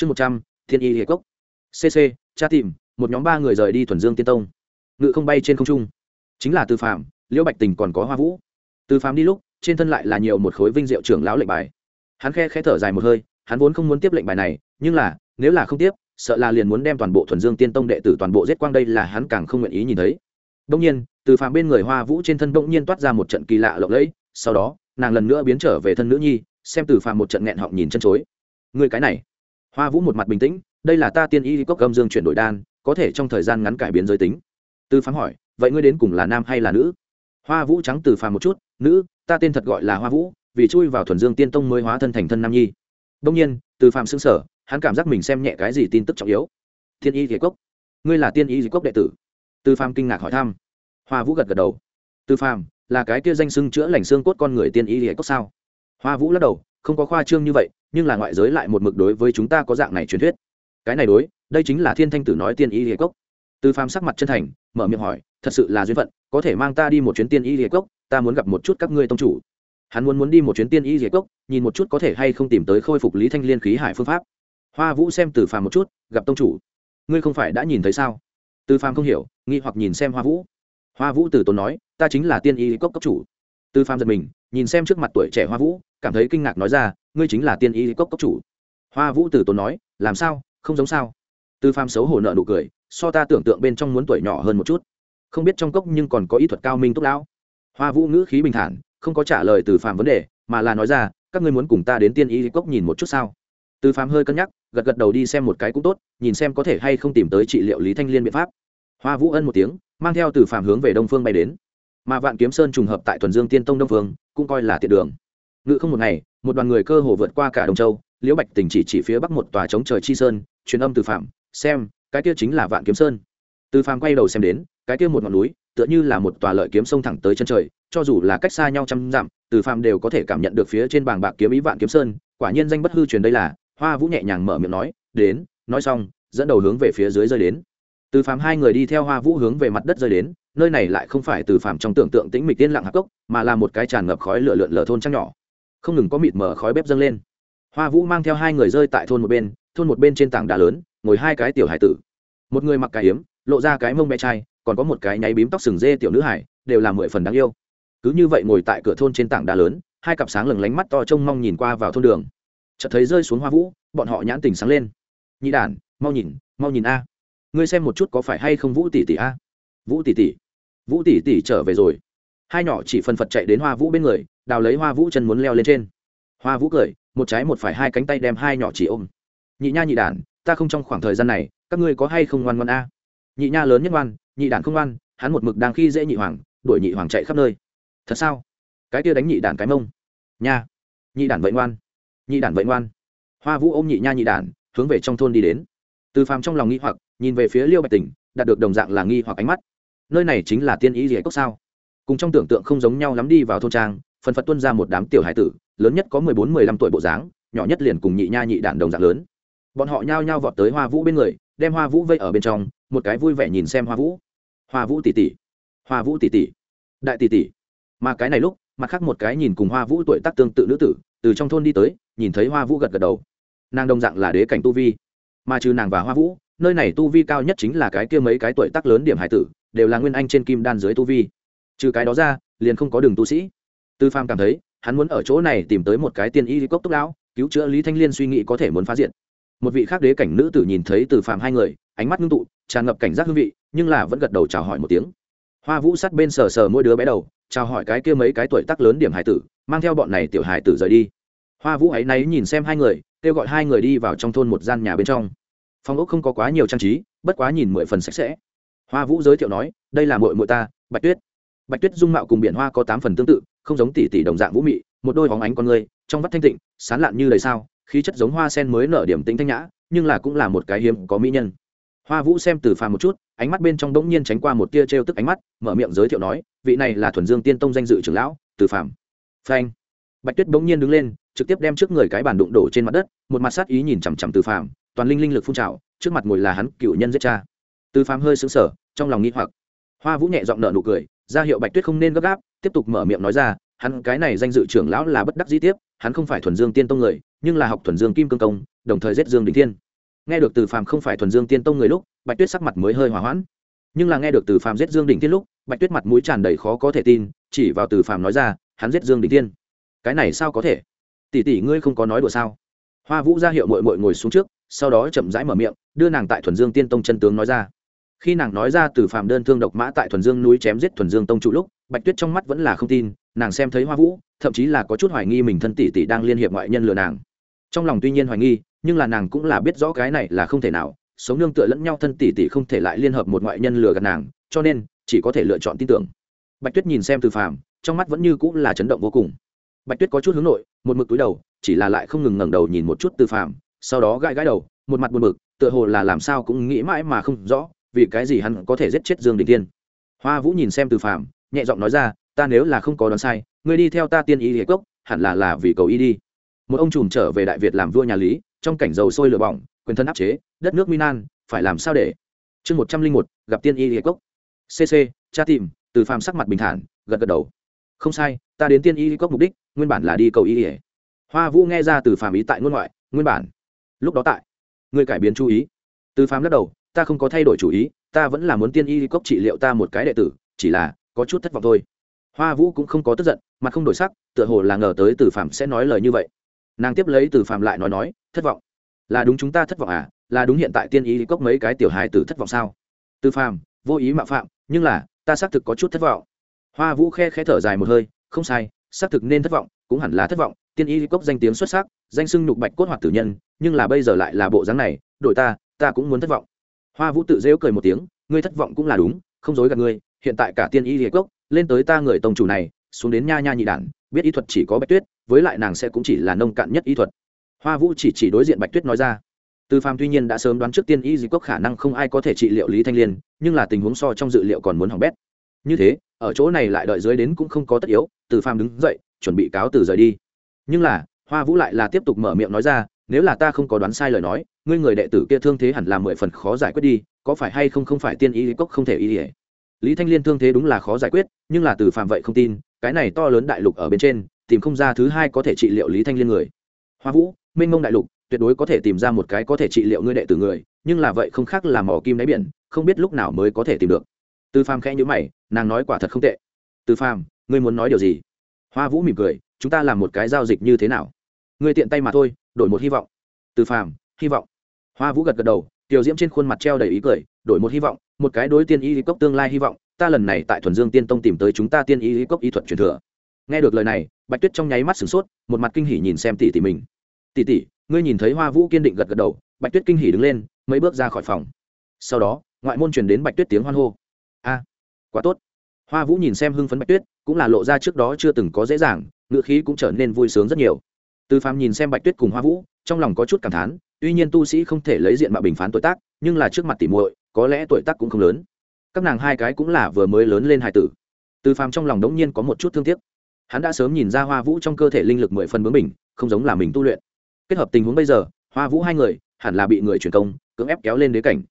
chương một trăm, thiên y hiệp cốc. Cc cha tìm, một nhóm ba người rời đi thuần dương tiên tông. Ngự không bay trên không trung. Chính là từ phạm liễu bạch tình còn có hoa vũ. Từ phạm đi lúc, trên thân lại là nhiều một khối vinh diệu trưởng lão lệnh bài. Hắn khe khẽ thở dài một hơi, hắn vốn không muốn tiếp lệnh bài này, nhưng là, nếu là không tiếp, sợ là liền muốn đem toàn bộ thuần dương tiên tông đệ tử toàn bộ giết quang đây là hắn càng không nguyện ý nhìn thấy. Đông nhiên từ phạm bên người hoa vũ trên thân đông nhiên toát ra một trận kỳ lạ lộng lẫy, sau đó, nàng lần nữa biến trở về thân nữ nhi, xem từ phạm một trận nghẹn họng nhìn chân chối. Người cái này hoa vũ một mặt bình tĩnh, đây là ta tiên y cốc âm dương chuyển đổi đan, có thể trong thời gian ngắn cải biến giới tính. Tư phán hỏi, vậy ngươi đến cùng là nam hay là nữ? Hoa vũ trắng từ phàm một chút, nữ, ta tên thật gọi là hoa vũ, vì chui vào thuần dương tiên tông mới hóa thân thành thân nam nhi. Đông nhiên từ phàm xưng sở hắn cảm giác mình xem nhẹ cái gì tin tức trọng yếu. Thiên y thế cốc, ngươi là tiên y thế cốc đệ tử. Tư phàm kinh ngạc hỏi thăm. Hoa vũ gật gật đầu. Tư phàm, là cái kia danh xưng chữa lành xương cốt con người tiên y thế cốc sao? Hoa vũ lắc đầu, không có khoa trương như vậy nhưng là ngoại giới lại một mực đối với chúng ta có dạng này truyền thuyết. Cái này đối, đây chính là thiên thanh tử nói tiên y hiệp cốc. Từ phàm sắc mặt chân thành, mở miệng hỏi, thật sự là duyên phận, có thể mang ta đi một chuyến tiên y hiệp cốc, ta muốn gặp một chút các ngươi tông chủ. Hắn muốn muốn đi một chuyến tiên y hiệp cốc, nhìn một chút có thể hay không tìm tới khôi phục lý thanh liên khí hải phương pháp. Hoa vũ xem từ phàm một chút, gặp tông chủ. Ngươi không phải đã nhìn thấy sao? Từ phàm không hiểu, nghi hoặc nhìn xem hoa vũ. Hoa vũ từ tốn nói, ta chính là tiên y cốc cấp chủ. Từ phàm giật mình, nhìn xem trước mặt tuổi trẻ hoa vũ cảm thấy kinh ngạc nói ra, ngươi chính là tiên y cốc cốc chủ. Hoa vũ tử tốn nói, làm sao? Không giống sao? Tư pham xấu hổ nợ nụ cười, so ta tưởng tượng bên trong muốn tuổi nhỏ hơn một chút. Không biết trong cốc nhưng còn có ý thuật cao minh túc lão. Hoa vũ ngữ khí bình thản, không có trả lời từ phàm vấn đề, mà là nói ra, các ngươi muốn cùng ta đến tiên y cốc nhìn một chút sao? Từ phàm hơi cân nhắc, gật gật đầu đi xem một cái cũng tốt, nhìn xem có thể hay không tìm tới trị liệu lý thanh liên biện pháp. Hoa vũ ân một tiếng, mang theo từ phàm hướng về đông phương bay đến. Mà vạn kiếm sơn trùng hợp tại thuần dương tiên tông đông phương, cũng coi là tiện đường ngự không một ngày, một đoàn người cơ hồ vượt qua cả đồng châu, liễu bạch tình chỉ chỉ phía bắc một tòa chống trời chi sơn, truyền âm từ phạm, xem, cái kia chính là vạn kiếm sơn. Từ phạm quay đầu xem đến, cái kia một ngọn núi, tựa như là một tòa lợi kiếm sông thẳng tới chân trời, cho dù là cách xa nhau trăm dặm, từ phạm đều có thể cảm nhận được phía trên bảng bạc kiếm ý vạn kiếm sơn, quả nhiên danh bất hư truyền đây là, hoa vũ nhẹ nhàng mở miệng nói, đến, nói xong, dẫn đầu hướng về phía dưới rơi đến. Từ phạm hai người đi theo hoa vũ hướng về mặt đất rơi đến, nơi này lại không phải từ phạm trong tưởng tượng tĩnh mịch tiên lặng hạc cốc, mà là một cái tràn ngập khói lửa lượn lờ thôn trăng nhỏ không ngừng có mịt mở khói bếp dâng lên. Hoa vũ mang theo hai người rơi tại thôn một bên, thôn một bên trên tảng đá lớn, ngồi hai cái tiểu hải tử. Một người mặc cái hiếm lộ ra cái mông bé trai, còn có một cái nháy bím tóc sừng dê tiểu nữ hải, đều là mười phần đáng yêu. Cứ như vậy ngồi tại cửa thôn trên tảng đá lớn, hai cặp sáng lừng lánh mắt to trông mong nhìn qua vào thôn đường. Chợt thấy rơi xuống hoa vũ, bọn họ nhãn tình sáng lên. Nhị đản mau nhìn mau nhìn a. Ngươi xem một chút có phải hay không vũ tỷ tỷ a? Vũ tỷ tỷ. Vũ tỷ tỷ trở về rồi. Hai nhỏ chỉ phần phật chạy đến hoa vũ bên người đào lấy hoa vũ chân muốn leo lên trên. Hoa vũ cười, một trái một phải hai cánh tay đem hai nhỏ chỉ ôm. Nhị nha nhị đản, ta không trong khoảng thời gian này, các ngươi có hay không ngoan ngoan a? Nhị nha lớn nhất ngoan, nhị đản không ngoan, hắn một mực đang khi dễ nhị hoàng, đuổi nhị hoàng chạy khắp nơi. Thật sao? Cái kia đánh nhị đản cái mông. Nha. Nhị đản vậy ngoan. Nhị đản vậy ngoan. Hoa vũ ôm nhị nha nhị đản, hướng về trong thôn đi đến. Từ phàm trong lòng nghi hoặc, nhìn về phía liêu bạch tỉnh, đạt được đồng dạng là nghi hoặc ánh mắt. Nơi này chính là tiên ý rỉa cốc sao? Cùng trong tưởng tượng không giống nhau lắm đi vào thôn trang phần phật tuân ra một đám tiểu hải tử, lớn nhất có mười bốn, mười lăm tuổi bộ dáng, nhỏ nhất liền cùng nhị nha nhị đản đồng dạng lớn. Bọn họ nhao nhao vọt tới hoa vũ bên người, đem hoa vũ vây ở bên trong, một cái vui vẻ nhìn xem hoa vũ. Hoa vũ tỉ tỉ hoa vũ tỉ tỉ đại tỉ tỉ mà cái này lúc, mặt khác một cái nhìn cùng hoa vũ tuổi tác tương tự nữ tử, từ trong thôn đi tới, nhìn thấy hoa vũ gật gật đầu. Nàng đồng dạng là đế cảnh tu vi. Mà trừ nàng và hoa vũ, nơi này tu vi cao nhất chính là cái kia mấy cái tuổi tác lớn điểm hải tử, đều là nguyên anh trên kim đan dưới tu vi. Trừ cái đó ra, liền không có đường tu sĩ tư pham cảm thấy, hắn muốn ở chỗ này tìm tới một cái tiên y cốc túc lão, cứu chữa lý thanh liên suy nghĩ có thể muốn phá diện một vị khác đế cảnh nữ tử nhìn thấy từ phàm hai người, ánh mắt ngưng tụ, tràn ngập cảnh giác hương vị, nhưng là vẫn gật đầu chào hỏi một tiếng. Hoa vũ sát bên sờ sờ mỗi đứa bé đầu, chào hỏi cái kia mấy cái tuổi tác lớn điểm hải tử, mang theo bọn này tiểu hải tử rời đi. Hoa vũ ấy náy nhìn xem hai người, kêu gọi hai người đi vào trong thôn một gian nhà bên trong. Phòng ốc không có quá nhiều trang trí, bất quá nhìn mười phần sạch sẽ. Hoa vũ giới thiệu nói, đây là mội mội ta, bạch tuyết. Bạch tuyết dung mạo cùng biển hoa có tám phần tương tự không giống tỷ tỷ đồng dạng vũ mị, một đôi hóng ánh con người, trong vắt thanh tịnh, sán lạn như lời sao, khí chất giống hoa sen mới nở điểm tính thanh nhã, nhưng là cũng là một cái hiếm có mỹ nhân. Hoa vũ xem từ phàm một chút, ánh mắt bên trong đ ỗ n g nhiên tránh qua một tia t r e o tức ánh mắt, mở miệng giới thiệu nói, vị này là thuần dương tiên tông danh dự trưởng lão, từ phàm. Phanh. Bạch tuyết bỗng nhiên đứng lên, trực tiếp đem trước người cái bàn đụng đổ trên mặt đất, một mặt sát ý nhìn chằm chằm từ phàm, toàn linh linh lực phun trào, trước mặt ngồi là hắn cựu nhân giết cha. Từ phàm hơi xứng sở trong lòng nghĩ hoặc. Hoa vũ nhẹ giọng nợ nụ cười, ra hiệu bạch tuyết không nên gấp gáp tiếp tục mở miệng nói ra, hắn cái này danh dự trưởng lão là bất đắc dĩ tiếp, hắn không phải thuần dương tiên tông người, nhưng là học thuần dương kim cương công, đồng thời giết dương đình thiên. Nghe được từ phàm không phải thuần dương tiên tông người lúc, bạch tuyết sắc mặt mới hơi hỏa hoãn. Nhưng là nghe được từ phàm giết dương đỉnh tiên lúc, bạch tuyết mặt mũi tràn đầy khó có thể tin, chỉ vào từ phàm nói ra, hắn giết dương đỉnh tiên cái này sao có thể? Tỷ tỷ ngươi không có nói đùa sao? Hoa vũ ra hiệu mội mội ngồi xuống trước, sau đó chậm rãi mở miệng, đưa nàng tại thuần dương tiên tông chân tướng nói ra. Khi nàng nói ra từ phàm đơn thương độc mã tại thuần dương núi chém giết thuần dương tông trụ lúc bạch tuyết trong mắt vẫn là không tin, nàng xem thấy hoa vũ, thậm chí là có chút hoài nghi mình thân tỷ tỷ đang liên hiệp ngoại nhân lừa nàng. Trong lòng tuy nhiên hoài nghi, nhưng là nàng cũng là biết rõ cái này là không thể nào, sống nương tựa lẫn nhau thân tỷ tỷ không thể lại liên hợp một ngoại nhân lừa gạt nàng, cho nên, chỉ có thể lựa chọn tin tưởng. Bạch tuyết nhìn xem từ phàm, trong mắt vẫn như cũng là chấn động vô cùng. Bạch tuyết có chút hướng nội, một mực túi đầu, chỉ là lại không ngừng ngẩng đầu nhìn một chút từ phàm, sau đó gãi gãi đầu, một mặt buồn bực, tựa hồ là làm sao cũng nghĩ mãi mà không rõ, vì cái gì hắn có thể giết chết dương đình tiên hoa vũ nhìn xem từ phàm nhẹ giọng nói ra, ta nếu là không có đoán sai, ngươi đi theo ta tiên y hệ cốc hẳn là là vì cầu y đi. Một ông trùm trở về đại việt làm vua nhà lý, trong cảnh dầu sôi lửa bỏng, quyền thân áp chế, đất nước minan phải làm sao để? Chương một trăm linh một, gặp tiên y hệ cốc cc cha tìm, từ phàm sắc mặt bình thản, gật gật đầu. Không sai, ta đến tiên y cốc mục đích, nguyên bản là đi cầu y hệ hoa vũ nghe ra từ phàm ý tại ngôn ngoại, nguyên bản. Lúc đó tại, người cải biến chú ý. Từ phàm lắc đầu, ta không có thay đổi chủ ý, ta vẫn là muốn tiên y cốc trị liệu ta một cái đệ tử, chỉ là có chút thất vọng thôi. Hoa vũ cũng không có tức giận mặt không đổi sắc, tựa hồ là ngờ tới từ phạm sẽ nói lời như vậy. Nàng tiếp lấy từ phạm lại nói nói, thất vọng. Là đúng chúng ta thất vọng à? Là đúng hiện tại tiên ý cốc mấy cái tiểu hài tử thất vọng sao? Từ phạm vô ý mạo phạm, nhưng là, ta xác thực có chút thất vọng. Hoa vũ khe khẽ thở dài một hơi, không sai, xác thực nên thất vọng, cũng hẳn là thất vọng, tiên y cốc danh tiếng xuất sắc, danh sưng nhục bạch cốt hoạt tử nhân, nhưng là bây giờ lại là bộ dáng này đội ta ta cũng muốn thất vọng. Hoa vũ tự rêu cười một tiếng, ngươi thất vọng cũng là đúng, không dối gạt ngươi hiện tại cả tiên y hiệp cốc lên tới ta người tông chủ này, xuống đến nha nha nhị đản, biết y thuật chỉ có bạch tuyết, với lại nàng sẽ cũng chỉ là nông cạn nhất y thuật. Hoa vũ chỉ chỉ đối diện bạch tuyết nói ra. Từ phàm tuy nhiên đã sớm đoán trước tiên y di cốc khả năng không ai có thể trị liệu lý thanh liên, nhưng là tình huống so trong dự liệu còn muốn hỏng bét. Như thế, ở chỗ này lại đợi dưới đến cũng không có tất yếu, từ phàm đứng dậy, chuẩn bị cáo từ rời đi. Nhưng là, hoa vũ lại là tiếp tục mở miệng nói ra, nếu là ta không có đoán sai lời nói, ngươi người đệ tử kia thương thế hẳn là mười phần khó giải quyết đi, có phải hay không không phải tiên y cốc không thể y ỉa lý thanh liên thương thế đúng là khó giải quyết, nhưng là từ phạm vậy không tin, cái này to lớn đại lục ở bên trên, tìm không ra thứ hai có thể trị liệu lý thanh liên người. Hoa vũ, minh mông đại lục, tuyệt đối có thể tìm ra một cái có thể trị liệu ngươi đệ tử người, nhưng là vậy không khác là mỏ kim đáy biển, không biết lúc nào mới có thể tìm được. Từ phàm khẽ nhữ mày, nàng nói quả thật không tệ. Từ phàm, ngươi muốn nói điều gì? Hoa vũ mỉm cười, chúng ta làm một cái giao dịch như thế nào? Ngươi tiện tay mà thôi, đổi một hy vọng. Từ phàm, hy vọng. Hoa vũ gật gật đầu, tiểu diễm trên khuôn mặt treo đầy ý cười, đổi một hy vọng một cái đối tiên y lý cốc tương lai hy vọng, ta lần này tại thuần dương tiên tông tìm tới chúng ta tiên y lý cốc y thuật truyền thừa. Nghe được lời này, bạch tuyết trong nháy mắt sửng sốt, một mặt kinh hỉ nhìn xem tỷ tỷ mình. Tỷ tỷ, ngươi nhìn thấy hoa vũ kiên định gật gật đầu. Bạch tuyết kinh hỉ đứng lên, mấy bước ra khỏi phòng. Sau đó, ngoại môn truyền đến bạch tuyết tiếng hoan hô. A, quá tốt. Hoa vũ nhìn xem hưng phấn bạch tuyết, cũng là lộ ra trước đó chưa từng có dễ dàng, ngựa khí cũng trở nên vui sướng rất nhiều. Từ phàm nhìn xem bạch tuyết cùng hoa vũ, trong lòng có chút cảm thán, tuy nhiên tu sĩ không thể lấy diện mạo bình phán tội tác, nhưng là trước mặt tỉ muội có lẽ tuổi tác cũng không lớn. Các nàng hai cái cũng là vừa mới lớn lên hài tử. Từ phàm trong lòng đống nhiên có một chút thương tiếc. Hắn đã sớm nhìn ra hoa vũ trong cơ thể linh lực mười phần bướng mình không giống là mình tu luyện. Kết hợp tình huống bây giờ, hoa vũ hai người hẳn là bị người truyền công, cưỡng ép kéo lên đế cảnh.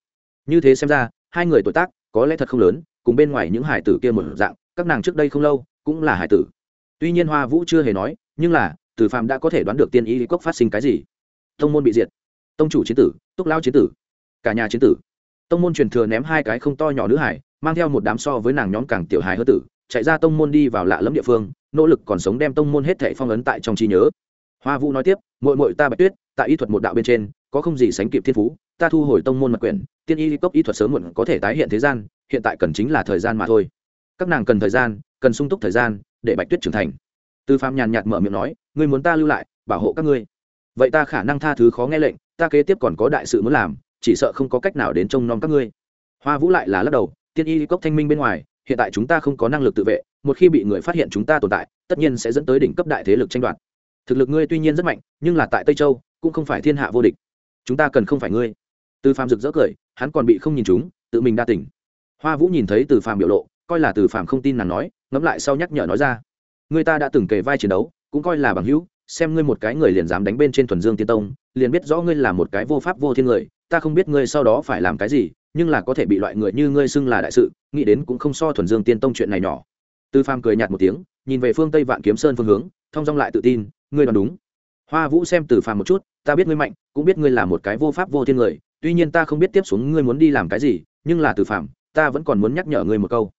Như thế xem ra, hai người tuổi tác có lẽ thật không lớn, cùng bên ngoài những hải tử kia một dạng, các nàng trước đây không lâu cũng là hải tử. Tuy nhiên hoa vũ chưa hề nói, nhưng là, từ phàm đã có thể đoán được tiên ý cốc phát sinh cái gì. Tông môn bị diệt. Tông chủ chiến tử, túc lao chiến tử. Cả nhà chiến tử tông môn truyền thừa ném hai cái không to nhỏ nữ hải, mang theo một đám so với nàng nhóm càng tiểu hài hơ tử, chạy ra tông môn đi vào lạ lẫm địa phương, nỗ lực còn sống đem tông môn hết thệ phong ấn tại trong trí nhớ. Hoa vũ nói tiếp mội mội ta bạch tuyết, tại y thuật một đạo bên trên, có không gì sánh kịp thiên phú, ta thu hồi tông môn mật quyển, tiên y cốc y thuật sớm muộn có thể tái hiện thế gian, hiện tại cần chính là thời gian mà thôi. Các nàng cần thời gian, cần sung túc thời gian, để bạch tuyết trưởng thành. Tư phạm nhàn nhạt mở miệng nói, ngươi muốn ta lưu lại, bảo hộ các ngươi. Vậy ta khả năng tha thứ khó nghe lệnh, ta kế tiếp còn có đại sự muốn làm chỉ sợ không có cách nào đến trông nom các ngươi. Hoa vũ lại là lắc đầu, tiên y cốc thanh minh bên ngoài, hiện tại chúng ta không có năng lực tự vệ, một khi bị người phát hiện chúng ta tồn tại, tất nhiên sẽ dẫn tới đỉnh cấp đại thế lực tranh đoạt. Thực lực ngươi tuy nhiên rất mạnh, nhưng là tại tây châu, cũng không phải thiên hạ vô địch. Chúng ta cần không phải ngươi. Từ phàm rực rỡ cười, hắn còn bị không nhìn chúng, tự mình đa tỉnh hoa vũ nhìn thấy từ phàm biểu lộ, coi là từ phàm không tin nàng nói, ngẫm lại sau nhắc nhở nói ra người ta đã từng kể vai chiến đấu, cũng coi là bằng hữu, xem ngươi một cái người liền dám đánh bên trên thuần dương tiên tông, liền biết rõ ngươi là một cái vô pháp vô thiên người ta không biết ngươi sau đó phải làm cái gì nhưng là có thể bị loại người như ngươi xưng là đại sự nghĩ đến cũng không so thuần dương tiên tông chuyện này nhỏ. Tư phàm cười nhạt một tiếng nhìn về phương tây vạn kiếm sơn phương hướng thong dong lại tự tin ngươi đoán đúng. Hoa vũ xem từ phàm một chút ta biết ngươi mạnh cũng biết ngươi là một cái vô pháp vô thiên người tuy nhiên ta không biết tiếp xuống ngươi muốn đi làm cái gì nhưng là từ Phàm, ta vẫn còn muốn nhắc nhở ngươi một câu.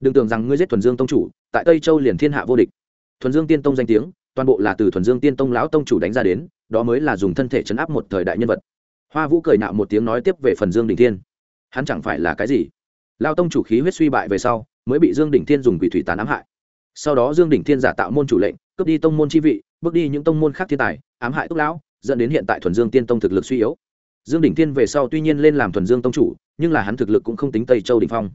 Đừng tưởng rằng ngươi giết thuần dương tông chủ tại tây châu liền thiên hạ vô địch. Thuần dương tiên tông danh tiếng toàn bộ là từ thuần dương tiên tông lão tông chủ đánh ra đến đó mới là dùng thân thể chấn áp một thời đại nhân vật hoa vũ cười nạo một tiếng nói tiếp về phần dương đình thiên. Hắn chẳng phải là cái gì? Lao tông chủ khí huyết suy bại về sau, mới bị dương đình thiên dùng quỷ thủy tán ám hại. Sau đó dương đình thiên giả tạo môn chủ lệnh, cướp đi tông môn chi vị, bước đi những tông môn khác thiên tài, ám hại túc lão, dẫn đến hiện tại thuần dương tiên tông thực lực suy yếu. Dương đình thiên về sau tuy nhiên lên làm thuần dương tông chủ, nhưng là hắn thực lực cũng không tính tây châu đình phong.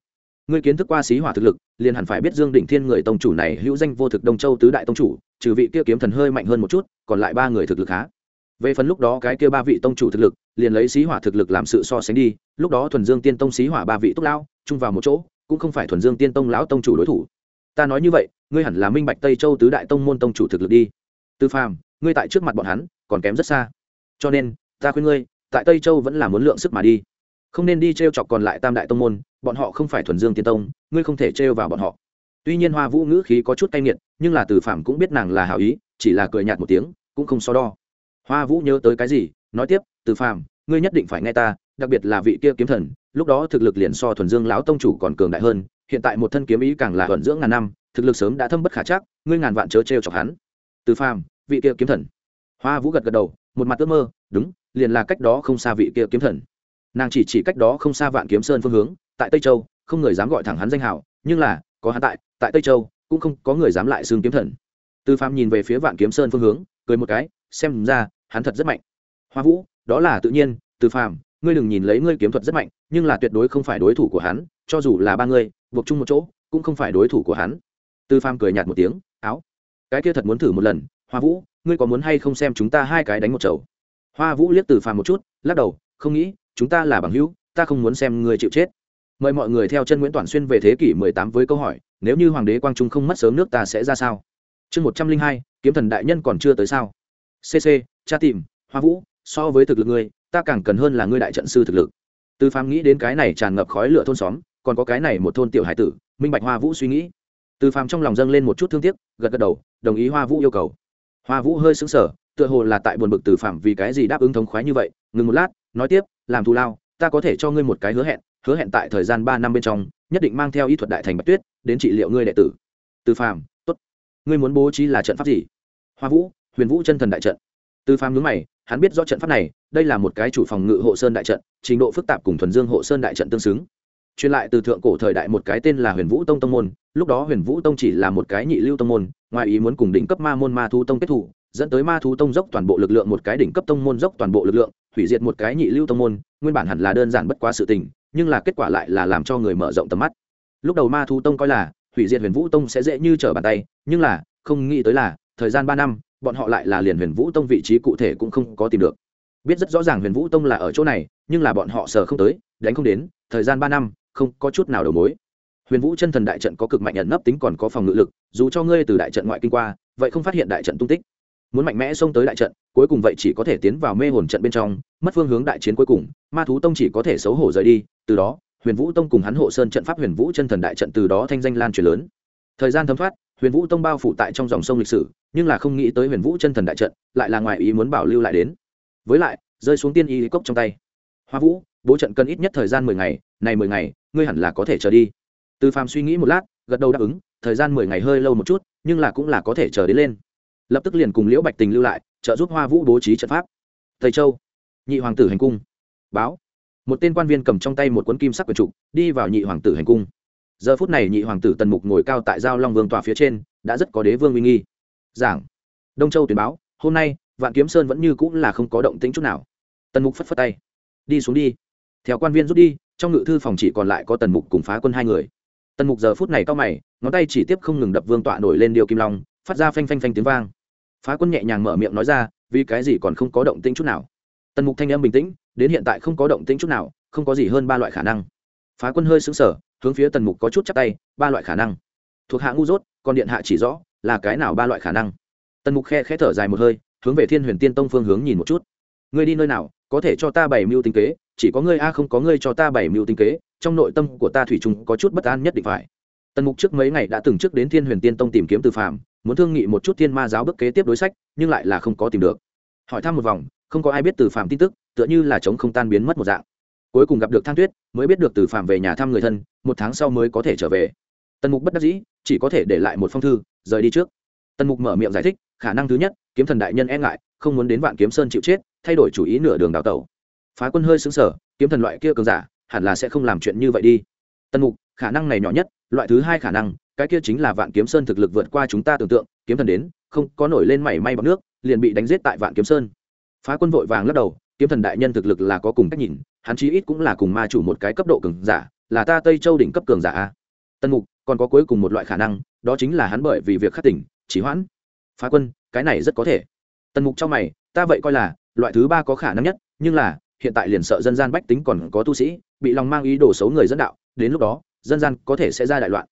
Ngươi kiến thức qua xí hỏa thực lực, liền hẳn phải biết dương đình thiên người tông chủ này hữu danh vô thực đông châu tứ đại tông chủ, trừ vị kia kiếm thần hơi mạnh hơn một chút, còn lại ba người thực lực khá về phần lúc đó cái kia ba vị tông chủ thực lực, liền lấy xí hỏa thực lực làm sự so sánh đi, lúc đó thuần dương tiên tông xí hỏa ba vị túc lao chung vào một chỗ, cũng không phải thuần dương tiên tông lão tông chủ đối thủ. Ta nói như vậy, ngươi hẳn là minh bạch tây châu tứ đại tông môn tông chủ thực lực đi. Tư phàm, ngươi tại trước mặt bọn hắn, còn kém rất xa. Cho nên, ta khuyên ngươi, tại tây châu vẫn là muốn lượng sức mà đi. Không nên đi t r e o chọc còn lại tam đại tông môn, bọn họ không phải thuần dương tiên tông, ngươi không thể trêu vào bọn họ. Tuy nhiên hoa vũ ngữ khí có chút cay nghiệt, nhưng là từ phạm cũng biết nàng là hảo ý, chỉ là cười nhạt một tiếng, cũng không so đo hoa vũ nhớ tới cái gì nói tiếp từ Phàm, ngươi nhất định phải nghe ta đặc biệt là vị kia kiếm thần lúc đó thực lực liền so thuần dương lão tông chủ còn cường đại hơn hiện tại một thân kiếm ý càng là thuận dưỡng ngàn năm thực lực sớm đã thâm bất khả chắc ngươi ngàn vạn chớ trêu chọc hắn. Từ phàm vị kia kiếm thần. Hoa vũ gật gật đầu một mặt ước mơ đúng liền là cách đó không xa vị kia kiếm thần. Nàng chỉ chỉ cách đó không xa vạn kiếm sơn phương hướng tại tây châu không người dám gọi thẳng hắn danh hào nhưng là có hắn tại tại tây châu cũng không có người dám lại xương kiếm thần. Từ phàm nhìn về phía vạn kiếm sơn phương hướng cười một cái xem ra, hắn thật rất mạnh. Hoa vũ, đó là tự nhiên, từ phàm, ngươi đừng nhìn lấy ngươi kiếm thuật rất mạnh, nhưng là tuyệt đối không phải đối thủ của hắn, cho dù là ba ngươi, buộc chung một chỗ, cũng không phải đối thủ của hắn. Từ Phàm cười nhạt một tiếng, áo, cái kia thật muốn thử một lần, hoa vũ, ngươi có muốn hay không xem chúng ta hai cái đánh một chầu? Hoa vũ liếc từ phàm một chút, lắc đầu, không nghĩ, chúng ta là bằng hữu, ta không muốn xem ngươi chịu chết. Mời mọi người theo chân nguyễn toàn xuyên về thế kỷ 18 với câu hỏi, nếu như hoàng đế quang trung không mất sớm nước ta sẽ ra sao? Chương một trăm linh hai, kiếm thần đại nhân còn chưa tới sao? Cc cha tìm, hoa vũ, so với thực lực ngươi, ta càng cần hơn là ngươi đại trận sư thực lực. Từ phàm nghĩ đến cái này tràn ngập khói lửa thôn xóm, còn có cái này một thôn tiểu hải tử, minh bạch hoa vũ suy nghĩ. Từ phàm trong lòng dâng lên một chút thương tiếc, gật gật đầu, đồng ý hoa vũ yêu cầu. Hoa vũ hơi sững sờ, tựa hồ là tại buồn bực từ phàm vì cái gì đáp ứng thống khoái như vậy, ngừng một lát, nói tiếp, làm thù lao, ta có thể cho ngươi một cái hứa hẹn hứa hẹn tại thời gian ba năm bên trong, nhất định mang theo y thuật đại thành bạch tuyết, đến trị liệu ngươi đệ tử. Từ phàm, tốt. Ngươi muốn bố trí là trận pháp gì? Hoa vũ huyền vũ chân thần đại trận. Từ phàm nhướng mày, hắn biết rõ trận pháp này, đây là một cái chủ phòng ngự hộ sơn đại trận, trình độ phức tạp cùng thuần dương hộ sơn đại trận tương xứng. Truyền lại từ thượng cổ thời đại một cái tên là huyền vũ tông tông môn, lúc đó huyền vũ tông chỉ là một cái nhị lưu tông môn, ngoài ý muốn cùng đỉnh cấp ma môn ma thu tông kết thủ, dẫn tới ma thu tông dốc toàn bộ lực lượng một cái đỉnh cấp tông môn dốc toàn bộ lực lượng, hủy diệt một cái nhị lưu tông môn, nguyên bản hẳn là đơn giản bất quá sự tình, nhưng là kết quả lại là làm cho người mở rộng tầm mắt. Lúc đầu ma thu tông coi là, hủy diệt huyền vũ tông sẽ dễ như trở bàn tay, nhưng là, không nghĩ tới là, thời gian ba năm bọn họ lại là liền huyền vũ tông vị trí cụ thể cũng không có tìm được. Biết rất rõ ràng huyền vũ tông là ở chỗ này, nhưng là bọn họ sờ không tới, đánh không đến, thời gian ba năm, không có chút nào đầu mối. Huyền vũ chân thần đại trận có cực mạnh nhận nấp tính còn có phòng ngự lực, dù cho ngươi từ đại trận ngoại kinh qua, vậy không phát hiện đại trận tung tích. Muốn mạnh mẽ xông tới đại trận, cuối cùng vậy chỉ có thể tiến vào mê hồn trận bên trong, mất phương hướng đại chiến cuối cùng, ma thú tông chỉ có thể xấu hổ rời đi, từ đó, huyền vũ tông cùng hắn hộ sơn trận pháp huyền vũ chân thần đại trận từ đó thanh danh lan truyền lớn. Thời gian thấm thoát, huyền vũ tông bao phủ tại trong dòng sông lịch sử nhưng là không nghĩ tới huyền vũ chân thần đại trận lại là ngoài ý muốn bảo lưu lại đến. Với lại, rơi xuống tiên y cốc trong tay. Hoa vũ, bố trận cần ít nhất thời gian mười ngày, này mười ngày, ngươi hẳn là có thể chờ đi. Từ phàm suy nghĩ một lát, gật đầu đáp ứng, thời gian mười ngày hơi lâu một chút, nhưng là cũng là có thể chờ đến lên. Lập tức liền cùng liễu bạch tình lưu lại, trợ giúp hoa vũ bố trí trận pháp. Thầy châu, nhị hoàng tử hành cung. Báo. Một tên quan viên cầm trong tay một cuốn kim sắc quần trục, đi vào nhị hoàng tử hành cung. Giờ phút này nhị hoàng tử tần mục ngồi cao tại giao long vương tòa phía trên, đã rất có đế vương uy nghi giảng. Đông châu tuyển báo, hôm nay, vạn kiếm sơn vẫn như cũng là không có động tĩnh chút nào. Tần mục phất phất tay. Đi xuống đi. Theo quan viên rút đi, trong ngự thư phòng chỉ còn lại có tần mục cùng phá quân hai người. Tần mục giờ phút này cao mày, ngón tay chỉ tiếp không ngừng đập vương tọa nổi lên điều kim long, phát ra phanh phanh phanh tiếng vang. Phá quân nhẹ nhàng mở miệng nói ra, vì cái gì còn không có động tĩnh chút nào. Tần mục thanh âm bình tĩnh, đến hiện tại không có động tĩnh chút nào, không có gì hơn ba loại khả năng. Phá quân hơi xứng sở hướng phía tần mục có chút chắc tay, ba loại khả năng. Thuộc hạ ngu dốt, còn điện hạ chỉ rõ là cái nào ba loại khả năng? Tần mục khe khẽ thở dài một hơi, hướng về thiên huyền tiên tông phương hướng nhìn một chút. Ngươi đi nơi nào, có thể cho ta bảy mưu tinh kế, chỉ có ngươi a không có ngươi cho ta bảy mưu tinh kế, trong nội tâm của ta thủy chung có chút bất an nhất định phải. Tần mục trước mấy ngày đã từng trước đến thiên huyền tiên tông tìm kiếm từ phạm muốn thương nghị một chút thiên ma giáo bức kế tiếp đối sách, nhưng lại là không có tìm được. Hỏi thăm một vòng, không có ai biết từ phạm tin tức, tựa như là chống không tan biến mất một dạng. Cuối cùng gặp được thang tuyết, mới biết được từ phạm về nhà thăm người thân, một tháng sau mới có thể trở về. Tần mục bất đắc dĩ, chỉ có thể để lại một phong thư rời đi trước. Tần mục mở miệng giải thích, khả năng thứ nhất, kiếm thần đại nhân e ngại, không muốn đến vạn kiếm sơn chịu chết, thay đổi chủ ý nửa đường đào tẩu. Phá quân hơi xứng sở kiếm thần loại kia cường giả, hẳn là sẽ không làm chuyện như vậy đi. Tần mục, khả năng này nhỏ nhất, loại thứ hai khả năng, cái kia chính là vạn kiếm sơn thực lực vượt qua chúng ta tưởng tượng, kiếm thần đến, không có nổi lên mảy may bằng nước, liền bị đánh giết tại vạn kiếm sơn. Phá quân vội vàng lắc đầu, kiếm thần đại nhân thực lực là có cùng cách nhìn, hắn chí ít cũng là cùng ma chủ một cái cấp độ cường giả, là ta tây châu đỉnh cấp cường giả a. Tân mục, còn có cuối cùng một loại khả năng đó chính là hắn bởi vì việc khắc tỉnh, chỉ hoãn. Phá quân, cái này rất có thể. Tần mục trong mày, ta vậy coi là, loại thứ ba có khả năng nhất, nhưng là, hiện tại liền sợ dân gian bách tính còn có tu sĩ, bị lòng mang ý đồ xấu người dẫn đạo, đến lúc đó, dân gian có thể sẽ ra đại loạn.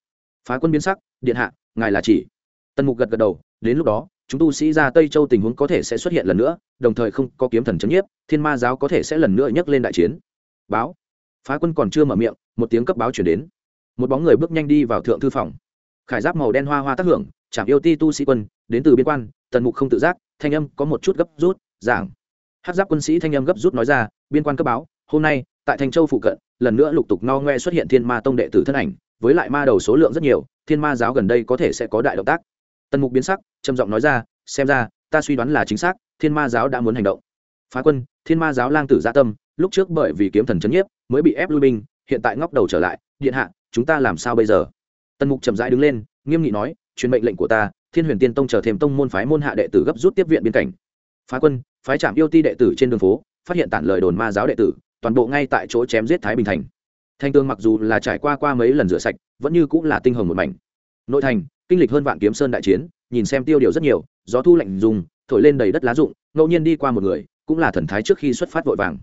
Phá quân biến sắc, điện hạ, ngài là chỉ. Tần mục gật gật đầu, đến lúc đó, chúng tu sĩ ra tây châu tình huống có thể sẽ xuất hiện lần nữa, đồng thời không có kiếm thần c h ấ n nhiếp, thiên ma giáo có thể sẽ lần nữa nhấc lên đại chiến. Báo. Phá quân còn chưa mở miệng, một tiếng cấp báo chuyển đến. Một bóng người bước nhanh đi vào thượng thư phòng khải giáp màu đen hoa hoa tác hưởng, chạm yêu ti tu sĩ quân, đến từ biên quan, tần mục không tự giác, thanh âm có một chút gấp rút, giảng. Hát giáp quân sĩ thanh âm gấp rút nói ra, biên quan cấp báo, hôm nay, tại thanh châu phụ cận, lần nữa lục tục no ngoe xuất hiện thiên ma tông đệ tử thân ảnh, với lại ma đầu số lượng rất nhiều, thiên ma giáo gần đây có thể sẽ có đại động tác. Tần mục biến sắc, trầm giọng nói ra, xem ra, ta suy đoán là chính xác, thiên ma giáo đã muốn hành động. Phá quân, thiên ma giáo lang tử gia tâm, lúc trước bởi vì kiếm thần c h ấ n nhiếp, mới bị ép lui binh, hiện tại ngóc đầu trở lại, điện hạ, chúng ta làm sao bây giờ? Tần mục chậm rãi đứng lên, nghiêm nghị nói, truyền mệnh lệnh của ta, thiên huyền tiên tông chờ thêm tông môn phái môn hạ đệ tử gấp rút tiếp viện biên cảnh. Phá quân, phái trạm yêu ti đệ tử trên đường phố, phát hiện tản lời đồn ma giáo đệ tử, toàn bộ ngay tại chỗ chém giết thái bình thành. Thanh tương mặc dù là trải qua qua mấy lần rửa sạch, vẫn như cũng là tinh hồng một mảnh. Nội thành, kinh lịch hơn vạn kiếm sơn đại chiến, nhìn xem tiêu điều rất nhiều, gió thu lạnh dùng, thổi lên đầy đất lá rụng, ngẫu nhiên đi qua một người, cũng là thần thái trước khi xuất phát vội vàng.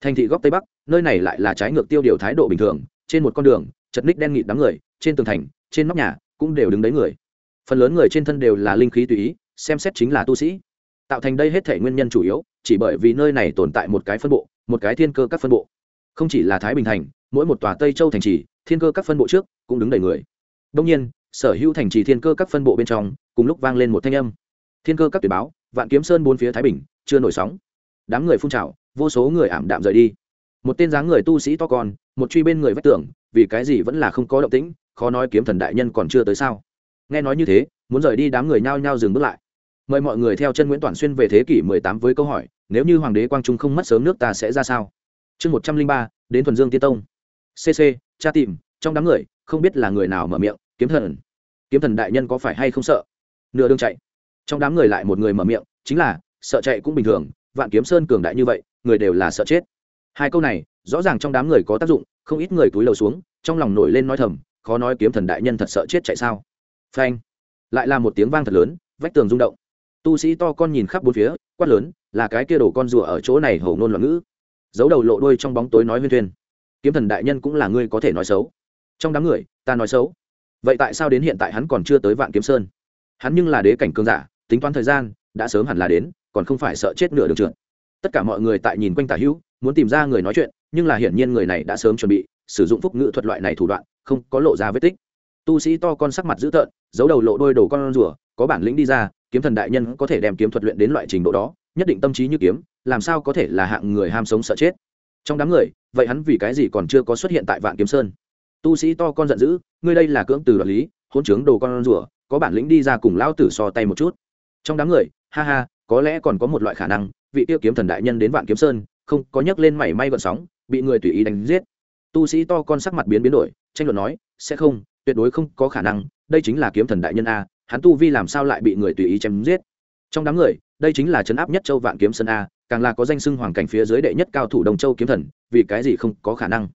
Thành thị góc tây bắc, nơi này lại là trái ngược tiêu điều thái độ bình thường, trên một con đường, chật ních đen nghịt đám người, trên tường thành trên nóc nhà cũng đều đứng đấy người. Phần lớn người trên thân đều là linh khí tùy ý, xem xét chính là tu sĩ. Tạo thành đây hết thể nguyên nhân chủ yếu, chỉ bởi vì nơi này tồn tại một cái phân bộ, một cái thiên cơ các phân bộ. Không chỉ là thái bình thành, mỗi một tòa tây châu thành trì, thiên cơ các phân bộ trước cũng đứng đầy người. Đông nhiên, sở hữu thành trì thiên cơ các phân bộ bên trong, cùng lúc vang lên một thanh âm. Thiên cơ các tuyển báo, vạn kiếm sơn bốn phía thái bình, chưa nổi sóng. Đám người phun trào, vô số người ảm đạm rời đi. Một tên dáng người tu sĩ to con, một truy bên người vách tưởng vì cái gì vẫn là không có động tĩnh khó nói kiếm thần đại nhân còn chưa tới sao? Nghe nói như thế, muốn rời đi đám người nhao nhao dừng bước lại. Mời mọi người theo chân nguyễn toàn xuyên về thế kỷ 18 với câu hỏi, nếu như hoàng đế quang trung không mất sớm nước ta sẽ ra sao? Chương một trăm linh ba, đến thuần dương tiên tông. Cc cha tìm, trong đám người, không biết là người nào mở miệng, kiếm thần. Kiếm thần đại nhân có phải hay không sợ? Nửa đường chạy. Trong đám người lại một người mở miệng, chính là, sợ chạy cũng bình thường, vạn kiếm sơn cường đại như vậy, người đều là sợ chết. Hai câu này, rõ ràng trong đám người có tác dụng, không ít người túi lầu xuống, trong lòng nổi lên nói thầm khó nói kiếm thần đại nhân thật sợ chết chạy sao. Phanh. Lại là một tiếng vang thật lớn, vách tường rung động. Tu sĩ to con nhìn khắp bốn phía, quát lớn, là cái kia đổ con rùa ở chỗ này hầu ngôn loạn ngữ. Giấu đầu lộ đuôi trong bóng tối nói huyên thuyên. Kiếm thần đại nhân cũng là ngươi có thể nói xấu. Trong đám người, ta nói xấu. Vậy tại sao đến hiện tại hắn còn chưa tới vạn kiếm sơn? Hắn nhưng là đế cảnh cương giả, tính toán thời gian, đã sớm hẳn là đến, còn không phải sợ chết nửa đường trượt. Tất cả mọi người tại nhìn quanh tả hữu, muốn tìm ra người nói chuyện, nhưng là hiển nhiên người này đã sớm chuẩn bị sử dụng phúc ngữ thuật loại này thủ đoạn, không có lộ ra vết tích. Tu sĩ to con sắc mặt dữ tợn, giấu đầu lộ đôi đầu con rùa, có bản lĩnh đi ra, kiếm thần đại nhân có thể đem kiếm thuật luyện đến loại trình độ đó, nhất định tâm trí như kiếm, làm sao có thể là hạng người ham sống sợ chết. Trong đám người, vậy hắn vì cái gì còn chưa có xuất hiện tại vạn kiếm sơn? Tu sĩ to con giận dữ, ngươi đây là cưỡng từ đoạt lý hôn trướng đồ con rùa, có bản lĩnh đi ra cùng lao tử so tay một chút. Trong đám người, ha ha, có lẽ còn có một loại khả năng, vị tiêu kiếm thần đại nhân đến vạn kiếm sơn, không có nhấc lên mảy may gọn sóng, bị người tùy ý đánh giết tu sĩ to con sắc mặt biến biến đổi, tranh luận nói, sẽ không, tuyệt đối không có khả năng, đây chính là kiếm thần đại nhân a, hắn tu vi làm sao lại bị người tùy ý chém giết? Trong đám người, đây chính là chấn áp nhất châu vạn kiếm sơn a, càng là có danh sưng hoàng cảnh phía dưới đệ nhất cao thủ đồng châu kiếm thần, vì cái gì không có khả năng?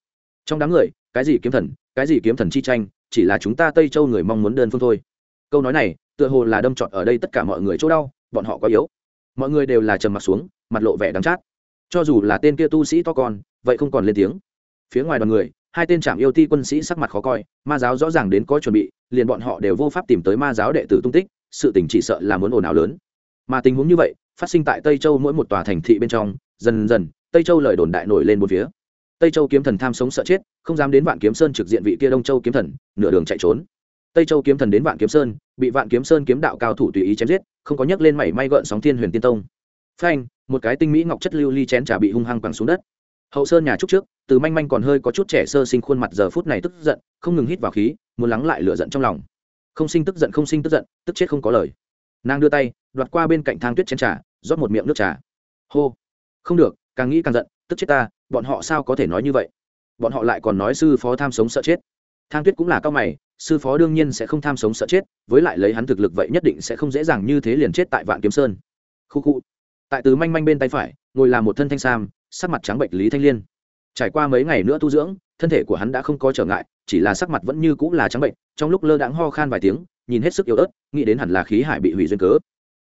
Trong đám người, cái gì kiếm thần, cái gì kiếm thần chi tranh, chỉ là chúng ta tây châu người mong muốn đơn phương thôi. Câu nói này, tựa hồ là đâm trọn ở đây tất cả mọi người chỗ đau, bọn họ có yếu. Mọi người đều là trầm mặt xuống, mặt lộ vẻ đắng chát. Cho dù là tên kia tu sĩ to con, vậy không còn lên tiếng phía ngoài đoàn người, hai tên trạm yêu ti quân sĩ sắc mặt khó coi, ma giáo rõ ràng đến có chuẩn bị, liền bọn họ đều vô pháp tìm tới ma giáo đệ tử tung tích, sự tình chỉ sợ là muốn ồn ào lớn. Mà tình huống như vậy, phát sinh tại tây châu mỗi một tòa thành thị bên trong, dần dần, tây châu lời đồn đại nổi lên một phía. Tây châu kiếm thần tham sống sợ chết, không dám đến vạn kiếm sơn trực diện vị kia đông châu kiếm thần, nửa đường chạy trốn. Tây châu kiếm thần đến vạn kiếm sơn, bị vạn kiếm sơn kiếm đạo cao thủ tùy ý chém giết, không có nhấc lên mảy may gợn sóng thiên huyền tiên tông. Phanh, một cái tinh mỹ ngọc chất lưu ly chén trà bị hung hăng quẳng xuống đất hậu sơn nhà trúc trước, từ manh manh còn hơi có chút trẻ sơ sinh khuôn mặt giờ phút này tức giận, không ngừng hít vào khí, muốn lắng lại lửa giận trong lòng. Không sinh tức giận, không sinh tức giận, tức chết không có lời. Nàng đưa tay, đoạt qua bên cạnh thang tuyết chén trà, rót một miệng nước trà. Hô. Không được, càng nghĩ càng giận, tức chết ta, bọn họ sao có thể nói như vậy? Bọn họ lại còn nói sư phó tham sống sợ chết. Thang tuyết cũng là cao mày, sư phó đương nhiên sẽ không tham sống sợ chết, với lại lấy hắn thực lực vậy nhất định sẽ không dễ dàng như thế liền chết tại vạn kiếm sơn. Khu khu. Tại từ manh manh bên tay phải, ngồi là một thân thanh sam sắc mặt trắng bệnh lý thanh liên. Trải qua mấy ngày nữa tu dưỡng thân thể của hắn đã không có trở ngại chỉ là sắc mặt vẫn như cũng là trắng bệnh trong lúc lơ đãng ho khan vài tiếng nhìn hết sức yếu ớt nghĩ đến hẳn là khí hải bị hủy duyên cớ.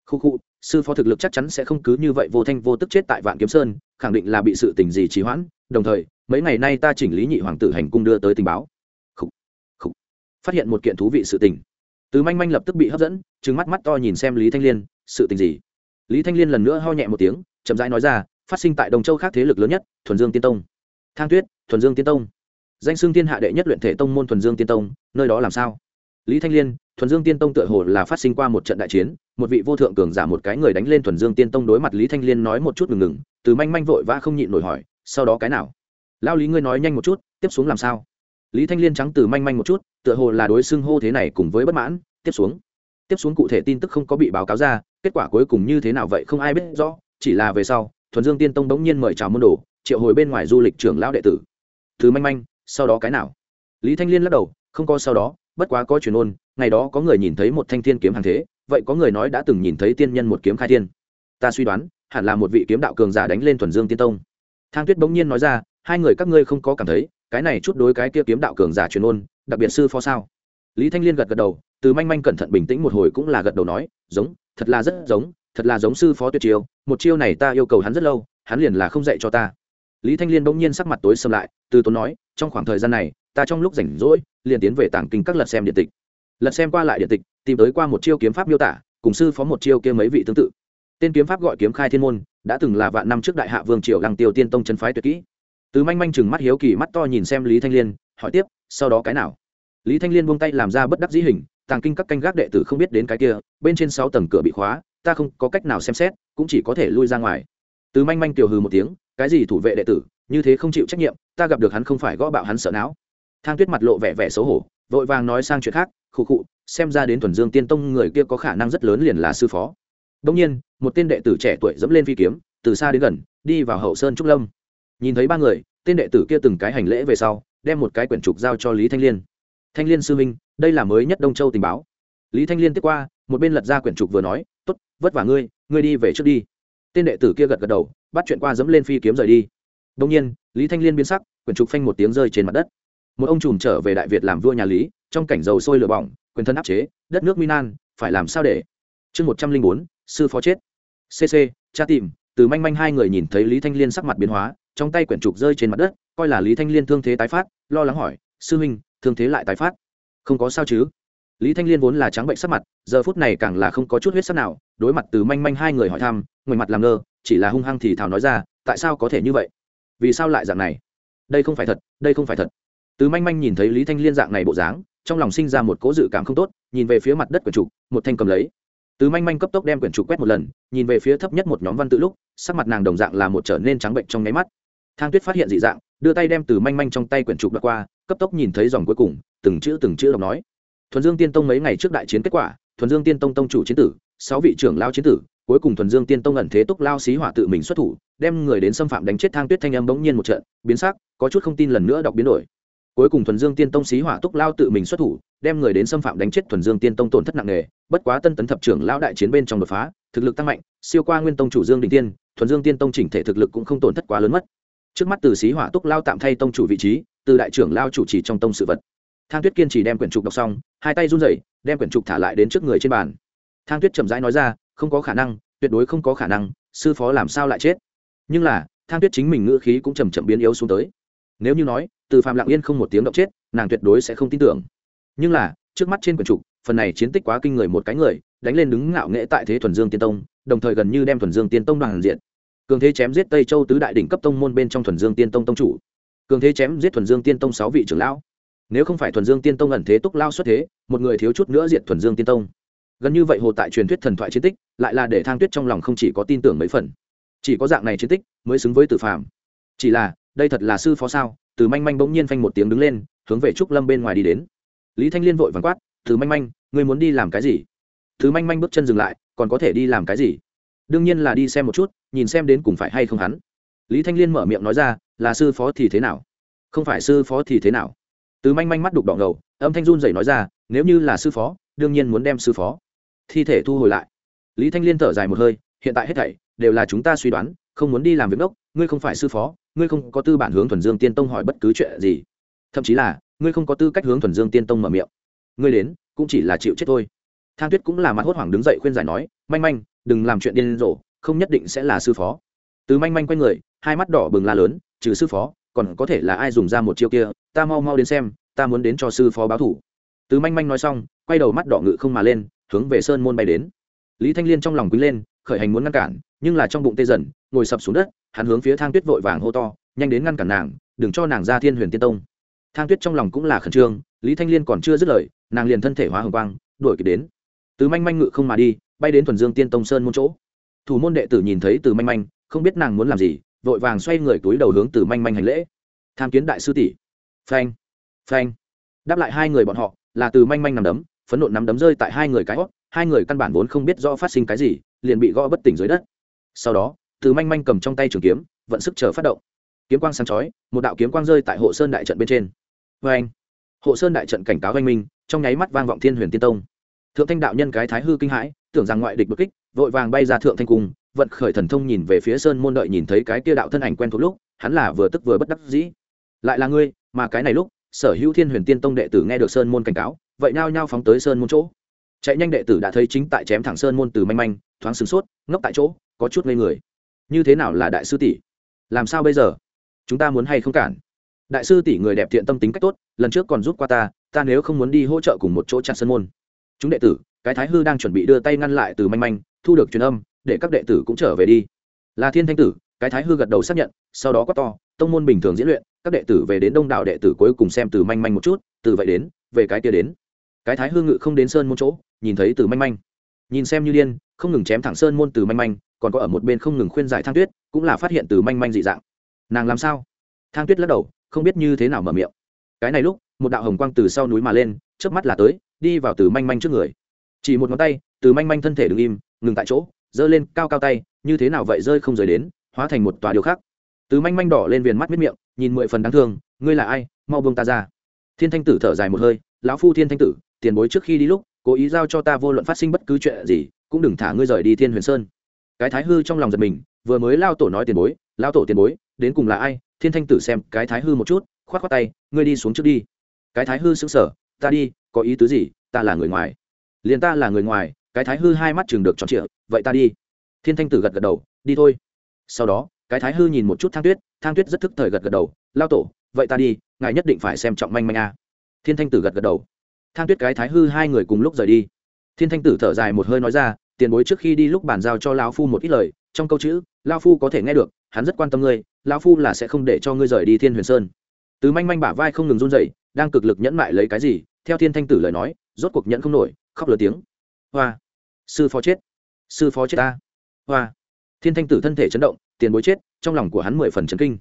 Khu khu sư phó thực lực chắc chắn sẽ không cứ như vậy vô thanh vô tức chết tại vạn kiếm sơn khẳng định là bị sự tình gì trì hoãn đồng thời mấy ngày nay ta chỉnh lý nhị hoàng tử hành cung đưa tới tình báo. Khu, khu. phát hiện một kiện thú vị sự tình. Từ manh manh lập tức bị hấp dẫn trừng mắt mắt to nhìn xem lý thanh liên sự tình gì? Lý thanh liên lần nữa ho nhẹ một tiếng chậm rãi nói ra phát sinh tại đồng châu khác thế lực lớn nhất, thuần dương tiên tông. Thang tuyết, thuần dương tiên tông. Danh xưng thiên hạ đệ nhất luyện thể tông môn thuần dương tiên tông, nơi đó làm sao? Lý thanh liên, thuần dương tiên tông tựa hồ là phát sinh qua một trận đại chiến, một vị vô thượng cường giả một cái người đánh lên thuần dương tiên tông đối mặt lý thanh liên nói một chút ngừng ngừng, từ manh manh vội vã không nhịn nổi hỏi, sau đó cái nào? Lao lý ngươi nói nhanh một chút, tiếp xuống làm sao? Lý thanh liên trắng từ manh manh một chút, tựa hồ là đối xưng hô thế này cùng với bất mãn, tiếp xuống. Tiếp xuống cụ thể tin tức không có bị báo cáo ra, kết quả cuối cùng như thế nào vậy không ai biết rõ, chỉ là về sau thuần dương tiên tông bỗng nhiên mời chào môn đồ, triệu hồi bên ngoài du lịch trưởng lão đệ tử. Thứ manh manh, sau đó cái nào? Lý thanh liên lắc đầu, không có sau đó, bất quá có truyền ôn, ngày đó có người nhìn thấy một thanh thiên kiếm hàng thế, vậy có người nói đã từng nhìn thấy tiên nhân một kiếm khai thiên. Ta suy đoán, hẳn là một vị kiếm đạo cường giả đánh lên thuần dương tiên tông. Thang tuyết bỗng nhiên nói ra, hai người các ngươi không có cảm thấy, cái này chút đối cái kia kiếm đạo cường giả truyền ôn, đặc biệt sư phó sao? Lý thanh liên gật gật đầu, từ manh manh cẩn thận bình tĩnh một hồi cũng là gật đầu nói, giống, thật là rất giống thật là giống sư phó tuyệt chiêu, một chiêu này ta yêu cầu hắn rất lâu, hắn liền là không dạy cho ta. Lý thanh liên bỗng nhiên sắc mặt tối xâm lại, từ tốn nói, trong khoảng thời gian này, ta trong lúc rảnh rỗi, liền tiến về tảng kinh các lật xem điện tịch. Lật xem qua lại điện tịch, tìm tới qua một chiêu kiếm pháp miêu tả, cùng sư phó một chiêu kia mấy vị tương tự. Tên kiếm pháp gọi kiếm khai thiên môn, đã từng là vạn năm trước đại hạ vương triều lăng tiêu tiên tông chân phái tuyệt kỹ. Từ manh manh chừng mắt hiếu kỳ mắt to nhìn xem lý thanh liên, hỏi tiếp, sau đó cái nào? Lý thanh liên buông tay làm ra bất đắc dĩ hình tàng kinh các canh gác đệ tử không biết đến cái kia, bên trên sáu tầng cửa bị khóa ta không có cách nào xem xét, cũng chỉ có thể lui ra ngoài. Từ manh manh tiểu hừ một tiếng, cái gì thủ vệ đệ tử, như thế không chịu trách nhiệm, ta gặp được hắn không phải gõ bạo hắn sợ não. Thang tuyết mặt lộ vẻ vẻ xấu hổ, vội vàng nói sang chuyện khác, khụ khụ, xem ra đến thuần dương tiên tông người kia có khả năng rất lớn liền là sư phó. Đông nhiên, một tên đệ tử trẻ tuổi dẫm lên phi kiếm, từ xa đến gần, đi vào hậu sơn trúc lâm. Nhìn thấy ba người, tên đệ tử kia từng cái hành lễ về sau, đem một cái quyển trục giao cho lý thanh liên. Thanh liên sư minh đây là mới nhất đông châu tình báo. Lý thanh liên tiếp qua, một bên lật ra quyển trục vừa nói tốt, vất vả ngươi ngươi đi về trước đi. Tên đệ tử kia gật gật đầu, bắt chuyện qua dẫm lên phi kiếm rời đi. Đông nhiên, lý thanh liên biến sắc quyển trục phanh một tiếng rơi trên mặt đất. Một ông trùm trở về đại việt làm vua nhà lý, trong cảnh dầu sôi lửa bỏng, quyền thân áp chế, đất nước minan phải làm sao để? Chương một trăm linh bốn, sư phó chết. Cc cha tìm, từ manh manh hai người nhìn thấy lý thanh liên sắc mặt biến hóa, trong tay quyển trục rơi trên mặt đất, coi là lý thanh liên thương thế tái phát, lo lắng hỏi, sư huynh, thương thế lại tái phát? Không có sao chứ lý thanh liên vốn là trắng bệnh sắc mặt, giờ phút này càng là không có chút huyết sắc nào, đối mặt từ manh manh hai người hỏi thăm, ngoài mặt làm ngơ, chỉ là hung hăng thì thào nói ra, tại sao có thể như vậy? Vì sao lại dạng này? Đây không phải thật, đây không phải thật. Từ manh manh nhìn thấy lý thanh liên dạng này bộ dáng, trong lòng sinh ra một cố dự cảm không tốt, nhìn về phía mặt đất quyển trục, một thanh cầm lấy. Từ manh manh cấp tốc đem quyển trục quét một lần, nhìn về phía thấp nhất một nhóm văn tự lúc, sắc mặt nàng đồng dạng là một trở nên trắng bệnh trong nháy mắt. Thang tuyết phát hiện dị dạng, đưa tay đem từ manh manh trong tay quyển trục đặt qua, cấp tốc nhìn thấy dòng cuối cùng, từng chữ từng chữ đọc nói thuần dương tiên tông mấy ngày trước đại chiến kết quả, thuần dương tiên tông tông chủ chiến tử, sáu vị trưởng lao chiến tử, cuối cùng thuần dương tiên tông ẩn thế túc lao xí hỏa tự mình xuất thủ, đem người đến xâm phạm đánh chết thang tuyết thanh âm bỗng nhiên một trận, biến sắc, có chút không tin lần nữa đọc biến đổi. Cuối cùng thuần dương tiên tông xí hỏa túc lao tự mình xuất thủ, đem người đến xâm phạm đánh chết thuần dương tiên tông tổn thất nặng nề, bất quá tân tấn thập trưởng lao đại chiến bên trong đột phá, thực lực tăng mạnh, siêu qua nguyên tông chủ dương đình tiên, thuần dương tiên tông chỉnh thể thực lực cũng không tổn thất quá lớn mất. Trước mắt từ xí hỏa túc lao tạm thay tông chủ vị trí, từ đại trưởng lao chủ trì trong tông sự vật thang tuyết kiên trì đem quyển trục đọc xong, hai tay run rẩy, đem quyển trục thả lại đến trước người trên bàn. Thang tuyết chậm rãi nói ra, không có khả năng, tuyệt đối không có khả năng, sư phó làm sao lại chết? Nhưng là, thang tuyết chính mình ngữ khí cũng chầm chậm biến yếu xuống tới. Nếu như nói, từ phạm lặng yên không một tiếng động chết, nàng tuyệt đối sẽ không tin tưởng. Nhưng là, trước mắt trên quyển trục, phần này chiến tích quá kinh người một cái người, đánh lên đứng ngạo nghễ tại thế thuần dương tiên tông, đồng thời gần như đem thuần dương tiên tông đoàn diện. Cường thế chém giết tây châu tứ đại đỉnh cấp tông môn bên trong thuần dương tiên tông tông chủ. Cường thế chém giết thuần dương tiên tông sáu vị trưởng lão nếu không phải thuần dương tiên tông ẩn thế túc lao xuất thế, một người thiếu chút nữa diệt thuần dương tiên tông. Gần như vậy hồ tại truyền thuyết thần thoại chiến tích, lại là để thang tuyết trong lòng không chỉ có tin tưởng mấy phần. Chỉ có dạng này chiến tích mới xứng với tử phàm. Chỉ là, đây thật là sư phó sao? Từ manh manh bỗng nhiên phanh một tiếng đứng lên, hướng về trúc lâm bên ngoài đi đến. Lý thanh liên vội vàng quát, từ manh manh, ngươi muốn đi làm cái gì? Thứ manh manh bước chân dừng lại, còn có thể đi làm cái gì? Đương nhiên là đi xem một chút, nhìn xem đến cùng phải hay không hắn. Lý thanh liên mở miệng nói ra, là sư phó thì thế nào? Không phải sư phó thì thế nào? Từ manh manh mắt đục đỏ ngầu âm thanh run dậy nói ra nếu như là sư phó đương nhiên muốn đem sư phó thi thể thu hồi lại. Lý thanh liên thở dài một hơi hiện tại hết thảy đều là chúng ta suy đoán không muốn đi làm việc đốc, ngươi không phải sư phó ngươi không có tư bản hướng thuần dương tiên tông hỏi bất cứ chuyện gì. Thậm chí là ngươi không có tư cách hướng thuần dương tiên tông mở miệng. Ngươi đến cũng chỉ là chịu chết thôi. Thang tuyết cũng là mặt hốt hoảng đứng dậy khuyên giải nói manh manh đừng làm chuyện điên rồ không nhất định sẽ là sư phó. Từ manh manh quay người hai mắt đỏ bừng la lớn trừ sư phó còn có thể là ai dùng ra một chiêu kia, ta mau mau đến xem, ta muốn đến cho sư phó báo thủ. Từ manh manh nói xong, quay đầu mắt đỏ ngự không mà lên, hướng về sơn môn bay đến. Lý thanh liên trong lòng quý lên, khởi hành muốn ngăn cản, nhưng là trong bụng tê dần, ngồi sập xuống đất, hắn hướng phía thang tuyết vội vàng hô to, nhanh đến ngăn cản nàng, đừng cho nàng ra thiên huyền tiên tông. Thang tuyết trong lòng cũng là khẩn trương, lý thanh liên còn chưa dứt lời, nàng liền thân thể hóa hồng quang, đuổi kịp đến. Từ manh manh ngự không mà đi, bay đến thuần dương tiên tông sơn môn chỗ. Thủ môn đệ tử nhìn thấy từ manh manh, không biết nàng muốn làm gì vội vàng xoay người túi đầu hướng từ manh manh hành lễ. Tham kiến đại sư tỷ. Phanh phanh. Đáp lại hai người bọn họ, là từ manh manh nằm đấm, phấn nộn nắm đấm rơi tại hai người cái hót, hai người căn bản vốn không biết do phát sinh cái gì, liền bị gõ bất tỉnh dưới đất. Sau đó, từ manh manh cầm trong tay trường kiếm, vận sức chờ phát động. Kiếm quang sáng chói, một đạo kiếm quang rơi tại hộ sơn đại trận bên trên. Vê anh hộ sơn đại trận cảnh cáo oanh minh, trong nháy mắt vang vọng thiên huyền tiên tông. Thượng thanh đạo nhân cái thái hư kinh hãi, tưởng rằng ngoại địch bất kích, vội vàng bay ra thượng thanh cung vận khởi thần thông nhìn về phía sơn môn đợi nhìn thấy cái kia đạo thân ảnh quen thuộc lúc, hắn là vừa tức vừa bất đắc dĩ. Lại là ngươi, mà cái này lúc, sở hữu thiên huyền tiên tông đệ tử nghe được sơn môn cảnh cáo, vậy nhao nhao phóng tới sơn môn chỗ. Chạy nhanh đệ tử đã thấy chính tại chém thẳng sơn môn từ manh manh, thoáng sửng sốt, ngốc tại chỗ, có chút ngây người. Như thế nào là đại sư tỷ? Làm sao bây giờ? Chúng ta muốn hay không cản? Đại sư tỷ người đẹp thiện tâm tính cách tốt, lần trước còn giúp qua ta ta nếu không muốn đi hỗ trợ cùng một chỗ chặt sơn môn. Chúng đệ tử, cái thái hư đang chuẩn bị đưa tay ngăn lại từ manh manh, thu được truyền âm để các đệ tử cũng trở về đi. Là thiên thanh tử, cái thái hư gật đầu xác nhận, sau đó quát to, tông môn bình thường diễn luyện, các đệ tử về đến đông đảo đệ tử cuối cùng xem từ manh manh một chút, từ vậy đến, về cái kia đến. Cái thái hư ngự không đến sơn môn chỗ, nhìn thấy từ manh manh. Nhìn xem như điên không ngừng chém thẳng sơn môn từ manh manh, còn có ở một bên không ngừng khuyên giải thang tuyết, cũng là phát hiện từ manh manh dị dạng. Nàng làm sao? Thang tuyết lắc đầu, không biết như thế nào mở miệng. Cái này lúc, một đạo hồng quang từ sau núi mà lên trước mắt là tới, đi vào từ manh manh trước người. Chỉ một ngón tay, từ manh manh thân thể đứng im, ngừng tại chỗ giơ lên cao cao tay, như thế nào vậy rơi không rời đến, hóa thành một tòa điều khác. Từ manh manh đỏ lên viền mắt miết miệng, nhìn mười phần đáng thương, ngươi là ai, mau buông ta ra. Thiên thanh tử thở dài một hơi, lão phu thiên thanh tử, tiền bối trước khi đi lúc, cố ý giao cho ta vô luận phát sinh bất cứ chuyện gì, cũng đừng thả ngươi rời đi thiên huyền sơn. Cái thái hư trong lòng giật mình, vừa mới lao tổ nói tiền bối, lao tổ tiền bối, đến cùng là ai? Thiên thanh tử xem cái thái hư một chút k h o á t k h o á t tay, ngươi đi xuống trước đi. Cái thái hư xứng sở ta đi, có ý tứ gì, ta là người ngoài. Liền ta là người ngoài cái thái hư hai mắt chừng được tròn trịa, vậy ta đi. Thiên thanh tử gật gật đầu, đi thôi. Sau đó, cái thái hư nhìn một chút thang tuyết thang tuyết rất thức thời gật gật đầu, lao tổ, vậy ta đi, ngài nhất định phải xem trọng manh manh a. Thiên thanh tử gật gật đầu. Thang tuyết cái thái hư hai người cùng lúc rời đi. Thiên thanh tử thở dài một hơi nói ra, tiền bối trước khi đi lúc bàn giao cho lão phu một ít lời, trong câu chữ lao phu có thể nghe được, hắn rất quan tâm ngươi lao phu là sẽ không để cho ngươi rời đi thiên huyền sơn. Từ manh manh bả vai không ngừng run dậy đang cực lực nhẫn mại lấy cái gì, theo thiên thanh tử lời nói, rốt cuộc nhẫn không nổi, khóc lớn tiếng hoa. Sư phó chết. Sư phó chết ta. Hoa. Thiên thanh tử thân thể chấn động, tiền bối chết, trong lòng của hắn mười phần chấn kinh.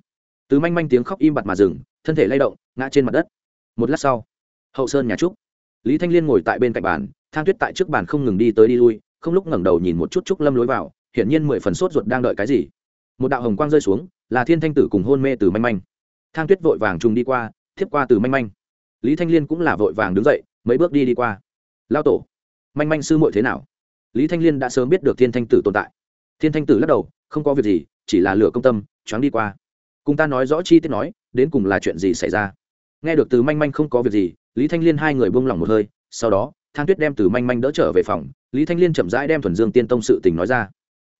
Từ manh manh tiếng khóc im bặt mà dừng, thân thể lay động, ngã trên mặt đất. Một lát sau, hậu sơn nhà trúc. Lý thanh liên ngồi tại bên cạnh bàn, thang tuyết tại trước bàn không ngừng đi tới đi lui, không lúc ngẩng đầu nhìn một chút trúc lâm lối vào, hiển nhiên mười phần sốt ruột đang đợi cái gì. Một đạo hồng quang rơi xuống, là thiên thanh tử cùng hôn mê từ manh manh. Thang tuyết vội vàng trùng đi qua tiếp qua từ manh manh. Lý thanh liên cũng là vội vàng đứng dậy, mấy bước đi đi qua. Lao tổ manh manh sư muội thế nào? Lý thanh liên đã sớm biết được thiên thanh tử tồn tại. Thiên thanh tử lắc đầu, không có việc gì, chỉ là lửa công tâm, choáng đi qua. Cùng ta nói rõ chi tiết nói, đến cùng là chuyện gì xảy ra? Nghe được từ manh manh không có việc gì, lý thanh liên hai người buông lỏng một hơi, sau đó, thang tuyết đem từ manh manh đỡ trở về phòng, lý thanh liên chậm rãi đem thuần dương tiên tông sự tình nói ra.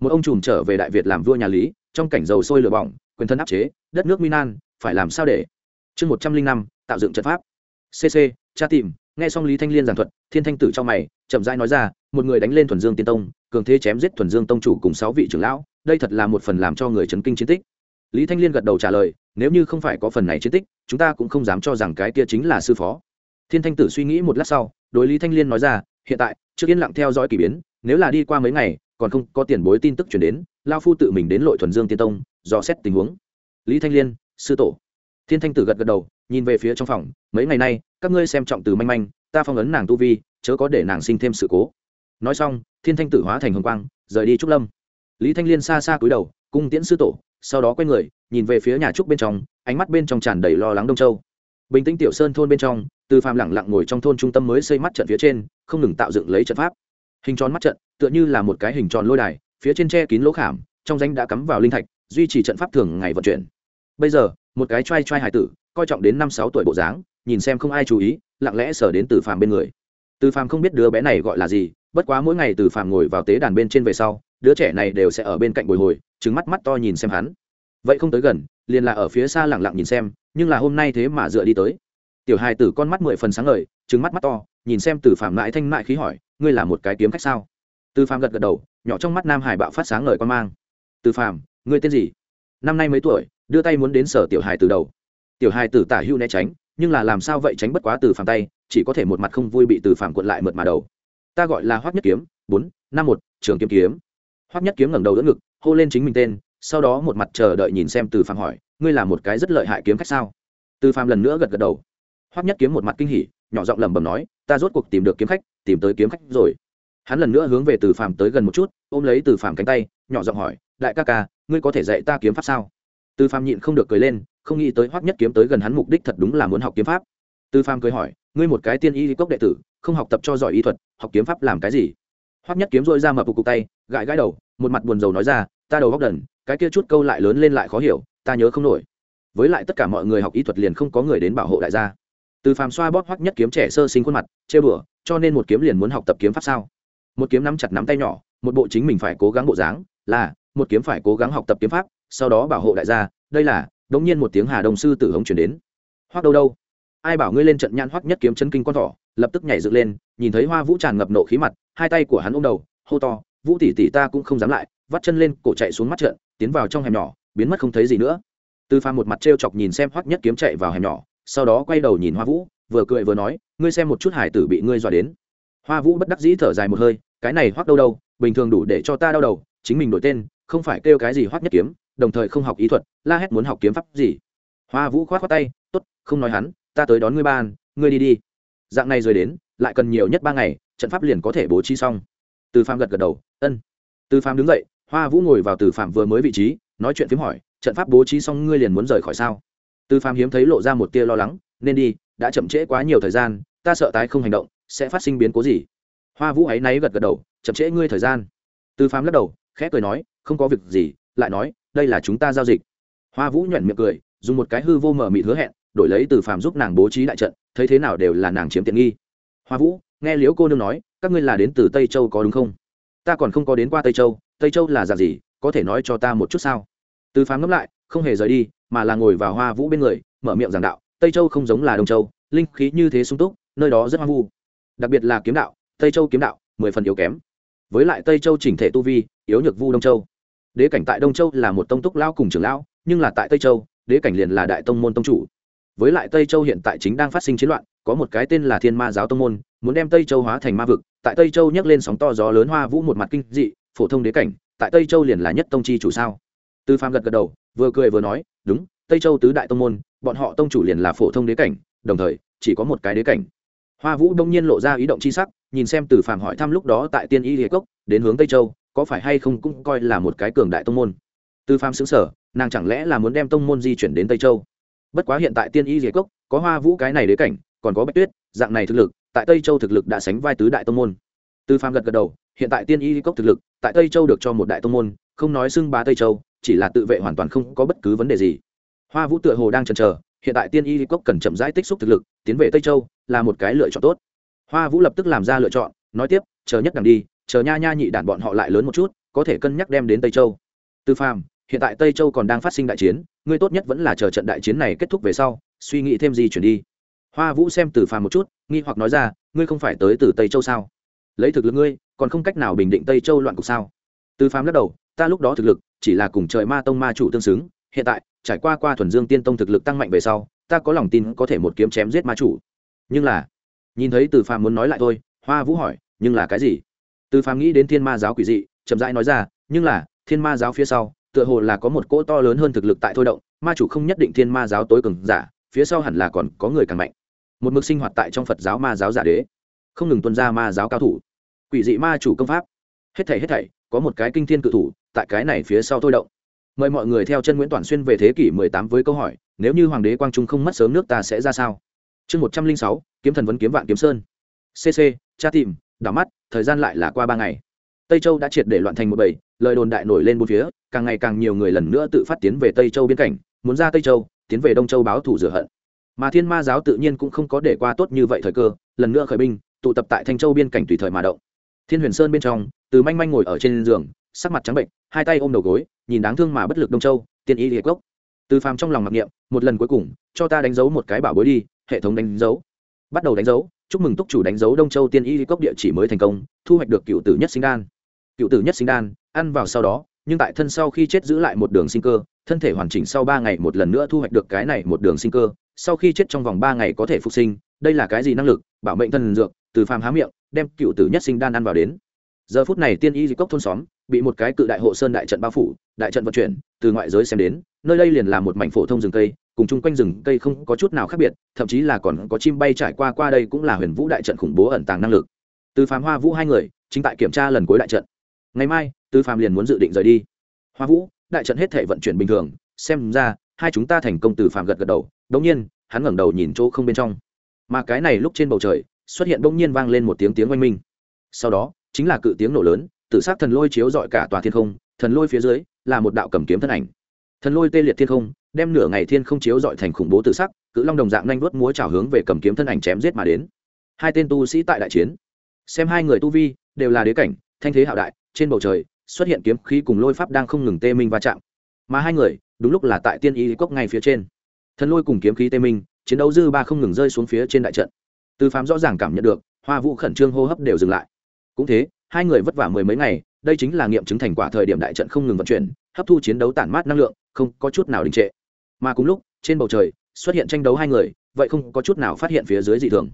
Một ông trùm trở về đại việt làm vua nhà lý, trong cảnh dầu sôi lửa bỏng, quyền thân áp chế, đất nước minan phải làm sao để? Chương một trăm linh năm, tạo dựng trận pháp. Cc cha tìm, nghe xong lý thanh liên giảng thuật, thiên thanh tử trong mày chậm rãi nói ra, một người đánh lên thuần dương tiên tông, cường thế chém giết thuần dương tông chủ cùng sáu vị trưởng lão, đây thật là một phần làm cho người chấn kinh chiến tích. Lý thanh liên gật đầu trả lời, nếu như không phải có phần này chiến tích, chúng ta cũng không dám cho rằng cái kia chính là sư phó. Thiên thanh tử suy nghĩ một lát sau, đối lý thanh liên nói ra, hiện tại, trước yên lặng theo dõi k ỳ biến, nếu là đi qua mấy ngày, còn không có tiền bối tin tức chuyển đến lao phu tự mình đến lội thuần dương tiên tông, dò xét tình huống. Lý thanh liên, sư tổ. Thiên thanh tử gật gật đầu, nhìn về phía trong phòng, mấy ngày nay, các ngươi xem trọng từ manh manh, ta phong ấn nàng tu vi chớ có để nàng sinh thêm sự cố. Nói xong, thiên thanh tử hóa thành hồng quang, rời đi trúc lâm. Lý thanh liên xa xa cúi đầu, cung tiễn sư tổ, sau đó quay người, nhìn về phía nhà trúc bên trong, ánh mắt bên trong tràn đầy lo lắng đông châu. Bình tĩnh tiểu sơn thôn bên trong, từ phàm lẳng lặng ngồi trong thôn trung tâm mới xây mắt trận phía trên, không ngừng tạo dựng lấy trận pháp. Hình tròn mắt trận, tựa như là một cái hình tròn lôi đài, phía trên tre kín lỗ khảm, trong danh đã cắm vào linh thạch, duy trì trận pháp thường ngày vận chuyển. Bây giờ, một cái t r a i t r a i hải tử, coi trọng đến năm sáu tuổi bộ dáng, nhìn xem không ai chú ý, lặng lẽ sở đến từ phàm bên người từ phàm không biết đứa bé này gọi là gì, bất quá mỗi ngày từ phàm ngồi vào tế đàn bên trên về sau, đứa trẻ này đều sẽ ở bên cạnh bồi hồi trứng mắt mắt to nhìn xem hắn. Vậy không tới gần, liền là ở phía xa lẳng lặng nhìn xem, nhưng là hôm nay thế mà dựa đi tới. Tiểu hài tử con mắt mười phần sáng ngời trứng mắt mắt to, nhìn xem từ phàm mãi thanh mại khí hỏi, ngươi là một cái kiếm khách sao? Từ phàm gật gật đầu, nhỏ trong mắt nam hải bạo phát sáng ngời con mang. Từ phàm, ngươi tên gì? Năm nay mấy tuổi, đưa tay muốn đến sở tiểu hài từ đầu. Tiểu hài tử tả hưu né tránh, nhưng là làm sao vậy tránh bất quá từ phàm tay chỉ có thể một mặt không vui bị từ phàm quật lại mượt mà đầu. Ta gọi là hoắc nhất kiếm, bốn, năm một, trường kiếm kiếm. Hoắc nhất kiếm ngẩng đầu đỡ ngực, hô lên chính mình tên, sau đó một mặt chờ đợi nhìn xem từ phàm hỏi, ngươi là một cái rất lợi hại kiếm khách sao? Từ phàm lần nữa gật gật đầu. Hoắc nhất kiếm một mặt kinh hỉ, nhỏ giọng lẩm bẩm nói, ta rốt cuộc tìm được kiếm khách, tìm tới kiếm khách rồi. Hắn lần nữa hướng về từ phàm tới gần một chút, ôm lấy từ phàm cánh tay, nhỏ giọng hỏi, đại ca ca, ngươi có thể dạy ta kiếm pháp sao? Từ phàm nhịn không được cười lên, không nghĩ tới hoắc nhất kiếm tới gần hắn mục đích thật đúng là muốn học kiếm pháp từ phàm cười hỏi, ngươi một cái tiên y cốc đệ tử, không học tập cho giỏi y thuật, học kiếm pháp làm cái gì? Hoắc nhất kiếm dội ra mập cục tay, gãi gãi đầu, một mặt buồn rầu nói ra, ta đầu góc đần, cái kia chút câu lại lớn lên lại khó hiểu, ta nhớ không nổi. Với lại tất cả mọi người học y thuật liền không có người đến bảo hộ đại gia. Từ phàm xoa bóp hoắc nhất kiếm trẻ sơ sinh khuôn mặt, chê bửa cho nên một kiếm liền muốn học tập kiếm pháp sao? Một kiếm nắm chặt nắm tay nhỏ, một bộ chính mình phải cố gắng bộ dáng, là, một kiếm phải cố gắng học tập kiếm pháp, sau đó bảo hộ đại gia, đây là, đống nhiên một tiếng hà đồng sư tử hống chuyển đến. Hoắc đâu đâu ai bảo ngươi lên trận nhãn hoắc nhất kiếm chân kinh con thỏ, lập tức nhảy dựng lên, nhìn thấy hoa vũ tràn ngập nộ khí mặt, hai tay của hắn ôm đầu, hô to, vũ tỷ tỷ ta cũng không dám lại, vắt chân lên, cổ chạy xuống mắt trận, tiến vào trong hẻm nhỏ, biến mất không thấy gì nữa. Tư pha một mặt trêu chọc nhìn xem hoắc nhất kiếm chạy vào hẻm nhỏ, sau đó quay đầu nhìn hoa vũ, vừa cười vừa nói, ngươi xem một chút hải tử bị ngươi dọa đến. Hoa vũ bất đắc dĩ thở dài một hơi, cái này hoắc đâu đâu, bình thường đủ để cho ta đau đầu, chính mình đổi tên, không phải kêu cái gì hoắc nhất kiếm, đồng thời không học ý thuật, la hét muốn học kiếm pháp gì. Hoa vũ khoát khoát tay, tốt, không nói hắn ta tới đón ngươi ban, ngươi đi đi. Dạng này rồi đến, lại cần nhiều nhất ba ngày, trận pháp liền có thể bố trí xong. Từ phạm gật gật đầu, ân. Từ phạm đứng dậy, hoa vũ ngồi vào từ phạm vừa mới vị trí, nói chuyện phím hỏi, trận pháp bố trí xong ngươi liền muốn rời khỏi sao? Từ phạm hiếm thấy lộ ra một tia lo lắng, nên đi, đã chậm trễ quá nhiều thời gian, ta sợ tái không hành động, sẽ phát sinh biến cố gì? Hoa vũ áy náy gật gật đầu, chậm trễ ngươi thời gian. Từ phạm lắc đầu, khẽ cười nói, không có việc gì. Lại nói, đây là chúng ta giao dịch. Hoa vũ nhuẩn miệng cười, dùng một cái hư vô mở mịt hứa hẹn đổi lấy từ phàm giúp nàng bố trí đại trận, thấy thế nào đều là nàng chiếm tiện nghi. Hoa vũ, nghe liễu cô nương nói, các ngươi là đến từ tây châu có đúng không? Ta còn không có đến qua tây châu tây châu là dạng gì, có thể nói cho ta một chút sao? Từ phàm ngẫm lại, không hề rời đi, mà là ngồi vào hoa vũ bên người, mở miệng giảng đạo, tây châu không giống là đông châu, linh khí như thế sung túc, nơi đó rất hoang vu. Đặc biệt là kiếm đạo, tây châu kiếm đạo, mười phần yếu kém. Với lại tây châu chỉnh thể tu vi, yếu nhược vu đông châu. Đế cảnh tại đông châu là một tông túc lao cùng trưởng lão, nhưng là tại tây châu, đế cảnh liền là đại tông môn tông chủ với lại tây châu hiện tại chính đang phát sinh chiến loạn, có một cái tên là thiên ma giáo tông môn, muốn đem tây châu hóa thành ma vực. Tại tây châu nhấc lên sóng to gió lớn hoa vũ một mặt kinh dị, phổ thông đế cảnh, tại tây châu liền là nhất tông chi chủ sao? Tư phạm gật gật đầu, vừa cười vừa nói, đúng, tây châu tứ đại tông môn, bọn họ tông chủ liền là phổ thông đế cảnh, đồng thời, chỉ có một cái đế cảnh. Hoa vũ đông nhiên lộ ra ý động c h i sắc, nhìn xem từ phạm hỏi thăm lúc đó tại tiên y hiệp cốc, đến hướng tây châu, có phải hay không cũng coi là một cái cường đại tông môn. Từ phạm xứng sở nàng chẳng lẽ là muốn đem tông môn di chuyển đến tây châu? Bất quá hiện tại tiên y dế cốc, có hoa vũ cái này đế cảnh, còn có bạch tuyết, dạng này thực lực, tại tây châu thực lực đã sánh vai tứ đại tông môn. Tư phàm gật gật đầu, hiện tại tiên y cốc thực lực, tại tây châu được cho một đại tông môn, không nói xưng bá tây châu, chỉ là tự vệ hoàn toàn không có bất cứ vấn đề gì. Hoa vũ tựa hồ đang chần chờ, hiện tại tiên y cốc cần chậm rãi tích xúc thực lực, tiến về tây châu, là một cái lựa chọn tốt. Hoa vũ lập tức làm ra lựa chọn, nói tiếp, chờ nhất đằng đi, chờ nha nha nhị đản bọn họ lại lớn một chút, có thể cân nhắc đem đến tây châu. Tư phàm hiện tại tây châu còn đang phát sinh đại chiến, ngươi tốt nhất vẫn là chờ trận đại chiến này kết thúc về sau, suy nghĩ thêm gì chuyển đi. Hoa vũ xem từ phàm một chút, nghi hoặc nói ra, ngươi không phải tới từ tây châu sao? Lấy thực lực ngươi, còn không cách nào bình định tây châu loạn cục sao? Từ phàm lắc đầu, ta lúc đó thực lực, chỉ là cùng trời ma tông ma chủ tương xứng, hiện tại, trải qua qua thuần dương tiên tông thực lực tăng mạnh về sau, ta có lòng tin có thể một kiếm chém giết ma chủ. Nhưng là, nhìn thấy từ phàm muốn nói lại thôi, hoa vũ hỏi, nhưng là cái gì? Từ phàm nghĩ đến thiên ma giáo quỷ dị, chậm rãi nói ra, nhưng là, thiên ma giáo phía sau tựa hồ là có một cỗ to lớn hơn thực lực tại thôi động ma chủ không nhất định thiên ma giáo tối cường giả phía sau hẳn là còn có người càng mạnh. Một mực sinh hoạt tại trong phật giáo ma giáo giả đế. Không ngừng tuân ra ma giáo cao thủ. Quỷ dị ma chủ công pháp. Hết thảy hết thảy có một cái kinh thiên cự thủ tại cái này phía sau thôi động. Mời mọi người theo chân nguyễn toàn xuyên về thế kỷ 18 với câu hỏi nếu như hoàng đế quang trung không mất sớm nước ta sẽ ra sao? Chương 106, kiếm thần vấn kiếm vạn kiếm sơn. Cc tra tìm đảo mắt thời gian lại là qua ba ngày. Tây châu đã triệt để loạn thành một bầy lời đồn đại nổi lên bốn phía, càng ngày càng nhiều người lần nữa tự phát tiến về tây châu biên cảnh, muốn ra tây châu, tiến về đông châu báo thủ rửa hận. Mà thiên ma giáo tự nhiên cũng không có để qua tốt như vậy thời cơ, lần nữa khởi binh, tụ tập tại thanh châu biên cảnh tùy thời mà động. Thiên huyền sơn bên trong, từ manh manh ngồi ở trên giường, sắc mặt trắng bệnh, hai tay ôm đầu gối, nhìn đáng thương mà bất lực đông châu, tiên y liệt gốc từ phàm trong lòng mặc niệm, một lần cuối cùng, cho ta đánh dấu một cái bảo bối đi, hệ thống đánh dấu. Bắt đầu đánh dấu, chúc mừng túc chủ đánh dấu đông châu tiên y cốc địa chỉ mới thành công, thu hoạch được cựu tử nhất sinh đan cựu tử nhất sinh đan, ăn vào sau đó, nhưng tại thân sau khi chết giữ lại một đường sinh cơ, thân thể hoàn chỉnh sau ba ngày một lần nữa thu hoạch được cái này một đường sinh cơ, sau khi chết trong vòng ba ngày có thể phục sinh, đây là cái gì năng lực? Bảo mệnh thần dược, từ phàm há miệng, đem cựu tử nhất sinh đan ăn vào đến. Giờ phút này tiên y di cốc thôn xóm, bị một cái cự đại hộ sơn đại trận bao phủ, đại trận vận chuyển, từ ngoại giới xem đến, nơi đây liền là một mảnh phổ thông rừng cây, cùng chung quanh rừng cây không có chút nào khác biệt, thậm chí là còn có chim bay trải qua qua đây cũng là huyền vũ đại trận khủng bố ẩn tàng năng lực. Từ phàm hoa vũ hai người, chính tại kiểm tra lần cuối đại trận ngày mai Tư Phạm liền muốn dự định rời đi. Hoa vũ, đại trận hết thể vận chuyển bình thường, xem ra, hai chúng ta thành công từ Phạm gật gật đầu, đống nhiên, hắn ngẩng đầu nhìn chỗ không bên trong. Mà cái này lúc trên bầu trời, xuất hiện đống nhiên vang lên một tiếng tiếng oanh minh. Sau đó, chính là cự tiếng nổ lớn tự sát thần lôi chiếu dọi cả tòa thiên không, thần lôi phía dưới, là một đạo cầm kiếm thân ảnh. Thần lôi tê liệt thiên không, đem nửa ngày thiên không chiếu dọi thành khủng bố tự sắc, cự long đồng dạng nhanh vuốt múa trào hướng về cầm kiếm thân ảnh chém giết mà đến. Hai tên tu sĩ tại đại chiến. Xem hai người tu vi, đều là đế cảnh thanh thế hạo đại, trên bầu trời, xuất hiện kiếm khí cùng lôi pháp đang không ngừng tê minh va chạm. Mà hai người, đúng lúc là tại tiên y cốc ngay phía trên. Thần lôi cùng kiếm khí tê minh, chiến đấu dư ba không ngừng rơi xuống phía trên đại trận. Từ phàm rõ ràng cảm nhận được, hoa vũ khẩn trương hô hấp đều dừng lại. Cũng thế, hai người vất vả mười mấy ngày, đây chính là nghiệm chứng thành quả thời điểm đại trận không ngừng vận chuyển, hấp thu chiến đấu tản mát năng lượng, không có chút nào đình trệ. Mà cùng lúc, trên bầu trời, xuất hiện tranh đấu hai người, vậy không có chút nào phát hiện phía dưới dị thường.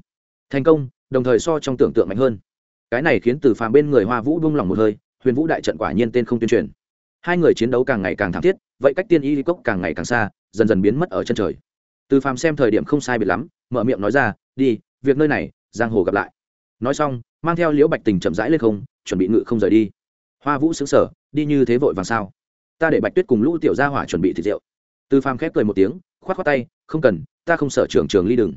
Thành công, đồng thời so trong tưởng tượng mạnh hơn cái này khiến từ phàm bên người hoa vũ buông lòng một hơi, huyền vũ đại trận quả nhiên tên không tuyên truyền. Hai người chiến đấu càng ngày càng thảm thiết, vậy cách tiên y cốc càng ngày càng xa, dần dần biến mất ở chân trời. Từ phàm xem thời điểm không sai biệt lắm, mở miệng nói ra, đi, việc nơi này, giang hồ gặp lại. Nói xong, mang theo liễu bạch tình chậm rãi lên không, chuẩn bị ngự không rời đi. Hoa vũ xứng sở đi như thế vội vàng sao? Ta để bạch tuyết cùng lũ tiểu gia hỏa chuẩn bị thịt rượu. Từ phàm khép cười một tiếng k h o á t k h o á tay, không cần, ta không sợ trưởng trường ly đừng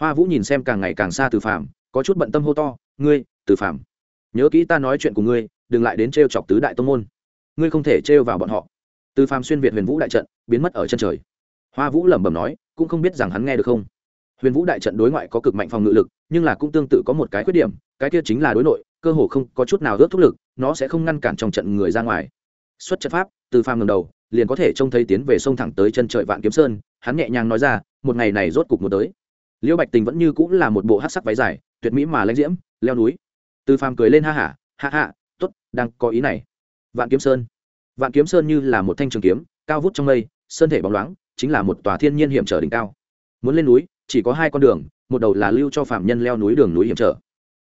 hoa vũ nhìn xem càng ngày càng xa từ phàm, có chút bận tâm hô to, ngươi từ phàm. Nhớ kỹ ta nói chuyện của ngươi, đừng lại đến t chọc tứ đại tông môn. Ngươi không thể t vào bọn họ. Từ phàm xuyên việt huyền vũ đại trận, biến mất ở chân trời. Hoa vũ lẩm bẩm nói, cũng không biết rằng hắn nghe được không. Huyền vũ đại trận đối ngoại có cực mạnh phòng ngự lực, nhưng là cũng tương tự có một cái khuyết điểm, cái kia chính là đối nội, cơ hồ không có chút nào ướt thúc lực, nó sẽ không ngăn cản trong trận người ra ngoài. Xuất trận pháp, từ phàm ngầm đầu, liền có thể trông thấy tiến về sông thẳng tới chân trời vạn kiếm sơn, hắn nhẹ nhàng nói ra, một ngày này rốt cục một tới. Liễu bạch tình vẫn như cũng là một bộ hát sắc váy dài, tuyệt mỹ mà lãnh diễm, leo núi từ phàm cười lên ha hả hạ hạ t ố t đang có ý này. Vạn kiếm sơn. Vạn kiếm sơn như là một thanh trường kiếm, cao vút trong mây, sơn thể bóng loáng, chính là một tòa thiên nhiên hiểm trở đỉnh cao. Muốn lên núi, chỉ có hai con đường, một đầu là lưu cho phạm nhân leo núi đường núi hiểm trở.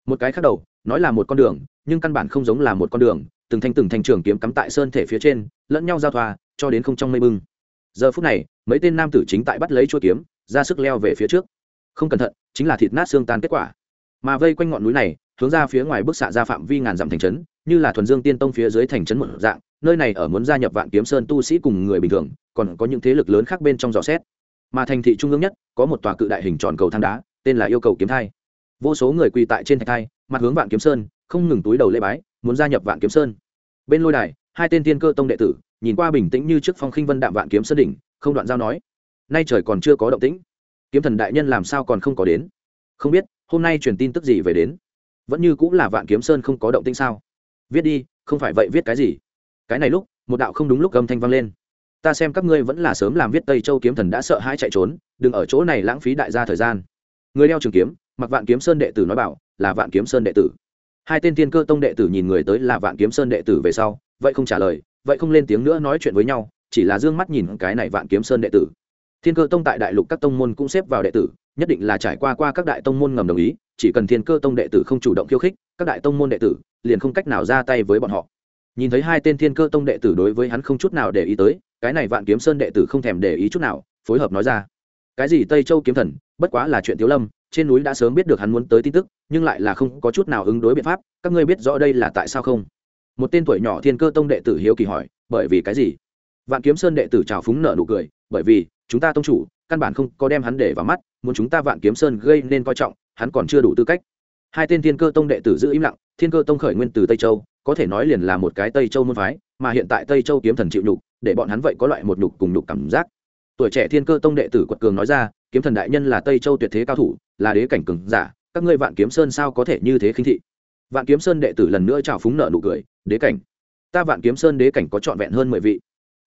Một cái khác đầu, nói là một con đường, nhưng căn bản không giống là một con đường, từng thanh từng thanh trường kiếm cắm tại sơn thể phía trên, lẫn nhau giao thoa, cho đến không trong mây bưng. Giờ phút này, mấy tên nam tử chính tại bắt lấy chuỗi kiếm, ra sức leo về phía trước. Không cẩn thận, chính là thịt nát xương tan kết quả. Mà vây quanh ngọn núi này hướng ra phía ngoài bức xạ ra phạm vi ngàn dặm thành trấn, như là thuần dương tiên tông phía dưới thành trấn một dạng, nơi này ở muốn gia nhập vạn kiếm sơn tu sĩ cùng người bình thường, còn có những thế lực lớn khác bên trong dò xét. Mà thành thị trung ương nhất, có một tòa cự đại hình tròn cầu thang đá, tên là yêu cầu kiếm thai. Vô số người quỳ tại trên thạch thai, mặt hướng vạn kiếm sơn, không ngừng túi đầu lễ bái, muốn gia nhập vạn kiếm sơn. Bên lôi đài, hai tên tiên cơ tông đệ tử, nhìn qua bình tĩnh như trước phong khinh vân đạm vạn kiếm sơn đỉnh, không đoạn giao nói, nay trời còn chưa có động tĩnh. Kiếm thần đại nhân làm sao còn không có đến? Không biết, hôm nay truyền tin tức gì về đến? Vẫn như cũng là vạn kiếm sơn không có động tĩnh sao? Viết đi, không phải vậy viết cái gì? Cái này lúc, một đạo không đúng lúc âm thanh vang lên. Ta xem các ngươi vẫn là sớm làm viết tây châu kiếm thần đã sợ hãi chạy trốn, đừng ở chỗ này lãng phí đại gia thời gian. Người đeo trường kiếm, mặc vạn kiếm sơn đệ tử nói bảo, là vạn kiếm sơn đệ tử. Hai tên tiên cơ tông đệ tử nhìn người tới là vạn kiếm sơn đệ tử về sau, vậy không trả lời, vậy không lên tiếng nữa nói chuyện với nhau, chỉ là d ư ơ n g mắt nhìn cái này vạn kiếm sơn đệ tử. Thiên cơ tông tại đại lục các tông môn cũng xếp vào đệ tử, nhất định là trải qua qua các đại tông môn ngầm đồng ý chỉ cần thiên cơ tông đệ tử không chủ động khiêu khích, các đại tông môn đệ tử liền không cách nào ra tay với bọn họ. Nhìn thấy hai tên thiên cơ tông đệ tử đối với hắn không chút nào để ý tới, cái này vạn kiếm sơn đệ tử không thèm để ý chút nào, phối hợp nói ra. Cái gì tây châu kiếm thần, bất quá là chuyện thiếu lâm, trên núi đã sớm biết được hắn muốn tới tin tức, nhưng lại là không có chút nào ứng đối biện pháp, các ngươi biết rõ đây là tại sao không? Một tên tuổi nhỏ thiên cơ tông đệ tử hiếu kỳ hỏi, bởi vì cái gì? Vạn kiếm sơn đệ tử trào phúng nở nụ cười, bởi vì, chúng ta tông chủ, căn bản không có đem hắn để vào mắt, muốn chúng ta vạn kiếm sơn gây nên coi trọng hắn còn chưa đủ tư cách. Hai tên thiên cơ tông đệ tử giữ im lặng, thiên cơ tông khởi nguyên từ tây châu, có thể nói liền là một cái tây châu môn phái, mà hiện tại tây châu kiếm thần chịu nhục, để bọn hắn vậy có loại một nhục cùng nhục cảm giác. Tuổi trẻ thiên cơ tông đệ tử quật cường nói ra, kiếm thần đại nhân là tây châu tuyệt thế cao thủ, là đế cảnh cường giả, các ngươi vạn kiếm sơn sao có thể như thế khinh thị? Vạn kiếm sơn đệ tử lần nữa trào phúng nợ nụ cười, đế cảnh, ta vạn kiếm sơn đế cảnh có trọn vẹn hơn mười vị.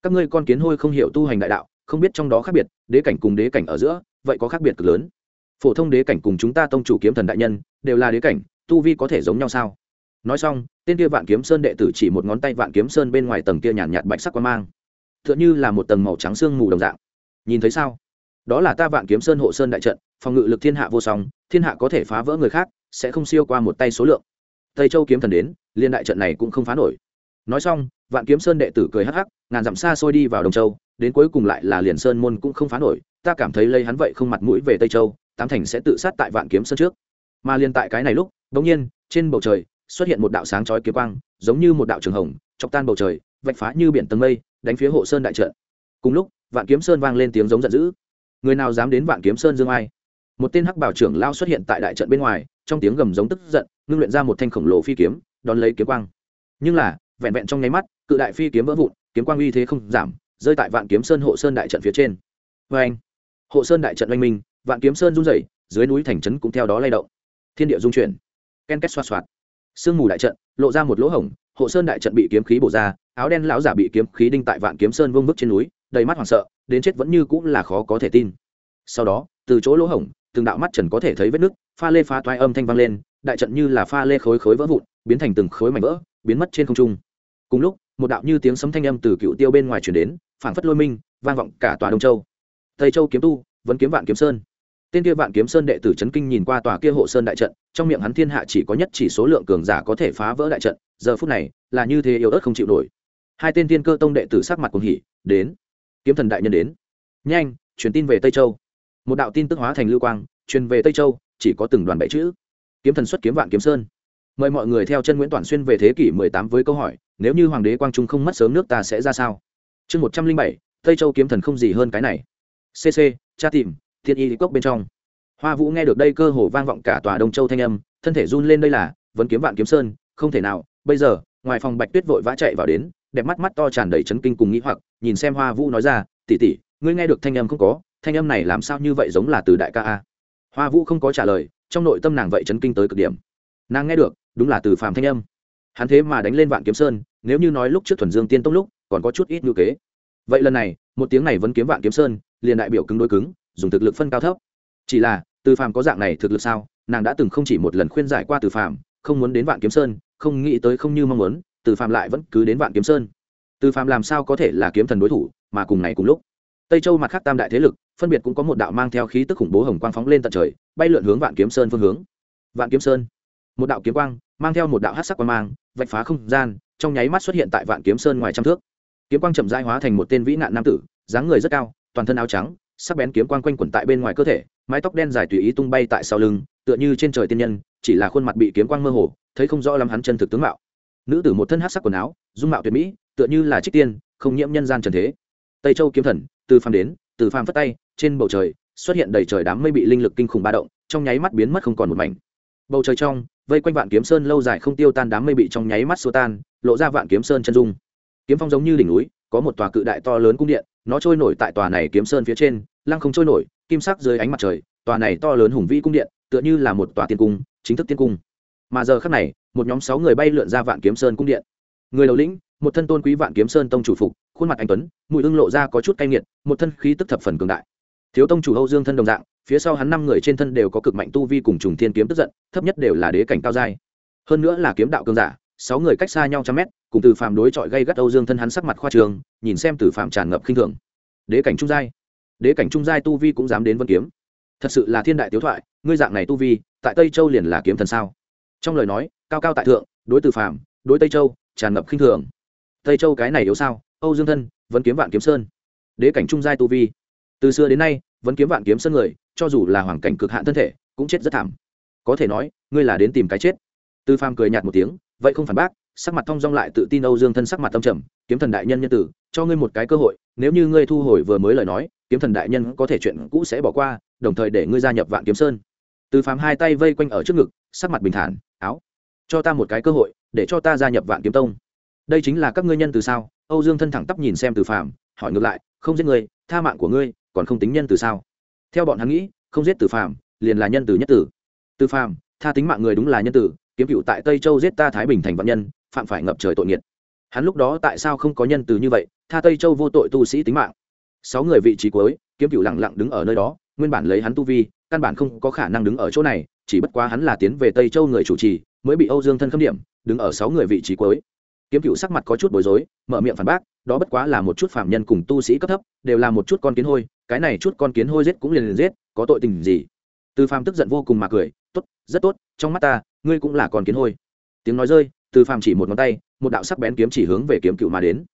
Các ngươi con kiến hôi không hiểu tu hành đại đạo, không biết trong đó khác biệt, đế cảnh cùng đế cảnh ở giữa, vậy có khác biệt cực lớn phổ thông đế cảnh cùng chúng ta tông chủ kiếm thần đại nhân đều là đế cảnh tu vi có thể giống nhau sao? Nói xong tên kia vạn kiếm sơn đệ tử chỉ một ngón tay vạn kiếm sơn bên ngoài tầng kia nhàn nhạt, nhạt bạch sắc quan mang. T h ư ợ n h ư là một tầng màu trắng sương mù đồng dạng. Nhìn thấy sao? Đó là ta vạn kiếm sơn hộ sơn đại trận phòng ngự lực thiên hạ vô song thiên hạ có thể phá vỡ người khác sẽ không siêu qua một tay số lượng. Tây châu kiếm thần đến liên đại trận này cũng không phá nổi. Nói xong vạn kiếm sơn đệ tử cười hắc hắc ngàn dặm xa xôi đi vào đồng châu đến cuối cùng lại là liền sơn môn cũng không phá nổi ta cảm thấy lấy hắn vậy không mặt mũi về tây châu tám thành sẽ tự sát tại vạn kiếm sơn trước. Mà liền tại cái này lúc bỗng nhiên, trên bầu trời xuất hiện một đạo sáng chói kiếm quang, giống như một đạo trường hồng, chọc tan bầu trời, vạch phá như biển tầng mây, đánh phía hộ sơn đại trận. Cùng lúc, vạn kiếm sơn vang lên tiếng giống giận dữ. Người nào dám đến vạn kiếm sơn dương ai? Một tên hắc bảo trưởng lao xuất hiện tại đại trận bên ngoài, trong tiếng gầm giống tức giận, ngưng luyện ra một thanh khổng lồ phi kiếm, đón lấy kiếm quang. Nhưng là, vẹn vẹn trong nháy mắt, cự đại phi kiếm vỡ vụn, kiếm quang uy thế không giảm, rơi tại vạn kiếm sơn hộ sơn đại trận phía trên. Vê anh hộ sơn đại trận oanh minh vạn kiếm sơn run rẩy, dưới núi thành trấn cũng theo đó lay động. Thiên địa dung chuyển, ken két xoa xoạt. Sương mù đại trận lộ ra một lỗ hổng, hộ sơn đại trận bị kiếm khí bổ ra, áo đen lão giả bị kiếm khí đinh tại vạn kiếm sơn vương vức trên núi, đầy mắt hoảng sợ, đến chết vẫn như cũng là khó có thể tin. Sau đó, từ chỗ lỗ hổng, từng đạo mắt trần có thể thấy vết nứt, pha lê phá toai âm thanh vang lên, đại trận như là pha lê khối khối vỡ vụn, biến thành từng khối mảnh vỡ, biến mất trên không trung. Cùng lúc, một đạo như tiếng sấm thanh âm từ cựu tiêu bên ngoài chuyển đến, phảng phất lôi minh, vang vọng cả tòa đông châu. Tây châu kiếm tu, vẫn kiếm vạn kiếm sơn tên kia vạn kiếm sơn đệ tử trấn kinh nhìn qua tòa kia hộ sơn đại trận trong miệng hắn thiên hạ chỉ có nhất chỉ số lượng cường giả có thể phá vỡ đại trận giờ phút này là như thế yếu ớt không chịu nổi. Hai tên thiên cơ tông đệ tử sắc mặt cùng hỉ đến kiếm thần đại nhân đến. Nhanh truyền tin về tây châu. Một đạo tin tức hóa thành lưu quang truyền về tây châu chỉ có từng đoàn bảy chữ. Kiếm thần xuất kiếm vạn kiếm sơn. Mời mọi người theo chân nguyễn toàn xuyên về thế kỷ 18 với câu hỏi nếu như hoàng đế quang trung không mất sớm nước ta sẽ ra sao? Chương 107, tây châu kiếm thần không gì hơn cái này. Cc cha tìm thiên y cốc bên trong. Hoa vũ nghe được đây cơ hồ vang vọng cả tòa đông châu thanh âm, thân thể run lên đây là, vẫn kiếm vạn kiếm sơn, không thể nào, bây giờ, ngoài phòng bạch tuyết vội vã chạy vào đến, đẹp mắt mắt to tràn đầy chấn kinh cùng nghĩ hoặc, nhìn xem hoa vũ nói ra tỉ tỉ ngươi nghe được thanh âm không có, thanh âm này làm sao như vậy giống là từ đại ca a? Hoa vũ không có trả lời, trong nội tâm nàng vậy chấn kinh tới cực điểm. Nàng nghe được, đúng là từ phàm thanh âm. Hắn thế mà đánh lên vạn kiếm sơn, nếu như nói lúc trước thuần dương tiên tông lúc, còn có chút ít ngữ kế. Vậy lần này, một tiếng này vẫn kiếm vạn kiếm sơn, liền đại biểu cứng đối cứng dùng thực lực phân cao thấp. Chỉ là, từ phàm có dạng này thực lực sao? Nàng đã từng không chỉ một lần khuyên giải qua từ phàm, không muốn đến vạn kiếm sơn, không nghĩ tới không như mong muốn, từ phàm lại vẫn cứ đến vạn kiếm sơn. Từ phàm làm sao có thể là kiếm thần đối thủ, mà cùng ngày cùng lúc, tây châu mặt khác tam đại thế lực, phân biệt cũng có một đạo mang theo khí tức khủng bố hồng quang phóng lên tận trời, bay lượn hướng vạn kiếm sơn phương hướng. Vạn kiếm sơn, một đạo kiếm quang, mang theo một đạo hát sắc quang mang, vạch phá không gian, trong nháy mắt xuất hiện tại vạn kiếm sơn ngoài trăm thước. Kiếm quang chậm dai hóa thành một tên vĩ nạn nam tử, dáng người rất cao, toàn thân áo trắng sắc bén kiếm quang quanh quẩn tại bên ngoài cơ thể, mái tóc đen dài tùy ý tung bay tại sau lưng, tựa như trên trời tiên nhân, chỉ là khuôn mặt bị kiếm quang mơ hồ, thấy không rõ lắm hắn chân thực tướng mạo. Nữ tử một thân hát sắc quần áo, dung mạo tuyệt mỹ, tựa như là trích tiên, không nhiễm nhân gian trần thế. Tây châu kiếm thần, từ phàm đến, từ phàm phất tay, trên bầu trời, xuất hiện đầy trời đám mây bị linh lực kinh khủng ba động, trong nháy mắt biến mất không còn một mảnh. Bầu trời trong, vây quanh vạn kiếm sơn lâu dài không tiêu tan đám mây bị trong nháy mắt xua tan, lộ ra vạn kiếm sơn chân dung. Kiếm phong giống như đỉnh núi, có một tòa cự đại to lớn cung điện, nó trôi nổi tại tòa này kiếm sơn phía trên lăng không trôi nổi, kim sắc dưới ánh mặt trời, tòa này to lớn hùng vĩ cung điện, tựa như là một tòa tiên cung, chính thức tiên cung. Mà giờ khắc này, một nhóm sáu người bay lượn ra vạn kiếm sơn cung điện. Người đầu lĩnh, một thân tôn quý vạn kiếm sơn tông chủ phục, khuôn mặt anh tuấn, mùi ưng lộ ra có chút cay nghiệt, một thân khí tức thập phần cường đại. Thiếu tông chủ âu dương thân đồng dạng, phía sau hắn năm người trên thân đều có cực mạnh tu vi cùng trùng thiên kiếm tức giận, thấp nhất đều là đế cảnh cao giai. Hơn nữa là kiếm đạo cường giả, sáu người cách xa nhau trăm mét, cùng từ phàm đối chọi gây gắt âu dương thân hắn sắc mặt khoa trường nhìn xem từ phàm tràn ngập khinh thường. Đế cảnh trung giai đế cảnh trung giai tu vi cũng dám đến vân kiếm. Thật sự là thiên đại tiếu thoại, ngươi dạng này tu vi, tại tây châu liền là kiếm thần sao? Trong lời nói, cao cao tại thượng, đối từ phàm, đối tây châu, tràn ngập khinh thường. Tây châu cái này yếu sao? Âu dương thân vẫn kiếm vạn kiếm sơn. Đế cảnh trung giai tu vi. Từ xưa đến nay vẫn kiếm vạn kiếm sơn người, cho dù là hoàng cảnh cực hạn thân thể, cũng chết rất thảm. Có thể nói, ngươi là đến tìm cái chết. Tư phàm cười nhạt một tiếng, vậy không phản bác, sắc mặt thong dong lại tự tin âu dương thân sắc mặt tâm trầm, kiếm thần đại nhân nhân tử cho ngươi một cái cơ hội, nếu như ngươi thu hồi vừa mới lời nói, kiếm thần đại nhân có thể chuyện cũ sẽ bỏ qua, đồng thời để ngươi gia nhập vạn kiếm sơn. Từ phàm hai tay vây quanh ở trước ngực, sắc mặt bình thản, áo, cho ta một cái cơ hội, để cho ta gia nhập vạn kiếm tông. Đây chính là các ngươi nhân từ sao? Âu dương thân thẳng tắp nhìn xem từ phàm, hỏi ngược lại, không giết người, tha mạng của ngươi, còn không tính nhân từ sao? Theo bọn hắn nghĩ, không giết từ phàm, liền là nhân từ nhất tử. Từ phàm, tha tính mạng người đúng là nhân tử, kiếm cựu tại tây châu giết ta thái bình thành vạn nhân, phạm phải ngập trời tội nghiệt hắn lúc đó tại sao không có nhân từ như vậy, tha tây châu vô tội tu sĩ tính mạng? Sáu người vị trí cuối, kiếm cựu lẳng lặng đứng ở nơi đó, nguyên bản lấy hắn tu vi, căn bản không có khả năng đứng ở chỗ này, chỉ bất quá hắn là tiến về tây châu người chủ trì, mới bị âu dương thân khâm điểm, đứng ở sáu người vị trí cuối. Kiếm cựu sắc mặt có chút bối rối, mở miệng phản bác, đó bất quá là một chút phạm nhân cùng tu sĩ cấp thấp, đều là một chút con kiến hôi, cái này chút con kiến hôi giết cũng liền liền giết, có tội tình gì? Từ phàm tức giận vô cùng mà cười, tốt, rất tốt, trong mắt ta, ngươi cũng là con kiến hôi. Tiếng nói rơi từ phàm chỉ một ngón tay, một đạo sắc bén kiếm chỉ hướng về kiếm cựu mà đến.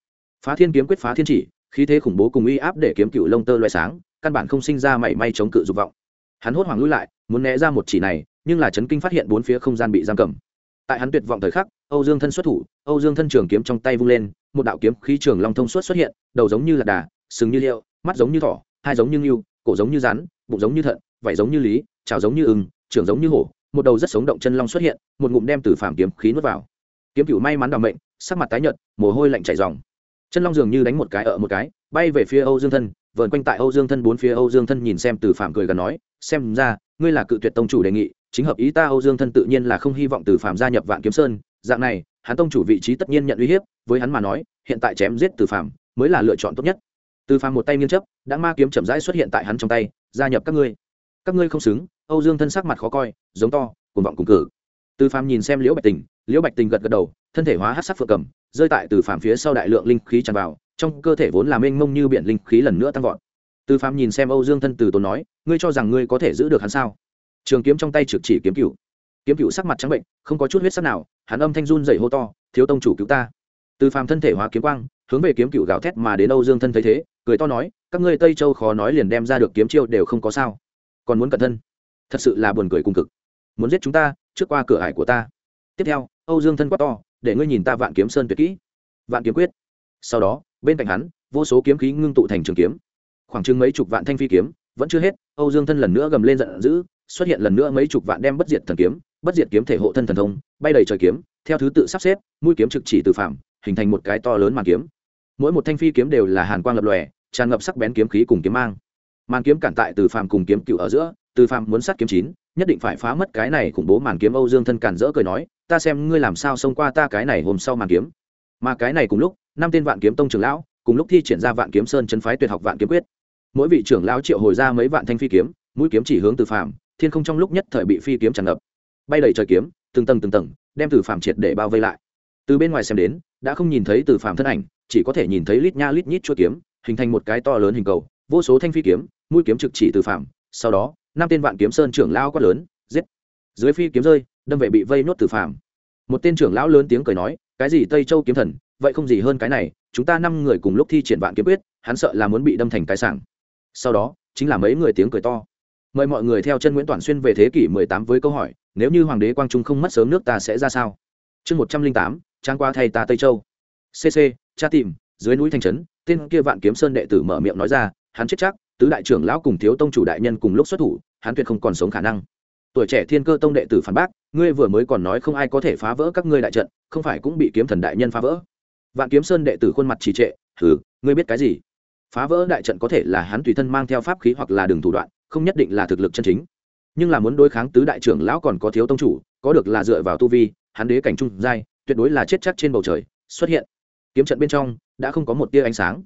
Phá thiên kiếm quyết phá thiên chỉ, khí thế khủng bố cùng uy áp để kiếm cựu lông tơ loại sáng, căn bản không sinh ra mảy may chống cự dục vọng. Hắn hốt hoảng lui lại, muốn né ra một chỉ này, nhưng là chấn kinh phát hiện bốn phía không gian bị giam cầm. Tại hắn tuyệt vọng thời khắc, âu dương thân xuất thủ, âu dương thân trường kiếm trong tay vung lên, một đạo kiếm khí trường long thông suốt xuất hiện, đầu giống như lạc đà, sừng như liệu, mắt giống như thỏ, hai giống như ngưu, cổ giống như rắn, bụng giống như thận, vảy giống như lý trào giống như ưng, trưởng giống như hổ, một đầu rất sống động chân long xuất hiện, một ngụm đem từ phàm kiếm khí nuốt vào kiếm cựu may mắn đ mệnh, sắc mặt tái nhợt, mồ hôi lạnh chảy dòng chân long dường như đánh một cái ở một cái, bay về phía âu dương thân vợn quanh tại âu dương thân bốn phía âu dương thân nhìn xem từ Phạm cười gần nói, xem ra, ngươi là cự tuyệt tông chủ đề nghị, chính hợp ý ta âu dương thân tự nhiên là không hy vọng từ Phạm gia nhập vạn kiếm sơn, dạng này, hắn tông chủ vị trí tất nhiên nhận uy hiếp, với hắn mà nói, hiện tại chém giết từ Phạm mới là lựa chọn tốt nhất. Từ Phạm một tay nghiêng chấp đã ma kiếm chậm rãi xuất hiện tại hắn trong tay, gia nhập các ngươi. Các ngươi không xứng. Âu dương thân sắc mặt khó coi, giống to, cuồng vọng cùng cử. Từ Phạm nhìn xem liễu bạch tình liễu bạch tình gật gật đầu, thân thể hóa hát sắc phượng cầm, rơi tại từ phàm phía sau đại lượng linh khí tràn vào, trong cơ thể vốn làm mênh mông như biển linh khí lần nữa tăng vọt. Từ phàm nhìn xem âu dương thân từ tốn nói, ngươi cho rằng ngươi có thể giữ được hắn sao? Trường kiếm trong tay trực chỉ kiếm cựu kiếm cựu sắc mặt trắng bệnh, không có chút huyết sắc nào, hắn âm thanh run dày hô to, thiếu tông chủ cứu ta. Từ phàm thân thể hóa kiếm quang, hướng về kiếm cựu gào thét mà đến âu dương thân thấy thế, cười to nói, các ngươi tây châu khó nói liền đem ra được kiếm chiêu đều không có sao. Còn muốn cẩn thân? Thật sự là buồn cười cùng cực. Muốn giết chúng ta, trước qua cửa ải của ta. Tiếp theo âu dương thân quát to, để ngươi nhìn ta vạn kiếm sơn tuyệt kỹ. Vạn kiếm quyết. Sau đó, bên cạnh hắn, vô số kiếm khí ngưng tụ thành trường kiếm. Khoảng chừng mấy chục vạn thanh phi kiếm, vẫn chưa hết, âu dương thân lần nữa gầm lên giận dữ, xuất hiện lần nữa mấy chục vạn đem bất diệt thần kiếm, bất diệt kiếm thể hộ thân thần thông, bay đầy trời kiếm, theo thứ tự sắp xếp, mũi kiếm trực chỉ từ phạm, hình thành một cái to lớn màn kiếm. Mỗi một thanh phi kiếm đều là hàn quang lập lòe, tràn ngập sắc bén kiếm khí cùng kiếm mang. Màn kiếm cản tại từ phạm cùng kiếm cựu ở giữa, từ phạm muốn sát kiếm chín, nhất định phải phá mất cái này khủng bố màn kiếm âu dương thân cản rỡ cười nói ta xem ngươi làm sao xông qua ta cái này hôm sau màn kiếm. Mà cái này cùng lúc, năm tên vạn kiếm tông trưởng lão, cùng lúc thi triển ra vạn kiếm sơn chân phái tuyệt học vạn kiếm quyết. Mỗi vị trưởng lão triệu hồi ra mấy vạn thanh phi kiếm, mũi kiếm chỉ hướng từ phạm thiên không trong lúc nhất thời bị phi kiếm tràn ngập. Bay đầy trời kiếm, từng tầng từng tầng, đem từ phạm triệt để bao vây lại. Từ bên ngoài xem đến, đã không nhìn thấy từ phạm thân ảnh, chỉ có thể nhìn thấy lít nha lít nhít chuỗi kiếm, hình thành một cái to lớn hình cầu, vô số thanh phi kiếm, mũi kiếm trực chỉ từ phạm sau đó, năm tên vạn kiếm sơn trưởng lao quát lớn, giết. Dưới phi kiếm rơi đâm về bị vây nuốt tử phàm. một tên trưởng lão lớn tiếng cười nói cái gì tây châu kiếm thần vậy không gì hơn cái này chúng ta năm người cùng lúc thi triển vạn kiếm quyết hắn sợ là muốn bị đâm thành cái sảng. Sau đó chính là mấy người tiếng cười to. Mời mọi người theo chân nguyễn toàn xuyên về thế kỷ 18 với câu hỏi nếu như hoàng đế quang trung không mất sớm nước ta sẽ ra sao? Chương 108, trang qua thay ta tây châu. Cc cha tìm dưới núi thành trấn tên kia vạn kiếm sơn đệ tử mở miệng nói ra hắn chết chắc tứ đại trưởng lão cùng thiếu tông chủ đại nhân cùng lúc xuất thủ hắn tuyệt không còn sống khả năng tuổi trẻ thiên cơ tông đệ tử phản bác, ngươi vừa mới còn nói không ai có thể phá vỡ các ngươi đại trận, không phải cũng bị kiếm thần đại nhân phá vỡ? Vạn kiếm sơn đệ tử khuôn mặt trì trệ thử ngươi biết cái gì? Phá vỡ đại trận có thể là hắn tùy thân mang theo pháp khí hoặc là đường thủ đoạn, không nhất định là thực lực chân chính. Nhưng là muốn đối kháng tứ đại trưởng lão còn có thiếu tông chủ, có được là dựa vào tu vi, hắn đế cảnh trung giai, tuyệt đối là chết chắc trên bầu trời, xuất hiện. Kiếm trận bên trong đã không có một tia ánh sáng.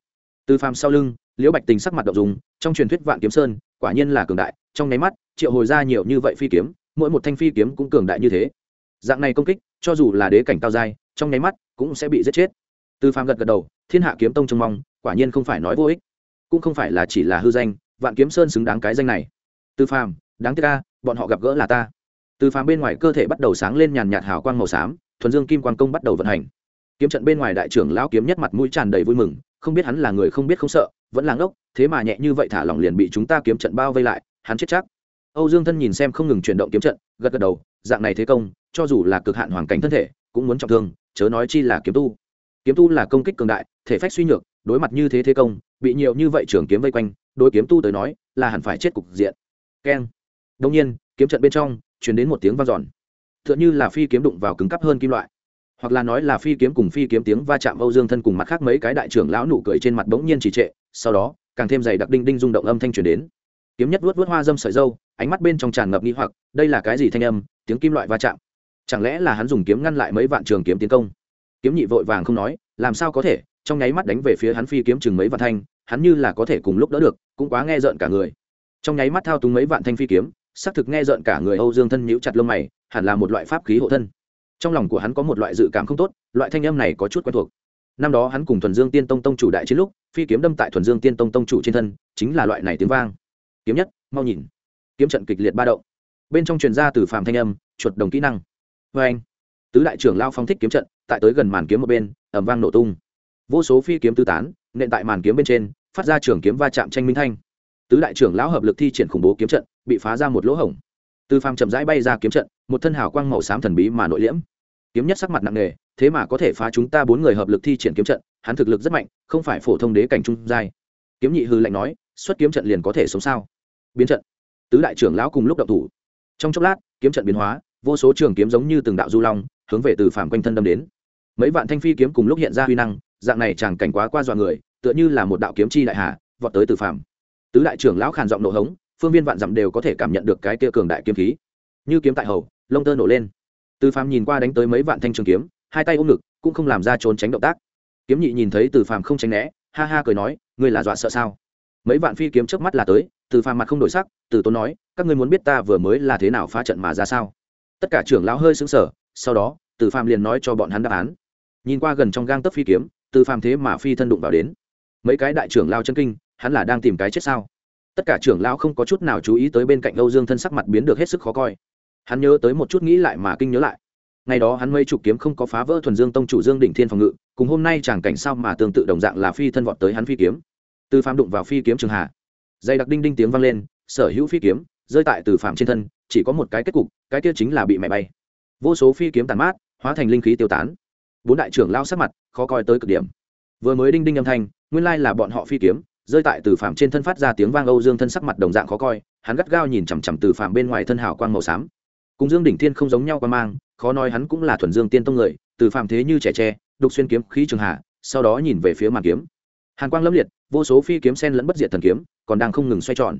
Từ phàm sau lưng, liễu bạch tình sắc mặt đậu dùng, trong truyền thuyết vạn kiếm sơn quả nhiên là cường đại trong nháy mắt, triệu hồi ra nhiều như vậy phi kiếm, mỗi một thanh phi kiếm cũng cường đại như thế. Dạng này công kích, cho dù là đế cảnh cao giai, trong nháy mắt cũng sẽ bị giết chết. Từ phàm gật gật đầu, thiên hạ kiếm tông trông mong, quả nhiên không phải nói vô ích. Cũng không phải là chỉ là hư danh, vạn kiếm sơn xứng đáng cái danh này. Từ phàm, đáng tiếc ca bọn họ gặp gỡ là ta. Từ phàm bên ngoài cơ thể bắt đầu sáng lên nhàn nhạt hào quang màu xám, thuần dương kim quang công bắt đầu vận hành. Kiếm trận bên ngoài đại trưởng lão kiếm nhất mặt mũi tràn đầy vui mừng, không biết hắn là người không biết không sợ, vẫn là ngốc, thế mà nhẹ như vậy thả lỏng liền bị chúng ta kiếm trận bao vây lại hắn chết chắc. Âu dương thân nhìn xem không ngừng chuyển động kiếm trận, gật gật đầu, dạng này thế công, cho dù là cực hạn hoàn cảnh thân thể, cũng muốn trọng thương, chớ nói chi là kiếm tu. Kiếm tu là công kích cường đại, thể phách suy nhược, đối mặt như thế thế công, bị nhiều như vậy trường kiếm vây quanh, đối kiếm tu tới nói, là hẳn phải chết cục diện. Keng. Đông nhiên, kiếm trận bên trong chuyển đến một tiếng vang dọn. T h ư ợ n h ư là phi kiếm đụng vào cứng cắp hơn kim loại. Hoặc là nói là phi kiếm cùng phi kiếm tiếng va chạm âu dương thân cùng mặt khác mấy cái đại trưởng lão nụ cười trên mặt bỗng nhiên trì trệ, sau đó, càng thêm dày đặc đinh đinh rung động âm thanh truyền đến kiếm nhất vuốt vuốt hoa dâm sợi dâu, ánh mắt bên trong tràn ngập nghi hoặc, đây là cái gì thanh âm, tiếng kim loại va chạm? Chẳng lẽ là hắn dùng kiếm ngăn lại mấy vạn trường kiếm tiến công? Kiếm nhị vội vàng không nói, làm sao có thể? Trong nháy mắt đánh về phía hắn phi kiếm chừng mấy vạn thanh, hắn như là có thể cùng lúc đỡ được, cũng quá nghe rợn cả người. Trong nháy mắt thao túng mấy vạn thanh phi kiếm, xác thực nghe rợn cả người âu dương thân nhíu chặt lông mày, hẳn là một loại pháp khí hộ thân. Trong lòng của hắn có một loại dự cảm không tốt, loại thanh âm này có chút quen thuộc. Năm đó hắn cùng thuần dương tiên tông tông chủ đại chiến lúc, phi kiếm đâm tại thuần dương tiên tông tông chủ trên thân, chính là loại này tiếng vang kiếm nhất, mau nhìn. Kiếm trận kịch liệt ba động. Bên trong truyền ra từ phàm thanh âm, chuột đồng kỹ năng. Vê anh, tứ đại trưởng lao phong thích kiếm trận, tại tới gần màn kiếm một bên ẩm vang nổ tung. Vô số phi kiếm tư tán, nện tại màn kiếm bên trên, phát ra trường kiếm va chạm tranh minh thanh. Tứ đại trưởng lão hợp lực thi triển khủng bố kiếm trận, bị phá ra một lỗ hổng. Từ phàm chậm rãi bay ra kiếm trận, một thân hào quang màu xám thần bí mà nội liễm. Kiếm nhất sắc mặt nặng nề, thế mà có thể phá chúng ta bốn người hợp lực thi triển kiếm trận, hắn thực lực rất mạnh, không phải phổ thông đế cảnh trung giai. Kiếm nhị hư lạnh nói, xuất kiếm trận liền có thể sống sao? Biến trận. Tứ đại trưởng lão cùng lúc động thủ. Trong chốc lát, kiếm trận biến hóa, vô số trường kiếm giống như từng đạo du long, hướng về từ phàm quanh thân đâm đến. Mấy vạn thanh phi kiếm cùng lúc hiện ra huy năng, dạng này chẳng cảnh quá qua dọa người, tựa như là một đạo kiếm chi đại hà, vọt tới từ phàm. Tứ đại trưởng lão khàn giọng nổ hống, phương viên vạn dặm đều có thể cảm nhận được cái kia cường đại kiếm khí. Như kiếm tại hầu, lông tơ nổ lên. Từ phàm nhìn qua đánh tới mấy vạn thanh trường kiếm, hai tay ôm ngực, cũng không làm ra trốn tránh động tác. Kiếm nhị nhìn thấy từ phàm không tránh né, ha ha cười nói, ngươi là dọa sợ sao? Mấy vạn phi kiếm trước mắt là tới từ phàm mặt không đổi sắc, từ tốn nói, các ngươi muốn biết ta vừa mới là thế nào phá trận mà ra sao? Tất cả trưởng lão hơi xứng sở sau đó, từ phàm liền nói cho bọn hắn đáp án. Nhìn qua gần trong gang tấc phi kiếm, từ phàm thế mà phi thân đụng vào đến. Mấy cái đại trưởng lao chân kinh, hắn là đang tìm cái chết sao? Tất cả trưởng lão không có chút nào chú ý tới bên cạnh âu dương thân sắc mặt biến được hết sức khó coi. Hắn nhớ tới một chút nghĩ lại mà kinh nhớ lại. Ngày đó hắn mây trục kiếm không có phá vỡ thuần dương tông chủ dương đỉnh thiên phòng ngự, cùng hôm nay chẳng cảnh sao mà tương tự đồng dạng là phi thân vọt tới hắn phi kiếm. Từ phàm đụng vào phi kiếm trường hạ dây đặc đinh đinh tiếng vang lên, sở hữu phi kiếm rơi tại từ phạm trên thân, chỉ có một cái kết cục, cái kia chính là bị mẹ bay. Vô số phi kiếm tàn mát, hóa thành linh khí tiêu tán. Bốn đại trưởng lao sát mặt khó coi tới cực điểm. Vừa mới đinh đinh âm thanh, nguyên lai là bọn họ phi kiếm, rơi tại từ phạm trên thân phát ra tiếng vang âu dương thân sắc mặt đồng dạng khó coi, hắn gắt gao nhìn chằm chằm từ phạm bên ngoài thân hào quang màu xám. Cùng dương đỉnh thiên không giống nhau qua mang, khó nói hắn cũng là thuần dương tiên tông người, từ phạm thế như trẻ tre, đục xuyên kiếm khí trường hạ, sau đó nhìn về phía màn kiếm hàn quang lâm liệt vô số phi kiếm sen lẫn bất diệt thần kiếm còn đang không ngừng xoay tròn.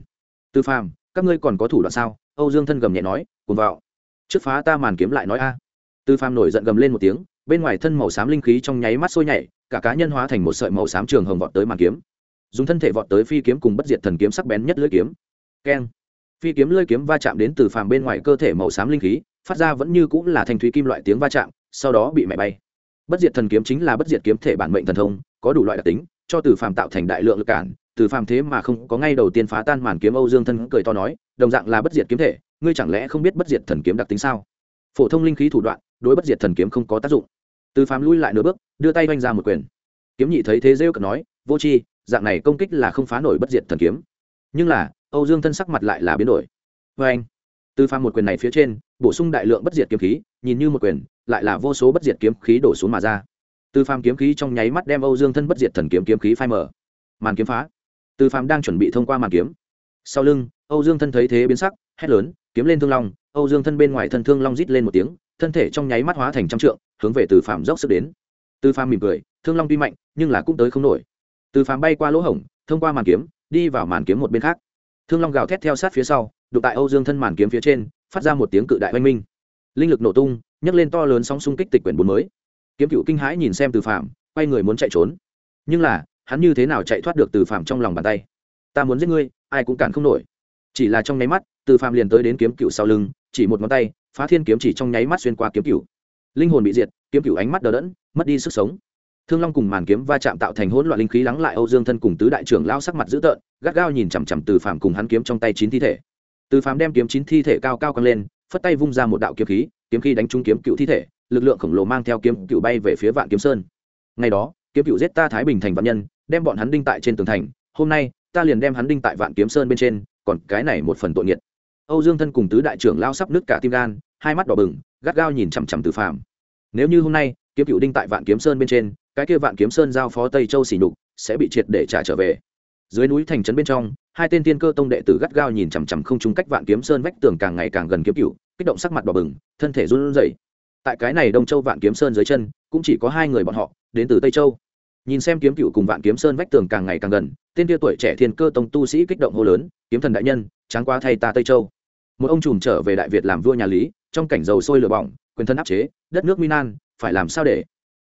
Từ Phàm, các ngươi còn có thủ đoạn sao? Âu dương thân gầm nhẹ nói cùng vào trước phá ta màn kiếm lại nói a. Từ Phàm nổi giận gầm lên một tiếng bên ngoài thân màu xám linh khí trong nháy mắt sôi nhảy cả cá nhân hóa thành một sợi màu xám trường hồng vọt tới màn kiếm. Dùng thân thể vọt tới phi kiếm cùng bất diệt thần kiếm sắc bén nhất lưỡi kiếm. Keng. Phi kiếm lưỡi kiếm va chạm đến từ phàm bên ngoài cơ thể màu xám linh khí phát ra vẫn như cũng là thanh thúy kim loại tiếng va chạm sau đó bị mẹ bay. Bất diệt thần kiếm chính là bất diệt kiếm thể bản mệnh thần thông có đủ loại đặc tính cho từ phàm tạo thành đại lượng lực cản, từ phàm thế mà không có ngay đầu tiên phá tan màn kiếm âu dương thân cười to nói, đồng dạng là bất diệt kiếm thể, ngươi chẳng lẽ không biết bất diệt thần kiếm đặc tính sao? Phổ thông linh khí thủ đoạn, đối bất diệt thần kiếm không có tác dụng. Từ phàm lui lại nửa bước, đưa tay oanh ra một quyền. Kiếm nhị thấy thế rêu cợt nói, vô tri, dạng này công kích là không phá nổi bất diệt thần kiếm. Nhưng là, âu dương thân sắc mặt lại là biến đổi. Vê anh. Từ phàm một quyền này phía trên, bổ sung đại lượng bất diệt kiếm khí, nhìn như một quyền, lại là vô số bất diệt kiếm khí đổ xuống mà ra từ phàm kiếm khí trong nháy mắt đem âu dương thân bất diệt thần kiếm kiếm khí phai mở màn kiếm phá. Từ phàm đang chuẩn bị thông qua màn kiếm. Sau lưng, âu dương thân thấy thế biến sắc, hét lớn, kiếm lên thương long. Âu dương thân bên ngoài thân thương long rít lên một tiếng, thân thể trong nháy mắt hóa thành trăm trượng, hướng về từ phàm dốc sức đến. Từ phàm mỉm cười, thương long tuy mạnh, nhưng là cũng tới không nổi. Từ phàm bay qua lỗ hổng, thông qua màn kiếm, đi vào màn kiếm một bên khác. Thương long gào thét theo sát phía sau, đụng tại âu dương thân màn kiếm phía trên, phát ra một tiếng cự đại oanh minh. Linh lực nổ tung, nhấc lên to lớn sóng xung kích tịch quyển bốn mới kiếm cựu kinh hãi nhìn xem từ Phạm, quay người muốn chạy trốn. Nhưng là hắn như thế nào chạy thoát được từ Phạm trong lòng bàn tay? Ta muốn giết ngươi ai cũng cản không nổi. Chỉ là trong nháy mắt từ Phạm liền tới đến kiếm cựu sau lưng chỉ một ngón tay phá thiên kiếm chỉ trong nháy mắt xuyên qua kiếm cựu. Linh hồn bị diệt kiếm cựu ánh mắt đờ đẫn mất đi sức sống. Thương long cùng màn kiếm va chạm tạo thành hỗn loạn linh khí lắng lại âu dương thân cùng tứ đại trưởng lao sắc mặt dữ tợn gắt gao nhìn chằm chằm từ Phạm cùng hắn kiếm trong tay chín thi thể. Từ Phạm đem kiếm chín thi thể cao cao căng lên phất tay vung ra một đạo kiếm khí kiếm khí đánh trúng kiếm cựu thi thể lực lượng khổng lồ mang theo kiếm cựu bay về phía vạn kiếm sơn. Ngày đó, kiếm cựu giết ta thái bình thành vạn nhân, đem bọn hắn đinh tại trên tường thành. Hôm nay, ta liền đem hắn đinh tại vạn kiếm sơn bên trên, còn cái này một phần tội nghiệt. Âu dương thân cùng tứ đại trưởng lao sắp nứt cả tim gan, hai mắt đỏ bừng, gắt gao nhìn chằm chằm từ phạm nếu như hôm nay, kiếm cựu đinh tại vạn kiếm sơn bên trên, cái kia vạn kiếm sơn giao phó tây châu xỉ nhục, sẽ bị triệt để trả trở về. Dưới núi thành trấn bên trong, hai tên tiên cơ tông đệ tử gắt gao nhìn chằm chằm không chung cách vạn kiếm sơn vách tường càng ngày càng gần kiếm cựu, kích động sắc mặt đỏ bừng, thân thể run rẩy tại cái này đông châu vạn kiếm sơn dưới chân, cũng chỉ có hai người bọn họ, đến từ tây châu. Nhìn xem kiếm cựu cùng vạn kiếm sơn vách tường càng ngày càng gần, tên tia tuổi trẻ thiên cơ tông tu sĩ kích động hô lớn, kiếm thần đại nhân, tráng quá thay ta tây châu. Một ông trùm trở về đại việt làm vua nhà lý, trong cảnh dầu sôi lửa bỏng, quyền thân áp chế, đất nước minan phải làm sao để?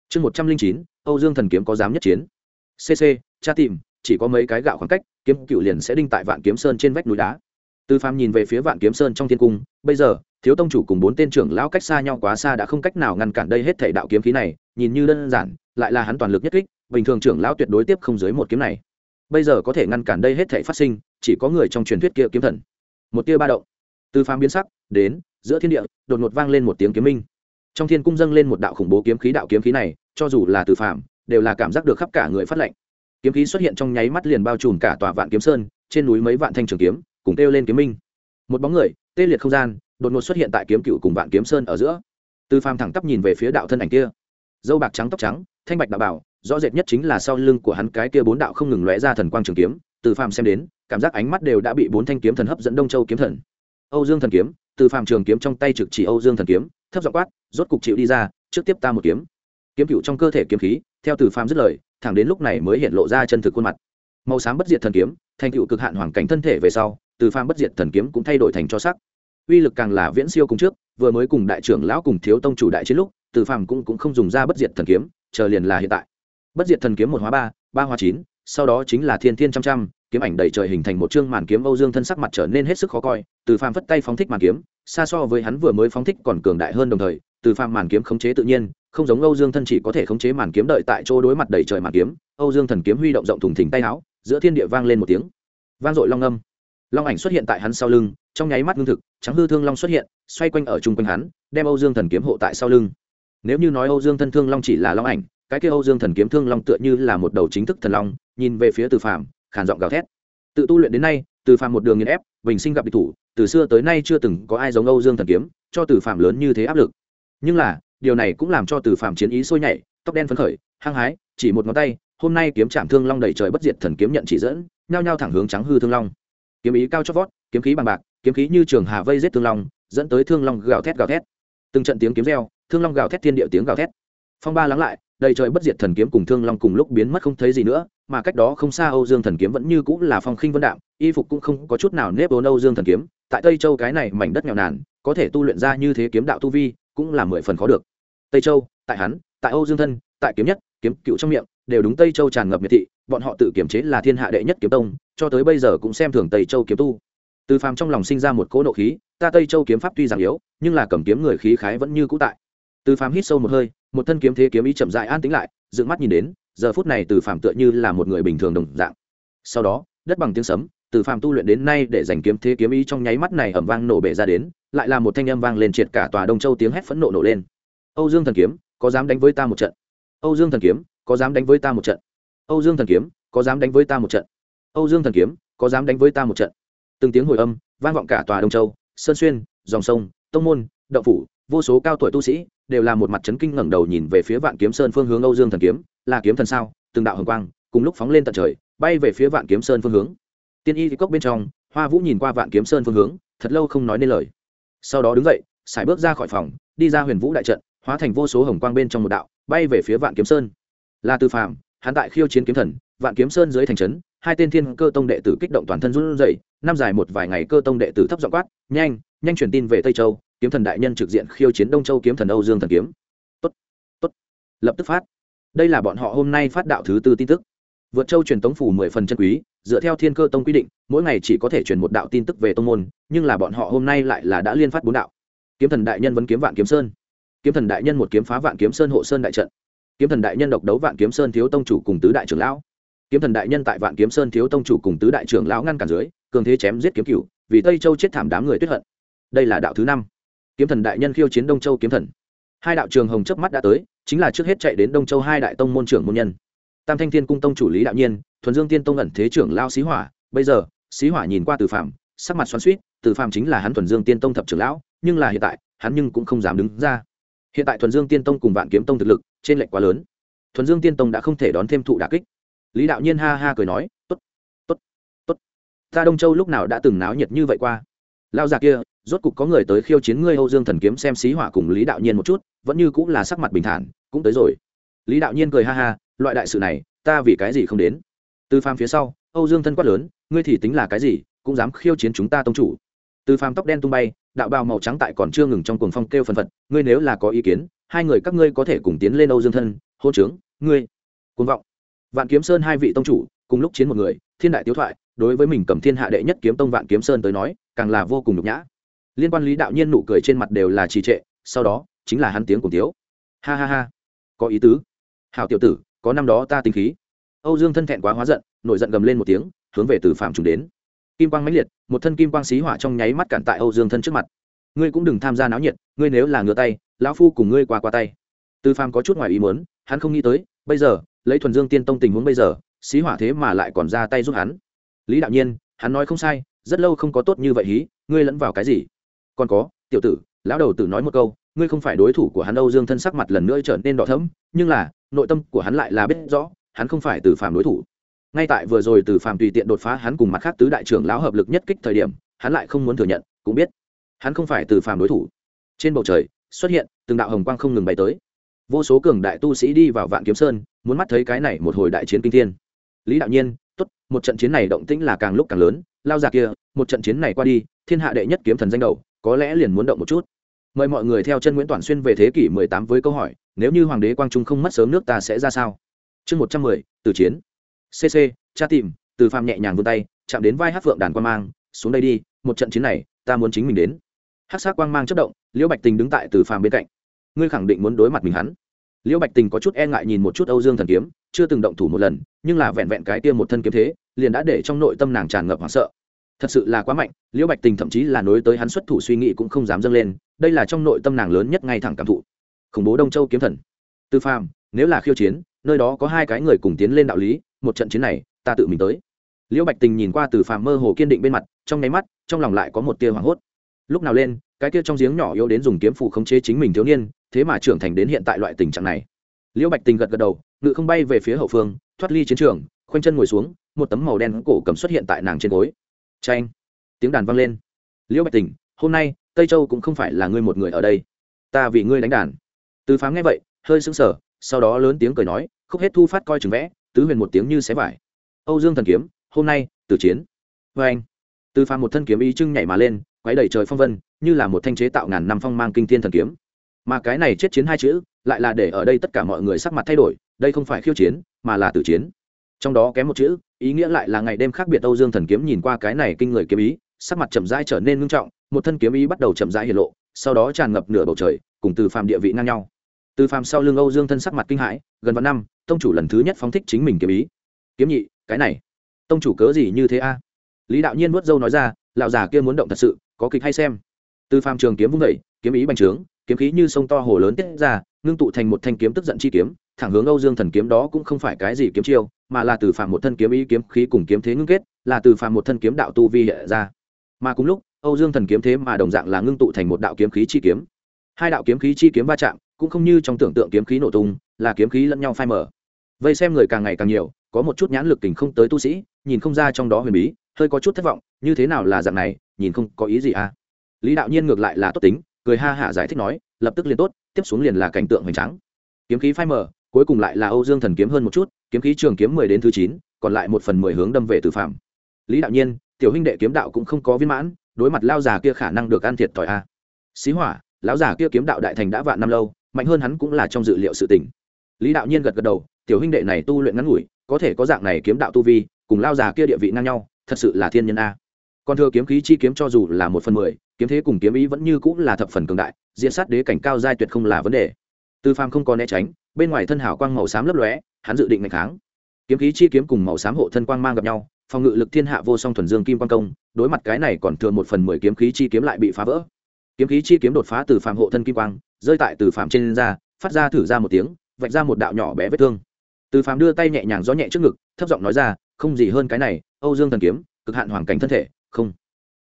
Chương một trăm linh chín, âu dương thần kiếm có dám nhất chiến? Cc cha tìm, chỉ có mấy cái gạo khoảng cách, kiếm cựu liền sẽ đinh tại vạn kiếm sơn trên vách núi đá. Tư phàm nhìn về phía vạn kiếm sơn trong thiên cung, bây giờ thiếu tông chủ cùng bốn tên trưởng lão cách xa nhau quá xa đã không cách nào ngăn cản đây hết thể đạo kiếm khí này, nhìn như đơn giản, lại là hắn toàn lực nhất kích, bình thường trưởng lão tuyệt đối tiếp không dưới một kiếm này. Bây giờ có thể ngăn cản đây hết thể phát sinh, chỉ có người trong truyền thuyết kia kiếm thần. Một tia ba động. Từ phàm biến sắc, đến, giữa thiên địa, đột ngột vang lên một tiếng kiếm minh. Trong thiên cung dâng lên một đạo khủng bố kiếm khí, đạo kiếm khí này, cho dù là từ phàm, đều là cảm giác được khắp cả người phát lệnh kiếm khí xuất hiện trong nháy mắt liền bao trùm cả tòa vạn kiếm sơn, trên núi mấy vạn thanh trường kiếm, cùng kêu lên kiếm minh. Một bóng người, tê liệt không gian đột ngột xuất hiện tại kiếm cựu cùng vạn kiếm sơn ở giữa. Từ phàm thẳng tắp nhìn về phía đạo thân ảnh kia. Dâu bạc trắng tóc trắng, thanh bạch đạo bảo, rõ rệt nhất chính là sau lưng của hắn cái kia bốn đạo không ngừng lóe ra thần quang trường kiếm. Từ phàm xem đến, cảm giác ánh mắt đều đã bị bốn thanh kiếm thần hấp dẫn đông châu kiếm thần. Âu dương thần kiếm, từ phàm trường kiếm trong tay trực chỉ âu dương thần kiếm, thấp giọng quát, rốt cục chịu đi ra, trước tiếp ta một kiếm. Kiếm cựu trong cơ thể kiếm khí, theo từ phàm dứt lời, thẳng đến lúc này mới hiện lộ ra chân thực khuôn mặt. Màu xám bất diệt thần kiếm, thành cựu cực hạn hoàn cảnh thân thể về sau, từ phàm bất diệt thần kiếm cũng thay đổi thành cho sắc uy lực càng là viễn siêu cùng trước, vừa mới cùng đại trưởng lão cùng thiếu tông chủ đại chiến lúc, từ phàm cũng cũng không dùng ra bất diệt thần kiếm, chờ liền là hiện tại. Bất diệt thần kiếm một hóa ba ba hóa chín, sau đó chính là thiên thiên trăm trăm kiếm ảnh đầy trời hình thành một chương màn kiếm âu dương thân sắc mặt trở nên hết sức khó coi, từ phàm vất tay phóng thích màn kiếm, xa so với hắn vừa mới phóng thích còn cường đại hơn đồng thời, từ phàm màn kiếm khống chế tự nhiên, không giống âu dương thân chỉ có thể khống chế màn kiếm đợi tại chỗ đối mặt đầy trời màn kiếm, âu dương thần kiếm huy động rộng thùng thình tay áo, giữa thiên địa vang lên một tiếng. Vang dội long âm. Long ảnh xuất hiện tại hắn sau lưng trong nháy mắt ngưng thực, trắng hư thương long xuất hiện, xoay quanh ở chung quanh hắn, đem âu dương thần kiếm hộ tại sau lưng. Nếu như nói âu dương thân thương long chỉ là long ảnh, cái kia âu dương thần kiếm thương long tựa như là một đầu chính thức thần long, nhìn về phía từ phàm, khàn giọng gào thét. Tự tu luyện đến nay, từ phàm một đường nghiền ép, bình sinh gặp địch thủ, từ xưa tới nay chưa từng có ai giống âu dương thần kiếm, cho từ phàm lớn như thế áp lực. Nhưng là, điều này cũng làm cho từ phàm chiến ý sôi nhảy, tóc đen phấn khởi, hăng hái, chỉ một ngón tay, hôm nay kiếm trạm thương long đầy trời bất diệt thần kiếm nhận chỉ dẫn, nhao nhao thẳng hướng trắng hư thương long. Kiếm ý cao chót vót kiếm khí bằng bạc, kiếm khí như trường hà vây giết thương long, dẫn tới thương long gào thét gào thét. Từng trận tiếng kiếm reo, thương long gào thét thiên địa tiếng gào thét. Phong ba lắng lại, đầy trời bất diệt thần kiếm cùng thương long cùng lúc biến mất không thấy gì nữa, mà cách đó không xa âu dương thần kiếm vẫn như cũng là phong khinh vân đạm, y phục cũng không có chút nào nếp ốn âu dương thần kiếm. Tại tây châu cái này mảnh đất nghèo nàn, có thể tu luyện ra như thế kiếm đạo tu vi, cũng là mười phần khó được. Tây châu, tại hắn, tại âu dương thân, tại kiếm nhất, kiếm cựu trong miệng, đều đúng tây châu tràn ngập miệt thị, bọn họ tự kiểm chế là thiên hạ đệ nhất kiếm tông, cho tới bây giờ cũng xem thường tây châu kiếm tu từ phàm trong lòng sinh ra một cỗ nộ khí, ta tây châu kiếm pháp tuy rằng yếu, nhưng là cầm kiếm người khí khái vẫn như cũ tại. Từ phàm hít sâu một hơi, một thân kiếm thế kiếm ý chậm dại an tính lại, dựng mắt nhìn đến, giờ phút này từ phàm tựa như là một người bình thường đồng dạng. Sau đó, đất bằng tiếng sấm, từ phàm tu luyện đến nay để giành kiếm thế kiếm ý trong nháy mắt này ẩm vang nổ bể ra đến, lại là một thanh âm vang lên triệt cả tòa đông châu tiếng hét phẫn nộ nổ lên. Âu dương thần kiếm, có dám đánh với ta một trận? Âu dương thần kiếm, có dám đánh với ta một trận? Âu dương thần kiếm, có dám đánh với ta một trận? Âu dương thần kiếm, có dám đánh với ta một trận? Từng tiếng hồi âm vang vọng cả tòa đông châu, sơn xuyên, dòng sông, tông môn đậu phủ, vô số cao tuổi tu sĩ đều là một mặt chấn kinh ngẩng đầu nhìn về phía vạn kiếm sơn phương hướng âu dương thần kiếm, là kiếm thần sao, từng đạo hồng quang cùng lúc phóng lên tận trời, bay về phía vạn kiếm sơn phương hướng. Tiên y thì cốc bên trong, hoa vũ nhìn qua vạn kiếm sơn phương hướng, thật lâu không nói nên lời. Sau đó đứng dậy xài bước ra khỏi phòng, đi ra huyền vũ đại trận, hóa thành vô số hồng quang bên trong một đạo, bay về phía vạn kiếm sơn. Là tư phạm hắn tại khiêu chiến kiếm thần, vạn kiếm sơn dưới thành trấn hai tên thiên cơ tông đệ tử kích động toàn thân run rẩy, năm dài một vài ngày cơ tông đệ tử thấp giọng quát, nhanh nhanh truyền tin về tây châu, kiếm thần đại nhân trực diện khiêu chiến đông châu kiếm thần âu dương thần kiếm. Tốt tốt. Lập tức phát. Đây là bọn họ hôm nay phát đạo thứ tư tin tức. Vượt châu truyền tống phủ mười phần chân quý, dựa theo thiên cơ tông quy định, mỗi ngày chỉ có thể truyền một đạo tin tức về tông môn, nhưng là bọn họ hôm nay lại là đã liên phát bốn đạo. Kiếm thần đại nhân vấn kiếm vạn kiếm sơn. Kiếm thần đại nhân một kiếm phá vạn kiếm sơn hộ sơn đại trận. Kiếm thần đại nhân độc đấu vạn kiếm sơn thiếu tông chủ cùng tứ đại trưởng lão kiếm thần đại nhân tại vạn kiếm sơn thiếu tông chủ cùng tứ đại trưởng lão ngăn cản dưới, cường thế chém giết kiếm cựu vì tây châu chết thảm đám người tuyết hận. Đây là đạo thứ năm. Kiếm thần đại nhân khiêu chiến đông châu kiếm thần. Hai đạo trường hồng chớp mắt đã tới, chính là trước hết chạy đến đông châu hai đại tông môn trưởng môn nhân. Tam thanh thiên cung tông chủ lý đạo nhiên, thuần dương tiên tông ẩn thế trưởng lao xí hỏa, bây giờ, xí hỏa nhìn qua từ phạm sắc mặt xoắn suýt từ phạm chính là hắn thuần dương tiên tông thập trưởng lão, nhưng là hiện tại, hắn nhưng cũng không dám đứng ra. Hiện tại thuần dương tiên tông cùng vạn kiếm tông thực lực, trên lệnh quá lớn. Thuần dương tiên tông đã không thể đón thêm thụ đà kích lý đạo nhiên ha ha cười nói, tốt tốt tốt. Ta đông châu lúc nào đã từng náo nhiệt như vậy qua? Lao già kia, rốt cục có người tới khiêu chiến ngươi âu dương thần kiếm xem xí hỏa cùng lý đạo nhiên một chút, vẫn như cũng là sắc mặt bình thản, cũng tới rồi. Lý đạo nhiên cười ha ha, loại đại sự này, ta vì cái gì không đến? Từ phàm phía sau, âu dương thân quát lớn, ngươi thì tính là cái gì, cũng dám khiêu chiến chúng ta tông chủ? Từ phàm tóc đen tung bay, đạo bào màu trắng tại còn chưa ngừng trong cuồng phong kêu phân phật, ngươi nếu là có ý kiến, hai người các ngươi có thể cùng tiến lên âu dương thân hôn trướng, ngươi. Cuồng vọng vạn kiếm sơn hai vị tông chủ, cùng lúc chiến một người, thiên đại tiếu thoại, đối với mình cầm thiên hạ đệ nhất kiếm tông vạn kiếm sơn tới nói, càng là vô cùng nhục nhã. Liên quan lý đạo nhiên nụ cười trên mặt đều là trì trệ, sau đó, chính là hắn tiếng cùng tiếu. Ha ha ha. Có ý tứ. Hào tiểu tử, có năm đó ta tính khí. Âu dương thân thẹn quá hóa giận, nổi giận gầm lên một tiếng, hướng về từ phạm trùng đến. Kim quang mãnh liệt, một thân kim quang xí hỏa trong nháy mắt cản tại âu dương thân trước mặt. Ngươi cũng đừng tham gia náo nhiệt, ngươi nếu là ngửa tay, lão phu cùng ngươi qua qua tay. Từ phạm có chút ngoài ý muốn, hắn không nghĩ tới, bây giờ lấy thuần dương tiên tông tình huống bây giờ, xí hỏa thế mà lại còn ra tay giúp hắn. Lý đạo nhiên, hắn nói không sai, rất lâu không có tốt như vậy hí, ngươi lẫn vào cái gì? Còn có, tiểu tử, lão đầu tử nói một câu, ngươi không phải đối thủ của hắn âu dương thân sắc mặt lần nữa trở nên đỏ thẫm, nhưng là, nội tâm của hắn lại là biết rõ, hắn không phải từ phàm đối thủ. Ngay tại vừa rồi từ phàm tùy tiện đột phá hắn cùng mặt khác tứ đại trưởng lão hợp lực nhất kích thời điểm, hắn lại không muốn thừa nhận, cũng biết, hắn không phải từ phàm đối thủ. Trên bầu trời, xuất hiện từng đạo hồng quang không ngừng bay tới vô số cường đại tu sĩ đi vào vạn kiếm sơn muốn mắt thấy cái này một hồi đại chiến kinh thiên. Lý đạo nhiên tốt một trận chiến này động tĩnh là càng lúc càng lớn lao già kia một trận chiến này qua đi thiên hạ đệ nhất kiếm thần danh đầu có lẽ liền muốn động một chút. Mời mọi người theo chân nguyễn toàn xuyên về thế kỷ 18 với câu hỏi nếu như hoàng đế quang trung không mất sớm nước ta sẽ ra sao? Chương 110, từ chiến. Cc cha tìm từ phàm nhẹ nhàng vươn tay chạm đến vai hát phượng đàn quan mang xuống đây đi một trận chiến này ta muốn chính mình đến. Hát sát quang mang chất động liễu bạch tình đứng tại từ phàm bên cạnh ngươi khẳng định muốn đối mặt mình hắn. Liễu bạch tình có chút e ngại nhìn một chút âu dương thần kiếm, chưa từng động thủ một lần, nhưng là vẹn vẹn cái tiêm một thân kiếm thế, liền đã để trong nội tâm nàng tràn ngập hoảng sợ. Thật sự là quá mạnh, liễu bạch tình thậm chí là nối tới hắn xuất thủ suy nghĩ cũng không dám dâng lên, đây là trong nội tâm nàng lớn nhất ngay thẳng cảm thụ. Khủng bố đông châu kiếm thần. Tư phàm, nếu là khiêu chiến, nơi đó có hai cái người cùng tiến lên đạo lý, một trận chiến này, ta tự mình tới. Liễu bạch tình nhìn qua từ phàm mơ hồ kiên định bên mặt, trong nháy mắt, trong lòng lại có một tia hoảng hốt lúc nào lên, cái kia trong giếng nhỏ yếu đến dùng kiếm phụ khống chế chính mình thiếu niên, thế mà trưởng thành đến hiện tại loại tình trạng này. Liễu bạch tình gật gật đầu, ngự không bay về phía hậu phương, thoát ly chiến trường, khoanh chân ngồi xuống, một tấm màu đen cổ cầm xuất hiện tại nàng trên gối. Tranh tiếng đàn vang lên. Liễu bạch tình, hôm nay, tây châu cũng không phải là ngươi một người ở đây. Ta vì ngươi đánh đàn. Từ phám nghe vậy, hơi sững sờ, sau đó lớn tiếng cười nói, khúc hết thu phát coi chừng vẽ, tứ huyền một tiếng như xé vải. Âu dương thần kiếm, hôm nay từ chiến. Vê anh. Từ phàm một thân kiếm ý trưng nhảy mà lên quấy đầy trời phong vân, như là một thanh chế tạo ngàn năm phong mang kinh thiên thần kiếm. Mà cái này chết chiến hai chữ, lại là để ở đây tất cả mọi người sắc mặt thay đổi, đây không phải khiêu chiến, mà là tử chiến. Trong đó kém một chữ, ý nghĩa lại là ngày đêm khác biệt âu dương thần kiếm nhìn qua cái này kinh người kiếm ý, sắc mặt chậm rãi trở nên ngưng trọng, một thân kiếm ý bắt đầu chậm rãi hiện lộ, sau đó tràn ngập nửa bầu trời, cùng từ phàm địa vị ngang nhau. Từ phàm sau lưng âu dương thân sắc mặt kinh hãi, gần vạn năm, tông chủ lần thứ nhất phóng thích chính mình kiếm ý. Kiếm nhị, cái này, tông chủ cớ gì như thế a? Lý đạo nhiên vuốt dâu nói ra lão già kia muốn động thật sự, có kịch hay xem. Từ phàm trường kiếm vung vẩy kiếm ý bành trướng, kiếm khí như sông to hồ lớn tiết ra, ngưng tụ thành một thanh kiếm tức giận chi kiếm, thẳng hướng âu dương thần kiếm đó cũng không phải cái gì kiếm chiêu, mà là từ phàm một thân kiếm ý kiếm khí cùng kiếm thế ngưng kết, là từ phàm một thân kiếm đạo tu vi hiện ra. Mà cùng lúc, âu dương thần kiếm thế mà đồng dạng là ngưng tụ thành một đạo kiếm khí chi kiếm. Hai đạo kiếm khí chi kiếm va chạm, cũng không như trong tưởng tượng kiếm khí nổ tung, là kiếm khí lẫn nhau phai mở vây xem người càng ngày càng nhiều có một chút nhãn lực tình không tới tu sĩ, nhìn không ra trong đó huyền bí, hơi có chút thất vọng, như thế nào là dạng này, nhìn không có ý gì à. Lý đạo nhiên ngược lại là tốt tính, cười ha hả giải thích nói, lập tức liền tốt, tiếp xuống liền là cảnh tượng hoành trắng kiếm khí phai mờ, cuối cùng lại là âu dương thần kiếm hơn một chút, kiếm khí trường kiếm mười đến thứ chín, còn lại một phần mười hướng đâm về từ phạm lý đạo nhiên, tiểu huynh đệ kiếm đạo cũng không có viên mãn, đối mặt lao già kia khả năng được ăn thiệt thòi a à. xí hỏa, lão già kia kiếm đạo đại thành đã vạn năm lâu, mạnh hơn hắn cũng là trong dự liệu sự tình. Lý đạo nhiên gật gật đầu, tiểu huynh đệ này tu luyện ngắn ngủi có thể có dạng này kiếm đạo tu vi, cùng lao già kia địa vị ngang nhau, thật sự là thiên nhân a. Còn thừa kiếm khí chi kiếm cho dù là một phần mười, kiếm thế cùng kiếm ý vẫn như cũng là thập phần cường đại, diện sát đế cảnh cao giai tuyệt không là vấn đề. Tư phàm không có né tránh, bên ngoài thân hảo quang màu xám lấp lóe, hắn dự định ngày kháng kiếm khí chi kiếm cùng màu xám hộ thân quang mang gặp nhau, phòng ngự lực thiên hạ vô song thuần dương kim quang công, đối mặt cái này còn thừa một phần mười kiếm khí chi kiếm lại bị phá vỡ. Kiếm khí chi kiếm đột phá từ phàm hộ thân kim quang, rơi tại từ phàm trên ra phát ra thử ra một tiếng, vạch ra một đạo nhỏ bé vết thương từ phàm đưa tay nhẹ nhàng gió nhẹ trước ngực, thấp giọng nói ra, không gì hơn cái này, âu dương thần kiếm, cực hạn hoàng cảnh thân thể, không.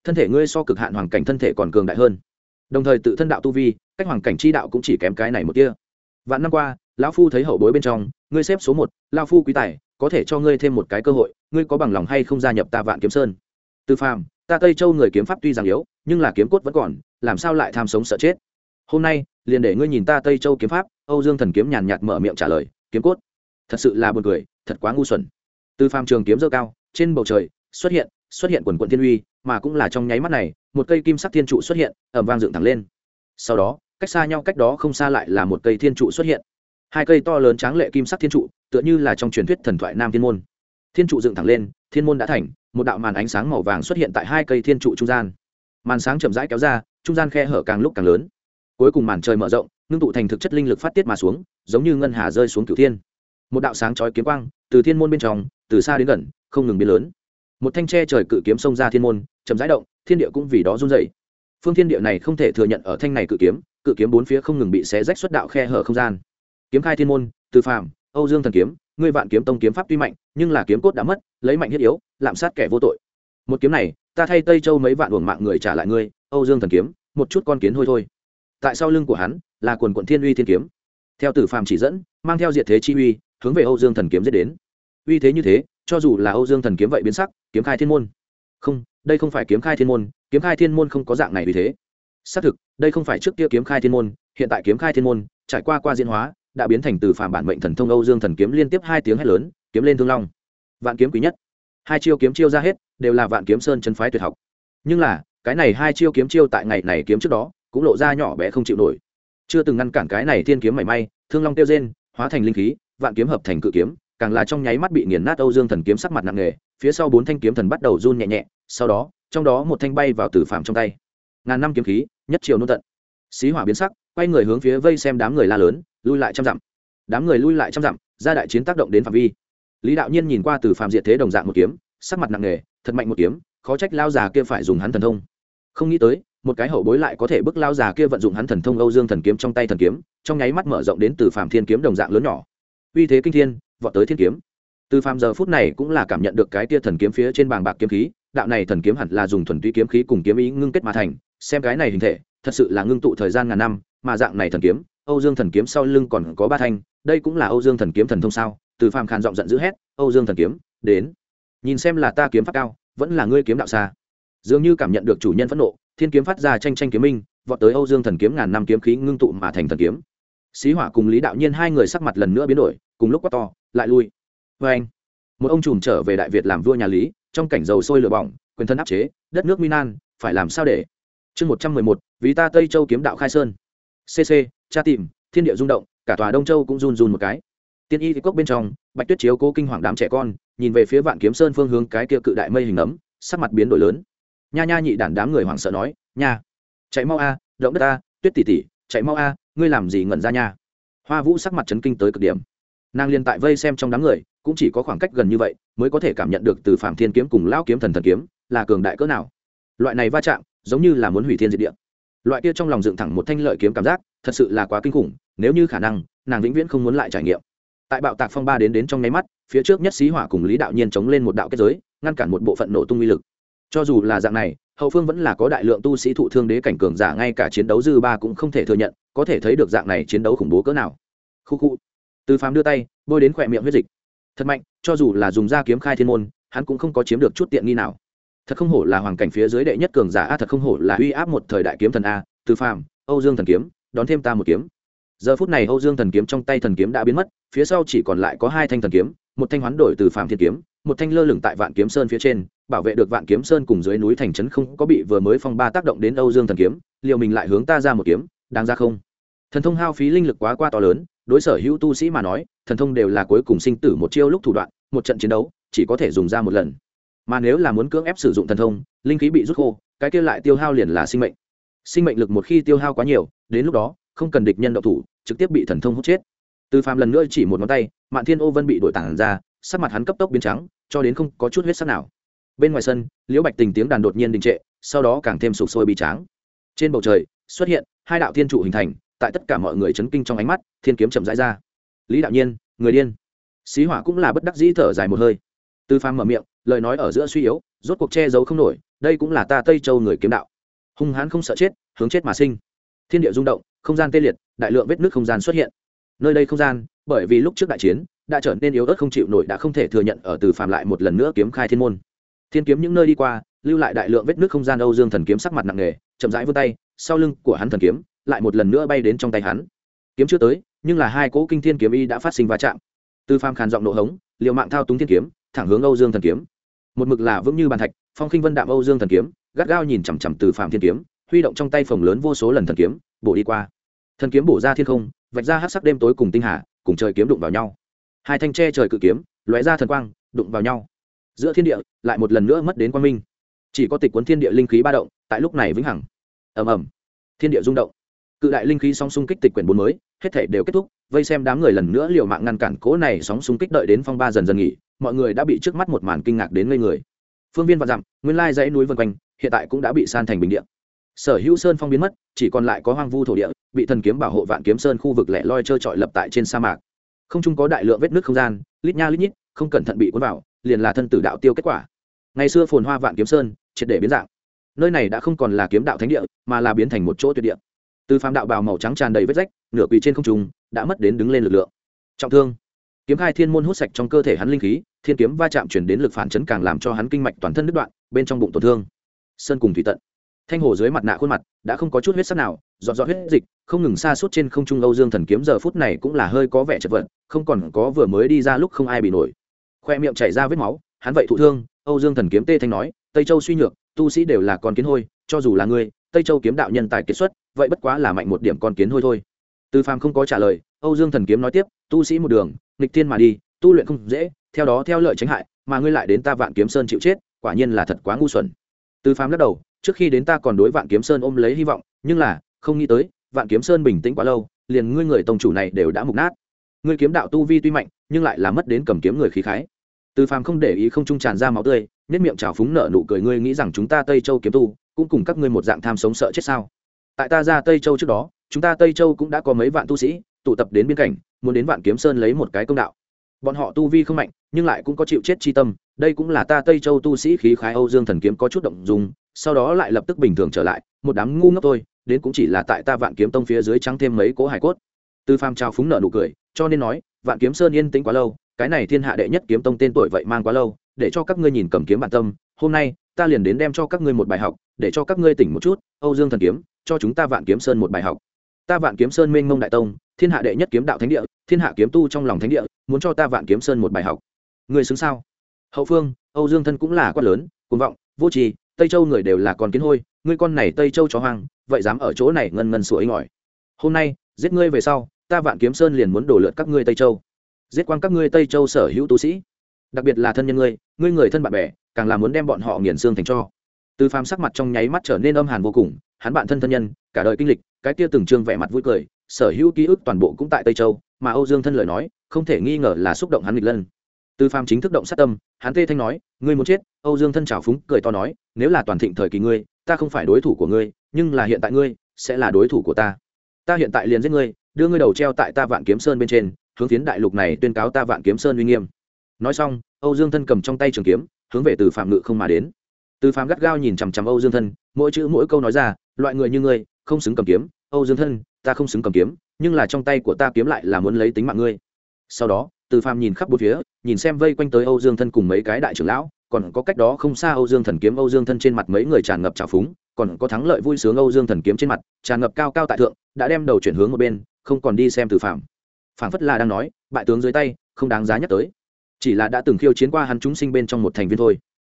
Thân thể ngươi so cực hạn hoàng cảnh thân thể còn cường đại hơn. Đồng thời tự thân đạo tu vi, cách hoàng cảnh chi đạo cũng chỉ kém cái này một kia vạn năm qua, lão phu thấy hậu bối bên trong, ngươi xếp số một, lao phu quý tài, có thể cho ngươi thêm một cái cơ hội, ngươi có bằng lòng hay không gia nhập ta vạn kiếm sơn? Từ phàm, ta tây châu người kiếm pháp tuy rằng yếu, nhưng là kiếm cốt vẫn còn, làm sao lại tham sống sợ chết? Hôm nay, liền để ngươi nhìn ta tây châu kiếm pháp, âu dương thần kiếm nhàn nhạt mở miệng trả lời, kiếm cốt thật sự là buồn cười, thật quá ngu xuẩn. Từ phàm trường kiếm dơ cao, trên bầu trời xuất hiện xuất hiện quần quận thiên uy, mà cũng là trong nháy mắt này, một cây kim sắc thiên trụ xuất hiện ẩm vang dựng thẳng lên. Sau đó, cách xa nhau cách đó không xa lại là một cây thiên trụ xuất hiện. Hai cây to lớn tráng lệ kim sắc thiên trụ, tựa như là trong truyền thuyết thần thoại nam thiên môn. Thiên trụ dựng thẳng lên, thiên môn đã thành, một đạo màn ánh sáng màu vàng xuất hiện tại hai cây thiên trụ trung gian. Màn sáng chậm rãi kéo ra, trung gian khe hở càng lúc càng lớn. Cuối cùng màn trời mở rộng, ngưng tụ thành thực chất linh lực phát tiết mà xuống, giống như ngân hà rơi xuống cửu thiên một đạo sáng chói kiếm quang, từ thiên môn bên trong, từ xa đến gần, không ngừng biến lớn. Một thanh tre trời cự kiếm xông ra thiên môn, chậm rãi động, thiên địa cũng vì đó run dậy phương thiên địa này không thể thừa nhận ở thanh này cự kiếm cự kiếm bốn phía không ngừng bị xé rách xuất đạo khe hở không gian. Kiếm khai thiên môn, từ phàm, âu dương thần kiếm, ngươi vạn kiếm tông kiếm pháp tuy mạnh, nhưng là kiếm cốt đã mất, lấy mạnh thiết yếu, lạm sát kẻ vô tội. Một kiếm này, ta thay tây châu mấy vạn uổng mạng người trả lại ngươi, âu dương thần kiếm, một chút con kiến thôi thôi. Tại sau lưng của hắn, là quần quận thiên uy thiên kiếm. Theo tử phàm chỉ dẫn, mang theo diệt thế chi uy hướng về âu dương thần kiếm giết đến. Uy thế như thế, cho dù là âu dương thần kiếm vậy biến sắc, kiếm khai thiên môn. Không, đây không phải kiếm khai thiên môn, kiếm khai thiên môn không có dạng này vì thế. Xác thực, đây không phải trước kia kiếm khai thiên môn, hiện tại kiếm khai thiên môn, trải qua qua diễn hóa, đã biến thành từ phàm bản mệnh thần thông âu dương thần kiếm liên tiếp hai tiếng hét lớn, kiếm lên thương long. Vạn kiếm quý nhất. Hai chiêu kiếm chiêu ra hết, đều là vạn kiếm sơn chân phái tuyệt học. Nhưng là, cái này hai chiêu kiếm chiêu tại ngày này kiếm trước đó, cũng lộ ra nhỏ bé không chịu nổi. Chưa từng ngăn cản cái này thiên kiếm mảy may, thương long tiêu rên, hóa thành linh khí vạn kiếm hợp thành cự kiếm, càng là trong nháy mắt bị nghiền nát âu dương thần kiếm sắc mặt nặng nề, phía sau bốn thanh kiếm thần bắt đầu run nhẹ nhẹ, sau đó, trong đó một thanh bay vào tử phạm trong tay. Ngàn năm kiếm khí, nhất triều nôn tận. Xí hỏa biến sắc, quay người hướng phía vây xem đám người la lớn, lui lại trăm dặm. Đám người lui lại trăm dặm, ra đại chiến tác động đến phạm vi. Lý đạo nhiên nhìn qua từ phạm diệt thế đồng dạng một kiếm, sắc mặt nặng nề, thật mạnh một kiếm, khó trách lao già kia phải dùng hắn thần thông. Không nghĩ tới, một cái hậu bối lại có thể bức lao già kia vận dụng hắn thần thông âu dương thần kiếm trong tay thần kiếm, trong nháy mắt mở rộng đến từ phạm thiên kiếm đồng dạng lớn nhỏ uy thế kinh thiên, vọt tới thiên kiếm. Từ phạm giờ phút này cũng là cảm nhận được cái tia thần kiếm phía trên bàng bạc kiếm khí, đạo này thần kiếm hẳn là dùng thuần túy kiếm khí cùng kiếm ý ngưng kết mà thành, xem cái này hình thể, thật sự là ngưng tụ thời gian ngàn năm, mà dạng này thần kiếm, âu dương thần kiếm sau lưng còn có ba thanh, đây cũng là âu dương thần kiếm thần thông sao? Từ phàm khàn giọng giận dữ hét, âu dương thần kiếm, đến. Nhìn xem là ta kiếm pháp cao, vẫn là ngươi kiếm đạo xa. Dường như cảm nhận được chủ nhân phẫn nộ, thiên kiếm phát ra tranh tranh kiếm minh, vọt tới âu dương thần kiếm ngàn năm kiếm khí ngưng tụ mà thành thần kiếm xí hỏa cùng lý đạo nhiên hai người sắc mặt lần nữa biến đổi, cùng lúc quát to, lại lui. Vê anh, một ông trùm trở về đại việt làm vua nhà lý, trong cảnh dầu sôi lửa bỏng, quyền thân áp chế, đất nước minan phải làm sao để? Chương một trăm mười một, vì ta tây châu kiếm đạo khai sơn. Cc cha tìm, thiên địa rung động, cả tòa đông châu cũng run run một cái. Tiên y cốc bên trong, bạch tuyết chiếu cố kinh hoàng đám trẻ con, nhìn về phía vạn kiếm sơn phương hướng cái kia cự đại mây hình ấm, sắc mặt biến đổi lớn. Nha nha nhị đản đám người hoảng sợ nói, nha, chạy mau a, động đất a, tuyết tỉ tỉ chạy mau a ngươi làm gì ngẩn ra nha? Hoa vũ sắc mặt chấn kinh tới cực điểm. Nàng liên tại vây xem trong đám người, cũng chỉ có khoảng cách gần như vậy mới có thể cảm nhận được từ phạm thiên kiếm cùng lão kiếm thần thần kiếm là cường đại cỡ nào. Loại này va chạm, giống như là muốn hủy thiên diệt địa. Loại kia trong lòng dựng thẳng một thanh lợi kiếm cảm giác, thật sự là quá kinh khủng, nếu như khả năng, nàng vĩnh viễn không muốn lại trải nghiệm. Tại bạo tạc phong ba đến đến trong nháy mắt, phía trước nhất xí hỏa cùng lý đạo nhiên chống lên một đạo kết giới, ngăn cản một bộ phận nổ tung uy lực. Cho dù là dạng này hậu phương vẫn là có đại lượng tu sĩ thụ thương đế cảnh cường giả, ngay cả chiến đấu dư ba cũng không thể thừa nhận, có thể thấy được dạng này chiến đấu khủng bố cỡ nào. Khu khu. Từ phàm đưa tay, bôi đến khỏe miệng huyết dịch. Thật mạnh, cho dù là dùng da kiếm khai thiên môn, hắn cũng không có chiếm được chút tiện nghi nào. Thật không hổ là hoàng cảnh phía dưới đệ nhất cường giả, a, thật không hổ là uy áp một thời đại kiếm thần, a. Từ phàm, âu dương thần kiếm, đón thêm ta một kiếm. Giờ phút này âu dương thần kiếm trong tay thần kiếm đã biến mất, phía sau chỉ còn lại có hai thanh thần kiếm, một thanh hoán đổi từ phàm thiên kiếm, một thanh lơ lửng tại vạn kiếm sơn phía trên bảo vệ được vạn kiếm sơn cùng dưới núi thành trấn không có bị vừa mới phong ba tác động đến âu dương thần kiếm liệu mình lại hướng ta ra một kiếm, đáng ra không? Thần thông hao phí linh lực quá qua to lớn, đối sở hữu tu sĩ mà nói, thần thông đều là cuối cùng sinh tử một chiêu lúc thủ đoạn, một trận chiến đấu, chỉ có thể dùng ra một lần. Mà nếu là muốn cưỡng ép sử dụng thần thông, linh khí bị rút khô, cái kia lại tiêu hao liền là sinh mệnh. Sinh mệnh lực một khi tiêu hao quá nhiều, đến lúc đó, không cần địch nhân độc thủ, trực tiếp bị thần thông hút chết. Từ phàm lần nữa chỉ một ngón tay, mạn thiên ô vân bị đội tản ra, sắc mặt hắn cấp tốc biến trắng, cho đến không có chút huyết sắc nào bên ngoài sân, liễu bạch tình tiếng đàn đột nhiên đình trệ, sau đó càng thêm sụp sôi bị tráng. Trên bầu trời, xuất hiện hai đạo thiên trụ hình thành, tại tất cả mọi người chấn kinh trong ánh mắt, thiên kiếm chậm rãi ra. Lý đạo nhiên, người điên. Xí hỏa cũng là bất đắc dĩ thở dài một hơi. Tư phàm mở miệng, lời nói ở giữa suy yếu, rốt cuộc che giấu không nổi, đây cũng là ta tây châu người kiếm đạo. Hung hãn không sợ chết, hướng chết mà sinh. Thiên địa rung động, không gian tê liệt, đại lượng vết nước không gian xuất hiện. Nơi đây không gian, bởi vì lúc trước đại chiến, đã trở nên yếu ớt không chịu nổi, đã không thể thừa nhận ở từ phàm lại một lần nữa kiếm khai thiên môn thiên kiếm những nơi đi qua, lưu lại đại lượng vết nước không gian âu dương thần kiếm sắc mặt nặng nề, chậm rãi vươn tay, sau lưng của hắn thần kiếm lại một lần nữa bay đến trong tay hắn. Kiếm chưa tới, nhưng là hai cỗ kinh thiên kiếm y đã phát sinh va chạm. Từ pham khàn giọng nộ hống, liều mạng thao túng thiên kiếm, thẳng hướng âu dương thần kiếm. Một mực là vững như bàn thạch, phong khinh vân đạm âu dương thần kiếm, gắt gao nhìn chằm chằm từ Phạm thiên kiếm, huy động trong tay phồng lớn vô số lần thần kiếm, bổ đi qua. Thần kiếm bổ ra thiên không, vạch ra hát sắc đêm tối cùng tinh hà, cùng trời kiếm đụng vào nhau. Hai thanh tre trời cự kiếm, lóe ra thần quang, đụng vào nhau giữa thiên địa, lại một lần nữa mất đến quang minh. Chỉ có tịch cuốn thiên địa linh khí ba động, tại lúc này vĩnh hằng. Ầm ầm. Thiên địa rung động. Cự đại linh khí song xung kích tịch quyển bốn mới, hết thể đều kết thúc, vây xem đám người lần nữa liều mạng ngăn cản cố này sóng xung kích đợi đến phong ba dần dần nghỉ, mọi người đã bị trước mắt một màn kinh ngạc đến ngây người. Phương viên và dặm, nguyên lai dãy núi vân quanh, hiện tại cũng đã bị san thành bình địa. Sở hữu sơn phong biến mất, chỉ còn lại có hoang vu thổ địa, bị thần kiếm bảo hộ vạn kiếm sơn khu vực lẻ loi trơ trọi lập tại trên sa mạc. Không chung có đại lượng vết nước không gian, lít nha lít nhít, không cẩn thận bị cuốn vào liền là thân tử đạo tiêu kết quả. Ngày xưa phồn hoa vạn kiếm sơn, triệt để biến dạng. Nơi này đã không còn là kiếm đạo thánh địa, mà là biến thành một chỗ tuyệt địa. Từ phàm đạo bào màu trắng tràn đầy vết rách, nửa quỳ trên không trung, đã mất đến đứng lên lực lượng. Trọng thương. Kiếm khai thiên môn hút sạch trong cơ thể hắn linh khí, thiên kiếm va chạm chuyển đến lực phản chấn càng làm cho hắn kinh mạch toàn thân đứt đoạn, bên trong bụng tổn thương. Sơn cùng thủy tận. Thanh hồ dưới mặt nạ khuôn mặt, đã không có chút huyết sắc nào dọn dọn huyết dịch, không ngừng xa suốt trên không trung âu dương thần kiếm giờ phút này cũng là hơi có vẻ chật vật, không còn có vừa mới đi ra lúc không ai bị nổi khoe miệng chảy ra vết máu, hắn vậy thụ thương, âu dương thần kiếm tê thanh nói, tây châu suy nhược, tu sĩ đều là con kiến hôi, cho dù là ngươi, tây châu kiếm đạo nhân tài kiệt xuất, vậy bất quá là mạnh một điểm con kiến hôi thôi. Tư phàm không có trả lời, âu dương thần kiếm nói tiếp, tu sĩ một đường, nghịch thiên mà đi, tu luyện không dễ, theo đó theo lợi tránh hại, mà ngươi lại đến ta vạn kiếm sơn chịu chết, quả nhiên là thật quá ngu xuẩn. Tư phàm lắc đầu, trước khi đến ta còn đối vạn kiếm sơn ôm lấy hy vọng, nhưng là, không nghĩ tới, vạn kiếm sơn bình tĩnh quá lâu, liền ngươi người tông chủ này đều đã mục nát. Ngươi kiếm đạo tu vi tuy mạnh, nhưng lại là mất đến cầm kiếm người khí khái từ phàm không để ý không trung tràn ra máu tươi nết miệng trào phúng nợ nụ cười, ngươi nghĩ rằng chúng ta tây châu kiếm tu, cũng cùng các ngươi một dạng tham sống sợ chết sao? Tại ta ra tây châu trước đó, chúng ta tây châu cũng đã có mấy vạn tu sĩ, tụ tập đến biên cảnh, muốn đến vạn kiếm sơn lấy một cái công đạo. Bọn họ tu vi không mạnh, nhưng lại cũng có chịu chết chi tâm, đây cũng là ta tây châu tu sĩ khí khái âu dương thần kiếm có chút động dùng, sau đó lại lập tức bình thường trở lại, một đám ngu ngốc thôi, đến cũng chỉ là tại ta vạn kiếm tông phía dưới trắng thêm mấy cố hải cốt. Tư phàm trao phúng nợ nụ cười, cho nên nói, vạn kiếm sơn yên tĩnh quá lâu cái này thiên hạ đệ nhất kiếm tông tên tuổi vậy mang quá lâu, để cho các ngươi nhìn cầm kiếm bản tâm, hôm nay, ta liền đến đem cho các ngươi một bài học, để cho các ngươi tỉnh một chút, âu dương thần kiếm, cho chúng ta vạn kiếm sơn một bài học. Ta vạn kiếm sơn mênh mông đại tông, thiên hạ đệ nhất kiếm đạo thánh địa, thiên hạ kiếm tu trong lòng thánh địa, muốn cho ta vạn kiếm sơn một bài học. Người xứng sao? Hậu phương, âu dương thân cũng là quát lớn, cuồng vọng, vô trì tây châu người đều là con kiến hôi, ngươi con này tây châu chó hoang, vậy dám ở chỗ này ngân ngân sủa inh ỏi hôm nay, giết ngươi về sau, ta vạn kiếm sơn liền muốn đổ lượt các ngươi tây châu giết quang các ngươi tây châu sở hữu tu sĩ. Đặc biệt là thân nhân ngươi ngươi người thân bạn bè, càng là muốn đem bọn họ nghiền xương thành cho. Từ phàm sắc mặt trong nháy mắt trở nên âm hàn vô cùng, hắn bạn thân thân nhân, cả đời kinh lịch, cái kia từng trương vẻ mặt vui cười, sở hữu ký ức toàn bộ cũng tại tây châu, mà âu dương thân lời nói, không thể nghi ngờ là xúc động hắn nghịch lân. Từ phàm chính thức động sát tâm, hắn tê thanh nói, ngươi muốn chết? Âu dương thân trào phúng, cười to nói, nếu là toàn thịnh thời kỳ ngươi, ta không phải đối thủ của ngươi, nhưng là hiện tại ngươi sẽ là đối thủ của ta. Ta hiện tại liền giết ngươi, đưa ngươi đầu treo tại ta vạn kiếm sơn bên trên hướng phiến đại lục này tuyên cáo ta vạn kiếm sơn uy nghiêm. Nói xong, âu dương thân cầm trong tay trường kiếm, hướng về từ phạm ngự không mà đến. Từ phạm gắt gao nhìn chằm chằm âu dương thân, mỗi chữ mỗi câu nói ra, loại người như ngươi, không xứng cầm kiếm. Âu dương thân, ta không xứng cầm kiếm, nhưng là trong tay của ta kiếm lại là muốn lấy tính mạng ngươi. Sau đó, từ phạm nhìn khắp bốn phía, nhìn xem vây quanh tới âu dương thân cùng mấy cái đại trưởng lão, còn có cách đó không xa âu dương thần kiếm âu dương thân trên mặt mấy người tràn ngập trào phúng, còn có thắng lợi vui sướng âu dương thần kiếm trên mặt, tràn ngập cao cao tại thượng, đã đem đầu chuyển hướng một bên, không còn đi xem từ phạm phảng phất là đang nói, bại tướng dưới tay, không đáng giá nhắc tới. Chỉ là đã từng khiêu chiến qua hắn chúng sinh bên trong một thành viên thôi.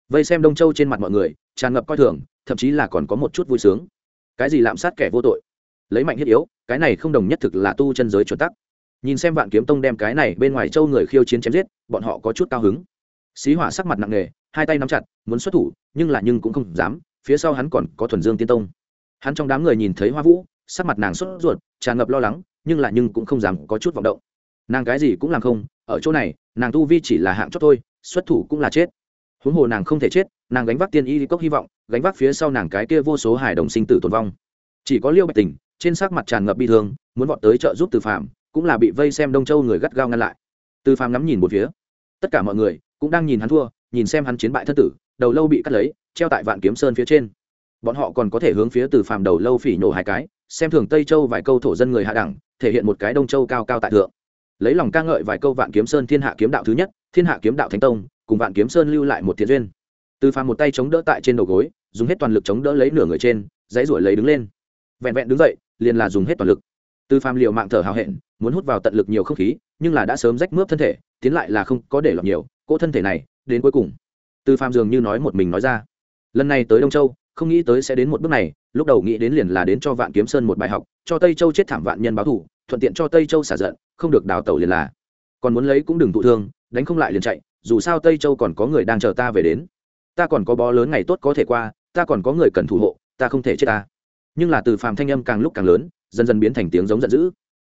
Vây xem đông châu trên mặt mọi người, tràn ngập coi thường, thậm chí là còn có một chút vui sướng. Cái gì lạm sát kẻ vô tội? Lấy mạnh thiết yếu, cái này không đồng nhất thực là tu chân giới chuẩn tắc. Nhìn xem vạn kiếm tông đem cái này bên ngoài châu người khiêu chiến chém giết, bọn họ có chút cao hứng. Xí hỏa sắc mặt nặng nề, hai tay nắm chặt, muốn xuất thủ, nhưng là nhưng cũng không dám, phía sau hắn còn có thuần dương tiên tông. Hắn trong đám người nhìn thấy hoa vũ, sắc mặt nàng sốt ruột, tràn ngập lo lắng nhưng là nhưng cũng không dám có chút vọng động. Nàng cái gì cũng làm không, ở chỗ này, nàng tu vi chỉ là hạng chót thôi, xuất thủ cũng là chết. Huống hồ nàng không thể chết, nàng gánh vác tiên y cốc hy vọng, gánh vác phía sau nàng cái kia vô số hải đồng sinh tử tồn vong. Chỉ có liêu bạch tình trên sắc mặt tràn ngập bi thương, muốn vọt tới trợ giúp từ phạm cũng là bị vây xem đông châu người gắt gao ngăn lại. Từ phàm ngắm nhìn một phía. Tất cả mọi người cũng đang nhìn hắn thua, nhìn xem hắn chiến bại thất tử, đầu lâu bị cắt lấy, treo tại vạn kiếm sơn phía trên bọn họ còn có thể hướng phía từ phàm đầu lâu phỉ nổ hai cái, xem thường tây châu vài câu thổ dân người hạ đẳng, thể hiện một cái đông châu cao cao tại thượng. Lấy lòng ca ngợi vài câu vạn kiếm sơn thiên hạ kiếm đạo thứ nhất, thiên hạ kiếm đạo thánh tông, cùng vạn kiếm sơn lưu lại một thiện duyên. Từ phàm một tay chống đỡ tại trên đầu gối, dùng hết toàn lực chống đỡ lấy nửa người trên, dãy ruổi lấy đứng lên. Vẹn vẹn đứng dậy, liền là dùng hết toàn lực. Từ phàm liều mạng thở hào hẹn, muốn hút vào tận lực nhiều không khí, nhưng là đã sớm rách mướp thân thể, tiến lại là không có để lọt nhiều, cỗ thân thể này, đến cuối cùng. Từ phàm dường như nói một mình nói ra. Lần này tới đông châu không nghĩ tới sẽ đến một bước này, lúc đầu nghĩ đến liền là đến cho vạn kiếm sơn một bài học, cho tây châu chết thảm vạn nhân báo thủ thuận tiện cho tây châu xả giận, không được đào tẩu liền là. Còn muốn lấy cũng đừng thụ thương, đánh không lại liền chạy, dù sao tây châu còn có người đang chờ ta về đến. Ta còn có bó lớn ngày tốt có thể qua, ta còn có người cần thủ hộ, ta không thể chết ta. Nhưng là từ phàm thanh âm càng lúc càng lớn, dần dần biến thành tiếng giống giận dữ.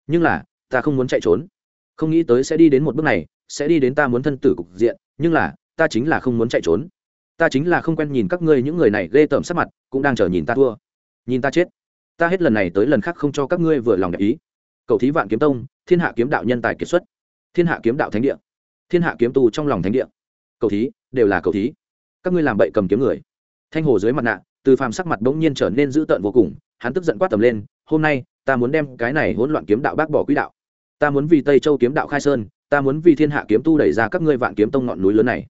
Nhưng là, ta không muốn chạy trốn. Không nghĩ tới sẽ đi đến một bước này, sẽ đi đến ta muốn thân tử cục diện, nhưng là, ta chính là không muốn chạy trốn ta chính là không quen nhìn các ngươi những người này ghê tởm sắc mặt, cũng đang chờ nhìn ta thua. Nhìn ta chết. Ta hết lần này tới lần khác không cho các ngươi vừa lòng đẹp ý. Cầu thí vạn kiếm tông, thiên hạ kiếm đạo nhân tài kiệt xuất. Thiên hạ kiếm đạo thánh địa. Thiên hạ kiếm tu trong lòng thánh địa. Cầu thí, đều là cầu thí. Các ngươi làm bậy cầm kiếm người. Thanh hồ dưới mặt nạ, từ phàm sắc mặt bỗng nhiên trở nên dữ tợn vô cùng, hắn tức giận quát tầm lên, hôm nay, ta muốn đem cái này hỗn loạn kiếm đạo bác bỏ quỹ đạo. Ta muốn vì tây châu kiếm đạo khai sơn, ta muốn vì thiên hạ kiếm tu đẩy ra các ngươi vạn kiếm tông ngọn núi lớn này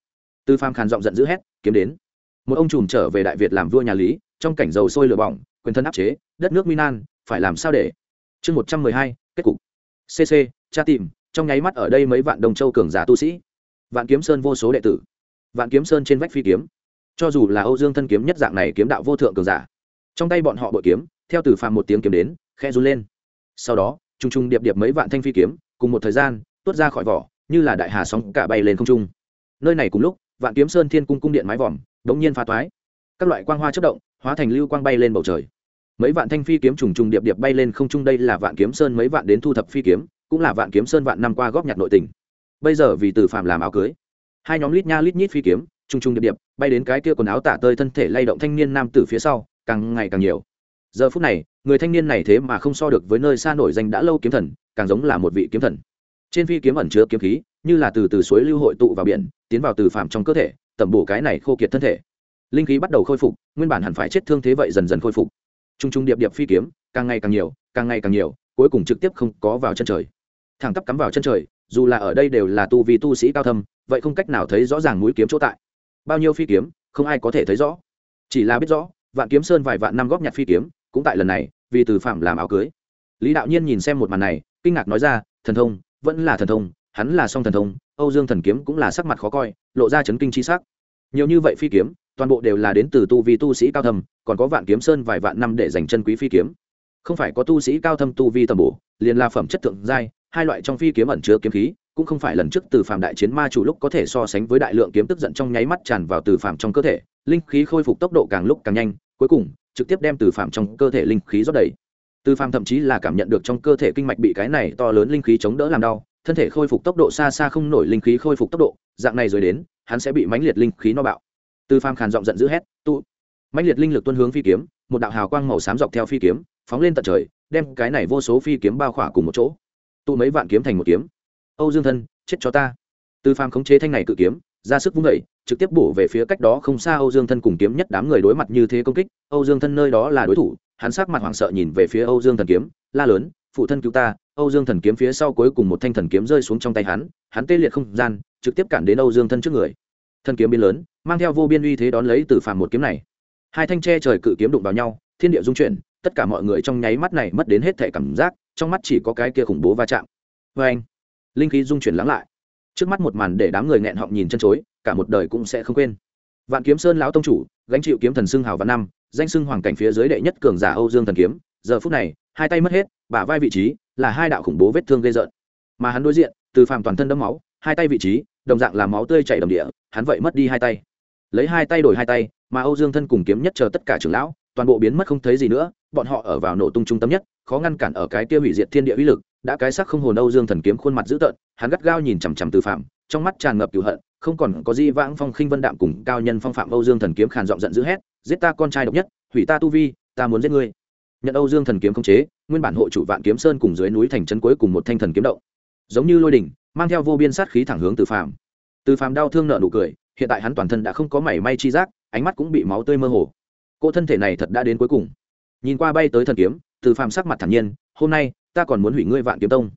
từ pham khàn giọng giận dữ hét, kiếm đến. Một ông trùm trở về đại việt làm vua nhà lý, trong cảnh dầu sôi lửa bỏng, quyền thân áp chế, đất nước minan phải làm sao để? Chương một trăm mười hai, kết cục. Cc cha tìm, trong nháy mắt ở đây mấy vạn đồng châu cường giả tu sĩ. Vạn kiếm sơn vô số đệ tử. Vạn kiếm sơn trên vách phi kiếm. Cho dù là âu dương thân kiếm nhất dạng này kiếm đạo vô thượng cường giả, trong tay bọn họ bội kiếm, theo từ phàm một tiếng kiếm đến khe run lên. Sau đó t r u n g t r u n g điệp điệp mấy vạn thanh phi kiếm, cùng một thời gian, tuốt ra khỏi vỏ, như là đại hà sóng cả bay lên không trung. Nơi này cùng lúc vạn kiếm sơn thiên cung cung điện mái vòm đống nhiên phá toái. Các loại quang hoa chất động, hóa thành lưu quang bay lên bầu trời. Mấy vạn thanh phi kiếm trùng trùng điệp điệp bay lên không trung đây là vạn kiếm sơn mấy vạn đến thu thập phi kiếm, cũng là vạn kiếm sơn vạn năm qua góp nhặt nội tình. Bây giờ vì từ phạm làm áo cưới, hai nhóm lít nha lít nhít phi kiếm, trùng trùng điệp điệp, bay đến cái kia quần áo tả tơi thân thể lay động thanh niên nam tử phía sau, càng ngày càng nhiều. Giờ phút này, người thanh niên này thế mà không so được với nơi xa nổi danh đã lâu kiếm thần, càng giống là một vị kiếm thần trên phi kiếm ẩn chứa kiếm khí, như là từ từ suối lưu hội tụ vào biển, tiến vào từ phạm trong cơ thể, tẩm bổ cái này khô kiệt thân thể. Linh khí bắt đầu khôi phục, nguyên bản hẳn phải chết thương thế vậy dần dần khôi phục. T r u n g t r u n g điệp điệp phi kiếm, càng ngày càng nhiều, càng ngày càng nhiều, cuối cùng trực tiếp không có vào chân trời. Thẳng tắp cắm vào chân trời, dù là ở đây đều là tu vì tu sĩ cao thâm, vậy không cách nào thấy rõ ràng mũi kiếm chỗ tại. Bao nhiêu phi kiếm, không ai có thể thấy rõ. Chỉ là biết rõ, vạn kiếm sơn vài vạn năm góp nhặt phi kiếm, cũng tại lần này, vì từ phạm làm áo cưới. Lý đạo nhiên nhìn xem một màn này, kinh ngạc nói ra, thần thông vẫn là thần thông, hắn là song thần thông, âu dương thần kiếm cũng là sắc mặt khó coi, lộ ra chấn kinh chi sắc. Nhiều như vậy phi kiếm, toàn bộ đều là đến từ tu vi tu sĩ cao thầm còn có vạn kiếm sơn vài vạn năm để dành chân quý phi kiếm. Không phải có tu sĩ cao thâm tu vi tầm bổ, liền là phẩm chất thượng giai, hai loại trong phi kiếm ẩn chứa kiếm khí, cũng không phải lần trước từ phàm đại chiến ma chủ lúc có thể so sánh với đại lượng kiếm tức giận trong nháy mắt tràn vào từ phàm trong cơ thể, linh khí khôi phục tốc độ càng lúc càng nhanh, cuối cùng, trực tiếp đem từ phạm trong cơ thể linh khí rót đầy từ Phàm thậm chí là cảm nhận được trong cơ thể kinh mạch bị cái này to lớn linh khí chống đỡ làm đau thân thể khôi phục tốc độ xa xa không nổi linh khí khôi phục tốc độ dạng này rồi đến hắn sẽ bị mãnh liệt linh khí no bạo. Từ Phàm khàn giọng giận dữ hét tụ mãnh liệt linh lực tuôn hướng phi kiếm một đạo hào quang màu xám dọc theo phi kiếm phóng lên tận trời đem cái này vô số phi kiếm bao khỏa cùng một chỗ. Tụ mấy vạn kiếm thành một kiếm. Âu dương thân chết cho ta. Từ phàm khống chế thanh này cự kiếm ra sức vung dậy, trực tiếp bổ về phía cách đó không xa âu dương thân cùng kiếm nhất đám người đối mặt như thế công kích. Âu dương thân nơi đó là đối thủ hắn sắc mặt hoảng sợ nhìn về phía âu dương thần kiếm, la lớn, phụ thân cứu ta. Âu dương thần kiếm phía sau cuối cùng một thanh thần kiếm rơi xuống trong tay hắn hắn tê liệt không gian, trực tiếp cản đến âu dương thân trước người. Thần kiếm biến lớn, mang theo vô biên uy thế đón lấy từ phàm một kiếm này. Hai thanh tre trời cự kiếm đụng vào nhau, thiên địa dung chuyển, tất cả mọi người trong nháy mắt này mất đến hết thể cảm giác, trong mắt chỉ có cái kia khủng bố va chạm. Vê anh, linh khí dung chuyển lắng lại. Trước mắt một màn để đám người nghẹn họng nhìn chân chối, cả một đời cũng sẽ không quên vạn kiếm sơn lão tông chủ, gánh chịu kiếm thần xưng hào vạn năm, danh xưng hoàng cảnh phía dưới đệ nhất cường giả âu dương thần kiếm, giờ phút này, hai tay mất hết, bả vai vị trí là hai đạo khủng bố vết thương gây rợn. Mà hắn đối diện, từ phàm toàn thân đẫm máu, hai tay vị trí, đồng dạng là máu tươi chảy đầm địa, hắn vậy mất đi hai tay. Lấy hai tay đổi hai tay, mà âu dương thân cùng kiếm nhất chờ tất cả trưởng lão, toàn bộ biến mất không thấy gì nữa, bọn họ ở vào nổ tung trung tâm nhất, khó ngăn cản ở cái kia hủy diệt thiên địa uy lực, đã cái sắc không hồn âu dương thần kiếm khuôn mặt dữ tợn, hắn gắt gao nhìn chằm chằm từ phạm trong mắt tràn ngập cửu hận không còn có Di vãng phong khinh vân đạm cùng cao nhân phong phạm âu dương thần kiếm khàn giọng giận dữ hét, giết ta con trai độc nhất, hủy ta tu vi, ta muốn giết ngươi. Nhận âu dương thần kiếm không chế, nguyên bản hộ chủ vạn kiếm sơn cùng dưới núi thành trấn cuối cùng một thanh thần kiếm động. Giống như lôi đỉnh, mang theo vô biên sát khí thẳng hướng từ phàm. Từ phàm đau thương nợ nụ cười, hiện tại hắn toàn thân đã không có mảy may chi giác, ánh mắt cũng bị máu tươi mơ hồ. Cô thân thể này thật đã đến cuối cùng. Nhìn qua bay tới thần kiếm, từ phàm sắc mặt thản nhiên, hôm nay, ta còn muốn hủy ngươi vạn kiếm tông.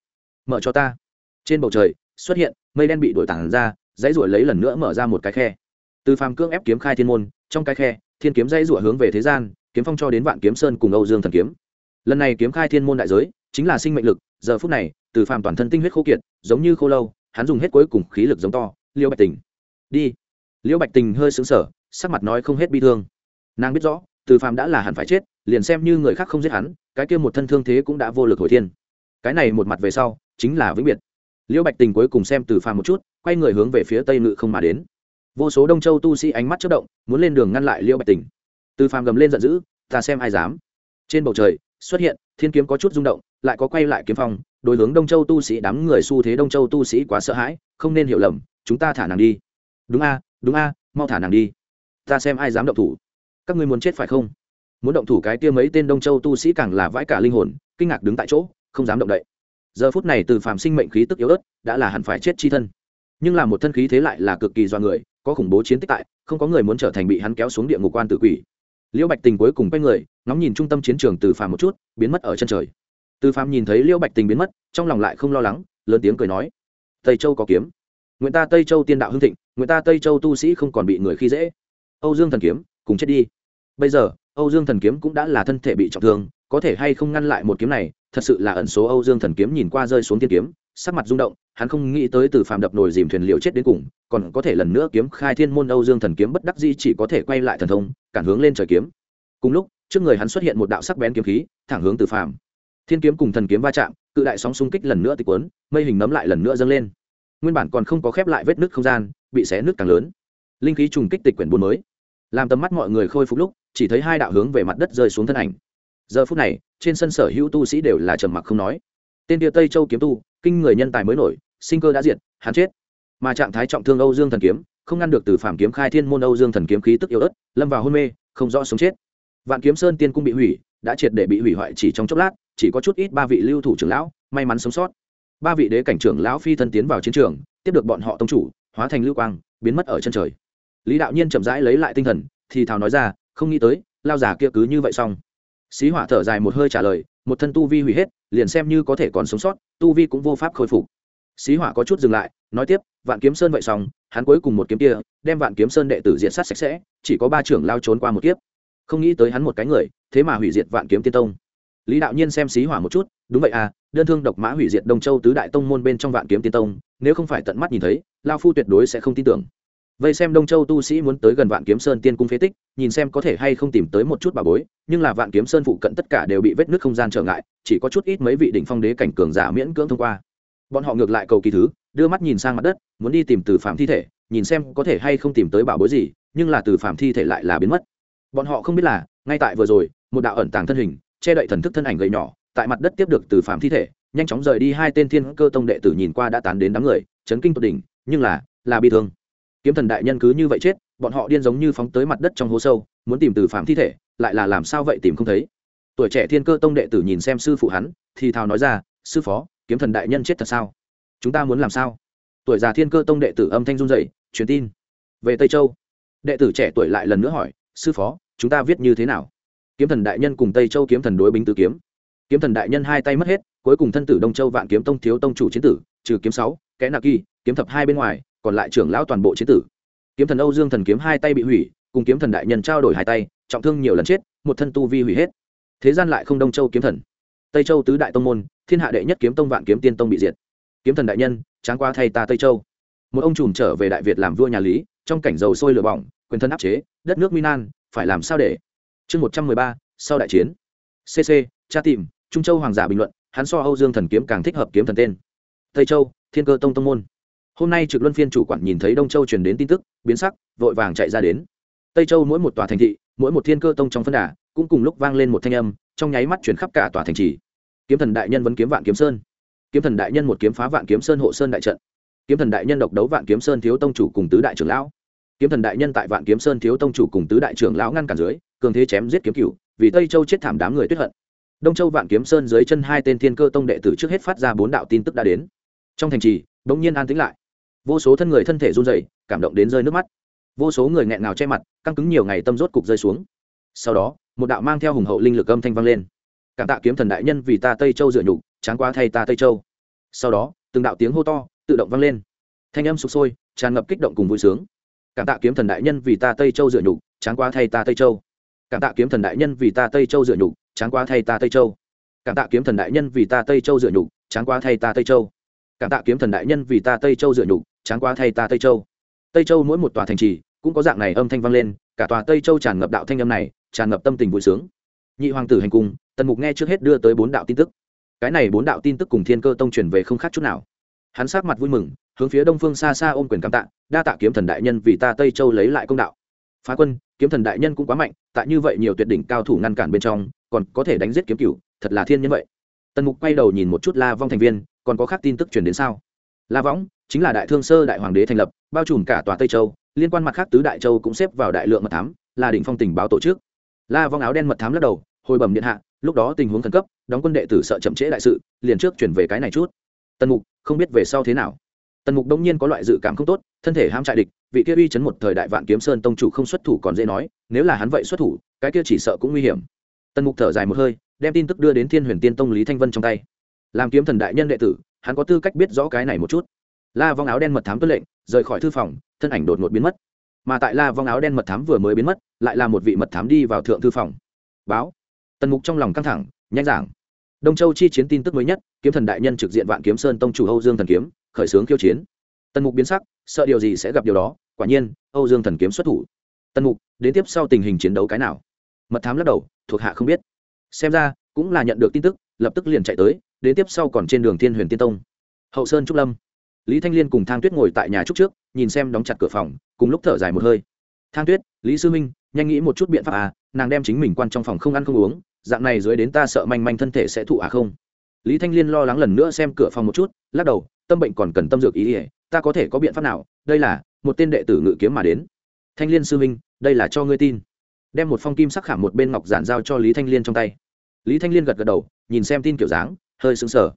Mở cho ta. Trên bầu trời, xuất hiện mây đen bị đổi tảng ra dãy ruổi lấy lần nữa mở ra một cái khe. Từ phàm cưỡng ép kiếm khai thiên môn, trong cái khe, thiên kiếm dãy ruổi hướng về thế gian, kiếm phong cho đến vạn kiếm sơn cùng âu dương thần kiếm. Lần này kiếm khai thiên môn đại giới, chính là sinh mệnh lực, giờ phút này, từ phàm toàn thân tinh huyết khô kiệt, giống như khô lâu, hắn dùng hết cuối cùng khí lực giống to, liễu bạch tình. Đi. Liễu bạch tình hơi xứng sở sắc mặt nói không hết bi thương. Nàng biết rõ, từ phàm đã là hẳn phải chết, liền xem như người khác không giết hắn, cái kia một thân thương thế cũng đã vô lực hồi thiên. Cái này một mặt về sau, chính là vĩnh biệt. Liễu bạch tình cuối cùng xem từ phàm một chút quay người hướng về phía tây ngự không mà đến. Vô số đông châu tu sĩ ánh mắt chất động, muốn lên đường ngăn lại liêu bạch tình từ phàm gầm lên giận dữ, ta xem ai dám. Trên bầu trời, xuất hiện, thiên kiếm có chút rung động, lại có quay lại kiếm phong, đối hướng đông châu tu sĩ đám người xu thế đông châu tu sĩ quá sợ hãi, không nên hiểu lầm, chúng ta thả nàng đi. Đúng a đúng a, mau thả nàng đi. Ta xem ai dám động thủ. Các ngươi muốn chết phải không? Muốn động thủ cái kia mấy tên đông châu tu sĩ càng là vãi cả linh hồn, kinh ngạc đứng tại chỗ, không dám động đậy. Giờ phút này từ phàm sinh mệnh khí tức yếu ớt, đã là hẳn phải chết chi thân nhưng là một thân khí thế lại là cực kỳ do người, có khủng bố chiến tích tại, không có người muốn trở thành bị hắn kéo xuống địa ngục quan tử quỷ. Liễu bạch tình cuối cùng quay người, ngóng nhìn trung tâm chiến trường từ phàm một chút, biến mất ở chân trời. Từ phàm nhìn thấy liễu bạch tình biến mất, trong lòng lại không lo lắng, lớn tiếng cười nói, tây châu có kiếm. Nguyện ta tây châu tiên đạo hưng thịnh, nguyện ta tây châu tu sĩ không còn bị người khi dễ. Âu dương thần kiếm, cùng chết đi. Bây giờ, âu dương thần kiếm cũng đã là thân thể bị trọng thương, có thể hay không ngăn lại một kiếm này, thật sự là ẩn số âu dương thần kiếm nhìn qua rơi xuống tiên kiếm sắc mặt rung động, hắn không nghĩ tới từ phàm đập nồi dìm thuyền liều chết đến cùng, còn có thể lần nữa kiếm khai thiên môn âu dương thần kiếm bất đắc di chỉ có thể quay lại thần thông, cản hướng lên trời kiếm. Cùng lúc, trước người hắn xuất hiện một đạo sắc bén kiếm khí, thẳng hướng từ phàm. Thiên kiếm cùng thần kiếm va chạm, cự đại sóng xung kích lần nữa tịch quấn mây hình nấm lại lần nữa dâng lên. Nguyên bản còn không có khép lại vết nứt không gian, bị xé nứt càng lớn. Linh khí trùng kích tịch quyển bốn mới. Làm tầm mắt mọi người khôi phục lúc, chỉ thấy hai đạo hướng về mặt đất rơi xuống thân ảnh. Giờ phút này, trên sân sở hữu tu sĩ đều là trầm mặc không nói tên địa tây châu kiếm tu, kinh người nhân tài mới nổi, sinh cơ đã diệt, hắn chết. Mà trạng thái trọng thương âu dương thần kiếm, không ngăn được từ phạm kiếm khai thiên môn âu dương thần kiếm khí tức yếu ớt, lâm vào hôn mê, không rõ sống chết. Vạn kiếm sơn tiên cung bị hủy, đã triệt để bị hủy hoại chỉ trong chốc lát, chỉ có chút ít ba vị lưu thủ trưởng lão, may mắn sống sót. Ba vị đế cảnh trưởng lão phi thân tiến vào chiến trường, tiếp được bọn họ tông chủ, hóa thành lưu quang, biến mất ở chân trời. Lý đạo nhiên chậm rãi lấy lại tinh thần, thì thào nói ra, không nghĩ tới, lao giả kia cứ như vậy xong. Xí hỏa thở dài một hơi trả lời một thân tu vi hủy hết, liền xem như có thể còn sống sót, tu vi cũng vô pháp khôi phục. Xí hỏa có chút dừng lại, nói tiếp, vạn kiếm sơn vậy xong, hắn cuối cùng một kiếm kia, đem vạn kiếm sơn đệ tử diện sát sạch sẽ, chỉ có ba trưởng lao trốn qua một kiếp. Không nghĩ tới hắn một cái người, thế mà hủy diệt vạn kiếm tiên tông. Lý đạo nhiên xem xí hỏa một chút, đúng vậy à đơn thương độc mã hủy diệt đông châu tứ đại tông môn bên trong vạn kiếm tiên tông, nếu không phải tận mắt nhìn thấy, lao phu tuyệt đối sẽ không tin tưởng vậy xem đông châu tu sĩ muốn tới gần vạn kiếm sơn tiên cung phế tích, nhìn xem có thể hay không tìm tới một chút bà bối, nhưng là vạn kiếm sơn phụ cận tất cả đều bị vết nước không gian trở ngại, chỉ có chút ít mấy vị đỉnh phong đế cảnh cường giả miễn cưỡng thông qua. Bọn họ ngược lại cầu kỳ thứ, đưa mắt nhìn sang mặt đất, muốn đi tìm từ phạm thi thể, nhìn xem có thể hay không tìm tới bảo bối gì, nhưng là từ phạm thi thể lại là biến mất. Bọn họ không biết là, ngay tại vừa rồi, một đạo ẩn tàng thân hình, che đậy thần thức thân ảnh gầy nhỏ, tại mặt đất tiếp được từ phạm thi thể, nhanh chóng rời đi hai tên thiên cơ tông đệ tử nhìn qua đã tán đến đám người, chấn kinh tột đỉnh, nhưng là là bi thương kiếm thần đại nhân cứ như vậy chết, bọn họ điên giống như phóng tới mặt đất trong hố sâu, muốn tìm từ phạm thi thể, lại là làm sao vậy tìm không thấy. Tuổi trẻ thiên cơ tông đệ tử nhìn xem sư phụ hắn, thì thào nói ra, sư phó, kiếm thần đại nhân chết thật sao? Chúng ta muốn làm sao? Tuổi già thiên cơ tông đệ tử âm thanh run dậy truyền tin. Về tây châu. Đệ tử trẻ tuổi lại lần nữa hỏi, sư phó, chúng ta viết như thế nào? Kiếm thần đại nhân cùng tây châu kiếm thần đối bính tứ kiếm. Kiếm thần đại nhân hai tay mất hết, cuối cùng thân tử đông châu vạn kiếm tông thiếu tông chủ chiến tử, trừ kiếm sáu, kẽ nạ kỳ, kiếm thập hai bên ngoài còn lại trưởng lão toàn bộ chiến tử. Kiếm thần âu dương thần kiếm hai tay bị hủy, cùng kiếm thần đại nhân trao đổi hai tay, trọng thương nhiều lần chết, một thân tu vi hủy hết. Thế gian lại không đông châu kiếm thần. Tây châu tứ đại tông môn, thiên hạ đệ nhất kiếm tông vạn kiếm tiên tông bị diệt. Kiếm thần đại nhân, tráng qua thay ta tây châu. Một ông trùm trở về đại việt làm vua nhà lý, trong cảnh dầu sôi lửa bỏng, quyền thân áp chế, đất nước minan phải làm sao để? Chương một trăm mười ba, sau đại chiến. Cc cha tìm, trung châu hoàng giả bình luận, hắn so âu dương thần kiếm càng thích hợp kiếm thần tên. Tây châu, thiên cơ tông tông môn hôm nay trực luân phiên chủ quản nhìn thấy đông châu truyền đến tin tức, biến sắc, vội vàng chạy ra đến. Tây châu mỗi một tòa thành thị, mỗi một thiên cơ tông trong phân đà, cũng cùng lúc vang lên một thanh âm, trong nháy mắt chuyển khắp cả tòa thành trì. Kiếm thần đại nhân vấn kiếm vạn kiếm sơn. Kiếm thần đại nhân một kiếm phá vạn kiếm sơn hộ sơn đại trận. Kiếm thần đại nhân độc đấu vạn kiếm sơn thiếu tông chủ cùng tứ đại trưởng lão. Kiếm thần đại nhân tại vạn kiếm sơn thiếu tông chủ cùng tứ đại trưởng lão ngăn cản dưới, cường thế chém giết kiếm cựu vì tây châu chết thảm đám người tuyết hận. Đông châu vạn kiếm sơn dưới chân hai tên thiên cơ tông đệ tử trước hết phát ra bốn đạo tin tức đã đến. Trong thành trì đ ỗ n g nhiên an tĩnh lại vô số thân người thân thể run rẩy, cảm động đến rơi nước mắt. Vô số người nghẹn ngào che mặt căng cứng nhiều ngày tâm rốt cục rơi xuống. Sau đó một đạo mang theo hùng hậu linh lực âm thanh vang lên. Cảm tạ kiếm thần đại nhân vì ta tây châu dựa nhục tráng qua thay ta tây châu. Sau đó từng đạo tiếng hô to tự động vang lên. Thanh âm sụp sôi tràn ngập kích động cùng vui sướng. Cảm tạ kiếm thần đại nhân vì ta tây châu dựa nhục tráng qua thay ta tây châu. Cảm tạ kiếm thần đại nhân vì ta tây châu dựa nhục tráng qua thay ta tây châu. Cảm tạ kiếm thần đại nhân vì ta tây châu dựa nhục tráng qua thay ta tây châu. Cảm tạ kiếm thần đại nhân vì ta tây châu dựa nhục tráng qua thay ta tây châu. Tây châu mỗi một tòa thành trì cũng có dạng này âm thanh vang lên, cả tòa tây châu tràn ngập đạo thanh âm này, tràn ngập tâm tình vui sướng. Nhị hoàng tử hành cung tần mục nghe trước hết đưa tới bốn đạo tin tức. Cái này bốn đạo tin tức cùng thiên cơ tông truyền về không khác chút nào. Hắn sát mặt vui mừng, hướng phía đông phương xa xa ôm quyền cảm tạ, đa tạ kiếm thần đại nhân vì ta tây châu lấy lại công đạo. Phá quân, kiếm thần đại nhân cũng quá mạnh, tại như vậy nhiều tuyệt đỉnh cao thủ ngăn cản bên trong, còn có thể đánh giết kiếm cựu thật là thiên nhân vậy. Tần mục quay đầu nhìn một chút la vong thành viên, còn có khác tin tức truyền đến sao? La võng chính là đại thương sơ đại hoàng đế thành lập, bao trùm cả tòa tây châu, liên quan mặt khác tứ đại châu cũng xếp vào đại lượng mật thám, là đỉnh phong tình báo tổ chức. La vong áo đen mật thám lắc đầu, hồi bẩm điện hạ, lúc đó tình huống khẩn cấp, đóng quân đệ tử sợ chậm trễ đại sự, liền trước chuyển về cái này chút. Tần mục, không biết về sau thế nào? Tần mục đông nhiên có loại dự cảm không tốt, thân thể ham trại địch, vị kia uy chấn một thời đại vạn kiếm sơn tông chủ không xuất thủ còn dễ nói, nếu là hắn vậy xuất thủ, cái kia chỉ sợ cũng nguy hiểm. Tần mục thở dài một hơi, đem tin tức đưa đến thiên huyền tiên tông lý thanh vân trong tay. Làm kiếm thần đại nhân đệ tử, hắn có tư cách biết rõ cái này một chút la vong áo đen mật thám tuân lệnh, rời khỏi thư phòng, thân ảnh đột ngột biến mất. Mà tại la vong áo đen mật thám vừa mới biến mất, lại là một vị mật thám đi vào thượng thư phòng. Báo. Tần mục trong lòng căng thẳng, nhanh giảng. Đông châu chi chiến tin tức mới nhất, kiếm thần đại nhân trực diện vạn kiếm sơn tông chủ âu dương thần kiếm, khởi xướng khiêu chiến. Tần mục biến sắc, sợ điều gì sẽ gặp điều đó, quả nhiên, âu dương thần kiếm xuất thủ. Tần mục, đến tiếp sau tình hình chiến đấu cái nào? Mật thám lắc đầu, thuộc hạ không biết. Xem ra, cũng là nhận được tin tức, lập tức liền chạy tới, đến tiếp sau còn trên đường thiên huyền tiên tông. Hậu sơn trúc lâm lý thanh liên cùng thang tuyết ngồi tại nhà trúc trước, nhìn xem đóng chặt cửa phòng, cùng lúc thở dài một hơi. Thang tuyết, lý sư minh nhanh nghĩ một chút biện pháp à nàng đem chính mình quan trong phòng không ăn không uống, dạng này dưới đến ta sợ manh manh thân thể sẽ thụ à không? Lý thanh liên lo lắng lần nữa xem cửa phòng một chút, lắc đầu, tâm bệnh còn cần tâm dược ý ỉa ta có thể có biện pháp nào? Đây là một tên đệ tử ngự kiếm mà đến. Thanh liên sư minh đây là cho ngươi tin. Đem một phong kim sắc khảm một bên ngọc giản giao cho lý thanh liên trong tay. Lý thanh liên gật gật đầu, nhìn xem tin kiểu dáng, hơi sững sờ.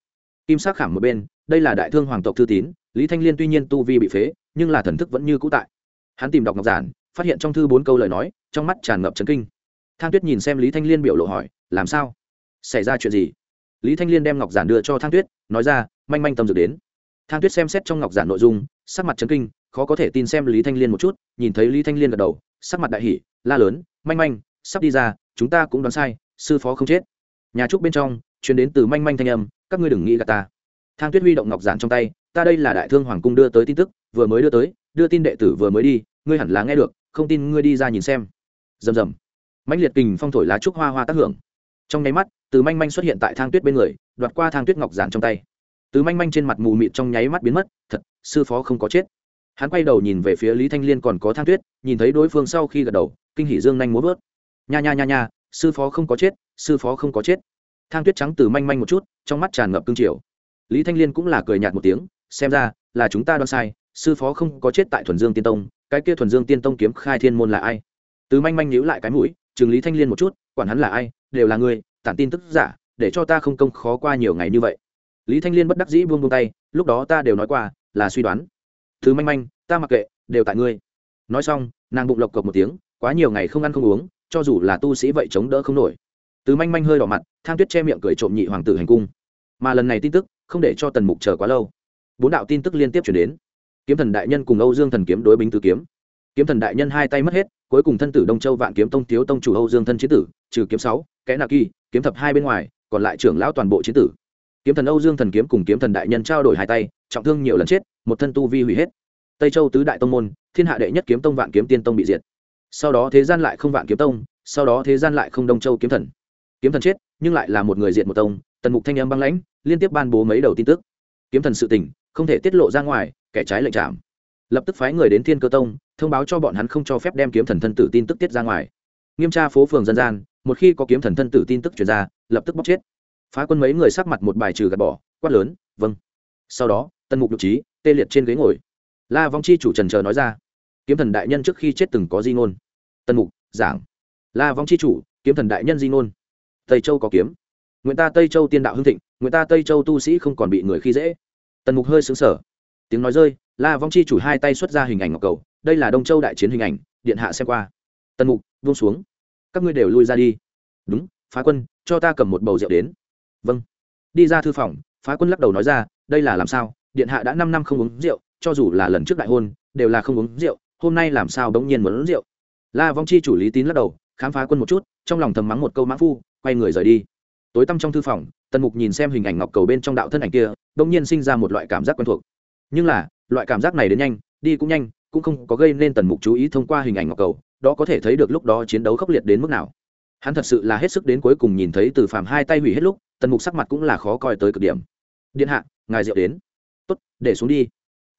Kim sắc khảm một bên đây là đại thương hoàng tộc thư tín, lý thanh liên tuy nhiên tu vi bị phế, nhưng là thần thức vẫn như cũ tại. Hắn tìm đọc ngọc giản, phát hiện trong thư bốn câu lời nói, trong mắt tràn ngập trấn kinh. Thang tuyết nhìn xem lý thanh liên biểu lộ hỏi, làm sao? Xảy ra chuyện gì? Lý thanh liên đem ngọc giản đưa cho thang tuyết, nói ra, manh manh tâm dược đến. Thang tuyết xem xét trong ngọc giản nội dung, sắc mặt trấn kinh, khó có thể tin xem lý thanh liên một chút, nhìn thấy lý thanh liên gật đầu, sắc mặt đại hỷ la lớn, manh manh, sắp đi ra, chúng ta cũng đoán sai, sư phó không chết. Nhà trúc bên trong chuyến đến từ manh manh thanh âm, các ngươi đừng nghĩ gà ta thang tuyết huy động ngọc giản trong tay, ta đây là đại thương hoàng cung đưa tới tin tức, vừa mới đưa tới, đưa tin đệ tử vừa mới đi, ngươi hẳn là nghe được, không tin ngươi đi ra nhìn xem. Rầm rầm. Mạnh liệt kình phong thổi lá trúc hoa hoa tác hưởng. Trong nháy mắt, từ manh manh xuất hiện tại thang tuyết bên người, đoạt qua thang tuyết ngọc giản trong tay. Từ manh manh trên mặt mù mịt trong nháy mắt biến mất, thật, sư phó không có chết. Hắn quay đầu nhìn về phía lý thanh liên còn có thang tuyết, nhìn thấy đối phương sau khi gật đầu, kinh hỷ dương nhanh muốn vớt. Nha nha nha nha, sư phó không có chết, sư phó không có chết. Thang tuyết trắng từ manh manh một chút, trong mắt tràn ngập cương triều lý thanh liên cũng là cười nhạt một tiếng, xem ra là chúng ta đoán sai, sư phó không có chết tại thuần dương tiên tông, cái kia thuần dương tiên tông kiếm khai thiên môn là ai? Từ manh manh nhíu lại cái mũi, chừng lý thanh liên một chút, quản hắn là ai, đều là người, tản tin tức giả, để cho ta không công khó qua nhiều ngày như vậy. Lý thanh liên bất đắc dĩ buông buông tay, lúc đó ta đều nói qua, là suy đoán. Thứ manh manh, ta mặc kệ, đều tại ngươi. Nói xong, nàng bụng lộc cộc một tiếng, quá nhiều ngày không ăn không uống, cho dù là tu sĩ vậy chống đỡ không nổi. Từ manh manh hơi đỏ mặt thang tuyết che miệng cười trộm nhị hoàng tử hành cung mà lần này tin tức không để cho tần mục chờ quá lâu. Bốn đạo tin tức liên tiếp chuyển đến. Kiếm thần đại nhân cùng âu dương thần kiếm đối binh tứ kiếm. Kiếm thần đại nhân hai tay mất hết, cuối cùng thân tử đông châu vạn kiếm tông thiếu tông chủ âu dương thân chiến tử, trừ kiếm sáu, kẽ nạ kỳ, kiếm thập hai bên ngoài, còn lại trưởng lão toàn bộ chiến tử. Kiếm thần âu dương thần kiếm cùng kiếm thần đại nhân trao đổi hai tay, trọng thương nhiều lần chết, một thân tu vi hủy hết. Tây châu tứ đại tông môn, thiên hạ đệ nhất kiếm tông vạn kiếm tiên tông bị diệt. Sau đó thế gian lại không vạn kiếm tông, sau đó thế gian lại không đông châu kiếm thần. Kiếm thần chết, nhưng lại là một người diệt một tông tần mục thanh âm băng lãnh, liên tiếp ban bố mấy đầu tin tức. Kiếm thần sự tình, không thể tiết lộ ra ngoài, kẻ trái lệnh trảm. Lập tức phái người đến thiên cơ tông, thông báo cho bọn hắn không cho phép đem kiếm thần thân tử tin tức tiết ra ngoài. Nghiêm tra phố phường dân gian, một khi có kiếm thần thân tử tin tức truyền ra, lập tức bóc chết. Phá quân mấy người sắc mặt một bài trừ gạt bỏ, quát lớn vâng. Sau đó tân mục nhục trí, tê liệt trên ghế ngồi. La vong chi chủ trần chờ nói ra, kiếm thần đại nhân trước khi chết từng có di ngôn. Tân mục, giảng. La vong chi chủ, kiếm thần đại nhân di ngôn. Tây châu có kiếm nguyện ta tây châu tiên đạo hưng thịnh, nguyện ta tây châu tu sĩ không còn bị người khi dễ. Tần mục hơi xứng sở tiếng nói rơi, la vong chi chủ hai tay xuất ra hình ảnh ngọc cầu, đây là đông châu đại chiến hình ảnh, điện hạ xem qua. Tần mục vung xuống. Các ngươi đều lui ra đi. Đúng, phá quân, cho ta cầm một bầu rượu đến. Vâng. Đi ra thư phòng, phá quân lắc đầu nói ra, đây là làm sao? Điện hạ đã năm năm không uống rượu, cho dù là lần trước đại hôn, đều là không uống rượu, hôm nay làm sao đống nhiên muốn uống rượu? La vong chi chủ lý tín lắc đầu, khám phá quân một chút, trong lòng thầm mắng một câu mã phu, quay người rời đi tối tăm trong thư phòng, tần mục nhìn xem hình ảnh ngọc cầu bên trong đạo thân ảnh kia đống nhiên sinh ra một loại cảm giác quen thuộc. Nhưng là, loại cảm giác này đến nhanh, đi cũng nhanh, cũng không có gây nên tần mục chú ý thông qua hình ảnh ngọc cầu, đó có thể thấy được lúc đó chiến đấu khốc liệt đến mức nào. Hắn thật sự là hết sức đến cuối cùng nhìn thấy từ phàm hai tay hủy hết lúc, tần mục sắc mặt cũng là khó coi tới cực điểm. Điện hạ, ngài rượu đến. Tốt, để xuống đi.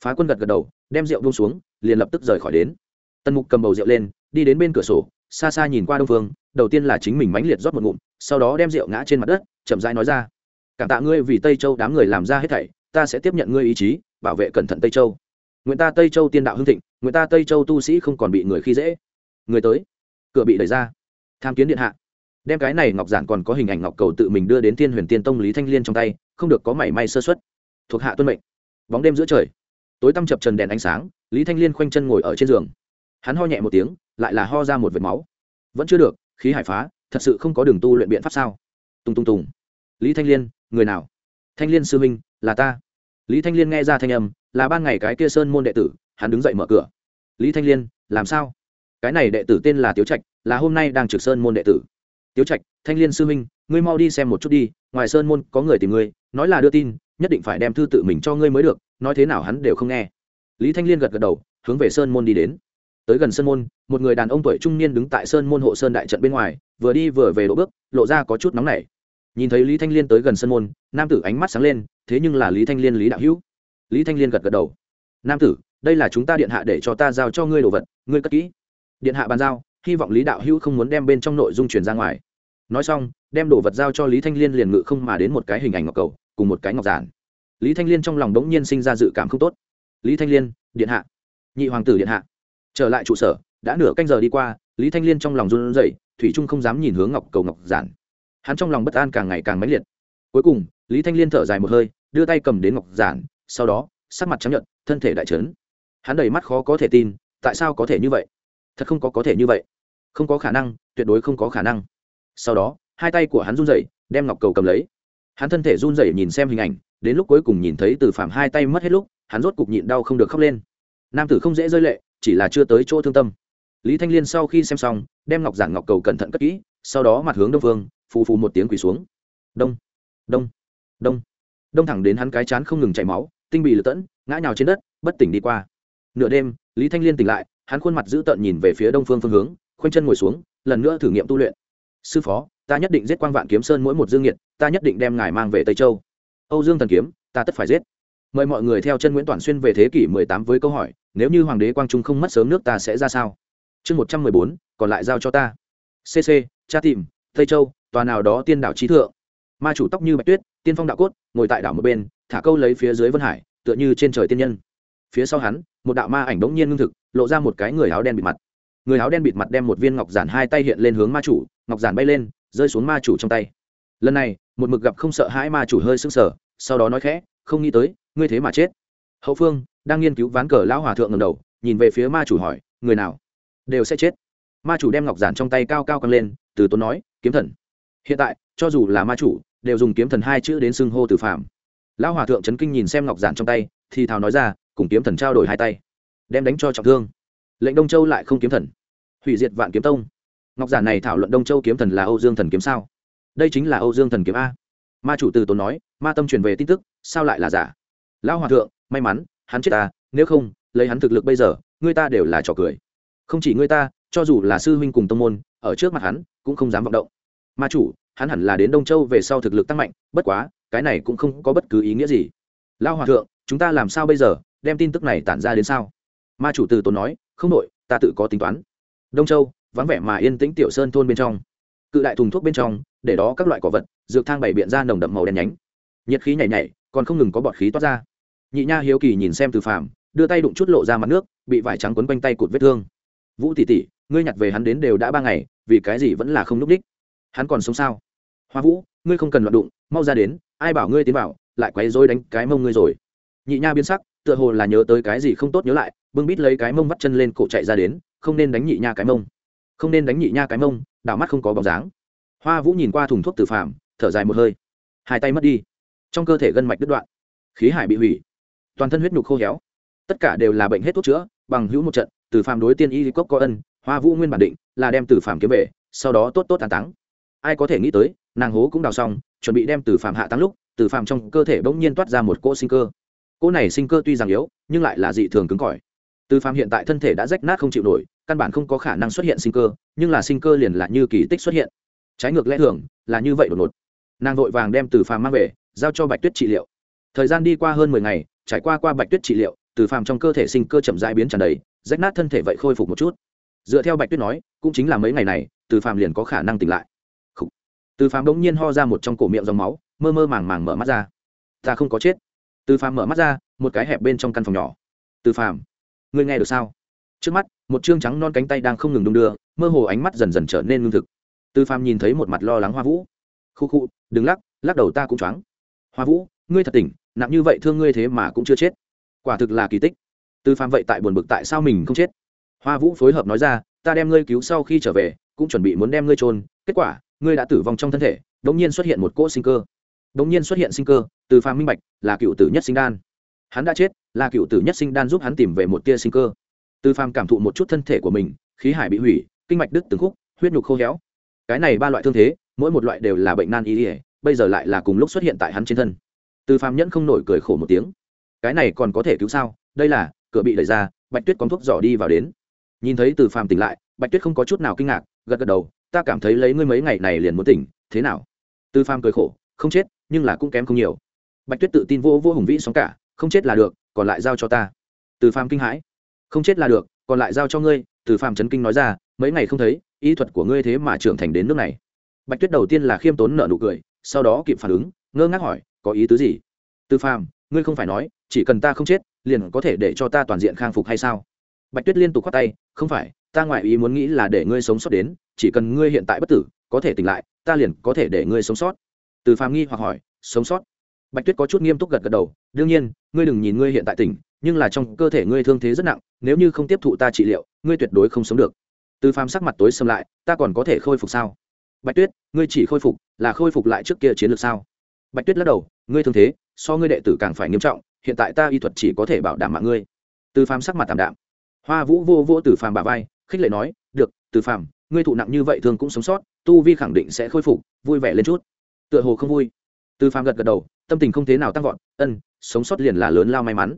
Phá quân gật gật đầu, đem rượu buông xuống, liền lập tức rời khỏi đến. Tần mục cầm bầu rượu lên, đi đến bên cửa sổ xa xa nhìn qua đông phương, đầu tiên là chính mình mãnh liệt rót một ngụm, sau đó đem rượu ngã trên mặt đất, chậm rãi nói ra, cảm tạ ngươi vì tây châu đám người làm ra hết thảy, ta sẽ tiếp nhận ngươi ý chí, bảo vệ cẩn thận tây châu. Nguyện ta tây châu tiên đạo hưng thịnh, nguyện ta tây châu tu sĩ không còn bị người khi dễ. Người tới, cửa bị đẩy ra. Tham kiến điện hạ. Đem cái này ngọc giản còn có hình ảnh ngọc cầu tự mình đưa đến thiên huyền tiên tông lý thanh liên trong tay, không được có mảy may sơ xuất thuộc hạ tuân mệnh. Bóng đêm giữa trời, tối tăm chập trần đèn ánh sáng, lý thanh liên khoanh chân ngồi ở trên giường. Hắn ho nhẹ một tiếng lại là ho ra một vệt máu. Vẫn chưa được, khí hải phá, thật sự không có đường tu luyện biện pháp sao? Tung tung tùng. Lý thanh liên, người nào? Thanh liên sư minh là ta. Lý thanh liên nghe ra thanh âm, là ban ngày cái kia sơn môn đệ tử, hắn đứng dậy mở cửa. Lý thanh liên, làm sao? Cái này đệ tử tên là tiếu trạch, là hôm nay đang trực sơn môn đệ tử. Tiếu trạch, thanh liên sư minh ngươi mau đi xem một chút đi, ngoài sơn môn có người tìm ngươi, nói là đưa tin, nhất định phải đem thư tự mình cho ngươi mới được, nói thế nào hắn đều không nghe. Lý thanh liên gật gật đầu, hướng về sơn môn đi đến tới gần sơn môn, một người đàn ông tuổi trung niên đứng tại sơn môn hộ sơn đại trận bên ngoài, vừa đi vừa về đỗ bước, lộ ra có chút nóng nảy. Nhìn thấy lý thanh liên tới gần sơn môn, nam tử ánh mắt sáng lên, thế nhưng là lý thanh liên lý đạo hữu. Lý thanh liên gật gật đầu. Nam tử, đây là chúng ta điện hạ để cho ta giao cho ngươi đồ vật, ngươi cất kỹ. Điện hạ bàn giao, hy vọng lý đạo hữu không muốn đem bên trong nội dung truyền ra ngoài. Nói xong, đem đồ vật giao cho lý thanh liên liền ngự không mà đến một cái hình ảnh ngọc cầu, cùng một cái ngọc giản. Lý thanh liên trong lòng đống nhiên sinh ra dự cảm không tốt. Lý thanh liên, điện hạ. Nhị hoàng tử điện hạ trở lại trụ sở, đã nửa canh giờ đi qua, lý thanh liên trong lòng run rẩy, thủy trung không dám nhìn hướng ngọc cầu ngọc giản. Hắn trong lòng bất an càng ngày càng mãnh liệt. Cuối cùng, lý thanh liên thở dài một hơi, đưa tay cầm đến ngọc giản, sau đó, sắc mặt chấp nhận thân thể đại trấn. Hắn đầy mắt khó có thể tin, tại sao có thể như vậy? Thật không có có thể như vậy. Không có khả năng, tuyệt đối không có khả năng. Sau đó, hai tay của hắn run rẩy, đem ngọc cầu cầm lấy. Hắn thân thể run rẩy nhìn xem hình ảnh, đến lúc cuối cùng nhìn thấy từ phạm hai tay mất hết lúc, hắn rốt cục nhịn đau không được khóc lên. Nam tử không dễ rơi lệ chỉ là chưa tới chỗ thương tâm. Lý thanh liên sau khi xem xong, đem ngọc giản ngọc cầu cẩn thận cất kỹ, sau đó mặt hướng đông phương phù phù một tiếng quỳ xuống. Đông đông đông. Đông thẳng đến hắn cái chán không ngừng chảy máu, tinh bị lật tẫn, ngã nhào trên đất, bất tỉnh đi qua. Nửa đêm, lý thanh liên tỉnh lại, hắn khuôn mặt dữ tợn nhìn về phía đông phương phương hướng, khoanh chân ngồi xuống, lần nữa thử nghiệm tu luyện. Sư phó, ta nhất định giết quang vạn kiếm sơn mỗi một dương nhiệt ta nhất định đem ngài mang về tây châu. Âu dương thần kiếm, ta tất phải giết mời mọi người theo chân nguyễn toàn xuyên về thế kỷ 18 với câu hỏi nếu như hoàng đế quang trung không mất sớm nước ta sẽ ra sao? Chương 114, còn lại giao cho ta. Cc cha tìm tây châu tòa nào đó tiên đảo trí thượng. Ma chủ tóc như bạch tuyết tiên phong đạo cốt ngồi tại đảo một bên thả câu lấy phía dưới vân hải tựa như trên trời tiên nhân. Phía sau hắn một đạo ma ảnh đống nhiên ngưng thực lộ ra một cái người áo đen bịt mặt. Người áo đen bịt mặt đem một viên ngọc giản hai tay hiện lên hướng ma chủ ngọc giản bay lên rơi xuống ma chủ trong tay. Lần này một mực gặp không sợ hãi ma chủ hơi sưng sờ sau đó nói khẽ không nghĩ tới ngươi thế mà chết. Hậu phương, đang nghiên cứu ván cờ lão hòa thượng ngầm đầu, nhìn về phía ma chủ hỏi, người nào? Đều sẽ chết. Ma chủ đem ngọc giản trong tay cao cao căng lên, từ tốn nói, kiếm thần. Hiện tại, cho dù là ma chủ, đều dùng kiếm thần hai chữ đến xưng hô từ phạm lão hòa thượng trấn kinh nhìn xem ngọc giản trong tay, thì thào nói ra, cùng kiếm thần trao đổi hai tay. Đem đánh cho trọng thương. Lệnh đông châu lại không kiếm thần. Hủy diệt vạn kiếm tông. Ngọc giản này thảo luận đông châu kiếm thần là âu dương thần kiếm sao? Đây chính là âu dương thần kiếm a. Ma chủ từ tốn nói, ma tâm truyền về tin tức, sao lại là giả? Lão hòa thượng, may mắn, hắn chết ta, nếu không, lấy hắn thực lực bây giờ, người ta đều là trò cười. Không chỉ người ta, cho dù là sư huynh cùng tông môn, ở trước mặt hắn, cũng không dám vọng động. Ma chủ, hắn hẳn là đến đông châu về sau thực lực tăng mạnh, bất quá, cái này cũng không có bất cứ ý nghĩa gì. Lao hòa thượng, chúng ta làm sao bây giờ, đem tin tức này tản ra đến sao? Ma chủ từ tốn nói, không đội ta tự có tính toán. Đông châu, vắng vẻ mà yên tĩnh tiểu sơn thôn bên trong. Cự đại thùng thuốc bên trong, để đó các loại cỏ vật, dược thang bày biện ra nồng đậm màu đen nhánh. Nhiệt khí nhảy nhảy, còn không ngừng có bọt khí toát ra nhị nha hiếu kỳ nhìn xem từ phàm đưa tay đụng chút lộ ra mặt nước bị vải trắng quấn quanh tay cụt vết thương. Vũ tỷ tỷ ngươi nhặt về hắn đến đều đã ba ngày vì cái gì vẫn là không núp đích? Hắn còn sống sao? Hoa vũ ngươi không cần loạn đụng mau ra đến ai bảo ngươi tiến vào lại quấy rối đánh cái mông ngươi rồi. Nhị nha biến sắc tựa hồ là nhớ tới cái gì không tốt nhớ lại bưng bít lấy cái mông vắt chân lên cổ chạy ra đến không nên đánh nhị nha cái mông. Không nên đánh nhị nha cái mông đảo mắt không có bóng dáng. Hoa vũ nhìn qua thùng thuốc từ phàm, thở dài một hơi. Hai tay mất đi. Trong cơ thể gân mạch đứt đoạn. Khí hải bị hủy toàn thân huyết nhục khô héo. Tất cả đều là bệnh hết thuốc chữa, bằng hữu một trận, từ phàm đối tiên y cốc có ân, hoa vũ nguyên bản định là đem từ phàm kiếm về, sau đó tốt tốt tàn táng. Ai có thể nghĩ tới, nàng hố cũng đào xong, chuẩn bị đem từ phàm hạ táng lúc, từ phàm trong cơ thể bỗng nhiên toát ra một cỗ sinh cơ. Cỗ này sinh cơ tuy rằng yếu, nhưng lại là dị thường cứng cỏi. Từ phàm hiện tại thân thể đã rách nát không chịu nổi, căn bản không có khả năng xuất hiện sinh cơ, nhưng là sinh cơ liền là như kỳ tích xuất hiện. Trái ngược lẽ thường, là như vậy đột ngột. Nàng vội vàng đem từ phàm mang về, giao cho bạch tuyết trị liệu. Thời gian đi qua hơn mười ngày trải qua qua bạch tuyết trị liệu, từ phàm trong cơ thể sinh cơ chậm rãi biến tràn đầy, rách nát thân thể vậy khôi phục một chút. Dựa theo bạch tuyết nói, cũng chính là mấy ngày này, từ phàm liền có khả năng tỉnh lại. Từ phàm đống nhiên ho ra một trong cổ miệng dòng máu, mơ mơ màng màng mở mắt ra. Ta không có chết. Từ phàm mở mắt ra, một cái hẹp bên trong căn phòng nhỏ. Từ phàm, ngươi nghe được sao? Trước mắt, một chương trắng non cánh tay đang không ngừng đung đưa, mơ hồ ánh mắt dần dần trở nên lương thực. Từ phàm nhìn thấy một mặt lo lắng hoa vũ. Khu khu đừng lắc lắc đầu ta cũng choáng. Hoa vũ, ngươi thật tỉnh nặng như vậy thương ngươi thế mà cũng chưa chết. Quả thực là kỳ tích. Tư Phạm vậy tại buồn bực tại sao mình không chết? Hoa vũ phối hợp nói ra, ta đem ngươi cứu sau khi trở về, cũng chuẩn bị muốn đem ngươi trôn kết quả, ngươi đã tử vong trong thân thể đ ỗ n g nhiên xuất hiện một cỗ sinh cơ. Đ ỗ n g nhiên xuất hiện sinh cơ từ phàm minh bạch, là cựu tử nhất sinh đan. Hắn đã chết, là cựu tử nhất sinh đan giúp hắn tìm về một tia sinh cơ. Từ phàm cảm thụ một chút thân thể của mình, khí hải bị hủy, kinh mạch đứt từng khúc, huyết nhục khô héo. Cái này ba loại thương thế, mỗi một loại đều là bệnh nan y ỉa bây giờ lại là cùng lúc xuất hiện tại hắn trên thân từ phàm nhẫn không nổi cười khổ một tiếng. Cái này còn có thể cứu sao? Đây là, cửa bị đẩy ra, bạch tuyết có thuốc giỏ đi vào đến. Nhìn thấy từ phàm tỉnh lại, bạch tuyết không có chút nào kinh ngạc, gật gật đầu, ta cảm thấy lấy ngươi mấy ngày này liền muốn tỉnh, thế nào? Từ phàm cười khổ, không chết, nhưng là cũng kém không nhiều. Bạch tuyết tự tin vô vô hùng vĩ sóng cả, không chết là được, còn lại giao cho ta. Từ phàm kinh hãi, không chết là được, còn lại giao cho ngươi. Từ phàm chấn kinh nói ra, mấy ngày không thấy ý thuật của ngươi thế mà trưởng thành đến nước này. Bạch tuyết đầu tiên là khiêm tốn nợ nụ cười, sau đó kịp phản ứng, ngơ ngác hỏi có ý tứ gì? Từ phàm, ngươi không phải nói, chỉ cần ta không chết, liền có thể để cho ta toàn diện khang phục hay sao? Bạch tuyết liên tục k h o á t tay, không phải, ta ngoại ý muốn nghĩ là để ngươi sống sót đến, chỉ cần ngươi hiện tại bất tử, có thể tỉnh lại, ta liền có thể để ngươi sống sót. Từ phàm nghi hoặc hỏi, sống sót? Bạch tuyết có chút nghiêm túc gật gật đầu, đương nhiên, ngươi đừng nhìn ngươi hiện tại tỉnh, nhưng là trong cơ thể ngươi thương thế rất nặng, nếu như không tiếp thụ ta trị liệu, ngươi tuyệt đối không sống được. Từ phàm sắc mặt tối xâm lại, ta còn có thể khôi phục sao? Bạch tuyết, ngươi chỉ khôi phục, là khôi phục lại trước kia chiến lược sao? Bạch tuyết lắc đầu, ngươi thương thế, so ngươi đệ tử càng phải nghiêm trọng, hiện tại ta y thuật chỉ có thể bảo đảm mạng ngươi. Từ phàm sắc mặt tạm đạm. Hoa vũ vô vô từ phàm bà vai, khích lệ nói, được, từ phàm, ngươi thụ nặng như vậy thường cũng sống sót, tu vi khẳng định sẽ khôi phục, vui vẻ lên chút. Tựa hồ không vui. Từ phàm gật gật đầu, tâm tình không thế nào tăng vọt, ân, sống sót liền là lớn lao may mắn.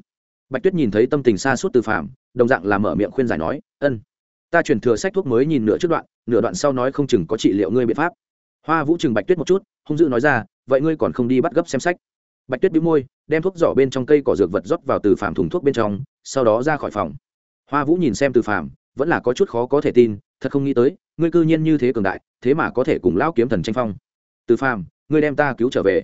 Bạch tuyết nhìn thấy tâm tình xa suốt từ phàm, đồng dạng là mở miệng khuyên giải nói, ân, ta chuyển thừa sách thuốc mới nhìn nửa trước đoạn, nửa đoạn sau nói không chừng có trị liệu ngươi biện pháp. Hoa vũ chừng bạch tuyết một chút, hung dữ nói ra vậy ngươi còn không đi bắt gấp xem sách? Bạch tuyết bĩu môi, đem thuốc giỏ bên trong cây cỏ dược vật rót vào từ phàm thùng thuốc bên trong, sau đó ra khỏi phòng. Hoa vũ nhìn xem từ phàm, vẫn là có chút khó có thể tin, thật không nghĩ tới, ngươi cư nhiên như thế cường đại, thế mà có thể cùng lão kiếm thần tranh phong. Từ phàm, ngươi đem ta cứu trở về.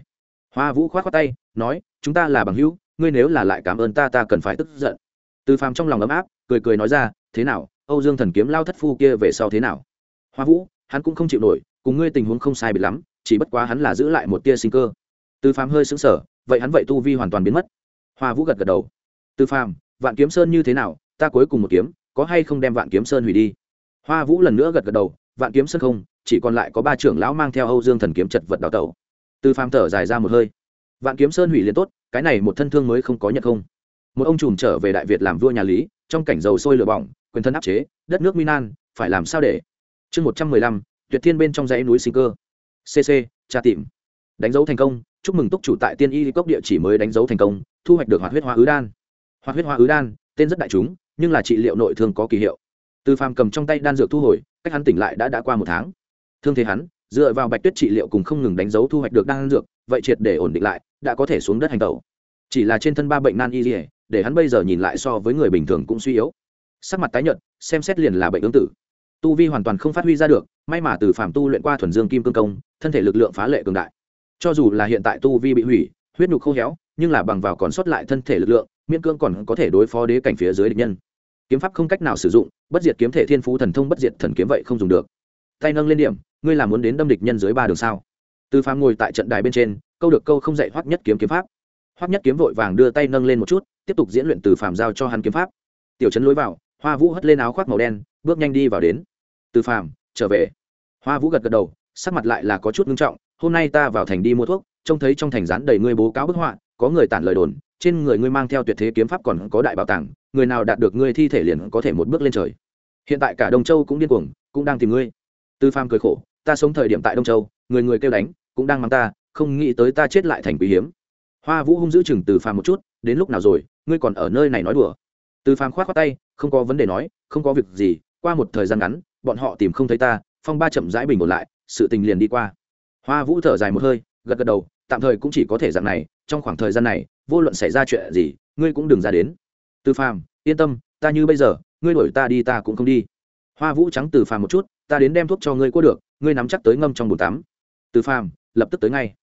Hoa vũ khoát khoát tay, nói, chúng ta là bằng hữu, ngươi nếu là lại cảm ơn ta ta cần phải tức giận. Từ phàm trong lòng ấm áp, cười cười nói ra, thế nào, âu dương thần kiếm lao thất phu kia về sau thế nào? Hoa vũ, hắn cũng không chịu nổi, cùng ngươi tình huống không sai bị lắm chỉ bất quá hắn là giữ lại một tia sinh cơ. Tư phàm hơi sững sờ, vậy hắn vậy tu vi hoàn toàn biến mất. Hoa vũ gật gật đầu. Tư phàm, vạn kiếm sơn như thế nào? Ta cuối cùng một kiếm, có hay không đem vạn kiếm sơn hủy đi? Hoa vũ lần nữa gật gật đầu. Vạn kiếm sơn không, chỉ còn lại có ba trưởng lão mang theo âu dương thần kiếm chật vật đào tẩu. Tư phàm thở dài ra một hơi. Vạn kiếm sơn hủy liền tốt, cái này một thân thương mới không có nhận không. Một ông trùm trở về đại việt làm vua nhà lý, trong cảnh dầu sôi lửa bỏng, quyền thân áp chế, đất nước minan phải làm sao để? Chương một trăm mười lăm, tuyệt thiên bên trong dãy núi sinh cơ cc tra tìm. Đánh dấu thành công, chúc mừng túc chủ tại tiên y cốc địa chỉ mới đánh dấu thành công, thu hoạch được hoạt huyết hoa ứ đan. Hoạt huyết hoa ứ đan, tên rất đại chúng, nhưng là trị liệu nội thương có kỳ hiệu. Từ phàm cầm trong tay đan dược thu hồi, cách hắn tỉnh lại đã đã qua một tháng. Thương thế hắn, dựa vào bạch tuyết trị liệu cùng không ngừng đánh dấu thu hoạch được đan dược, vậy triệt để ổn định lại, đã có thể xuống đất hành tẩu. Chỉ là trên thân ba bệnh nan y dỉa để hắn bây giờ nhìn lại so với người bình thường cũng suy yếu. Sắc mặt tái nhợt, xem xét liền là bệnh ứng tử tu vi hoàn toàn không phát huy ra được, may mà từ Phạm tu luyện qua thuần dương kim cương công, thân thể lực lượng phá lệ cường đại. Cho dù là hiện tại tu vi bị hủy, huyết nhục khô héo, nhưng là bằng vào còn sót lại thân thể lực lượng, miễn cương còn có thể đối phó đế cảnh phía dưới địch nhân. Kiếm pháp không cách nào sử dụng, bất diệt kiếm thể thiên phú thần thông bất diệt thần kiếm vậy không dùng được. Tay nâng lên điểm, ngươi là muốn đến đâm địch nhân dưới ba đường sao? Từ phàm ngồi tại trận đài bên trên, câu được câu không dạy hoắc nhất kiếm kiếm pháp. Hoắc nhất kiếm vội vàng đưa tay nâng lên một chút, tiếp tục diễn luyện từ phàm giao cho hắn kiếm pháp. Tiểu trấn lối vào, hoa vũ hất lên áo khoác màu đen, bước nhanh đi vào đến từ phàm, trở về. Hoa vũ gật gật đầu, sắc mặt lại là có chút ngưng trọng, hôm nay ta vào thành đi mua thuốc, trông thấy trong thành rán đầy ngươi bố cáo bức họa, có người tản lời đồn, trên người ngươi mang theo tuyệt thế kiếm pháp còn có đại bảo tàng, người nào đạt được ngươi thi thể liền có thể một bước lên trời. Hiện tại cả đông châu cũng điên cuồng, cũng đang tìm ngươi. Tư phàm cười khổ, ta sống thời điểm tại đông châu, người người kêu đánh, cũng đang mang ta, không nghĩ tới ta chết lại thành quý hiếm. Hoa vũ hung giữ chừng từ phàm một chút, đến lúc nào rồi, ngươi còn ở nơi này nói đùa? Từ phàm khoát khoát tay, không có vấn đề nói, không có việc gì, qua một thời gian ngắn bọn họ tìm không thấy ta, phong ba chậm rãi bình ổn lại, sự tình liền đi qua. Hoa vũ thở dài một hơi, gật gật đầu, tạm thời cũng chỉ có thể dạng này, trong khoảng thời gian này, vô luận xảy ra chuyện gì, ngươi cũng đừng ra đến. Từ phàm, yên tâm, ta như bây giờ, ngươi đuổi ta đi ta cũng không đi. Hoa vũ trắng từ phàm một chút, ta đến đem thuốc cho ngươi qua được, ngươi nắm chắc tới ngâm trong bồn tắm. Từ phàm, lập tức tới ngay.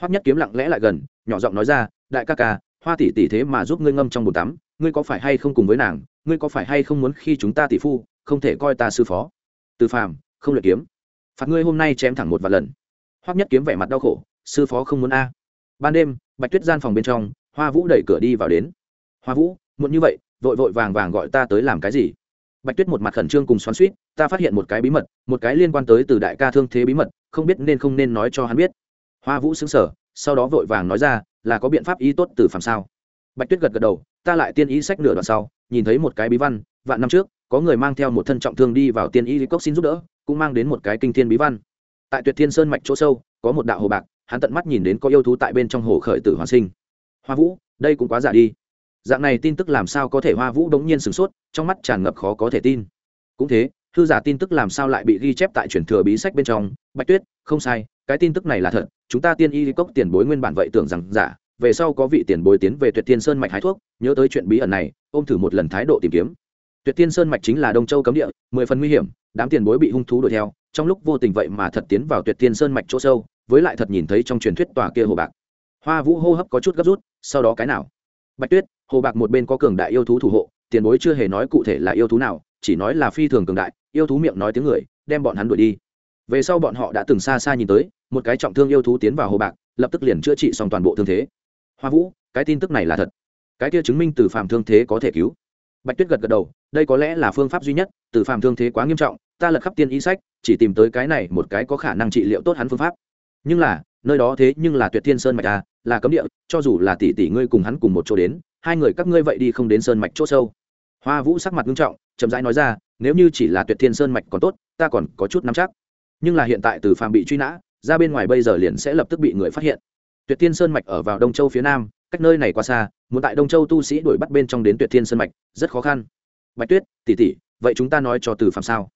Hoắc nhất kiếm lặng lẽ lại gần, nhỏ giọng nói ra, đại ca ca, hoa tỷ tỷ thế mà giúp ngươi ngâm trong bồn tắm, ngươi có phải hay không cùng với nàng, ngươi có phải hay không muốn khi chúng ta tỷ phu, không thể coi ta sư phó? Từ phàm, không luyện kiếm. Phạt ngươi hôm nay chém thẳng một vài lần. Hoắc nhất kiếm vẻ mặt đau khổ, sư phó không muốn a. Ban đêm, bạch tuyết gian phòng bên trong, hoa vũ đẩy cửa đi vào đến. Hoa vũ, muộn như vậy, vội vội vàng vàng gọi ta tới làm cái gì? Bạch tuyết một mặt khẩn trương cùng xoắn suýt ta phát hiện một cái bí mật, một cái liên quan tới từ đại ca thương thế bí mật, không biết nên không nên nói cho hắn biết. Hoa vũ xứng sở sau đó vội vàng nói ra, là có biện pháp ý tốt từ phàm sao? Bạch tuyết gật gật đầu, ta lại tiên ý sách nửa đoạn sau, nhìn thấy một cái bí văn, vạn năm trước có người mang theo một thân trọng thương đi vào tiên ý cốc xin giúp đỡ, cũng mang đến một cái kinh thiên bí văn. Tại tuyệt thiên sơn mạch chỗ sâu, có một đạo hồ bạc, hắn tận mắt nhìn đến có yêu thú tại bên trong hồ khởi tử hoàn sinh. Hoa vũ, đây cũng quá giả đi. Dạng này tin tức làm sao có thể hoa vũ đống nhiên sửng sốt, trong mắt tràn ngập khó có thể tin. Cũng thế thư giả tin tức làm sao lại bị ghi chép tại truyền thừa bí sách bên trong? Bạch tuyết, không sai, cái tin tức này là thật, chúng ta tiên y cốc tiền bối nguyên bản vậy tưởng rằng giả, về sau có vị tiền bối tiến về tuyệt thiên sơn mạch hái thuốc, nhớ tới chuyện bí ẩn này, ôm thử một lần thái độ tìm kiếm tuyệt tiên sơn mạch chính là đông châu cấm địa, mười phần nguy hiểm, đám tiền bối bị hung thú đuổi theo, trong lúc vô tình vậy mà thật tiến vào tuyệt tiên sơn mạch chỗ sâu, với lại thật nhìn thấy trong truyền thuyết tòa kia hồ bạc. Hoa vũ hô hấp có chút gấp rút, sau đó cái nào? Bạch tuyết, hồ bạc một bên có cường đại yêu thú thủ hộ, tiền bối chưa hề nói cụ thể là yêu thú nào, chỉ nói là phi thường cường đại, yêu thú miệng nói tiếng người, đem bọn hắn đuổi đi. Về sau bọn họ đã từng xa xa nhìn tới, một cái trọng thương yêu thú tiến vào hồ bạc, lập tức liền chữa trị xong toàn bộ thương thế. Hoa vũ, cái tin tức này là thật. Cái kia chứng minh từ phàm thương thế có thể cứu bạch tuyết gật gật đầu, đây có lẽ là phương pháp duy nhất, từ phàm thương thế quá nghiêm trọng, ta lật khắp tiên y sách, chỉ tìm tới cái này một cái có khả năng trị liệu tốt hắn phương pháp. Nhưng là, nơi đó thế nhưng là tuyệt thiên sơn mạch à là cấm địa, cho dù là tỷ tỷ ngươi cùng hắn cùng một chỗ đến, hai người các ngươi vậy đi không đến sơn mạch chỗ sâu. Hoa vũ sắc mặt nghiêm trọng, chậm rãi nói ra, nếu như chỉ là tuyệt thiên sơn mạch còn tốt, ta còn có chút nắm chắc. Nhưng là hiện tại từ phàm bị truy nã, ra bên ngoài bây giờ liền sẽ lập tức bị người phát hiện. Tuyệt thiên sơn mạch ở vào đông châu phía nam cách nơi này quá xa muốn tại đông châu tu sĩ đuổi bắt bên trong đến tuyệt thiên sân mạch rất khó khăn. Bạch tuyết tỷ tỷ vậy chúng ta nói cho từ Phạm sao?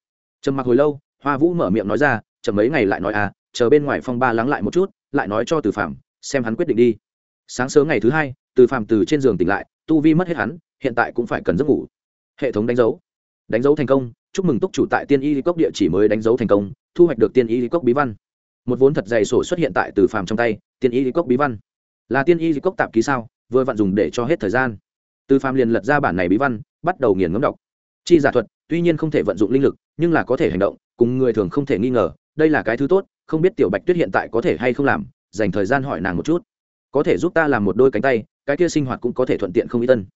Trầm mặc hồi lâu hoa vũ mở miệng nói ra chậm mấy ngày lại nói à chờ bên ngoài phong ba lắng lại một chút lại nói cho từ Phạm, xem hắn quyết định đi. Sáng sớm ngày thứ hai từ Phạm từ trên giường tỉnh lại tu vi mất hết hắn hiện tại cũng phải cần giấc ngủ. Hệ thống đánh dấu. Đánh dấu thành công chúc mừng túc chủ tại tiên y cốc địa chỉ mới đánh dấu thành công thu hoạch được tiên y cốc bí văn. Một vốn thật dày sổ xuất hiện tại từ phàm trong tay tiên y cốc bí văn là tiên y cốc tạp ký sao, vừa vặn dùng để cho hết thời gian. Từ phàm liền lật ra bản này bí văn, bắt đầu nghiền ngấm đọc. Chi giả thuật, tuy nhiên không thể vận dụng linh lực, nhưng là có thể hành động, cùng người thường không thể nghi ngờ, đây là cái thứ tốt, không biết tiểu bạch tuyết hiện tại có thể hay không làm, dành thời gian hỏi nàng một chút. Có thể giúp ta làm một đôi cánh tay, cái kia sinh hoạt cũng có thể thuận tiện không ý tân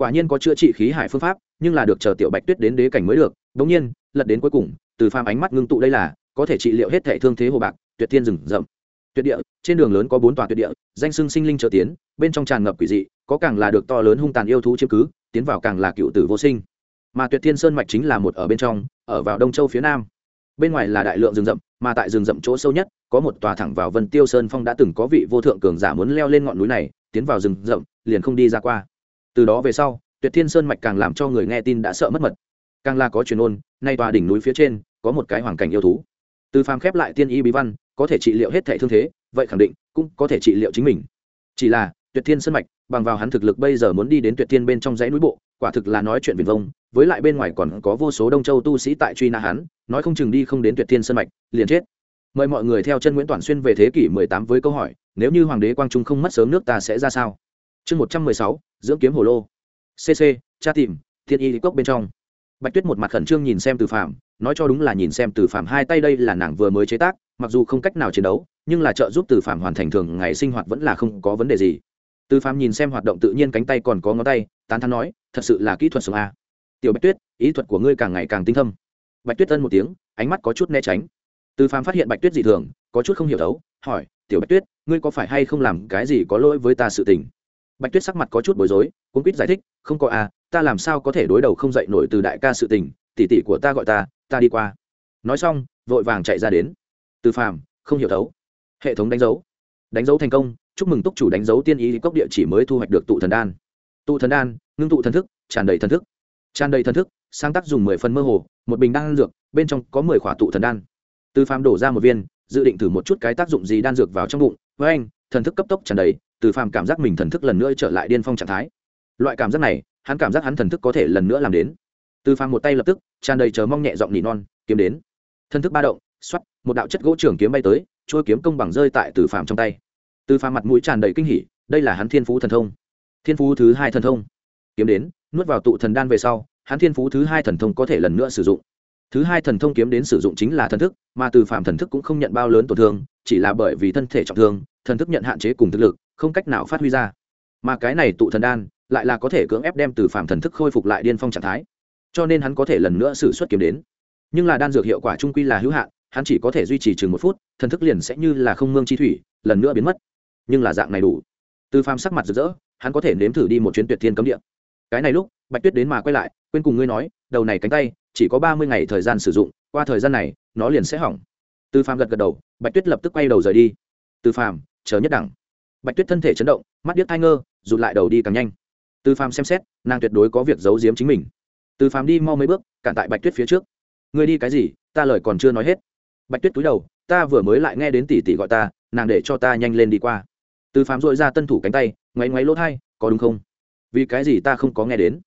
quả nhiên có chữa trị khí hải phương pháp, nhưng là được chờ tiểu bạch tuyết đến đế cảnh mới được đ ỗ n g nhiên, lật đến cuối cùng, từ phàm ánh mắt ngưng tụ đây là, có thể trị liệu hết thể thương thế hồ bạc, tuyệt thiên rừng rậm tuyệt địa, trên đường lớn có bốn tòa tuyệt địa, danh sưng sinh linh trợ tiến, bên trong tràn ngập quỷ dị, có càng là được to lớn hung tàn yêu thú chiếm cứ, tiến vào càng là cựu tử vô sinh. Mà tuyệt thiên sơn mạch chính là một ở bên trong, ở vào đông châu phía nam. Bên ngoài là đại lượng rừng rậm, mà tại rừng rậm chỗ sâu nhất, có một tòa thẳng vào vân tiêu sơn phong đã từng có vị vô thượng cường giả muốn leo lên ngọn núi này, tiến vào rừng rậm, liền không đi ra qua. Từ đó về sau, tuyệt thiên sơn mạch càng làm cho người nghe tin đã sợ mất mật. Càng là có truyền ôn, nay tòa đỉnh núi phía trên, có một cái hoàng cảnh yêu thú. Từ phàm khép lại tiên y bí văn có thể trị liệu hết thể thương thế vậy khẳng định cũng có thể trị liệu chính mình. Chỉ là tuyệt thiên sân mạch bằng vào hắn thực lực bây giờ muốn đi đến tuyệt thiên bên trong dãy núi bộ quả thực là nói chuyện viền vông với lại bên ngoài còn có vô số đông châu tu sĩ tại truy nã hắn nói không chừng đi không đến tuyệt thiên sân mạch liền chết. Mời mọi người theo chân nguyễn toàn xuyên về thế kỷ 18 với câu hỏi nếu như hoàng đế quang trung không mất sớm nước ta sẽ ra sao? Chương 116, dưỡng kiếm hồ lô. Cc cha tìm thiên y cốc bên trong. Bạch tuyết một mặt khẩn trương nhìn xem từ phạm nói cho đúng là nhìn xem từ phạm hai tay đây là nàng vừa mới chế tác mặc dù không cách nào chiến đấu, nhưng là trợ giúp từ phạm hoàn thành thường ngày sinh hoạt vẫn là không có vấn đề gì. Từ phàm nhìn xem hoạt động tự nhiên cánh tay còn có ngón tay, tán thắn nói, thật sự là kỹ thuật sống a. Tiểu bạch tuyết, ý thuật của ngươi càng ngày càng tinh thâm. Bạch tuyết ân một tiếng, ánh mắt có chút né tránh. Từ phàm phát hiện bạch tuyết dị thường, có chút không hiểu đấu, hỏi, tiểu bạch tuyết, ngươi có phải hay không làm cái gì có lỗi với ta sự tình? Bạch tuyết sắc mặt có chút bối rối cũng quýt giải thích, không có à ta làm sao có thể đối đầu không dậy nổi từ đại ca sự tình tỉ tỉ của ta gọi ta ta đi qua. Nói xong, vội vàng chạy ra đến từ phàm, không hiểu thấu. Hệ thống đánh dấu. Đánh dấu thành công, chúc mừng túc chủ đánh dấu tiên ý cốc địa chỉ mới thu hoạch được tụ thần đan. Tụ thần đan, ngưng tụ thần thức, tràn đầy thần thức. Tràn đầy thần thức, sáng tác dùng mười phần mơ hồ, một bình đan dược, bên trong có mười khỏa tụ thần đan. Từ phàm đổ ra một viên, dự định thử một chút cái tác dụng gì đan dược vào trong bụng. Với anh, thần thức cấp tốc tràn đầy, từ phàm cảm giác mình thần thức lần nữa trở lại điên phong trạng thái. Loại cảm giác này, hắn cảm giác hắn thần thức có thể lần nữa làm đến. Từ phàm một tay lập tức, tràn đầy chờ mong nhẹ giọng nỉ non, kiếm đến. Thần thức ba động xoắt một đạo chất gỗ trưởng kiếm bay tới trôi kiếm công bằng rơi tại từ phàm trong tay. Từ phàm mặt mũi tràn đầy kinh hỉ, đây là hắn thiên phú thần thông. Thiên phú thứ hai thần thông. Kiếm đến, nuốt vào tụ thần đan về sau, hắn thiên phú thứ hai thần thông có thể lần nữa sử dụng. Thứ hai thần thông kiếm đến sử dụng chính là thần thức, mà từ phạm thần thức cũng không nhận bao lớn tổn thương, chỉ là bởi vì thân thể trọng thương, thần thức nhận hạn chế cùng thực lực, không cách nào phát huy ra. Mà cái này tụ thần đan, lại là có thể cưỡng ép đem từ phạm thần thức khôi phục lại điên phong trạng thái. Cho nên hắn có thể lần nữa xử suất kiếm đến. Nhưng là đan dược hiệu quả trung quy là hữu hạn hắn chỉ có thể duy trì chừng một phút, thần thức liền sẽ như là không mương chi thủy, lần nữa biến mất. Nhưng là dạng này đủ. Từ phàm sắc mặt rực rỡ, hắn có thể nếm thử đi một chuyến tuyệt thiên cấm địa. Cái này lúc, bạch tuyết đến mà quay lại, quên cùng ngươi nói, đầu này cánh tay, chỉ có ba mươi ngày thời gian sử dụng, qua thời gian này, nó liền sẽ hỏng. Từ phàm gật gật đầu, bạch tuyết lập tức quay đầu rời đi. Từ phàm, chờ nhất đẳng. Bạch tuyết thân thể chấn động, mắt điếc thai ngơ, rụt lại đầu đi càng nhanh. Từ phàm xem xét, nàng tuyệt đối có việc giấu giếm chính mình. Từ phàm đi mau mấy bước, cản tại bạch tuyết phía trước. Ngươi đi cái gì? Ta lời còn chưa nói hết bạch tuyết túi đầu, ta vừa mới lại nghe đến tỷ tỷ gọi ta, nàng để cho ta nhanh lên đi qua. Từ phàm dội ra tân thủ cánh tay, ngoáy ngoáy lỗ thai, có đúng không? Vì cái gì ta không có nghe đến?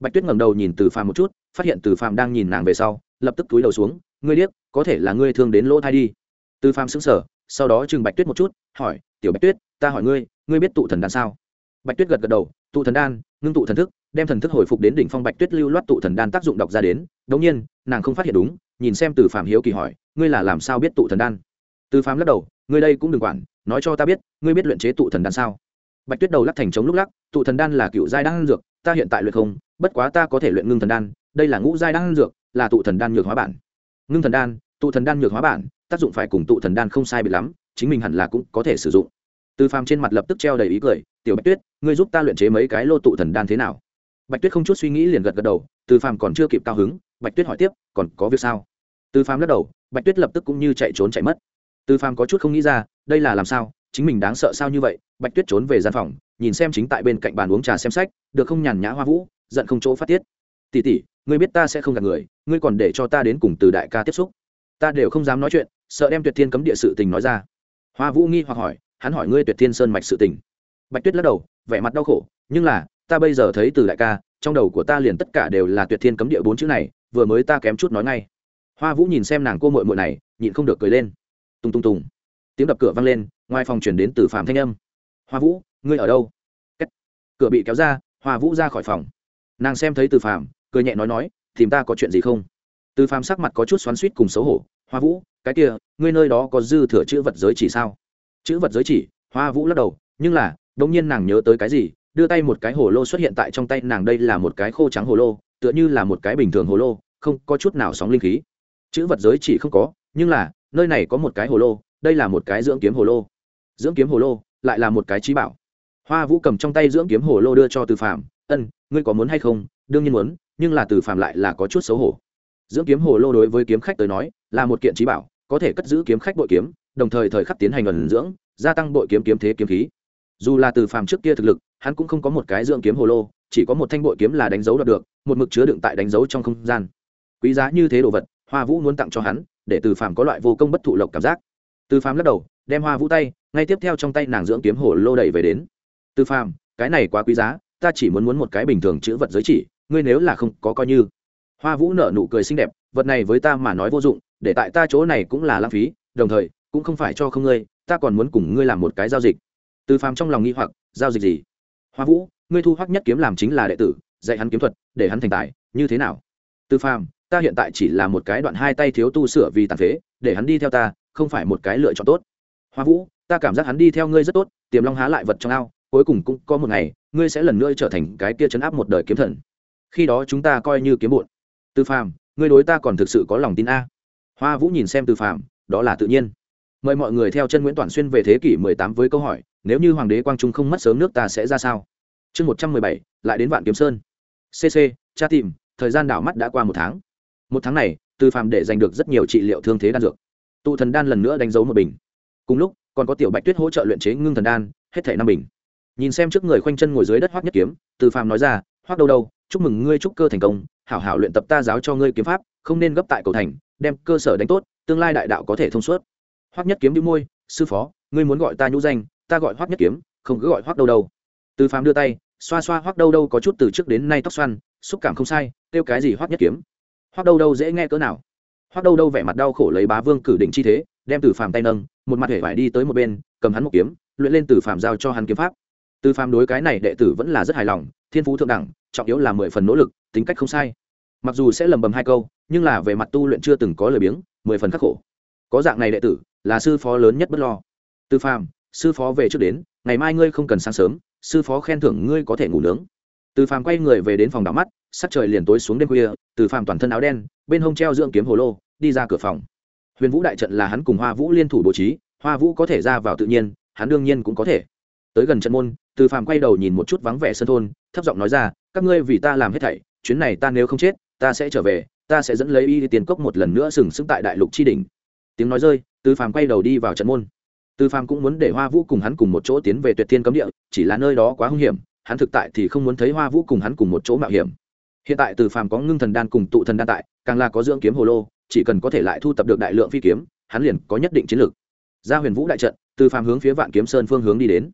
Bạch tuyết ngẩng đầu nhìn từ phàm một chút, phát hiện từ phàm đang nhìn nàng về sau, lập tức túi đầu xuống, ngươi điếc, có thể là ngươi thương đến lỗ thai đi. Từ phàm xứng sở sau đó chừng bạch tuyết một chút, hỏi, tiểu bạch tuyết, ta hỏi ngươi ngươi biết tụ thần đan sao? Bạch tuyết gật gật đầu, tụ thần đan, ngưng tụ thần thức, đem thần thức hồi phục đến đỉnh phong bạch tuyết lưu loát tụ thần đan tác dụng đọc ra đến. Đống nhiên, nàng không phát hiện đúng, nhìn xem từ phàm hiếu kỳ hỏi ngươi là làm sao biết tụ thần đan? Từ phàm lắc đầu, ngươi đây cũng đừng quản, nói cho ta biết, ngươi biết luyện chế tụ thần đan sao? Bạch tuyết đầu lắc thành chống lúc lắc, tụ thần đan là cựu giai đan dược, ta hiện tại luyện không, bất quá ta có thể luyện ngưng thần đan, đây là ngũ giai đan dược, là tụ thần đan nhược hóa bản. Ngưng thần đan, tụ thần đan nhược hóa bản, tác dụng phải cùng tụ thần đan không sai bị lắm, chính mình hẳn là cũng có thể sử dụng. Từ phàm trên mặt lập tức treo đầy ý cười, tiểu bạch tuyết, ngươi giúp ta luyện chế mấy cái lô tụ thần đan thế nào? Bạch tuyết không chút suy nghĩ liền gật gật đầu từ phàm còn chưa kịp cao hứng, bạch tuyết hỏi tiếp, còn có việc sao? Từ phàm lắc đầu bạch tuyết lập tức cũng như chạy trốn chạy mất. Từ phàm có chút không nghĩ ra, đây là làm sao? Chính mình đáng sợ sao như vậy? Bạch tuyết trốn về gian phòng, nhìn xem chính tại bên cạnh bàn uống trà xem sách, được không nhàn nhã hoa vũ, giận không chỗ phát tiết. Tỉ tỉ ngươi biết ta sẽ không gạt người, ngươi còn để cho ta đến cùng từ đại ca tiếp xúc. Ta đều không dám nói chuyện. Sợ đem tuyệt thiên cấm địa sự tình nói ra. Hoa vũ nghi hoặc hỏi, hắn hỏi ngươi tuyệt thiên sơn mạch sự tình. Bạch tuyết lắc đầu, vẻ mặt đau khổ, nhưng là, ta bây giờ thấy từ đại ca, trong đầu của ta liền tất cả đều là tuyệt thiên cấm địa bốn chữ này, vừa mới ta kém chút nói ngay hoa vũ nhìn xem nàng cô mội mội này, nhịn không được cười lên. Tung tung tùng tiếng đập cửa vang lên, ngoài phòng chuyển đến từ phạm thanh âm. Hoa vũ, ngươi ở đâu? Kết. cửa bị kéo ra, hoa vũ ra khỏi phòng. Nàng xem thấy từ phạm, cười nhẹ nói nói, tìm ta có chuyện gì không? Từ phạm sắc mặt có chút xoắn suýt cùng xấu hổ, hoa vũ, cái kia, ngươi nơi đó có dư thừa chữ vật giới chỉ sao? Chữ vật giới chỉ? Hoa vũ lắc đầu, nhưng là đông nhiên nàng nhớ tới cái gì, đưa tay một cái hồ lô xuất hiện tại trong tay nàng, đây là một cái khô trắng hồ lô, tựa như là một cái bình thường hồ lô, không có chút nào sóng linh khí chữ vật giới chỉ không có, nhưng là, nơi này có một cái hồ lô, đây là một cái dưỡng kiếm hồ lô. Dưỡng kiếm hồ lô, lại là một cái trí bảo. Hoa vũ cầm trong tay dưỡng kiếm hồ lô đưa cho từ phạm ân, ngươi có muốn hay không? Đương nhiên muốn, nhưng là từ phạm lại là có chút xấu hổ. Dưỡng kiếm hồ lô đối với kiếm khách tới nói, là một kiện trí bảo, có thể cất giữ kiếm khách bội kiếm, đồng thời thời khắc tiến hành ẩn dưỡng, gia tăng bội kiếm kiếm thế kiếm khí. Dù là từ phàm trước kia thực lực, hắn cũng không có một cái dưỡng kiếm hồ lô, chỉ có một thanh bội kiếm là đánh dấu được, một mực chứa đựng tại đánh dấu trong không gian. Quý giá như thế đồ vật hoa vũ muốn tặng cho hắn, để từ phàm có loại vô công bất thụ lộc cảm giác. Từ phàm lắc đầu, đem hoa vũ tay, ngay tiếp theo trong tay nàng dưỡng kiếm hồ lô đẩy về đến. Từ phàm, cái này quá quý giá, ta chỉ muốn muốn một cái bình thường chữ vật giới chỉ, ngươi nếu là không có coi như. Hoa vũ nở nụ cười xinh đẹp, vật này với ta mà nói vô dụng, để tại ta chỗ này cũng là lãng phí, đồng thời, cũng không phải cho không ngươi, ta còn muốn cùng ngươi làm một cái giao dịch. Từ phàm trong lòng nghi hoặc, giao dịch gì? Hoa vũ, ngươi thu hoắc nhất kiếm làm chính là đệ tử, dạy hắn kiếm thuật, để hắn thành tài, như thế nào? Từ phàm ta hiện tại chỉ là một cái đoạn hai tay thiếu tu sửa vì tàn phế để hắn đi theo ta không phải một cái lựa chọn tốt. Hoa vũ ta cảm giác hắn đi theo ngươi rất tốt tiềm long há lại vật trong ao cuối cùng cũng có một ngày ngươi sẽ lần nữa trở thành cái kia chấn áp một đời kiếm thần. Khi đó chúng ta coi như kiếm bụn tư phàm ngươi đối ta còn thực sự có lòng tin a? Hoa vũ nhìn xem tư phàm đó là tự nhiên. Mời mọi người theo chân nguyễn toàn xuyên về thế kỷ 18 với câu hỏi nếu như hoàng đế quang trung không mất sớm nước ta sẽ ra sao? Chương 117, lại đến vạn kiếm sơn. Cc cha tìm thời gian đảo mắt đã qua một tháng một tháng này tư phàm để giành được rất nhiều trị liệu thương thế đan dược. Tụ thần đan lần nữa đánh dấu một bình. Cùng lúc, còn có tiểu bạch tuyết hỗ trợ luyện chế ngưng thần đan, hết thể năm bình. Nhìn xem trước người khoanh chân ngồi dưới đất hoác nhất kiếm, từ phàm nói ra hoác đâu đâu, chúc mừng ngươi trúc cơ thành công, hảo hảo luyện tập ta giáo cho ngươi kiếm pháp, không nên gấp tại cầu thành, đem cơ sở đánh tốt, tương lai đại đạo có thể thông suốt. Hoác nhất kiếm đĩu môi, sư phó, ngươi muốn gọi ta nhũ danh, ta gọi hoác nhất kiếm, không cứ gọi hoác đâu đâu. Từ phàm đưa tay, xoa xoa hoác đâu đâu có chút từ trước đến nay tóc xoăn, xúc cảm không sai, kêu cái gì hoác nhất kiếm? Hoắc đâu đâu dễ nghe cỡ nào. Hoắc đâu đâu vẻ mặt đau khổ lấy bá vương cử đỉnh chi thế, đem từ phàm tay nâng, một mặt hể phải đi tới một bên, cầm hắn một kiếm, luyện lên từ phàm giao cho hắn kiếm pháp. Từ phàm đối cái này đệ tử vẫn là rất hài lòng, thiên phú thượng đẳng, trọng yếu là mười phần nỗ lực, tính cách không sai. Mặc dù sẽ lầm bầm hai câu, nhưng là về mặt tu luyện chưa từng có lời biếng, mười phần khắc khổ. Có dạng này đệ tử, là sư phó lớn nhất bất lo. Từ phàm, sư phó về trước đến, ngày mai ngươi không cần sáng sớm, sư phó khen thưởng ngươi có thể ngủ nướng từ phàm quay người về đến phòng đắm mắt, sắc trời liền tối xuống đêm khuya, từ phàm toàn thân áo đen, bên hông treo dưỡng kiếm hồ lô, đi ra cửa phòng. Huyền vũ đại trận là hắn cùng hoa vũ liên thủ bố trí, hoa vũ có thể ra vào tự nhiên, hắn đương nhiên cũng có thể. Tới gần trận môn, từ phàm quay đầu nhìn một chút vắng vẻ sân thôn, thấp giọng nói ra, các ngươi vì ta làm hết thảy, chuyến này ta nếu không chết, ta sẽ trở về, ta sẽ dẫn lấy y tiền cốc một lần nữa sừng sững tại đại lục tri đình tiếng nói rơi, từ phàm quay đầu đi vào trận môn. Từ phàm cũng muốn để hoa vũ cùng hắn cùng một chỗ tiến về tuyệt thiên cấm địa, chỉ là nơi đó quá hung hiểm hắn thực tại thì không muốn thấy hoa vũ cùng hắn cùng một chỗ mạo hiểm. Hiện tại từ phàm có ngưng thần đan cùng tụ thần đan tại, càng là có dưỡng kiếm hồ lô, chỉ cần có thể lại thu tập được đại lượng phi kiếm, hắn liền có nhất định chiến lược. Ra huyền vũ đại trận, từ phàm hướng phía vạn kiếm sơn phương hướng đi đến.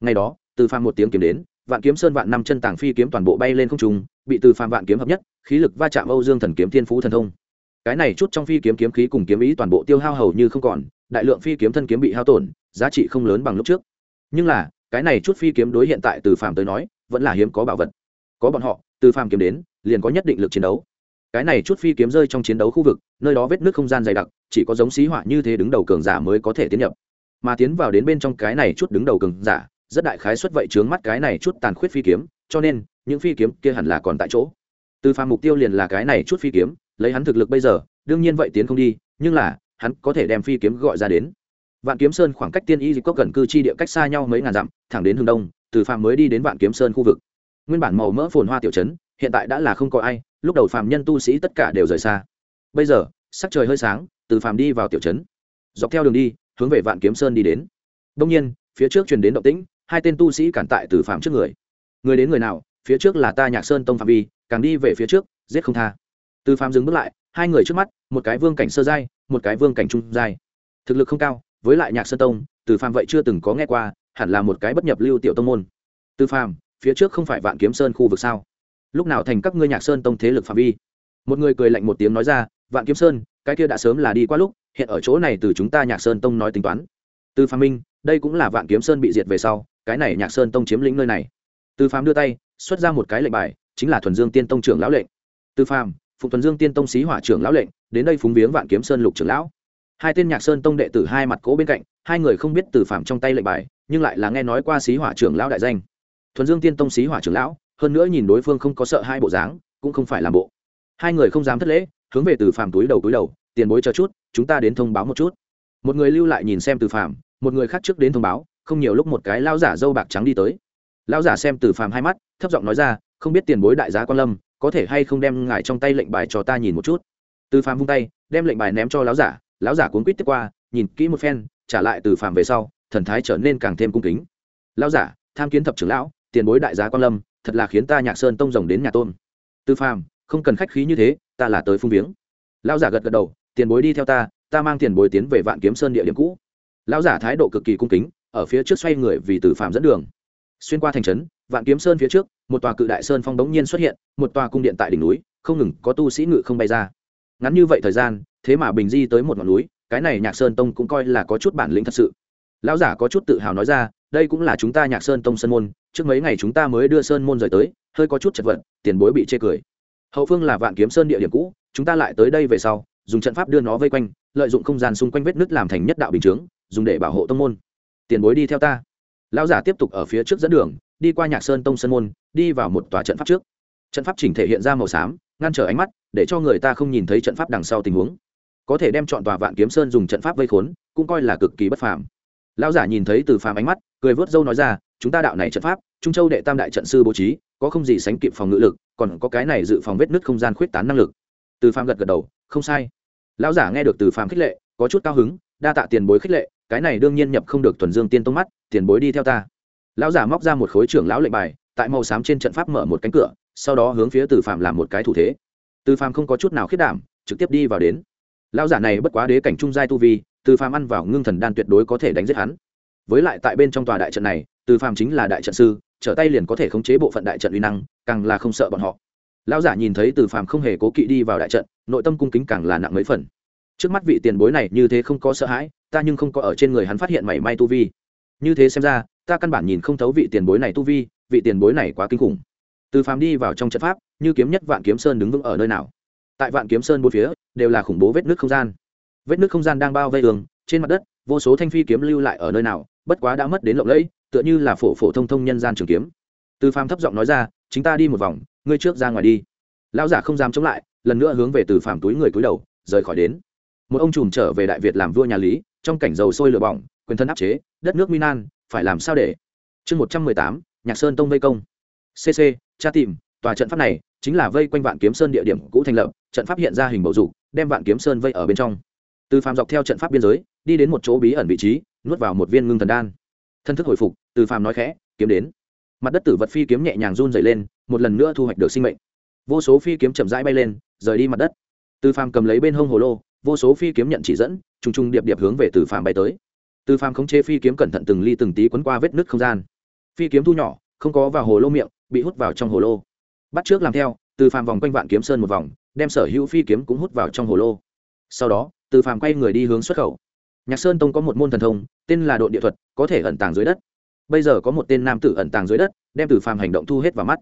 Ngày đó, từ phàm một tiếng kiếm đến, vạn kiếm sơn vạn năm chân tàng phi kiếm toàn bộ bay lên không trung, bị từ phàm vạn kiếm hợp nhất, khí lực va chạm âu dương thần kiếm thiên phú thần thông. Cái này chút trong phi kiếm kiếm khí cùng kiếm ý toàn bộ tiêu hao hầu như không còn, đại lượng phi kiếm thân kiếm bị hao tổn, giá trị không lớn bằng lúc trước. Nhưng là cái này chút phi kiếm đối hiện tại từ phàm tới nói, vẫn là hiếm có bảo vật. Có bọn họ, từ phàm kiếm đến, liền có nhất định lực chiến đấu. Cái này chút phi kiếm rơi trong chiến đấu khu vực, nơi đó vết nước không gian dày đặc, chỉ có giống xí họa như thế đứng đầu cường giả mới có thể tiến nhập. Mà tiến vào đến bên trong cái này chút đứng đầu cường giả, rất đại khái xuất vậy chướng mắt cái này chút tàn khuyết phi kiếm, cho nên, những phi kiếm kia hẳn là còn tại chỗ. Từ phàm mục tiêu liền là cái này chút phi kiếm, lấy hắn thực lực bây giờ, đương nhiên vậy tiến không đi, nhưng là, hắn có thể đem phi kiếm gọi ra đến vạn kiếm sơn khoảng cách tiên y dịch cốc gần cư chi địa cách xa nhau mấy ngàn dặm, thẳng đến hướng đông, từ Phạm mới đi đến vạn kiếm sơn khu vực. Nguyên bản màu mỡ phồn hoa tiểu trấn, hiện tại đã là không có ai, lúc đầu phàm nhân tu sĩ tất cả đều rời xa. Bây giờ, sắc trời hơi sáng, từ Phạm đi vào tiểu trấn. Dọc theo đường đi, hướng về vạn kiếm sơn đi đến. Đông nhiên, phía trước truyền đến động tĩnh, hai tên tu sĩ cản tại từ Phạm trước người. Người đến người nào, phía trước là ta nhạc sơn tông phạm vi, càng đi về phía trước, giết không tha. Từ Phạm dừng bước lại, hai người trước mắt, một cái vương cảnh sơ giai, một cái vương cảnh trung giai. Thực lực không cao với lại nhạc sơn tông, từ phàm vậy chưa từng có nghe qua, hẳn là một cái bất nhập lưu tiểu tông môn. Từ phàm, phía trước không phải vạn kiếm sơn khu vực sao? Lúc nào thành các ngươi nhạc sơn tông thế lực phạm vi? Một người cười lạnh một tiếng nói ra, vạn kiếm sơn, cái kia đã sớm là đi qua lúc, hiện ở chỗ này từ chúng ta nhạc sơn tông nói tính toán. Từ phàm minh, đây cũng là vạn kiếm sơn bị diệt về sau, cái này nhạc sơn tông chiếm lĩnh nơi này. Từ phàm đưa tay, xuất ra một cái lệnh bài, chính là thuần dương tiên tông trưởng lão lệnh. Từ phàm, phụng thuần dương tiên tông xí hỏa trưởng lão lệnh, đến đây phúng viếng vạn kiếm sơn lục trưởng lão hai tên nhạc sơn tông đệ tử hai mặt cố bên cạnh, hai người không biết từ phàm trong tay lệnh bài, nhưng lại là nghe nói qua xí hỏa trưởng lão đại danh. Thuần dương tiên tông xí hỏa trưởng lão, hơn nữa nhìn đối phương không có sợ hai bộ dáng, cũng không phải làm bộ. Hai người không dám thất lễ, hướng về từ phàm túi đầu túi đầu, tiền bối chờ chút, chúng ta đến thông báo một chút. Một người lưu lại nhìn xem từ phàm một người khác trước đến thông báo, không nhiều lúc một cái lao giả dâu bạc trắng đi tới. Lao giả xem từ phàm hai mắt, thấp giọng nói ra, không biết tiền bối đại giá quan lâm, có thể hay không đem ngài trong tay lệnh bài cho ta nhìn một chút? Từ phàm vung tay, đem lệnh bài ném cho lão giả lão giả cuốn quýt tiếp qua, nhìn kỹ một phen, trả lại từ phàm về sau, thần thái trở nên càng thêm cung kính. Lão giả, tham kiến thập trưởng lão, tiền bối đại giá quan lâm, thật là khiến ta nhạc sơn tông rồng đến nhà tôn. Từ phàm, không cần khách khí như thế, ta là tới phung viếng. Lão giả gật gật đầu, tiền bối đi theo ta ta mang tiền bối tiến về vạn kiếm sơn địa điểm cũ. Lão giả thái độ cực kỳ cung kính, ở phía trước xoay người vì từ phàm dẫn đường. Xuyên qua thành trấn, vạn kiếm sơn phía trước, một tòa cự đại sơn phong đống nhiên xuất hiện, một tòa cung điện tại đỉnh núi, không ngừng có tu sĩ ngự không bay ra. Ngắn như vậy thời gian thế mà bình di tới một ngọn núi, cái này nhạc sơn tông cũng coi là có chút bản lĩnh thật sự. Lão giả có chút tự hào nói ra, đây cũng là chúng ta nhạc sơn tông sơn môn, trước mấy ngày chúng ta mới đưa sơn môn rời tới, hơi có chút chật vật, tiền bối bị chê cười. Hậu phương là vạn kiếm sơn địa điểm cũ, chúng ta lại tới đây về sau, dùng trận pháp đưa nó vây quanh, lợi dụng không gian xung quanh vết nứt làm thành nhất đạo bình chướng, dùng để bảo hộ tông môn. Tiền bối đi theo ta. Lão giả tiếp tục ở phía trước dẫn đường, đi qua nhạc sơn tông sơn môn, đi vào một tòa trận pháp trước. Trận pháp chỉnh thể hiện ra màu xám, ngăn trở ánh mắt, để cho người ta không nhìn thấy trận pháp đằng sau tình huống có thể đem chọn tòa vạn kiếm sơn dùng trận pháp vây khốn, cũng coi là cực kỳ bất phàm. Lão giả nhìn thấy từ phàm ánh mắt, cười vớt dâu nói ra, chúng ta đạo này trận pháp, trung châu đệ tam đại trận sư bố trí, có không gì sánh kịp phòng ngự lực, còn có cái này dự phòng vết nứt không gian khuyết tán năng lực. Từ phàm gật gật đầu, không sai. Lão giả nghe được từ phàm khích lệ, có chút cao hứng, đa tạ tiền bối khích lệ, cái này đương nhiên nhập không được thuần dương tiên tông mắt, tiền bối đi theo ta. Lão giả móc ra một khối trưởng lão lệnh bài, tại màu xám trên trận pháp mở một cánh cửa, sau đó hướng phía từ phàm làm một cái thủ thế. Từ phàm không có chút nào khiết đảm, trực tiếp đi vào đến lão giả này bất quá đế cảnh trung giai tu vi, từ phàm ăn vào ngưng thần đan tuyệt đối có thể đánh giết hắn. Với lại tại bên trong tòa đại trận này, từ phàm chính là đại trận sư, trở tay liền có thể khống chế bộ phận đại trận uy năng, càng là không sợ bọn họ. Lão giả nhìn thấy từ phàm không hề cố kỵ đi vào đại trận, nội tâm cung kính càng là nặng mấy phần. Trước mắt vị tiền bối này như thế không có sợ hãi, ta nhưng không có ở trên người hắn phát hiện mảy may tu vi. Như thế xem ra, ta căn bản nhìn không thấu vị tiền bối này tu vi, vị tiền bối này quá kinh khủng. Từ phàm đi vào trong trận pháp, như kiếm nhất vạn kiếm sơn đứng vững ở nơi nào tại vạn kiếm sơn bốn phía, đều là khủng bố vết nước không gian. Vết nước không gian đang bao vây đường trên mặt đất, vô số thanh phi kiếm lưu lại ở nơi nào, bất quá đã mất đến lộng lẫy, tựa như là phổ phổ thông thông nhân gian trường kiếm. Từ phàm thấp giọng nói ra, chính ta đi một vòng, ngươi trước ra ngoài đi. Lão giả không dám chống lại, lần nữa hướng về từ phàm túi người túi đầu, rời khỏi đến. Một ông trùm trở về đại việt làm vua nhà lý, trong cảnh dầu sôi lửa bỏng, quyền thân áp chế, đất nước minan phải làm sao để? Chương một trăm mười tám, nhạc sơn tông vây công. Cc cha tìm tòa trận pháp này chính là vây quanh vạn kiếm sơn địa điểm cũ thành lập, trận pháp hiện ra hình bầu dục, đem vạn kiếm sơn vây ở bên trong. Từ phàm dọc theo trận pháp biên giới, đi đến một chỗ bí ẩn vị trí, nuốt vào một viên ngưng thần đan. Thân thức hồi phục, từ phàm nói khẽ, kiếm đến. Mặt đất tử vật phi kiếm nhẹ nhàng run dày lên, một lần nữa thu hoạch được sinh mệnh. Vô số phi kiếm chậm rãi bay lên, rời đi mặt đất. Từ phàm cầm lấy bên hông hồ lô, vô số phi kiếm nhận chỉ dẫn, trùng trùng điệp điệp hướng về từ phàm bay tới. Từ phàm khống chế phi kiếm cẩn thận từng ly từng tí quấn qua vết nứt không gian. Phi kiếm thu nhỏ, không có vào hồ lô miệng, bị hút vào trong hồ lô bắt trước làm theo, từ phàm vòng quanh vạn kiếm sơn một vòng, đem sở hữu phi kiếm cũng hút vào trong hồ lô. Sau đó, từ phàm quay người đi hướng xuất khẩu. Nhạc sơn tông có một môn thần thông, tên là đội địa thuật, có thể ẩn tàng dưới đất. Bây giờ có một tên nam tử ẩn tàng dưới đất, đem từ phàm hành động thu hết vào mắt.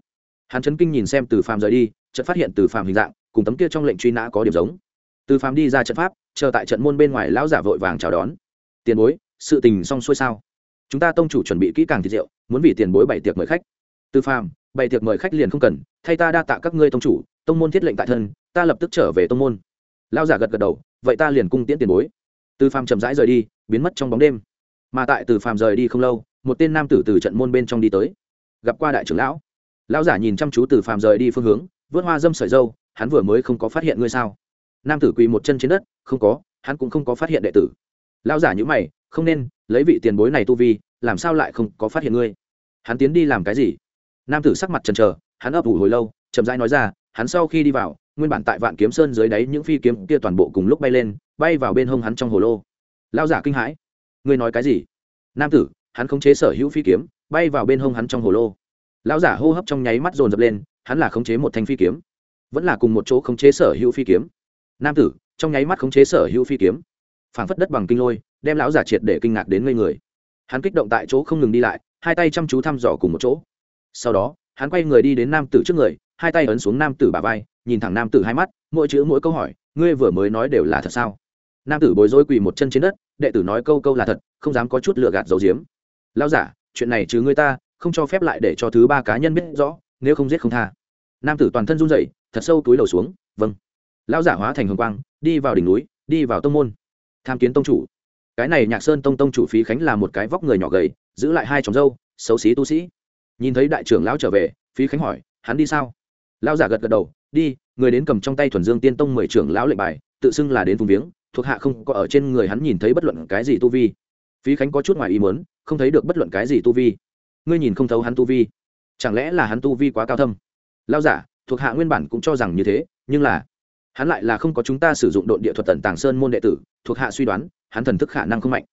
Hắn chấn kinh nhìn xem từ phàm rời đi, chợt phát hiện từ phàm hình dạng, cùng tấm kia trong lệnh truy nã có điểm giống. Từ phàm đi ra trận pháp, chờ tại trận môn bên ngoài lão giả vội vàng chào đón. Tiền bối, sự tình xong xuôi sao? Chúng ta tông chủ chuẩn bị kỹ càng thịt rượu, muốn vì tiền bối bảy tiệc mời khách. Từ phàm bày tiệc mời khách liền không cần, thay ta đa tạ các ngươi tông chủ, tông môn thiết lệnh tại thân, ta lập tức trở về tông môn. Lão giả gật gật đầu, vậy ta liền cung tiễn tiền bối. Từ phàm chậm rãi rời đi, biến mất trong bóng đêm. Mà tại từ phàm rời đi không lâu, một tên nam tử từ trận môn bên trong đi tới. Gặp qua đại trưởng lão. Lão giả nhìn chăm chú từ phàm rời đi phương hướng, vớt hoa dâm sợi dâu, hắn vừa mới không có phát hiện ngươi sao? Nam tử quỳ một chân trên đất, không có, hắn cũng không có phát hiện đệ tử. Lão giả nhữ mày, không nên, lấy vị tiền bối này tu vi, làm sao lại không có phát hiện ngươi? Hắn tiến đi làm cái gì? Nam tử sắc mặt trần trờ hắn ấp ủ hồi lâu, chậm rãi nói ra, hắn sau khi đi vào, nguyên bản tại vạn kiếm sơn dưới đáy những phi kiếm kia toàn bộ cùng lúc bay lên, bay vào bên hông hắn trong hồ lô. Lao giả kinh hãi. Ngươi nói cái gì? Nam tử, hắn khống chế sở hữu phi kiếm, bay vào bên hông hắn trong hồ lô. Lão giả hô hấp trong nháy mắt dồn dập lên, hắn là khống chế một thanh phi kiếm, vẫn là cùng một chỗ khống chế sở hữu phi kiếm. Nam tử, trong nháy mắt khống chế sở hữu phi kiếm. Phảng phất đất bằng kinh lôi, đem lão giả triệt để kinh ngạc đến ngây người. Hắn kích động tại chỗ không ngừng đi lại, hai tay chăm chú thăm dò cùng một chỗ sau đó, hắn quay người đi đến nam tử trước người, hai tay ấn xuống nam tử bà vai, nhìn thẳng nam tử hai mắt, mỗi chữ mỗi câu hỏi, ngươi vừa mới nói đều là thật sao? Nam tử bối rối quỳ một chân trên đất, đệ tử nói câu câu là thật, không dám có chút lựa gạt dấu diếm lão giả, chuyện này chứ ngươi ta, không cho phép lại để cho thứ ba cá nhân biết rõ, nếu không giết không tha. Nam tử toàn thân run rẩy, thật sâu túi đầu xuống vâng. Lão giả hóa thành hồng quang, đi vào đỉnh núi, đi vào tông môn. Tham kiến tông chủ. Cái này nhạc sơn tông tông chủ phí khánh là một cái vóc người nhỏ gầy, giữ lại hai chồng dâu, xấu xí tu sĩ nhìn thấy đại trưởng lão trở về, phí khánh hỏi, hắn đi sao? Lão giả gật gật đầu, đi, người đến cầm trong tay thuần dương tiên tông mười trưởng lão lệnh bài, tự xưng là đến vùng viếng, thuộc hạ không có ở trên người hắn nhìn thấy bất luận cái gì tu vi. Phí khánh có chút ngoài ý muốn, không thấy được bất luận cái gì tu vi. Ngươi nhìn không thấu hắn tu vi, chẳng lẽ là hắn tu vi quá cao thâm? Lao giả, thuộc hạ nguyên bản cũng cho rằng như thế, nhưng là, hắn lại là không có chúng ta sử dụng độn địa thuật tần tàng sơn môn đệ tử, thuộc hạ suy đoán, hắn thần thức khả năng không mạnh.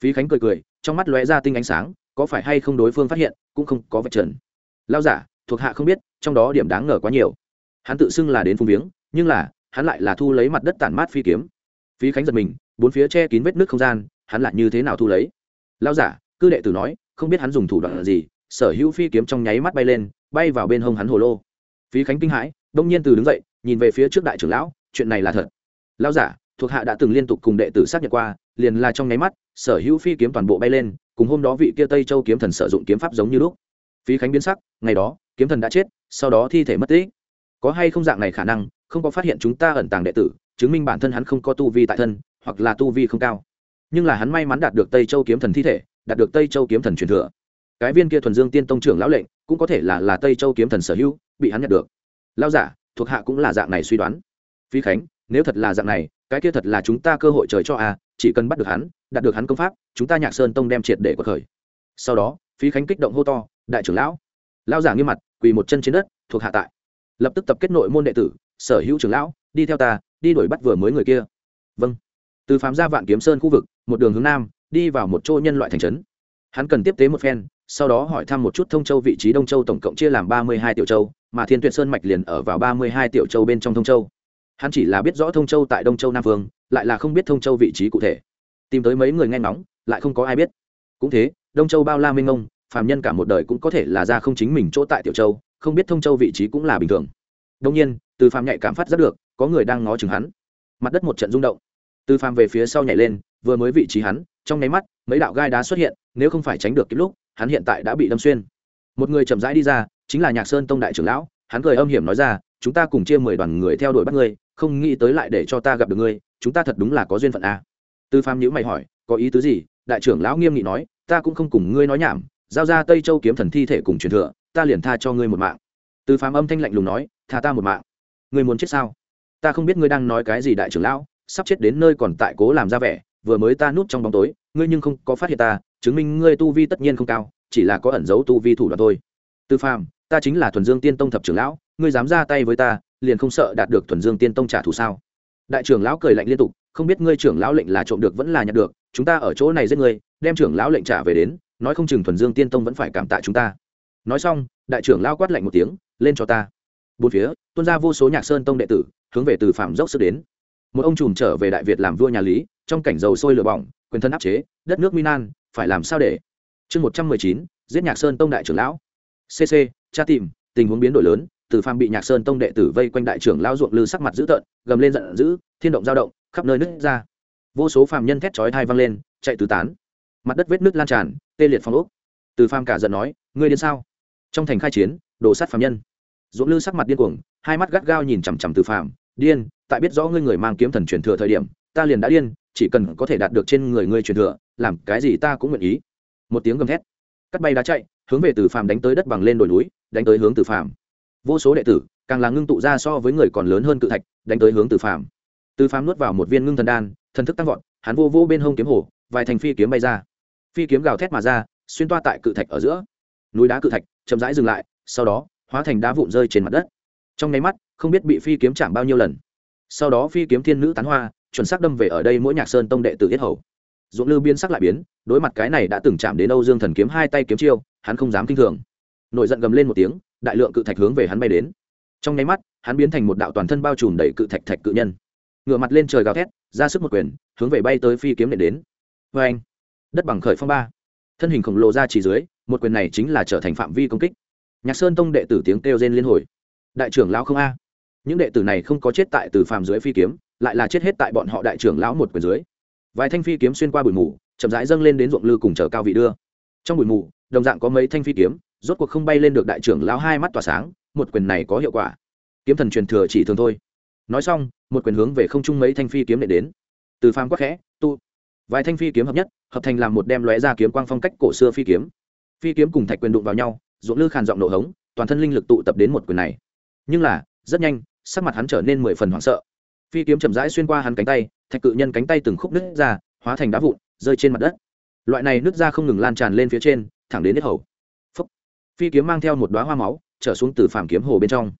Phí khánh cười cười, trong mắt lóe ra tinh ánh sáng, có phải hay không đối phương phát hiện cũng không có vật trần. Lao giả, thuộc hạ không biết, trong đó điểm đáng ngờ quá nhiều. Hắn tự xưng là đến phung viếng, nhưng là, hắn lại là thu lấy mặt đất tản mát phi kiếm. Phí khánh giật mình, bốn phía che kín vết nước không gian, hắn lại như thế nào thu lấy? Lao giả cư đệ tử nói, không biết hắn dùng thủ đoạn gì, sở hữu phi kiếm trong nháy mắt bay lên, bay vào bên hông hắn hồ lô. Phí khánh kinh hãi, đông nhiên từ đứng dậy, nhìn về phía trước đại trưởng lão, chuyện này là thật. Lão giả, thuộc hạ đã từng liên tục cùng đệ tử xác nhận qua liền là trong nháy mắt, sở hữu phi kiếm toàn bộ bay lên, cùng hôm đó vị kia tây châu kiếm thần sử dụng kiếm pháp giống như lúc. Phí khánh biến sắc, ngày đó, kiếm thần đã chết, sau đó thi thể mất tích. Có hay không dạng này khả năng, không có phát hiện chúng ta ẩn tàng đệ tử, chứng minh bản thân hắn không có tu vi tại thân, hoặc là tu vi không cao. Nhưng là hắn may mắn đạt được tây châu kiếm thần thi thể, đạt được tây châu kiếm thần truyền thừa. Cái viên kia thuần dương tiên tông trưởng lão lệnh, cũng có thể là là tây châu kiếm thần sở hữu, bị hắn nhận được. Lao giả, thuộc hạ cũng là dạng này suy đoán. Phi khánh nếu thật là dạng này cái kia thật là chúng ta cơ hội trời cho à, chỉ cần bắt được hắn đạt được hắn công pháp chúng ta nhạc sơn tông đem triệt để cuộc khởi. Sau đó phi khánh kích động hô to đại trưởng lão! Lao giả nghiêm mặt quỳ một chân trên đất thuộc hạ tại. Lập tức tập kết nội môn đệ tử sở hữu trưởng lão đi theo ta đi đuổi bắt vừa mới người kia. Vâng. Từ phám ra vạn kiếm sơn khu vực một đường hướng nam đi vào một chỗ nhân loại thành trấn. Hắn cần tiếp tế một phen sau đó hỏi thăm một chút thông châu vị trí đông châu tổng cộng chia làm ba mươi hai tiểu châu mà thiên tuyệt sơn mạch liền ở vào ba mươi hai tiểu châu bên trong thông châu hắn chỉ là biết rõ thông châu tại đông châu nam vương, lại là không biết thông châu vị trí cụ thể. Tìm tới mấy người nghe ngóng, lại không có ai biết. Cũng thế, đông châu bao la minh ông phàm nhân cả một đời cũng có thể là ra không chính mình chỗ tại tiểu châu, không biết thông châu vị trí cũng là bình thường. Đông nhiên, từ phàm nhạy cảm phát rất được, có người đang ngó chừng hắn. Mặt đất một trận rung động. Từ phàm về phía sau nhảy lên, vừa mới vị trí hắn, trong nháy mắt, mấy đạo gai đá xuất hiện, nếu không phải tránh được kịp lúc, hắn hiện tại đã bị đâm xuyên. Một người chậm rãi đi ra, chính là nhạc sơn tông đại trưởng lão, hắn cười âm hiểm nói ra chúng ta cùng chia mười đoàn người theo đuổi bắt ngươi, không nghĩ tới lại để cho ta gặp được ngươi, chúng ta thật đúng là có duyên phận a. À. tư phàm nhữ mày hỏi, có ý tứ gì? Đại trưởng lão nghiêm nghị nói, ta cũng không cùng ngươi nói nhảm, giao ra tây châu kiếm thần thi thể cùng truyền thừa, ta liền tha cho ngươi một mạng. Tư phàm âm thanh lạnh lùng nói, tha ta một mạng. Ngươi muốn chết sao? Ta không biết ngươi đang nói cái gì đại trưởng lão, sắp chết đến nơi còn tại cố làm ra vẻ, vừa mới ta núp trong bóng tối, ngươi nhưng không có phát hiện ta, chứng minh ngươi tu vi tất nhiên không cao, chỉ là có ẩn giấu tu vi thủ đoạn thôi. Tư phàm ta chính là thuần dương tiên tông thập trưởng lão, ngươi dám ra tay với ta, liền không sợ đạt được thuần dương tiên tông trả thù sao? Đại trưởng lão cười lạnh liên tục, không biết ngươi trưởng lão lệnh là trộm được vẫn là nhặt được, chúng ta ở chỗ này giết ngươi, đem trưởng lão lệnh trả về đến, nói không chừng thuần dương tiên tông vẫn phải cảm tạ chúng ta. Nói xong, đại trưởng lão quát lạnh một tiếng, lên cho ta. Bốn phía, tuôn ra vô số nhạc sơn tông đệ tử, hướng về từ phạm dốc sức đến. Một ông trùm trở về đại việt làm vua nhà lý, trong cảnh dầu sôi lửa bỏng, quyền thân áp chế, đất nước minan, phải làm sao để? Chương một trăm mười chín, giết nhạc sơn tông đại trưởng lão. Cc tra tìm, tình huống biến đổi lớn, từ phàm bị nhạc sơn tông đệ tử vây quanh đại trưởng lão ruộng lư sắc mặt dữ tợn, gầm lên giận dữ, thiên động giao động, khắp nơi nứt ra. Vô số phàm nhân thét chói thai vang lên, chạy tứ tán. Mặt đất vết nước lan tràn, tê liệt phong ốc. Từ phàm cả giận nói, ngươi đến sao? Trong thành khai chiến đổ sát phàm nhân. Ruộng lư sắc mặt điên cuồng, hai mắt gắt gao nhìn chằm chằm từ phàm, điên, tại biết rõ ngươi người mang kiếm thần truyền thừa thời điểm, ta liền đã điên, chỉ cần có thể đạt được trên người ngươi truyền thừa, làm cái gì ta cũng nguyện ý. Một tiếng gầm thét. Cắt bay đá chạy hướng về từ phàm đánh tới đất bằng lên đồi núi, đánh tới hướng từ phàm. Vô số đệ tử, càng là ngưng tụ ra so với người còn lớn hơn cự thạch, đánh tới hướng từ phàm. Từ phàm nuốt vào một viên ngưng thần đan, thần thức tăng vọt, hắn vô vô bên hông kiếm hồ, vài thành phi kiếm bay ra. Phi kiếm gào thét mà ra, xuyên toa tại cự thạch ở giữa. Núi đá cự thạch chậm rãi dừng lại, sau đó, hóa thành đá vụn rơi trên mặt đất. Trong nháy mắt, không biết bị phi kiếm chạm bao nhiêu lần. Sau đó phi kiếm thiên nữ tán hoa, chuẩn xác đâm về ở đây mỗi nhạc sơn tông đệ tử yết hầu. Dũng lư biên sắc lại biến, đối mặt cái này đã từng chạm đến âu dương thần kiếm hai tay kiếm chiêu hắn không dám kinh thường. Nổi giận gầm lên một tiếng, đại lượng cự thạch hướng về hắn bay đến. Trong nháy mắt, hắn biến thành một đạo toàn thân bao trùm đầy cự thạch thạch cự nhân. Ngựa mặt lên trời gào thét, ra sức một quyền, hướng về bay tới phi kiếm nện đến. Vê anh, đất bằng khởi phong ba. Thân hình khổng lồ ra chỉ dưới, một quyền này chính là trở thành phạm vi công kích. Nhạc sơn tông đệ tử tiếng kêu rên liên hồi. Đại trưởng lão không a. Những đệ tử này không có chết tại từ phàm dưới phi kiếm, lại là chết hết tại bọn họ đại trưởng lão một quyền dưới. Vài thanh phi kiếm xuyên qua bụi mù, chậm rãi dâng lên đến ruộng lư cùng chờ cao vị đưa. Trong bụi mù đồng dạng có mấy thanh phi kiếm, rốt cuộc không bay lên được đại trưởng lão hai mắt tỏa sáng, một quyền này có hiệu quả. Kiếm thần truyền thừa chỉ thường thôi. Nói xong, một quyền hướng về không trung mấy thanh phi kiếm để đến. Từ phàm quắc khẽ, tu. Vài thanh phi kiếm hợp nhất, hợp thành làm một đem lóe ra kiếm quang phong cách cổ xưa phi kiếm. Phi kiếm cùng thạch quyền đụng vào nhau, ruộng lư khàn giọng nổ hống, toàn thân linh lực tụ tập đến một quyền này. Nhưng là, rất nhanh, sắc mặt hắn trở nên mười phần hoảng sợ. Phi kiếm chậm rãi xuyên qua hắn cánh tay, thạch cự nhân cánh tay từng khúc nứt ra, hóa thành đá vụn, rơi trên mặt đất. Loại này nứt ra không ngừng lan tràn lên phía trên thẳng đến hết hầu. Phúc. phi kiếm mang theo một đoá hoa máu, trở xuống từ phàm kiếm hồ bên trong.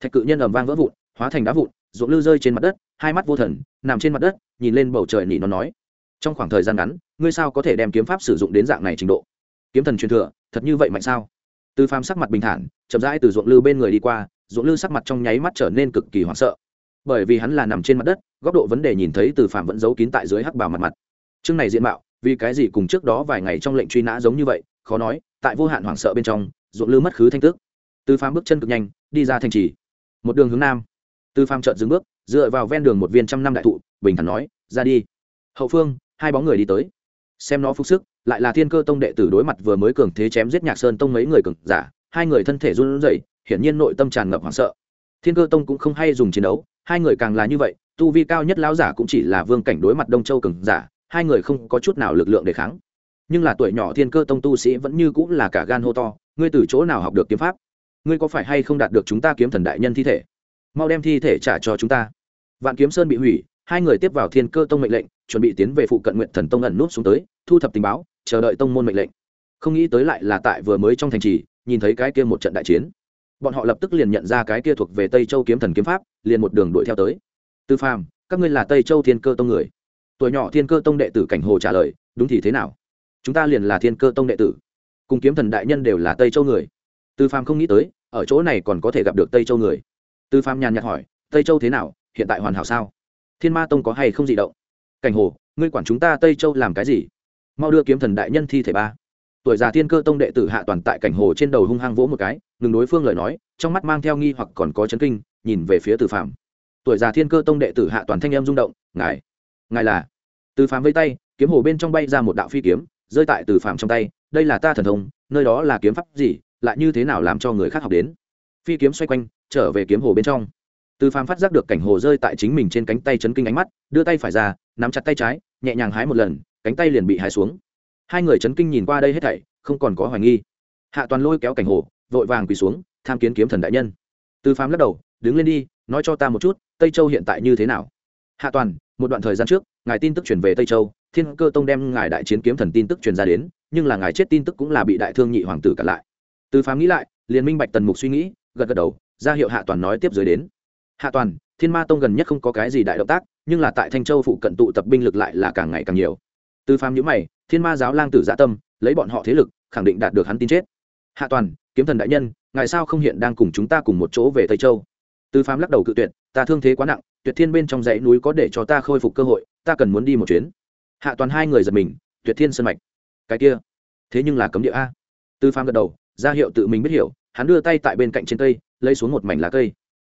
Thạch cự nhân ầm vang vỡ vụn, hóa thành đá vụn, ruộng lư rơi trên mặt đất, hai mắt vô thần, nằm trên mặt đất, nhìn lên bầu trời nỉ nó nói. Trong khoảng thời gian ngắn, ngươi sao có thể đem kiếm pháp sử dụng đến dạng này trình độ? Kiếm thần truyền thừa, thật như vậy mạnh sao? Từ phàm sắc mặt bình thản, chậm rãi từ ruộng lư bên người đi qua, ruộng lư sắc mặt trong nháy mắt trở nên cực kỳ hoảng sợ. Bởi vì hắn là nằm trên mặt đất, góc độ vấn đề nhìn thấy từ phàm vẫn giấu kín tại dưới hắc bào mặt mặt. Chương này diện mạo, vì cái gì cùng trước đó vài ngày trong lệnh truy nã giống như vậy khó nói, tại vô hạn hoảng sợ bên trong, ruộng lư mất khứ thanh tước. Tư phàm bước chân cực nhanh, đi ra thành trì. Một đường hướng nam. Tư phàm trợn dừng bước, dựa vào ven đường một viên trăm năm đại thụ, bình thản nói, ra đi. Hậu phương, hai bóng người đi tới. Xem nó phục sức, lại là thiên cơ tông đệ tử đối mặt vừa mới cường thế chém giết nhạc sơn tông mấy người cường giả, hai người thân thể run rẩy, hiển nhiên nội tâm tràn ngập hoảng sợ. Thiên cơ tông cũng không hay dùng chiến đấu, hai người càng là như vậy, tu vi cao nhất lão giả cũng chỉ là vương cảnh đối mặt đông châu cường giả, hai người không có chút nào lực lượng để kháng nhưng là tuổi nhỏ thiên cơ tông tu sĩ vẫn như cũng là cả gan hô to, ngươi từ chỗ nào học được kiếm pháp? Ngươi có phải hay không đạt được chúng ta kiếm thần đại nhân thi thể? Mau đem thi thể trả cho chúng ta. Vạn kiếm sơn bị hủy, hai người tiếp vào thiên cơ tông mệnh lệnh, chuẩn bị tiến về phụ cận nguyện thần tông ẩn nút xuống tới, thu thập tình báo, chờ đợi tông môn mệnh lệnh. Không nghĩ tới lại là tại vừa mới trong thành trì, nhìn thấy cái kia một trận đại chiến. Bọn họ lập tức liền nhận ra cái kia thuộc về tây châu kiếm thần kiếm pháp, liền một đường đuổi theo tới. Tư phàm, các ngươi là tây châu thiên cơ tông người? Tuổi nhỏ thiên cơ tông đệ tử cảnh hồ trả lời, đúng thì thế nào? Chúng ta liền là thiên cơ tông đệ tử, cùng kiếm thần đại nhân đều là tây châu người. Tư phàm không nghĩ tới, ở chỗ này còn có thể gặp được tây châu người. Tư phàm nhàn nhạt hỏi, tây châu thế nào? Hiện tại hoàn hảo sao? Thiên ma tông có hay không gì động? Cảnh hồ, ngươi quản chúng ta tây châu làm cái gì? Mau đưa kiếm thần đại nhân thi thể ba. Tuổi già thiên cơ tông đệ tử hạ toàn tại cảnh hồ trên đầu hung hăng vỗ một cái, ngừng đối phương lời nói, trong mắt mang theo nghi hoặc còn có chấn kinh, nhìn về phía từ phạm tuổi già thiên cơ tông đệ tử hạ toàn thanh em rung động, ngài ngài là? Từ phạm vây tay, kiếm hồ bên trong bay ra một đạo phi kiếm rơi tại từ phạm trong tay, đây là ta thần thông, nơi đó là kiếm pháp gì, lại như thế nào làm cho người khác học đến? Phi kiếm xoay quanh, trở về kiếm hồ bên trong. Từ phàm phát giác được cảnh hồ rơi tại chính mình trên cánh tay chấn kinh ánh mắt, đưa tay phải ra, nắm chặt tay trái, nhẹ nhàng hái một lần, cánh tay liền bị hái xuống. Hai người chấn kinh nhìn qua đây hết thảy, không còn có hoài nghi. Hạ toàn lôi kéo cảnh hồ, vội vàng quỳ xuống, tham kiến kiếm thần đại nhân. Từ phàm lắc đầu, đứng lên đi, nói cho ta một chút, tây châu hiện tại như thế nào? Hạ toàn, một đoạn thời gian trước, ngài tin tức truyền về tây châu thiên cơ tông đem ngài đại chiến kiếm thần tin tức truyền ra đến, nhưng là ngài chết tin tức cũng là bị đại thương nhị hoàng tử cặn lại. Từ phàm nghĩ lại, liền minh bạch tần mục suy nghĩ, gật gật đầu, ra hiệu hạ toàn nói tiếp dưới đến. Hạ toàn, thiên ma tông gần nhất không có cái gì đại động tác, nhưng là tại thanh châu phụ cận tụ tập binh lực lại là càng ngày càng nhiều. Từ phàm nhữ mày, thiên ma giáo lang tử dạ tâm, lấy bọn họ thế lực, khẳng định đạt được hắn tin chết. Hạ toàn, kiếm thần đại nhân, ngài sao không hiện đang cùng chúng ta cùng một chỗ về tây châu? Từ phàm lắc đầu cự tuyệt, ta thương thế quá nặng, tuyệt thiên bên trong dãy núi có để cho ta khôi phục cơ hội, ta cần muốn đi một chuyến hạ toàn hai người giật mình, tuyệt thiên sân mạch. Cái kia, thế nhưng là cấm địa a. Từ phàm gật đầu, ra hiệu tự mình biết hiểu, hắn đưa tay tại bên cạnh trên cây, lấy xuống một mảnh lá cây.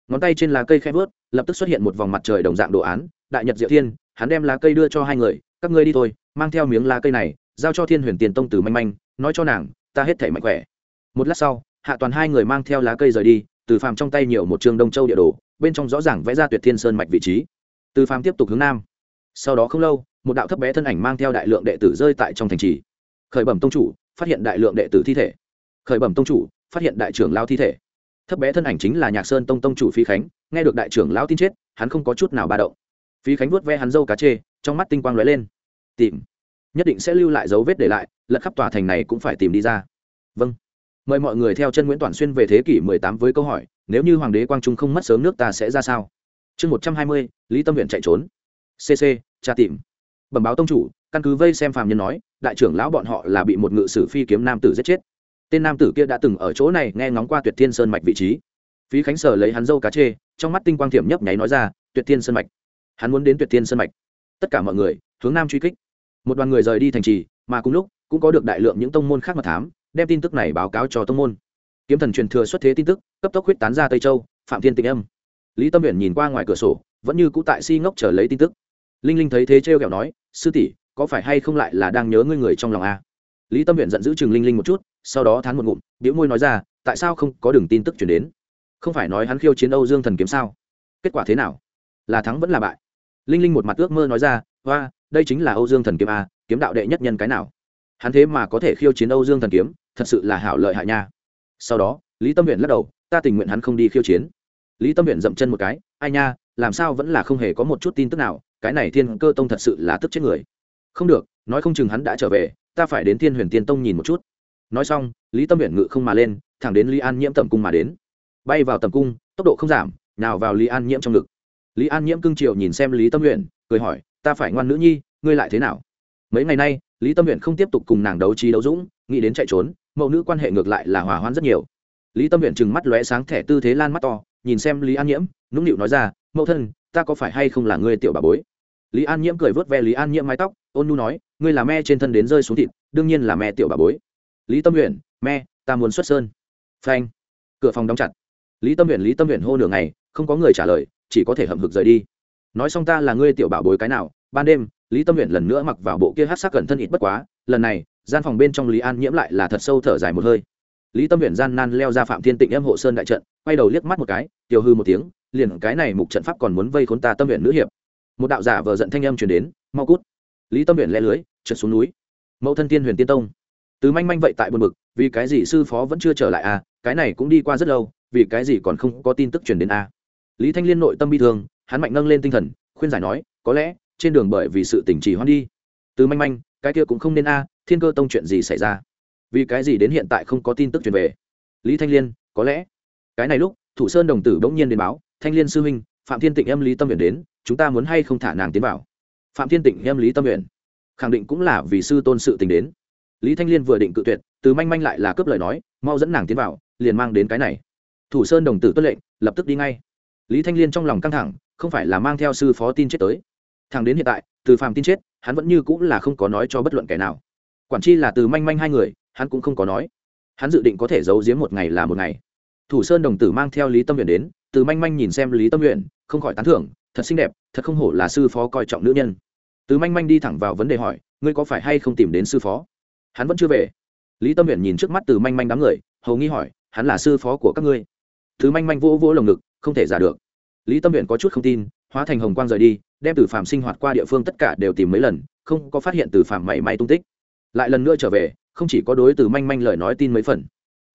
Ngón tay trên lá cây khẽ vớt, lập tức xuất hiện một vòng mặt trời đồng dạng đồ án, đại nhật diệu thiên, hắn đem lá cây đưa cho hai người, các ngươi đi thôi, mang theo miếng lá cây này, giao cho thiên huyền tiền tông từ manh manh, nói cho nàng, ta hết thể mạnh khỏe. Một lát sau, hạ toàn hai người mang theo lá cây rời đi, từ phàm trong tay nhiều một trường đông châu địa đồ, bên trong rõ ràng vẽ ra tuyệt thiên sơn mạch vị trí. Từ phàm tiếp tục hướng nam. Sau đó không lâu một đạo thấp bé thân ảnh mang theo đại lượng đệ tử rơi tại trong thành trì. Khởi bẩm tông chủ phát hiện đại lượng đệ tử thi thể. Khởi bẩm tông chủ phát hiện đại trưởng lao thi thể. Thấp bé thân ảnh chính là nhạc sơn tông tông chủ phi khánh nghe được đại trưởng lão tin chết hắn không có chút nào ba động. Phi khánh vuốt ve hắn dâu cá chê trong mắt tinh quang lóe lên. Tìm. Nhất định sẽ lưu lại dấu vết để lại lật khắp tòa thành này cũng phải tìm đi ra. Vâng. Mời mọi người theo chân nguyễn toàn xuyên về thế kỷ 18 với câu hỏi nếu như hoàng đế quang trung không mất sớm nước ta sẽ ra sao? Chương 120, lý tâm huyện chạy trốn. Cc tra tìm bẩm báo tông chủ, căn cứ vây xem phàm nhân nói, đại trưởng lão bọn họ là bị một ngự sử phi kiếm nam tử giết chết. Tên nam tử kia đã từng ở chỗ này nghe ngóng qua tuyệt thiên sơn mạch vị trí. Phí khánh sở lấy hắn dâu cá chê, trong mắt tinh quang thiểm nhấp nháy nói ra, tuyệt thiên sơn mạch, hắn muốn đến tuyệt thiên sơn mạch. Tất cả mọi người hướng nam truy kích. Một đoàn người rời đi thành trì, mà cùng lúc, cũng có được đại lượng những tông môn khác mà thám, đem tin tức này báo cáo cho tông môn. Kiếm thần truyền thừa xuất thế tin tức, cấp tốc huyết tán ra tây châu, phạm thiên tịnh âm. Lý tâm nguyện nhìn qua ngoài cửa sổ, vẫn như cũ tại si ngốc chờ lấy tin tức linh linh thấy thế trêu kẹo nói, sư tỷ, có phải hay không lại là đang nhớ ngươi người trong lòng a lý tâm huyện giận giữ chừng linh linh một chút, sau đó thán một ngụm biễu môi nói ra, tại sao không có đường tin tức chuyển đến? Không phải nói hắn khiêu chiến âu dương thần kiếm sao? Kết quả thế nào? Là thắng vẫn là bại? Linh linh một mặt ước mơ nói ra hoa đây chính là âu dương thần kiếm a kiếm đạo đệ nhất nhân cái nào? Hắn thế mà có thể khiêu chiến âu dương thần kiếm, thật sự là hảo lợi hại nha. Sau đó, lý tâm huyện lắc đầu, ta tình nguyện hắn không đi khiêu chiến. Lý tâm huyện dậm chân một cái, ai nha, làm sao vẫn là không hề có một chút tin tức nào cái này thiên cơ tông thật sự là tức chết người. Không được, nói không chừng hắn đã trở về, ta phải đến thiên huyền tiên tông nhìn một chút. Nói xong, lý tâm huyện ngự không mà lên, thẳng đến lý an nhiễm tầm cung mà đến. Bay vào tầm cung, tốc độ không giảm nào vào lý an nhiễm trong ngực. Lý an nhiễm cưng triệu nhìn xem lý tâm huyện cười hỏi, ta phải ngoan nữ nhi, ngươi lại thế nào? Mấy ngày nay, lý tâm huyện không tiếp tục cùng nàng đấu trí đấu dũng, nghĩ đến chạy trốn, mẫu nữ quan hệ ngược lại là hòa hoãn rất nhiều. Lý tâm huyện trừng mắt lóe sáng thẻ tư thế lan mắt to, nhìn xem lý an nhiễm, nũng nịu nói ra, mẫu thân ta có phải hay không là ngươi tiểu bà bối? Lý an nhiễm cười vớt ve lý an nhiễm mái tóc, ôn nu nói, ngươi là me trên thân đến rơi xuống thịt, đương nhiên là me tiểu bà bối. Lý tâm huyện me ta muốn xuất sơn. Phanh. Cửa phòng đóng chặt. Lý tâm huyện lý tâm huyện hô nửa ngày, không có người trả lời, chỉ có thể hậm hực rời đi. Nói xong ta là ngươi tiểu bảo bối cái nào, ban đêm, lý tâm nguyện lần nữa mặc vào bộ kia hát sắc cẩn thân ít bất quá, lần này, gian phòng bên trong lý an nhiễm lại là thật sâu thở dài một hơi. Lý tâm nguyện gian nan leo ra phạm thiên tịnh em hộ sơn đại trận, quay đầu liếc mắt một cái, tiểu hư một tiếng liền cái này mục trận pháp còn muốn vây khốn ta tâm nguyện nữ hiệp. Một đạo giả vờ giận thanh âm truyền đến, mau cút. Lý tâm nguyện lẽ lưới trượt xuống núi. Mẫu thân tiên huyền tiên tông. Từ manh manh vậy tại buồn bực, vì cái gì sư phó vẫn chưa trở lại à cái này cũng đi qua rất lâu, vì cái gì còn không có tin tức truyền đến à. Lý thanh liên nội tâm bi thương, hắn mạnh nâng lên tinh thần, khuyên giải nói, có lẽ, trên đường bởi vì sự tỉnh trì hoãn đi. Từ manh manh, cái kia cũng không nên a thiên cơ tông chuyện gì xảy ra? Vì cái gì đến hiện tại không có tin tức truyền về? Lý thanh liên, có lẽ. Cái này lúc, thủ sơn đồng tử bỗng nhiên đến báo thanh liên sư huynh, phạm thiên tịnh em lý tâm nguyện đến, chúng ta muốn hay không thả nàng tiến vào? Phạm thiên tịnh em lý tâm nguyện khẳng định cũng là vì sư tôn sự tình đến. Lý thanh liên vừa định cự tuyệt, từ manh manh lại là cướp lời nói, mau dẫn nàng tiến vào, liền mang đến cái này. Thủ sơn đồng tử tuất lệnh, lập tức đi ngay. Lý thanh liên trong lòng căng thẳng, không phải là mang theo sư phó tin chết tới. Thằng đến hiện tại, từ phàm tin chết, hắn vẫn như cũng là không có nói cho bất luận kẻ nào. Quản chi là từ manh manh hai người, hắn cũng không có nói. Hắn dự định có thể giấu giếm một ngày là một ngày. Thủ sơn đồng tử mang theo lý tâm huyền đến từ manh manh nhìn xem lý tâm nguyện không khỏi tán thưởng, thật xinh đẹp, thật không hổ là sư phó coi trọng nữ nhân. Từ manh manh đi thẳng vào vấn đề hỏi, ngươi có phải hay không tìm đến sư phó? Hắn vẫn chưa về. Lý tâm nguyện nhìn trước mắt từ manh manh đám người, hầu nghi hỏi, hắn là sư phó của các ngươi? Thứ manh manh vỗ vỗ lồng ngực, không thể giả được. Lý tâm nguyện có chút không tin, hóa thành hồng quang rời đi, đem từ phạm sinh hoạt qua địa phương tất cả đều tìm mấy lần, không có phát hiện từ phạm mảy may tung tích. Lại lần nữa trở về, không chỉ có đối từ manh manh lời nói tin mấy phần.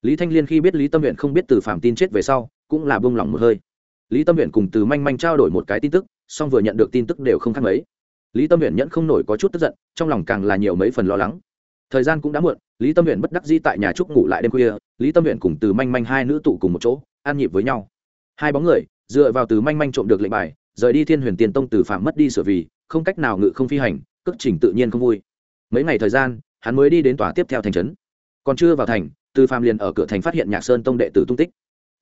Lý thanh liên khi biết lý tâm nguyện không biết từ phạm tin chết về sau cũng là bông lỏng một hơi. Lý tâm nguyện cùng từ manh manh trao đổi một cái tin tức, song vừa nhận được tin tức đều không khác mấy. Lý tâm nguyện nhẫn không nổi có chút tức giận, trong lòng càng là nhiều mấy phần lo lắng. Thời gian cũng đã muộn, lý tâm nguyện bất đắc di tại nhà trúc ngủ lại đêm khuya, lý tâm nguyện cùng từ manh manh hai nữ tụ cùng một chỗ an nhịp với nhau. Hai bóng người, dựa vào từ manh manh trộm được lệnh bài, rời đi thiên huyền tiền tông từ phạm mất đi sửa vì, không cách nào ngự không phi hành cất trình tự nhiên không vui. Mấy ngày thời gian, hắn mới đi đến tòa tiếp theo thành trấn. Còn chưa vào thành, từ phạm liền ở cửa thành phát hiện nhạc sơn tông đệ tử tung tích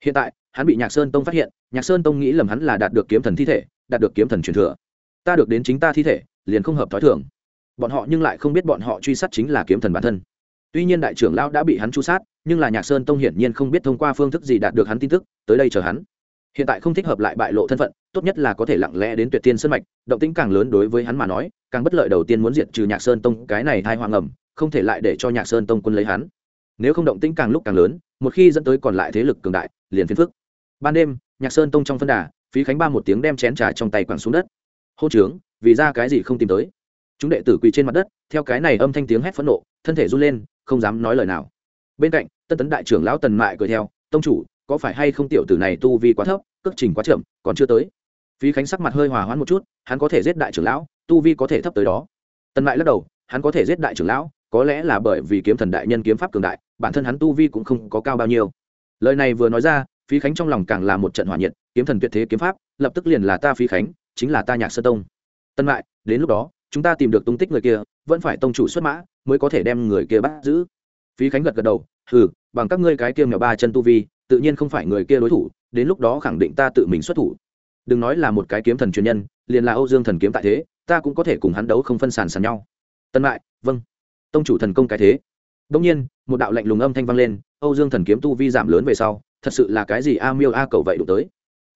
hiện tại, hắn bị nhạc sơn tông phát hiện, nhạc sơn tông nghĩ lầm hắn là đạt được kiếm thần thi thể, đạt được kiếm thần truyền thừa. Ta được đến chính ta thi thể, liền không hợp t h ó i thường. Bọn họ nhưng lại không biết bọn họ truy sát chính là kiếm thần bản thân. Tuy nhiên đại trưởng lão đã bị hắn tru sát, nhưng là nhạc sơn tông hiển nhiên không biết thông qua phương thức gì đạt được hắn tin tức, tới đây chờ hắn. Hiện tại không thích hợp lại bại lộ thân phận, tốt nhất là có thể lặng lẽ đến tuyệt tiên sân mạch, động tĩnh càng lớn đối với hắn mà nói, càng bất lợi đầu tiên muốn diệt trừ nhạc sơn tông, cái này thai hoang ngầm, không thể lại để cho nhạc sơn tông quân lấy hắn. Nếu không động tĩnh càng lúc càng lớn, một khi dẫn tới còn lại thế lực cường đại liền phiền phức. Ban đêm, nhạc sơn tông trong phân đà, phí khánh ba một tiếng đem chén trà trong tay quẳng xuống đất. Hôn trướng, vì ra cái gì không tìm tới? Chúng đệ tử quỳ trên mặt đất, theo cái này âm thanh tiếng hét phẫn nộ, thân thể run lên, không dám nói lời nào. Bên cạnh, tân tấn đại trưởng lão tần mại cười theo, tông chủ, có phải hay không tiểu tử này tu vi quá thấp, cước trình quá chậm, còn chưa tới? Phí khánh sắc mặt hơi hòa hoãn một chút, hắn có thể giết đại trưởng lão, tu vi có thể thấp tới đó. Tần mại lắc đầu, hắn có thể giết đại trưởng lão, có lẽ là bởi vì kiếm thần đại nhân kiếm pháp cường đại, bản thân hắn tu vi cũng không có cao bao nhiêu lời này vừa nói ra phí khánh trong lòng càng là một trận hỏa nhiệt kiếm thần tuyệt thế kiếm pháp lập tức liền là ta phí khánh chính là ta nhạc sơ tông. Tân mại đến lúc đó chúng ta tìm được tung tích người kia vẫn phải tông chủ xuất mã mới có thể đem người kia bắt giữ. Phí khánh gật gật đầu ừ, bằng các ngươi cái kia mèo ba chân tu vi tự nhiên không phải người kia đối thủ đến lúc đó khẳng định ta tự mình xuất thủ. Đừng nói là một cái kiếm thần truyền nhân liền là âu dương thần kiếm tại thế ta cũng có thể cùng hắn đấu không phân sàn sàn nhau. Tân mại vâng tông chủ thần công cái thế. Đông nhiên một đạo lạnh lùng âm thanh vang lên âu dương thần kiếm tu vi giảm lớn về sau, thật sự là cái gì a miêu a cầu vậy đụng tới?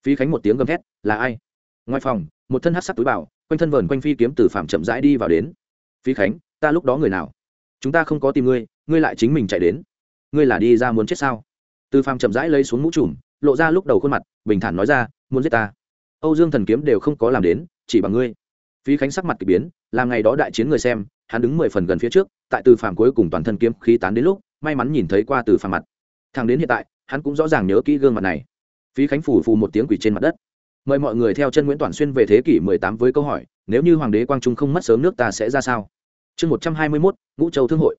Phí khánh một tiếng gầm thét, là ai? Ngoài phòng, một thân hắc sắc túi bảo, quanh thân vờn quanh phi kiếm từ phạm chậm rãi đi vào đến. Phí khánh, ta lúc đó người nào? Chúng ta không có tìm ngươi ngươi lại chính mình chạy đến. Ngươi là đi ra muốn chết sao? Từ phàm chậm rãi lấy xuống mũ trùm, lộ ra lúc đầu khuôn mặt, bình thản nói ra, muốn giết ta? Âu dương thần kiếm đều không có làm đến, chỉ bằng ngươi. Phí khánh sắc mặt kỳ biến làm ngày đó đại chiến người xem, hắn đứng mười phần gần phía trước, tại từ phàm cuối cùng toàn thân kiếm khí tán đến lúc may mắn nhìn thấy qua từ phàm mặt. Thằng đến hiện tại, hắn cũng rõ ràng nhớ kỹ gương mặt này. Phí khánh phủ phù một tiếng quỷ trên mặt đất. Mời mọi người theo chân nguyễn toàn xuyên về thế kỷ mười tám với câu hỏi, nếu như hoàng đế quang trung không mất sớm nước ta sẽ ra sao? Chương một trăm hai mươi mốt, ngũ châu thương hội.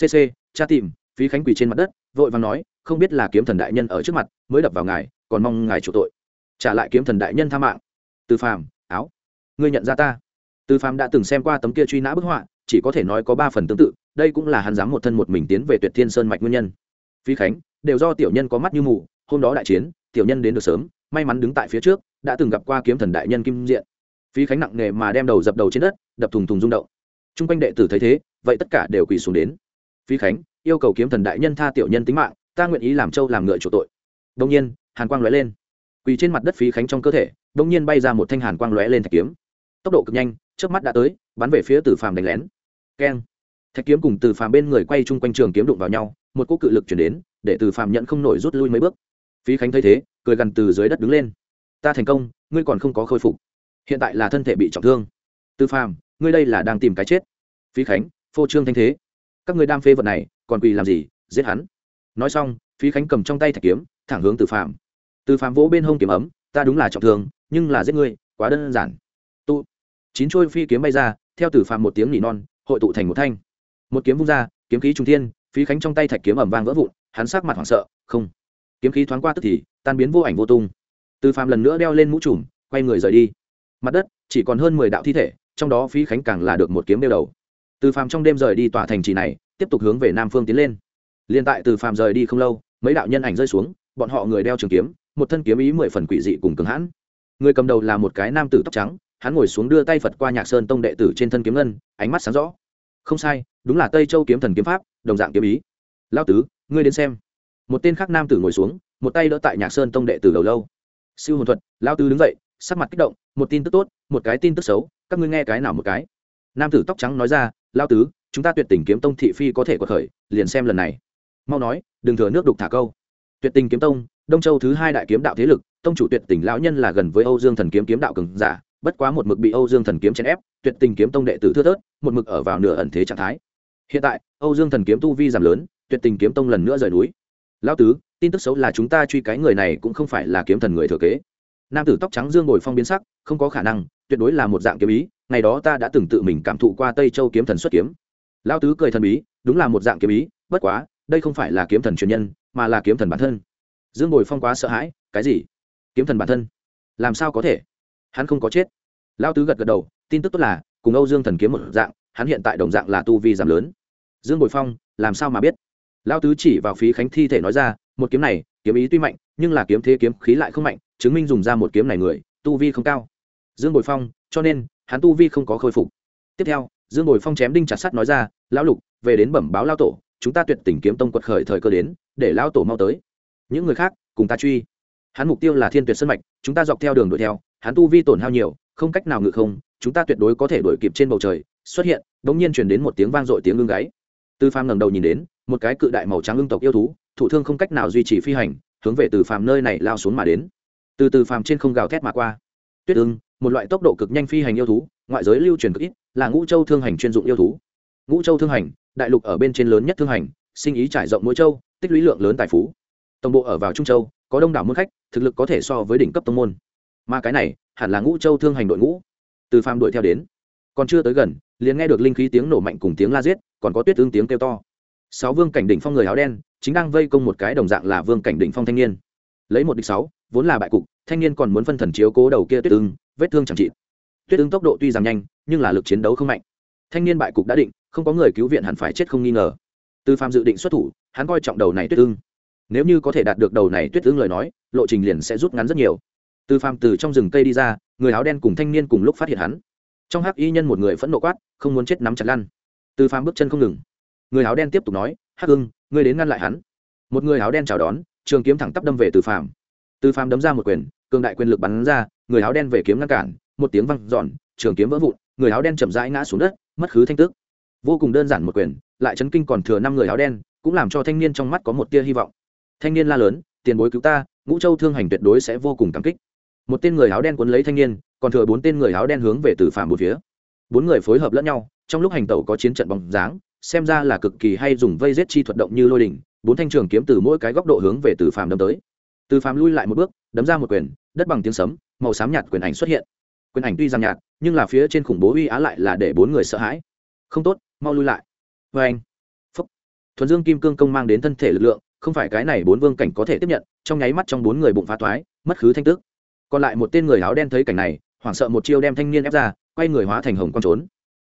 Cc cha tìm, phí khánh quỳ trên mặt đất, vội vàng nói, không biết là kiếm thần đại nhân ở trước mặt, mới đập vào ngài, còn mong ngài chủ tội. Trả lại kiếm thần đại nhân tha mạng. Từ phàm, áo. Ngươi nhận ra ta. Từ phàm đã từng xem qua tấm kia truy nã bức họa, chỉ có thể nói có ba phần tương tự đây cũng là hắn dám một thân một mình tiến về tuyệt thiên sơn mạch nguyên nhân. Phi khánh, đều do tiểu nhân có mắt như mù, hôm đó đại chiến, tiểu nhân đến được sớm, may mắn đứng tại phía trước, đã từng gặp qua kiếm thần đại nhân kim diện. Phi khánh nặng nề mà đem đầu dập đầu trên đất, đập thùng thùng rung động. T r u n g quanh đệ tử thấy thế, vậy tất cả đều quỳ xuống đến. Phi khánh, yêu cầu kiếm thần đại nhân tha tiểu nhân tính mạng, ta nguyện ý làm châu làm ngựa chủ tội. Đông nhiên, hàn quang lóe lên. Quỳ trên mặt đất phí khánh trong cơ thể, đông nhiên bay ra một thanh hàn quang lóe lên thạch kiếm. Tốc độ cực nhanh trước mắt đã tới, bắn về phía tử phàm đánh lén. Keng thạch kiếm cùng từ phàm bên người quay chung quanh trường kiếm đụng vào nhau, một cỗ cự lực chuyển đến, để từ phàm nhận không nổi rút lui mấy bước. Phí khánh thấy thế, cười gần từ dưới đất đứng lên. Ta thành công, ngươi còn không có khôi phục. Hiện tại là thân thể bị trọng thương. Từ phàm, ngươi đây là đang tìm cái chết. Phí khánh, phô trương thanh thế. Các ngươi đam phê vật này, còn quỳ làm gì, giết hắn? Nói xong, phí khánh cầm trong tay thạch kiếm, thẳng hướng từ phàm. Từ phàm vỗ bên hông kiếm ấm, ta đúng là trọng thương, nhưng là giết ngươi, quá đơn giản. Tụ chín trôi phi kiếm bay ra, theo từ phàm một tiếng nỉ non, hội tụ thành một thanh một kiếm vung ra, kiếm khí trung thiên, phí khánh trong tay thạch kiếm ẩm vang vỡ vụn, hắn sắc mặt hoảng sợ, không. Kiếm khí thoáng qua tức thì, tan biến vô ảnh vô tung. Từ phàm lần nữa đeo lên mũ trùm, quay người rời đi. Mặt đất, chỉ còn hơn mười đạo thi thể, trong đó phí khánh càng là được một kiếm đeo đầu. Từ phàm trong đêm rời đi tòa thành trì này, tiếp tục hướng về nam phương tiến lên. Liền tại từ phàm rời đi không lâu, mấy đạo nhân ảnh rơi xuống, bọn họ người đeo trường kiếm, một thân kiếm ý mười phần quỷ dị cùng cứng hãn. Người cầm đầu là một cái nam tử tóc trắng, hắn ngồi xuống đưa tay phật qua nhạc sơn tông đệ tử trên thân kiếm ngân, ánh mắt sáng rõ không sai, đúng là tây châu kiếm thần kiếm pháp, đồng dạng kiếm ý. Lao tứ, ngươi đến xem. Một tên khác nam tử ngồi xuống, một tay đỡ tại nhạc sơn tông đệ từ đầu lâu. Siêu hồn thuật lao tứ đứng dậy, sắc mặt kích động, một tin tức tốt, một cái tin tức xấu, các ngươi nghe cái nào một cái. Nam tử tóc trắng nói ra lao tứ, chúng ta tuyệt tình kiếm tông thị phi có thể có khởi, liền xem lần này. Mau nói, đừng thừa nước đục thả câu. Tuyệt tình kiếm tông, đông châu thứ hai đại kiếm đạo thế lực, tông chủ tuyệt tình lão nhân là gần với âu dương thần kiếm kiếm đạo cường giả bất quá một mực bị âu dương thần kiếm chèn ép, tuyệt tình kiếm tông đệ tử thưa thớt, một mực ở vào nửa ẩn thế trạng thái. Hiện tại, âu dương thần kiếm tu vi giảm lớn, tuyệt tình kiếm tông lần nữa rời núi. Lão tứ, tin tức xấu là chúng ta truy cái người này cũng không phải là kiếm thần người thừa kế. Nam tử tóc trắng dương ngồi phong biến sắc, không có khả năng, tuyệt đối là một dạng kiếm ý, ngày đó ta đã từng tự mình cảm thụ qua tây châu kiếm thần xuất kiếm. Lão tứ cười thần bí, đúng là một dạng kiếm ý, bất quá, đây không phải là kiếm thần truyền nhân, mà là kiếm thần bản thân. Dương ngồi phong quá sợ hãi, cái gì? Kiếm thần bản thân? Làm sao có thể? Hắn không có chết. Lao tứ gật gật đầu, tin tức tốt là, cùng âu dương thần kiếm một dạng, hắn hiện tại đồng dạng là tu vi giảm lớn. Dương bồi phong, làm sao mà biết? Lao tứ chỉ vào phí khánh thi thể nói ra, một kiếm này, kiếm ý tuy mạnh, nhưng là kiếm thế kiếm khí lại không mạnh, chứng minh dùng ra một kiếm này người, tu vi không cao. Dương bồi phong, cho nên, hắn tu vi không có khôi phục. Tiếp theo, dương bồi phong chém đinh chặt sắt nói ra, lão lục, về đến bẩm báo lao tổ, chúng ta tuyệt tình kiếm tông quật khởi thời cơ đến, để lao tổ mau tới. Những người khác, cùng ta truy. Hắn mục tiêu là thiên tuyệt sân mạch, chúng ta dọc theo đường đuổi theo hắn tu vi tổn hao nhiều, không cách nào ngự không, chúng ta tuyệt đối có thể đuổi kịp trên bầu trời, xuất hiện đ ỗ n g nhiên chuyển đến một tiếng vang dội tiếng ngưng gáy. Tư phàm ngẩng đầu nhìn đến, một cái cự đại màu trắng ưng tộc yêu thú, thụ thương không cách nào duy trì phi hành, hướng về từ phàm nơi này lao xuống mà đến. Từ từ phàm trên không gào thét mà qua. Tuyết ưng, một loại tốc độ cực nhanh phi hành yêu thú, ngoại giới lưu truyền cực ít, là ngũ châu thương hành chuyên dụng yêu thú. Ngũ châu thương hành, đại lục ở bên trên lớn nhất thương hành, sinh ý trải rộng mỗi châu, tích lũy lượng lớn tài phú. Tổng bộ ở vào trung châu, có đông đảo môn khách, thực lực có thể so với đỉnh cấp tông môn mà cái này hẳn là ngũ châu thương hành đội ngũ. Từ phàm đuổi theo đến, còn chưa tới gần, liền nghe được linh khí tiếng nổ mạnh cùng tiếng la giết, còn có tuyết tương tiếng kêu to. Sáu vương cảnh đỉnh phong người áo đen, chính đang vây công một cái đồng dạng là vương cảnh đỉnh phong thanh niên. Lấy một địch sáu, vốn là bại cục, thanh niên còn muốn phân thần chiếu cố đầu kia tuyết tương, vết thương chẳng trị tuyết tương tốc độ tuy giảm nhanh, nhưng là lực chiến đấu không mạnh. Thanh niên bại cục đã định, không có người cứu viện hẳn phải chết không nghi ngờ. Từ phàm dự định xuất thủ, hắn coi trọng đầu này tuyết tương. Nếu như có thể đạt được đầu này tuyết tương lời nói, lộ trình liền sẽ rút ngắn rất nhiều từ phàm từ trong rừng cây đi ra, người áo đen cùng thanh niên cùng lúc phát hiện hắn. Trong hắc y nhân một người phẫn nộ quát, không muốn chết nắm chặt lăn. Từ phàm bước chân không ngừng. Người áo đen tiếp tục nói, hắc hưng ngươi đến ngăn lại hắn. Một người áo đen chào đón, trường kiếm thẳng tắp đâm về từ phàm. Từ phàm đấm ra một quyền, cường đại quyền lực bắn ra, người áo đen về kiếm ngăn cản, một tiếng văng giòn trường kiếm vỡ vụn, người áo đen chậm rãi ngã xuống đất, mất khứ thanh tước. Vô cùng đơn giản một quyền, lại chấn kinh còn thừa năm người áo đen, cũng làm cho thanh niên trong mắt có một tia hy vọng. Thanh niên la lớn, tiền bối cứu ta, ngũ châu thương hành tuyệt đối sẽ vô cùng cảm kích một tên người áo đen cuốn lấy thanh niên, còn thừa bốn tên người áo đen hướng về từ phàm một phía. Bốn người phối hợp lẫn nhau, trong lúc hành tẩu có chiến trận bóng dáng, xem ra là cực kỳ hay dùng vây giết chi thuật động như lôi đỉnh, bốn thanh trường kiếm từ mỗi cái góc độ hướng về từ phàm đâm tới. Từ phàm lui lại một bước, đấm ra một quyền, đất bằng tiếng sấm, màu xám nhạt quyền ảnh xuất hiện. Quyền ảnh tuy giảm nhạt, nhưng là phía trên khủng bố uy á lại là để bốn người sợ hãi. Không tốt, mau lui lại. Vê anh. Phúc. Thuần dương kim cương công mang đến thân thể lực lượng, không phải cái này bốn vương cảnh có thể tiếp nhận, trong nháy mắt trong bốn người bụng phá toái, mất khứ thanh tức còn lại một tên người áo đen thấy cảnh này, hoảng sợ một chiêu đem thanh niên ép ra, quay người hóa thành hồng quang trốn.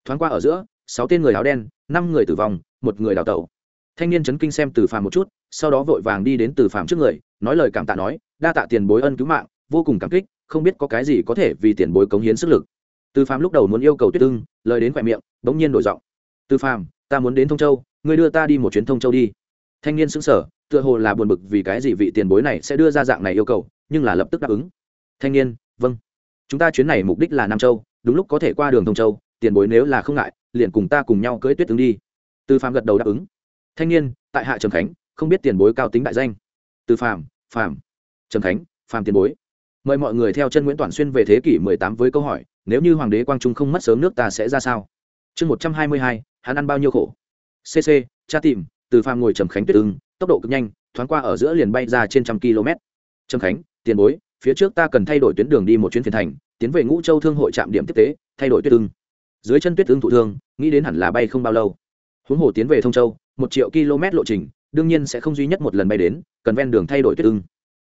Thoáng qua ở giữa, sáu tên người áo đen, năm người tử vong, một người đào tẩu. Thanh niên chấn kinh xem từ phàm một chút, sau đó vội vàng đi đến từ phàm trước người, nói lời cảm tạ nói, đa tạ tiền bối ân cứu mạng, vô cùng cảm kích, không biết có cái gì có thể vì tiền bối cống hiến sức lực. Từ phàm lúc đầu muốn yêu cầu tuyết ưng, lời đến khỏe miệng, bỗng nhiên đổi giọng, từ phàm, ta muốn đến thông châu, ngươi đưa ta đi một chuyến thông châu đi. Thanh niên sững sờ, tựa hồ là buồn bực vì cái gì vị tiền bối này sẽ đưa ra dạng này yêu cầu, nhưng là lập tức đáp ứng thanh niên vâng. Chúng ta chuyến này mục đích là nam châu đúng lúc có thể qua đường thông châu tiền bối nếu là không ngại liền cùng ta cùng nhau cưỡi tuyết Tướng đi. Từ phàm gật đầu đáp ứng. Thanh niên tại hạ trầm khánh không biết tiền bối cao tính đại danh. Từ phàm phàm. Trầm khánh phàm tiền bối. Mời mọi người theo chân nguyễn toàn xuyên về thế kỷ 18 với câu hỏi nếu như hoàng đế quang trung không mất sớm nước ta sẽ ra sao? Chương 122, hắn ăn bao nhiêu khổ? Cc cha tìm từ phàm ngồi trầm khánh tuyết ưng tốc độ cực nhanh thoáng qua ở giữa liền bay ra trên trăm km trầm khánh tiền bối phía trước ta cần thay đổi tuyến đường đi một chuyến phiền thành, tiến về ngũ châu thương hội trạm điểm tiếp tế, thay đổi tuyết ưng. Dưới chân tuyết ưng thụ thương, nghĩ đến hẳn là bay không bao lâu. Huống hồ tiến về thông châu, một triệu km lộ trình, đương nhiên sẽ không duy nhất một lần bay đến, cần ven đường thay đổi tuyết ưng.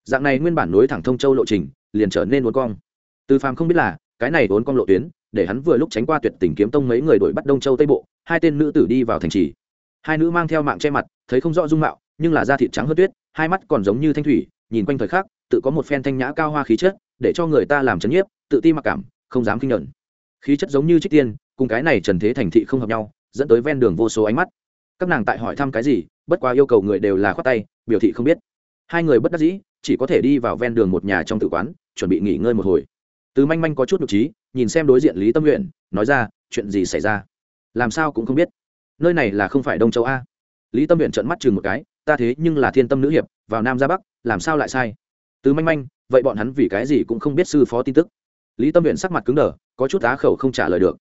Dạng này nguyên bản nối thẳng thông châu lộ trình, liền trở nên uốn cong. Từ phàm không biết là, cái này uốn cong lộ tuyến, để hắn vừa lúc tránh qua tuyệt tình kiếm tông mấy người đuổi bắt đông châu tây bộ, hai tên nữ tử đi vào thành trì. Hai nữ mang theo mạng che mặt, thấy không rõ dung mạo, nhưng là da thịt trắng hơn tuyết, hai mắt còn giống như thanh thủy, nhìn quanh thời khắc tự có một phen thanh nhã cao hoa khí chất, để cho người ta làm chấn nhiếp, tự ti mặc cảm, không dám kinh nhận khí chất giống như trích tiên, cùng cái này trần thế thành thị không hợp nhau, dẫn tới ven đường vô số ánh mắt. Các nàng tại hỏi thăm cái gì, bất quá yêu cầu người đều là khoát tay, biểu thị không biết. Hai người bất đắc dĩ, chỉ có thể đi vào ven đường một nhà trong tự quán, chuẩn bị nghỉ ngơi một hồi. Từ manh manh có chút nhục trí, nhìn xem đối diện lý tâm nguyện, nói ra, chuyện gì xảy ra? Làm sao cũng không biết. Nơi này là không phải đông châu a. Lý tâm nguyện trợn mắt chừng một cái, ta thế nhưng là thiên tâm nữ hiệp, vào nam ra bắc, làm sao lại sai? Từ manh manh, vậy bọn hắn vì cái gì cũng không biết sư phó tin tức. Lý tâm nguyện sắc mặt cứng đờ, có chút á khẩu không trả lời được.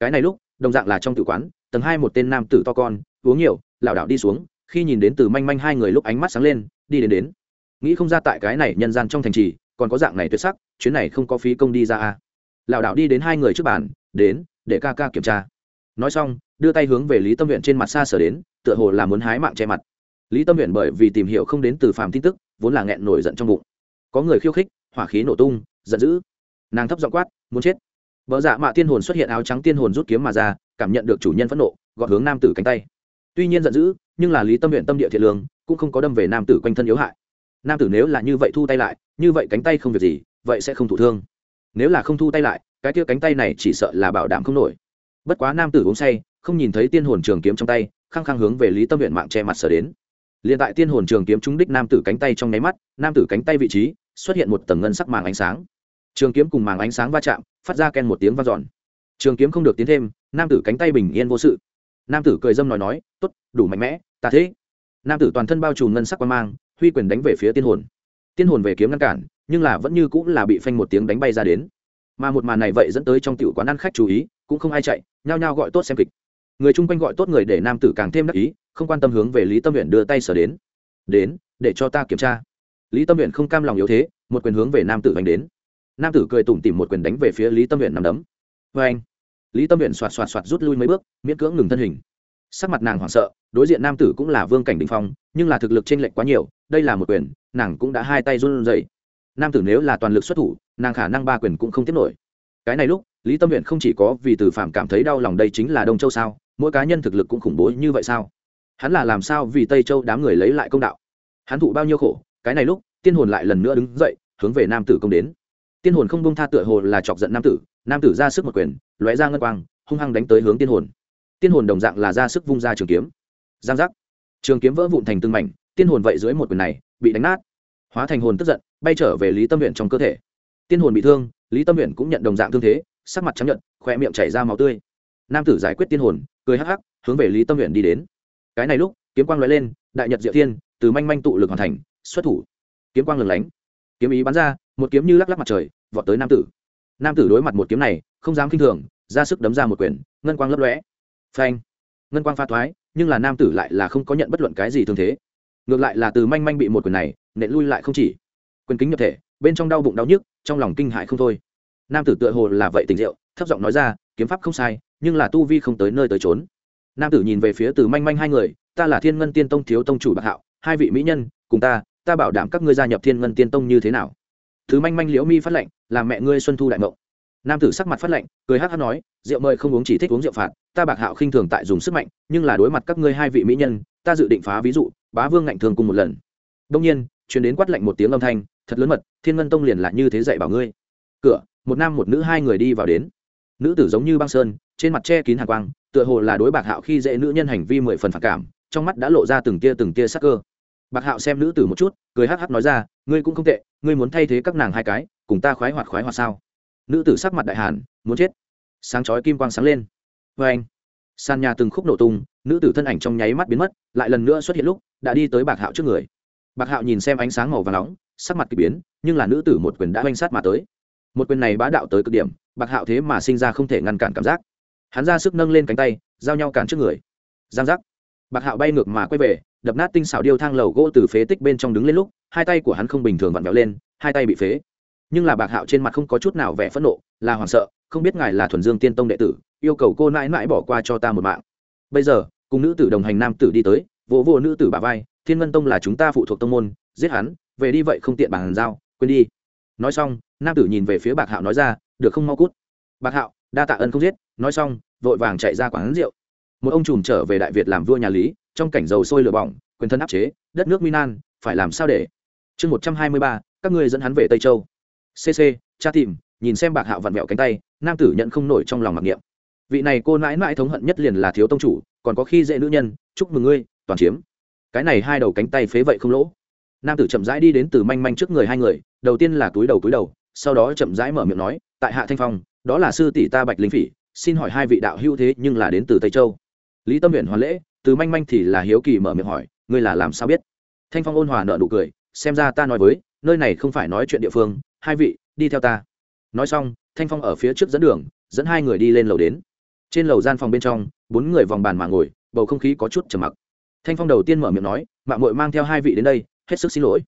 Cái này lúc, đồng dạng là trong tự quán, tầng hai một tên nam tử to con, uống nhiều, lảo đảo đi xuống, khi nhìn đến từ manh manh hai người lúc ánh mắt sáng lên, đi đến đến. Nghĩ không ra tại cái này nhân gian trong thành trì, còn có dạng này tuyệt sắc, chuyến này không có phí công đi ra à. lảo đảo đi đến hai người trước bàn, đến, để ca ca kiểm tra. Nói xong, đưa tay hướng về lý tâm Viện trên mặt xa sở đến, tựa hồ là muốn hái mạng che mặt. Lý tâm Viện bởi vì tìm hiểu không đến từ phàm tin tức, vốn là nghẹn nổi giận trong bụng có người khiêu khích, hỏa khí nổ tung, giận dữ. Nàng thấp giọng quát, muốn chết. Vợ dạ mạ tiên hồn xuất hiện áo trắng tiên hồn rút kiếm mà ra, cảm nhận được chủ nhân phẫn nộ, gọt hướng nam tử cánh tay. Tuy nhiên giận dữ, nhưng là lý tâm huyện tâm địa thiện lương, cũng không có đâm về nam tử quanh thân yếu hại. Nam tử nếu là như vậy thu tay lại, như vậy cánh tay không việc gì, vậy sẽ không thụ thương. Nếu là không thu tay lại, cái kia cánh tay này chỉ sợ là bảo đảm không nổi. Bất quá nam tử uống say, không nhìn thấy tiên hồn trường kiếm trong tay, khăng khăng hướng về lý tâm huyện mạng che mặt sở đến liền tại tiên hồn trường kiếm trúng đích nam tử cánh tay trong nháy mắt, nam tử cánh tay vị trí xuất hiện một tầng ngân sắc màng ánh sáng. Trường kiếm cùng màng ánh sáng va chạm, phát ra ken một tiếng v a n giòn trường kiếm không được tiến thêm, nam tử cánh tay bình yên vô sự. Nam tử cười dâm nói nói t ố t đủ mạnh mẽ, ta thế. Nam tử toàn thân bao trùm ngân sắc quan mang, huy quyền đánh về phía tiên hồn. Tiên hồn về kiếm ngăn cản, nhưng là vẫn như cũng là bị phanh một tiếng đánh bay ra đến. Mà một màn này vậy dẫn tới trong tiểu quán ăn khách chú ý, cũng không ai chạy, nhao nhao gọi tốt xem kịch. Người chung quanh gọi tốt người để nam tử càng thêm đắc ý không quan tâm hướng về lý tâm nguyện đưa tay sở đến. Đến, để cho ta kiểm tra. Lý tâm nguyện không cam lòng yếu thế, một quyền hướng về nam tử đánh đến. Nam tử cười tủm tỉm một quyền đánh về phía lý tâm nguyện nằm đấm. Vê anh. Lý tâm nguyện xoạt xoạt xoạt rút lui mấy bước, miễn cưỡng ngừng thân hình. Sắc mặt nàng hoảng sợ, đối diện nam tử cũng là vương cảnh đình phong, nhưng là thực lực t r ê n lệch quá nhiều, đây là một quyền, nàng cũng đã hai tay run dậy nam tử nếu là toàn lực xuất thủ, nàng khả năng ba quyền cũng không tiếp nổi. Cái này lúc, lý tâm nguyện không chỉ có vì từ phạm cảm thấy đau lòng đây chính là đông châu sao, mỗi cá nhân thực lực cũng khủng bố như vậy sao? Hắn là làm sao vì tây châu đám người lấy lại công đạo? Hắn thụ bao nhiêu khổ, cái này lúc, tiên hồn lại lần nữa đứng dậy, hướng về nam tử công đến. Tiên hồn không bông tha tựa hồ là chọc giận nam tử nam tử ra sức một quyền, lóe ra ngân quang, hung hăng đánh tới hướng tiên hồn. Tiên hồn đồng dạng là ra sức vung ra trường kiếm. Giang giác. Trường kiếm vỡ vụn thành từng mảnh, tiên hồn vậy dưới một quyền này, bị đánh nát. Hóa thành hồn tức giận, bay trở về lý tâm huyện trong cơ thể. Tiên hồn bị thương, lý tâm huyện cũng nhận đồng dạng thương thế, sắc mặt trắng nhận khoe miệng chảy ra máu tươi. Nam tử giải quyết tiên hồn, cười hắc hắc, hướng về lý tâm huyện đi đến cái này lúc, kiếm quang lóe lên, đại nhật diệu thiên, từ manh manh tụ lực hoàn thành, xuất thủ. Kiếm quang lừng lánh. Kiếm ý bắn ra, một kiếm như lắc lắc mặt trời, vọt tới nam tử. Nam tử đối mặt một kiếm này, không dám kinh thường, ra sức đấm ra một quyền, ngân quang lấp lóe. Phanh. Ngân quang pha thoái, nhưng là nam tử lại là không có nhận bất luận cái gì thương thế. Ngược lại là từ manh manh bị một quyền này, nện lui lại không chỉ. Quyền kính nhập thể, bên trong đau bụng đau nhức, trong lòng kinh hại không thôi. Nam tử tựa hồ là vậy tình diệu thấp giọng nói ra, kiếm pháp không sai, nhưng là tu vi không tới nơi tới trốn nam tử nhìn về phía từ manh manh hai người, ta là thiên ngân tiên tông thiếu tông chủ bạc hạo, hai vị mỹ nhân, cùng ta ta bảo đảm các ngươi gia nhập thiên ngân tiên tông như thế nào? Thứ manh manh liễu mi phát lệnh làm mẹ ngươi xuân thu đại mộng. Nam tử sắc mặt phát lệnh, cười hát hát nói, rượu mời không uống chỉ thích uống rượu phạt, ta bạc hạo khinh thường tại dùng sức mạnh, nhưng là đối mặt các ngươi hai vị mỹ nhân, ta dự định phá ví dụ, bá vương ngạnh thường cùng một lần. Đông nhiên chuyển đến quát lệnh một tiếng âm thanh, thật lớn mật, thiên ngân tông liền là như thế dạy bảo ngươi. Cửa, một nam một nữ hai người đi vào đến. Nữ tử giống như băng sơn, trên mặt che kín hàng quang tựa hồ là đối bạc hạo khi dễ nữ nhân hành vi mười phần phản cảm, trong mắt đã lộ ra từng tia từng tia sắc cơ. Bạc hạo xem nữ tử một chút, cười hắc hắc nói ra, ngươi cũng không tệ, ngươi muốn thay thế các nàng hai cái, cùng ta khoái hoạt khoái hoạt sao? Nữ tử sắc mặt đại hàn, muốn chết. Sáng chói kim quang sáng lên. Vê anh. Sàn nhà từng khúc nổ tung, nữ tử thân ảnh trong nháy mắt biến mất, lại lần nữa xuất hiện lúc, đã đi tới bạc hạo trước người. Bạc hạo nhìn xem ánh sáng màu và nóng, sắc mặt k ỳ biến, nhưng là nữ tử một quyền đã oanh sát mà tới. Một quyền này bá đạo tới cực điểm, bạc hạo thế mà sinh ra không thể ngăn cản cảm giác hắn ra sức nâng lên cánh tay, giao nhau cản trước người. Giang giác. Bạc hạo bay ngược mà quay về, đập nát tinh xảo điêu thang lầu gỗ từ phế tích bên trong đứng lên lúc, hai tay của hắn không bình thường vặn vẹo lên, hai tay bị phế. Nhưng là bạc hạo trên mặt không có chút nào vẻ phẫn nộ, là hoảng sợ, không biết ngài là thuần dương tiên tông đệ tử, yêu cầu cô mãi mãi bỏ qua cho ta một mạng. Bây giờ, cùng nữ tử đồng hành nam tử đi tới, vỗ vỗ nữ tử bà vai, thiên ngân tông là chúng ta phụ thuộc tông môn, giết hắn, về đi vậy không tiện bàn giao, quên đi. Nói xong, nam tử nhìn về phía bạc hạo nói ra, được không mau cút? Bạc hạo đa tạ ân không giết, nói xong, vội vàng chạy ra quán rượu. Một ông trùm trở về đại việt làm vua nhà lý, trong cảnh dầu sôi lửa bỏng, quyền thân áp chế, đất nước minan phải làm sao để? Chương một trăm hai mươi ba, các ngươi dẫn hắn về tây châu. Cc cha tìm, nhìn xem bạc hạo vặn vẹo cánh tay, nam tử nhận không nổi trong lòng mặc niệm. Vị này cô mãi mãi thống hận nhất liền là thiếu tông chủ, còn có khi dễ nữ nhân, chúc mừng ngươi, toàn chiếm. Cái này hai đầu cánh tay phế vậy không lỗ. Nam tử chậm rãi đi đến từ manh manh trước người hai người, đầu tiên là túi đầu túi đầu, sau đó chậm rãi mở miệng nói, tại hạ thanh phong đó là sư tỷ ta bạch linh phỉ, xin hỏi hai vị đạo hữu thế nhưng là đến từ tây châu. Lý tâm huyện hoàn lễ, từ manh manh thì là hiếu kỳ mở miệng hỏi, ngươi là làm sao biết? Thanh phong ôn hòa nợ nụ cười, xem ra ta nói với, nơi này không phải nói chuyện địa phương, hai vị, đi theo ta. Nói xong, thanh phong ở phía trước dẫn đường, dẫn hai người đi lên lầu đến. Trên lầu gian phòng bên trong, bốn người vòng bàn mà ngồi, bầu không khí có chút trầm mặc. Thanh phong đầu tiên mở miệng nói mạng mội mang theo hai vị đến đây, hết sức xin lỗi.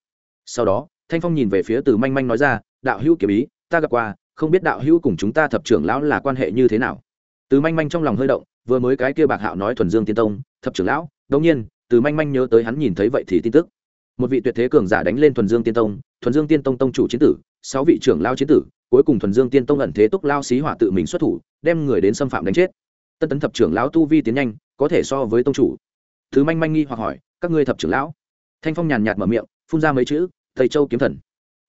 Sau đó, thanh phong nhìn về phía từ manh manh nói ra, đạo hữu kiểu ý, ta gặp qua không biết đạo hữu cùng chúng ta thập trưởng lão là quan hệ như thế nào. Từ manh manh trong lòng hơi động, vừa mới cái kia bạc hạo nói thuần dương tiên tông, thập trưởng lão đông nhiên, từ manh manh nhớ tới hắn nhìn thấy vậy thì tin tức. Một vị tuyệt thế cường giả đánh lên thuần dương tiên tông, thuần dương tiên tông tông chủ chiến tử, sáu vị trưởng lao chiến tử, cuối cùng thuần dương tiên tông ẩn thế túc lao xí hỏa tự mình xuất thủ, đem người đến xâm phạm đánh chết. Tân tấn thập trưởng lão tu vi tiến nhanh, có thể so với tông chủ. Thứ manh manh nghi hoặc hỏi, các ngươi thập trưởng lão? Thanh phong nhàn nhạt mở miệng, phun ra mấy chữ thầy châu kiếm thần.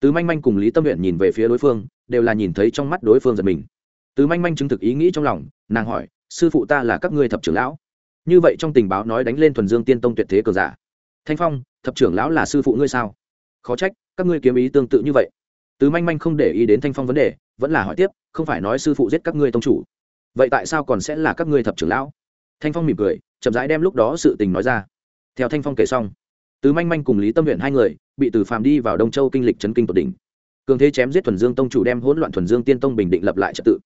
Từ manh manh cùng lý tâm huyện nhìn về phía đối phương đều là nhìn thấy trong mắt đối phương giật mình. Từ manh manh chứng thực ý nghĩ trong lòng, nàng hỏi, sư phụ ta là các ngươi thập trưởng lão? Như vậy trong tình báo nói đánh lên thuần dương tiên tông tuyệt thế cờ giả. Thanh phong, thập trưởng lão là sư phụ ngươi sao? Khó trách, các ngươi kiếm ý tương tự như vậy. Từ manh manh không để ý đến thanh phong vấn đề, vẫn là hỏi tiếp, không phải nói sư phụ giết các ngươi tông chủ? Vậy tại sao còn sẽ là các ngươi thập trưởng lão? Thanh phong mỉm cười, chậm rãi đem lúc đó sự tình nói ra. Theo thanh phong kể xong Tứ manh manh cùng lý tâm huyện hai người bị từ phàm đi vào đông châu kinh lịch chấn kinh tột đỉnh cường thế chém giết thuần dương tông chủ đem hỗn loạn thuần dương tiên tông bình định lập lại trật tự,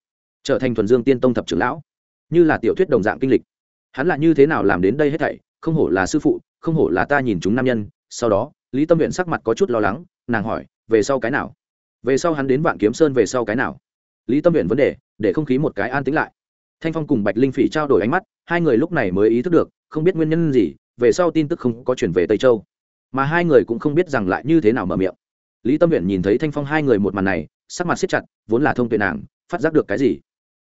trở thành thuần dương tiên tông thập trưởng lão. Như là tiểu thuyết đồng dạng kinh lịch. Hắn là như thế nào làm đến đây hết thảy, không hổ là sư phụ, không hổ là ta nhìn chúng nam nhân. Sau đó, lý tâm huyện sắc mặt có chút lo lắng, nàng hỏi, về sau cái nào? Về sau hắn đến vạn kiếm sơn về sau cái nào? Lý tâm huyện vấn đề, để không khí một cái an tĩnh lại. Thanh phong cùng bạch linh phỉ trao đổi ánh mắt, hai người lúc này mới ý thức được, không biết nguyên nhân gì, về sau tin tức không có chuyển về tây châu. Mà hai người cũng không biết rằng lại như thế nào mở miệng lý tâm huyện nhìn thấy thanh phong hai người một màn này, sắc mặt siết chặt, vốn là thông tuệ nàng, phát giác được cái gì?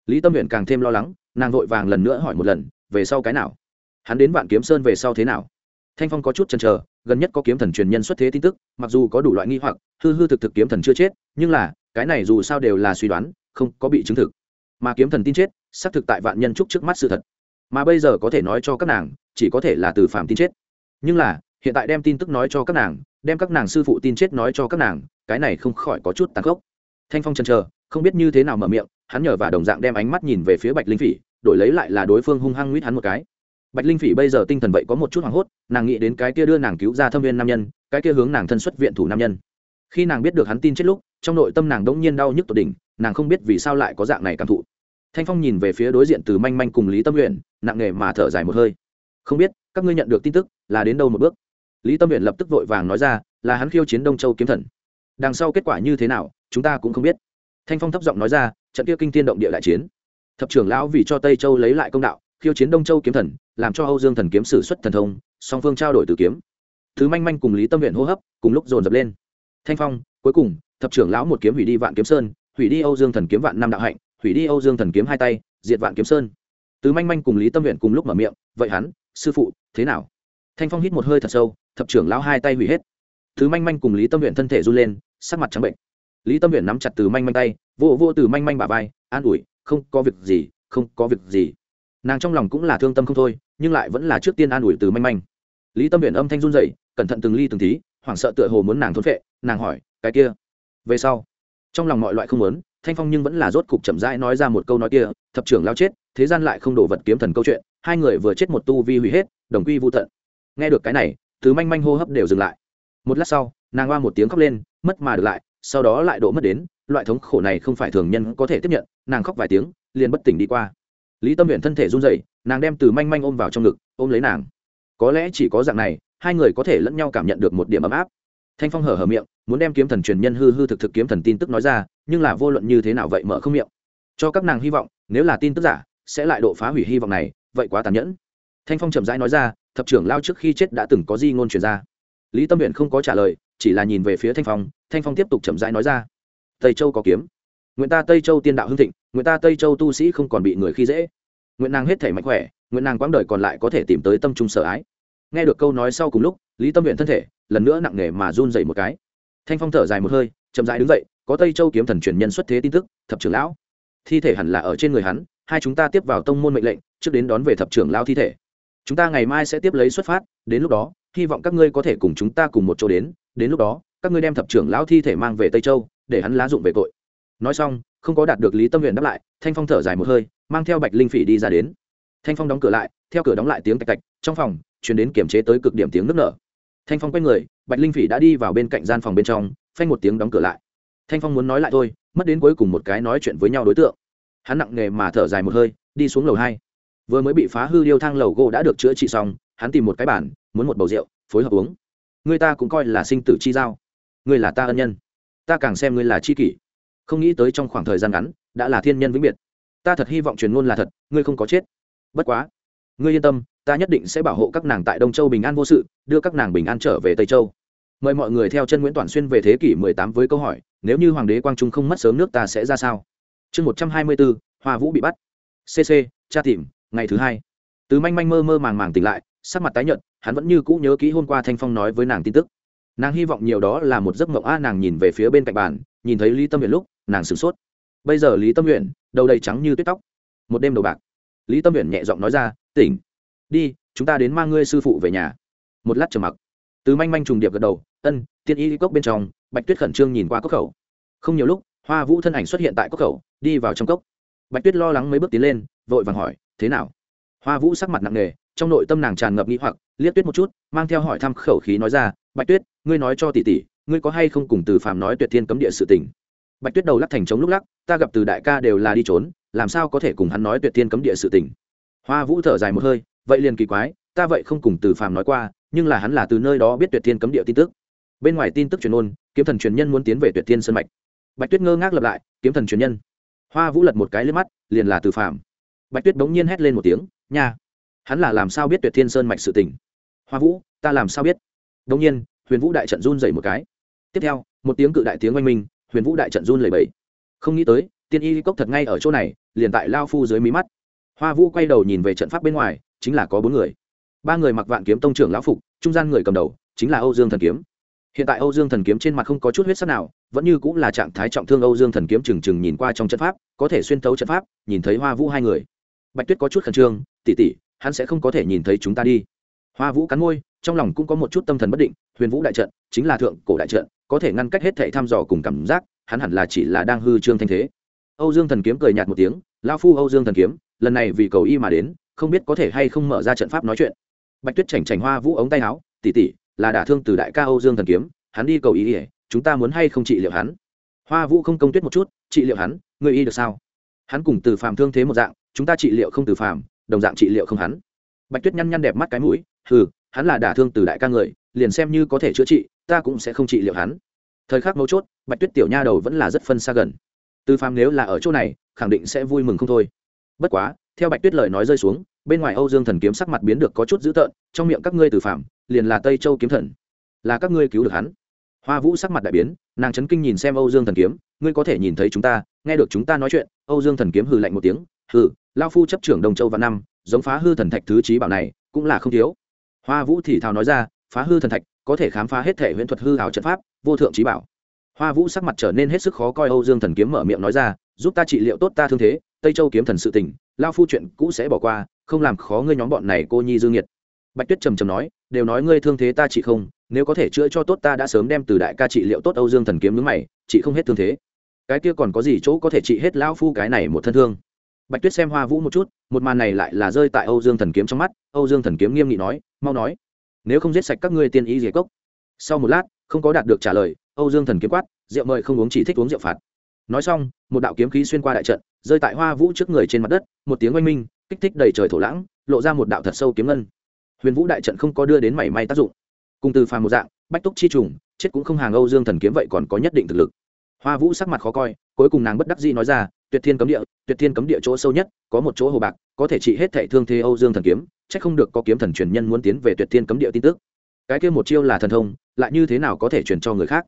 Lý tâm huyện càng thêm lo lắng, nàng vội vàng lần nữa hỏi một lần, về sau cái nào? Hắn đến vạn kiếm sơn về sau thế nào? Thanh phong có chút chần chờ, gần nhất có kiếm thần truyền nhân xuất thế tin tức, mặc dù có đủ loại nghi hoặc, hư hư thực thực kiếm thần chưa chết, nhưng là, cái này dù sao đều là suy đoán, không có bị chứng thực. Mà kiếm thần tin chết, xác thực tại vạn nhân trúc trước mắt sự thật. Mà bây giờ có thể nói cho các nàng, chỉ có thể là từ phạm tin chết. Nhưng là, hiện tại đem tin tức nói cho các nàng đem các nàng sư phụ tin chết nói cho các nàng, cái này không khỏi có chút tàn khốc. Thanh phong chần chờ, không biết như thế nào mở miệng, hắn nhờ và đồng dạng đem ánh mắt nhìn về phía bạch linh phỉ, đổi lấy lại là đối phương hung hăng nguyết hắn một cái. Bạch linh phỉ bây giờ tinh thần vậy có một chút hoảng hốt, nàng nghĩ đến cái kia đưa nàng cứu ra thâm viên nam nhân, cái kia hướng nàng thân xuất viện thủ nam nhân. Khi nàng biết được hắn tin chết lúc, trong nội tâm nàng đ ỗ n g nhiên đau nhức tột đỉnh, nàng không biết vì sao lại có dạng này cảm thụ. Thanh phong nhìn về phía đối diện từ manh manh cùng lý tâm nguyện nặng nề mà thở dài một hơi. Không biết, các ngươi nhận được tin tức là đến đâu một bước? Lý tâm nguyện lập tức vội vàng nói ra, là hắn khiêu chiến đông châu kiếm thần. Đằng sau kết quả như thế nào, chúng ta cũng không biết. Thanh phong thấp giọng nói ra, trận kia kinh tiên động địa đại chiến. Thập trưởng lão vì cho tây châu lấy lại công đạo, khiêu chiến đông châu kiếm thần, làm cho âu dương thần kiếm sử xuất thần thông, song phương trao đổi từ kiếm. Thứ manh manh cùng lý tâm huyện hô hấp, cùng lúc dồn dập lên. Thanh phong, cuối cùng, thập trưởng lão một kiếm hủy đi vạn kiếm sơn, hủy đi âu dương thần kiếm vạn năm đạo hạnh, hủy đi âu dương thần kiếm hai tay, diệt vạn kiếm sơn. Tứ manh manh cùng lý tâm huyện cùng lúc mở miệng, vậy hắn, sư phụ, thế nào? Thanh phong hít một hơi thật sâu thập trưởng lão hai tay hủy hết. Thứ manh manh cùng lý tâm huyện thân thể run lên, sắc mặt trắng bệnh. Lý tâm huyện nắm chặt từ manh manh tay, vô vô từ manh manh bà vai, an ủi, không có việc gì, không có việc gì. Nàng trong lòng cũng là thương tâm không thôi, nhưng lại vẫn là trước tiên an ủi từ manh manh. Lý tâm huyện âm thanh run dậy cẩn thận từng ly từng tí, hoảng sợ tựa hồ muốn nàng thốn phệ, nàng hỏi, cái kia, về sau? Trong lòng mọi loại không muốn, thanh phong nhưng vẫn là rốt cục chậm rãi nói ra một câu nói kia, thập trưởng lao chết, thế gian lại không đổ vật kiếm thần câu chuyện, hai người vừa chết một tu vi hủy hết, đồng quy vô tận. Nghe được cái này thứ manh manh hô hấp đều dừng lại. Một lát sau, nàng hoa một tiếng khóc lên, mất mà được lại, sau đó lại đổ mất đến, loại thống khổ này không phải thường nhân có thể tiếp nhận, nàng khóc vài tiếng, liền bất tỉnh đi qua. Lý tâm huyện thân thể run rẩy, nàng đem từ manh manh ôm vào trong ngực, ôm lấy nàng. Có lẽ chỉ có dạng này, hai người có thể lẫn nhau cảm nhận được một điểm ấm áp. Thanh phong hở hở miệng, muốn đem kiếm thần truyền nhân hư hư thực thực kiếm thần tin tức nói ra, nhưng là vô luận như thế nào vậy mở không miệng. Cho các nàng hy vọng, nếu là tin tức giả, sẽ lại độ phá hủy hy vọng này, vậy quá tàn nhẫn. Thanh phong chậm rãi nói ra thập trưởng lao trước khi chết đã từng có di ngôn truyền ra. Lý tâm nguyện không có trả lời, chỉ là nhìn về phía thanh phong thanh phong tiếp tục chậm rãi nói ra. Tây châu có kiếm. Nguyện ta tây châu tiên đạo hưng thịnh, nguyện ta tây châu tu sĩ không còn bị người khi dễ. Nguyện nàng hết thể mạnh khỏe, nguyện nàng quãng đời còn lại có thể tìm tới tâm trung sợ ái. Nghe được câu nói sau cùng lúc, lý tâm nguyện thân thể lần nữa nặng nề mà run dậy một cái. Thanh phong thở dài một hơi, chậm rãi đứng dậy, có tây châu kiếm thần truyền nhân xuất thế tin tức, thập trưởng lão. Thi thể hẳn là ở trên người hắn, hai chúng ta tiếp vào tông môn mệnh lệnh, trước đến đón về thập trưởng lao thi thể chúng ta ngày mai sẽ tiếp lấy xuất phát, đến lúc đó, hy vọng các ngươi có thể cùng chúng ta cùng một chỗ đến đến lúc đó, các ngươi đem thập trưởng lão thi thể mang về tây châu, để hắn lá dụng về tội. Nói xong, không có đạt được lý tâm nguyện đáp lại, thanh phong thở dài một hơi, mang theo bạch linh phỉ đi ra đến. Thanh phong đóng cửa lại, theo cửa đóng lại tiếng tạch tạch, trong phòng chuyển đến kiểm chế tới cực điểm tiếng nước nở. Thanh phong quay người, bạch linh phỉ đã đi vào bên cạnh gian phòng bên trong, phanh một tiếng đóng cửa lại. Thanh phong muốn nói lại thôi, mất đến cuối cùng một cái nói chuyện với nhau đối tượng. Hắn nặng nề mà thở dài một hơi, đi xuống lầu hai vừa mới bị phá hư điêu thang lầu gỗ đã được chữa trị xong hắn tìm một cái bản muốn một bầu rượu phối hợp uống. Người ta cũng coi là sinh tử chi giao. Người là ta ân nhân. Ta càng xem ngươi là chi kỷ. Không nghĩ tới trong khoảng thời gian ngắn đã là thiên nhân vĩnh biệt. Ta thật hy vọng truyền ngôn là thật ngươi không có chết. Bất quá ngươi yên tâm ta nhất định sẽ bảo hộ các nàng tại đông châu bình an vô sự đưa các nàng bình an trở về tây châu. Mời mọi người theo chân nguyễn toàn xuyên về thế kỷ 18 với câu hỏi nếu như hoàng đế quang trung không mất sớm nước ta sẽ ra sao? Chương 124, hoa vũ bị bắt. Cc Cha tìm ngày thứ hai. Từ manh manh mơ mơ màng màng tỉnh lại, sắc mặt tái nhợt, hắn vẫn như cũ nhớ kỹ hôm qua thanh phong nói với nàng tin tức. Nàng hy vọng nhiều đó là một giấc mộng a nàng nhìn về phía bên cạnh bàn, nhìn thấy lý tâm nguyện lúc, nàng sửng sốt. Bây giờ lý tâm nguyện đầu đầy trắng như tuyết tóc. Một đêm đầu bạc. Lý tâm nguyện nhẹ giọng nói ra, tỉnh. Đi, chúng ta đến mang ngươi sư phụ về nhà. Một lát trầm mặc. Từ manh manh trùng điệp gật đầu, ân tiên y cốc bên trong. Bạch tuyết khẩn trương nhìn qua cốc khẩu. Không nhiều lúc, hoa vũ thân ảnh xuất hiện tại cốc khẩu, đi vào trong cốc. Bạch tuyết lo lắng mấy bước tiến lên, vội vàng hỏi thế nào? Hoa vũ sắc mặt nặng nề, trong nội tâm nàng tràn ngập nghĩ hoặc, liếc tuyết một chút, mang theo hỏi thăm khẩu khí nói ra, bạch tuyết, ngươi nói cho tỷ tỷ, ngươi có hay không cùng từ phàm nói tuyệt thiên cấm địa sự tình? Bạch tuyết đầu lắc thành trống lúc lắc, ta gặp từ đại ca đều là đi trốn, làm sao có thể cùng hắn nói tuyệt thiên cấm địa sự tình? Hoa vũ thở dài một hơi, vậy liền kỳ quái, ta vậy không cùng từ phàm nói qua, nhưng là hắn là từ nơi đó biết tuyệt thiên cấm địa tin tức. Bên ngoài tin tức truyền ôn, kiếm thần truyền nhân muốn tiến về tuyệt thiên sân mạch. Bạch tuyết ngơ ngác lập lại, kiếm thần truyền nhân? Hoa vũ lật một cái lên mắt, liền là từ phàm bạch tuyết bỗng nhiên hét lên một tiếng, nha! Hắn là làm sao biết tuyệt thiên sơn mạch sự tình? Hoa vũ, ta làm sao biết? Bỗng nhiên, huyền vũ đại trận run dày một cái. Tiếp theo, một tiếng cự đại tiếng oanh minh, huyền vũ đại trận run lầy bẫy không nghĩ tới, tiên y cốc thật ngay ở chỗ này, liền tại lao phu dưới mí mắt. Hoa vũ quay đầu nhìn về trận pháp bên ngoài, chính là có bốn người. Ba người mặc vạn kiếm tông trưởng lão phục, trung gian người cầm đầu, chính là âu dương thần kiếm. Hiện tại âu dương thần kiếm trên mặt không có chút huyết sắc nào, vẫn như cũng là trạng thái trọng thương âu dương thần kiếm trừng trừng nhìn qua trong trận pháp, có thể xuyên thấu trận pháp, nhìn thấy hoa vũ hai người bạch tuyết có chút khẩn trương tỉ tỉ hắn sẽ không có thể nhìn thấy chúng ta đi. Hoa vũ cắn môi, trong lòng cũng có một chút tâm thần bất định, huyền vũ đại trận chính là thượng cổ đại trận, có thể ngăn cách hết thảy thăm dò cùng cảm giác, hắn hẳn là chỉ là đang hư trương thanh thế. Âu dương thần kiếm cười nhạt một tiếng lao phu âu dương thần kiếm, lần này vì cầu y mà đến, không biết có thể hay không mở ra trận pháp nói chuyện. Bạch tuyết chảnh chảnh hoa vũ ống tay áo tỉ tỉ là đả thương từ đại ca âu dương thần kiếm, hắn đi cầu ý ỉa chúng ta muốn hay không trị liệu hắn? Hoa vũ không công tuyết một chút, trị liệu hắn người y được sao? Hắn cùng từ phàm thương thế một dạng chúng ta trị liệu không từ phàm, đồng dạng trị liệu không hắn. Bạch tuyết nhăn nhăn đẹp mắt cái mũi, hừ, hắn là đả thương từ đại ca người, liền xem như có thể chữa trị, ta cũng sẽ không trị liệu hắn. Thời khắc mấu chốt, bạch tuyết tiểu nha đầu vẫn là rất phân xa gần. Từ phàm nếu là ở chỗ này, khẳng định sẽ vui mừng không thôi. Bất quá, theo bạch tuyết lời nói rơi xuống, bên ngoài âu dương thần kiếm sắc mặt biến được có chút dữ tợn, trong miệng các ngươi từ phạm liền là tây châu kiếm thần. Là các ngươi cứu được hắn. Hoa vũ sắc mặt đại biến, nàng chấn kinh nhìn xem âu dương thần kiếm, ngươi có thể nhìn thấy chúng ta, nghe được chúng ta nói chuyện, âu dương thần kiếm hừ lạnh một tiếng, hừ lao phu chấp trưởng đồng châu và năm, giống phá hư thần thạch thứ trí bảo này, cũng là không thiếu. Hoa vũ thì thào nói ra, phá hư thần thạch, có thể khám phá hết thể huyễn thuật hư hào trận pháp, vô thượng trí bảo. Hoa vũ sắc mặt trở nên hết sức khó coi, âu dương thần kiếm mở miệng nói ra, giúp ta trị liệu tốt ta thương thế, tây châu kiếm thần sự tình, lao phu chuyện cũ sẽ bỏ qua, không làm khó ngươi nhóm bọn này cô nhi dương nhiệt. Bạch tuyết trầm trầm nói, đều nói ngươi thương thế ta trị không, nếu có thể chữa cho tốt ta đã sớm đem từ đại ca trị liệu tốt âu dương thần kiếm mướn mày chị không hết thương thế. Cái kia còn có gì chỗ có thể trị hết lão phu cái này một thân thương? Bạch tuyết xem hoa vũ một chút, một màn này lại là rơi tại âu dương thần kiếm trong mắt, âu dương thần kiếm nghiêm nghị nói, mau nói, nếu không giết sạch các ngươi tiên ý diệt cốc. Sau một lát, không có đạt được trả lời, âu dương thần kiếm quát, rượu mời không uống chỉ thích uống rượu phạt. Nói xong, một đạo kiếm khí xuyên qua đại trận, rơi tại hoa vũ trước người trên mặt đất, một tiếng oanh minh, kích thích đầy trời thổ lãng, lộ ra một đạo thật sâu kiếm ngân. Huyền vũ đại trận không có đưa đến mảy may tác dụng. Cùng từ phàm một dạng, bách túc chi trùng, chết cũng không hàng âu dương thần kiếm vậy còn có nhất định thực lực. Hoa vũ sắc mặt khó coi, cuối cùng nàng bất đắc dĩ nói ra tuyệt thiên cấm địa, tuyệt thiên cấm địa chỗ sâu nhất, có một chỗ hồ bạc, có thể trị hết thệ thương thế âu dương thần kiếm c h ắ c không được có kiếm thần truyền nhân muốn tiến về tuyệt thiên cấm địa tin tức. Cái kia một chiêu là thần thông, lại như thế nào có thể truyền cho người khác?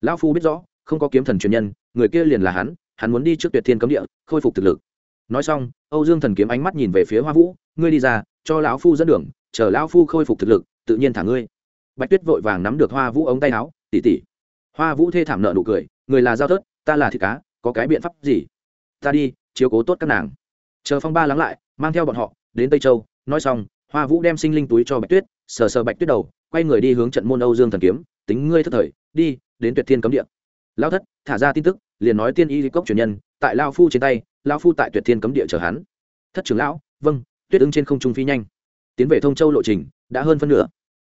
Lão phu biết rõ, không có kiếm thần truyền nhân, người kia liền là hắn hắn muốn đi trước tuyệt thiên cấm địa, khôi phục thực lực. Nói xong, âu dương thần kiếm ánh mắt nhìn về phía hoa vũ, ngươi đi ra, cho lão phu dẫn đường, chờ lão phu khôi phục thực lực, tự nhiên thả ngươi. Bạch tuyết vội vàng nắm được hoa vũ ống tay áo tỉ tỉ hoa vũ thê thảm nợ nụ cười, người là giao thớt, ta là thịt cá, có cái biện pháp gì? Ta đi, chiếu cố tốt các nàng. Chờ phong ba lắng lại, mang theo bọn họ, đến tây châu, nói xong, hoa vũ đem sinh linh túi cho bạch tuyết, sờ sờ bạch tuyết đầu, quay người đi hướng trận môn âu dương thần kiếm, tính ngươi thất thời, đi, đến tuyệt thiên cấm địa. Lao thất, thả ra tin tức, liền nói tiên y cốc truyền nhân, tại lao phu trên tay, lao phu tại tuyệt thiên cấm địa chờ hắn. Thất trưởng lão vâng tuyết ứng trên không trung phi nhanh. Tiến về thông châu lộ trình, đã hơn phân nửa.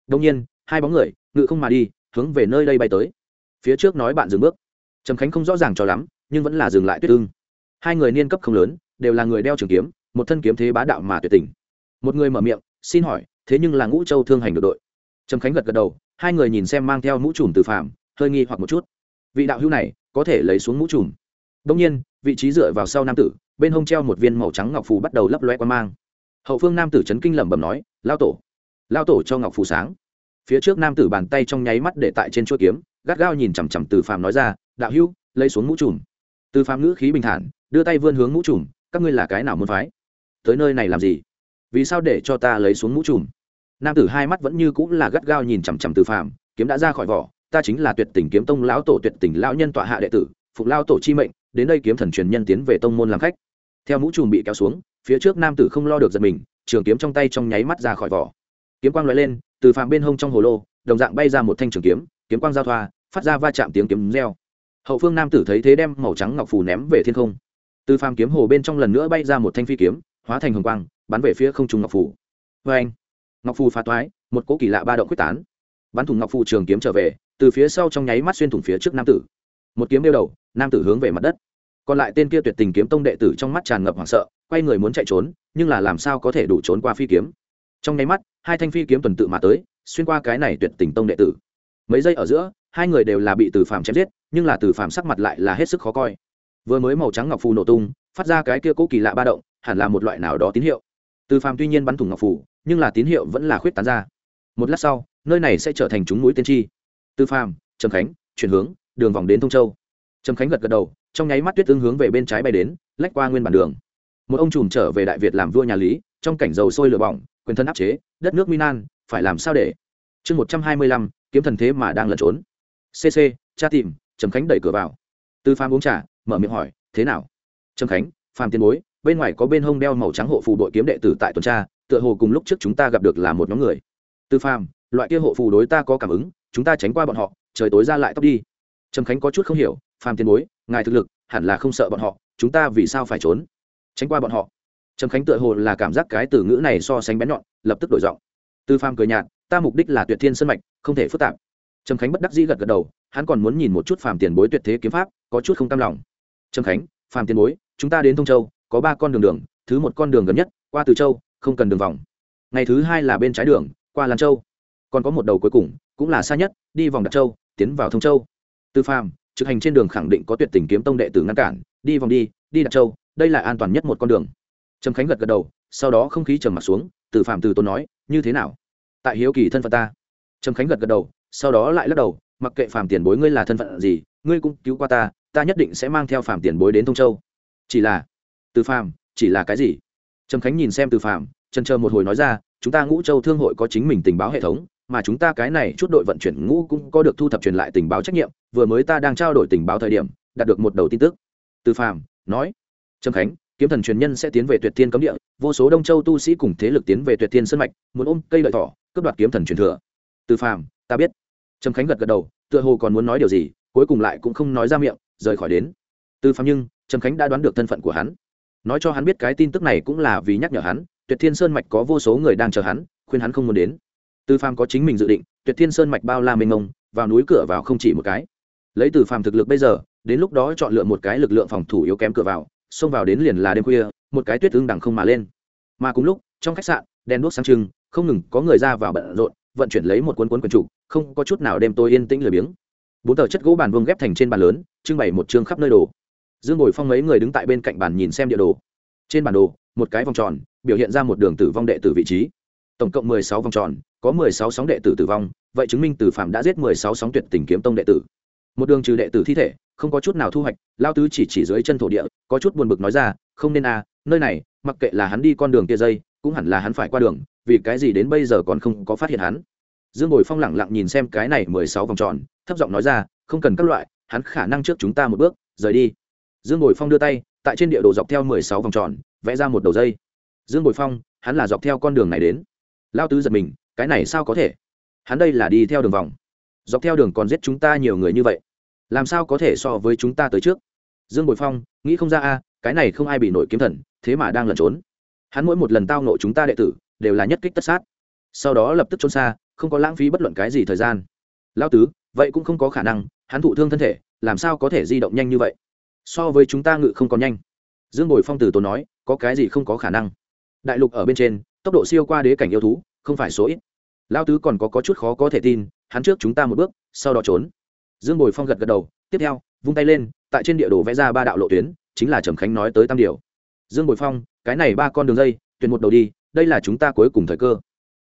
Đông nhiên, hai bóng người, ngự không mà đi, hướng về nơi đây bay tới. Phía trước nói bạn dừng bước. Trầm khánh không rõ ràng cho lắm, nhưng vẫn là dừng lại tuyết ưng hai người niên cấp không lớn, đều là người đeo trường kiếm, một thân kiếm thế bá đạo mà tuyệt tình. Một người mở miệng, xin hỏi, thế nhưng là ngũ châu thương hành được đội? Trầm khánh gật gật đầu, hai người nhìn xem mang theo mũ trùm từ phạm hơi nghi hoặc một chút. Vị đạo hữu này, có thể lấy xuống mũ trùm. Đông nhiên, vị trí dựa vào sau nam tử, bên hông treo một viên màu trắng ngọc phù bắt đầu lấp loe quan mang. Hậu phương nam tử trấn kinh lẩm bẩm nói, lao tổ lao tổ cho ngọc phù sáng. Phía trước nam tử bàn tay trong nháy mắt để tại trên chuỗi kiếm, gắt gao nhìn chằm chằm từ phàm nói ra, đạo hữu, lấy xuống mũ trùm. Từ phàm ngữ khí bình thản đưa tay vươn hướng mũ trùm, các ngươi là cái nào muốn phái? Tới nơi này làm gì? Vì sao để cho ta lấy xuống mũ trùm? Nam tử hai mắt vẫn như cũng là gắt gao nhìn chằm chằm từ phàm, kiếm đã ra khỏi vỏ, ta chính là tuyệt tình kiếm tông lão tổ, tuyệt tình lão nhân tọa hạ đệ tử phục lao tổ chi mệnh, đến đây kiếm thần truyền nhân tiến về tông môn làm khách. Theo mũ trùm bị kéo xuống, phía trước nam tử không lo được giật mình, trường kiếm trong tay trong nháy mắt ra khỏi vỏ. Kiếm quang l lên, từ phàm bên hông trong hồ lô, đồng dạng bay ra một thanh trường kiếm kiếm quang giao thoa, phát ra va chạm tiếng kiếm reo. Hậu phương nam tử thấy thế đem màu trắng ngọc phù ném về thiên không từ phàm kiếm hồ bên trong lần nữa bay ra một thanh phi kiếm, hóa thành hồng quang, bắn về phía không trung ngọc phù. Vê anh, ngọc phù phá toái, một cỗ kỳ lạ ba động quyết tán. Bắn thủng ngọc phù trường kiếm trở về, từ phía sau trong nháy mắt xuyên thủng phía trước nam tử. Một kiếm đeo đầu, nam tử hướng về mặt đất. Còn lại tên kia tuyệt tình kiếm tông đệ tử trong mắt tràn ngập hoảng sợ, quay người muốn chạy trốn, nhưng là làm sao có thể đủ trốn qua phi kiếm? Trong nháy mắt, hai thanh phi kiếm tuần tự mà tới, xuyên qua cái này tuyệt tình tông đệ tử. Mấy giây ở giữa, hai người đều là bị từ phàm chém giết, nhưng là từ phàm sắc mặt lại là hết sức khó coi vừa mới màu trắng ngọc phù nổ tung, phát ra cái kia cố kỳ lạ ba động, hẳn là một loại nào đó tín hiệu. Từ phàm tuy nhiên bắn thủng ngọc phù, nhưng là tín hiệu vẫn là khuyết tán ra. Một lát sau, nơi này sẽ trở thành chúng núi tiên tri. Từ phàm, trầm khánh, chuyển hướng, đường vòng đến thông châu. Trầm khánh gật gật đầu, trong nháy mắt tuyết tương hướng về bên trái bay đến, lách qua nguyên bản đường. Một ông trùm trở về đại việt làm vua nhà lý, trong cảnh dầu sôi lửa bỏng, quyền thân áp chế, đất nước minan phải làm sao để? Chương một trăm hai mươi lăm, kiếm thần thế mà đang lẩn trốn. Cc cha tìm, trầm khánh đẩy cửa vào. Tư phàm uống trà mở miệng hỏi, thế nào? Trầm khánh, phàm tiền bối, bên ngoài có bên hông đeo màu trắng hộ phù đội kiếm đệ tử tại tuần tra, tựa hồ cùng lúc trước chúng ta gặp được là một nhóm người. Tư phàm, loại kia hộ phù đối ta có cảm ứng, chúng ta tránh qua bọn họ, trời tối ra lại tóc đi. Trầm khánh có chút không hiểu, phàm tiền bối, ngài thực lực, hẳn là không sợ bọn họ, chúng ta vì sao phải trốn? Tránh qua bọn họ. Trầm khánh tựa hồ là cảm giác cái từ ngữ này so sánh bén nhọn, lập tức đổi giọng. Tư phàm cười nhạt, ta mục đích là tuyệt thiên sân mạch, không thể phức tạp. Trầm khánh bất đắc dĩ gật gật đầu, hắn còn muốn nhìn một chút phàm tiền bối tuyệt thế kiếm pháp, có chút không cam lòng trâm khánh, phàm tiền bối, chúng ta đến thông châu, có ba con đường đường, thứ một con đường gần nhất, qua từ châu, không cần đường vòng. Ngày thứ hai là bên trái đường, qua lan châu. Còn có một đầu cuối cùng, cũng là xa nhất, đi vòng đặt châu, tiến vào thông châu. Tư phàm, trực hành trên đường khẳng định có tuyệt tình kiếm tông đệ tử ngăn cản, đi vòng đi đi đặt châu, đây là an toàn nhất một con đường. Trầm khánh gật gật đầu, sau đó không khí trầm mặt xuống, từ phạm từ tôn nói, như thế nào? Tại hiếu kỳ thân phận ta. Trầm khánh gật gật đầu, sau đó lại lắc đầu, mặc kệ phàm tiền bối ngươi là thân phận gì, ngươi cũng cứu qua ta ta nhất định sẽ mang theo phàm tiền bối đến thông châu. Chỉ là, từ phàm, chỉ là cái gì? Trầm khánh nhìn xem từ phàm trần chờ một hồi nói ra, chúng ta ngũ châu thương hội có chính mình tình báo hệ thống, mà chúng ta cái này chút đội vận chuyển ngũ cũng có được thu thập truyền lại tình báo trách nhiệm, vừa mới ta đang trao đổi tình báo thời điểm, đạt được một đầu tin tức. Từ phàm, nói. Trầm khánh, kiếm thần truyền nhân sẽ tiến về tuyệt thiên cấm địa, vô số đông châu tu sĩ cùng thế lực tiến về tuyệt thiên sân mạch, muốn ôm cây lợi thỏ, cướp đoạt kiếm thần truyền thừa. Từ phàm, ta biết. Trầm khánh gật gật đầu, tựa hồ còn muốn nói điều gì, cuối cùng lại cũng không nói ra miệng rời khỏi đến. Từ phạm nhưng, trầm khánh đã đoán được thân phận của hắn. Nói cho hắn biết cái tin tức này cũng là vì nhắc nhở hắn, tuyệt thiên sơn mạch có vô số người đang chờ hắn, khuyên hắn không muốn đến. Từ phạm có chính mình dự định, tuyệt thiên sơn mạch bao la mênh mông, vào núi cửa vào không chỉ một cái. Lấy từ phạm thực lực bây giờ, đến lúc đó chọn lựa một cái lực lượng phòng thủ yếu kém cửa vào, xông vào đến liền là đêm khuya, một cái tuyết tương đằng không mà lên. Mà cùng lúc, trong khách sạn, đèn đuốc sáng trưng, không ngừng có người ra vào bận rộn, vận chuyển lấy một cuốn cuốn quần trụ không có chút nào đêm tôi yên tĩnh lười biếng bốn tờ chất gỗ bàn vuông ghép thành trên bàn lớn, trưng bày một chương khắp nơi đồ. Dương ngồi phong mấy người đứng tại bên cạnh bàn nhìn xem địa đồ. Trên bản đồ, một cái vòng tròn, biểu hiện ra một đường tử vong đệ tử vị trí. Tổng cộng mười sáu vòng tròn, có mười sáu sóng đệ tử tử vong, vậy chứng minh tử phạm đã giết mười sáu sóng tuyệt tình kiếm tông đệ tử. Một đường trừ đệ tử thi thể, không có chút nào thu hoạch, lao tứ chỉ chỉ dưới chân thổ địa, có chút buồn bực nói ra, không nên à nơi này, mặc kệ là hắn đi con đường kia dây, cũng hẳn là hắn phải qua đường, vì cái gì đến bây giờ còn không có phát hiện hắn? Dương bồi phong lẳng lặng nhìn xem cái này mười sáu vòng tròn thấp giọng nói ra, không cần các loại, hắn khả năng trước chúng ta một bước, rời đi. Dương bồi phong đưa tay, tại trên địa đồ dọc theo mười sáu vòng tròn, vẽ ra một đầu dây. Dương bồi phong, hắn là dọc theo con đường này đến. Lao tứ giật mình, cái này sao có thể? Hắn đây là đi theo đường vòng. Dọc theo đường còn giết chúng ta nhiều người như vậy. Làm sao có thể so với chúng ta tới trước? Dương bồi phong, nghĩ không ra a, cái này không ai bị nổi kiếm thần, thế mà đang lẩn trốn. Hắn mỗi một lần tao nộ chúng ta đệ tử, đều là nhất kích tất sát. Sau đó lập tức trốn xa, không có lãng phí bất luận cái gì thời gian. Lao tứ vậy cũng không có khả năng hắn thụ thương thân thể làm sao có thể di động nhanh như vậy? So với chúng ta ngự không còn nhanh. Dương bồi phong từ tốn nói có cái gì không có khả năng? Đại lục ở bên trên tốc độ siêu qua đế cảnh yêu thú không phải số ít. Lao tứ còn có, có chút khó có thể tin hắn trước chúng ta một bước sau đó trốn. Dương bồi phong gật gật đầu tiếp theo vung tay lên tại trên địa đồ vẽ ra ba đạo lộ tuyến chính là trầm khánh nói tới tam điều. Dương bồi phong cái này ba con đường dây tuyển một đầu đi đây là chúng ta cuối cùng thời cơ.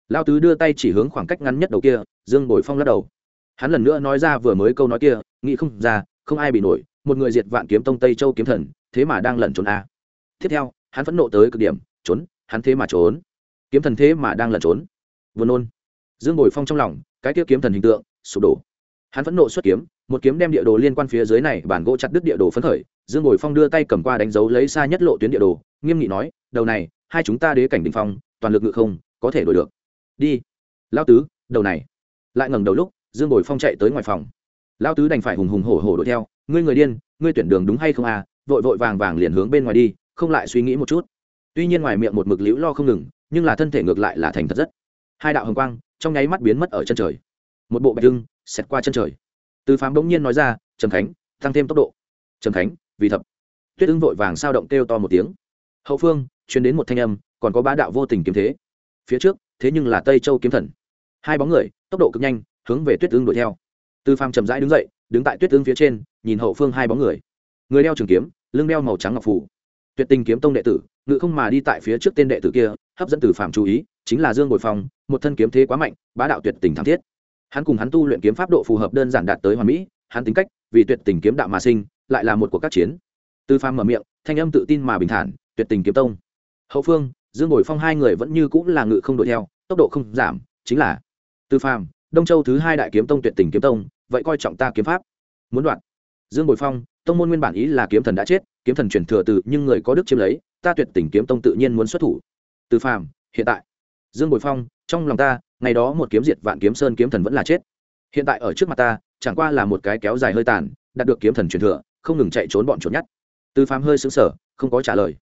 Lao tứ đưa tay chỉ hướng khoảng cách ngắn nhất đầu kia dương bồi phong lắc đầu hắn lần nữa nói ra vừa mới câu nói kia, nghĩ không ra, không ai bị nổi, một người diệt vạn kiếm tông tây châu kiếm thần, thế mà đang lẩn trốn a. Tiếp theo, hắn phẫn nộ tới cực điểm, trốn, hắn thế mà trốn. Kiếm thần thế mà đang lẩn trốn. Vừa nôn. Dương bồi phong trong lòng, cái kia kiếm thần hình tượng, sụp đổ. Hắn phẫn nộ xuất kiếm, một kiếm đem địa đồ liên quan phía dưới này bản gỗ chặt đứt địa đồ phấn khởi. Dương bồi phong đưa tay cầm qua đánh dấu lấy xa nhất lộ tuyến địa đồ, nghiêm nghị nói, đầu này, hai chúng ta đế cảnh đình phong, toàn lực ngự không, có thể đổi được. Đi. Lao tứ, đầu này. Lại ngẩng đầu lúc dương bồi phong chạy tới ngoài phòng. Lao tứ đành phải hùng hùng hổ hổ đuổi theo, ngươi người điên, ngươi tuyển đường đúng hay không à? Vội vội vàng vàng liền hướng bên ngoài đi, không lại suy nghĩ một chút. Tuy nhiên ngoài miệng một mực liễu lo không ngừng, nhưng là thân thể ngược lại là thành thật rất. Hai đạo hồng quang trong nháy mắt biến mất ở chân trời. Một bộ bạch lưng xẹt qua chân trời. Từ phám bỗng nhiên nói ra, trầm khánh, tăng thêm tốc độ. Trầm khánh, vì thập. Tuyết ưng vội vàng sao động kêu to một tiếng. Hậu phương chuyến đến một thanh âm, còn có ba đạo vô tình kiếm thế. Phía trước, thế nhưng là tây châu kiếm thần. Hai bóng người, tốc độ cực nhanh hướng về tuyết tương đuổi theo. Tư phàm chậm rãi đứng dậy, đứng tại tuyết tương phía trên, nhìn hậu phương hai bóng người. Người đeo trường kiếm, lưng đeo màu trắng ngọc phủ. Tuyệt tình kiếm tông đệ tử, ngự không mà đi tại phía trước tên đệ tử kia, hấp dẫn từ phàm chú ý, chính là dương bồi phong, một thân kiếm thế quá mạnh, bá đạo tuyệt tình thắng thiết. Hắn cùng hắn tu luyện kiếm pháp độ phù hợp đơn giản đạt tới hoàn mỹ, hắn tính cách, vì tuyệt tình kiếm đạo mà sinh, lại là một cuộc các chiến. Từ phàm mở miệng, thanh âm tự tin mà bình thản, tuyệt tình kiếm tông. Hậu phương, dương bồi phong hai người vẫn như cũng là ngự không đuổi theo, tốc độ không giảm, chính là, từ phàm đông châu thứ hai đại kiếm tông tuyệt tình kiếm tông, vậy coi trọng ta kiếm pháp. Muốn đoạn. Dương bồi phong, tông môn nguyên bản ý là kiếm thần đã chết, kiếm thần chuyển thừa từ, nhưng người có đức chiếm lấy, ta tuyệt tình kiếm tông tự nhiên muốn xuất thủ. Từ phàm, hiện tại. Dương bồi phong, trong lòng ta, ngày đó một kiếm diệt vạn kiếm sơn kiếm thần vẫn là chết. Hiện tại ở trước mặt ta, chẳng qua là một cái kéo dài hơi tàn, đạt được kiếm thần truyền thừa, không ngừng chạy trốn bọn trốn nhát. Từ phàm hơi xứng sở không có trả lời.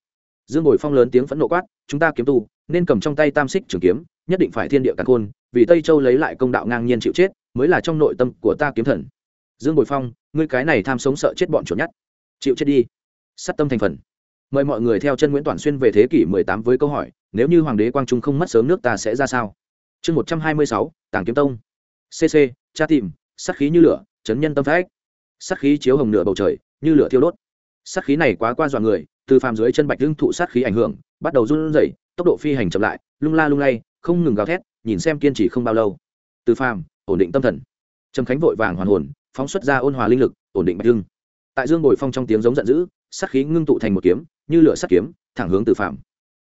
Dương bồi phong lớn tiếng phẫn nộ quát, chúng ta kiếm tu, nên cầm trong tay tam xích trường kiếm nhất định phải thiên địa càn khôn vì tây châu lấy lại công đạo ngang nhiên chịu chết mới là trong nội tâm của ta kiếm thần. Dương bồi phong ngươi cái này tham sống sợ chết bọn chuột nhất chịu chết đi. Sắt tâm thành phần. Mời mọi người theo chân nguyễn toàn xuyên về thế kỷ 18 với câu hỏi nếu như hoàng đế quang trung không mất sớm nước ta sẽ ra sao? Chương 126, tàng kiếm tông. Cc cha tìm sát khí như lửa chấn nhân tâm phách. Sát khí chiếu hồng nửa bầu trời như lửa thiêu đốt. Sát khí này quá qua dọa người từ phàm dưới chân bạch lưng thụ sát khí ảnh hưởng bắt đầu run rẩy tốc độ phi hành chậm lại lung la lung lay không ngừng gào thét, nhìn xem kiên trì không bao lâu. Từ phàm, ổn định tâm thần. Trầm khánh vội vàng hoàn hồn, phóng xuất ra ôn hòa linh lực, ổn định bạch lưng tại dương bồi phong trong tiếng giống giận dữ, sát khí ngưng tụ thành một kiếm, như lửa sắt kiếm, thẳng hướng từ phàm.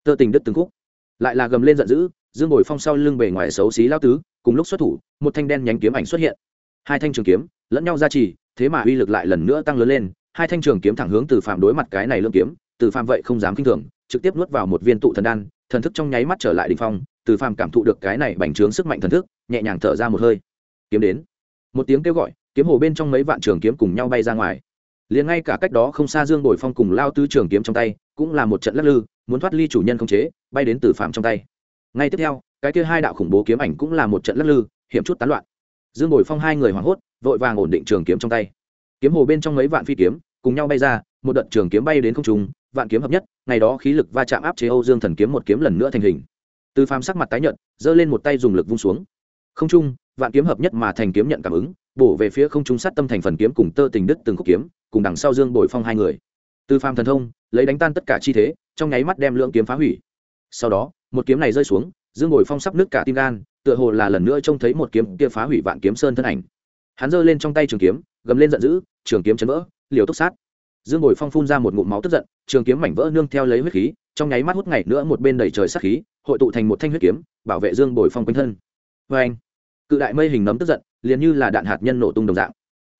Tơ tình đứt từng khúc. Lại là gầm lên giận dữ, dương bồi phong sau lưng bề ngoài xấu xí lao tứ, cùng lúc xuất thủ, một thanh đen nhánh kiếm ảnh xuất hiện. Hai thanh trường kiếm, lẫn nhau ra trì, thế mà uy lực lại lần nữa tăng lớn lên, hai thanh trường kiếm thẳng hướng từ phàm đối mặt cái này lương kiếm, từ phàm vậy không dám kinh thường, trực tiếp nuốt vào một viên tụ thần đan, thần thức trong nháy mắt trở lại đ ỉ n h phong từ phàm cảm thụ được cái này bành trướng sức mạnh thần thức, nhẹ nhàng thở ra một hơi. Kiếm đến. Một tiếng kêu gọi, kiếm hồ bên trong mấy vạn trường kiếm cùng nhau bay ra ngoài. Liền ngay cả cách đó không xa dương bồi phong cùng lao tứ trường kiếm trong tay, cũng là một trận lắc lư, muốn thoát ly chủ nhân không chế, bay đến từ Phàm trong tay. Ngay tiếp theo, cái kia hai đạo khủng bố kiếm ảnh cũng là một trận lắc lư, hiểm chút tán loạn. Dương bồi phong hai người hoảng hốt, vội vàng ổn định trường kiếm trong tay. Kiếm hồ bên trong mấy vạn phi kiếm, cùng nhau bay ra, một đợt trường kiếm bay đến không trung, vạn kiếm hợp nhất, ngày đó khí lực va chạm áp chế âu dương thần kiếm một kiếm lần nữa thành hình từ phàm sắc mặt tái nhợt, giơ lên một tay dùng lực vung xuống. Không trung, vạn kiếm hợp nhất mà thành kiếm nhận cảm ứng, bổ về phía không trung sát tâm thành phần kiếm cùng tơ tình đứt từng khúc kiếm, cùng đằng sau dương bồi phong hai người. Từ phàm thần thông, lấy đánh tan tất cả chi thế, trong nháy mắt đem lượng kiếm phá hủy. Sau đó, một kiếm này rơi xuống, dương bồi phong sắp nứt cả tim gan, tựa hồ là lần nữa trông thấy một kiếm kia phá hủy vạn kiếm sơn thân ảnh. Hắn giơ lên trong tay trường kiếm, gầm lên giận dữ, trường kiếm chấn vỡ, liều tốc sát. Dương bồi phong phun ra một ngụm máu tức giận, trường kiếm mảnh vỡ nương theo lấy huyết khí trong nháy mắt hút ngày nữa một bên đầy trời sát khí, hội tụ thành một thanh huyết kiếm, bảo vệ dương bồi phong quanh thân. Vê anh, cự đại mây hình nấm tức giận, liền như là đạn hạt nhân nổ tung đồng dạng.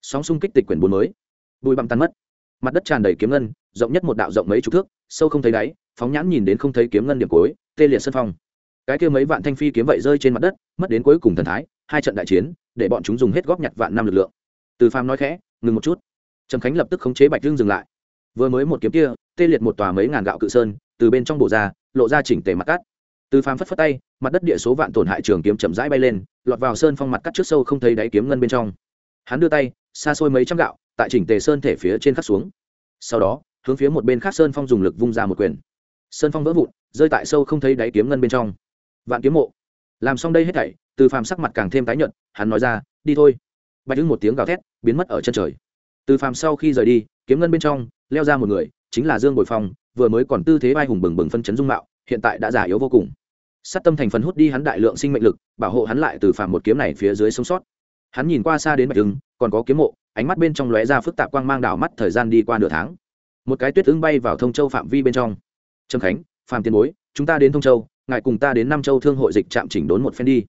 Sóng xung kích tịch quyển bốn mới. Bụi bặm tan mất. Mặt đất tràn đầy kiếm ngân, rộng nhất một đạo rộng mấy chục thước, sâu không thấy đáy, phóng nhãn nhìn đến không thấy kiếm ngân điểm cối tê liệt sân phong. Cái kia mấy vạn thanh phi kiếm vậy rơi trên mặt đất, mất đến cuối cùng thần thái, hai trận đại chiến, để bọn chúng dùng hết góp nhặt vạn năm lực lượng. Từ phàm nói khẽ, ngừng một chút. Trầm khánh lập tức khống chế bạch dương dừng lại. Vừa mới một kiếm kia, tê liệt một tòa mấy ngàn gạo cự sơn từ bên trong bộ ra, lộ ra chỉnh tề mặt cắt từ phàm phất phất tay, mặt đất địa số vạn tổn hại trường kiếm chậm rãi bay lên, lọt vào sơn phong mặt cắt trước sâu không thấy đáy kiếm ngân bên trong. Hắn đưa tay, xa xôi mấy trăm gạo, tại chỉnh tề sơn thể phía trên khắc xuống. Sau đó, hướng phía một bên khác sơn phong dùng lực vung ra một quyền. Sơn phong vỡ vụn, rơi tại sâu không thấy đáy kiếm ngân bên trong. Vạn kiếm mộ. Làm xong đây hết thảy, từ phàm sắc mặt càng thêm tái nhợt, hắn nói ra, đi thôi. Bạch đứng một tiếng gào thét, biến mất ở chân trời. Từ phàm sau khi rời đi, kiếm ngân bên trong, leo ra một người chính là dương bồi phong, vừa mới còn tư thế vai hùng bừng bừng phân chấn dung mạo, hiện tại đã già yếu vô cùng. Sát tâm thành phần hút đi hắn đại lượng sinh mệnh lực, bảo hộ hắn lại từ phàm một kiếm này phía dưới sống sót. Hắn nhìn qua xa đến bạch hưng, còn có kiếm mộ, ánh mắt bên trong lóe ra phức tạp quang mang đảo mắt thời gian đi qua nửa tháng. Một cái tuyết ứng bay vào thông châu phạm vi bên trong. Trâm khánh phàm tiền bối, chúng ta đến thông châu, ngài cùng ta đến nam châu thương hội dịch trạm chỉnh đốn một phen đi.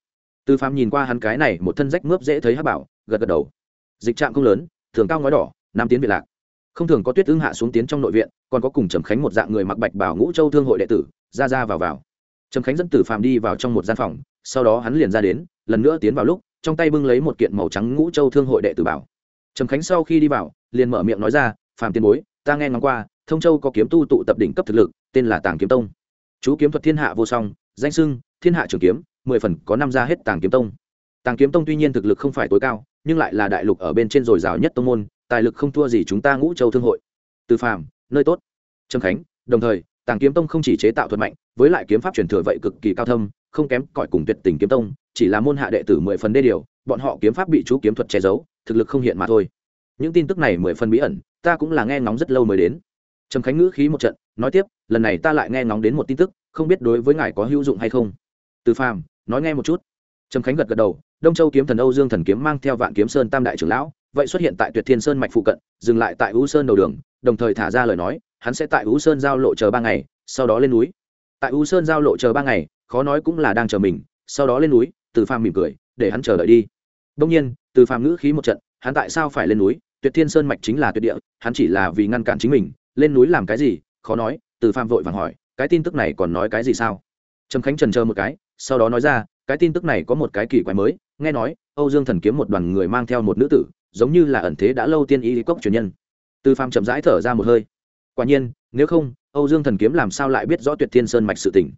Từ phàm nhìn qua hắn cái này, một thân rách mướp dễ thấy hắc bảo, gật gật đầu. Dịch trạm không lớn, thường cao ngói đỏ, nam tiến việt lạc không thường có tuyết ưng hạ xuống tiến trong nội viện, còn có cùng trầm khánh một dạng người mặc bạch bảo ngũ châu thương hội đệ tử, ra ra vào vào. Trầm khánh dẫn tử phàm đi vào trong một gian phòng, sau đó hắn liền ra đến, lần nữa tiến vào lúc, trong tay bưng lấy một kiện màu trắng ngũ châu thương hội đệ tử bảo. Trầm khánh sau khi đi vào, liền mở miệng nói ra, phàm tiền bối, ta nghe ngóng qua, thông châu có kiếm tu tụ tập đỉnh cấp thực lực, tên là tàng kiếm tông. Chú kiếm thuật thiên hạ vô song, danh sưng thiên hạ trường kiếm, mười phần có năm ra hết tàng kiếm tông. Tàng kiếm tông tuy nhiên thực lực không phải tối cao, nhưng lại là đại lục ở bên trên dồi dào nhất tông môn tài lực không thua gì chúng ta ngũ châu thương hội. Từ phàm, nơi tốt. Trâm khánh, đồng thời, tàng kiếm tông không chỉ chế tạo thuật mạnh, với lại kiếm pháp truyền thừa vậy cực kỳ cao thâm, không kém cỏi cùng tuyệt tình kiếm tông, chỉ là môn hạ đệ tử mười phần đê điều, bọn họ kiếm pháp bị chú kiếm thuật che giấu, thực lực không hiện mà thôi. Những tin tức này mười phần bí ẩn, ta cũng là nghe ngóng rất lâu mới đến. Trầm khánh ngữ khí một trận, nói tiếp, lần này ta lại nghe ngóng đến một tin tức, không biết đối với ngài có hữu dụng hay không? Từ phàm, nói nghe một chút. Trầm khánh gật gật đầu, đông châu kiếm thần âu dương thần kiếm mang theo vạn kiếm sơn tam đại trưởng lão vậy xuất hiện tại tuyệt thiên sơn mạch phụ cận, dừng lại tại u sơn đầu đường, đồng thời thả ra lời nói, hắn sẽ tại u sơn giao lộ chờ ba ngày, sau đó lên núi. Tại u sơn giao lộ chờ ba ngày, khó nói cũng là đang chờ mình, sau đó lên núi, từ phàm mỉm cười, để hắn chờ đợi đi. Đông nhiên, từ phàm ngữ khí một trận, hắn tại sao phải lên núi? Tuyệt thiên sơn mạch chính là tuyệt địa, hắn chỉ là vì ngăn cản chính mình, lên núi làm cái gì? Khó nói, từ phàm vội vàng hỏi, cái tin tức này còn nói cái gì sao? Trầm khánh trần chờ một cái, sau đó nói ra, cái tin tức này có một cái kỳ quái mới, nghe nói, âu dương thần kiếm một đoàn người mang theo một nữ tử giống như là ẩn thế đã lâu tiên y cốc truyền nhân. Tư phàm chậm rãi thở ra một hơi. Quả nhiên, nếu không, âu dương thần kiếm làm sao lại biết rõ tuyệt thiên sơn mạch sự tỉnh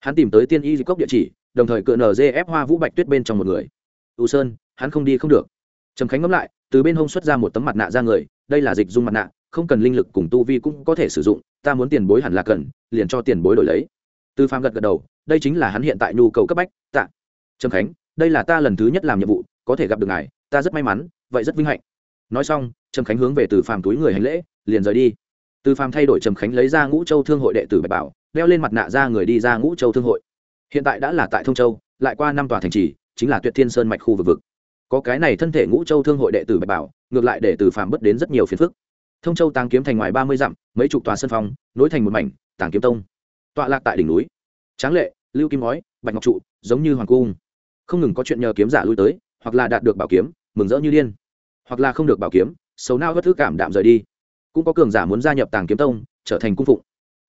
hắn tìm tới tiên y cốc địa chỉ, đồng thời cựa ép hoa vũ bạch tuyết bên trong một người. U sơn, hắn không đi không được. Trầm khánh ngẫm lại, từ bên hông xuất ra một tấm mặt nạ ra người, đây là dịch dung mặt nạ, không cần linh lực cùng tu vi cũng có thể sử dụng, ta muốn tiền bối hẳn là cần, liền cho tiền bối đổi lấy. Tư phàm gật gật đầu, đây chính là hắn hiện tại nhu cầu cấp bách, tạ. Trầm khánh, đây là ta lần thứ nhất làm nhiệm vụ, có thể gặp được ngài, ta rất may mắn vậy rất vinh hạnh. Nói xong, trầm khánh hướng về từ phàm túi người hành lễ, liền rời đi. Từ phàm thay đổi trầm khánh lấy ra ngũ châu thương hội đệ tử bạch bảo, đeo lên mặt nạ ra người đi ra ngũ châu thương hội. Hiện tại đã là tại thông châu, lại qua năm tòa thành trì, chính là tuyệt thiên sơn mạch khu vực vực. Có cái này thân thể ngũ châu thương hội đệ tử bạch bảo, ngược lại để từ phàm bất đến rất nhiều phiền phức. Thông châu tàng kiếm thành ngoài ba mươi dặm, mấy chục tòa sân phong nối thành một mảnh tàng kiếm tông. Tọa lạc tại đỉnh núi. Tráng lệ, lưu kim ngói, bạch ngọc trụ, giống như hoàng cung. Không ngừng có chuyện nhờ kiếm giả lui tới, hoặc là đạt được bảo kiếm mừng rỡ như điên. Hoặc là không được bảo kiếm xấu nao bất thứ cảm đạm rời đi. Cũng có cường giả muốn gia nhập tàng kiếm tông trở thành cung phụng.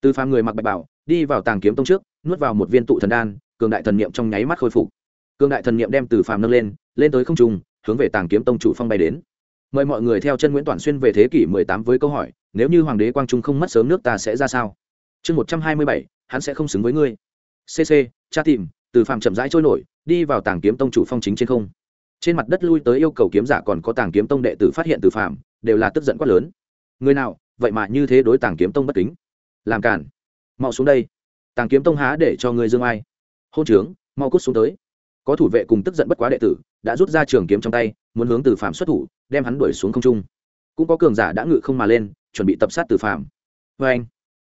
Từ phàm người mặc bạch bảo đi vào tàng kiếm tông trước nuốt vào một viên tụ thần đan cường đại thần niệm trong nháy mắt khôi phục. Cường đại thần niệm đem từ phàm nâng lên lên tới không trung hướng về tàng kiếm tông chủ phong bay đến. Mời mọi người theo chân nguyễn toàn xuyên về thế kỷ 18 với câu hỏi nếu như hoàng đế quang trung không mất sớm nước ta sẽ ra sao? Chương 127, hắn sẽ không xứng với ngươi. Cc cha tìm từ phàm chậm rãi trôi nổi đi vào tàng kiếm tông chủ phong chính trên không trên mặt đất lui tới yêu cầu kiếm giả còn có tàng kiếm tông đệ tử phát hiện từ phạm đều là tức giận quát lớn. Người nào, vậy mà như thế đối tàng kiếm tông bất kính. Làm cản mau xuống đây. Tàng kiếm tông há để cho người dương ai. Hôn trướng, mau cút xuống tới. Có thủ vệ cùng tức giận bất quá đệ tử, đã rút ra trường kiếm trong tay, muốn hướng từ phạm xuất thủ, đem hắn đuổi xuống không trung. Cũng có cường giả đã ngự không mà lên, chuẩn bị tập sát từ phạm vê anh,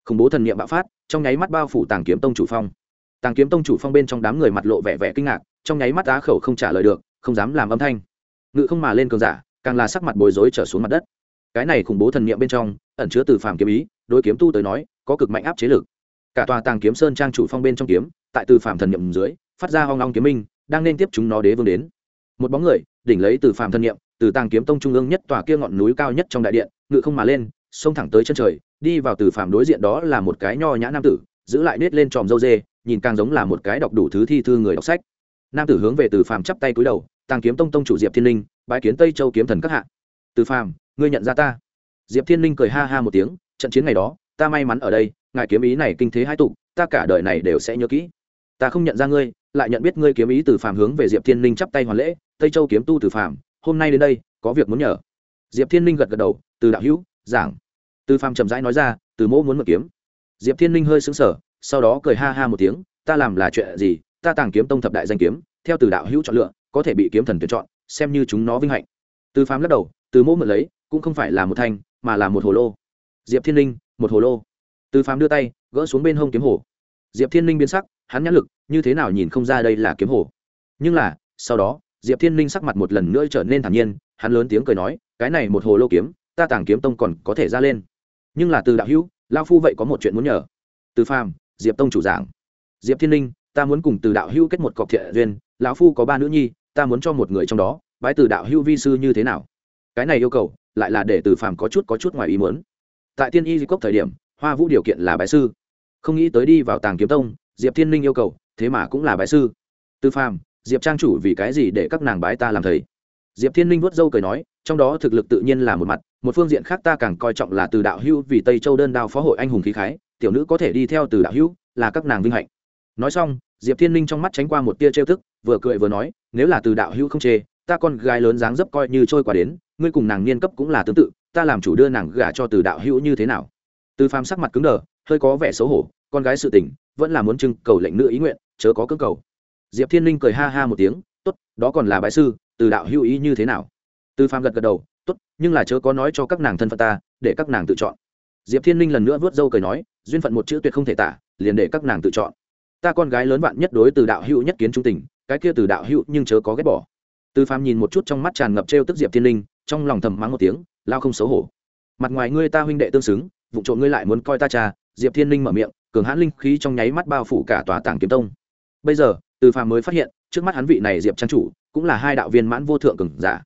khủng bố thần niệm bạo phát, trong nháy mắt bao phủ tàng kiếm tông chủ phong. Tàng kiếm tông chủ phong bên trong đám người mặt lộ vẻ vẻ kinh ngạc, trong nháy mắt á khẩu không trả lời được không dám làm âm thanh. Ngự không mà lên cường giả, càng là sắc mặt bối rối trở xuống mặt đất. Cái này khủng bố thần niệm bên trong, ẩn chứa từ phàm kiếm ý, đối kiếm tu tới nói, có cực mạnh áp chế lực. Cả tòa tàng kiếm sơn trang chủ phong bên trong kiếm, tại từ phàm thần niệm dưới, phát ra hoang long kiếm minh, đang nên tiếp chúng nó đế vương đến. Một bóng người, đỉnh lấy từ phàm thần niệm, từ tàng kiếm tông trung ương nhất tòa kia ngọn núi cao nhất trong đại điện, ngự không mà lên, xông thẳng tới chân trời, đi vào từ phàm đối diện đó là một cái nho nhã nam tử, giữ lại nết lên tròm dâu dê, nhìn càng giống là một cái đọc đủ thứ thi thư người đọc sách. Nam tử hướng về từ phàm chắp tay cúi đầu tàng kiếm tông tông chủ diệp thiên linh, bái kiến tây châu kiếm thần các hạ. Từ phàm, ngươi nhận ra ta. Diệp thiên linh cười ha ha một tiếng, trận chiến ngày đó, ta may mắn ở đây, ngài kiếm ý này kinh thế hai tụ, ta cả đời này đều sẽ nhớ kỹ. Ta không nhận ra ngươi, lại nhận biết ngươi kiếm ý từ phàm hướng về diệp thiên linh chắp tay hoàn lễ, tây châu kiếm tu từ phàm, hôm nay đến đây, có việc muốn nhờ. Diệp thiên linh gật gật đầu, từ đạo hữu, giảng. Từ phàm chậm rãi nói ra, từ mỗ muốn mượn kiếm. Diệp thiên linh hơi xứng sở sau đó cười ha ha một tiếng, ta làm là chuyện gì? Ta tàng kiếm tông thập đại danh kiếm, theo từ đạo hữu chọn lựa có thể bị kiếm thần tuyển chọn, xem như chúng nó vinh hạnh. Từ phàm lắc đầu, từ mỗ mượn lấy, cũng không phải là một thanh, mà là một hồ lô. Diệp thiên linh, một hồ lô. Từ phàm đưa tay, gỡ xuống bên hông kiếm hồ. Diệp thiên linh biến sắc, hắn nhãn lực, như thế nào nhìn không ra đây là kiếm hồ. Nhưng là, sau đó, diệp thiên linh sắc mặt một lần nữa trở nên thản nhiên, hắn lớn tiếng cười nói, cái này một hồ lô kiếm, ta tàng kiếm tông còn có thể ra lên. Nhưng là từ đạo hữu lao phu vậy có một chuyện muốn nhờ. Từ phàm, diệp tông chủ giảng. Diệp thiên linh, ta muốn cùng từ đạo hữu kết một cọc thiện duyên, lão phu có ba nữ nhi ta muốn cho một người trong đó, bái từ đạo hữu vi sư như thế nào? Cái này yêu cầu, lại là để từ phàm có chút có chút ngoài ý muốn. Tại tiên y di cốc thời điểm, hoa vũ điều kiện là bái sư. Không nghĩ tới đi vào tàng kiếm tông, diệp thiên linh yêu cầu, thế mà cũng là bái sư. Từ phàm, diệp trang chủ vì cái gì để các nàng bái ta làm thầy? Diệp thiên linh vuốt dâu cười nói, trong đó thực lực tự nhiên là một mặt, một phương diện khác ta càng coi trọng là từ đạo hữu vì tây châu đơn đao phó hội anh hùng khí khái, tiểu nữ có thể đi theo từ đạo hữu, là các nàng vinh hạnh. Nói xong, diệp thiên linh trong mắt tránh qua một tia trêu thức vừa cười vừa nói nếu là từ đạo hữu không chê, ta con gái lớn dáng dấp coi như trôi qua đến, ngươi cùng nàng niên cấp cũng là tương tự, ta làm chủ đưa nàng gả cho từ đạo hữu như thế nào? Từ phàm sắc mặt cứng đờ, hơi có vẻ xấu hổ, con gái sự tình, vẫn là muốn trưng cầu lệnh nữ ý nguyện, chớ có cưỡng cầu. Diệp thiên linh cười ha ha một tiếng, tốt, đó còn là bái sư, từ đạo hữu ý như thế nào? Từ phàm gật gật đầu, tốt, nhưng là chớ có nói cho các nàng thân phận ta, để các nàng tự chọn. Diệp thiên linh lần nữa vớt râu cười nói, duyên phận một chữ tuyệt không thể tả, liền để các nàng tự chọn. Ta con gái lớn vạn nhất đối từ đạo hữu nhất kiến trung tình cái kia từ đạo hữu nhưng chớ có ghét bỏ. Từ phàm nhìn một chút trong mắt tràn ngập trêu tức diệp thiên linh, trong lòng thầm mắng một tiếng, lao không xấu hổ. Mặt ngoài ngươi ta huynh đệ tương xứng, vụ trộm ngươi lại muốn coi ta cha, diệp thiên linh mở miệng, cường hãn linh khí trong nháy mắt bao phủ cả tòa tảng kiếm tông. Bây giờ từ phàm mới phát hiện, trước mắt hắn vị này diệp trang chủ, cũng là hai đạo viên mãn vô thượng cường giả.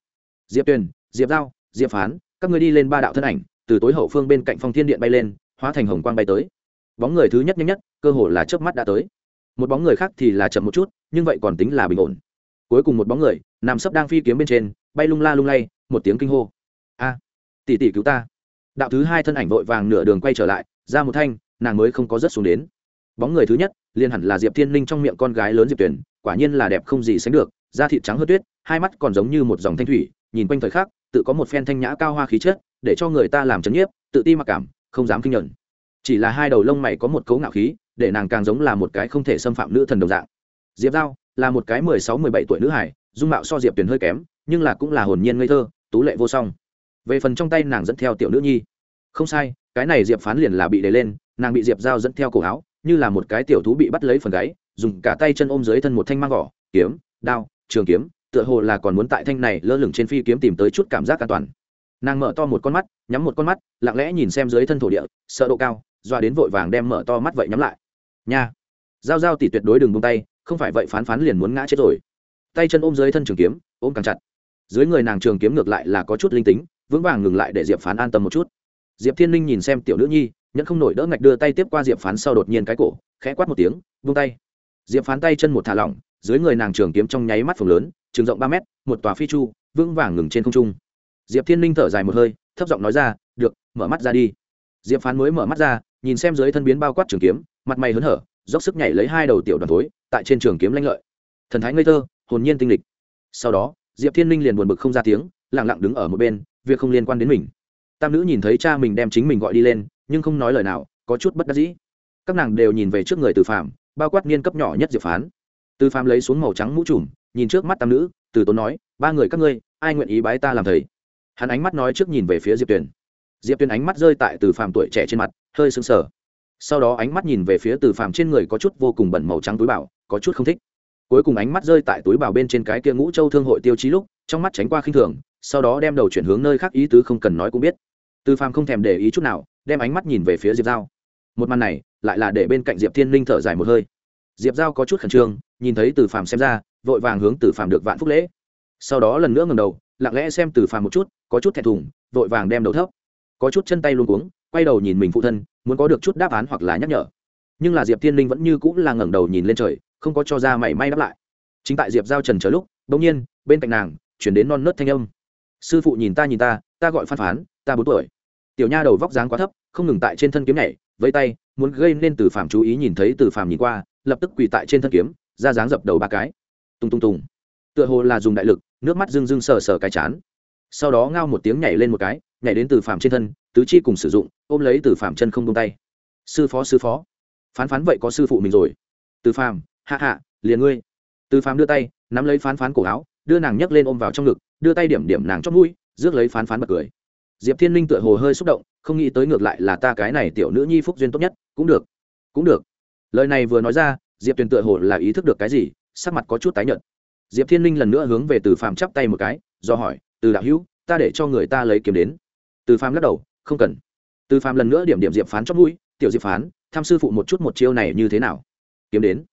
Diệp tuyền, diệp giao, diệp phán, các ngươi đi lên ba đạo thân ảnh, từ tối hậu phương bên cạnh phong thiên điện bay lên, hóa thành hồng quang bay tới. Bóng người thứ nhất nhanh nhất, cơ hồ là chớp mắt đã tới. Một bóng người khác thì là chậm một chút nhưng vậy còn tính là bình ổn. Cuối cùng một bóng người, nằm sấp đang phi kiếm bên trên, bay lung la lung lay, một tiếng kinh hô. A, tỷ tỷ cứu ta. Đạo thứ hai thân ảnh vội vàng nửa đường quay trở lại, ra một thanh, nàng mới không có rất xuống đến. Bóng người thứ nhất, liền hẳn là diệp thiên linh trong miệng con gái lớn diệp tuyển quả nhiên là đẹp không gì sánh được, da thịt trắng hớt tuyết, hai mắt còn giống như một dòng thanh thủy, nhìn quanh thời khắc, tự có một phen thanh nhã cao hoa khí chất, để cho người ta làm chấn nhiếp, tự ti mặc cảm, không dám kinh nhận. Chỉ là hai đầu lông mày có một cấu ngạo khí, để nàng càng giống là một cái không thể xâm phạm nữ thần đồng dạng diệp giao là một cái mười sáu, mười bảy tuổi nữ hải dung mạo so diệp Tuyền hơi kém, nhưng là cũng là hồn nhiên ngây thơ, tú lệ vô song. Về phần trong tay nàng dẫn theo tiểu nữ nhi. Không sai, cái này diệp phán liền là bị đẩy lên, nàng bị diệp giao dẫn theo cổ áo, như là một cái tiểu thú bị bắt lấy phần gáy, dùng cả tay chân ôm dưới thân một thanh mang vỏ kiếm, đao, trường kiếm, tựa hồ là còn muốn tại thanh này lơ lửng trên phi kiếm tìm tới chút cảm giác an toàn. Nàng mở to một con mắt, nhắm một con mắt, lặng lẽ nhìn xem dưới thân thổ địa, sợ độ cao, doa đến vội vàng đem mở to mắt vậy nhắm lại. Nha. Giao giao tỷ tuyệt đối đừng buông tay không phải vậy phán phán liền muốn ngã chết rồi. Tay chân ôm dưới thân trường kiếm, ôm càng chặt. Dưới người nàng trường kiếm ngược lại là có chút linh tính, vững vàng ngừng lại để diệp phán an tâm một chút. Diệp thiên linh nhìn xem tiểu nữ nhi, nhẫn không nổi đỡ ngạch đưa tay tiếp qua diệp phán sau đột nhiên cái cổ, khẽ quát một tiếng, vung tay. Diệp phán tay chân một thả lỏng, dưới người nàng trường kiếm trong nháy mắt phồng lớn, trường rộng ba mét, một tòa phi chu, vững vàng ngừng trên không trung. Diệp thiên linh thở dài một hơi, thấp giọng nói ra, được, mở mắt ra đi. Diệp phán mới mở mắt ra, nhìn xem dưới thân biến bao quát trường kiếm, mặt mày hớn hở dốc sức nhảy lấy hai đầu tiểu đoàn thối, tại trên trường kiếm lanh lợi. Thần thái ngây thơ, hồn nhiên tinh lịch. Sau đó, diệp thiên linh liền buồn bực không ra tiếng lẳng lặng đứng ở một bên, việc không liên quan đến mình. Tam nữ nhìn thấy cha mình đem chính mình gọi đi lên, nhưng không nói lời nào, có chút bất đắc dĩ. Các nàng đều nhìn về trước người từ phạm bao quát niên cấp nhỏ nhất diệp phán. Từ phạm lấy xuống màu trắng mũ trùm, nhìn trước mắt tam nữ, từ tốn nói, ba người các ngươi, ai nguyện ý bái ta làm thầy? Hắn ánh mắt nói trước nhìn về phía diệp tuyền. Diệp tuyền ánh mắt rơi tại từ phạm tuổi trẻ trên mặt, hơi sưng sờ sau đó ánh mắt nhìn về phía từ Phàm trên người có chút vô cùng bẩn màu trắng túi bảo, có chút không thích. Cuối cùng ánh mắt rơi tại túi bảo bên trên cái kia ngũ châu thương hội tiêu chí lúc, trong mắt tránh qua khinh thường, sau đó đem đầu chuyển hướng nơi khác ý tứ không cần nói cũng biết. Từ phàm không thèm để ý chút nào, đem ánh mắt nhìn về phía diệp giao. Một màn này, lại là để bên cạnh diệp thiên linh thở dài một hơi. Diệp giao có chút khẩn trương, nhìn thấy từ phàm xem ra, vội vàng hướng từ phàm được vạn phúc lễ. Sau đó lần nữa ngầm đầu, lặng lẽ xem từ phàm một chút, có chút thẹn thùng, vội vàng đem đầu thấp. Có chút chân tay luôn cuống quay đầu nhìn mình phụ thân, muốn có được chút đáp án hoặc là nhắc nhở. Nhưng là diệp thiên linh vẫn như cũng là ngẩng đầu nhìn lên trời, không có cho ra mảy may đáp lại. Chính tại diệp giao trần chờ lúc bỗng nhiên, bên cạnh nàng, chuyển đến non nớt thanh âm. Sư phụ nhìn ta nhìn ta ta gọi phan phán, ta bốn tuổi. Tiểu nha đầu vóc dáng quá thấp, không ngừng tại trên thân kiếm nhảy với tay, muốn gây nên từ phàm chú ý nhìn thấy từ phàm nhìn qua, lập tức quỳ tại trên thân kiếm, ra dáng dập đầu ba cái. Tung tung tùng. Tựa hồ là dùng đại lực, nước mắt rưng rưng sờ sờ cái chán. Sau đó ngao một tiếng nhảy lên một cái nhảy đến từ phàm trên thân, tứ chi cùng sử dụng, ôm lấy từ phàm chân không tung tay. Sư phó sư phó. Phán phán vậy có sư phụ mình rồi. Từ phàm, hạ hạ, liền ngươi. Từ phàm đưa tay, nắm lấy phán phán cổ áo, đưa nàng nhấc lên ôm vào trong ngực, đưa tay điểm điểm nàng chót mũi, rước lấy phán phán bật cười. Diệp thiên linh tựa hồ hơi xúc động, không nghĩ tới ngược lại là ta cái này tiểu nữ nhi phúc duyên tốt nhất, cũng được cũng được. Lời này vừa nói ra, diệp tuyền tựa hồ là ý thức được cái gì, sắc mặt có chút tái nhợt. Diệp thiên linh lần nữa hướng về từ phàm chắp tay một cái, do hỏi, từ đạo hữu, ta để cho người ta lấy kiếm đến từ phàm lắc đầu, không cần. Từ phàm lần nữa điểm điểm diệp phán chót mũi, tiểu diệp phán, tham sư phụ một chút một chiêu này như thế nào? Kiếm đến.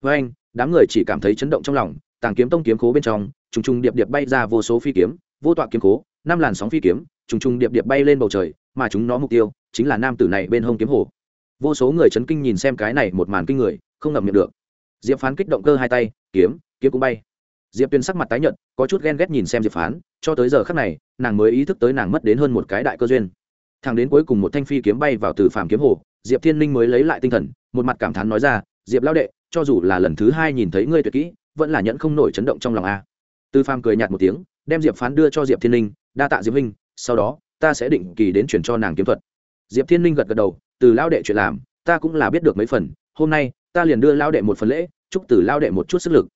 Với anh. Đám người chỉ cảm thấy chấn động trong lòng, tàng kiếm tông kiếm khố bên trong, trùng trùng điệp điệp bay ra vô số phi kiếm, vô tọa kiếm khố, năm làn sóng phi kiếm, trùng trùng điệp điệp bay lên bầu trời, mà chúng nó mục tiêu chính là nam tử này bên hông kiếm hồ. Vô số người chấn kinh nhìn xem cái này một màn kinh người, không ngậm miệng được. Diệp phán kích động cơ hai tay, kiếm kiếm cũng bay diệp tuyên sắc mặt tái nhợt, có chút ghen ghét nhìn xem diệp phán, cho tới giờ khắc này, nàng mới ý thức tới nàng mất đến hơn một cái đại cơ duyên. Thằng đến cuối cùng một thanh phi kiếm bay vào từ phàm kiếm hồ, diệp thiên linh mới lấy lại tinh thần, một mặt cảm thán nói ra, diệp lao đệ, cho dù là lần thứ hai nhìn thấy ngươi tuyệt kỹ, vẫn là nhẫn không nổi chấn động trong lòng a. Từ phàm cười nhạt một tiếng, đem diệp phán đưa cho diệp thiên linh, đa tạ diệp minh sau đó, ta sẽ định kỳ đến chuyển cho nàng kiếm thuật. Diệp thiên linh gật gật đầu, từ lao đệ chuyện làm, ta cũng là biết được mấy phần, hôm nay, ta liền đưa lao đệ một phần lễ, chúc từ lao đệ một chút sức lực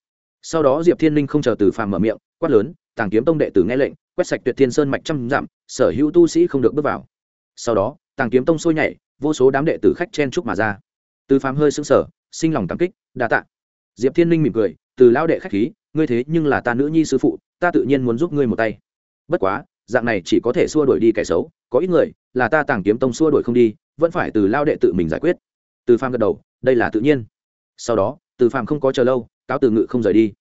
sau đó diệp thiên linh không chờ từ phàm mở miệng, quát lớn, tàng kiếm tông đệ tử nghe lệnh, quét sạch tuyệt thiên sơn mạch trăm dặm, sở hữu tu sĩ không được bước vào. Sau đó, tàng kiếm tông sôi nhảy, vô số đám đệ tử khách chen chúc mà ra. Từ phàm hơi sững sờ, sinh lòng cảm kích, đa tạ. Diệp thiên linh mỉm cười, từ lao đệ khách khí, ngươi thế nhưng là ta nữ nhi sư phụ, ta tự nhiên muốn giúp ngươi một tay. Bất quá, dạng này chỉ có thể xua đuổi đi kẻ xấu, có ít người là ta tàng kiếm tông xua đuổi không đi, vẫn phải từ lao đệ tự mình giải quyết. Từ phàm gật đầu, đây là tự nhiên. Sau đó, từ phàm không có chờ lâu cáo từ ngự không rời đi.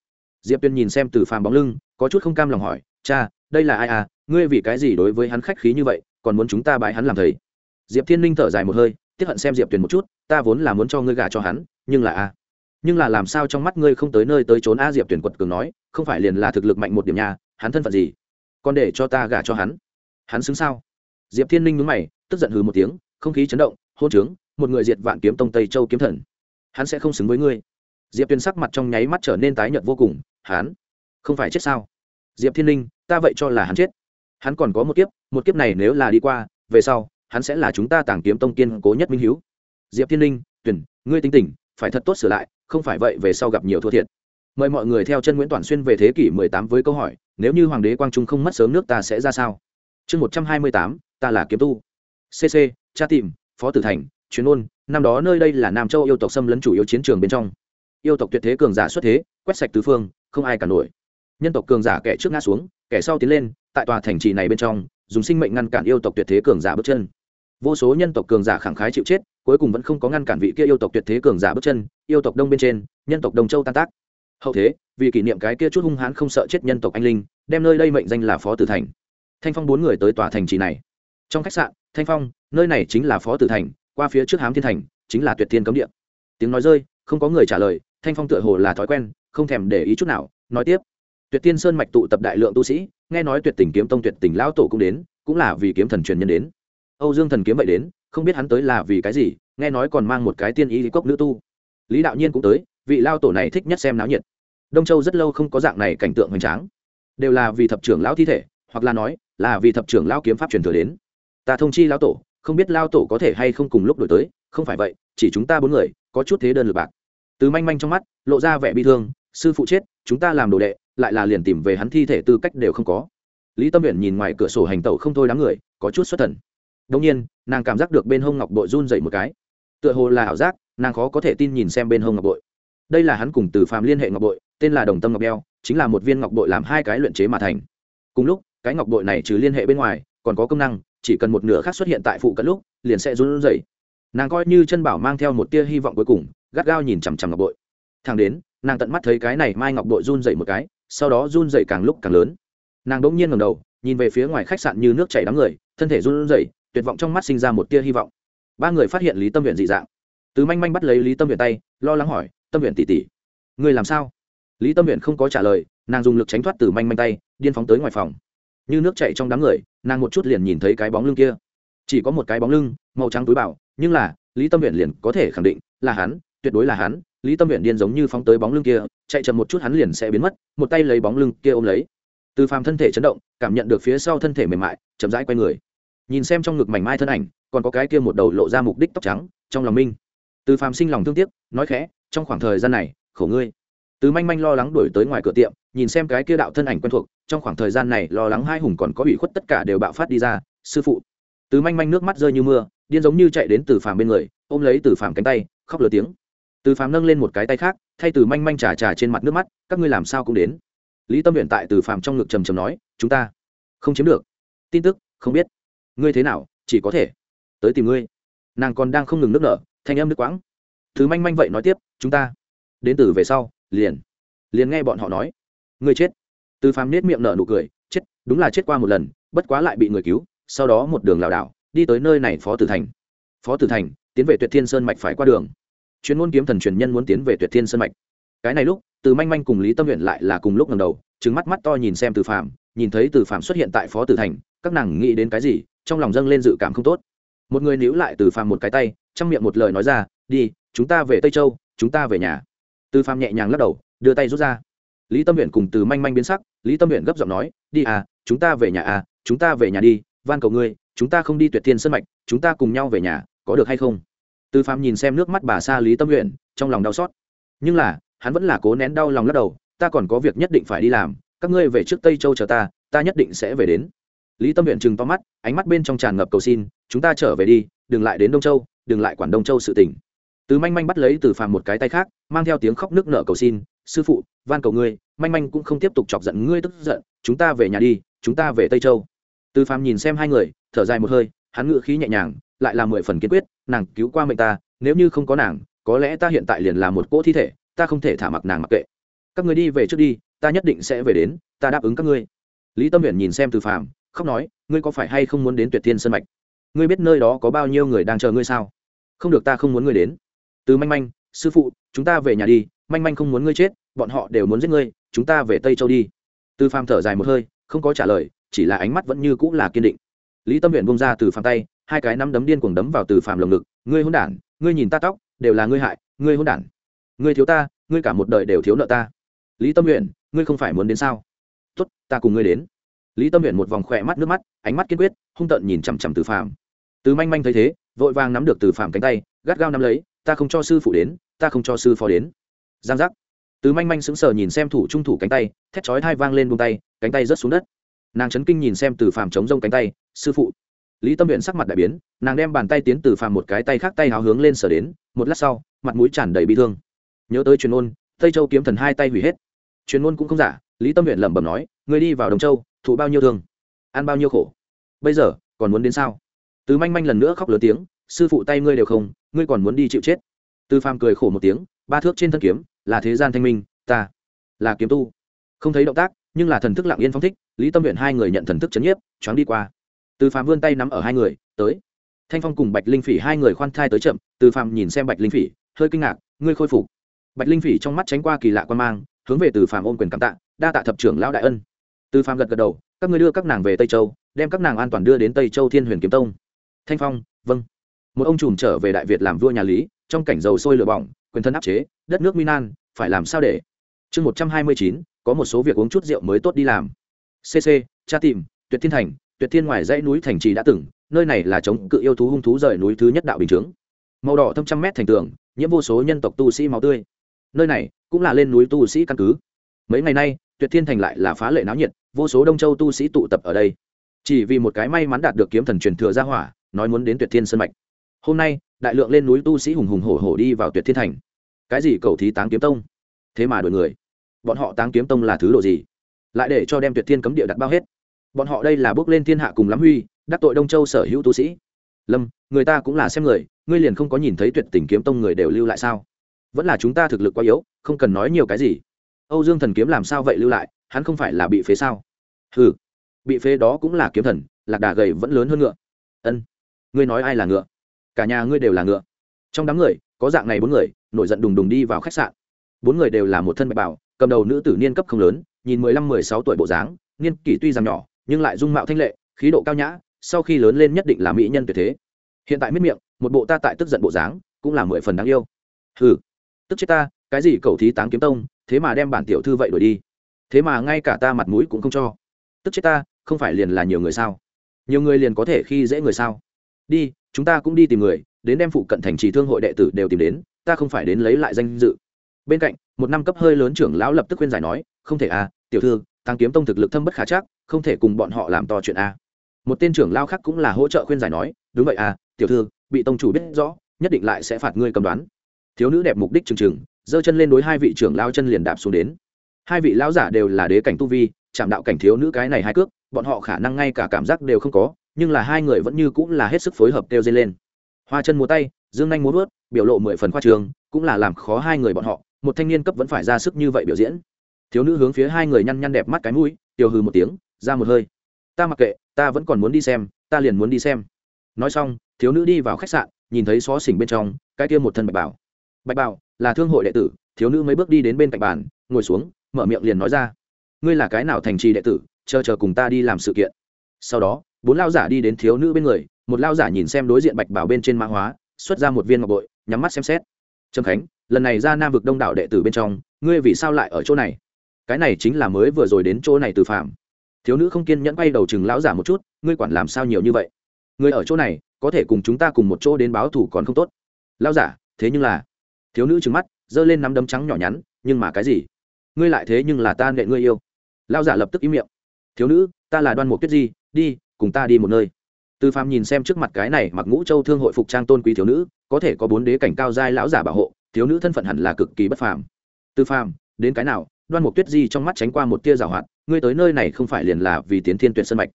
Diệp tuyên nhìn xem từ phàm bóng lưng, có chút không cam lòng hỏi, cha, đây là ai à? Ngươi vì cái gì đối với hắn khách khí như vậy, còn muốn chúng ta bãi hắn làm thầy? Diệp thiên linh thở dài một hơi, tiếp hận xem diệp tuyền một chút, ta vốn là muốn cho ngươi gả cho hắn, nhưng là a, nhưng là làm sao trong mắt ngươi không tới nơi tới trốn a? Diệp tuyển quật cường nói, không phải liền là thực lực mạnh một điểm nhà hắn thân phận gì? Còn để cho ta gả cho hắn? Hắn xứng sao? Diệp thiên linh nhúng mày, tức giận hừ một tiếng, không khí chấn động, hôn trướng, một người diệt vạn kiếm tông tây châu kiếm thần. Hắn sẽ không xứng với ngươi diệp tuyên sắc mặt trong nháy mắt trở nên tái nhợt vô cùng hắn không phải chết sao? Diệp thiên linh ta vậy cho là hắn chết. Hắn còn có một kiếp một kiếp này nếu là đi qua về sau hắn sẽ là chúng ta tàng kiếm tông kiên cố nhất minh hiếu. Diệp thiên linh tuyển ngươi tính tỉnh phải thật tốt sửa lại không phải vậy về sau gặp nhiều thua thiệt. Mời mọi người theo chân nguyễn toàn xuyên về thế kỷ 18 với câu hỏi nếu như hoàng đế quang trung không mất sớm nước ta sẽ ra sao? Chương 128, ta là kiếm tu. Cc cha tìm phó tử thành chuyên ôn năm đó nơi đây là nam châu yêu tộc xâm lấn chủ yếu chiến trường bên trong yêu tộc tuyệt thế cường giả xuất thế, quét sạch tứ phương, không ai cả nổi. Nhân tộc cường giả kẻ trước ngã xuống, kẻ sau tiến lên, tại tòa thành trì này bên trong, dùng sinh mệnh ngăn cản yêu tộc tuyệt thế cường giả bước chân. Vô số nhân tộc cường giả khẳng khái chịu chết, cuối cùng vẫn không có ngăn cản vị kia yêu tộc tuyệt thế cường giả bước chân, yêu tộc đông bên trên, nhân tộc đông châu tan tác. Hậu thế, vì kỷ niệm cái kia chút hung hãn không sợ chết nhân tộc anh linh, đem nơi đây mệnh danh là phó tử thành. Thanh phong bốn người tới tòa thành trì này. Trong khách sạn, thanh phong, nơi này chính là phó tử thành, qua phía trước hám thiên thành, chính là tuyệt thiên cấm địa. Tiếng nói rơi, không có người trả lời thanh phong tựa hồ là thói quen, không thèm để ý chút nào, nói tiếp. Tuyệt tiên sơn mạch tụ tập đại lượng tu sĩ, nghe nói tuyệt tình kiếm tông tuyệt tình lão tổ cũng đến, cũng là vì kiếm thần truyền nhân đến. Âu dương thần kiếm vậy đến, không biết hắn tới là vì cái gì, nghe nói còn mang một cái tiên ý cốc nữ tu. Lý đạo nhiên cũng tới, vị lao tổ này thích nhất xem náo nhiệt. Đông châu rất lâu không có dạng này cảnh tượng hoành tráng. Đều là vì thập trưởng lão thi thể, hoặc là nói, là vì thập trưởng lão kiếm pháp truyền thừa đến. Ta thông chi lão tổ, không biết lao tổ có thể hay không cùng lúc đổi tới, không phải vậy, chỉ chúng ta bốn người, có chút thế đơn lượt bạc từ manh manh trong mắt, lộ ra vẻ bi thương, sư phụ chết, chúng ta làm đồ đệ, lại là liền tìm về hắn thi thể tư cách đều không có. Lý tâm huyện nhìn ngoài cửa sổ hành tẩu không thôi đám người, có chút xuất thần. Đông nhiên, nàng cảm giác được bên hông ngọc bội run dậy một cái. Tựa hồ là ảo giác, nàng khó có thể tin nhìn xem bên hông ngọc bội. Đây là hắn cùng từ phàm liên hệ ngọc bội, tên là đồng tâm ngọc đeo chính là một viên ngọc bội làm hai cái luyện chế mà thành. Cùng lúc, cái ngọc bội này trừ liên hệ bên ngoài, còn có công năng, chỉ cần một nửa khác xuất hiện tại phụ cận lúc, liền sẽ run rẩy. Nàng coi như chân bảo mang theo một tia hy vọng cuối cùng gắt gao nhìn chằm chằm ngọc bội. Thang đến, nàng tận mắt thấy cái này mai ngọc bội run dậy một cái, sau đó run dậy càng lúc càng lớn. Nàng đ ỗ n g nhiên ngầm đầu, nhìn về phía ngoài khách sạn như nước chảy đám người, thân thể run dậy tuyệt vọng trong mắt sinh ra một tia hy vọng. Ba người phát hiện lý tâm huyện dị dạng. Từ manh manh bắt lấy lý tâm huyện tay, lo lắng hỏi, tâm huyện tỉ tỉ người làm sao? Lý tâm huyện không có trả lời, nàng dùng lực tránh thoát từ manh manh tay, điên phóng tới ngoài phòng. Như nước chạy trong đám người, nàng một chút liền nhìn thấy cái bóng lưng kia. Chỉ có một cái bóng lưng, màu trắng túi bảo nhưng là, lý tâm huyện liền có thể khẳng định là hắn tuyệt đối là hắn, lý tâm huyện điên giống như phóng tới bóng lưng kia, chạy chậm một chút hắn liền sẽ biến mất, một tay lấy bóng lưng kia ôm lấy. Từ phàm thân thể chấn động, cảm nhận được phía sau thân thể mềm mại, chậm rãi quay người. Nhìn xem trong ngực mảnh mai thân ảnh, còn có cái kia một đầu lộ ra mục đích tóc trắng, trong lòng minh. Từ phàm sinh lòng thương tiếc, nói khẽ, trong khoảng thời gian này, khổ ngươi. Từ manh manh lo lắng đuổi tới ngoài cửa tiệm, nhìn xem cái kia đạo thân ảnh quen thuộc, trong khoảng thời gian này lo lắng hai hùng còn có ủy khuất tất cả đều bạo phát đi ra, sư phụ. Từ manh manh nước mắt rơi như mưa, điên giống như chạy đến từ phàm bên người, ôm lấy từ phàm cánh tay, khóc lửa tiếng từ phàm nâng lên một cái tay khác, thay từ manh manh trà trà trên mặt nước mắt, các ngươi làm sao cũng đến. Lý tâm huyện tại từ phàm trong ngực trầm trầm nói, chúng ta không chiếm được. Tin tức, không biết. Ngươi thế nào, chỉ có thể tới tìm ngươi. Nàng còn đang không ngừng nước nở, thanh âm nước quãng. Thứ manh manh vậy nói tiếp, chúng ta đến từ về sau, liền liền nghe bọn họ nói. Ngươi chết. Từ phàm nết miệng nở nụ cười, chết, đúng là chết qua một lần, bất quá lại bị người cứu, sau đó một đường lảo đảo, đi tới nơi này phó tử thành. Phó tử thành, tiến về tuyệt thiên sơn mạch phải qua đường chuyên môn kiếm thần truyền nhân muốn tiến về tuyệt thiên sân mạch. Cái này lúc, từ manh manh cùng lý tâm nguyện lại là cùng lúc ngầm đầu trứng mắt mắt to nhìn xem từ phạm nhìn thấy từ phạm xuất hiện tại phó tử thành, các nàng nghĩ đến cái gì, trong lòng dâng lên dự cảm không tốt. Một người níu lại từ phạm một cái tay, trong miệng một lời nói ra, đi, chúng ta về tây châu, chúng ta về nhà. Từ phạm nhẹ nhàng lắc đầu, đưa tay rút ra. Lý tâm nguyện cùng từ manh manh biến sắc, lý tâm nguyện gấp giọng nói, đi à chúng ta về nhà à chúng ta về nhà đi, van cầu ngươi, chúng ta không đi tuyệt thiên sân mạch, chúng ta cùng nhau về nhà, có được hay không? Tư phạm nhìn xem nước mắt bà xa lý tâm nguyện trong lòng đau xót. Nhưng là, hắn vẫn là cố nén đau lòng lắc đầu, ta còn có việc nhất định phải đi làm, các ngươi về trước tây châu chờ ta ta nhất định sẽ về đến. Lý tâm nguyện chừng to mắt, ánh mắt bên trong tràn ngập cầu xin, chúng ta trở về đi, đừng lại đến đông châu, đừng lại quản đông châu sự tỉnh từ manh manh bắt lấy từ phàm một cái tay khác, mang theo tiếng khóc nước nở cầu xin, sư phụ, van cầu ngươi, manh manh cũng không tiếp tục chọc giận ngươi tức giận, chúng ta về nhà đi, chúng ta về tây châu. Từ phàm nhìn xem hai người, thở dài một hơi, hắn ngự khí nhẹ nhàng lại là mười phần kiên quyết, nàng cứu qua mệnh ta, nếu như không có nàng, có lẽ ta hiện tại liền là một cỗ thi thể, ta không thể thả mặc nàng mặc kệ. Các người đi về trước đi, ta nhất định sẽ về đến, ta đáp ứng các ngươi. Lý tâm huyện nhìn xem từ phàm, khóc nói, ngươi có phải hay không muốn đến tuyệt thiên sân mạch? Ngươi biết nơi đó có bao nhiêu người đang chờ ngươi sao? Không được ta không muốn ngươi đến. Từ manh manh, sư phụ, chúng ta về nhà đi, manh manh không muốn ngươi chết, bọn họ đều muốn giết ngươi, chúng ta về tây châu đi. Từ phàm thở dài một hơi, không có trả lời, chỉ là ánh mắt vẫn như cũng là kiên định. Lý tâm huyện bông ra từ phàm tay hai cái nắm đấm điên cuồng đấm vào từ phàm lồng ngực, ngươi hôn đản, ngươi nhìn ta tóc, đều là ngươi hại, ngươi hôn đản. Ngươi thiếu ta, ngươi cả một đời đều thiếu nợ ta. Lý tâm nguyện ngươi không phải muốn đến sao? Tốt, ta cùng ngươi đến. Lý tâm nguyện một vòng khỏe mắt, nước mắt, ánh mắt kiên quyết, hung tợn nhìn chằm chằm từ phàm. Từ manh manh thấy thế, vội vàng nắm được từ phàm cánh tay, gắt gao nắm lấy, ta không cho sư phụ đến, ta không cho sư phó đến. Giang giác. Từ manh manh sững sờ nhìn xem thủ trung thủ cánh tay, thét chói thai vang lên buông tay, cánh tay rớt xuống đất. Nàng chấn kinh nhìn xem từ phàm chống rông cánh tay, sư phụ lý tâm huyện sắc mặt đại biến, nàng đem bàn tay tiến từ phàm một cái tay khác tay háo hướng lên sở đến, một lát sau, mặt mũi tràn đầy bị thương. Nhớ tới truyền ôn, tây châu kiếm thần hai tay hủy hết. Truyền ôn cũng không giả, lý tâm huyện lẩm bẩm nói người đi vào đồng châu, thụ bao nhiêu thương? Ăn bao nhiêu khổ? Bây giờ, còn muốn đến sao? Từ manh manh lần nữa khóc lớn tiếng, sư phụ tay ngươi đều không, ngươi còn muốn đi chịu chết. Từ phàm cười khổ một tiếng, ba thước trên thân kiếm, là thế gian thanh minh, ta là kiếm tu. Không thấy động tác, nhưng là thần thức lặng yên phong thích, lý tâm huyện hai người nhận thần thức chấn nhiếp, choáng đi qua từ phàm vươn tay nắm ở hai người, tới. Thanh phong cùng bạch linh phỉ hai người khoan thai tới chậm, từ phàm nhìn xem bạch linh phỉ, hơi kinh ngạc, ngươi khôi phục. Bạch linh phỉ trong mắt tránh qua kỳ lạ quan mang, hướng về từ phàm ôm quyền cảm tạ, đa tạ thập trưởng lão đại ân. Từ phàm gật gật đầu, các ngươi đưa các nàng về tây châu, đem các nàng an toàn đưa đến tây châu thiên huyền kiếm tông. Thanh phong vâng. Một ông trùm trở về đại việt làm vua nhà lý, trong cảnh dầu sôi lửa bỏng, quyền thân áp chế, đất nước minan phải làm sao để? Chương một trăm hai mươi chín, có một số việc uống chút rượu mới tốt đi làm. Cc cha tìm, tuyệt thiên thành tuyệt thiên ngoài dãy núi thành trì đã từng, nơi này là chống cự yêu thú hung thú rời núi thứ nhất đạo bình chướng. Màu đỏ thâm trăm mét thành tường, nhiễm vô số nhân tộc tu sĩ máu tươi. Nơi này cũng là lên núi tu sĩ căn cứ. Mấy ngày nay, tuyệt thiên thành lại là phá lệ náo nhiệt, vô số đông châu tu sĩ tụ tập ở đây. Chỉ vì một cái may mắn đạt được kiếm thần truyền thừa ra hỏa, nói muốn đến tuyệt thiên sân mạch. Hôm nay, đại lượng lên núi tu sĩ hùng hùng hổ hổ đi vào tuyệt thiên thành. Cái gì cầu thí táng kiếm tông? Thế mà đổi người. Bọn họ táng kiếm tông là thứ độ gì? Lại để cho đem tuyệt thiên cấm địa đặt bao hết bọn họ đây là bước lên thiên hạ cùng lắm huy, đắc tội đông châu sở hữu tu sĩ. Lâm, người ta cũng là xem người, ngươi liền không có nhìn thấy tuyệt tình kiếm tông người đều lưu lại sao? Vẫn là chúng ta thực lực quá yếu, không cần nói nhiều cái gì. Âu dương thần kiếm làm sao vậy lưu lại, hắn không phải là bị phế sao? Ừ bị phế đó cũng là kiếm thần, lạc đà gầy vẫn lớn hơn ngựa. Ân, ngươi nói ai là ngựa? Cả nhà ngươi đều là ngựa. Trong đám người, có dạng này bốn người, nổi giận đùng đùng đi vào khách sạn. Bốn người đều là một thân bạch bảo cầm đầu nữ tử niên cấp không lớn, nhìn mười lăm, mười sáu tuổi bộ dáng, niên kỷ tuy rằng nhỏ nhưng lại dung mạo thanh lệ, khí độ cao nhã, sau khi lớn lên nhất định là mỹ nhân tuyệt thế. Hiện tại miết miệng, một bộ ta tại tức giận bộ dáng, cũng là mười phần đáng yêu. Hừ, tức chết ta, cái gì cầu thí táng kiếm tông, thế mà đem bản tiểu thư vậy đổi đi. Thế mà ngay cả ta mặt mũi cũng không cho. Tức chết ta, không phải liền là nhiều người sao? Nhiều người liền có thể khi dễ người sao? Đi, chúng ta cũng đi tìm người, đến đem phụ cận thành trì thương hội đệ tử đều tìm đến, ta không phải đến lấy lại danh dự. Bên cạnh, một năm cấp hơi lớn trưởng lão lập tức khuyên giải nói, không thể à tiểu thư tăng kiếm tông thực lực thâm bất khả chắc, không thể cùng bọn họ làm to chuyện a. Một tên trưởng lao khác cũng là hỗ trợ khuyên giải nói, đúng vậy à tiểu thư, bị tông chủ biết rõ, nhất định lại sẽ phạt ngươi cầm đoán. Thiếu nữ đẹp mục đích trừng trừng, giơ chân lên đối hai vị trưởng lao chân liền đạp xuống đến. Hai vị lão giả đều là đế cảnh tu vi, chạm đạo cảnh thiếu nữ cái này hai cước, bọn họ khả năng ngay cả cảm giác đều không có, nhưng là hai người vẫn như cũng là hết sức phối hợp kêu dây lên. Hoa chân múa tay, dương nhanh múa vớt, biểu lộ mười phần khoa trường cũng là làm khó hai người bọn họ, một thanh niên cấp vẫn phải ra sức như vậy biểu diễn thiếu nữ hướng phía hai người nhăn nhăn đẹp mắt cái mũi tiêu hư một tiếng, ra một hơi. Ta mặc kệ, ta vẫn còn muốn đi xem, ta liền muốn đi xem. Nói xong, thiếu nữ đi vào khách sạn, nhìn thấy xó xỉnh bên trong, cái kia một thân bạch bảo. Bạch bảo là thương hội đệ tử, thiếu nữ mấy bước đi đến bên cạnh bàn, ngồi xuống, mở miệng liền nói ra. Ngươi là cái nào thành trì đệ tử, chờ chờ cùng ta đi làm sự kiện. Sau đó, bốn lao giả đi đến thiếu nữ bên người, một lao giả nhìn xem đối diện bạch bảo bên trên mã hóa, xuất ra một viên ngọc bội, nhắm mắt xem xét. Trâm khánh, lần này ra nam vực đông đảo đệ tử bên trong, ngươi vì sao lại ở chỗ này? Cái này chính là mới vừa rồi đến chỗ này từ phạm. Thiếu nữ không kiên nhẫn bay đầu chừng lão giả một chút, ngươi quản làm sao nhiều như vậy? Ngươi ở chỗ này, có thể cùng chúng ta cùng một chỗ đến báo thủ còn không tốt. Lão giả, thế nhưng là. Thiếu nữ trừng mắt, giơ lên nắm đấm trắng nhỏ nhắn, nhưng mà cái gì? Ngươi lại thế nhưng là ta nệ ngươi yêu. Lão giả lập tức im miệng. Thiếu nữ, ta là đoan mục tuyết di, đi, cùng ta đi một nơi. Từ phàm nhìn xem trước mặt cái này mặc ngũ châu thương hội phục trang tôn quý thiếu nữ, có thể có bốn đế cảnh cao giai lão giả bảo hộ, thiếu nữ thân phận hẳn là cực kỳ bất phàm. Từ phàm đến cái nào? Đoan mục tuyết di trong mắt tránh qua một tia rào hoạt, ngươi tới nơi này không phải liền là vì tiến thiên tuyệt sân mạch?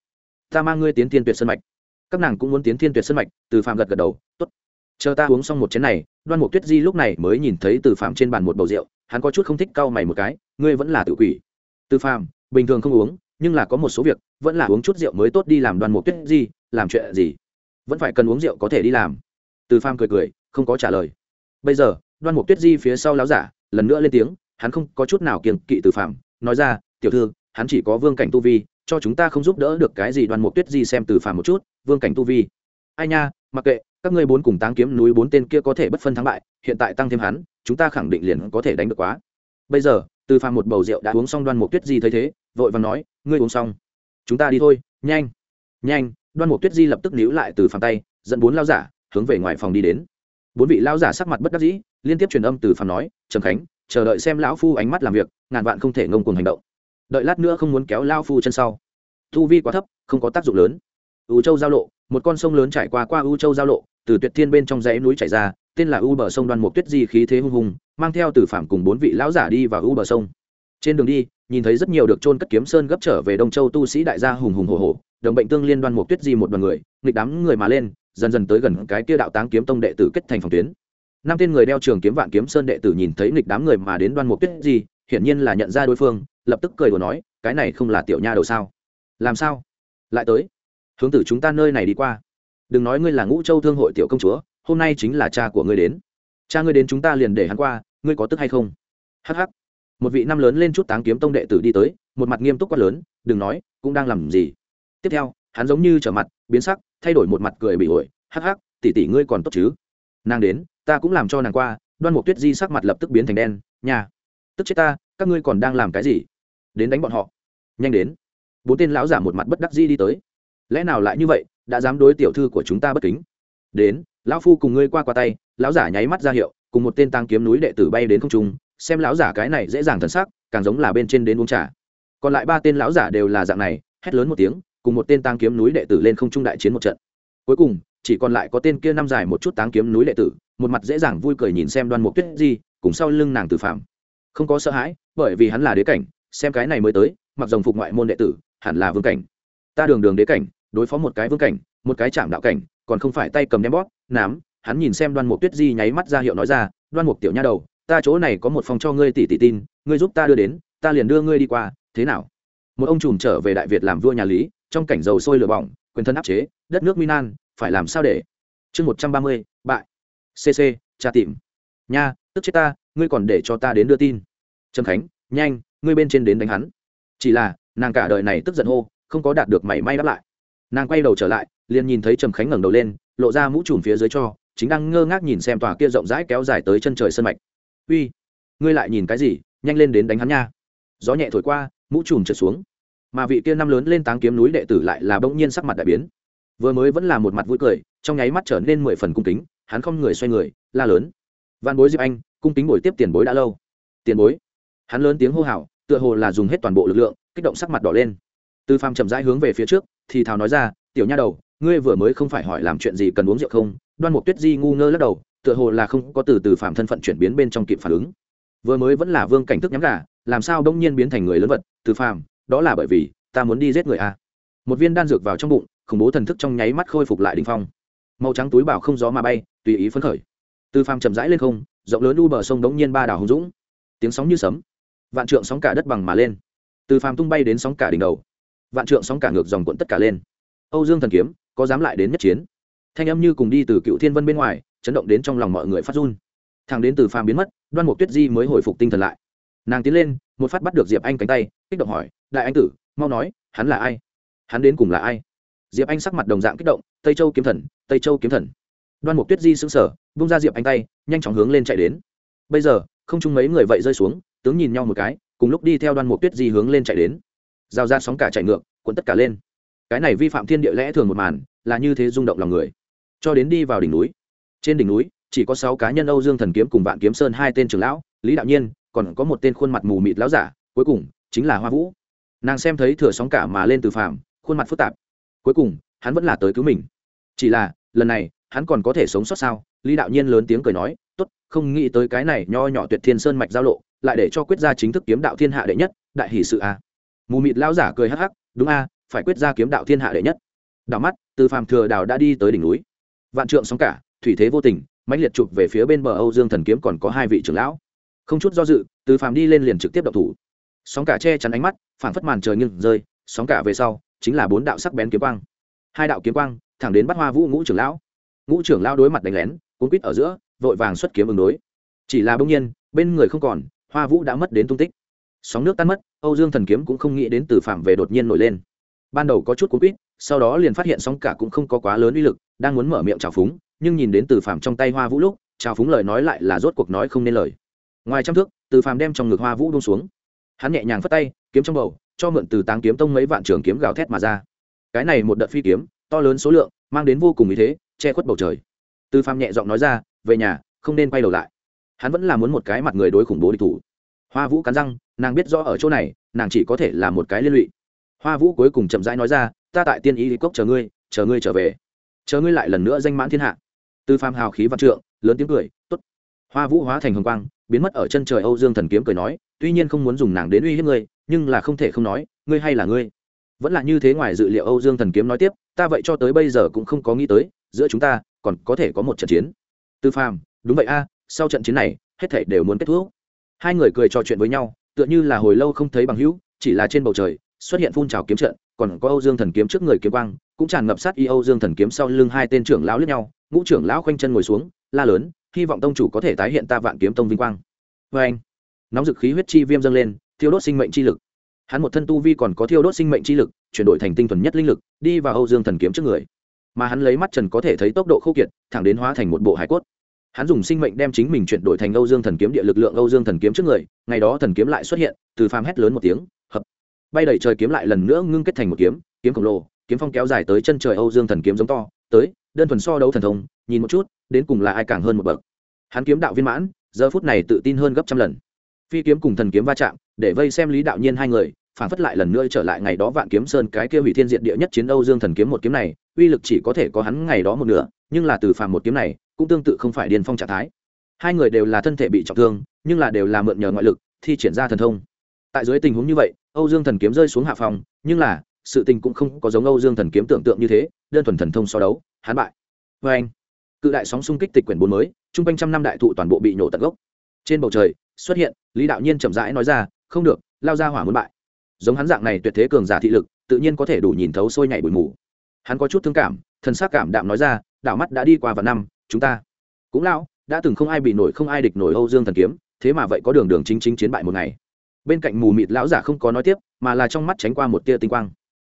Ta mang ngươi tiến thiên tuyệt sân mạch. Các nàng cũng muốn tiến thiên tuyệt sân mạch, từ phàm gật gật đầu, tốt. Chờ ta uống xong một chén này. Đoan mục tuyết di lúc này mới nhìn thấy từ phàm trên bàn một bầu rượu, hắn có chút không thích cau mày một cái, ngươi vẫn là tự quỷ. Từ phàm bình thường không uống, nhưng là có một số việc, vẫn là uống chút rượu mới tốt đi làm đoan mục tuyết di, làm chuyện gì? Vẫn phải cần uống rượu có thể đi làm. Từ phàm cười cười, không có trả lời. Bây giờ, đoan mục tuyết di phía sau láo giả, lần nữa lên tiếng hắn không có chút nào kiêng kỵ từ phàm nói ra, tiểu thư, hắn chỉ có vương cảnh tu vi, cho chúng ta không giúp đỡ được cái gì đoan mục tuyết di xem từ phàm một chút, vương cảnh tu vi. Ai nha, mặc kệ, các ngươi bốn cùng táng kiếm núi bốn tên kia có thể bất phân thắng bại, hiện tại tăng thêm hắn, chúng ta khẳng định liền có thể đánh được quá. Bây giờ, từ phàm một bầu rượu đã uống xong đoan mục tuyết di thấy thế, vội vàng nói, ngươi uống xong, chúng ta đi thôi, nhanh nhanh. Đoan mục tuyết di lập tức níu lại từ phàm tay, dẫn bốn lao giả hướng về ngoài phòng đi đến. Bốn vị lao giả sắc mặt bất đắc dĩ, liên tiếp truyền âm từ phàm nói, trầm khánh chờ đợi xem lão phu ánh mắt làm việc, ngàn vạn không thể ngông cuồng hành động. Đợi lát nữa không muốn kéo lao phu chân sau. Thu vi quá thấp, không có tác dụng lớn. U châu giao lộ, một con sông lớn trải qua qua u châu giao lộ, từ tuyệt thiên bên trong dãy núi chảy ra, tên là u bờ sông đoan mục tuyết di khí thế hung hùng, mang theo từ phạm cùng bốn vị lão giả đi vào u bờ sông. Trên đường đi, nhìn thấy rất nhiều được trôn cất kiếm sơn gấp trở về đông châu tu sĩ đại gia hùng hùng hồ hồ đồng bệnh tương liên đoan mục tuyết di một đoàn người, nghịch đám người mà lên, dần dần tới gần cái kia đạo táng kiếm tông đệ tử kết thành phòng tuyến năm tên người đeo trường kiếm vạn kiếm sơn đệ tử nhìn thấy nghịch đám người mà đến đoan mục tuyết di, hiển nhiên là nhận ra đối phương, lập tức cười đùa nói, cái này không là tiểu nha đầu sao? Làm sao? Lại tới? Hướng tử chúng ta nơi này đi qua. Đừng nói ngươi là ngũ châu thương hội tiểu công chúa, hôm nay chính là cha của ngươi đến. Cha ngươi đến chúng ta liền để hắn qua, ngươi có tức hay không? Hh một vị năm lớn lên chút táng kiếm tông đệ tử đi tới, một mặt nghiêm túc quát lớn, đừng nói, cũng đang làm gì? Tiếp theo, hắn giống như trở mặt, biến sắc, thay đổi một mặt cười bị ổi, hắc hắc, tỷ tỷ ngươi còn tốt chứ? Nàng đến ta cũng làm cho nàng qua, đoan mục tuyết di sắc mặt lập tức biến thành đen nhà tức chết ta, các ngươi còn đang làm cái gì? Đến đánh bọn họ. Nhanh đến. Bốn tên lão giả một mặt bất đắc di đi tới. Lẽ nào lại như vậy, đã dám đối tiểu thư của chúng ta bất kính? Đến, lão phu cùng ngươi qua qua tay. Lão giả nháy mắt ra hiệu, cùng một tên tăng kiếm núi đệ tử bay đến không trung, xem lão giả cái này dễ dàng thần sắc, càng giống là bên trên đến uống trà. Còn lại ba tên lão giả đều là dạng này, hét lớn một tiếng, cùng một tên tăng kiếm núi đệ tử lên không trung đại chiến một trận. Cuối cùng chỉ còn lại có tên kia năm dài một chút táng kiếm núi đệ tử, một mặt dễ dàng vui cười nhìn xem đoan mục tuyết di, cùng sau lưng nàng tử phạm không có sợ hãi, bởi vì hắn là đế cảnh, xem cái này mới tới, mặc dòng phục ngoại môn đệ tử, hẳn là vương cảnh. Ta đường đường đế cảnh, đối phó một cái vương cảnh, một cái chạm đạo cảnh, còn không phải tay cầm đem bóp, nám, hắn nhìn xem đoan mục tuyết di nháy mắt ra hiệu nói ra, đoan mục tiểu nha đầu, ta chỗ này có một phòng cho ngươi tỷ tỷ tin, ngươi giúp ta đưa đến, ta liền đưa ngươi đi qua, thế nào? Một ông trùm trở về đại việt làm vua nhà lý, trong cảnh dầu sôi lửa bỏng, quyền thân áp chế, đất nước minan phải làm sao để? Chương một trăm ba mươi, bại. Cc tra tìm. Nha, tức chết ta, ngươi còn để cho ta đến đưa tin. Trầm khánh, nhanh, ngươi bên trên đến đánh hắn. Chỉ là, nàng cả đời này tức giận hô, không có đạt được mảy may đáp lại. Nàng quay đầu trở lại, liền nhìn thấy trầm khánh ngẩng đầu lên, lộ ra mũ trùm phía dưới cho, chính đang ngơ ngác nhìn xem tòa kia rộng rãi kéo dài tới chân trời sân mạch. Uy, ngươi lại nhìn cái gì? Nhanh lên đến đánh hắn nha. Gió nhẹ thổi qua, mũ trùm trượt xuống. Mà vị kia năm lớn lên táng kiếm núi đệ tử lại là bỗng nhiên sắc mặt đại biến vừa mới vẫn là một mặt vui cười, trong nháy mắt trở nên mười phần cung kính, hắn không người xoay người, la lớn. Văn bối diệp anh, cung kính bồi tiếp tiền bối đã lâu. Tiền bối. Hắn lớn tiếng hô hào, tựa hồ là dùng hết toàn bộ lực lượng, kích động sắc mặt đỏ lên. Tư phàm chậm rãi hướng về phía trước, thì thào nói ra, tiểu nha đầu, ngươi vừa mới không phải hỏi làm chuyện gì cần uống rượu không? Đoan mục tuyết di ngu ngơ lắc đầu, tựa hồ là không có từ từ phạm thân phận chuyển biến bên trong kịp phản ứng. Vừa mới vẫn là vương cảnh thức nhắm gà, làm sao đông nhiên biến thành người lớn vật, từ phàm, đó là bởi vì ta muốn đi giết người a. Một viên đan dược vào trong bụng khủng bố thần thức trong nháy mắt khôi phục lại đỉnh phong. Màu trắng túi bảo không gió mà bay, tùy ý phấn khởi. Từ phàm chậm rãi lên không, rộng lớn u bờ sông đống nhiên ba đảo hùng dũng. Tiếng sóng như sấm, vạn trượng sóng cả đất bằng mà lên. Từ phàm tung bay đến sóng cả đỉnh đầu. Vạn trượng sóng cả ngược dòng cuộn tất cả lên. Âu dương thần kiếm, có dám lại đến nhất chiến? Thanh âm như cùng đi từ cựu thiên vân bên ngoài, chấn động đến trong lòng mọi người phát run. Thằng đến từ phàm biến mất, đoan mục tuyết di mới hồi phục tinh thần lại. Nàng tiến lên, một phát bắt được diệp anh cánh tay, kích động hỏi, đại anh tử, mau nói, hắn là ai? Hắn đến cùng là ai? Diệp anh sắc mặt đồng dạng kích động tây châu kiếm thần tây châu kiếm thần đoan mục tuyết di xứng sở vung ra diệp anh tay nhanh chóng hướng lên chạy đến bây giờ không chung mấy người vậy rơi xuống tướng nhìn nhau một cái cùng lúc đi theo đoan mục tuyết di hướng lên chạy đến giao ra sóng cả chạy ngược cuốn tất cả lên cái này vi phạm thiên địa lẽ thường một màn là như thế rung động lòng người cho đến đi vào đỉnh núi trên đỉnh núi chỉ có sáu cá nhân âu dương thần kiếm cùng vạn kiếm sơn hai tên trưởng lão lý đạo nhiên còn có một tên khuôn mặt mù mịt lão giả cuối cùng chính là hoa vũ nàng xem thấy thừa sóng cả mà lên từ phàm khuôn mặt phức tạp cuối cùng, hắn vẫn là tới cứu mình. Chỉ là, lần này, hắn còn có thể sống sót sao? Lý đạo nhiên lớn tiếng cười nói, tốt, không nghĩ tới cái này nho nhỏ tuyệt thiên sơn mạch giao lộ, lại để cho quyết gia chính thức kiếm đạo thiên hạ đệ nhất, đại hỷ sự a mù mịt lão giả cười hắc hắc, đúng a, phải quyết gia kiếm đạo thiên hạ đệ nhất. Đảo mắt, từ phàm thừa đào đã đi tới đỉnh núi. Vạn trượng sóng cả, thủy thế vô tình, mãnh liệt chụp về phía bên bờ âu dương thần kiếm còn có hai vị trưởng lão. Không chút do dự, từ phàm đi lên liền trực tiếp đập thủ. Sóng cả che chắn ánh mắt phản phất màn trời nghiêng rơi, sóng cả về sau chính là bốn đạo sắc bén kiếm quang. Hai đạo kiếm quang, thẳng đến bắt hoa vũ ngũ trưởng lão. Ngũ trưởng lão đối mặt đánh lén, cuốn quýt ở giữa, vội vàng xuất kiếm ứng đối. Chỉ là bỗng nhiên, bên người không còn, hoa vũ đã mất đến tung tích. Sóng nước tan mất, âu dương thần kiếm cũng không nghĩ đến từ phạm về đột nhiên nổi lên. Ban đầu có chút cuốn quýt, sau đó liền phát hiện sóng cả cũng không có quá lớn uy lực, đang muốn mở miệng trào phúng, nhưng nhìn đến từ phạm trong tay hoa vũ lúc trào phúng lời nói lại là rốt cuộc nói không nên lời. Ngoài trăm thước, từ phạm đem trong ngực hoa vũ bông xuống. Hắn nhẹ nhàng phất tay, kiếm trong bầu cho mượn từ táng kiếm tông mấy vạn trường kiếm gào thét mà ra. Cái này một đợt phi kiếm, to lớn số lượng, mang đến vô cùng ý thế, che khuất bầu trời. Tư phạm nhẹ giọng nói ra, về nhà, không nên quay đầu lại. Hắn vẫn là muốn một cái mặt người đối khủng bố địch thủ. Hoa vũ cắn răng, nàng biết rõ ở chỗ này, nàng chỉ có thể là một cái liên lụy. Hoa vũ cuối cùng chậm rãi nói ra, ta tại tiên ý cốc chờ ngươi chờ ngươi trở về. Chờ ngươi lại lần nữa danh mãn thiên hạ. Tư phạm hào khí văn trượng, lớn tiếng cười, tốt. Hoa vũ hóa thành hồng quang, biến mất ở chân trời âu dương thần kiếm cười nói, tuy nhiên không muốn dùng nàng đến uy hiếp ngươi nhưng là không thể không nói, ngươi hay là ngươi. Vẫn là như thế ngoài dự liệu âu dương thần kiếm nói tiếp, ta vậy cho tới bây giờ cũng không có nghĩ tới, giữa chúng ta còn có thể có một trận chiến. Tư phàm, đúng vậy a, sau trận chiến này, hết thảy đều muốn kết thúc. Hai người cười trò chuyện với nhau, tựa như là hồi lâu không thấy bằng hữu, chỉ là trên bầu trời, xuất hiện phun trào kiếm trận, còn có âu dương thần kiếm trước người kiếm quang, cũng tràn ngập sát y âu dương thần kiếm sau lưng hai tên trưởng lão lướt nhau, ngũ trưởng lão khoanh chân ngồi xuống, la lớn, hy vọng tông chủ có thể tái hiện ta vạn kiếm tông vinh quang. Vê anh nóng dực khí huyết chi viêm dâng lên thiêu đốt sinh mệnh chi lực. Hắn một thân tu vi còn có thiêu đốt sinh mệnh chi lực, chuyển đổi thành tinh thuần nhất linh lực, đi vào âu dương thần kiếm trước người. Mà hắn lấy mắt trần có thể thấy tốc độ khô kiệt, thẳng đến hóa thành một bộ hải cốt. Hắn dùng sinh mệnh đem chính mình chuyển đổi thành âu dương thần kiếm địa lực lượng âu dương thần kiếm trước người, ngày đó thần kiếm lại xuất hiện, từ phàm hét lớn một tiếng, hợp. Bay đẩy trời kiếm lại lần nữa ngưng kết thành một kiếm kiếm khổng lồ, kiếm phong kéo dài tới chân trời âu dương thần kiếm giống to, tới, đơn thuần so đấu thần thông, nhìn một chút, đến cùng là ai càng hơn một bậc. Hắn kiếm đạo viên mãn, giờ phút này tự tin hơn gấp trăm lần. Phi kiếm cùng thần kiếm va chạm để vây xem lý đạo nhiên hai người, phản phất lại lần nữa trở lại ngày đó vạn kiếm sơn cái kia hủy thiên diện địa nhất chiến âu dương thần kiếm một kiếm này, uy lực chỉ có thể có hắn ngày đó một nửa, nhưng là từ phàm một kiếm này, cũng tương tự không phải điền phong trạng thái. Hai người đều là thân thể bị trọng thương, nhưng là đều là mượn nhờ ngoại lực, thi triển ra thần thông. Tại dưới tình huống như vậy, âu dương thần kiếm rơi xuống hạ phòng, nhưng là, sự tình cũng không có giống âu dương thần kiếm tưởng tượng như thế, đơn thuần thần thông so đấu, hắn bại. Vê anh, cự đại sóng xung kích tịch quyển bốn mới chung quanh trăm năm đại thụ toàn bộ bị nổ tận gốc. Trên bầu trời, xuất hiện, lý đạo nhiên chậm rãi nói ra không được, lao ra hỏa muốn bại. Giống hắn dạng này tuyệt thế cường giả thị lực, tự nhiên có thể đủ nhìn thấu sôi nhảy bụi mù. Hắn có chút thương cảm, thần sắc cảm đạm nói ra đảo mắt đã đi qua vài năm, chúng ta cũng lão, đã từng không ai bị nổi, không ai địch nổi âu dương thần kiếm, thế mà vậy có đường đường chính chính chiến bại một ngày. Bên cạnh mù mịt lão giả không có nói tiếp, mà là trong mắt tránh qua một tia tinh quang.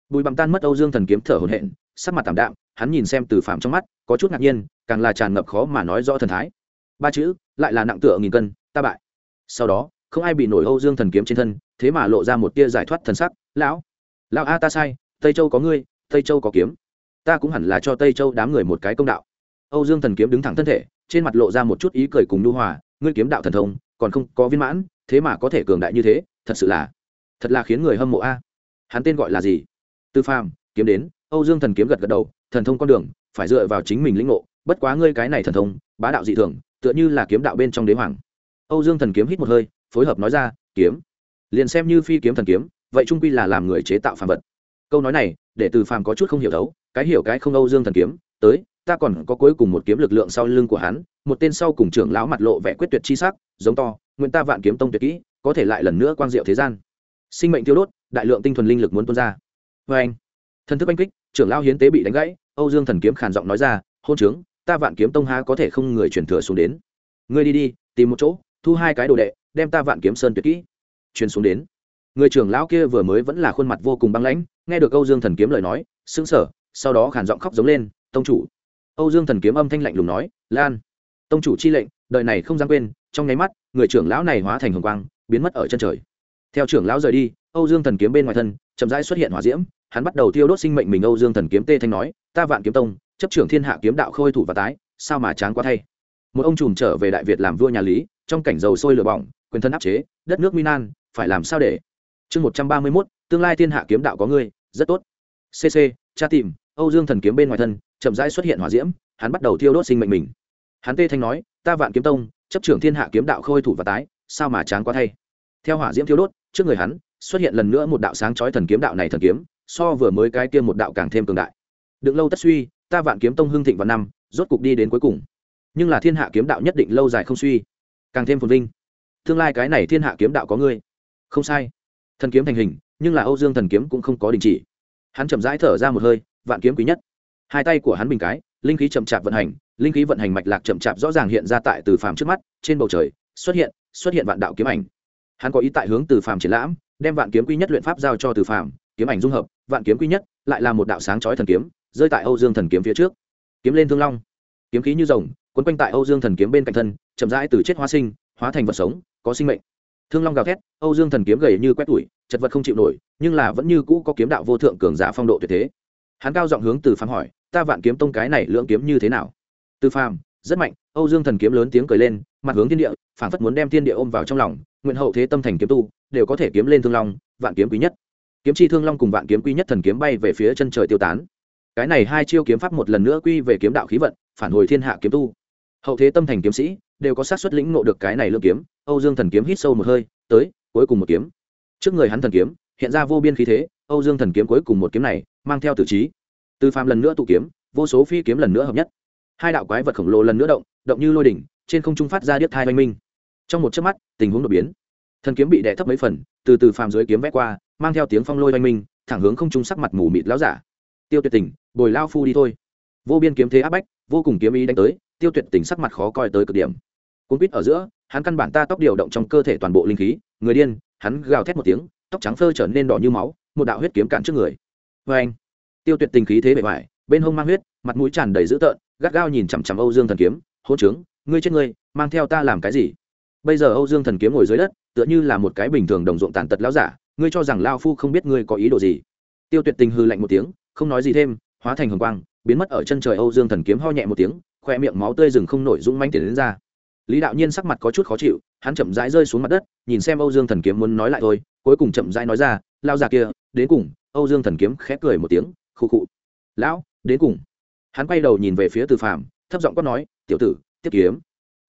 Bùi bằng tan mất âu dương thần kiếm thở hổn hển, sắc mặt tảm đạm, hắn nhìn xem từ phạm trong mắt, có chút ngạc nhiên, càng là tràn ngập khó mà nói rõ thần thái. Ba chữ, lại là nặng tựa nghìn cân, ta bại. Sau đó không ai bị nổi âu dương thần kiếm trên thân, thế mà lộ ra một tia giải thoát thần sắc. Lão lão a, ta sai, tây châu có ngươi, tây châu có kiếm. Ta cũng hẳn là cho tây châu đám người một cái công đạo. Âu dương thần kiếm đứng thẳng thân thể, trên mặt lộ ra một chút ý cười cùng nhu hòa. Ngươi kiếm đạo thần thông, còn không có viên mãn, thế mà có thể cường đại như thế, thật sự là, thật là khiến người hâm mộ a. Hắn tên gọi là gì? Tư phàm, kiếm đến. Âu dương thần kiếm gật gật đầu, thần thông con đường, phải dựa vào chính mình lĩnh ngộ. Bất quá ngươi cái này thần thông, bá đạo dị thường, tựa như là kiếm đạo bên trong đế hoàng. Âu dương thần kiếm hít một hơi phối hợp nói ra, kiếm. Liền xem như phi kiếm thần kiếm, vậy trung quy là làm người chế tạo phàm vật. Câu nói này, để từ phàm có chút không hiểu đấu cái hiểu cái không âu dương thần kiếm, tới, ta còn có cuối cùng một kiếm lực lượng sau lưng của hắn, một tên sau cùng trưởng lão mặt lộ vẻ quyết tuyệt chi sắc, giống to, nguyện ta vạn kiếm tông tuyệt kỹ, có thể lại lần nữa quang diệu thế gian. Sinh mệnh tiêu đốt, đại lượng tinh thuần linh lực muốn tuôn ra. Vê anh, thần thức anh kích, trưởng lão hiến tế bị đánh gãy, âu dương thần kiếm khàn giọng nói ra, hôn trướng, ta vạn kiếm tông há có thể không người truyền thừa xuống đến. Ngươi đi đi, tìm một chỗ, thu hai cái đồ đệ đem ta vạn kiếm sơn tuyệt kỹ. Truyền xuống đến. Người trưởng lão kia vừa mới vẫn là khuôn mặt vô cùng băng lãnh, nghe được âu dương thần kiếm lời nói, sững sờ, sau đó khản giọng khóc giống lên, tông chủ. Âu dương thần kiếm âm thanh lạnh lùng nói, lan, tông chủ chi lệnh, đời này không dám quên, trong nháy mắt, người trưởng lão này hóa thành hồng quang, biến mất ở chân trời. Theo trưởng lão rời đi, âu dương thần kiếm bên ngoài thân, chậm rãi xuất hiện hỏa diễm, hắn bắt đầu tiêu đốt sinh mệnh mình, âu dương thần kiếm tê thanh nói, ta vạn kiếm tông, chấp trưởng thiên hạ kiếm đạo khôi thủ và tái, sao mà chán quá thay? Một ông trùm trở về đại việt làm vua nhà lý, trong cảnh dầu sôi lửa bỏng quyền thân áp chế, đất nước minan phải làm sao để? Chương một trăm ba mươi mốt, tương lai thiên hạ kiếm đạo có ngươi, rất tốt. Cc cha tìm, âu dương thần kiếm bên ngoài thân, chậm rãi xuất hiện hỏa diễm, hắn bắt đầu thiêu đốt sinh mệnh mình. Hắn tê thanh nói, ta vạn kiếm tông, chấp trưởng thiên hạ kiếm đạo khôi thủ và tái, sao mà chán quá thay? Theo hỏa diễm thiêu đốt, trước người hắn, xuất hiện lần nữa một đạo sáng chói thần kiếm đạo này thần kiếm, so vừa mới cái kia một đạo càng thêm cường đại. Đừng lâu tất suy, ta vạn kiếm tông hưng thịnh vào năm, rốt cục đi đến cuối cùng. Nhưng là thiên hạ kiếm đạo nhất định lâu dài không suy, càng thêm phồn vinh tương lai cái này thiên hạ kiếm đạo có ngươi. Không sai. Thần kiếm thành hình, nhưng là âu dương thần kiếm cũng không có đình chỉ. Hắn chậm rãi thở ra một hơi, vạn kiếm quý nhất. Hai tay của hắn bình cái, linh khí chậm chạp vận hành, linh khí vận hành mạch lạc chậm chạp rõ ràng hiện ra tại từ phàm trước mắt, trên bầu trời, xuất hiện xuất hiện vạn đạo kiếm ảnh. Hắn có ý tại hướng từ phàm triển lãm, đem vạn kiếm quý nhất luyện pháp giao cho từ phàm, kiếm ảnh dung hợp, vạn kiếm quý nhất lại là một đạo sáng chói thần kiếm, rơi tại âu dương thần kiếm phía trước. Kiếm lên thương long. Kiếm khí như rồng, quấn quanh tại âu dương thần kiếm bên cạnh thân, chậm rãi từ chết hóa sinh, hóa thành vật sống có sinh mệnh. Thương long gào thét, âu dương thần kiếm gầy như quét tủi, chật vật không chịu nổi, nhưng là vẫn như cũ có kiếm đạo vô thượng cường giả phong độ tuyệt thế. Hắn cao giọng hướng từ phàm hỏi, ta vạn kiếm tông cái này lưỡng kiếm như thế nào? Từ phàm, rất mạnh. Âu dương thần kiếm lớn tiếng cười lên, mặt hướng thiên địa phản phất muốn đem thiên địa ôm vào trong lòng, nguyện hậu thế tâm thành kiếm tu, đều có thể kiếm lên thương long, vạn kiếm quý nhất. Kiếm chi thương long cùng vạn kiếm quý nhất thần kiếm bay về phía chân trời tiêu tán. Cái này hai chiêu kiếm pháp một lần nữa quy về kiếm đạo khí vận, phản hồi thiên hạ kiếm tu. Hậu thế tâm thành kiếm sĩ đều có sát xuất lĩnh ngộ được cái này lương kiếm, âu dương thần kiếm hít sâu một hơi, tới, cuối cùng một kiếm. Trước người hắn thần kiếm, hiện ra vô biên khí thế, âu dương thần kiếm cuối cùng một kiếm này, mang theo tử trí. Từ phàm lần nữa tụ kiếm, vô số phi kiếm lần nữa hợp nhất. Hai đạo quái vật khổng lồ lần nữa động động như lôi đỉnh, trên không trung phát ra điếc thai oanh minh. Trong một chớp mắt, tình huống đột biến. Thần kiếm bị đè thấp mấy phần, từ từ phàm dưới kiếm vét qua, mang theo tiếng phong lôi oanh minh, thẳng hướng không trung sắc mặt mù mịt láo giả. Tiêu tuyệt tình, bồi lao phu đi thôi. Vô biên kiếm thế áp bách, vô cùng kiếm ý đánh tới, tiêu tuyệt tình sắc mặt khó coi tới cực điểm cuốn quýt ở giữa, hắn căn bản ta tóc điều động trong cơ thể toàn bộ linh khí, người điên, hắn gào thét một tiếng, tóc trắng phơ trở nên đỏ như máu, một đạo huyết kiếm cản trước người. Vê anh, tiêu tuyệt tình khí thế bề ngoài, bên hông mang huyết, mặt mũi tràn đầy dữ tợn, gắt gao nhìn chằm chằm âu dương thần kiếm hôn trướng, ngươi chết ngươi, mang theo ta làm cái gì? Bây giờ âu dương thần kiếm ngồi dưới đất, tựa như là một cái bình thường đồng ruộng tàn tật lão giả, ngươi cho rằng lao phu không biết ngươi có ý đồ gì? Tiêu tuyệt tình hư lạnh một tiếng, không nói gì thêm, hóa thành hồng quang, biến mất ở chân trời âu dương thần kiếm ho nhẹ một tiếng, khoe miệng máu tươi rừng không nổi dũng manh tiền đến ra lý đạo nhiên sắc mặt có chút khó chịu, hắn chậm rãi rơi xuống mặt đất, nhìn xem âu dương thần kiếm muốn nói lại thôi, cuối cùng chậm rãi nói ra lao già kia, đến cùng. Âu dương thần kiếm khẽ cười một tiếng, khụ khụ. Lão, đến cùng. Hắn quay đầu nhìn về phía từ phàm, thấp giọng quát nói, tiểu tử, tiếp kiếm.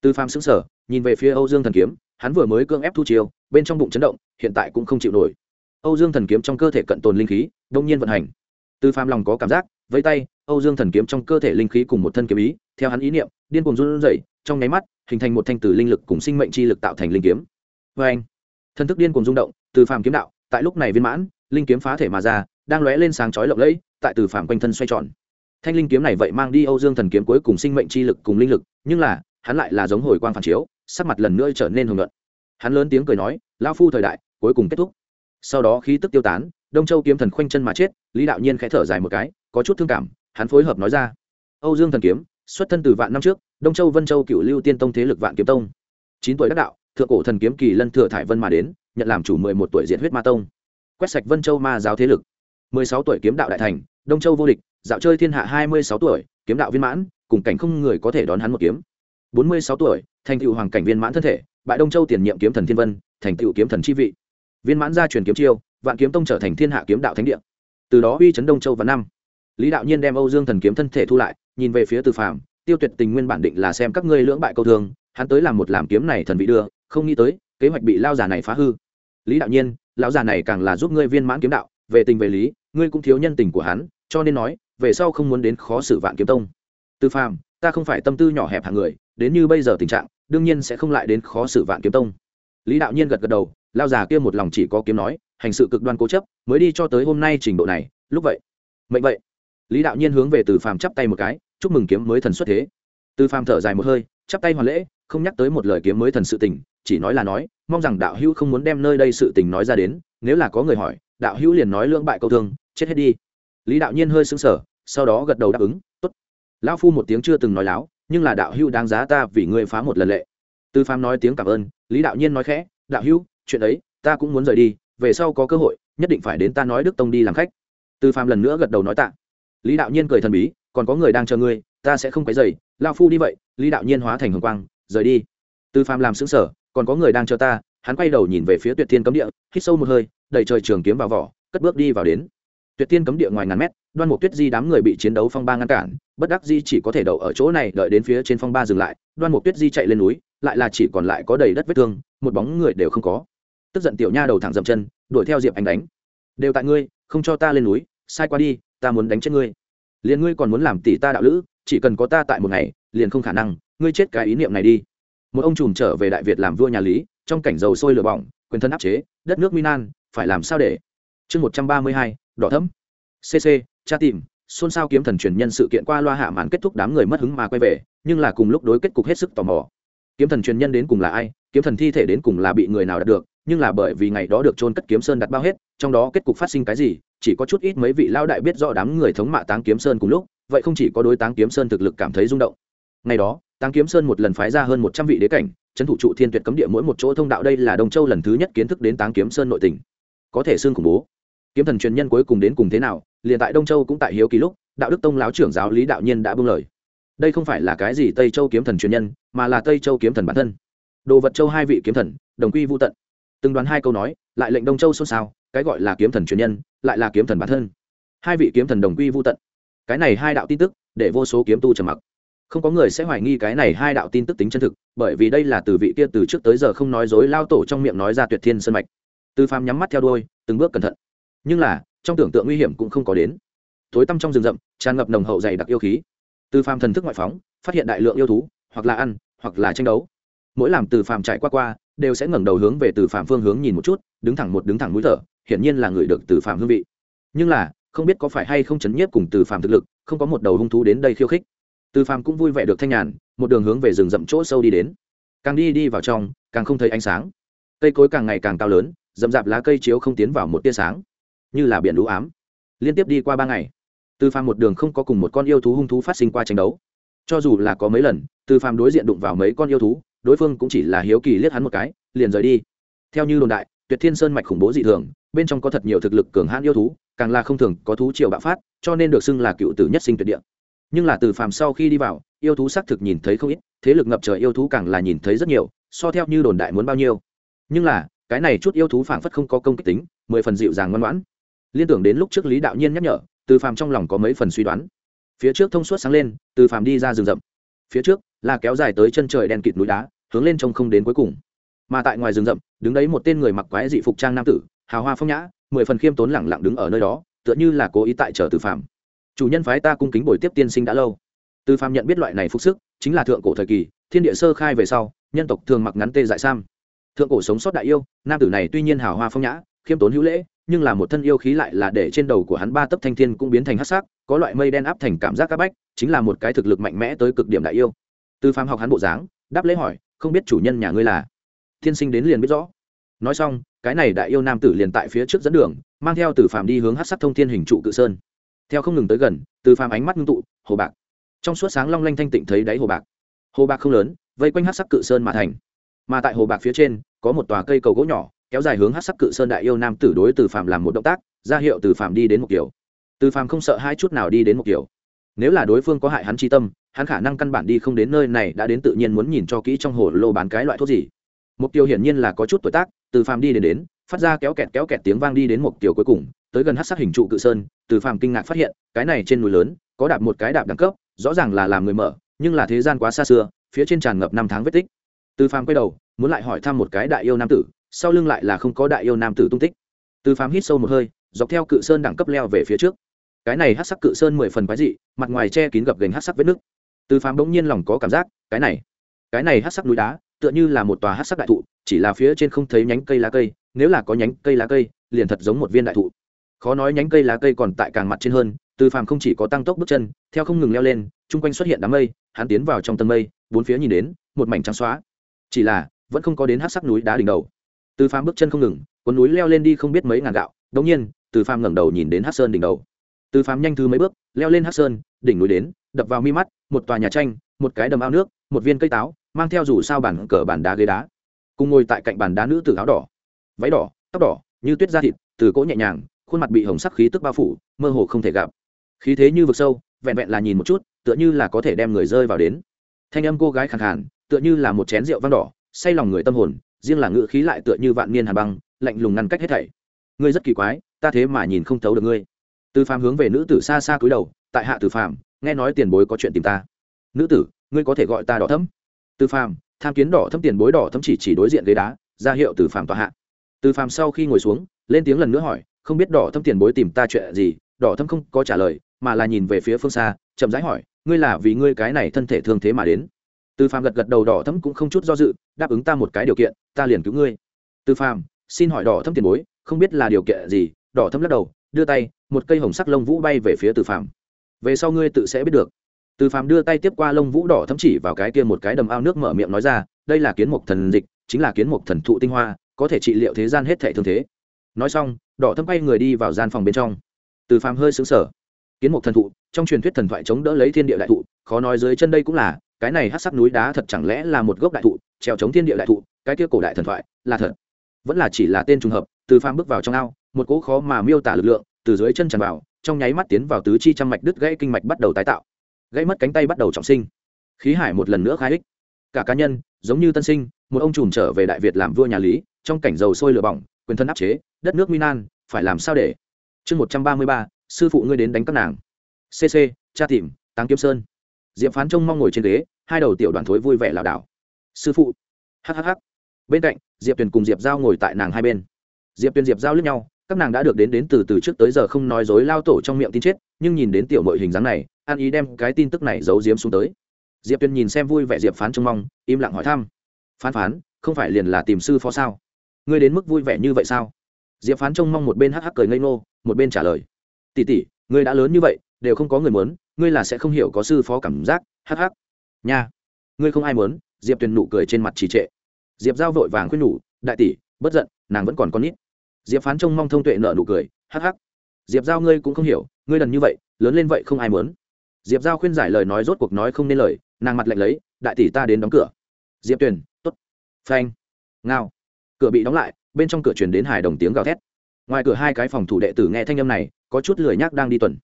Từ phàm xứng sở nhìn về phía âu dương thần kiếm, hắn vừa mới cưỡng ép thu chiêu, bên trong bụng chấn động, hiện tại cũng không chịu nổi. Âu dương thần kiếm trong cơ thể cận tồn linh khí, đông nhiên vận hành. Từ phàm lòng có cảm giác, vẫy tay, âu dương thần kiếm trong cơ thể linh khí cùng một thân kiếm ý, theo hắn ý niệm, điên cuồng run rẩy trong nháy mắt, hình thành một thanh từ linh lực cùng sinh mệnh chi lực tạo thành linh kiếm. Vê anh, thân thức điên cuồng rung động, từ phàm kiếm đạo, tại lúc này viên mãn, linh kiếm phá thể mà ra, đang lóe lên sáng chói lộng lẫy, tại từ phàm quanh thân xoay tròn. Thanh linh kiếm này vậy mang đi âu dương thần kiếm cuối cùng sinh mệnh chi lực cùng linh lực, nhưng là, hắn lại là giống hồi quang phản chiếu, sắc mặt lần nữa trở nên hồng luận hắn lớn tiếng cười nói, lão phu thời đại, cuối cùng kết thúc. Sau đó khí tức tiêu tán, đông châu kiếm thần khoanh chân mà chết, lý đạo nhiên khẽ thở dài một cái, có chút thương cảm, hắn phối hợp nói ra, âu dương thần kiếm, xuất thân từ vạn năm trước đông châu vân châu cựu lưu tiên tông thế lực vạn kiếm tông. Chín tuổi đắc đạo, thượng cổ thần kiếm kỳ lân thừa thải vân mà đến, nhận làm chủ mười một tuổi diện huyết ma tông. Quét sạch vân châu ma giáo thế lực. Mười sáu tuổi kiếm đạo đại thành, đông châu vô địch, dạo chơi thiên hạ hai mươi sáu tuổi, kiếm đạo viên mãn, cùng cảnh không người có thể đón hắn một kiếm. Bốn mươi sáu tuổi, thành tựu hoàng cảnh viên mãn thân thể, bại đông châu tiền nhiệm kiếm thần thiên vân, thành tựu kiếm thần chi vị. Viên mãn gia truyền kiếm chiêu, vạn kiếm tông trở thành thiên hạ kiếm đạo thánh địa. Từ đó uy chấn đông châu và năm. Lý đạo nhiên đem âu dương thần kiếm thân thể thu lại, nhìn về phía từ phạm tiêu tuyệt tình nguyên bản định là xem các ngươi lưỡng bại câu thương, hắn tới làm một làm kiếm này thần vị đưa, không nghĩ tới, kế hoạch bị lao già này phá hư. Lý đạo nhiên, lão già này càng là giúp ngươi viên mãn kiếm đạo, về tình về lý, ngươi cũng thiếu nhân tình của hắn, cho nên nói, về sau không muốn đến khó xử vạn kiếm tông. Tư phàm, ta không phải tâm tư nhỏ hẹp hàng người, đến như bây giờ tình trạng, đương nhiên sẽ không lại đến khó xử vạn kiếm tông. Lý đạo nhiên gật gật đầu, lao già kia một lòng chỉ có kiếm nói, hành sự cực đoan cố chấp, mới đi cho tới hôm nay trình độ này, lúc vậy. Mệnh vậy lý đạo nhiên hướng về từ phàm chắp tay một cái, chúc mừng kiếm mới thần xuất thế. Từ phàm thở dài một hơi, chắp tay hoàn lễ, không nhắc tới một lời kiếm mới thần sự tình, chỉ nói là nói, mong rằng đạo hữu không muốn đem nơi đây sự tình nói ra đến, nếu là có người hỏi, đạo hữu liền nói lưỡng bại câu thương, chết hết đi. Lý đạo nhiên hơi sững sờ, sau đó gật đầu đáp ứng, tốt. Lão phu một tiếng chưa từng nói láo, nhưng là đạo hữu đáng giá ta vì ngươi phá một lần lệ. Tư phàm nói tiếng cảm ơn, lý đạo nhiên nói khẽ, đạo hữu, chuyện ấy, ta cũng muốn rời đi, về sau có cơ hội, nhất định phải đến ta nói đức tông đi làm khách. Tư phàm lần nữa gật đầu nói tạ lý đạo nhiên cười thần bí, còn có người đang chờ ngươi, ta sẽ không cái dày lao phu đi vậy. Lý đạo nhiên hóa thành hồng quang, rời đi. Tư phạm làm xứng sở còn có người đang chờ ta. Hắn quay đầu nhìn về phía tuyệt thiên cấm địa, hít sâu một hơi, đẩy trời trường kiếm vào vỏ, cất bước đi vào đến. Tuyệt thiên cấm địa ngoài ngàn mét, đoan mục tuyết di đám người bị chiến đấu phong ba ngăn cản, bất đắc di chỉ có thể đậu ở chỗ này, đợi đến phía trên phong ba dừng lại. Đoan mục tuyết di chạy lên núi, lại là chỉ còn lại có đầy đất vết thương, một bóng người đều không có. Tức giận tiểu nha đầu thẳng dậm chân, đuổi theo diệp anh đánh. Đều tại ngươi, không cho ta lên núi, sai qua đi ta muốn đánh chết ngươi. Liền ngươi còn muốn làm tỷ ta đạo lữ, chỉ cần có ta tại một ngày, liền không khả năng, ngươi chết cái ý niệm này đi. Một ông trùm trở về đại việt làm vua nhà lý, trong cảnh dầu sôi lửa bỏng, quyền thân áp chế, đất nước minan phải làm sao để? Chương một trăm ba mươi hai, đỏ thấm cc cha tìm, xôn xao kiếm thần truyền nhân sự kiện qua loa hạ màn kết thúc đám người mất hứng mà quay về, nhưng là cùng lúc đối kết cục hết sức tò mò. Kiếm thần truyền nhân đến cùng là ai, kiếm thần thi thể đến cùng là bị người nào đạt được, nhưng là bởi vì ngày đó được trôn cất kiếm sơn đặt bao hết, trong đó kết cục phát sinh cái gì chỉ có chút ít mấy vị lao đại biết rõ đám người thống mạ táng kiếm sơn cùng lúc, vậy không chỉ có đối táng kiếm sơn thực lực cảm thấy rung động. Ngày đó, táng kiếm sơn một lần phái ra hơn một trăm vị đế cảnh trấn thủ trụ thiên tuyệt cấm địa mỗi một chỗ thông đạo đây là đông châu lần thứ nhất kiến thức đến táng kiếm sơn nội tỉnh có thể xương khủng bố. Kiếm thần truyền nhân cuối cùng đến cùng thế nào, liền tại đông châu cũng tại hiếu kỳ lúc, đạo đức tông láo trưởng giáo lý đạo nhiên đã bưng lời. Đây không phải là cái gì tây châu kiếm thần truyền nhân, mà là tây châu kiếm thần bản thân. Đồ vật châu hai vị kiếm thần, đồng quy vô tận. Từng đoán hai câu nói lại lệnh đông châu xôn xao, cái gọi là kiếm thần truyền nhân, lại là kiếm thần bản thân. Hai vị kiếm thần đồng quy vô tận. Cái này hai đạo tin tức, để vô số kiếm tu trầm mặc. Không có người sẽ hoài nghi cái này hai đạo tin tức tính chân thực, bởi vì đây là từ vị kia từ trước tới giờ không nói dối lao tổ trong miệng nói ra tuyệt thiên sân mạch. Tư phàm nhắm mắt theo đôi từng bước cẩn thận. Nhưng là, trong tưởng tượng nguy hiểm cũng không có đến. Tối tăm trong rừng rậm, tràn ngập nồng hậu dày đặc yêu khí. Tư phàm thần thức ngoại phóng, phát hiện đại lượng yêu thú, hoặc là ăn, hoặc là tranh đấu. Mỗi làm từ phàm trải qua qua đều sẽ ngẩng đầu hướng về từ Phạm phương hướng nhìn một chút, đứng thẳng một, đứng thẳng mũi thở, hiển nhiên là người được từ Phạm hương vị. Nhưng là, không biết có phải hay không chấn nhiếp cùng từ Phạm thực lực, không có một đầu hung thú đến đây khiêu khích. Từ Phạm cũng vui vẻ được thanh nhàn, một đường hướng về rừng rậm chỗ sâu đi đến. Càng đi đi vào trong, càng không thấy ánh sáng. Cây cối càng ngày càng cao lớn, rậm rạp lá cây chiếu không tiến vào một tia sáng. Như là biển đũ ám. Liên tiếp đi qua ba ngày, từ phàm một đường không có cùng một con yêu thú hung thú phát sinh qua tranh đấu. Cho dù là có mấy lần, từ phàm đối diện đụng vào mấy con yêu thú đối phương cũng chỉ là hiếu kỳ liếc hắn một cái, liền rời đi. Theo như đồn đại, tuyệt thiên sơn mạch khủng bố dị thường, bên trong có thật nhiều thực lực cường hãn yêu thú, càng là không thường có thú triều bạo phát, cho nên được xưng là cựu tử nhất sinh tuyệt địa. Nhưng là từ phàm sau khi đi vào, yêu thú xác thực nhìn thấy không ít, thế lực ngập trời yêu thú càng là nhìn thấy rất nhiều, so theo như đồn đại muốn bao nhiêu. Nhưng là, cái này chút yêu thú phảng phất không có công kích tính, mười phần dịu dàng ngoan ngoãn. Liên tưởng đến lúc trước lý đạo nhiên nhắc nhở, từ phàm trong lòng có mấy phần suy đoán. Phía trước thông suốt sáng lên, từ phàm đi ra rừng rậm. Phía trước là kéo dài tới chân trời đen kịt núi đá hướng lên trông không đến cuối cùng. Mà tại ngoài rừng rậm, đứng đấy một tên người mặc quái dị phục trang nam tử, hào hoa phong nhã, mười phần khiêm tốn lẳng lặng đứng ở nơi đó, tựa như là cố ý tại chờ từ Phạm. chủ nhân phái ta cung kính bồi tiếp tiên sinh đã lâu. Từ Phạm nhận biết loại này phục sức, chính là thượng cổ thời kỳ, thiên địa sơ khai về sau, nhân tộc thường mặc ngắn tê dại sam. Thượng cổ sống sót đại yêu, nam tử này tuy nhiên hào hoa phong nhã, khiêm tốn hữu lễ, nhưng là một thân yêu khí lại là để trên đầu của hắn ba tấc thanh thiên cũng biến thành hắc sắc, có loại mây đen áp thành cảm giác các bách, chính là một cái thực lực mạnh mẽ tới cực điểm đại yêu. Từ phàm học hắn bộ dáng, đáp lễ hỏi không biết chủ nhân nhà ngươi là. Thiên sinh đến liền biết rõ. Nói xong, cái này đại yêu nam tử liền tại phía trước dẫn đường, mang theo từ phàm đi hướng hát sắc thông thiên hình trụ cự sơn. Theo không ngừng tới gần, từ phàm ánh mắt ngưng tụ, hồ bạc. Trong suốt sáng long lanh thanh tịnh thấy đáy hồ bạc. Hồ bạc không lớn, vây quanh hát sắc cự sơn mà thành. Mà tại hồ bạc phía trên, có một tòa cây cầu gỗ nhỏ, kéo dài hướng hát sắc cự sơn đại yêu nam tử đối từ phàm làm một động tác, ra hiệu từ phàm đi đến một kiểu. Từ phàm không sợ hai chút nào đi đến một kiểu. Nếu là đối phương có hại hắn chi tâm hắn khả năng căn bản đi không đến nơi này đã đến tự nhiên muốn nhìn cho kỹ trong hồ lô bán cái loại thuốc gì. Mục tiêu hiển nhiên là có chút tuổi tác, từ phàm đi đến đến, phát ra kéo kẹt kéo kẹt tiếng vang đi đến mục tiêu cuối cùng, tới gần hát sắc hình trụ cự sơn, từ phàm kinh ngạc phát hiện, cái này trên núi lớn, có đạp một cái đạp đẳng cấp, rõ ràng là làm người mở, nhưng là thế gian quá xa xưa, phía trên tràn ngập năm tháng vết tích. Từ phàm quay đầu, muốn lại hỏi thăm một cái đại yêu nam tử, sau lưng lại là không có đại yêu nam tử tung tích. Từ phàm hít sâu một hơi, dọc theo cự sơn đẳng cấp leo về phía trước. Cái này hát sắc cự sơn mười phần quái dị, mặt ngoài che kín gập gành hát sắc vết nước từ phàm bỗng nhiên lòng có cảm giác, cái này cái này hát sắc núi đá, tựa như là một tòa hát sắc đại thụ, chỉ là phía trên không thấy nhánh cây lá cây, nếu là có nhánh cây lá cây, liền thật giống một viên đại thụ. Khó nói nhánh cây lá cây còn tại càng mặt trên hơn, từ phàm không chỉ có tăng tốc bước chân, theo không ngừng leo lên, chung quanh xuất hiện đám mây, hắn tiến vào trong tầng mây, bốn phía nhìn đến, một mảnh trắng xóa. Chỉ là, vẫn không có đến hát sắc núi đá đỉnh đầu. Từ phàm bước chân không ngừng, cuốn núi leo lên đi không biết mấy ngàn gạo đống nhiên, từ phàm ngẩng đầu nhìn đến hát sơn đỉnh đầu từ phàm nhanh thứ mấy bước, leo lên hắc sơn, đỉnh núi đến, đập vào mi mắt, một tòa nhà tranh, một cái đầm ao nước, một viên cây táo, mang theo rủ sao bản cờ bản đá ghế đá. Cùng ngồi tại cạnh bàn đá nữ tử áo đỏ. Váy đỏ, tóc đỏ, như tuyết da thịt, từ cỗ nhẹ nhàng, khuôn mặt bị hồng sắc khí tức bao phủ, mơ hồ không thể gặp. Khí thế như vực sâu, vẹn vẹn là nhìn một chút, tựa như là có thể đem người rơi vào đến. Thanh âm cô gái khẳng khàn, tựa như là một chén rượu vang đỏ, say lòng người tâm hồn, riêng là ngự khí lại tựa như vạn niên hàn băng, lạnh lùng ngăn cách hết thảy. Ngươi rất kỳ quái, ta thế mà nhìn không thấu được ngươi từ phàm hướng về nữ tử xa xa cúi đầu, tại hạ từ phàm, nghe nói tiền bối có chuyện tìm ta. Nữ tử, ngươi có thể gọi ta đỏ thấm. Từ phàm, tham kiến đỏ thấm tiền bối, đỏ thấm chỉ chỉ đối diện ghế đá, ra hiệu từ phàm tòa hạ. Từ phàm sau khi ngồi xuống, lên tiếng lần nữa hỏi, không biết đỏ thấm tiền bối tìm ta chuyện gì? Đỏ thấm không có trả lời, mà là nhìn về phía phương xa, chậm rãi hỏi, ngươi là vì ngươi cái này thân thể thương thế mà đến? Từ phàm gật gật đầu, đỏ thấm cũng không chút do dự, đáp ứng ta một cái điều kiện, ta liền cứu ngươi. Từ phàm, xin hỏi đỏ thấm tiền bối, không biết là điều kiện gì? Đỏ thấm lắc đầu, đưa tay một cây hồng sắc lông vũ bay về phía từ phàm. Về sau ngươi tự sẽ biết được. Từ phàm đưa tay tiếp qua lông vũ đỏ thấm chỉ vào cái kia một cái đầm ao nước mở miệng nói ra, đây là kiến mục thần dịch, chính là kiến mục thần thụ tinh hoa, có thể trị liệu thế gian hết thảy thương thế. Nói xong, đỏ thấm bay người đi vào gian phòng bên trong. Từ phàm hơi xứng sở kiến mục thần thụ, trong truyền thuyết thần thoại chống đỡ lấy thiên địa đại thụ, khó nói dưới chân đây cũng là, cái này hát sắc núi đá thật chẳng lẽ là một gốc đại thụ, treo chống thiên địa đại thụ, cái kia cổ đại thần thoại, là thật. Vẫn là chỉ là tên trùng hợp, từ phàm bước vào trong ao, một cỗ khó mà miêu tả lực lượng từ dưới chân tràn vào, trong nháy mắt tiến vào tứ chi trăm mạch đứt gãy kinh mạch bắt đầu tái tạo. Gãy mất cánh tay bắt đầu trọng sinh. Khí hải một lần nữa khai ích cả cá nhân, giống như tân sinh, một ông trùm trở về đại việt làm vua nhà lý, trong cảnh dầu sôi lửa bỏng, quyền thân áp chế, đất nước minan phải làm sao để? Chương một trăm ba mươi ba, sư phụ ngươi đến đánh các nàng. Cc cha tìm, táng kiếm sơn. Diệp phán trông mong ngồi trên ghế, hai đầu tiểu đoàn thối vui vẻ lảo đảo. Sư phụ. Hhh bên cạnh, diệp tuyền cùng diệp giao ngồi tại nàng hai bên. Diệp tuyền diệp giao lướt nhau các nàng đã được đến đến từ từ trước tới giờ không nói dối lao tổ trong miệng tin chết, nhưng nhìn đến tiểu mội hình dáng này, an ý đem cái tin tức này giấu diếm xuống tới. Diệp tuyền nhìn xem vui vẻ diệp phán trông mong, im lặng hỏi thăm. Phán phán, không phải liền là tìm sư phó sao? Ngươi đến mức vui vẻ như vậy sao? Diệp phán trông mong một bên hắc hắc cười ngây ngô, một bên trả lời. Tỉ tỉ ngươi đã lớn như vậy, đều không có người muốn, ngươi là sẽ không hiểu có sư phó cảm giác, hắc hắc. Nha, ngươi không ai muốn, diệp tuyền nụ cười trên mặt trì trệ. Diệp giao vội vàng khuyên nhủ, đại tỷ, bất giận, nàng vẫn còn con nít diệp phán trông mong thông tuệ nợ nụ cười, hắc hắc, diệp giao ngươi cũng không hiểu, ngươi đần như vậy, lớn lên vậy không ai muốn. Diệp giao khuyên giải lời nói rốt cuộc nói không nên lời, nàng mặt lạnh lấy, đại tỷ ta đến đóng cửa. Diệp tuyền t ố t phanh, ngao. Cửa bị đóng lại, bên trong cửa truyền đến hài đồng tiếng gào thét. Ngoài cửa hai cái phòng thủ đệ tử nghe thanh âm này, có chút lười nhác đang đi tuần.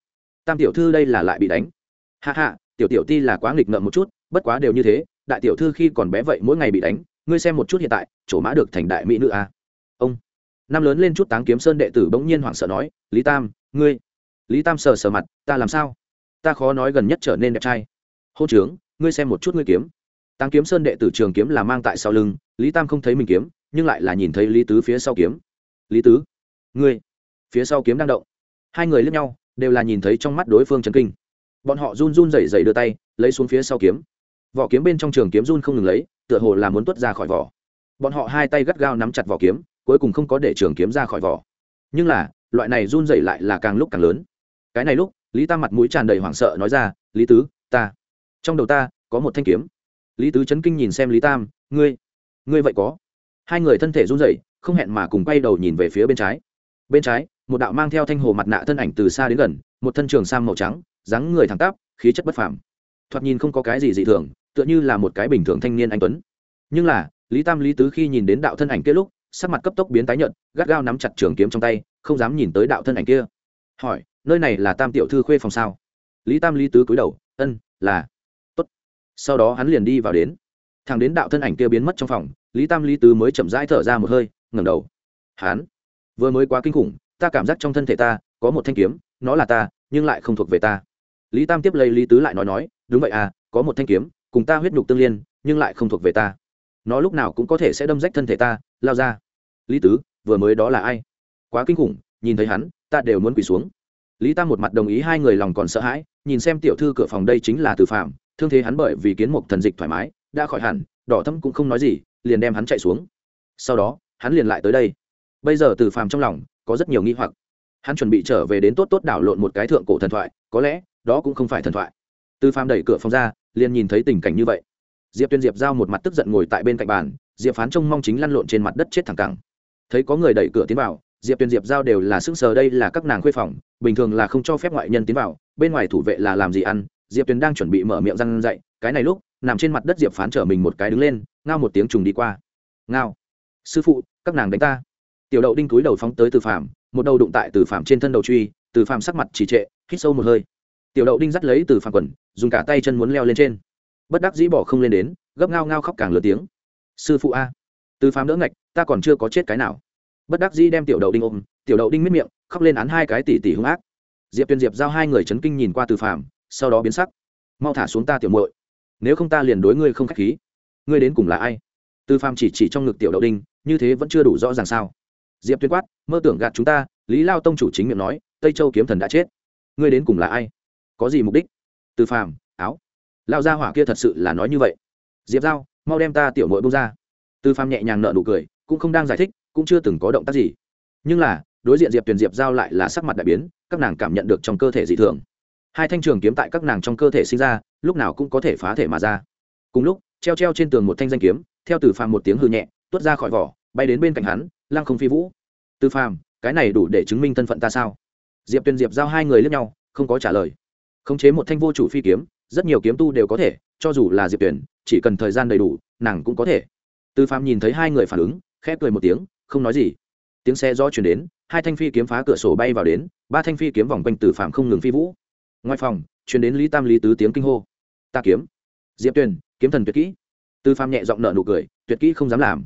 Tam tiểu thư đây là lại bị đánh. Hạ hạ tiểu tiểu ti là quá nghịch ngợm một chút, bất quá đều như thế, đại tiểu thư khi còn bé vậy mỗi ngày bị đánh, ngươi xem một chút hiện tại, chỗ mã được thành đại mỹ nữ à. ông năm lớn lên chút táng kiếm sơn đệ tử bỗng nhiên hoảng sợ nói, lý tam, ngươi, lý tam sờ sờ mặt, ta làm sao? Ta khó nói gần nhất trở nên đẹp trai. Hô trướng ngươi xem một chút ngươi kiếm. Táng kiếm sơn đệ tử trường kiếm là mang tại sau lưng, lý tam không thấy mình kiếm, nhưng lại là nhìn thấy lý tứ phía sau kiếm. Lý tứ, ngươi, phía sau kiếm đang động. Hai người lướt nhau, đều là nhìn thấy trong mắt đối phương trấn kinh. Bọn họ run run rẩy rẩy đưa tay, lấy xuống phía sau kiếm. Vỏ kiếm bên trong trường kiếm run không ngừng lấy, tựa hồ là muốn tuất ra khỏi vỏ. Bọn họ hai tay gắt gao nắm chặt vỏ kiếm cuối cùng không có để trường kiếm ra khỏi vỏ. Nhưng là, loại này run rẩy lại là càng lúc càng lớn. Cái này lúc, lý tam mặt mũi tràn đầy hoảng sợ nói ra, lý tứ, ta, trong đầu ta có một thanh kiếm. Lý tứ chấn kinh nhìn xem lý tam, ngươi ngươi vậy có? Hai người thân thể run rẩy, không hẹn mà cùng quay đầu nhìn về phía bên trái. Bên trái, một đạo mang theo thanh hồ mặt nạ thân ảnh từ xa đến gần, một thân trường sam màu trắng, dáng người thẳng tắp, khí chất bất phàm. Thoạt nhìn không có cái gì dị thường, tựa như là một cái bình thường thanh niên anh tuấn. Nhưng là, lý tam lý tứ khi nhìn đến đạo thân ảnh kia lúc sắc mặt cấp tốc biến tái nhợt, gắt gao nắm chặt trường kiếm trong tay, không dám nhìn tới đạo thân ảnh kia. Hỏi, nơi này là tam tiểu thư khuê phòng sao? Lý tam lý tứ cúi đầu, ân, là. Tốt. Sau đó hắn liền đi vào đến. Thằng đến đạo thân ảnh kia biến mất trong phòng, lý tam lý tứ mới chậm rãi thở ra một hơi, ngẩng đầu. Hắn? Vừa mới quá kinh khủng, ta cảm giác trong thân thể ta có một thanh kiếm, nó là ta, nhưng lại không thuộc về ta. Lý tam tiếp lấy lý tứ lại nói nói, đúng vậy à có một thanh kiếm, cùng ta huyết nhục tương liên, nhưng lại không thuộc về ta. Nó lúc nào cũng có thể sẽ đâm rách thân thể ta lao ra. Lý tứ, vừa mới đó là ai? Quá kinh khủng, nhìn thấy hắn, ta đều muốn quỳ xuống. Lý tam một mặt đồng ý hai người lòng còn sợ hãi, nhìn xem tiểu thư cửa phòng đây chính là từ phạm thương thế hắn bởi vì kiến mục thần dịch thoải mái, đã khỏi hẳn, đỏ thâm cũng không nói gì, liền đem hắn chạy xuống. Sau đó, hắn liền lại tới đây. Bây giờ từ phàm trong lòng có rất nhiều nghi hoặc. Hắn chuẩn bị trở về đến tốt tốt đảo lộn một cái thượng cổ thần thoại, có lẽ, đó cũng không phải thần thoại. Từ phàm đẩy cửa phòng ra, liền nhìn thấy tình cảnh như vậy. Diệp tuyên diệp giao một mặt tức giận ngồi tại bên cạnh bàn diệp phán trông mong chính lăn lộn trên mặt đất chết thẳng cẳng. Thấy có người đẩy cửa tiến vào, diệp Tuyền diệp giao đều là sững sờ đây là các nàng khuê phòng, bình thường là không cho phép ngoại nhân tiến vào, bên ngoài thủ vệ là làm gì ăn? Diệp Tuyền đang chuẩn bị mở miệng răng dậy, cái này lúc, nằm trên mặt đất diệp phán trở mình một cái đứng lên, ngao một tiếng trùng đi qua. Ngao. Sư phụ, các nàng đánh ta. Tiểu đậu đinh túi đầu phóng tới từ phạm một đầu đụng tại từ phạm trên thân đầu truy, từ phạm sắc mặt trì trệ, hít sâu một hơi. Tiểu đậu đinh dắt lấy từ phạm quần, dùng cả tay chân muốn leo lên trên. Bất đắc dĩ bỏ không lên đến, gấp ngao ngao khóc càng lớn tiếng sư phụ a từ Phàm đỡ ngạch ta còn chưa có chết cái nào. Bất đắc dĩ đem tiểu đậu đinh ôm tiểu đậu đinh miết miệng khóc lên án hai cái tỷ tỷ hung ác. Diệp tuyên diệp giao hai người chấn kinh nhìn qua từ Phàm, sau đó biến sắc. Mau thả xuống ta tiểu muội nếu không ta liền đối ngươi không k h á c h khí. Ngươi đến cùng là ai? Từ Phàm chỉ chỉ trong ngực tiểu đậu đinh như thế vẫn chưa đủ rõ ràng sao. Diệp tuyên quát mơ tưởng gạt chúng ta lý lao tông chủ chính miệng nói tây châu kiếm thần đã chết. Ngươi đến cùng là ai? Có gì mục đích? Từ phàm áo lao gia hỏa kia thật sự là nói như vậy. Diệp giao mau đem ta tiểu mội bông ra. Tư phàm nhẹ nhàng nợ nụ cười, cũng không đang giải thích, cũng chưa từng có động tác gì. Nhưng là, đối diện diệp tuyền diệp giao lại là sắc mặt đại biến, các nàng cảm nhận được trong cơ thể dị thường. Hai thanh trường kiếm tại các nàng trong cơ thể sinh ra, lúc nào cũng có thể phá thể mà ra. Cùng lúc, treo treo trên tường một thanh danh kiếm, theo từ phàm một tiếng hư nhẹ, tuốt ra khỏi vỏ, bay đến bên cạnh hắn, lăng không phi vũ. Tư phàm, cái này đủ để chứng minh thân phận ta sao? Diệp tuyền diệp giao hai người lướt nhau, không có trả lời. Khống chế một thanh vô chủ phi kiếm, rất nhiều kiếm tu đều có thể cho dù là diệp tuyền chỉ cần thời gian đầy đủ, nàng cũng có thể. Tư phàm nhìn thấy hai người phản ứng khép cười một tiếng, không nói gì. Tiếng xe gió chuyển đến, hai thanh phi kiếm phá cửa sổ bay vào đến, ba thanh phi kiếm vòng quanh từ phạm không ngừng phi vũ. Ngoài phòng, chuyển đến lý tam lý tứ tiếng kinh hô. Ta kiếm. Diệp tuyền, kiếm thần tuyệt kỹ. Tư phạm nhẹ giọng nợ nụ cười, tuyệt kỹ không dám làm.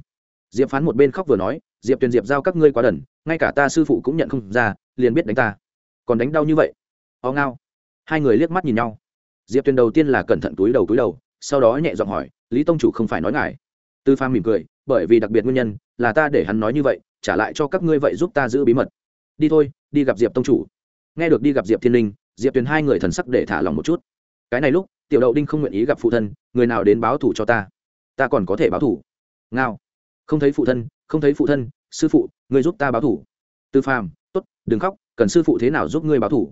Diệp phán một bên khóc vừa nói, diệp tuyền, diệp giao các ngươi quá đần, ngay cả ta sư phụ cũng nhận không ra, liền biết đánh ta. Còn đánh đau như vậy? O ngao. Hai người liếc mắt nhìn nhau diệp tuyền đầu tiên là cẩn thận túi đầu túi đầu, sau đó nhẹ giọng hỏi, lý tông chủ không phải nói ngài? Tư pha mỉm cười, bởi vì đặc biệt nguyên nhân, là ta để hắn nói như vậy, trả lại cho các ngươi vậy giúp ta giữ bí mật. Đi thôi, đi gặp diệp tông chủ. Nghe được đi gặp diệp thiên linh, diệp tuyền hai người thần sắc để thả lòng một chút. Cái này lúc, tiểu đậu đinh không nguyện ý gặp phụ thân, người nào đến báo thủ cho ta? Ta còn có thể báo thủ ngao. Không thấy phụ thân, không thấy phụ thân, sư phụ, người giúp ta báo thủ tư phàm t ố t đừng khóc, cần sư phụ thế nào giúp ngươi báo thủ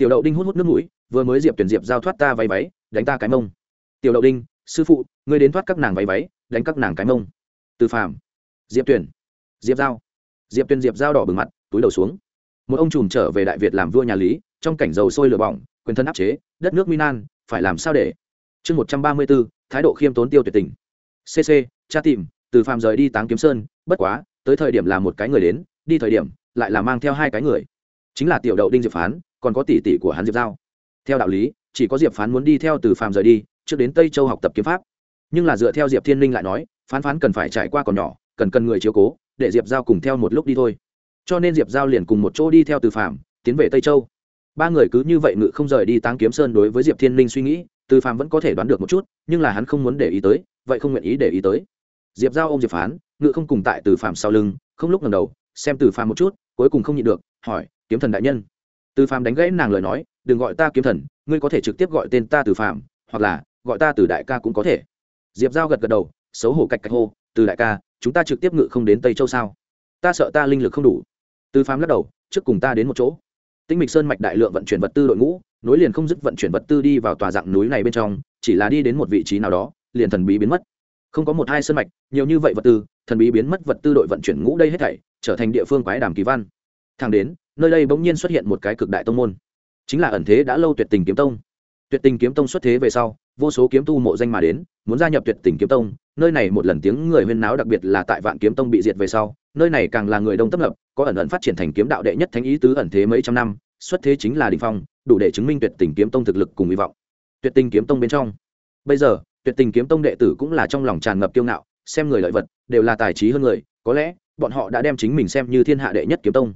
tiểu đậu đinh hút hút nước mũi, vừa mới diệp tuyển diệp giao thoát ta váy váy, đánh ta cái mông. Tiểu đậu đinh, sư phụ, ngươi đến thoát các nàng váy váy, đánh các nàng cái mông. Từ phàm. Diệp tuyển. Diệp giao. Diệp tuyển diệp giao đỏ bừng mặt, túi đầu xuống. Một ông trùm trở về đại việt làm vua nhà lý, trong cảnh dầu sôi lửa bỏng, quyền thân áp chế, đất nước minan phải làm sao để? Chương một trăm ba mươi bốn, thái độ khiêm tốn tiêu tuyệt tình. Cc cha tìm, từ phàm rời đi táng kiếm sơn, bất quá, tới thời điểm là một cái người đến, đi thời điểm, lại là mang theo hai cái người. Chính là tiểu đậu đinh diệp phán còn có tỷ tỷ của hắn diệp giao. Theo đạo lý, chỉ có diệp phán muốn đi theo từ phàm rời đi, trước đến tây châu học tập kiếm pháp. Nhưng là dựa theo diệp thiên linh lại nói, phán phán cần phải trải qua còn nhỏ, cần cần người chiếu cố, để diệp giao cùng theo một lúc đi thôi. Cho nên diệp giao liền cùng một chỗ đi theo từ phàm, tiến về tây châu. Ba người cứ như vậy ngự không rời đi táng kiếm sơn đối với diệp thiên linh suy nghĩ, từ phàm vẫn có thể đoán được một chút, nhưng là hắn không muốn để ý tới, vậy không nguyện ý để ý tới. Diệp giao ô m diệp phán, ngự không cùng tại từ phàm sau lưng, không lúc ngầm đầu, xem từ phàm một chút, cuối cùng không nhịn được, hỏi, kiếm thần đại nhân từ phàm đánh gãy nàng lời nói, đừng gọi ta kiếm thần, ngươi có thể trực tiếp gọi tên ta từ phàm, hoặc là gọi ta từ đại ca cũng có thể. Diệp giao gật gật đầu, xấu hổ cạch cạch hô, từ đại ca, chúng ta trực tiếp ngự không đến tây châu sao? Ta sợ ta linh lực không đủ. Từ phàm lắc đầu, trước cùng ta đến một chỗ. Tinh mịch sơn mạch đại lượng vận chuyển vật tư đội ngũ, nối liền không dứt vận chuyển vật tư đi vào tòa dạng núi này bên trong, chỉ là đi đến một vị trí nào đó, liền thần bí biến mất. Không có một hai sơn mạch, nhiều như vậy vật tư, thần bí biến mất vật tư đội vận chuyển ngũ đây hết thảy, trở thành địa phương quái đàm kỳ văn. Thang đến nơi đây bỗng nhiên xuất hiện một cái cực đại tông môn. Chính là ẩn thế đã lâu tuyệt tình kiếm tông. Tuyệt tình kiếm tông xuất thế về sau, vô số kiếm tu mộ danh mà đến, muốn gia nhập tuyệt tình kiếm tông, nơi này một lần tiếng người huyên náo đặc biệt là tại vạn kiếm tông bị diệt về sau, nơi này càng là người đông tấp nập, có ẩn ẩn phát triển thành kiếm đạo đệ nhất thánh ý tứ ẩn thế mấy trăm năm, xuất thế chính là đình phong, đủ để chứng minh tuyệt tình kiếm tông thực lực cùng hy vọng. Tuyệt tình kiếm tông bên trong. Bây giờ, tuyệt tình kiếm tông đệ tử cũng là trong lòng tràn ngập kiêu ngạo, xem người lợi vật, đều là tài trí hơn người, có lẽ, bọn họ đã đem chính mình xem như thiên hạ đệ nhất kiếm tông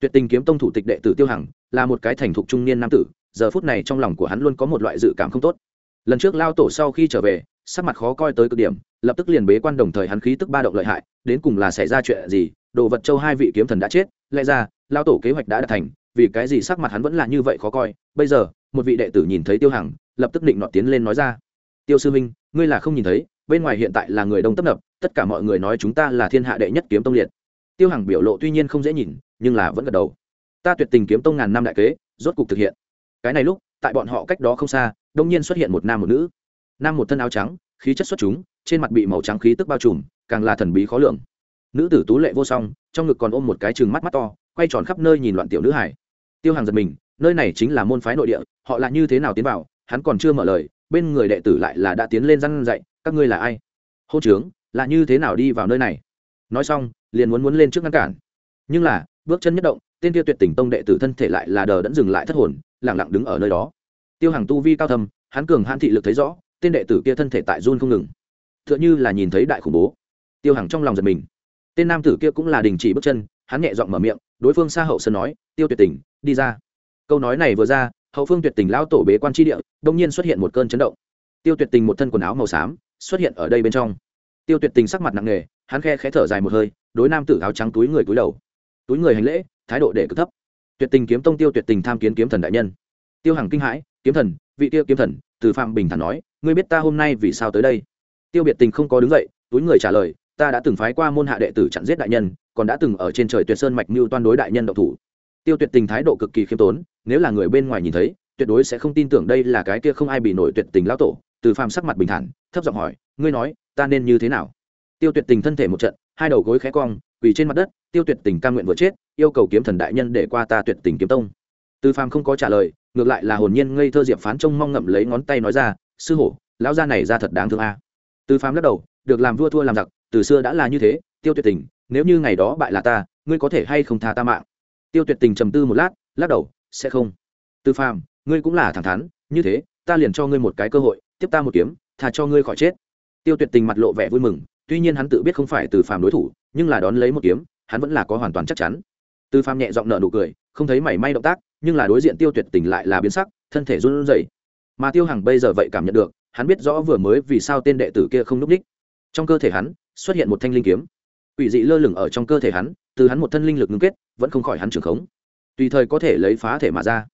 tuyệt tình kiếm tông thủ tịch đệ tử tiêu hằng là một cái thành thục trung niên nam tử, giờ phút này trong lòng của hắn luôn có một loại dự cảm không tốt. Lần trước lao tổ sau khi trở về, sắc mặt khó coi tới cực điểm, lập tức liền bế quan đồng thời hắn khí tức ba động lợi hại, đến cùng là xảy ra chuyện gì, đồ vật châu hai vị kiếm thần đã chết, lẽ ra, lao tổ kế hoạch đã đạt thành, vì cái gì sắc mặt hắn vẫn là như vậy khó coi? Bây giờ, một vị đệ tử nhìn thấy tiêu hằng, lập tức định nọ tiến lên nói ra, tiêu sư minh ngươi là không nhìn thấy, bên ngoài hiện tại là người đông tấp nập, tất cả mọi người nói chúng ta là thiên hạ đệ nhất kiếm tông liệt. Tiêu hằng biểu lộ tuy nhiên không dễ nhìn nhưng là vẫn gật đầu. Ta tuyệt tình kiếm tông ngàn năm đại kế, rốt cục thực hiện. Cái này lúc, tại bọn họ cách đó không xa, đông nhiên xuất hiện một nam một nữ. Nam một thân áo trắng, khí chất xuất chúng, trên mặt bị màu trắng khí tức bao trùm, càng là thần bí khó lường. Nữ tử tú lệ vô song, trong ngực còn ôm một cái chừng mắt mắt to, quay tròn khắp nơi nhìn loạn tiểu nữ hải. Tiêu hàng giật mình, nơi này chính là môn phái nội địa, họ là như thế nào tiến vào, hắn còn chưa mở lời, bên người đệ tử lại là đã tiến lên răn dạy, các ngươi là ai? Hô trướng là như thế nào đi vào nơi này? Nói xong, liền muốn muốn lên trước ngăn cản. Nhưng là bước chân nhất động, tên tiêu tuyệt tình tông đệ tử thân thể lại là đờ đẫn dừng lại thất hồn, lẳng lặng đứng ở nơi đó. Tiêu hàng tu vi cao thầm hắn cường hãn thị lực thấy rõ, tên đệ tử kia thân thể tại run không ngừng. T h ư ợ n h ư là nhìn thấy đại khủng bố. Tiêu hàng trong lòng giật mình. Tên nam tử kia cũng là đình chỉ bước chân, hắn nhẹ giọng mở miệng, đối phương xa hậu sơn nói, tiêu tuyệt tình, đi ra. Câu nói này vừa ra, hậu phương tuyệt tình lão tổ bế quan tri địa, đông nhiên xuất hiện một cơn chấn động. Tiêu tuyệt tình một thân quần áo màu xám, xuất hiện ở đây bên trong. Tiêu tuyệt tình sắc mặt nặng nề, hắn khe khẽ thở dài một hơi, đối nam tử áo trắng túi người túi đầu túi người hành lễ, thái độ để cực thấp. Tuyệt tình kiếm tông tiêu tuyệt tình tham kiến kiếm thần đại nhân. Tiêu hằng kinh hãi, kiếm thần, vị tiêu kiếm thần, từ phạm bình thản nói, ngươi biết ta hôm nay vì sao tới đây? Tiêu biệt tình không có đứng dậy, túi người trả lời, ta đã từng phái qua môn hạ đệ tử chặn giết đại nhân, còn đã từng ở trên trời tuyệt sơn mạch mưu toan đối đại nhân độc thủ. Tiêu tuyệt tình thái độ cực kỳ khiêm tốn, nếu là người bên ngoài nhìn thấy, tuyệt đối sẽ không tin tưởng đây là cái kia không ai bị nổi tuyệt tình lão tổ. Từ phàm sắc mặt bình thản, thấp giọng hỏi, ngươi nói, ta nên như thế nào? Tiêu tuyệt tình thân thể một trận, hai đầu gối khẽ cong, quỳ trên mặt đất tiêu tuyệt tình ca nguyện vừa chết, yêu cầu kiếm thần đại nhân để qua ta tuyệt tình kiếm tông. Từ phàm không có trả lời, ngược lại là hồn nhiên ngây thơ diệp phán trông mong ngậm lấy ngón tay nói ra, sư hổ, lão gia này ra thật đáng thương a. Từ phàm lắc đầu, được làm vua thua làm giặc, từ xưa đã là như thế, tiêu tuyệt tình, nếu như ngày đó bại là ta, ngươi có thể hay không tha ta mạng? Tiêu tuyệt tình trầm tư một lát, lắc đầu, sẽ không. Từ phàm, ngươi cũng là thẳng thắn, như thế, ta liền cho ngươi một cái cơ hội, tiếp ta một kiếm thà cho ngươi khỏi chết. Tiêu tuyệt tình mặt lộ vẻ vui mừng, tuy nhiên hắn tự biết không phải từ phàm đối thủ, nhưng là đón lấy một kiếm hắn vẫn là có hoàn toàn chắc chắn. Từ pham nhẹ giọng nở nụ cười, không thấy mảy may động tác, nhưng là đối diện tiêu tuyệt tình lại là biến sắc, thân thể run rẩy. Mà tiêu hằng bây giờ vậy cảm nhận được, hắn biết rõ vừa mới vì sao tên đệ tử kia không núp đích. Trong cơ thể hắn, xuất hiện một thanh linh kiếm. Ủy dị lơ lửng ở trong cơ thể hắn, từ hắn một thân linh lực ngưng kết, vẫn không khỏi hắn trường khống. Tùy thời có thể lấy phá thể mà ra.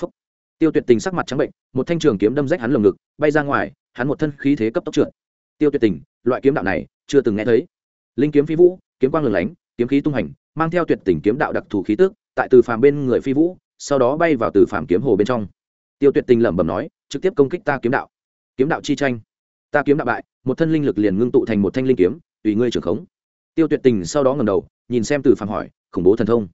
Phúc. tiêu tuyệt tình sắc mặt trắng bệnh, một thanh trường kiếm đâm rách hắn lồng ngực, bay ra ngoài, hắn một thân khí thế cấp tốc trượt. Tiêu tuyệt tình, loại kiếm đạo này, chưa từng nghe thấy. Linh kiếm phi vũ, kiếm quang lửng lánh kiếm khí tung hành, mang theo tuyệt tình kiếm đạo đặc thù khí tức, tại từ phàm bên người phi vũ, sau đó bay vào từ phàm kiếm hồ bên trong. Tiêu tuyệt tình lẩm bẩm nói, trực tiếp công kích ta kiếm đạo. Kiếm đạo chi tranh. Ta kiếm đạo bại, một thân linh lực liền ngưng tụ thành một thanh linh kiếm, tùy ngươi trưởng khống. Tiêu tuyệt tình sau đó ngầm đầu, nhìn xem từ phàm hỏi, khủng bố thần thông.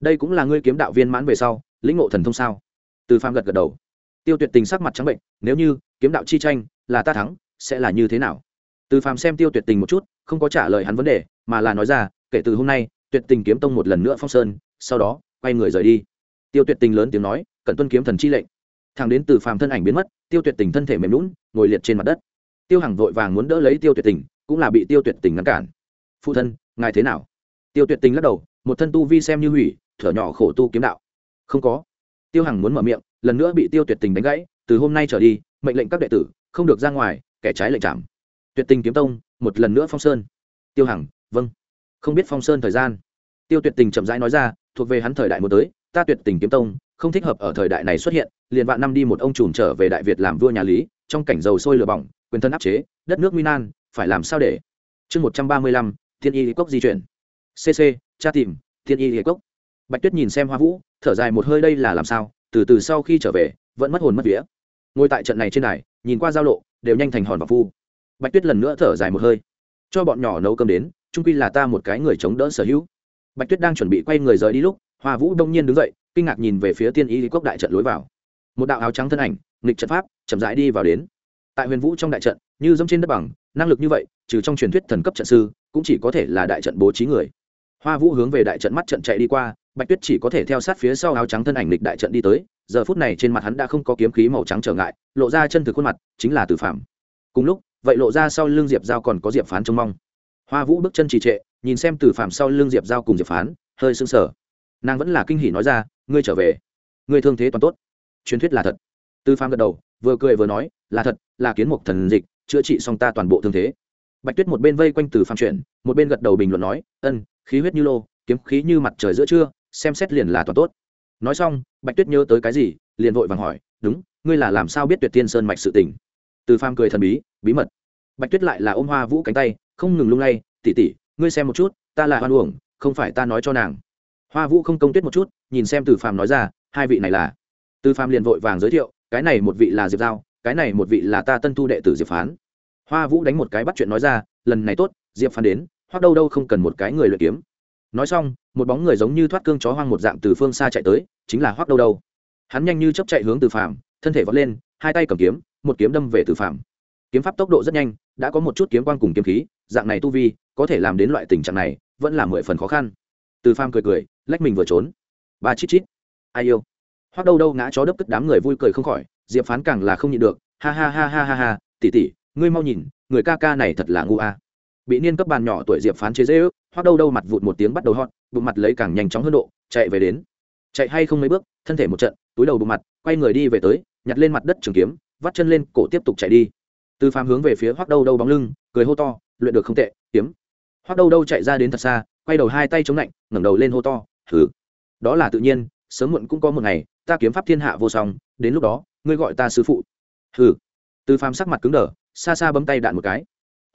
Đây cũng là ngươi kiếm đạo viên mãn về sau, lĩnh ngộ thần thông sao? Từ phàm gật gật đầu. Tiêu tuyệt tình sắc mặt trắng bệnh, nếu như, kiếm đạo chi tranh, là ta thắng, sẽ là như thế nào? Từ phàm xem tiêu tuyệt tình một chút, không có trả lời hắn vấn đề, mà là nói ra kể từ hôm nay, tuyệt tình kiếm tông một lần nữa phong sơn, sau đó, quay người rời đi. Tiêu tuyệt tình lớn tiếng nói, cẩn tuân kiếm thần chi lệnh. Thằng đến từ phàm thân ảnh biến mất, tiêu tuyệt tình thân thể mềm lún ngồi liệt trên mặt đất. Tiêu hằng vội vàng muốn đỡ lấy tiêu tuyệt tình, cũng là bị tiêu tuyệt tình ngăn cản. Phụ thân, ngài thế nào? Tiêu tuyệt tình lắc đầu, một thân tu vi xem như hủy, thở nhỏ khổ tu kiếm đạo. Không có. Tiêu hằng muốn mở miệng, lần nữa bị tiêu tuyệt tình đánh gãy, từ hôm nay trở đi, mệnh lệnh các đệ tử, không được ra ngoài, kẻ trái lệnh trảm tuyệt tình kiếm tông, một lần nữa phong sơn. Tiêu hằng vâng không biết phong sơn thời gian. Tiêu tuyệt tình chậm rãi nói ra, thuộc về hắn thời đại một tới, ta tuyệt tình kiếm tông, không thích hợp ở thời đại này xuất hiện, liền vạn năm đi một ông trùm trở về đại việt làm vua nhà lý, trong cảnh dầu sôi lửa bỏng, quyền thân áp chế, đất nước minan phải làm sao để? Chương một trăm ba mươi lăm, thiên y cốc di chuyển. Cc cha tìm, thiên y cốc. Bạch tuyết nhìn xem hoa vũ, thở dài một hơi đây là làm sao, từ từ sau khi trở về, vẫn mất hồn mất vía. Ngồi tại trận này trên này nhìn qua giao lộ, đều nhanh thành hòn và phu bạch tuyết lần nữa thở dài một hơi. Cho bọn nhỏ nấu cơm đến trung quy là ta một cái người chống đỡ sở hữu. Bạch tuyết đang chuẩn bị quay người rời đi lúc, hoa vũ đông nhiên đứng dậy, kinh ngạc nhìn về phía tiên y cốc đại trận lối vào. Một đạo áo trắng thân ảnh, nghịch trận pháp, chậm rãi đi vào đến. Tại huyền vũ trong đại trận, như dẫm trên đất bằng, năng lực như vậy, trừ trong truyền thuyết thần cấp trận sư, cũng chỉ có thể là đại trận bố trí người. Hoa vũ hướng về đại trận mắt trận chạy đi qua, bạch tuyết chỉ có thể theo sát phía sau áo trắng thân ảnh lịch đại trận đi tới, giờ phút này trên mặt hắn đã không có kiếm khí màu trắng trở ngại, lộ ra chân thực khuôn mặt, chính là tử phạm cùng lúc, vậy lộ ra sau l ư n g diệp giao còn có diệp phán trông mong hoa vũ bước chân trì trệ, nhìn xem Từ phạm sau l ư n g diệp giao cùng diệp phán, hơi sưng sở nàng vẫn là kinh hỉ nói ra, ngươi trở về. Ngươi thương thế toàn tốt. Truyền thuyết là thật. Tư phạm gật đầu, vừa cười vừa nói, là thật, là kiến mục thần dịch, chữa trị xong ta toàn bộ thương thế. Bạch tuyết một bên vây quanh từ phạm chuyển một bên gật đầu bình luận nói, ân, khí huyết như lô, kiếm khí như mặt trời giữa trưa, xem xét liền là toàn tốt. Nói xong, bạch tuyết nhớ tới cái gì, liền vội vàng hỏi, đúng, ngươi là làm sao biết tuyệt tiên sơn mạch sự tình? Từ phàm cười thần bí bí mật. Bạch tuyết lại là ôm hoa vũ cánh tay không ngừng lung lay tỉ tỉ ngươi xem một chút, ta là hoan uổng, không phải ta nói cho nàng. Hoa vũ không công tuyết một chút, nhìn xem từ phàm nói ra, hai vị này là? Từ phàm liền vội vàng giới thiệu, cái này một vị là diệp giao, cái này một vị là ta tân thu đệ tử diệp phán. Hoa vũ đánh một cái bắt chuyện nói ra, lần này tốt, diệp phán đến, hoặc đâu đâu không cần một cái người luyện kiếm. Nói xong, một bóng người giống như thoát cương chó hoang một dạng từ phương xa chạy tới, chính là Hoắc đâu đâu. Hắn nhanh như chấp chạy hướng từ phàm, thân thể vọt lên, hai tay cầm kiếm, một kiếm đâm về từ phàm. Kiếm pháp tốc độ rất nhanh đã có một chút kiếm quang cùng kiếm khí, dạng này tu vi, có thể làm đến loại tình trạng này, vẫn là mười phần khó khăn. Từ pham cười cười, lách mình vừa trốn. Ba chít chít. Ai yêu. Hoắc đâu đâu ngã chó đấp cất đám người vui cười không khỏi, diệp phán càng là không nhịn được, ha ha ha ha ha ha tỉ tỉ ngươi mau nhìn, người ca ca này thật là ngu a. Bị niên cấp bàn nhỏ tuổi diệp phán chế dễ ước hoắc đâu đâu mặt vụt một tiếng bắt đầu hot, bụng mặt lấy càng nhanh chóng hơn độ, chạy về đến. Chạy hay không mấy bước, thân thể một trận, túi đầu bụng mặt, quay người đi về tới, nhặt lên mặt đất trường kiếm, vắt chân lên, cổ tiếp tục chạy đi từ phàm hướng về phía Hoắc đâu đâu bóng lưng, cười hô to, luyện được không tệ, kiếm. Hoắc đâu đâu chạy ra đến thật xa, quay đầu hai tay chống lạnh, ngẩng đầu lên hô to thử đó là tự nhiên, sớm muộn cũng có một ngày, ta kiếm pháp thiên hạ vô song, đến lúc đó, ngươi gọi ta sư phụ. Hừ. Từ phàm sắc mặt cứng đờ, xa xa bấm tay đạn một cái.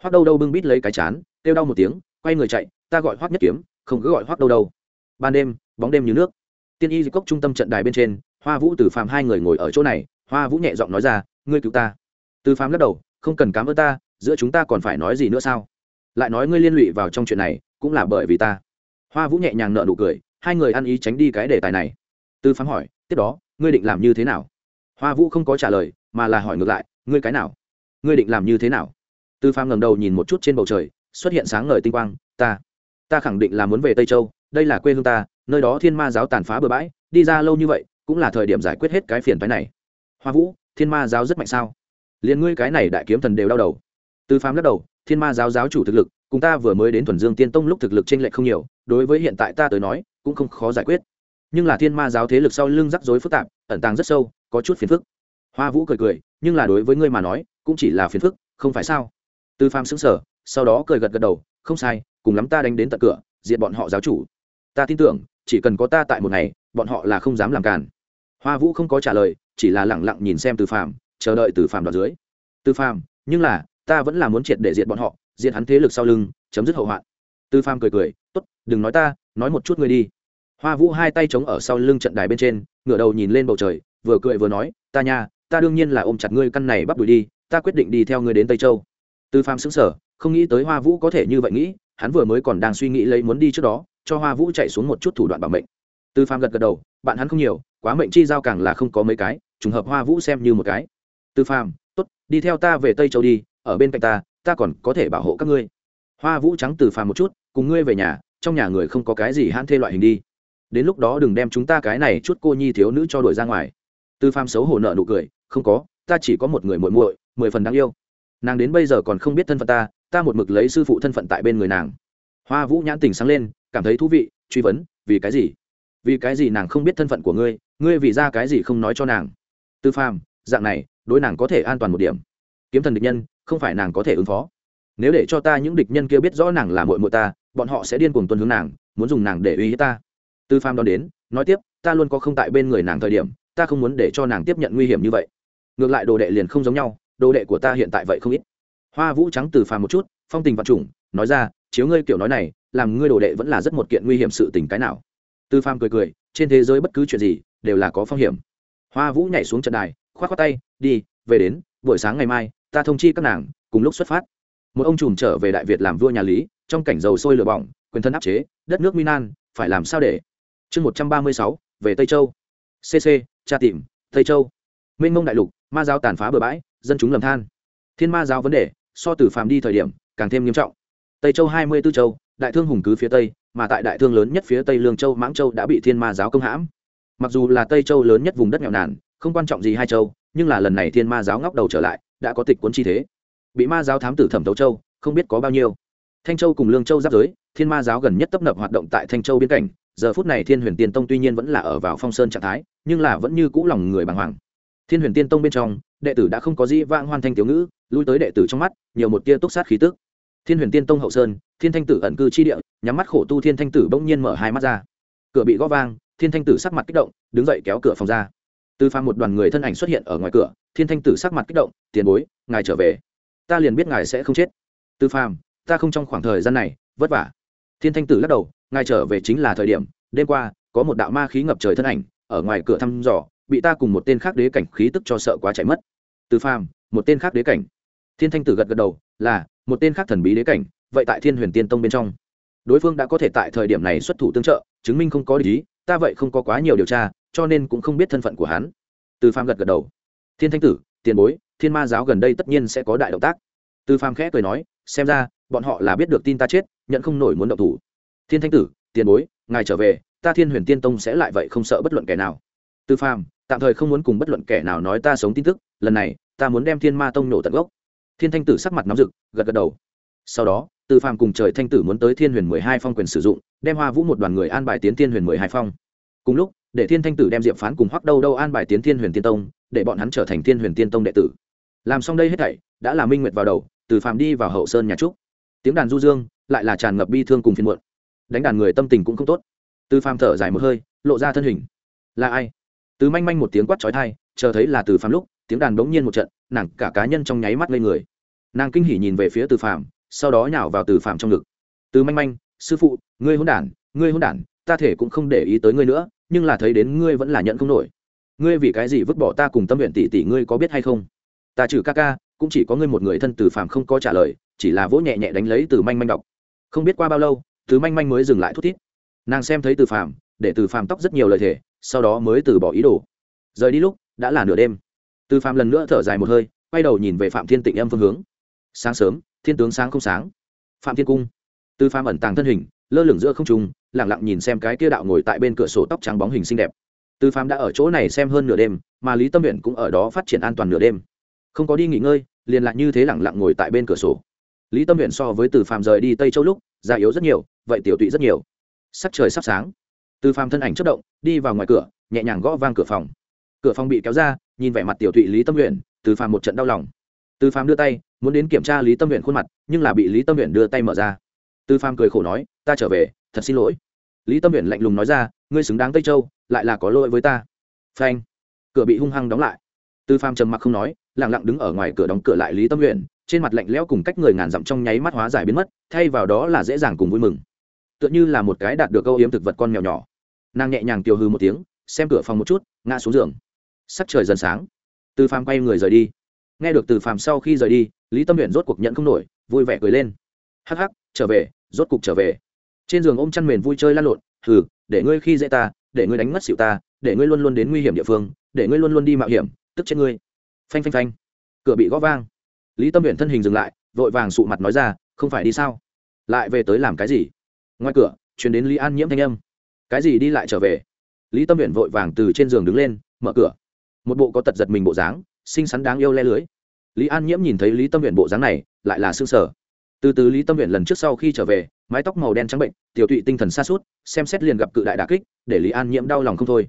Hoắc đâu đâu bưng bít lấy cái chán, kêu đau một tiếng, quay người chạy, ta gọi Hoắc nhất kiếm, không cứ gọi Hoắc đâu đâu. Ban đêm, bóng đêm như nước. Tiên y di cốc trung tâm trận đài bên trên, hoa vũ từ phàm hai người ngồi ở chỗ này, hoa vũ nhẹ giọng nói ra, ngươi cứu ta. Từ phàm lắc đầu không cần cám ơn ta, giữa chúng ta còn phải nói gì nữa sao? Lại nói ngươi liên lụy vào trong chuyện này, cũng là bởi vì ta. Hoa vũ nhẹ nhàng nợ nụ cười, hai người ăn ý tránh đi cái đề tài này. Tư Phán hỏi, tiếp đó, ngươi định làm như thế nào? Hoa vũ không có trả lời, mà là hỏi ngược lại, ngươi cái nào? Ngươi định làm như thế nào? Tư Phán ngẩng đầu nhìn một chút trên bầu trời, xuất hiện sáng ngời tinh quang, ta ta khẳng định là muốn về tây châu, đây là quê hương ta, nơi đó thiên ma giáo tàn phá bừa bãi, đi ra lâu như vậy, cũng là thời điểm giải quyết hết cái phiền phái này. Hoa vũ, thiên ma giáo rất mạnh sao? Liền ngươi cái này đại kiếm thần đều đau đầu. Từ phàm lắc đầu, thiên ma giáo giáo chủ thực lực, cùng ta vừa mới đến thuần dương tiên tông lúc thực lực t r ê n lệch không nhiều, đối với hiện tại ta tới nói, cũng không khó giải quyết. Nhưng là thiên ma giáo thế lực sau lưng rắc rối phức tạp, ẩn tàng rất sâu, có chút phiền phức. Hoa vũ cười cười, nhưng là đối với ngươi mà nói, cũng chỉ là phiền phức, không phải sao? Từ phàm xứng sở sau đó cười gật gật đầu, không sai, cùng lắm ta đánh đến tận cửa diện bọn họ giáo chủ. Ta tin tưởng, chỉ cần có ta tại một ngày, bọn họ là không dám làm càn. Hoa vũ không có trả lời, chỉ là lẳng lặng nhìn xem từ phàm chờ đợi từ phàm đoạt dưới. Từ phàm, nhưng là, ta vẫn là muốn triệt để diện bọn họ diện hắn thế lực sau lưng, chấm dứt hậu hoạn. Từ phàm cười cười, tốt, đừng nói ta, nói một chút ngươi đi. Hoa vũ hai tay chống ở sau lưng trận đài bên trên, ngửa đầu nhìn lên bầu trời, vừa cười vừa nói, ta nha, ta đương nhiên là ôm chặt ngươi căn này bắt đuổi đi, ta quyết định đi theo ngươi đến tây châu. Từ phàm xứng sở không nghĩ tới hoa vũ có thể như vậy nghĩ, hắn vừa mới còn đang suy nghĩ lấy muốn đi trước đó, cho hoa vũ chạy xuống một chút thủ đoạn bảo mệnh. Từ phàm gật gật đầu, bạn hắn không nhiều, quá mệnh chi giao càng là không có mấy cái, trùng hợp hoa vũ xem như một cái từ phàm, tốt, đi theo ta về tây châu đi, ở bên cạnh ta ta còn có thể bảo hộ các ngươi. Hoa vũ trắng từ phàm một chút, cùng ngươi về nhà, trong nhà người không có cái gì hãn thê loại hình đi. Đến lúc đó đừng đem chúng ta cái này chút cô nhi thiếu nữ cho đuổi ra ngoài. Từ phàm xấu hổ nợ nụ cười, không có, ta chỉ có một người muội muội, mười phần đáng yêu. Nàng đến bây giờ còn không biết thân phận ta ta một mực lấy sư phụ thân phận tại bên người nàng. Hoa vũ nhãn tình sáng lên, cảm thấy thú vị, truy vấn, vì cái gì? Vì cái gì nàng không biết thân phận của ngươi ngươi vì ra cái gì không nói cho nàng? Tư phàm, dạng này đối nàng có thể an toàn một điểm. Kiếm thần địch nhân, không phải nàng có thể ứng phó. Nếu để cho ta những địch nhân kia biết rõ nàng là mội mội ta, bọn họ sẽ điên cuồng tuân hướng nàng, muốn dùng nàng để uy hiếp ta. Tư phàm đón đến, nói tiếp, ta luôn có không tại bên người nàng thời điểm, ta không muốn để cho nàng tiếp nhận nguy hiểm như vậy. Ngược lại đồ đệ liền không giống nhau, đồ đệ của ta hiện tại vậy không ít. Hoa vũ trắng từ phàm một chút, phong tình vật chủng nói ra, chiếu ngươi kiểu nói này, làm ngươi đồ đệ vẫn là rất một kiện nguy hiểm sự tình cái nào. Tư phàm cười cười, trên thế giới bất cứ chuyện gì đều là có phong hiểm. Hoa vũ nhảy xuống trận đài k h o á t k tay, đi, về đến, buổi sáng ngày mai, ta thông chi các nàng, cùng lúc xuất phát. Một ông trùm trở về đại việt làm vua nhà lý, trong cảnh dầu sôi lửa bỏng, quyền thân áp chế, đất nước minan phải làm sao để? Chương một trăm ba mươi sáu, về tây châu. Cc tra tìm, tây châu. Minh mông đại lục, ma giáo tàn phá bừa bãi, dân chúng lầm than. Thiên ma giáo vấn đề, so từ phàm đi thời điểm, càng thêm nghiêm trọng. Tây châu hai mươi b ố châu, đại thương hùng cứ phía tây, mà tại đại thương lớn nhất phía tây lương châu, mãng châu đã bị thiên ma giáo công hãm. Mặc dù là tây châu lớn nhất vùng đất nghèo nàn không quan trọng gì hai châu, nhưng là lần này thiên ma giáo ngóc đầu trở lại, đã có tịch cuốn chi thế. Bị ma giáo thám tử thẩm tấu châu, không biết có bao nhiêu. Thanh châu cùng lương châu giáp giới, thiên ma giáo gần nhất tấp nập hoạt động tại thanh châu biên cảnh, giờ phút này thiên huyền tiên tông tuy nhiên vẫn là ở vào phong sơn trạng thái, nhưng là vẫn như cũ lòng người bàng hoàng. Thiên huyền tiên tông bên trong, đệ tử đã không có gì vãng hoan thanh tiểu ngữ, lui tới đệ tử trong mắt, nhiều một tia túc sát khí tức. Thiên huyền tiên tông hậu sơn, thiên thanh tử ẩn cư chi địa, nhắm mắt khổ tu thiên thanh tử bỗng nhiên mở hai mắt ra. Cửa bị gõ vang, thiên thanh tử sắc mặt kích động, đứng dậy kéo cửa phòng ra từ phàm một đoàn người thân ảnh xuất hiện ở ngoài cửa, thiên thanh tử sắc mặt kích động, tiền bối, ngài trở về. Ta liền biết ngài sẽ không chết. Từ phàm, ta không trong khoảng thời gian này, vất vả. Thiên thanh tử lắc đầu, ngài trở về chính là thời điểm, đêm qua, có một đạo ma khí ngập trời thân ảnh, ở ngoài cửa thăm dò, bị ta cùng một tên khác đế cảnh khí tức cho sợ quá chạy mất. Từ phàm, một tên khác đế cảnh. Thiên thanh tử gật gật đầu, là, một tên khác thần bí đế cảnh, vậy tại thiên huyền tiên tông bên trong, đối phương đã có thể tại thời điểm này xuất thủ tương trợ, chứng minh không có lý, ta vậy không có quá nhiều điều tra cho nên cũng không biết thân phận của hắn. Từ phàm gật gật đầu. Thiên thanh tử, tiền bối, thiên ma giáo gần đây tất nhiên sẽ có đại động tác. Từ phàm khẽ cười nói, xem ra, bọn họ là biết được tin ta chết, nhận không nổi muốn động thủ. Thiên thanh tử, tiền bối, ngài trở về, ta thiên huyền tiên tông sẽ lại vậy không sợ bất luận kẻ nào. Từ phàm, tạm thời không muốn cùng bất luận kẻ nào nói ta sống tin tức, lần này, ta muốn đem thiên ma tông nổ tận gốc. Thiên thanh tử sắc mặt nóng rực, gật gật đầu. Sau đó, từ phàm cùng trời thanh tử muốn tới thiên huyền mười hai phong quyền sử dụng, đem hoa vũ một đoàn người an bài tiến thiên huyền mười hai phong. Cùng lúc để thiên thanh tử đem diệp phán cùng hoắc đâu đâu an bài tiến thiên huyền tiên tông, để bọn hắn trở thành thiên huyền tiên tông đệ tử. Làm xong đây hết thảy, đã là minh nguyệt vào đầu, từ phàm đi vào hậu sơn nhà trúc. Tiếng đàn du dương, lại là tràn ngập bi thương cùng phiên muộn. Đánh đàn người tâm tình cũng không tốt. Từ phàm thở dài một hơi, lộ ra thân hình. Là ai? Từ manh manh một tiếng quát trói thai chờ thấy là từ phàm lúc, tiếng đàn bỗng nhiên một trận, nàng cả cá nhân trong nháy mắt lên người. Nàng kinh hỉ nhìn về phía từ phàm, sau đó nhào vào từ phàm trong ngực. Từ manh manh, sư phụ, ngươi hôn đản, ngươi hôn đản, ta thể cũng không để ý tới ngươi nữa nhưng là thấy đến ngươi vẫn là nhận không nổi. Ngươi vì cái gì vứt bỏ ta cùng tâm nguyện tỷ tỷ ngươi có biết hay không? Ta trừ ca ca, cũng chỉ có ngươi một người thân từ phàm không có trả lời, chỉ là vỗ nhẹ nhẹ đánh lấy từ manh manh đọc. Không biết qua bao lâu, từ manh manh mới dừng lại thút thít. Nàng xem thấy từ phàm, để từ phàm tóc rất nhiều lời thề, sau đó mới từ bỏ ý đồ. Rời đi lúc, đã là nửa đêm. Từ phàm lần nữa thở dài một hơi, quay đầu nhìn về phạm thiên tịnh âm phương hướng. Sáng sớm, thiên tướng sáng không sáng. Phạm thiên cung. Từ phàm ẩn tàng thân hình, lơ lửng giữa không trung lẳng lặng nhìn xem cái kia đạo ngồi tại bên cửa sổ tóc trắng bóng hình xinh đẹp. Từ phàm đã ở chỗ này xem hơn nửa đêm, mà lý tâm huyện cũng ở đó phát triển an toàn nửa đêm. Không có đi nghỉ ngơi, liền lại như thế lẳng lặng ngồi tại bên cửa sổ. Lý tâm huyện so với từ phàm rời đi tây châu lúc, già yếu rất nhiều, vậy tiểu tụy rất nhiều. Sắc trời sắp sáng. Từ phàm thân ảnh chất động, đi vào ngoài cửa, nhẹ nhàng gõ vang cửa phòng. Cửa phòng bị kéo ra, nhìn vẻ mặt tiểu thụy lý tâm nguyện từ phàm một trận đau lòng. Từ phàm đưa tay, muốn đến kiểm tra lý tâm nguyện khuôn mặt, nhưng là bị lý tâm nguyện đưa tay mở ra. Tư phàm cười khổ nói, ta trở về, thật xin lỗi. Lý tâm huyện lạnh lùng nói ra, ngươi xứng đáng tây châu, lại là có lỗi với ta. Phanh. Cửa bị hung hăng đóng lại. Tư phàm trầm mặc không nói lẳng lặng đứng ở ngoài cửa đóng cửa lại lý tâm huyện trên mặt lạnh lẽo cùng cách người ngàn dặm trong nháy mắt hóa giải biến mất, thay vào đó là dễ dàng cùng vui mừng. Tựa như là một cái đạt được câu yếm thực vật con mèo nhỏ. Nàng nhẹ nhàng tiêu hư một tiếng, xem cửa phòng một chút, ngã xuống giường. Sắc trời dần sáng. Từ phàm quay người rời đi. Nghe được từ phàm sau khi rời đi, lý tâm huyện rốt cuộc nhận không nổi, vui vẻ cười lên. Hắc hắc, trở về rốt cục trở về. Trên giường ôm chăn mền vui chơi lan lộn, hừ, để ngươi khi dễ ta, để ngươi đánh mất xịu ta, để ngươi luôn luôn đến nguy hiểm địa phương, để ngươi luôn luôn đi mạo hiểm, tức chết ngươi. Phanh phanh phanh. Cửa bị gõ vang. Lý tâm huyện thân hình dừng lại, vội vàng sụ mặt nói ra, không phải đi sao? Lại về tới làm cái gì? Ngoài cửa chuyển đến lý an nhiễm thanh âm. Cái gì đi lại trở về? Lý tâm huyện vội vàng từ trên giường đứng lên, mở cửa. Một bộ có tật giật mình bộ dáng, xinh xắn đáng yêu le lưới. Lý an nhiễm nhìn thấy lý tâm huyện bộ dáng này, lại là s ư ơ n g sở từ từ lý tâm huyện lần trước sau khi trở về, mái tóc màu đen trắng bệnh, tiểu tụy tinh thần xa suốt xem xét liền gặp cự đại đà kích, để lý an nhiễm đau lòng không thôi.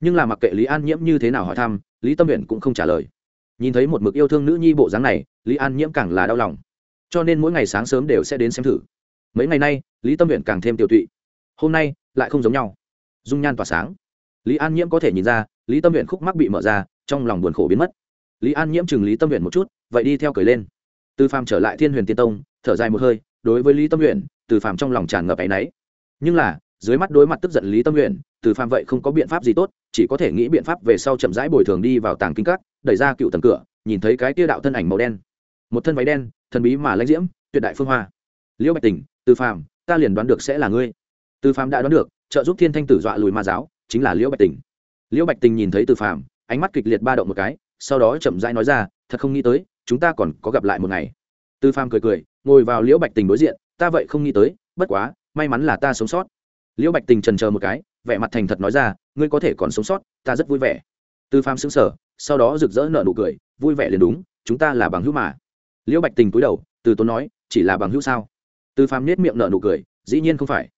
Nhưng là mặc kệ lý an nhiễm như thế nào hỏi thăm, lý tâm huyện cũng không trả lời. Nhìn thấy một mực yêu thương nữ nhi bộ dáng này, lý an nhiễm càng là đau lòng. Cho nên mỗi ngày sáng sớm đều sẽ đến xem thử. Mấy ngày nay, lý tâm huyện càng thêm tiểu tụy. Hôm nay, lại không giống nhau. Dung nhan tỏa sáng. Lý an nhiễm có thể nhìn ra, lý tâm huyện khúc mắc bị mở ra, trong lòng buồn khổ biến mất. Lý an nhiễm chừng lý tâm huyện một chút, vậy đi theo cười lên. Từ phàm trở lại thiên huyền tiên tông thở dài một hơi, đối với lý tâm nguyện từ phàm trong lòng tràn ngập áy náy. Nhưng là, dưới mắt đối mặt tức giận lý tâm nguyện từ phàm vậy không có biện pháp gì tốt, chỉ có thể nghĩ biện pháp về sau chậm rãi bồi thường đi vào tàng kinh các, đẩy ra cựu tầng cửa, nhìn thấy cái tia đạo thân ảnh màu đen. Một thân váy đen, thần bí mà lãnh diễm, tuyệt đại phương hoa. Liễu bạch tình, từ phàm, ta liền đoán được sẽ là ngươi. Từ phàm đã đoán được, trợ giúp thiên thanh tử dọa lùi ma giáo, chính là liễu bạch tình. Liễu bạch tình nhìn thấy từ phàm, ánh mắt kịch liệt ba động một cái, sau đó chậm rãi nói ra, thật không nghĩ tới, chúng ta còn có gặp lại một ngày. Tư phàm cười cười, ngồi vào liễu bạch tình đối diện, ta vậy không nghĩ tới, bất quá, may mắn là ta sống sót. Liễu bạch tình trần chờ một cái, vẻ mặt thành thật nói ra, ngươi có thể còn sống sót, ta rất vui vẻ. Tư phàm xứng sở sau đó rực rỡ nợ nụ cười, vui vẻ liền đúng, chúng ta là bằng hữu mà. Liễu bạch tình cúi đầu, từ tốn nói, chỉ là bằng hữu sao? Tư phàm nết miệng nợ nụ cười, dĩ nhiên không phải.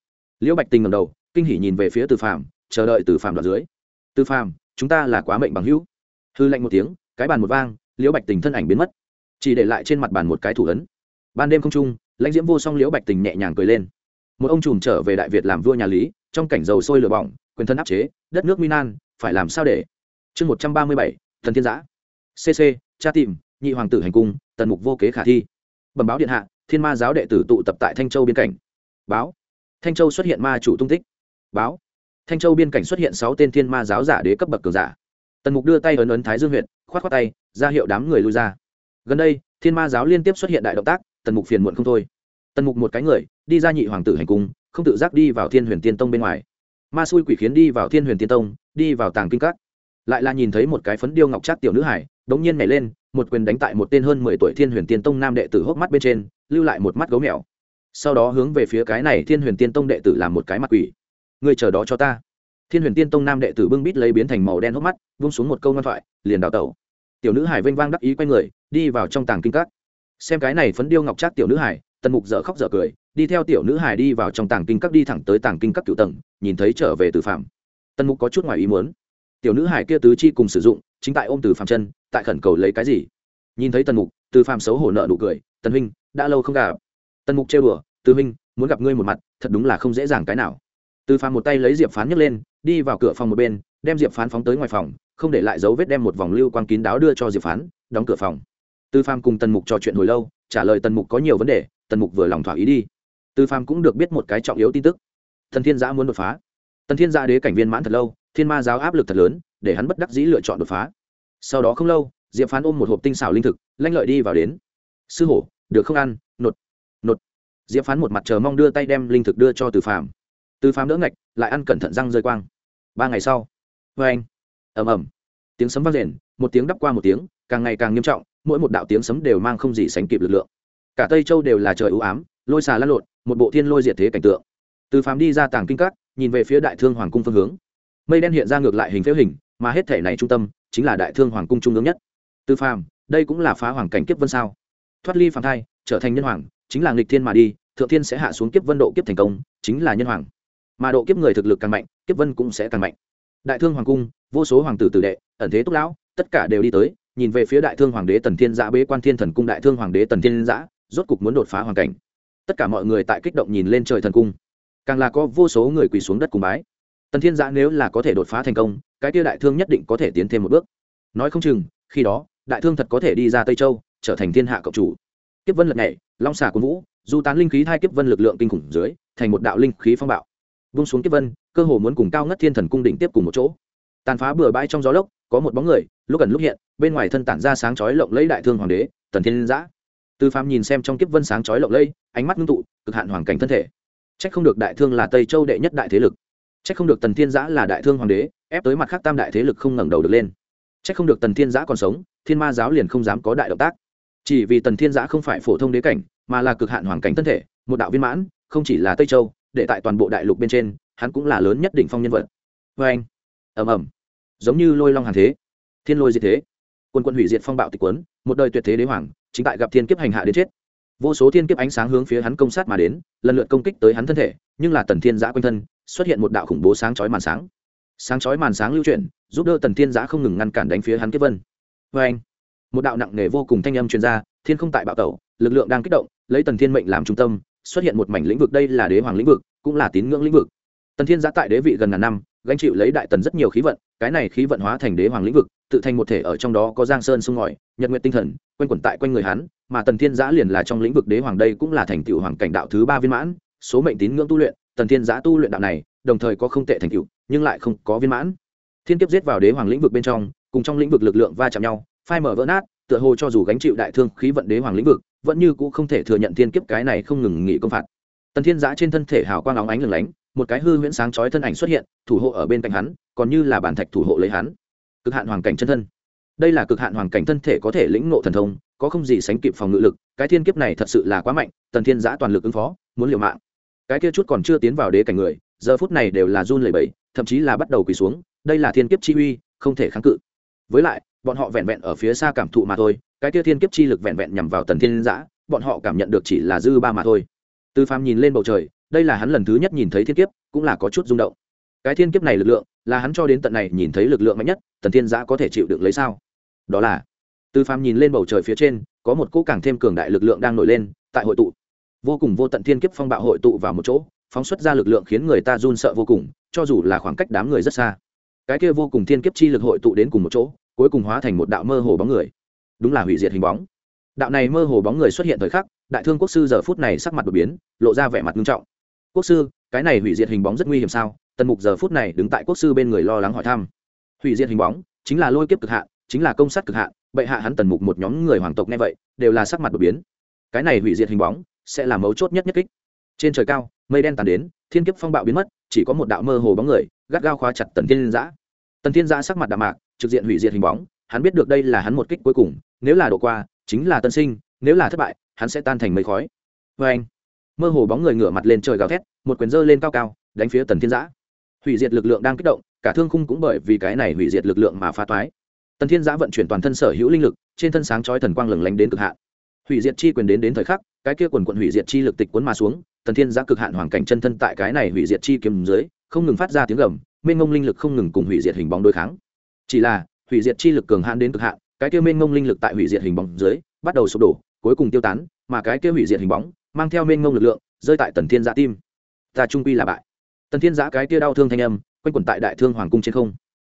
Liễu bạch tình ngầm đầu, kinh hỉ nhìn về phía từ phàm, chờ đợi từ phàm đoạn dưới. Từ phàm, chúng ta là quá mệnh bằng hữu. Hư lạnh một tiếng, cái bàn một vang, liễu bạch tình thân ảnh biến mất chỉ để lại trên mặt bàn một cái thủ ấn. Ban đêm không trung, lãnh diễm vô song liễu bạch tình nhẹ nhàng cười lên. Một ông trùm trở về đại việt làm vua nhà lý, trong cảnh dầu sôi lửa bỏng, quyền thân áp chế, đất nước minan phải làm sao để? Chương một trăm ba mươi bảy, thần thiên giã. Cc cha tìm, nhị hoàng tử hành cung, tần mục vô kế khả thi. Bẩm báo điện hạ, thiên ma giáo đệ tử tụ tập tại thanh châu biên cảnh. Báo. Thanh châu xuất hiện ma chủ tung tích. Báo. Thanh châu biên cảnh xuất hiện sáu tên thiên ma giáo giả đế cấp bậc cường giả. Tần mục đưa tay ấn ấn thái dương huyện k h o á t k h o á tay, ra hiệu đám người lui ra gần đây, thiên ma giáo liên tiếp xuất hiện đại động tác, tần mục phiền muộn không thôi. Tần mục một cái người, đi ra nhị hoàng tử hành cung, không tự giác đi vào thiên huyền tiên tông bên ngoài. Ma xui quỷ khiến đi vào thiên huyền tiên tông, đi vào tàng kinh các. Lại là nhìn thấy một cái phấn điêu ngọc trát tiểu nữ hải đ n g nhiên nhảy lên, một quyền đánh tại một tên hơn mười tuổi thiên huyền tiên tông nam đệ tử hốc mắt bên trên, lưu lại một mắt gấu mèo. Sau đó hướng về phía cái này thiên huyền tiên tông đệ tử làm một cái mặt quỷ. Người chờ đó cho ta. Thiên huyền tiên tông nam đệ tử bưng bít lấy biến thành màu đen hốc mắt vung xuống một câu ngoan thoại, liền đào tẩu. Tiểu nữ hải vênh vang đắc ý quay người đi vào trong tàng kinh các. Xem cái này phấn điêu ngọc trác tiểu nữ hải tần mục dở khóc dở cười, đi theo tiểu nữ hải đi vào trong tàng kinh các đi thẳng tới tàng kinh các cựu tầng, nhìn thấy trở về từ phạm tần mục có chút ngoài ý muốn. Tiểu nữ hải kia tứ chi cùng sử dụng, chính tại ôm từ phạm chân, tại khẩn cầu lấy cái gì? Nhìn thấy tần mục, từ phạm xấu hổ nợ nụ cười, tần huynh, đã lâu không gặp. Tần mục trêu đùa, từ huynh, muốn gặp ngươi một mặt, thật đúng là không dễ dàng cái nào. Từ phạm một tay lấy diệp phán nhấc lên, đi vào cửa phòng một bên, đem diệp phán phóng tới ngoài phòng, không để lại dấu vết đem một vòng lưu quang kín đáo đưa cho diệp phán, đóng cửa phòng tư Phàm cùng tần mục trò chuyện hồi lâu, trả lời tần mục có nhiều vấn đề, tần mục vừa lòng thỏa ý đi. Tư Phàm cũng được biết một cái trọng yếu tin tức. Thần thiên giã muốn đột phá. Tần thiên giã đế cảnh viên mãn thật lâu, thiên ma giáo áp lực thật lớn, để hắn bất đắc dĩ lựa chọn đột phá. Sau đó không lâu, diệp phán ôm một hộp tinh xảo linh thực, lanh lợi đi vào đến. Sư hổ, được không ăn? Nột nột. Diệp phán một mặt chờ mong đưa tay đem linh thực đưa cho từ phàm. Từ phàm đỡ ngạch, lại ăn cẩn thận răng rơi quang. Ba ngày sau vê anh ầm ầm. Tiếng sấm vang rền, một tiếng đắp qua một tiếng, càng ngày càng nghiêm trọng mỗi một đạo tiếng sấm đều mang không gì sánh kịp lực lượng. Cả tây châu đều là trời ưu ám, lôi xà lăn lộn, một bộ thiên lôi diệt thế cảnh tượng. Từ phàm đi ra tàng kinh các, nhìn về phía đại thương hoàng cung phương hướng. Mây đen hiện ra ngược lại hình phễu hình, mà hết thể này trung tâm, chính là đại thương hoàng cung trung ương nhất. Từ phàm, đây cũng là phá hoàng cảnh kiếp vân sao? Thoát ly phàm thai, trở thành nhân hoàng, chính là nghịch thiên mà đi, thượng thiên sẽ hạ xuống kiếp vân độ kiếp thành công, chính là nhân hoàng. Mà độ kiếp người thực lực càng mạnh, kiếp vân cũng sẽ càng mạnh. Đại thương hoàng cung, vô số hoàng tử tử đệ, ẩn thế túc lão, tất cả đều đi tới nhìn về phía đại thương hoàng đế tần thiên giã bế quan thiên thần cung đại thương hoàng đế tần thiên giã, rốt cục muốn đột phá hoàn cảnh. Tất cả mọi người tại kích động nhìn lên trời thần cung. Càng là có vô số người quỳ xuống đất cùng bái. Tần thiên giã nếu là có thể đột phá thành công, cái tiêu đại thương nhất định có thể tiến thêm một bước. Nói không chừng, khi đó, đại thương thật có thể đi ra tây châu, trở thành thiên hạ cộng chủ. Kiếp vân lật nhảy, long xà của vũ, du tán linh khí thai kiếp vân lực lượng kinh khủng dưới, thành một đạo linh khí phong bạo. Vung xuống kiếp vân, cơ hồ muốn cùng cao ngất thiên thần cung đỉnh tiếp cùng một chỗ. Tàn phá bừa bãi trong gió lốc có một bóng người, lúc gần lúc hiện, bên ngoài thân tản ra sáng chói lộng lẫy đại thương hoàng đế, tần thiên giã từ phạm nhìn xem trong kiếp vân sáng chói lộng lây ánh mắt ngưng tụ, cực hạn hoàn cảnh thân thể. C h ắ c không được đại thương là tây châu đệ nhất đại thế lực. C h ắ c không được tần thiên giã là đại thương hoàng đế, ép tới mặt khác tam đại thế lực không ngẩng đầu được lên. C h ắ c không được tần thiên giã còn sống, thiên ma giáo liền không dám có đại động tác. Chỉ vì tần thiên giã không phải phổ thông đế cảnh, mà là cực hạn hoàn cảnh thân thể, một đạo viên mãn, không chỉ là tây châu, để tại toàn bộ đại lục bên trên, hắn cũng là lớn nhất định phong nhân vật. Vê anh ẩm ẩm giống như lôi long hàn thế. Thiên lôi diệt thế. Quân quân hủy diệt phong bạo tịch quấn, một đời tuyệt thế đế hoàng, chính tại gặp thiên kiếp hành hạ đến chết. Vô số thiên kiếp ánh sáng hướng phía hắn công sát mà đến, lần lượt công kích tới hắn thân thể, nhưng là tần thiên giã quanh thân, xuất hiện một đạo khủng bố sáng chói màn sáng. Sáng chói màn sáng lưu chuyển, giúp đỡ tần thiên giã không ngừng ngăn cản đánh phía hắn kiếp vân. Vê anh một đạo nặng nề vô cùng thanh âm truyền ra, thiên không tại bạo tẩu, lực lượng đang kích động, lấy tần thiên mệnh làm trung tâm, xuất hiện một mảnh lĩnh vực, đây là đế hoàng lĩnh vực, cũng là tín ngưỡng lĩnh vực. Tần thiên giã tại đế vị gần ngàn năm gánh chịu lấy đại tần rất nhiều khí vận, cái này khí vận hóa thành đế hoàng lĩnh vực, tự thành một thể ở trong đó có giang sơn sông ngòi, nhật nguyện tinh thần, quanh quẩn tại quanh người hắn, mà tần thiên giã liền là trong lĩnh vực đế hoàng đây cũng là thành tựu hoàng cảnh đạo thứ ba viên mãn, số mệnh tín ngưỡng tu luyện, tần thiên giã tu luyện đạo này, đồng thời có không tệ thành tựu, nhưng lại không có viên mãn. Thiên kiếp giết vào đế hoàng lĩnh vực bên trong, cùng trong lĩnh vực lực lượng va chạm nhau, phai mở vỡ nát, tựa hồ cho dù gánh chịu đại thương khí vận đế hoàng lĩnh vực, vẫn như cũng không thể thừa nhận thiên kiếp cái này không ngừng nghỉ công phạt. Tần thiên giã trên thân thể hào quang óng ánh lừng lánh một cái hư huyễn sáng chói thân ảnh xuất hiện, thủ hộ ở bên cạnh hắn, còn như là bản thạch thủ hộ lấy hắn. Cực hạn hoàng cảnh chân thân. Đây là cực hạn hoàng cảnh thân thể có thể lĩnh ngộ thần thông, có không gì sánh kịp phòng ngự lực, cái thiên kiếp này thật sự là quá mạnh, tần thiên giã toàn lực ứng phó, muốn liều mạng. Cái kia chút còn chưa tiến vào đế cảnh người, giờ phút này đều là run lẩy bẩy, thậm chí là bắt đầu quỳ xuống, đây là thiên kiếp chi uy, không thể kháng cự. Với lại, bọn họ vẹn vẹn ở phía xa cảm thụ mà thôi, cái kia thiên kiếp chi lực vẹn vẹn nhằm vào tần thiên giã, bọn họ cảm nhận được chỉ là dư ba mà thôi. Tư phàm nhìn lên bầu trời đây là hắn lần thứ nhất nhìn thấy thiên kiếp, cũng là có chút rung động. Cái thiên kiếp này lực lượng, là hắn cho đến tận này nhìn thấy lực lượng mạnh nhất, tần thiên giã có thể chịu được lấy sao? Đó là tư phàm nhìn lên bầu trời phía trên, có một cỗ càng thêm cường đại lực lượng đang nổi lên, tại hội tụ. Vô cùng vô tận thiên kiếp phong bạo hội tụ vào một chỗ, phóng xuất ra lực lượng khiến người ta run sợ vô cùng, cho dù là khoảng cách đám người rất xa. Cái kia vô cùng thiên kiếp chi lực hội tụ đến cùng một chỗ, cuối cùng hóa thành một đạo mơ hồ bóng người. Đúng là hủy diệt hình bóng. Đạo này mơ hồ bóng người xuất hiện thời khắc, đại thương quốc sư giờ phút này sắc mặt đột biến, lộ ra vẻ mặt nghiêm trọng quốc sư cái này hủy diệt hình bóng rất nguy hiểm sao? Tần mục giờ phút này đứng tại quốc sư bên người lo lắng hỏi thăm. Hủy diệt hình bóng chính là lôi kiếp cực hạ, chính là công sát cực hạ. bệ hạ hắn tần mục một nhóm người hoàng tộc nghe vậy đều là sắc mặt đột biến. Cái này hủy diệt hình bóng sẽ là mấu chốt nhất nhất kích. Trên trời cao mây đen tàn đến thiên kiếp phong bạo biến mất chỉ có một đạo mơ hồ bóng người gắt gao khóa chặt tần thiên giã. Tần thiên giã sắc mặt đạm mạc trực diện hủy diệt hình bóng hắn biết được đây là hắn một kích cuối cùng nếu là độ qua chính là tân sinh nếu là thất bại hắn sẽ tan thành mây khói. Vê anh mơ hồ bóng người ngửa mặt lên trời gào thét, một quyền dơ lên cao cao, đánh phía tần thiên giã. Hủy diệt lực lượng đang kích động, cả thương khung cũng bởi vì cái này hủy diệt lực lượng mà phá toái. Tần thiên giã vận chuyển toàn thân sở hữu linh lực, trên thân sáng chói thần quang lừng lánh đến cực hạn. Hủy diệt chi quyền đến đến thời khắc, cái kia quần quận hủy diệt chi lực tịch cuốn mà xuống, tần thiên giã cực hạn hoàn cảnh chân thân tại cái này hủy diệt chi kiếm dưới, không ngừng phát ra tiếng gầm, mênh ngông linh lực không ngừng cùng hủy diệt hình bóng đối kháng. Chỉ là, hủy diệt chi lực cường hạn đến cực hạn, cái kia mênh ngông linh lực tại hủy diệt hình bóng dưới, bắt đầu sụp đổ, cuối cùng tiêu tán, mà cái kia hủy diệt hình bóng mang theo mênh ngông lực lượng, rơi tại tần thiên giã tim. Ta trung quy là bại. Tần thiên giã cái tia đau thương thanh âm, quanh quẩn tại đại thương hoàng cung trên không.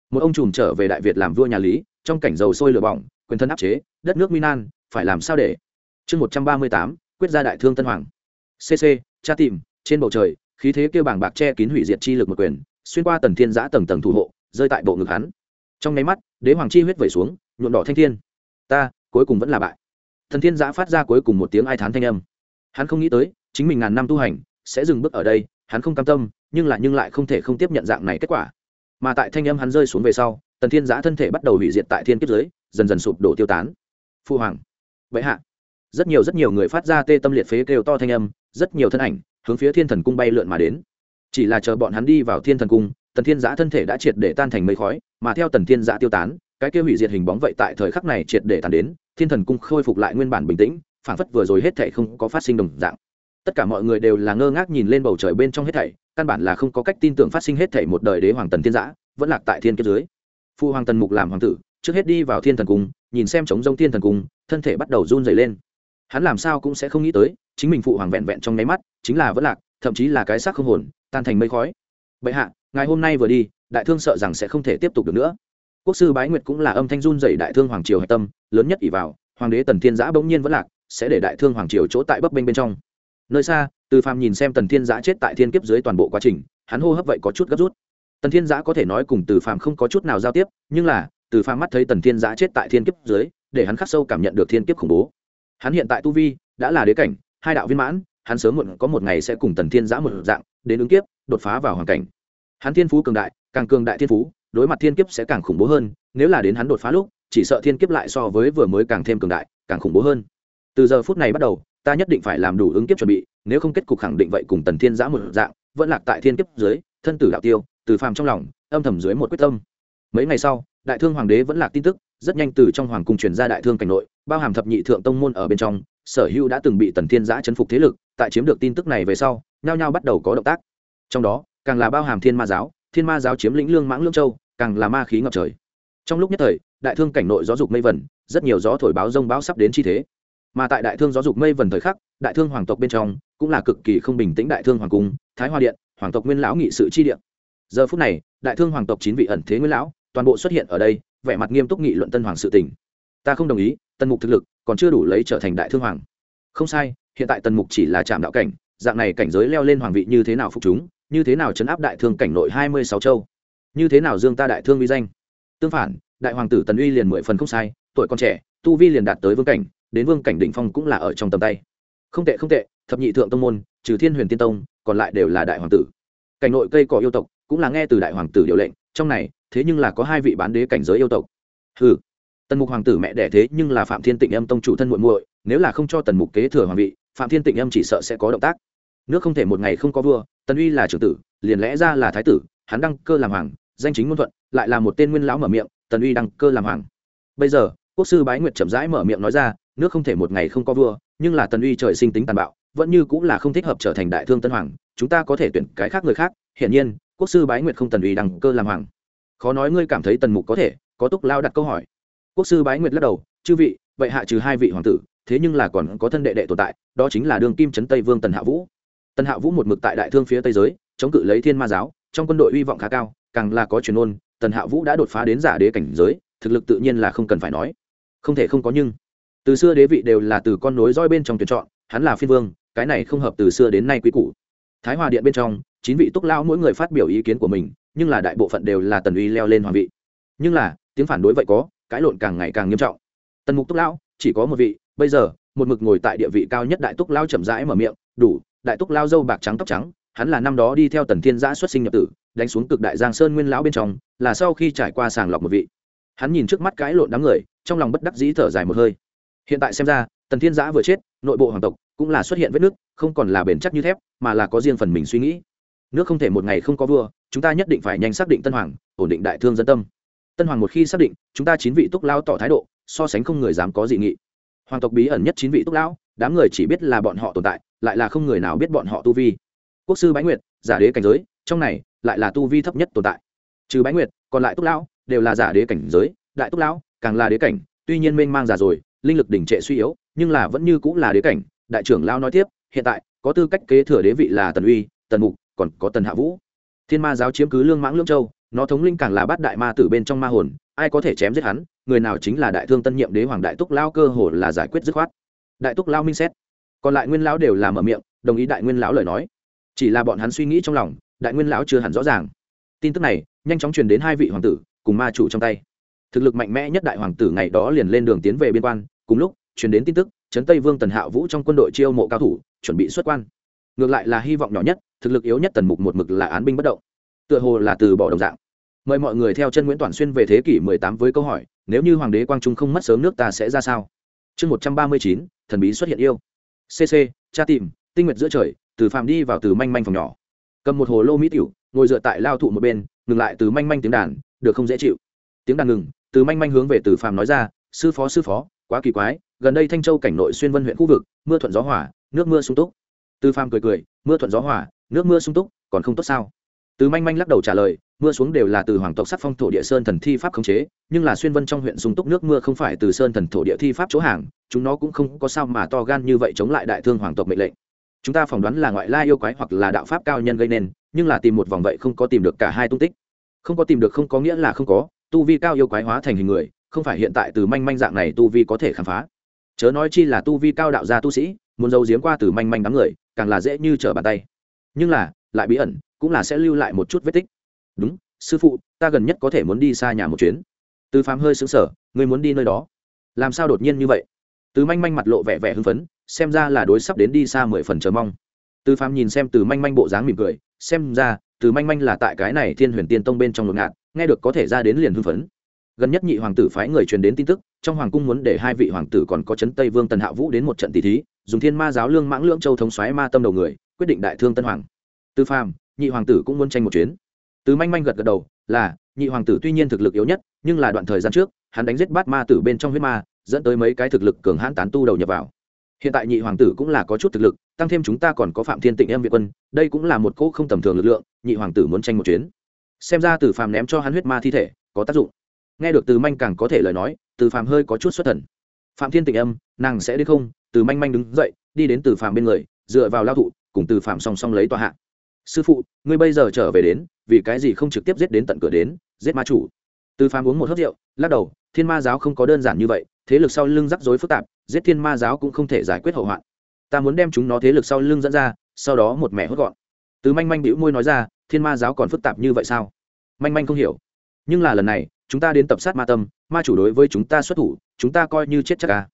Một ông trùm trở về đại việt làm vua nhà lý, trong cảnh dầu sôi lửa bỏng, quyền thân áp chế, đất nước minan phải làm sao để? Chương một trăm ba mươi tám, quyết ra đại thương tân hoàng. Cc cha tìm, trên bầu trời, khí thế kêu bảng bạc che kín hủy diệt chi lực một quyền, xuyên qua tần thiên giã tầng tầng thủ hộ, rơi tại bộ ngực hắn. Trong nháy mắt, đế hoàng chi huyết vẩy xuống, nhuộm đỏ thanh thiên. Ta, cuối cùng vẫn là bại. Thần thiên giã phát ra cuối cùng một tiếng ai thán thanh âm hắn không nghĩ tới, chính mình ngàn năm tu hành, sẽ dừng bước ở đây, hắn không cam tâm, nhưng lại nhưng lại không thể không tiếp nhận dạng này kết quả. Mà tại thanh âm hắn rơi xuống về sau, tần thiên giã thân thể bắt đầu hủy diệt tại thiên kiếp giới dần dần sụp đổ tiêu tán. Phu hoàng. Vậy hạ. Rất nhiều rất nhiều người phát ra tê tâm liệt phế kêu to thanh âm, rất nhiều thân ảnh, hướng phía thiên thần cung bay lượn mà đến. Chỉ là chờ bọn hắn đi vào thiên thần cung, tần thiên giã thân thể đã triệt để tan thành mây khói, mà theo tần thiên giã tiêu tán, cái kia hủy diệt hình bóng vậy tại thời khắc này triệt để tàn đến, thiên thần cung khôi phục lại nguyên bản bình tĩnh phản phất vừa rồi hết thảy không có phát sinh đồng dạng. Tất cả mọi người đều là ngơ ngác nhìn lên bầu trời bên trong hết thảy, căn bản là không có cách tin tưởng phát sinh hết thảy một đời đế hoàng tần thiên giã, vẫn lạc tại thiên kiếp dưới. Phu hoàng tần mục làm hoàng tử, trước hết đi vào thiên thần cung, nhìn xem trống rông thiên thần cung, thân thể bắt đầu run dày lên. Hắn làm sao cũng sẽ không nghĩ tới, chính mình phụ hoàng vẹn vẹn trong nháy mắt, chính là vẫn lạc, thậm chí là cái xác không hồn, tan thành mây khói. Bệ hạ, ngày hôm nay vừa đi, đại thương sợ rằng sẽ không thể tiếp tục được nữa. Quốc sư bái nguyệt cũng là âm thanh run dày đại thương hoàng triều hạch tâm, lớn nhất ỷ vào, hoàng đế tần thiên giã bỗng nhiên vẫn lạc sẽ để đại thương hoàng triều chỗ tại bấp bênh bên trong. Nơi xa, từ phàm nhìn xem tần thiên giã chết tại thiên kiếp dưới toàn bộ quá trình, hắn hô hấp vậy có chút gấp rút. Tần thiên giã có thể nói cùng từ phàm không có chút nào giao tiếp, nhưng là, từ phàm mắt thấy tần thiên giã chết tại thiên kiếp dưới, để hắn khắc sâu cảm nhận được thiên kiếp khủng bố. Hắn hiện tại tu vi, đã là đế cảnh, hai đạo viên mãn, hắn sớm muộn có một ngày sẽ cùng tần thiên giã một dạng, đến ứng kiếp, đột phá vào hoàn cảnh. Hắn thiên phú cường đại, càng cường đại thiên phú, đối mặt thiên kiếp sẽ càng khủng bố hơn, nếu là đến hắn đột phá lúc, chỉ sợ thiên kiếp lại so với vừa mới càng thêm cường đại, càng khủng bố hơn từ giờ phút này bắt đầu, ta nhất định phải làm đủ ứng kiếp chuẩn bị, nếu không kết cục khẳng định vậy cùng tần thiên giã một dạng, vẫn lạc tại thiên kiếp dưới, thân tử đạo tiêu, từ phàm trong lòng, âm thầm dưới một quyết tâm. Mấy ngày sau, đại thương hoàng đế vẫn lạc tin tức, rất nhanh từ trong hoàng cung truyền ra đại thương cảnh nội, bao hàm thập nhị thượng tông môn ở bên trong, sở hữu đã từng bị tần thiên giã chấn phục thế lực, tại chiếm được tin tức này về sau, nhao nhao bắt đầu có động tác. Trong đó, càng là bao hàm thiên ma giáo, thiên ma giáo chiếm lĩnh lương mãng lương châu, càng là ma khí ngập trời. Trong lúc nhất thời, đại thương cảnh nội gió dục mây vẩn rất nhiều gió thổi báo rông báo sắp đến chi thế mà tại đại thương gió dục mây vần thời khắc, đại thương hoàng tộc bên trong cũng là cực kỳ không bình tĩnh đại thương hoàng cung, thái hoa điện, hoàng tộc nguyên lão nghị sự chi điện. Giờ phút này, đại thương hoàng tộc chín vị ẩn thế nguyên lão toàn bộ xuất hiện ở đây, vẻ mặt nghiêm túc nghị luận tân hoàng sự tình. Ta không đồng ý tân mục thực lực còn chưa đủ lấy trở thành đại thương hoàng. Không sai, hiện tại tần mục chỉ là trạm đạo cảnh, dạng này cảnh giới leo lên hoàng vị như thế nào phục chúng, như thế nào chấn áp đại thương cảnh nội hai mươi sáu châu? Như thế nào dương ta đại thương uy danh? Tương phản, đại hoàng tử tần uy liền mười phần không sai, tuổi còn trẻ, tu vi liền đạt tới vương cảnh đến vương cảnh Định phong cũng là ở trong tầm tay. Không tệ không tệ, thập nhị thượng tông môn, trừ thiên huyền tiên tông, còn lại đều là đại hoàng tử. Cảnh nội cây cỏ yêu tộc cũng là nghe từ đại hoàng tử điều lệnh, trong này, thế nhưng là có hai vị bán đế cảnh giới yêu tộc. Ừ tần mục hoàng tử mẹ đẻ thế nhưng là phạm thiên tịnh âm tông chủ thân muội muội, nếu là không cho tần mục kế thừa hoàng vị, phạm thiên tịnh âm chỉ sợ sẽ có động tác. Nước không thể một ngày không có vua, tần uy là trưởng tử, liền lẽ ra là thái tử, hắn đăng cơ làm hoàng, danh chính ngôn thuận, lại là một tên nguyên lão mở miệng, tần uy đăng cơ làm hoàng. Bây giờ, quốc sư bái nguyệt chậm rãi mở miệng nói ra nước không thể một ngày không có vua, nhưng là tần uy trời sinh tính tàn bạo, vẫn như cũng là không thích hợp trở thành đại thương tân hoàng, chúng ta có thể tuyển cái khác người khác, hiển nhiên, quốc sư bái nguyệt không tần uy đăng cơ làm hoàng. Khó nói ngươi cảm thấy tần mục có thể, có túc lao đặt câu hỏi. Quốc sư bái nguyệt lắc đầu, chư vị, vậy hạ trừ hai vị hoàng tử, thế nhưng là còn có thân đệ đệ tồn tại, đó chính là đường kim trấn tây vương tần hạ vũ. Tần hạ vũ một mực tại đại thương phía tây giới, chống cự lấy thiên ma giáo, trong quân đội hy vọng khá cao, càng là có truyền ôn, tần hạ vũ đã đột phá đến giả đế cảnh giới, thực lực tự nhiên là không cần phải nói. Không thể không có nhưng từ xưa đế vị đều là từ con nối roi bên trong tuyển chọn, hắn là phiên vương, cái này không hợp từ xưa đến nay quý cũ thái hòa điện bên trong, chín vị túc lao mỗi người phát biểu ý kiến của mình, nhưng là đại bộ phận đều là tần uy leo lên hoàng vị. Nhưng là, tiếng phản đối vậy có cãi lộn càng ngày càng nghiêm trọng. Tần mục túc lão, chỉ có một vị, bây giờ, một mực ngồi tại địa vị cao nhất đại túc lao chậm rãi mở miệng, đủ, đại túc lao dâu bạc trắng tóc trắng, hắn là năm đó đi theo tần thiên giã xuất sinh nhập tử, đánh xuống cực đại giang sơn nguyên lão bên trong, là sau khi trải qua sàng lọc một vị. Hắn nhìn trước mắt cãi lộn đám người, trong lòng bất đắc dĩ thở dài một hơi hiện tại xem ra, tần thiên giã vừa chết, nội bộ hoàng tộc cũng là xuất hiện vết nước không còn là bền chắc như thép, mà là có riêng phần mình suy nghĩ. Nước không thể một ngày không có vua, chúng ta nhất định phải nhanh xác định tân hoàng, ổn định đại thương dân tâm. Tân hoàng một khi xác định, chúng ta chín vị túc lao tỏ thái độ, so sánh không người dám có dị nghị. Hoàng tộc bí ẩn nhất chín vị túc lão, đám người chỉ biết là bọn họ tồn tại, lại là không người nào biết bọn họ tu vi. Quốc sư bái nguyệt, giả đế cảnh giới, trong này lại là tu vi thấp nhất tồn tại. Trừ bái nguyệt, còn lại túc lão đều là giả đế cảnh giới, đại túc lão càng là đế cảnh, tuy nhiên mênh mang già rồi linh lực đỉnh trệ suy yếu, nhưng là vẫn như cũng là đế cảnh, đại trưởng lao nói tiếp, hiện tại, có tư cách kế thừa đế vị là tần uy, tần mục, còn có tần hạ vũ. Thiên ma giáo chiếm cứ lương mãng lương châu, nó thống linh càng là bát đại ma tử bên trong ma hồn, ai có thể chém giết hắn, người nào chính là đại thương tân nhiệm đế hoàng đại túc lao cơ hồ là giải quyết dứt khoát. Đại túc lao minh xét. Còn lại nguyên lão đều làm ở miệng, đồng ý đại nguyên lão lời nói. Chỉ là bọn hắn suy nghĩ trong lòng, đại nguyên lão chưa hẳn rõ ràng. Tin tức này, nhanh chóng truyền đến hai vị hoàng tử, cùng ma chủ trong tay thực lực mạnh mẽ nhất đại hoàng tử ngày đó liền lên đường tiến về biên quan cùng lúc truyền đến tin tức trấn tây vương tần hạ vũ trong quân đội chiêu mộ cao thủ chuẩn bị xuất quan. Ngược lại là hy vọng nhỏ nhất thực lực yếu nhất tần mục một mực là án binh bất động. Tựa hồ là từ bỏ đồng dạng. Mời mọi người theo chân nguyễn toàn xuyên về thế kỷ 18 với câu hỏi nếu như hoàng đế quang trung không mất sớm nước ta sẽ ra sao? Chương 139, thần bí xuất hiện yêu. Cc cha tìm tinh nguyệt giữa trời từ Phạm đi vào từ manh manh phòng nhỏ. Cầm một hồ lô mỹ tiểu ngồi dựa tại lao thụ một bên ngừng lại từ manh manh tiếng đàn được không dễ chịu. Tiếng đàn ngừng từ manh manh hướng về từ phàm nói ra, sư phó sư phó, quá kỳ quái, gần đây thanh châu cảnh nội xuyên vân huyện khu vực, mưa thuận gió hỏa nước mưa sung túc. Từ phàm cười cười, mưa thuận gió hỏa nước mưa sung túc, còn không tốt sao? Từ manh manh lắc đầu trả lời, mưa xuống đều là từ hoàng tộc sắc phong thổ địa sơn thần thi pháp khống chế, nhưng là xuyên vân trong huyện sung túc nước mưa không phải từ sơn thần thổ địa thi pháp chỗ hàng, chúng nó cũng không có sao mà to gan như vậy chống lại đại thương hoàng tộc mệnh lệnh. Chúng ta phỏng đoán là ngoại lai yêu quái hoặc là đạo pháp cao nhân gây nên, nhưng là tìm một vòng vậy không có tìm được cả hai tung tích. Không có tìm được không có nghĩa là không có tu vi cao yêu quái hóa thành hình người, không phải hiện tại từ manh manh dạng này tu vi có thể khám phá. Chớ nói chi là tu vi cao đạo gia tu sĩ, muốn giấu giếm qua từ manh manh đám người, càng là dễ như trở bàn tay. Nhưng là, lại bí ẩn, cũng là sẽ lưu lại một chút vết tích. Đúng, sư phụ, ta gần nhất có thể muốn đi xa nhà một chuyến. Từ phàm hơi xứng sở người muốn đi nơi đó. Làm sao đột nhiên như vậy? Từ manh manh mặt lộ vẻ vẻ hưng phấn, xem ra là đối sắp đến đi xa mười phần chờ mong. Từ phàm nhìn xem từ manh manh bộ dáng mỉm cười, xem ra, từ manh manh là tại cái này thiên huyền tiên tông bên trong ngột ngạt nghe được có thể ra đến liền hưng phấn. Gần nhất nhị hoàng tử phái người truyền đến tin tức, trong hoàng cung muốn để hai vị hoàng tử còn có chấn tây vương tần hạ vũ đến một trận tỷ thí, dùng thiên ma giáo lương mãng lưỡng châu thống xoáy ma tâm đầu người, quyết định đại thương tân hoàng. Tư phàm, nhị hoàng tử cũng muốn tranh một chuyến. Tư manh manh gật gật đầu, là, nhị hoàng tử tuy nhiên thực lực yếu nhất, nhưng là đoạn thời gian trước, hắn đánh giết bát ma tử bên trong huyết ma, dẫn tới mấy cái thực lực cường hãn tán tu đầu nhập vào. Hiện tại nhị hoàng tử cũng là có chút thực lực, tăng thêm chúng ta còn có phạm thiên tịnh em việt quân, đây cũng là một cỗ không tầm thường lực lượng, nhị hoàng tử muốn tranh một chuyến xem ra từ phàm ném cho hắn huyết ma thi thể, có tác dụng. Nghe được từ manh càng có thể lời nói, từ phàm hơi có chút xuất thần. Phạm thiên tịnh âm, nàng sẽ đi không? Từ manh manh đứng dậy, đi đến từ phàm bên người, dựa vào lao thụ, cùng từ phàm song song lấy tòa hạ. Sư phụ, ngươi bây giờ trở về đến, vì cái gì không trực tiếp giết đến tận cửa đến, giết ma chủ? Từ phàm uống một hớt rượu, lắc đầu, thiên ma giáo không có đơn giản như vậy, thế lực sau lưng rắc rối phức tạp, giết thiên ma giáo cũng không thể giải quyết hậu hoạn. Ta muốn đem chúng nó thế lực sau lưng dẫn ra, sau đó một mẻ hốt gọn từ manh manh bĩu môi nói ra, thiên ma giáo còn phức tạp như vậy sao? Manh manh không hiểu. Nhưng là lần này, chúng ta đến tập sát ma tâm, ma chủ đối với chúng ta xuất thủ, chúng ta coi như chết chắc ca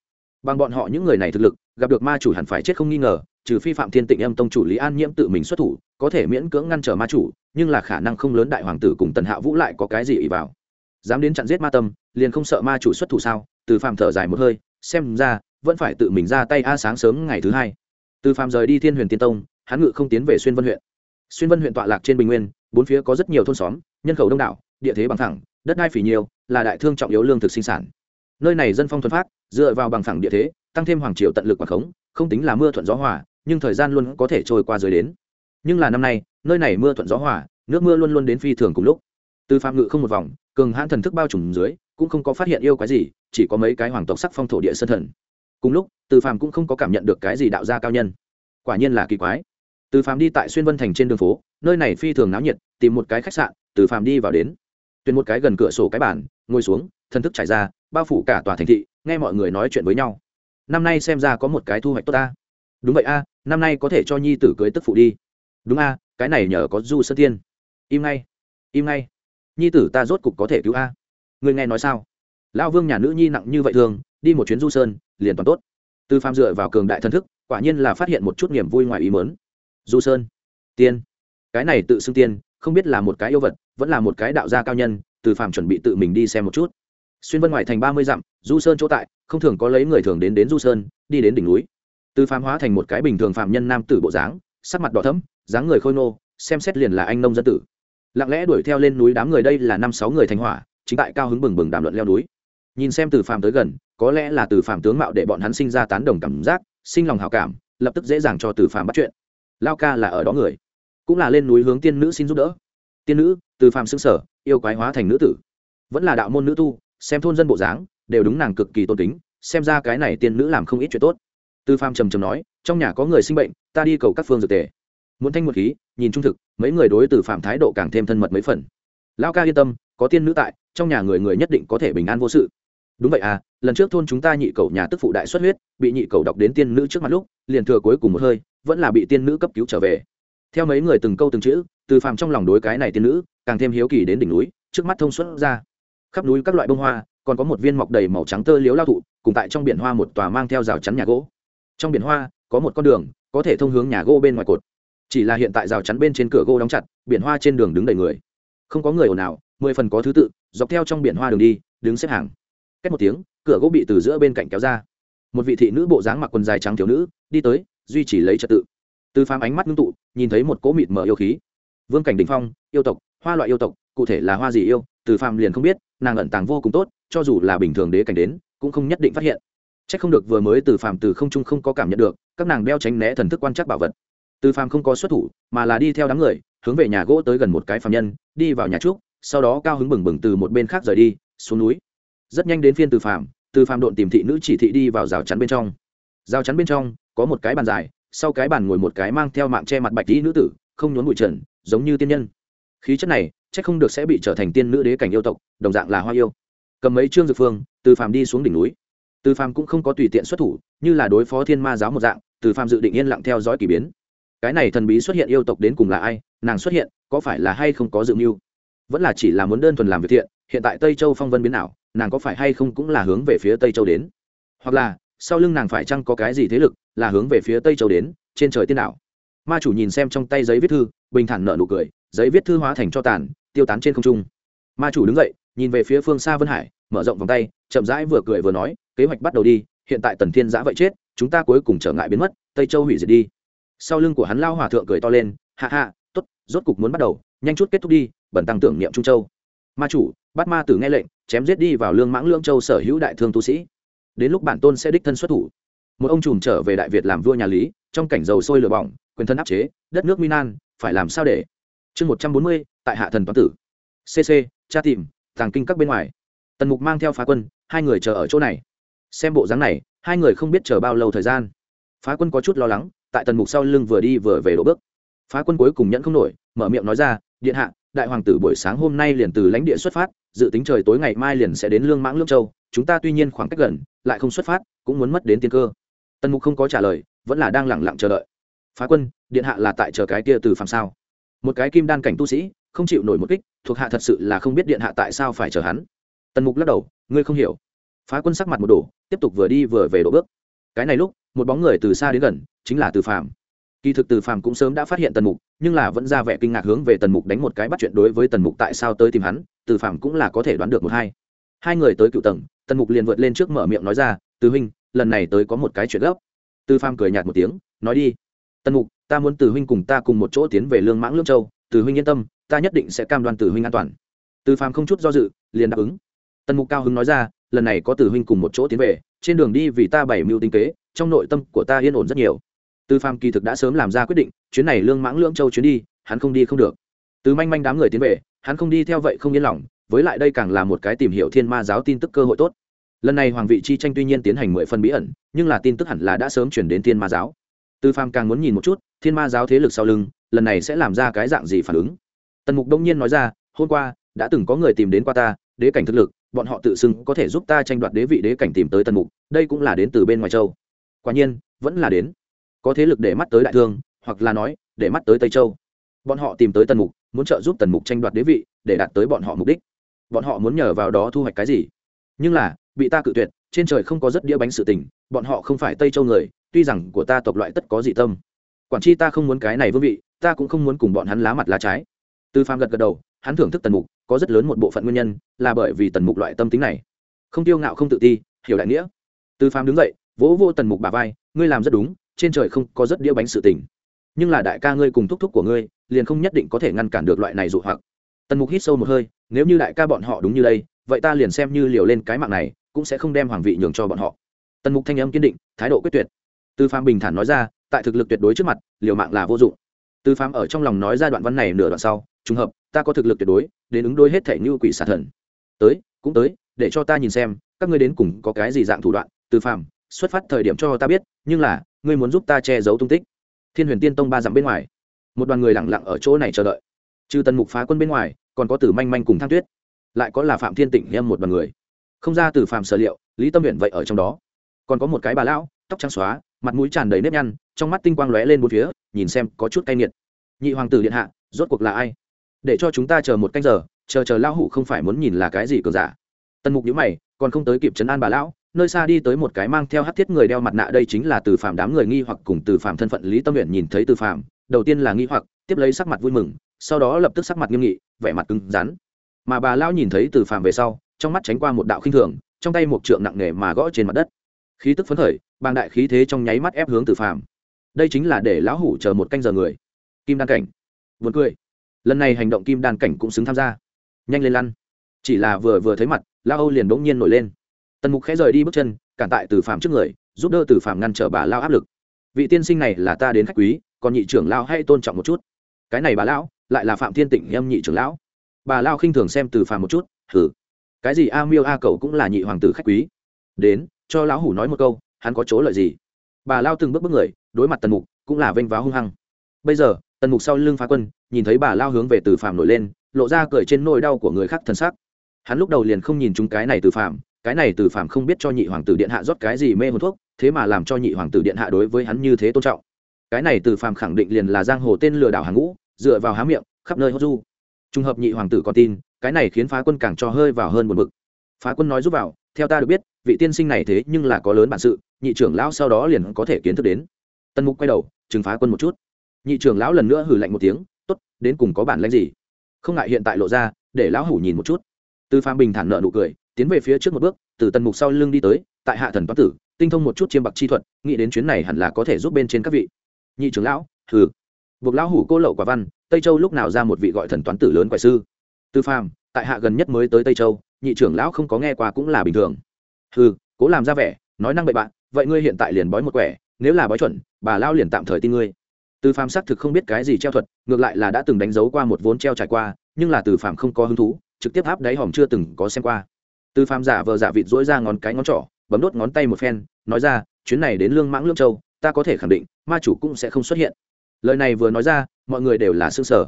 bằng bọn họ những người này thực lực, gặp được ma chủ hẳn phải chết không nghi ngờ, trừ phi phạm thiên tịnh âm tông chủ lý an nhiễm tự mình xuất thủ, có thể miễn cưỡng ngăn trở ma chủ, nhưng là khả năng không lớn đại hoàng tử cùng tần hạ vũ lại có cái gì ý vào. Dám đến chặn giết ma tâm, liền không sợ ma chủ xuất thủ sao? Từ phàm thở dài một hơi, xem ra, vẫn phải tự mình ra tay a sáng sớm ngày thứ hai. Từ phàm rời đi thiên huyền tiên tông, hắn ngự không tiến về xuyên vân huyện xuyên vân huyện tọa lạc trên bình nguyên, bốn phía có rất nhiều thôn xóm, nhân khẩu đông đảo, địa thế bằng thẳng đất đai phỉ nhiều, là đại thương trọng yếu lương thực sinh sản. Nơi này dân phong thuần phát, dựa vào bằng phẳng địa thế, tăng thêm hoàng triều tận lực quảng khống, không tính là mưa thuận gió hòa, nhưng thời gian luôn có thể trôi qua dưới đến. Nhưng là năm nay, nơi này mưa thuận gió hòa, nước mưa luôn luôn đến phi thường cùng lúc. Từ phạm ngự không một vòng, cường hãn thần thức bao trùm dưới, cũng không có phát hiện yêu cái gì, chỉ có mấy cái hoàng tộc sắc phong thổ địa sân thần. Cùng lúc, từ phàm cũng không có cảm nhận được cái gì đạo gia cao nhân. Quả nhiên là kỳ quái từ phàm đi tại xuyên vân thành trên đường phố, nơi này phi thường náo nhiệt, tìm một cái khách sạn, từ phàm đi vào đến. Tuyển một cái gần cửa sổ cái bản ngồi xuống thân thức trải ra, bao phủ cả tòa thành thị, nghe mọi người nói chuyện với nhau. Năm nay xem ra có một cái thu hoạch tốt ta. Đúng vậy a, năm nay có thể cho nhi tử cưới tức phụ đi. Đúng a, cái này nhờ có du Sơn tiên. Im ngay im ngay. Nhi tử ta rốt cục có thể cứu a. Người nghe nói sao? Lão vương nhà nữ nhi nặng như vậy thường, đi một chuyến du sơn, liền toàn tốt. Từ phàm dựa vào cường đại thân thức, quả nhiên là phát hiện một chút niềm vui ngoài ý mớn du sơn, tiên. Cái này tự xưng tiên, không biết là một cái yêu vật, vẫn là một cái đạo gia cao nhân, từ Phạm chuẩn bị tự mình đi xem một chút. Xuyên vân ngoài thành ba mươi dặm, du sơn chỗ tại, không thường có lấy người thường đến đến du sơn, đi đến đỉnh núi. Từ Phạm hóa thành một cái bình thường phạm nhân nam tử bộ dáng, sắc mặt đỏ thấm dáng người khôi nô xem xét liền là anh nông dân tử. Lặng lẽ đuổi theo lên núi đám người đây là năm sáu người thành hỏa, chính tại cao hứng bừng bừng đàm luận leo núi. Nhìn xem từ Phạm tới gần, có lẽ là từ Phạm tướng mạo để bọn hắn sinh ra tán đồng cảm giác, sinh lòng hào cảm, lập tức dễ dàng cho từ Phạm bắt chuyện lao ca là ở đó người, cũng là lên núi hướng tiên nữ xin giúp đỡ. Tiên nữ, từ phàm xương sở, yêu quái hóa thành nữ tử. Vẫn là đạo môn nữ tu, xem thôn dân bộ dáng, đều đúng nàng cực kỳ tôn kính, xem ra cái này tiên nữ làm không ít chuyện tốt. Từ phàm trầm trầm nói, trong nhà có người sinh bệnh, ta đi cầu các phương dược tề. Muốn thanh một khí, nhìn trung thực, mấy người đối từ phạm thái độ càng thêm thân mật mấy phần. Lão ca yên tâm, có tiên nữ tại, trong nhà người người nhất định có thể bình an vô sự. Đúng vậy à lần trước thôn chúng ta nhị cầu nhà tức phụ đại xuất huyết, bị nhị cầu đọc đến tiên nữ trước mặt lúc, liền thừa cuối cùng một hơi vẫn là bị tiên nữ cấp cứu trở về. Theo mấy người từng câu từng chữ, từ phàm trong lòng đối cái này tiên nữ, càng thêm hiếu kỳ đến đỉnh núi, trước mắt thông suốt ra. Khắp núi các loại bông hoa, còn có một viên mọc đầy màu trắng tơ liếu lao thụ, cùng tại trong biển hoa một tòa mang theo rào chắn nhà gỗ. Trong biển hoa, có một con đường, có thể thông hướng nhà gỗ bên ngoài cột. Chỉ là hiện tại rào chắn bên trên cửa gỗ đóng chặt, biển hoa trên đường đứng đầy người. Không có người ồn nào mười phần có thứ tự, dọc theo trong biển hoa đường đi, đứng xếp hàng. Cách một tiếng, cửa gỗ bị từ giữa bên cạnh kéo ra. Một vị thị nữ bộ dáng mặc quần dài trắng thiếu nữ, đi tới duy trì lấy trật tự. Từ phàm ánh mắt ngưng tụ, nhìn thấy một cỗ mịt mở yêu khí. Vương cảnh đình phong, yêu tộc, hoa loại yêu tộc, cụ thể là hoa gì yêu, từ phàm liền không biết, nàng ẩn tàng vô cùng tốt, cho dù là bình thường đế cảnh đến, cũng không nhất định phát hiện. C h ắ c không được vừa mới từ phàm từ không trung không có cảm nhận được, các nàng đeo tránh né thần thức quan trắc bảo vật. Từ phàm không có xuất thủ, mà là đi theo đám người, hướng về nhà gỗ tới gần một cái phàm nhân, đi vào nhà trúc, sau đó cao hứng bừng bừng từ một bên khác rời đi, xuống núi. Rất nhanh đến phiên từ phàm từ phàm độn tìm thị nữ chỉ thị đi vào rào chắn bên trong. Rào chắn bên trong có một cái bàn dài, sau cái bàn ngồi một cái mang theo mạng che mặt bạch tí nữ tử, không nhốn bụi trần, giống như tiên nhân. Khí chất này c h ắ c không được sẽ bị trở thành tiên nữ đế cảnh yêu tộc, đồng dạng là hoa yêu. Cầm mấy trương dược phương, từ phàm đi xuống đỉnh núi. Từ phàm cũng không có tùy tiện xuất thủ, như là đối phó thiên ma giáo một dạng, từ phàm dự định yên lặng theo dõi k ỳ biến. Cái này thần bí xuất hiện yêu tộc đến cùng là ai, nàng xuất hiện, có phải là hay không có dự mưu? Vẫn là chỉ là muốn đơn thuần làm việc thiện, hiện tại tây châu phong vân biến ảo, nàng có phải hay không cũng là hướng về phía tây châu đến? Hoặc là sau lưng nàng phải chăng có cái gì thế lực, là hướng về phía tây châu đến, trên trời tiên đảo. Ma chủ nhìn xem trong tay giấy viết thư, bình thản nợ nụ cười, giấy viết thư hóa thành cho tàn, tiêu tán trên không trung. Ma chủ đứng dậy, nhìn về phía phương xa vân hải, mở rộng vòng tay, chậm rãi vừa cười vừa nói, kế hoạch bắt đầu đi, hiện tại tần thiên giã vậy chết, chúng ta cuối cùng trở ngại biến mất, tây châu hủy diệt đi. Sau lưng của hắn lao hòa thượng cười to lên hạ hạ t ố t rốt cục muốn bắt đầu, nhanh chút kết thúc đi, bẩn tăng tưởng niệm trung châu. Ma chủ, bắt ma tử nghe lệnh, chém giết đi vào lương mãng lương châu sở hữu đại thương tu sĩ đến lúc bản tôn sẽ đích thân xuất thủ. Một ông trùm trở về đại việt làm vua nhà lý, trong cảnh dầu sôi lửa bỏng, quyền thân áp chế, đất nước minan phải làm sao để? Chương một trăm bốn mươi, tại hạ thần toán tử. Cc cha tìm, tàng kinh các bên ngoài. Tần mục mang theo phá quân, hai người chờ ở chỗ này. Xem bộ dáng này, hai người không biết chờ bao lâu thời gian. Phá quân có chút lo lắng, tại tần mục sau lưng vừa đi vừa về đổ bước. Phá quân cuối cùng nhẫn không nổi, mở miệng nói ra, điện hạ, đại hoàng tử buổi sáng hôm nay liền từ lãnh địa xuất phát dự tính trời tối ngày mai liền sẽ đến lương mãng lương châu, chúng ta tuy nhiên khoảng cách gần, lại không xuất phát, cũng muốn mất đến tiên cơ. Tần mục không có trả lời, vẫn là đang lẳng lặng chờ đợi. Phá quân, điện hạ là tại chờ cái kia từ phàm sao? Một cái kim đan cảnh tu sĩ, không chịu nổi một kích, thuộc hạ thật sự là không biết điện hạ tại sao phải chờ hắn. Tần mục lắc đầu, ngươi không hiểu. Phá quân sắc mặt một đổ, tiếp tục vừa đi vừa về đổ bước. Cái này lúc, một bóng người từ xa đến gần, chính là từ phàm kỳ thực từ phàm cũng sớm đã phát hiện tần mục, nhưng là vẫn ra vẻ kinh ngạc hướng về tần mục đánh một cái bắt chuyện đối với tần mục tại sao tới tìm hắn, từ phàm cũng là có thể đoán được một hai. Hai người tới cựu tầng, tần mục liền vượt lên trước mở miệng nói ra, từ huynh, lần này tới có một cái chuyện gấp. Từ phàm cười nhạt một tiếng, nói đi. Tần mục, ta muốn từ huynh cùng ta cùng một chỗ tiến về lương mãng lương châu, từ huynh yên tâm, ta nhất định sẽ cam đoan từ huynh an toàn. Từ phàm không chút do dự, liền đáp ứng. Tần mục cao hứng nói ra, lần này có từ huynh cùng một chỗ tiến về, trên đường đi vì ta bảy mưu tinh kế, trong nội tâm của ta yên ổn rất nhiều từ phàm kỳ thực đã sớm làm ra quyết định, chuyến này lương mãng lưỡng châu chuyến đi, hắn không đi không được. Từ manh manh đám người tiến về, hắn không đi theo vậy không yên lòng, với lại đây càng là một cái tìm hiểu thiên ma giáo tin tức cơ hội tốt. Lần này hoàng vị chi tranh tuy nhiên tiến hành mười phần bí ẩn, nhưng là tin tức hẳn là đã sớm chuyển đến thiên ma giáo. Tư phàm càng muốn nhìn một chút, thiên ma giáo thế lực sau lưng, lần này sẽ làm ra cái dạng gì phản ứng? Tần mục đông nhiên nói ra, hôm qua, đã từng có người tìm đến qua ta, đế cảnh thực lực, bọn họ tự xưng có thể giúp ta tranh đoạt đế vị đế cảnh tìm tới tần mục, đây cũng là đến từ bên ngoài châu. Quả nhiên, vẫn là đến có thế lực để mắt tới đại thương, hoặc là nói, để mắt tới tây châu. Bọn họ tìm tới tần mục, muốn trợ giúp tần mục tranh đoạt đế vị, để đạt tới bọn họ mục đích. Bọn họ muốn nhờ vào đó thu hoạch cái gì? Nhưng là, bị ta cự tuyệt, trên trời không có rất đĩa bánh sự tình, bọn họ không phải tây châu người, tuy rằng của ta tộc loại tất có dị tâm. Quản chi ta không muốn cái này vương vị, ta cũng không muốn cùng bọn hắn lá mặt lá trái. Tư phàm gật gật đầu, hắn thưởng thức tần mục, có rất lớn một bộ phận nguyên nhân, là bởi vì tần mục loại tâm tính này. Không tiêu ngạo không tự ti, hiểu đại nghĩa. Tư phàm đứng dậy, vỗ vô tần mục bà vai, ngươi làm rất đúng trên trời không có rất đĩa bánh sự tình. Nhưng là đại ca ngươi cùng thúc thúc của ngươi, liền không nhất định có thể ngăn cản được loại này dụ hoặc. Tần mục hít sâu một hơi, nếu như đại ca bọn họ đúng như đây, vậy ta liền xem như liều lên cái mạng này, cũng sẽ không đem hoàng vị nhường cho bọn họ. Tần mục thanh âm kiên định, thái độ quyết tuyệt. Tư phạm bình thản nói ra, tại thực lực tuyệt đối trước mặt, liều mạng là vô dụng. Tư phạm ở trong lòng nói ra đoạn văn này nửa đoạn sau, trùng hợp, ta có thực lực tuyệt đối, đến ứng đối hết thể như quỷ xà thần. Tới, cũng tới, để cho ta nhìn xem, các ngươi đến cùng có cái gì dạng thủ đoạn. Tư phạm xuất phát thời điểm cho ta biết, nhưng là ngươi muốn giúp ta che giấu tung tích. Thiên huyền tiên tông ba dặm bên ngoài. Một đoàn người lẳng lặng ở chỗ này chờ đợi. Trừ tần mục phá quân bên ngoài, còn có tử manh manh cùng thang tuyết. Lại có là phạm thiên tịnh em một đoàn người. Không ra từ phạm sở liệu, lý tâm nguyện vậy ở trong đó. Còn có một cái bà lão, tóc trắng xóa, mặt mũi tràn đầy nếp nhăn, trong mắt tinh quang lóe lên bốn phía, nhìn xem có chút cay nghiệt. Nhị hoàng tử điện hạ, rốt cuộc là ai? Để cho chúng ta chờ một canh giờ, chờ chờ lão hủ không phải muốn nhìn là cái gì cờ giả. Tần mục nhíu mày, còn không tới kịp chấn an bà lão nơi xa đi tới một cái mang theo hát thiết người đeo mặt nạ, đây chính là từ phạm đám người nghi hoặc cùng từ phạm thân phận lý tâm nguyện nhìn thấy từ phạm đầu tiên là nghi hoặc, tiếp lấy sắc mặt vui mừng, sau đó lập tức sắc mặt nghiêm nghị, vẻ mặt cứng rắn. Mà bà lão nhìn thấy từ phạm về sau, trong mắt tránh qua một đạo khinh thường, trong tay một trượng nặng nề mà gõ trên mặt đất. Khí tức phấn khởi, bàng đại khí thế trong nháy mắt ép hướng từ phạm đây chính là để lão hủ chờ một canh giờ người. Kim đan cảnh. Vượt cười. Lần này hành động kim đan cảnh cũng xứng tham gia. Nhanh lên lăn. Chỉ là vừa vừa thấy mặt lao âu liền bỗng nhiên nổi lên tần mục khẽ rời đi bước chân, cản tại từ Phạm trước người, giúp đỡ từ Phạm ngăn trở bà lao áp lực. Vị tiên sinh này là ta đến khách quý, còn nhị trưởng lao hay tôn trọng một chút. Cái này bà lão, lại là phạm thiên tịnh nhâm nhị trưởng lão. Bà lao khinh thường xem từ Phạm một chút thử cái gì a miêu a cầu cũng là nhị hoàng tử khách quý. Đến, cho lão hủ nói một câu, hắn có chỗ lợi gì? Bà lao từng bước bước người, đối mặt tần mục, cũng là vênh váo hung hăng. Bây giờ, tần mục sau lưng phá quân, nhìn thấy bà lao hướng về từ phạm nổi lên, lộ ra cười trên nỗi đau của người khác thân xác. Hắn lúc đầu liền không nhìn chúng cái này từ phạm cái này từ phàm không biết cho nhị hoàng tử điện hạ rót cái gì mê hồn thuốc, thế mà làm cho nhị hoàng tử điện hạ đối với hắn như thế tôn trọng. Cái này từ phàm khẳng định liền là giang hồ tên lừa đảo hàng ngũ, dựa vào há miệng, khắp nơi hốt du. Trùng hợp nhị hoàng tử con tin, cái này khiến phá quân càng cho hơi vào hơn một mực phá quân nói giúp vào, theo ta được biết, vị tiên sinh này thế nhưng là có lớn bản sự, nhị trưởng lão sau đó liền có thể kiến thức đến. Tân mục quay đầu, trừng phá quân một chút. Nhị trưởng lão lần nữa hừ lạnh một tiếng t ố t đến cùng có bản lãnh gì? Không ngại hiện tại lộ ra, để lão hủ nhìn một chút. Tư phàm bình thản nợ nụ cười tiến về phía trước một bước, từ tần mục sau lưng đi tới, tại hạ thần toán tử, tinh thông một chút chiêm bạc chi thuật, nghĩ đến chuyến này hẳn là có thể giúp bên trên các vị. Nhị trưởng lão thử buộc lão hủ cô lậu quả văn, tây châu lúc nào ra một vị gọi thần toán tử lớn quại sư? Tư phàm, tại hạ gần nhất mới tới tây châu, nhị trưởng lão không có nghe qua cũng là bình thường. Hừ, cố làm ra vẻ, nói năng bậy bạn, vậy ngươi hiện tại liền bói một quẻ, nếu là bói chuẩn, bà lao liền tạm thời tin ngươi. Từ phàm xác thực không biết cái gì treo thuật, ngược lại là đã từng đánh dấu qua một vốn treo trải qua, nhưng là từ phàm không có hứng thú, trực tiếp áp đáy hòm chưa từng có xem qua từ phàm giả vờ giả vịt dỗi ra ngón cái ngón trỏ, bấm đốt ngón tay một phen, nói ra, chuyến này đến lương mãng lương châu, ta có thể khẳng định, ma chủ cũng sẽ không xuất hiện. Lời này vừa nói ra, mọi người đều là xương sở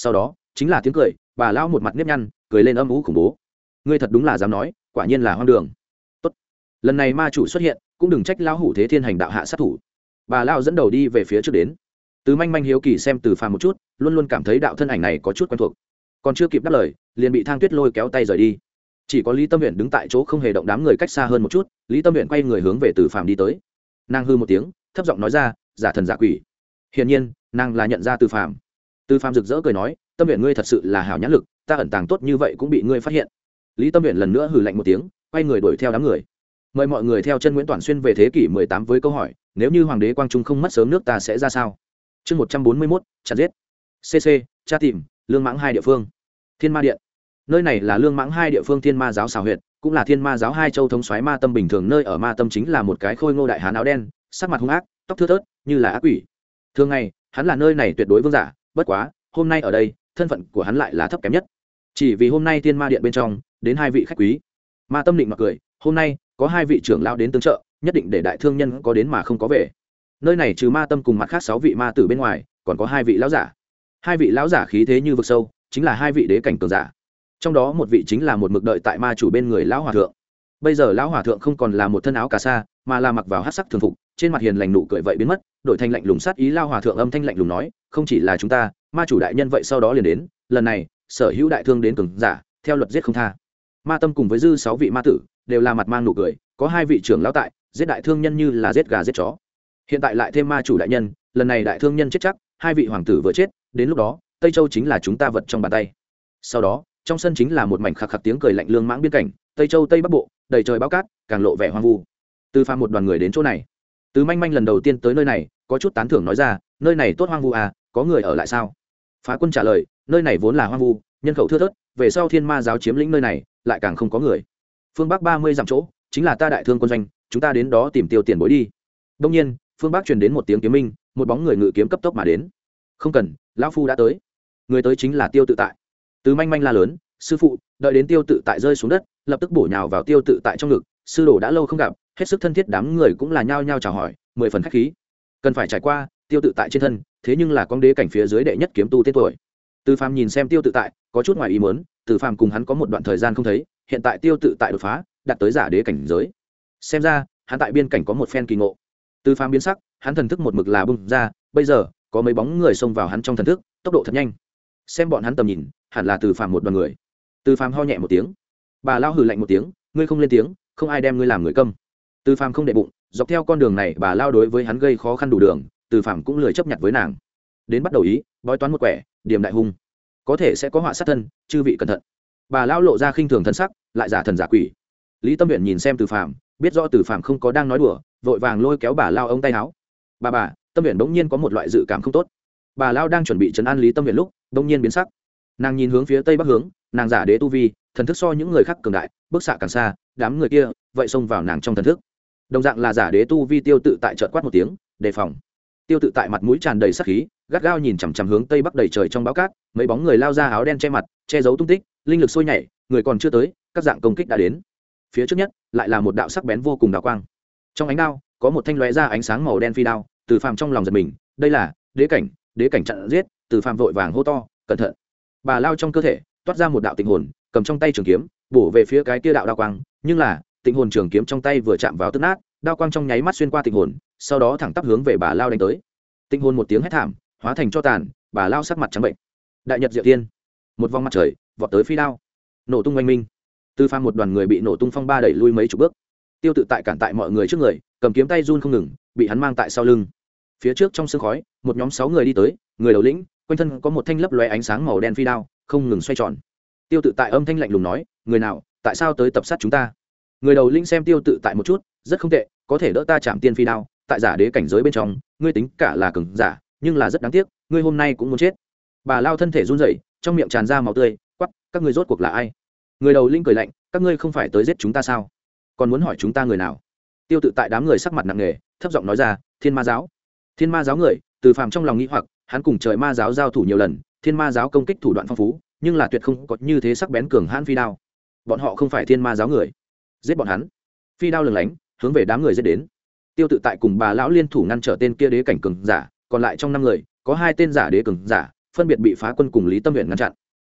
sau đó, chính là tiếng cười, bà lão một mặt nếp nhăn, cười lên âm ú khủng bố. Ngươi thật đúng là dám nói, quả nhiên là hoang đường. Tốt. lần này ma chủ xuất hiện, cũng đừng trách lão hủ thế thiên hành đạo hạ sát thủ. Bà lão dẫn đầu đi về phía trước đến. Từ manh manh hiếu kỳ xem từ phàm một chút, luôn luôn cảm thấy đạo thân ảnh này có chút quen thuộc. Còn chưa kịp đáp lời, liền bị thang tuyết lôi kéo tay rời đi chỉ có lý tâm huyện đứng tại chỗ không hề động đám người cách xa hơn một chút lý tâm huyện quay người hướng về từ phàm đi tới. Nàng hư một tiếng thấp giọng nói ra giả thần giả quỷ. Hiển nhiên nàng là nhận ra từ phàm. Từ phàm rực rỡ cười nói tâm huyện ngươi thật sự là hảo nhãn lực ta ẩn tàng tốt như vậy cũng bị ngươi phát hiện. Lý tâm huyện lần nữa hừ lạnh một tiếng quay người đuổi theo đám người. Mời mọi người theo chân nguyễn toàn xuyên về thế kỷ 18 với câu hỏi nếu như hoàng đế quang trung không mất sớm nước ta sẽ ra sao? Chương 141, chặt giết. Cc tra tìm lương mãng hai địa phương. Thiên ma điện nơi này là lương mãng hai địa phương thiên ma giáo xào huyệt, cũng là thiên ma giáo hai châu thống xoáy ma tâm bình thường nơi ở ma tâm chính là một cái khôi ngô đại hán áo đen, sắc mặt hung ác, tóc thưa thớt, như là ác quỷ. Thường ngày, hắn là nơi này tuyệt đối vương giả, bất quá, hôm nay ở đây, thân phận của hắn lại là thấp kém nhất. Chỉ vì hôm nay thiên ma điện bên trong, đến hai vị khách quý. Ma tâm định mặc cười, hôm nay, có hai vị trưởng lão đến tương trợ, nhất định để đại thương nhân có đến mà không có về. Nơi này trừ ma tâm cùng mặt khác sáu vị ma tử bên ngoài, còn có hai vị lão giả. Hai vị lão giả khí thế như vực sâu, chính là hai vị đế cảnh cường giả trong đó một vị chính là một mực đợi tại ma chủ bên người lão hòa thượng. Bây giờ lão hòa thượng không còn là một thân áo cà sa, mà là mặc vào hát sắc thường phục, trên mặt hiền lành nụ cười vậy biến mất, đổi thành lạnh lùng sát ý lao hòa thượng âm thanh lạnh lùng nói, không chỉ là chúng ta, ma chủ đại nhân vậy sau đó liền đến, lần này, sở hữu đại thương đến cường giả, theo luật giết không tha. Ma tâm cùng với dư sáu vị ma tử, đều là mặt mang nụ cười, có hai vị trưởng lão tại, giết đại thương nhân như là giết gà giết chó. Hiện tại lại thêm ma chủ đại nhân, lần này đại thương nhân chết chắc, hai vị hoàng tử vừa chết, đến lúc đó, tây châu chính là chúng ta vật trong bàn tay. Sau đó trong sân chính là một mảnh khạc khạc tiếng cười lạnh lương mãng biên cảnh, tây châu, tây bắc bộ, đầy trời bao cát, càng lộ vẻ hoang vu. Từ pha một đoàn người đến chỗ này, từ manh manh lần đầu tiên tới nơi này, có chút tán thưởng nói ra, nơi này tốt hoang vu à có người ở lại sao? Phá quân trả lời, nơi này vốn là hoang vu, nhân khẩu thưa thớt, về sau thiên ma giáo chiếm lĩnh nơi này, lại càng không có người. Phương bắc ba mươi dặm chỗ, chính là ta đại thương quân doanh, chúng ta đến đó tìm tiêu tiền bối đi. Đông nhiên, phương bắc truyền đến một tiếng kiếm minh, một bóng người ngự kiếm cấp tốc mà đến. Không cần, lão phu đã tới. Người tới chính là tiêu tự tại từ manh manh la lớn, sư phụ, đợi đến tiêu tự tại rơi xuống đất, lập tức bổ nhào vào tiêu tự tại trong ngực. Sư đồ đã lâu không gặp, hết sức thân thiết đám người cũng là nhao nhao chào hỏi, mười phần khách khí. Cần phải trải qua tiêu tự tại trên thân, thế nhưng là con đế cảnh phía dưới đệ nhất kiếm tu tên tuổi. Từ phàm nhìn xem tiêu tự tại, có chút ngoài ý muốn, từ phàm cùng hắn có một đoạn thời gian không thấy, hiện tại tiêu tự tại đột phá, đạt tới giả đế cảnh giới. Xem ra, hắn tại biên cảnh có một phen kỳ ngộ. Từ phàm biến sắc, hắn thần thức một mực là bung ra, bây giờ, có mấy bóng người xông vào hắn trong thần thức, tốc độ thật nhanh xem bọn hắn tầm nhìn, hẳn là từ phàm một đoàn người. Từ phàm ho nhẹ một tiếng. Bà lao hừ lạnh một tiếng, ngươi không lên tiếng, không ai đem ngươi làm người câm. Từ phàm không đệ bụng, dọc theo con đường này bà lao đối với hắn gây khó khăn đủ đường, từ phàm cũng lười chấp nhận với nàng. Đến bắt đầu ý, bói toán một quẻ điểm đại hung. Có thể sẽ có họa sát thân, chư vị cẩn thận. Bà lao lộ ra khinh thường thân sắc, lại giả thần giả quỷ. Lý tâm huyện nhìn xem từ phàm, biết rõ từ phàm không có đang nói đùa, vội vàng lôi kéo bà lao ông tay áo. Bà bà, tâm huyện bỗng nhiên có một loại dự cảm không tốt. Bà lao đang chuẩn bị chấn an lý tâm huyện lúc đông nhiên biến sắc. Nàng nhìn hướng phía tây bắc hướng, nàng giả đế tu vi, thần thức so những người khác cường đại, bước xạ càng xa, đám người kia, vậy xông vào nàng trong thần thức. Đồng dạng là giả đế tu vi tiêu tự tại trợt quát một tiếng, đề phòng. Tiêu tự tại mặt mũi tràn đầy sắc khí, gắt gao nhìn chằm chằm hướng tây bắc đầy trời trong báo cát, mấy bóng người lao ra áo đen che mặt, che giấu tung tích, linh lực sôi nhảy, người còn chưa tới, các dạng công kích đã đến. Phía trước nhất, lại là một đạo sắc bén vô cùng đào quang. Trong ánh đao, có một thanh lóe ra ánh sáng màu đen phi đao, từ phàm trong lòng giật mình, đây là đế cảnh đế cảnh chặn giết từ phàm vội vàng hô to, cẩn thận! Bà lao trong cơ thể toát ra một đạo tình hồn, cầm trong tay trường kiếm, bổ về phía cái kia đạo đao quang, nhưng là, tình hồn trường kiếm trong tay vừa chạm vào tức nát, đao quang trong nháy mắt xuyên qua tình hồn, sau đó thẳng tắp hướng về bà lao đánh tới. Tình hồn một tiếng hét thảm, hóa thành cho tàn, bà lao sắc mặt trắng bệnh. Đại nhật diệu tiên một vòng mặt trời, vọt tới phi đao. Nổ tung oanh minh. Tư pha một đoàn người bị nổ tung phong ba đẩy lui mấy chục bước. Tiêu tự tại cản tại mọi người trước người, cầm kiếm tay run không ngừng, bị hắn mang tại sau lưng. Phía trước trong sương khói, một nhóm sáu người đi tới, người đầu lĩnh quanh thân có một thanh lấp lóe ánh sáng màu đen phi đao, không ngừng xoay tròn. Tiêu tự tại âm thanh lạnh lùng nói, người nào, tại sao tới tập sát chúng ta? Người đầu linh xem tiêu tự tại một chút, rất không tệ, có thể đỡ ta chạm tiên phi đao, tại giả đế cảnh giới bên trong, ngươi tính cả là cường giả, nhưng là rất đáng tiếc, ngươi hôm nay cũng muốn chết. Bà lao thân thể run rẩy, trong miệng tràn ra máu tươi quắp các ngươi rốt cuộc là ai? Người đầu linh cười lạnh, các ngươi không phải tới giết chúng ta sao? Còn muốn hỏi chúng ta người nào? Tiêu tự tại đám người sắc mặt nặng nề, thấp giọng nói ra, thiên ma giáo. Thiên ma giáo người, từ phàm trong lòng nghĩ hoặc hắn cùng trời ma giáo giao thủ nhiều lần, thiên ma giáo công kích thủ đoạn phong phú, nhưng là tuyệt không có như thế sắc bén cường hãn phi đao. Bọn họ không phải thiên ma giáo người. Giết bọn hắn. Phi đao lừng lánh, hướng về đám người giết đến. Tiêu tự tại cùng bà lão liên thủ ngăn trở tên kia đế cảnh cường giả, còn lại trong năm người, có hai tên giả đế cường giả, phân biệt bị phá quân cùng lý tâm huyện ngăn chặn.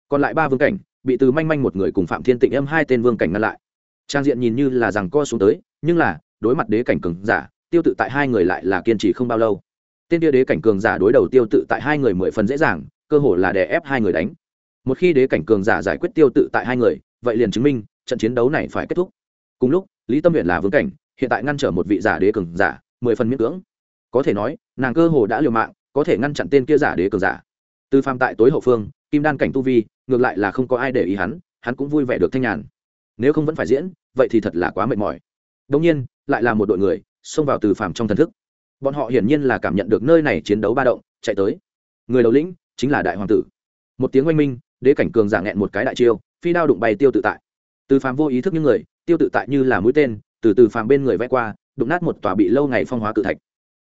Còn lại ba vương cảnh, bị từ manh manh một người cùng phạm thiên tịnh âm hai tên vương cảnh ngăn lại. Trang diện nhìn như là rằng co xuống tới, nhưng là, đối mặt đế cảnh cường giả, tiêu tự tại hai người lại là kiên trì không bao lâu tên kia đế cảnh cường giả đối đầu tiêu tự tại hai người mười phần dễ dàng, cơ hội là đè ép hai người đánh. Một khi đế cảnh cường giả giải quyết tiêu tự tại hai người, vậy liền chứng minh, trận chiến đấu này phải kết thúc. Cùng lúc, lý tâm huyện là vương cảnh, hiện tại ngăn trở một vị giả đế cường giả, mười phần miễn cưỡng. Có thể nói, nàng cơ hồ đã liều mạng, có thể ngăn chặn tên kia giả đế cường giả. Từ phàm tại tối hậu phương, kim đan cảnh tu vi, ngược lại là không có ai để ý hắn hắn cũng vui vẻ được thanh nhàn. Nếu không vẫn phải diễn, vậy thì thật là quá mệt mỏi. Đông nhiên, lại là một đội người, xông vào từ phàm trong thần thức bọn họ hiển nhiên là cảm nhận được nơi này chiến đấu ba động, chạy tới. Người đầu lĩnh chính là đại hoàng tử. Một tiếng oanh minh, đế cảnh cường giả nghẹn một cái đại chiêu, phi đao đụng bay tiêu tự tại. Từ phàm vô ý thức những người, tiêu tự tại như là mũi tên, từ từ phàm bên người vẽ qua, đụng nát một tòa bị lâu ngày phong hóa cự thạch.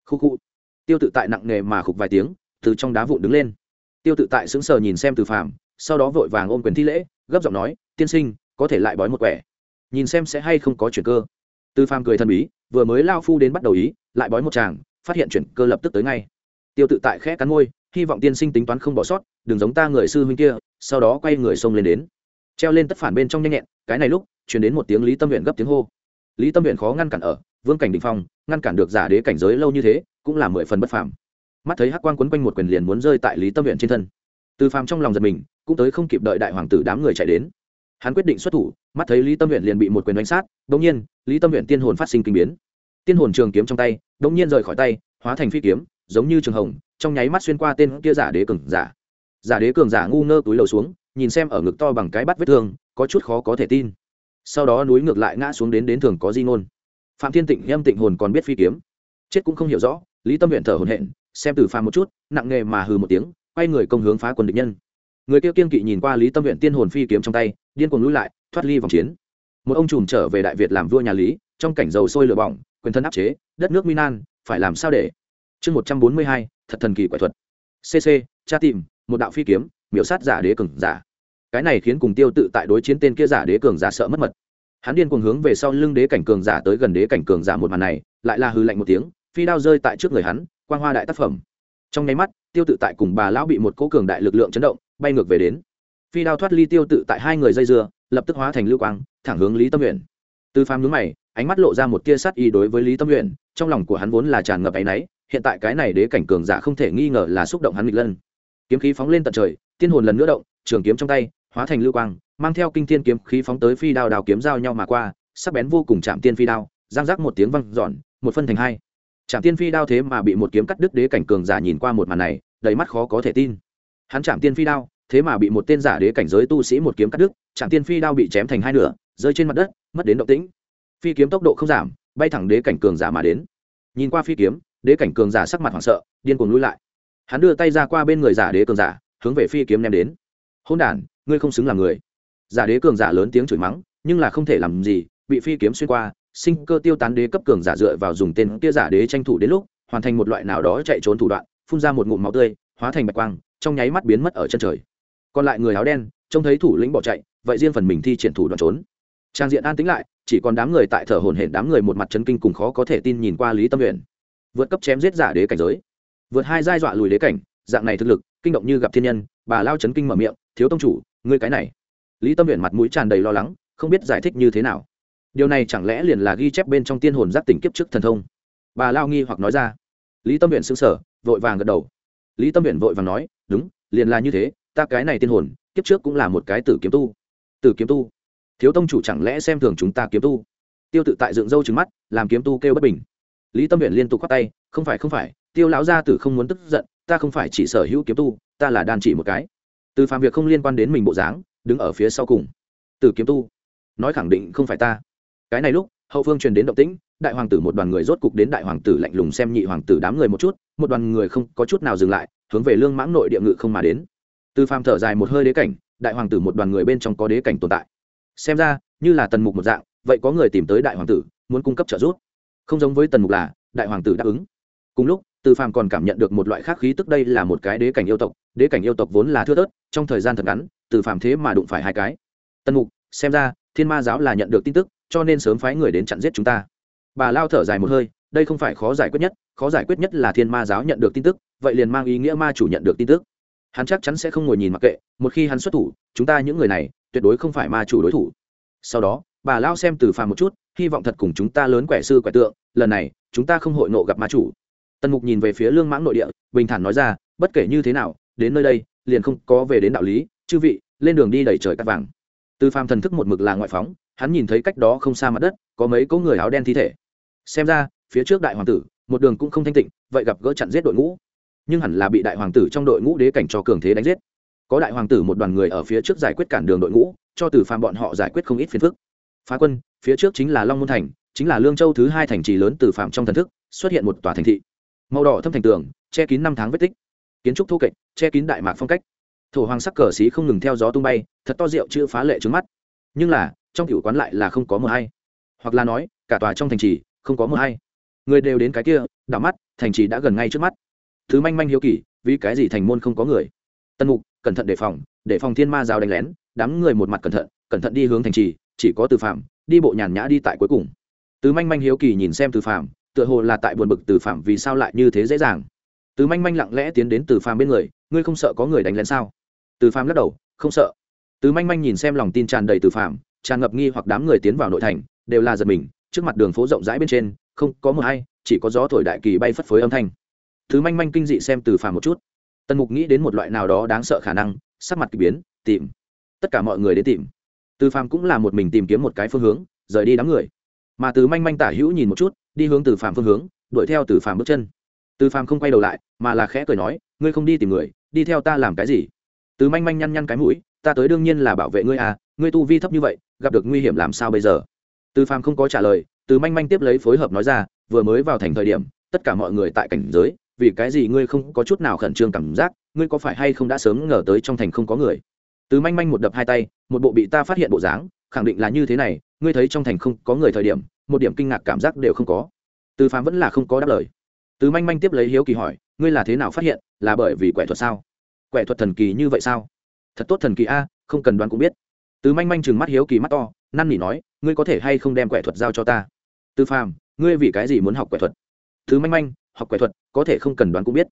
Khu khu. Tiêu tự tại nặng nề mà khục vài tiếng, từ trong đá vụn đứng lên. Tiêu tự tại sững sờ nhìn xem từ phàm, sau đó vội vàng ôm quyền thi lễ, gấp giọng nói, tiên sinh, có thể lại bói một quẻ. Nhìn xem sẽ hay không có chuyện cơ. Từ phàm cười thần bí vừa mới lao phu đến bắt đầu ý, lại bói một chàng phát hiện chuyện cơ lập tức tới ngay. Tiêu tự tại khẽ cắn môi, hy vọng tiên sinh tính toán không bỏ sót, đừng giống ta người sư huynh kia, sau đó quay người xông lên đến. Treo lên tất phản bên trong nhanh nhẹn, cái này lúc chuyển đến một tiếng lý tâm huyện gấp tiếng hô. Lý tâm huyện khó ngăn cản ở, vương cảnh đình phong, ngăn cản được giả đế cảnh giới lâu như thế, cũng là mười phần bất phàm. Mắt thấy hắc quang quấn quanh một quyền liền muốn rơi tại lý tâm huyện trên thân. Từ phàm trong lòng giật mình, cũng tới không kịp đợi đại hoàng tử đám người chạy đến. Hắn quyết định xuất thủ mắt thấy lý tâm huyện liền bị một quyền đánh sát đ ỗ n g nhiên, lý tâm huyện tiên hồn phát sinh kinh biến. Tiên hồn trường kiếm trong tay đ ỗ n g nhiên rời khỏi tay, hóa thành phi kiếm, giống như trường hồng, trong nháy mắt xuyên qua tên kia giả đế cường giả. Giả đế cường giả ngu ngơ túi lầu xuống, nhìn xem ở ngực to bằng cái bắt vết thương, có chút khó có thể tin. Sau đó núi ngược lại ngã xuống đến đến thường có di ngôn. Phạm thiên tịnh nhâm tịnh hồn còn biết phi kiếm. Chết cũng không hiểu rõ, lý tâm huyện thở hồn hện xem từ phàm một chút, nặng nghề mà hừ một tiếng, quay người công hướng phá quân địch nhân. Người kia kiên kỵ nhìn qua lý tâm huyện tiên hồn phi kiếm trong tay, điên cuồng lui lại thoát ly vòng chiến. Một ông trùm trở về đại việt làm vua nhà lý, trong cảnh dầu sôi lửa bỏng, quyền thân áp chế, đất nước minan phải làm sao để? Chương một trăm bốn mươi hai, thật thần kỳ quẻ thuật. Cc cha tìm, một đạo phi kiếm, miểu sát giả đế cường giả. Cái này khiến cùng tiêu tự tại đối chiến tên kia giả đế cường giả sợ mất mật. Hắn điên cuồng hướng về sau lưng đế cảnh cường giả tới gần đế cảnh cường giả một màn này, lại là hư lạnh một tiếng, phi đao rơi tại trước người hắn, quang hoa đại tác phẩm. Trong nháy mắt, tiêu tự tại cùng bà lão bị một cỗ cường đại lực lượng chấn động, bay ngược về đến phi đao thoát ly tiêu tự tại hai người dây dưa, lập tức hóa thành lưu quang, thẳng hướng lý tâm nguyện từ phàm nhướng mày, ánh mắt lộ ra một tia sát y đối với lý tâm nguyện trong lòng của hắn vốn là tràn ngập áy náy, hiện tại cái này đế cảnh cường giả không thể nghi ngờ là xúc động hắn nghịch lân. Kiếm khí phóng lên tận trời, tiên hồn lần nữa động, trường kiếm trong tay, hóa thành lưu quang, mang theo kinh thiên kiếm khí phóng tới phi đao đào kiếm giao nhau mà qua, sắc bén vô cùng chạm tiên phi đao, giang rác một tiếng văng giòn một phân thành hai. Chạm tiên phi đao thế mà bị một kiếm cắt đứt đế cảnh cường giả nhìn qua một màn này, đầy mắt khó có thể tin. Hắn chạm tiên phi đao thế mà bị một tên giả đế cảnh giới tu sĩ một kiếm cắt đứt chạm tiên phi đao bị chém thành hai nửa, rơi trên mặt đất, mất đến động tĩnh. Phi kiếm tốc độ không giảm, bay thẳng đế cảnh cường giả mà đến. Nhìn qua phi kiếm, đế cảnh cường giả sắc mặt hoảng sợ, điên cuồng lui lại. Hắn đưa tay ra qua bên người giả đế cường giả, hướng về phi kiếm ném đến. Hôn đ ngươi không xứng làm người. Giả đế cường giả lớn tiếng chửi mắng, nhưng là không thể làm gì, bị phi kiếm xuyên qua, sinh cơ tiêu tán đế cấp cường giả dựa vào dùng tên kia giả đế tranh thủ đến lúc, hoàn thành một loại nào đó chạy trốn thủ đoạn, phun ra một ngụm máu tươi, hóa thành bạch quang, trong nháy mắt biến mất ở chân trời còn lại người áo đen, trông thấy thủ lĩnh bỏ chạy, vậy riêng phần mình thi triển thủ đoạn trốn. Trang diện an tính lại, chỉ còn đám người tại thở hồn hển, đám người một mặt chấn kinh cùng khó có thể tin nhìn qua lý tâm nguyện vượt cấp chém giết giả đế cảnh giới. Vượt hai giai dọa lùi đế cảnh, dạng này thực lực, kinh động như gặp thiên nhân, bà lao chấn kinh mở miệng, thiếu tông chủ, ngươi cái này. Lý tâm nguyện mặt mũi tràn đầy lo lắng, không biết giải thích như thế nào. Điều này chẳng lẽ liền là ghi chép bên trong tiên hồn giác tỉnh kiếp trước thần thông? Bà lao nghi hoặc nói ra. Lý tâm nguyện xứng sở vội vàng gật đầu. Lý tâm nguyện vội vàng nói, đúng, liền là như thế ta cái này tiên hồn, kiếp trước cũng là một cái tử kiếm tu. Tử kiếm tu? Thiếu tông chủ chẳng lẽ xem thường chúng ta kiếm tu? Tiêu tự tại dựng râu trứng mắt, làm kiếm tu kêu bất bình. Lý tâm huyện liên tục khoát tay, không phải không phải, tiêu lão gia tử không muốn tức giận, ta không phải chỉ sở hữu kiếm tu, ta là đàn chỉ một cái. Từ phàm việc không liên quan đến mình bộ dáng, đứng ở phía sau cùng. Từ kiếm tu? Nói khẳng định không phải ta. Cái này lúc, hậu phương truyền đến động tĩnh, đại hoàng tử một đoàn người rốt cục đến đại hoàng tử lạnh lùng xem nhị hoàng tử đám người một chút, một đoàn người không có chút nào dừng lại, hướng về lương mãng nội địa ngự không mà đến từ phàm thở dài một hơi đế cảnh, đại hoàng tử một đoàn người bên trong có đế cảnh tồn tại. Xem ra, như là tần mục một dạng, vậy có người tìm tới đại hoàng tử, muốn cung cấp trợ giúp. Không giống với tần mục là, đại hoàng tử đáp ứng. Cùng lúc, từ phàm còn cảm nhận được một loại khác khí tức đây là một cái đế cảnh yêu tộc. Đế cảnh yêu tộc vốn là thưa thớt, trong thời gian thật ngắn, từ phàm thế mà đụng phải hai cái. Tần mục, xem ra, thiên ma giáo là nhận được tin tức, cho nên sớm phái người đến chặn giết chúng ta. Bà lao thở dài một hơi, đây không phải khó giải quyết nhất, khó giải quyết nhất là thiên ma giáo nhận được tin tức, vậy liền mang ý nghĩa ma chủ nhận được tin tức hắn chắc chắn sẽ không ngồi nhìn mặc kệ, một khi hắn xuất thủ, chúng ta những người này tuyệt đối không phải ma chủ đối thủ. Sau đó, bà lao xem từ phàm một chút, hy vọng thật cùng chúng ta lớn quẻ sư quẻ tượng, lần này, chúng ta không hội nộ gặp ma chủ. Tần mục nhìn về phía lương mãng nội địa, bình thản nói ra, bất kể như thế nào, đến nơi đây, liền không có về đến đạo lý, chư vị, lên đường đi đẩy trời cắt vàng. Từ phàm thần thức một mực là ngoại phóng, hắn nhìn thấy cách đó không xa mặt đất, có mấy cỗ người áo đen thi thể. Xem ra, phía trước đại hoàng tử, một đường cũng không thanh tịnh, vậy gặp gỡ chặn giết đội ngũ nhưng hẳn là bị đại hoàng tử trong đội ngũ đế cảnh cho cường thế đánh giết. Có đại hoàng tử một đoàn người ở phía trước giải quyết cản đường đội ngũ, cho từ phàm bọn họ giải quyết không ít phiền phức. Phá quân, phía trước chính là long môn thành, chính là lương châu thứ hai thành trì lớn từ phạm trong thần thức, xuất hiện một tòa thành thị. Màu đỏ thâm thành tường, che kín năm tháng vết tích. Kiến trúc thô kệch, che kín đại mạc phong cách. Thổ hoàng sắc cờ xí không ngừng theo gió tung bay, thật to rượu chưa phá lệ trứng mắt. Nhưng là, trong cựu quán lại là không có mờ hay hoặc là nói, cả tòa trong thành trì, không có mờ hay người đều đến cái kia, đảo mắt, thành trì đã gần ngay trước mắt thứ manh manh hiếu kỳ, vì cái gì thành môn không có người? Tân mục, cẩn thận đề phòng, để phòng thiên ma giáo đánh lén, đám người một mặt cẩn thận cẩn thận đi hướng thành trì, chỉ có từ phạm đi bộ nhàn nhã đi tại cuối cùng. Tứ manh manh hiếu kỳ nhìn xem từ phạm tựa hồ là tại buồn bực từ phạm vì sao lại như thế dễ dàng. Từ manh manh lặng lẽ tiến đến từ phạm bên người, ngươi không sợ có người đánh lén sao? Từ phạm lắc đầu, không sợ. Từ manh manh nhìn xem lòng tin tràn đầy từ phạm tràn ngập nghi hoặc đám người tiến vào nội thành, đều là giật mình, trước mặt đường phố rộng rãi bên trên, không có mờ hay, chỉ có gió thổi đại kỳ bay phất phới âm thanh thứ manh manh kinh dị xem từ phàm một chút. Tần mục nghĩ đến một loại nào đó đáng sợ khả năng, sắc mặt k ỳ biến, tìm. Tất cả mọi người đến tìm. Từ phàm cũng là một mình tìm kiếm một cái phương hướng, rời đi đám người. Mà từ manh manh tả hữu nhìn một chút, đi hướng từ phàm phương hướng, đuổi theo từ phàm bước chân. Từ phàm không quay đầu lại, mà là khẽ cười nói, ngươi không đi tìm người, đi theo ta làm cái gì? Từ manh manh nhăn nhăn cái mũi, ta tới đương nhiên là bảo vệ ngươi à ngươi tu vi thấp như vậy, gặp được nguy hiểm làm sao bây giờ? Từ phàm không có trả lời, từ manh manh tiếp lấy phối hợp nói ra, vừa mới vào thành thời điểm, tất cả mọi người tại cảnh giới vì cái gì ngươi không có chút nào khẩn trương cảm giác, ngươi có phải hay không đã sớm ngờ tới trong thành không có người? Từ manh manh một đập hai tay, một bộ bị ta phát hiện bộ dáng, khẳng định là như thế này, ngươi thấy trong thành không có người thời điểm, một điểm kinh ngạc cảm giác đều không có. Từ phàm vẫn là không có đáp lời. Từ manh manh tiếp lấy hiếu kỳ hỏi, ngươi là thế nào phát hiện, là bởi vì quẻ thuật sao? Quẻ thuật thần kỳ như vậy sao? Thật tốt thần kỳ a, không cần đoán cũng biết. Từ manh manh chừng mắt hiếu kỳ mắt to, năn nỉ nói, ngươi có thể hay không đem quẻ thuật giao cho ta? Từ phàm, ngươi vì cái gì muốn học quẻ thuật? Từ manh manh học quẻ thuật, có thể không cần đoán cũng biết.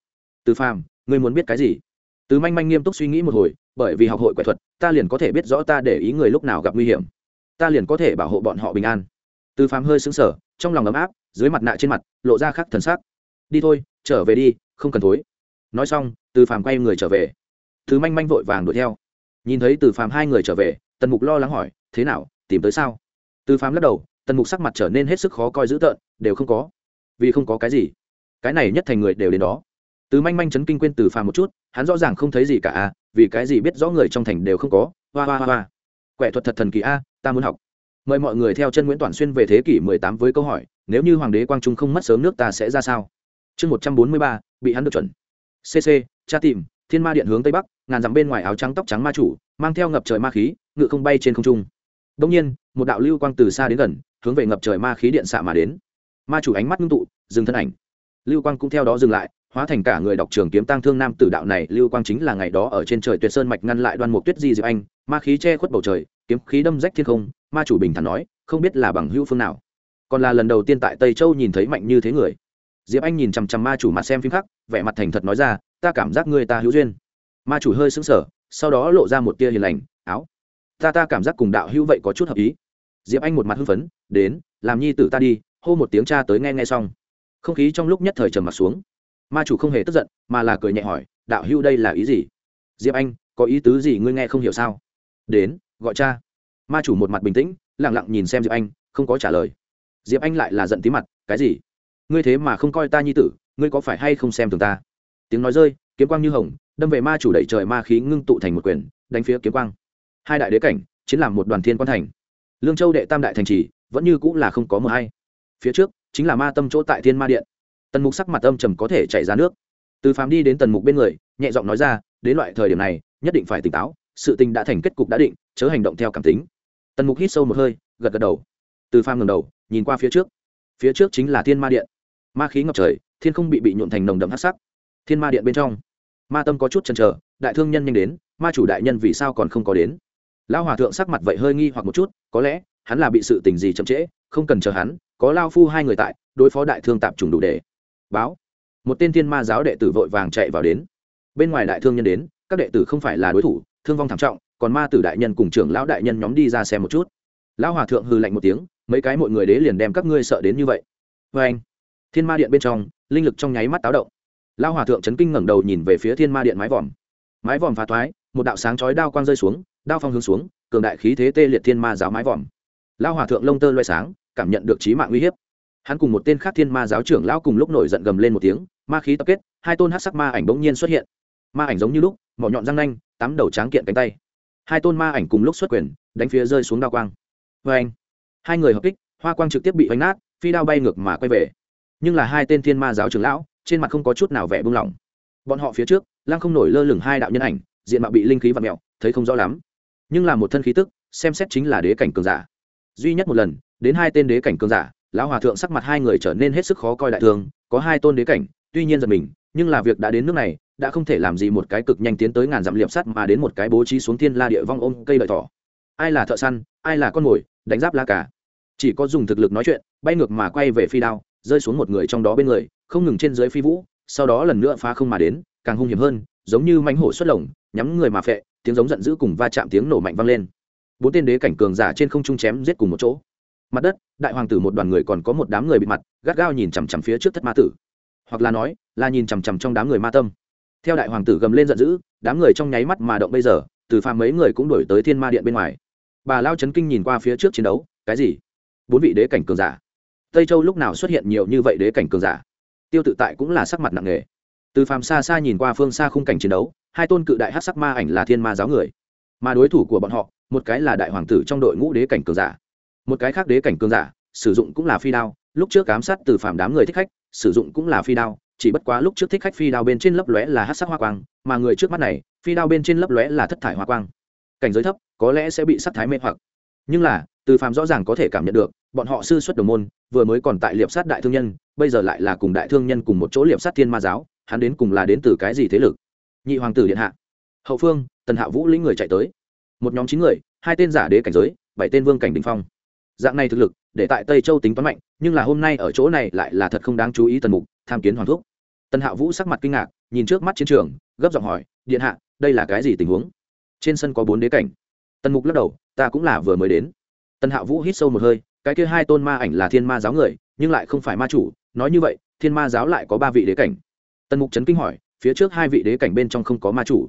Từ phàm, ngươi muốn biết cái gì? Từ manh manh nghiêm túc suy nghĩ một hồi, bởi vì học hội quẻ thuật, ta liền có thể biết rõ ta để ý người lúc nào gặp nguy hiểm. Ta liền có thể bảo hộ bọn họ bình an. Từ phàm hơi xứng sở trong lòng ấm áp, dưới mặt nạ trên mặt, lộ ra khắc thần sắc. Đi thôi, trở về đi, không cần thối. Nói xong, từ phàm quay người trở về. Thứ manh manh vội vàng đuổi theo. Nhìn thấy từ phàm hai người trở về, tần mục lo lắng hỏi, thế nào, tìm tới sao? Từ phàm lắc đầu, tần mục sắc mặt trở nên hết sức khó coi dữ tợn, đều không có. Vì không có cái gì? Cái này nhất thành người đều đến đó. Từ manh manh chấn kinh quên từ phàm một chút hắn rõ ràng không thấy gì cả à vì cái gì biết rõ người trong thành đều không có hoa hoa hoa. Hoa quẻ thuật thật thần kỳ a ta muốn học. Mời mọi người theo chân nguyễn toàn xuyên về thế kỷ 18 với câu hỏi nếu như hoàng đế quang trung không mất sớm nước ta sẽ ra sao? Chương 143, bị hắn được chuẩn. Cc cha tìm thiên ma điện hướng tây bắc ngàn dặm bên ngoài áo trắng tóc trắng ma chủ mang theo ngập trời ma khí ngự không bay trên không trung. Đông nhiên một đạo lưu quang từ xa đến gần hướng về ngập trời ma khí điện xạ mà đến. Ma chủ ánh mắt ngưng tụ dừng thân ảnh lưu quang cũng theo đó dừng lại, hóa thành cả người đọc trường kiếm tăng thương nam tử đạo này, lưu quang chính là ngày đó ở trên trời tuyệt sơn mạch ngăn lại đoan mục tuyết di diệp anh, ma khí che khuất bầu trời, kiếm khí đâm rách thiên không, ma chủ bình thản nói, không biết là bằng hữu phương nào. Còn là lần đầu tiên tại tây châu nhìn thấy mạnh như thế người. Diệp anh nhìn chằm chằm ma chủ mặt xem phim khắc vẻ mặt thành thật nói ra, ta cảm giác người ta hữu duyên. Ma chủ hơi sững sờ, sau đó lộ ra một tia hiền lành, áo, ta ta cảm giác cùng đạo hữu vậy có chút hợp ý. Diệp anh một mặt hưng phấn, đến, làm nhi tử ta đi. Hô một tiếng cha tới nghe nghe xong không khí trong lúc nhất thời trầm mặt xuống. Ma chủ không hề tức giận, mà là cười nhẹ hỏi, đạo hưu đây là ý gì? Diệp anh, có ý tứ gì ngươi nghe không hiểu sao? Đến, gọi cha. Ma chủ một mặt bình tĩnh lẳng lặng nhìn xem diệp anh, không có trả lời. Diệp anh lại là giận tí mặt, cái gì? Ngươi thế mà không coi ta nhi tử, ngươi có phải hay không xem thường ta? Tiếng nói rơi, kiếm quang như hồng, đâm về ma chủ đẩy trời ma khí ngưng tụ thành một quyền, đánh phía kiếm quang. Hai đại đế cảnh, chiến làm một đoàn thiên quan thành. Lương châu đệ tam đại thành trì, vẫn như cũng là không có mờ hay. Phía trước chính là ma tâm chỗ tại thiên ma điện. Tần mục sắc mặt âm trầm có thể chảy ra nước. Từ phàm đi đến tần mục bên người, nhẹ giọng nói ra, đến loại thời điểm này, nhất định phải tỉnh táo, sự tình đã thành kết cục đã định, chớ hành động theo cảm tính. Tần mục hít sâu một hơi, gật gật đầu. Từ phàm ngầm đầu, nhìn qua phía trước. Phía trước chính là thiên ma điện. Ma khí ngập trời, thiên không bị bị nhuộn thành nồng đậm hát sắc. Thiên ma điện bên trong, ma tâm có chút chần chờ, đại thương nhân nhanh đến, ma chủ đại nhân vì sao còn không có đến? Lão hòa thượng sắc mặt vậy hơi nghi hoặc một chút, có lẽ, hắn là bị sự tình gì chậm trễ, không cần chờ hắn, có lao phu hai người tại, đối phó đại thương tạp trùng đủ để. Báo. Một tên thiên ma giáo đệ tử vội vàng chạy vào đến. Bên ngoài đại thương nhân đến, các đệ tử không phải là đối thủ, thương vong thảm trọng, còn ma tử đại nhân cùng trưởng lão đại nhân nhóm đi ra xem một chút. Lão hòa thượng hư lạnh một tiếng, mấy cái mọi người đế liền đem các ngươi sợ đến như vậy. Vê anh, thiên ma điện bên trong, linh lực trong nháy mắt táo động. Lão hòa thượng chấn kinh ngẩng đầu nhìn về phía thiên ma điện mái vòm. Mái vòm phá thoái, một đạo sáng chói đao quang rơi xuống đao phong hướng xuống, cường đại khí thế tê liệt thiên ma giáo mái vòm. Lão hòa thượng lông tơ loay sáng, cảm nhận được trí mạng uy hiếp. Hắn cùng một tên khác thiên ma giáo trưởng lão cùng lúc nổi giận gầm lên một tiếng, ma khí tập kết, hai tôn hát sắc ma ảnh bỗng nhiên xuất hiện. Ma ảnh giống như lúc, mỏ nhọn răng nanh tắm đầu tráng kiện cánh tay. Hai tôn ma ảnh cùng lúc xuất quyền, đánh phía rơi xuống đao quang. Vê anh, hai người hợp kích, hoa quang trực tiếp bị vánh nát, phi đao bay ngược mà quay về. Nhưng là hai tên thiên ma giáo trưởng lão, trên mặt không có chút nào vẻ buông lỏng. Bọn họ phía trước, lăng không nổi lơ lửng hai đạo nhân ảnh, diện mạo bị linh khí vặn mẹo thấy không rõ lắm nhưng là một thân khí tức, xem xét chính là đế cảnh cường giả. Duy nhất một lần, đến hai tên đế cảnh cường giả, lão hòa thượng sắc mặt hai người trở nên hết sức khó coi đại thương có hai tôn đế cảnh, tuy nhiên giật mình, nhưng là việc đã đến nước này, đã không thể làm gì một cái cực nhanh tiến tới ngàn dặm liệp sắt mà đến một cái bố trí xuống thiên la địa vong ôm cây lợi thỏ. Ai là thợ săn, ai là con mồi, đánh giáp la cả chỉ có dùng thực lực nói chuyện, bay ngược mà quay về phi đao, rơi xuống một người trong đó bên người, không ngừng trên dưới phi vũ, sau đó lần nữa phá không mà đến, càng hung hiểm hơn, giống như mánh hổ xuất lồng, nhắm người mà phệ tiếng giống giận dữ cùng va chạm tiếng nổ mạnh vang lên. Bốn tên đế cảnh cường giả trên không trung chém giết cùng một chỗ. Mặt đất, đại hoàng tử một đoàn người còn có một đám người bị mặt, gắt gao nhìn chằm chằm phía trước thất ma tử. Hoặc là nói, là nhìn chằm chằm trong đám người ma tâm. Theo đại hoàng tử gầm lên giận dữ, đám người trong nháy mắt mà động bây giờ, từ phàm mấy người cũng đổi tới thiên ma điện bên ngoài. Bà lao chấn kinh nhìn qua phía trước chiến đấu, cái gì? Bốn vị đế cảnh cường giả. Tây châu lúc nào xuất hiện nhiều như vậy đế cảnh cường giả? Tiêu tự tại cũng là sắc mặt nặng nề. Từ phàm xa xa nhìn qua phương xa khung cảnh chiến đấu hai tôn cự đại hát sắc ma ảnh là thiên ma giáo người. Mà đối thủ của bọn họ, một cái là đại hoàng tử trong đội ngũ đế cảnh cường giả. Một cái khác đế cảnh cường giả, sử dụng cũng là phi đao, lúc trước ám sát từ phàm đám người thích khách, sử dụng cũng là phi đao, chỉ bất quá lúc trước thích khách phi đao bên trên lấp lóe là hát sắc hoa quang, mà người trước mắt này, phi đao bên trên lấp lóe là thất thải hoa quang. Cảnh giới thấp, có lẽ sẽ bị sắc thái mê hoặc. Nhưng là, từ phàm rõ ràng có thể cảm nhận được, bọn họ sư xuất đồng môn, vừa mới còn tại liệp sát đại thương nhân, bây giờ lại là cùng đại thương nhân cùng một chỗ liệp sát thiên ma giáo, hắn đến cùng là đến từ cái gì thế lực? Nhị hoàng tử điện hạ. Hậu phương, tần hạ vũ lĩnh người chạy tới. Một nhóm chín người, hai tên giả đế cảnh giới, bảy tên vương cảnh đình phong. Dạng này thực lực, để tại tây châu tính toán mạnh, nhưng là hôm nay ở chỗ này lại là thật không đáng chú ý tần mục, tham kiến hoàng thúc. Tần hạ vũ sắc mặt kinh ngạc, nhìn trước mắt chiến trường, gấp giọng hỏi, điện hạ, đây là cái gì tình huống? Trên sân có bốn đế cảnh. Tần mục lắc đầu, ta cũng là vừa mới đến. Tần hạ vũ hít sâu một hơi, cái kia hai tôn ma ảnh là thiên ma giáo người, nhưng lại không phải ma chủ, nói như vậy, thiên ma giáo lại có ba vị đế cảnh. Tần mục trấn kinh hỏi phía trước hai vị đế cảnh bên trong không có ma chủ.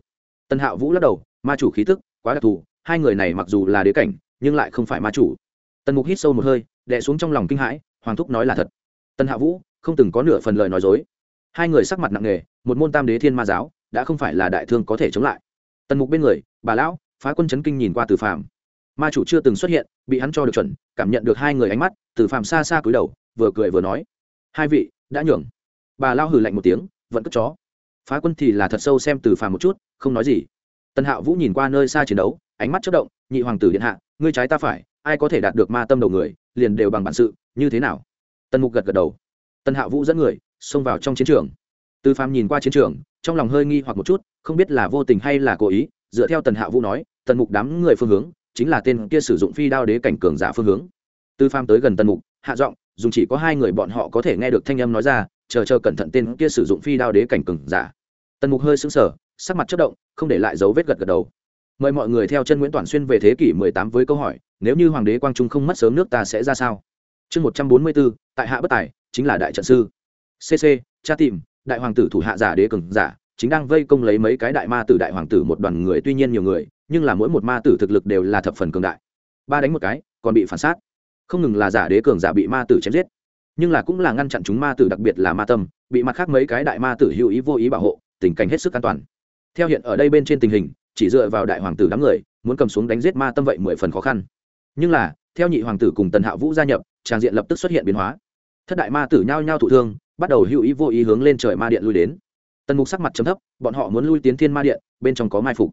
Tần Hạo vũ lắc đầu, ma chủ khí tức quá đặc thù, hai người này mặc dù là đế cảnh, nhưng lại không phải ma chủ. Tần mục hít sâu một hơi đẻ xuống trong lòng kinh hãi, hoàng thúc nói là thật. Tần hạ vũ, không từng có nửa phần lời nói dối. Hai người sắc mặt nặng nề, một môn tam đế thiên ma giáo, đã không phải là đại thương có thể chống lại. Tần mục bên người, bà lão, phá quân chấn kinh nhìn qua từ phàm. Ma chủ chưa từng xuất hiện, bị hắn cho được chuẩn, cảm nhận được hai người ánh mắt, từ phàm xa xa cúi đầu, vừa cười vừa nói. Hai vị, đã nhường. Bà lao hừ lạnh một tiếng, vẫn cất chó phá quân thì là thật sâu xem từ phàm một chút, không nói gì. Tân hạo vũ nhìn qua nơi xa chiến đấu, ánh mắt chất động, nhị hoàng tử điện hạ, ngươi trái ta phải, ai có thể đạt được ma tâm đầu người, liền đều bằng bản sự, như thế nào? Tân mục gật gật đầu. Tân hạo vũ dẫn người, xông vào trong chiến trường. Từ phàm nhìn qua chiến trường, trong lòng hơi nghi hoặc một chút, không biết là vô tình hay là cố ý, dựa theo tần hạo vũ nói, tần mục đám người phương hướng, chính là tên kia sử dụng phi đao đế cảnh cường giả phương hướng. Tư phàm tới gần tần mục, hạ giọng, dùng chỉ có hai người bọn họ có thể nghe được thanh âm nói ra chờ chờ cẩn thận tên kia sử dụng phi đao đế cảnh cường giả. Tần mục hơi sững sờ sắc mặt chất động không để lại dấu vết gật gật đầu. Mời mọi người theo chân nguyễn toàn xuyên về thế kỷ 18 với câu hỏi nếu như hoàng đế quang trung không mất sớm nước ta sẽ ra sao? Chương 144, tại hạ bất tài chính là đại trận sư. Cc cha tìm đại hoàng tử thủ hạ giả đế cường giả chính đang vây công lấy mấy cái đại ma tử đại hoàng tử một đoàn người tuy nhiên nhiều người nhưng là mỗi một ma tử thực lực đều là thập phần cường đại. Ba đánh một cái còn bị phản sát. Không ngừng là giả đế cường giả bị ma tử chém giết nhưng là cũng là ngăn chặn chúng ma tử, đặc biệt là ma tâm, bị mặt khác mấy cái đại ma tử hữu ý vô ý bảo hộ, tình cảnh hết sức an toàn. Theo hiện ở đây bên trên tình hình, chỉ dựa vào đại hoàng tử đám người, muốn cầm xuống đánh giết ma tâm vậy mười phần khó khăn. Nhưng là, theo nhị hoàng tử cùng tần hạ vũ gia nhập trang diện lập tức xuất hiện biến hóa. Thất đại ma tử nhao nhao thụ thương, bắt đầu hữu ý vô ý hướng lên trời ma điện lui đến. Tần mục sắc mặt chấm thấp, bọn họ muốn lui tiến thiên ma điện, bên trong có mai phục.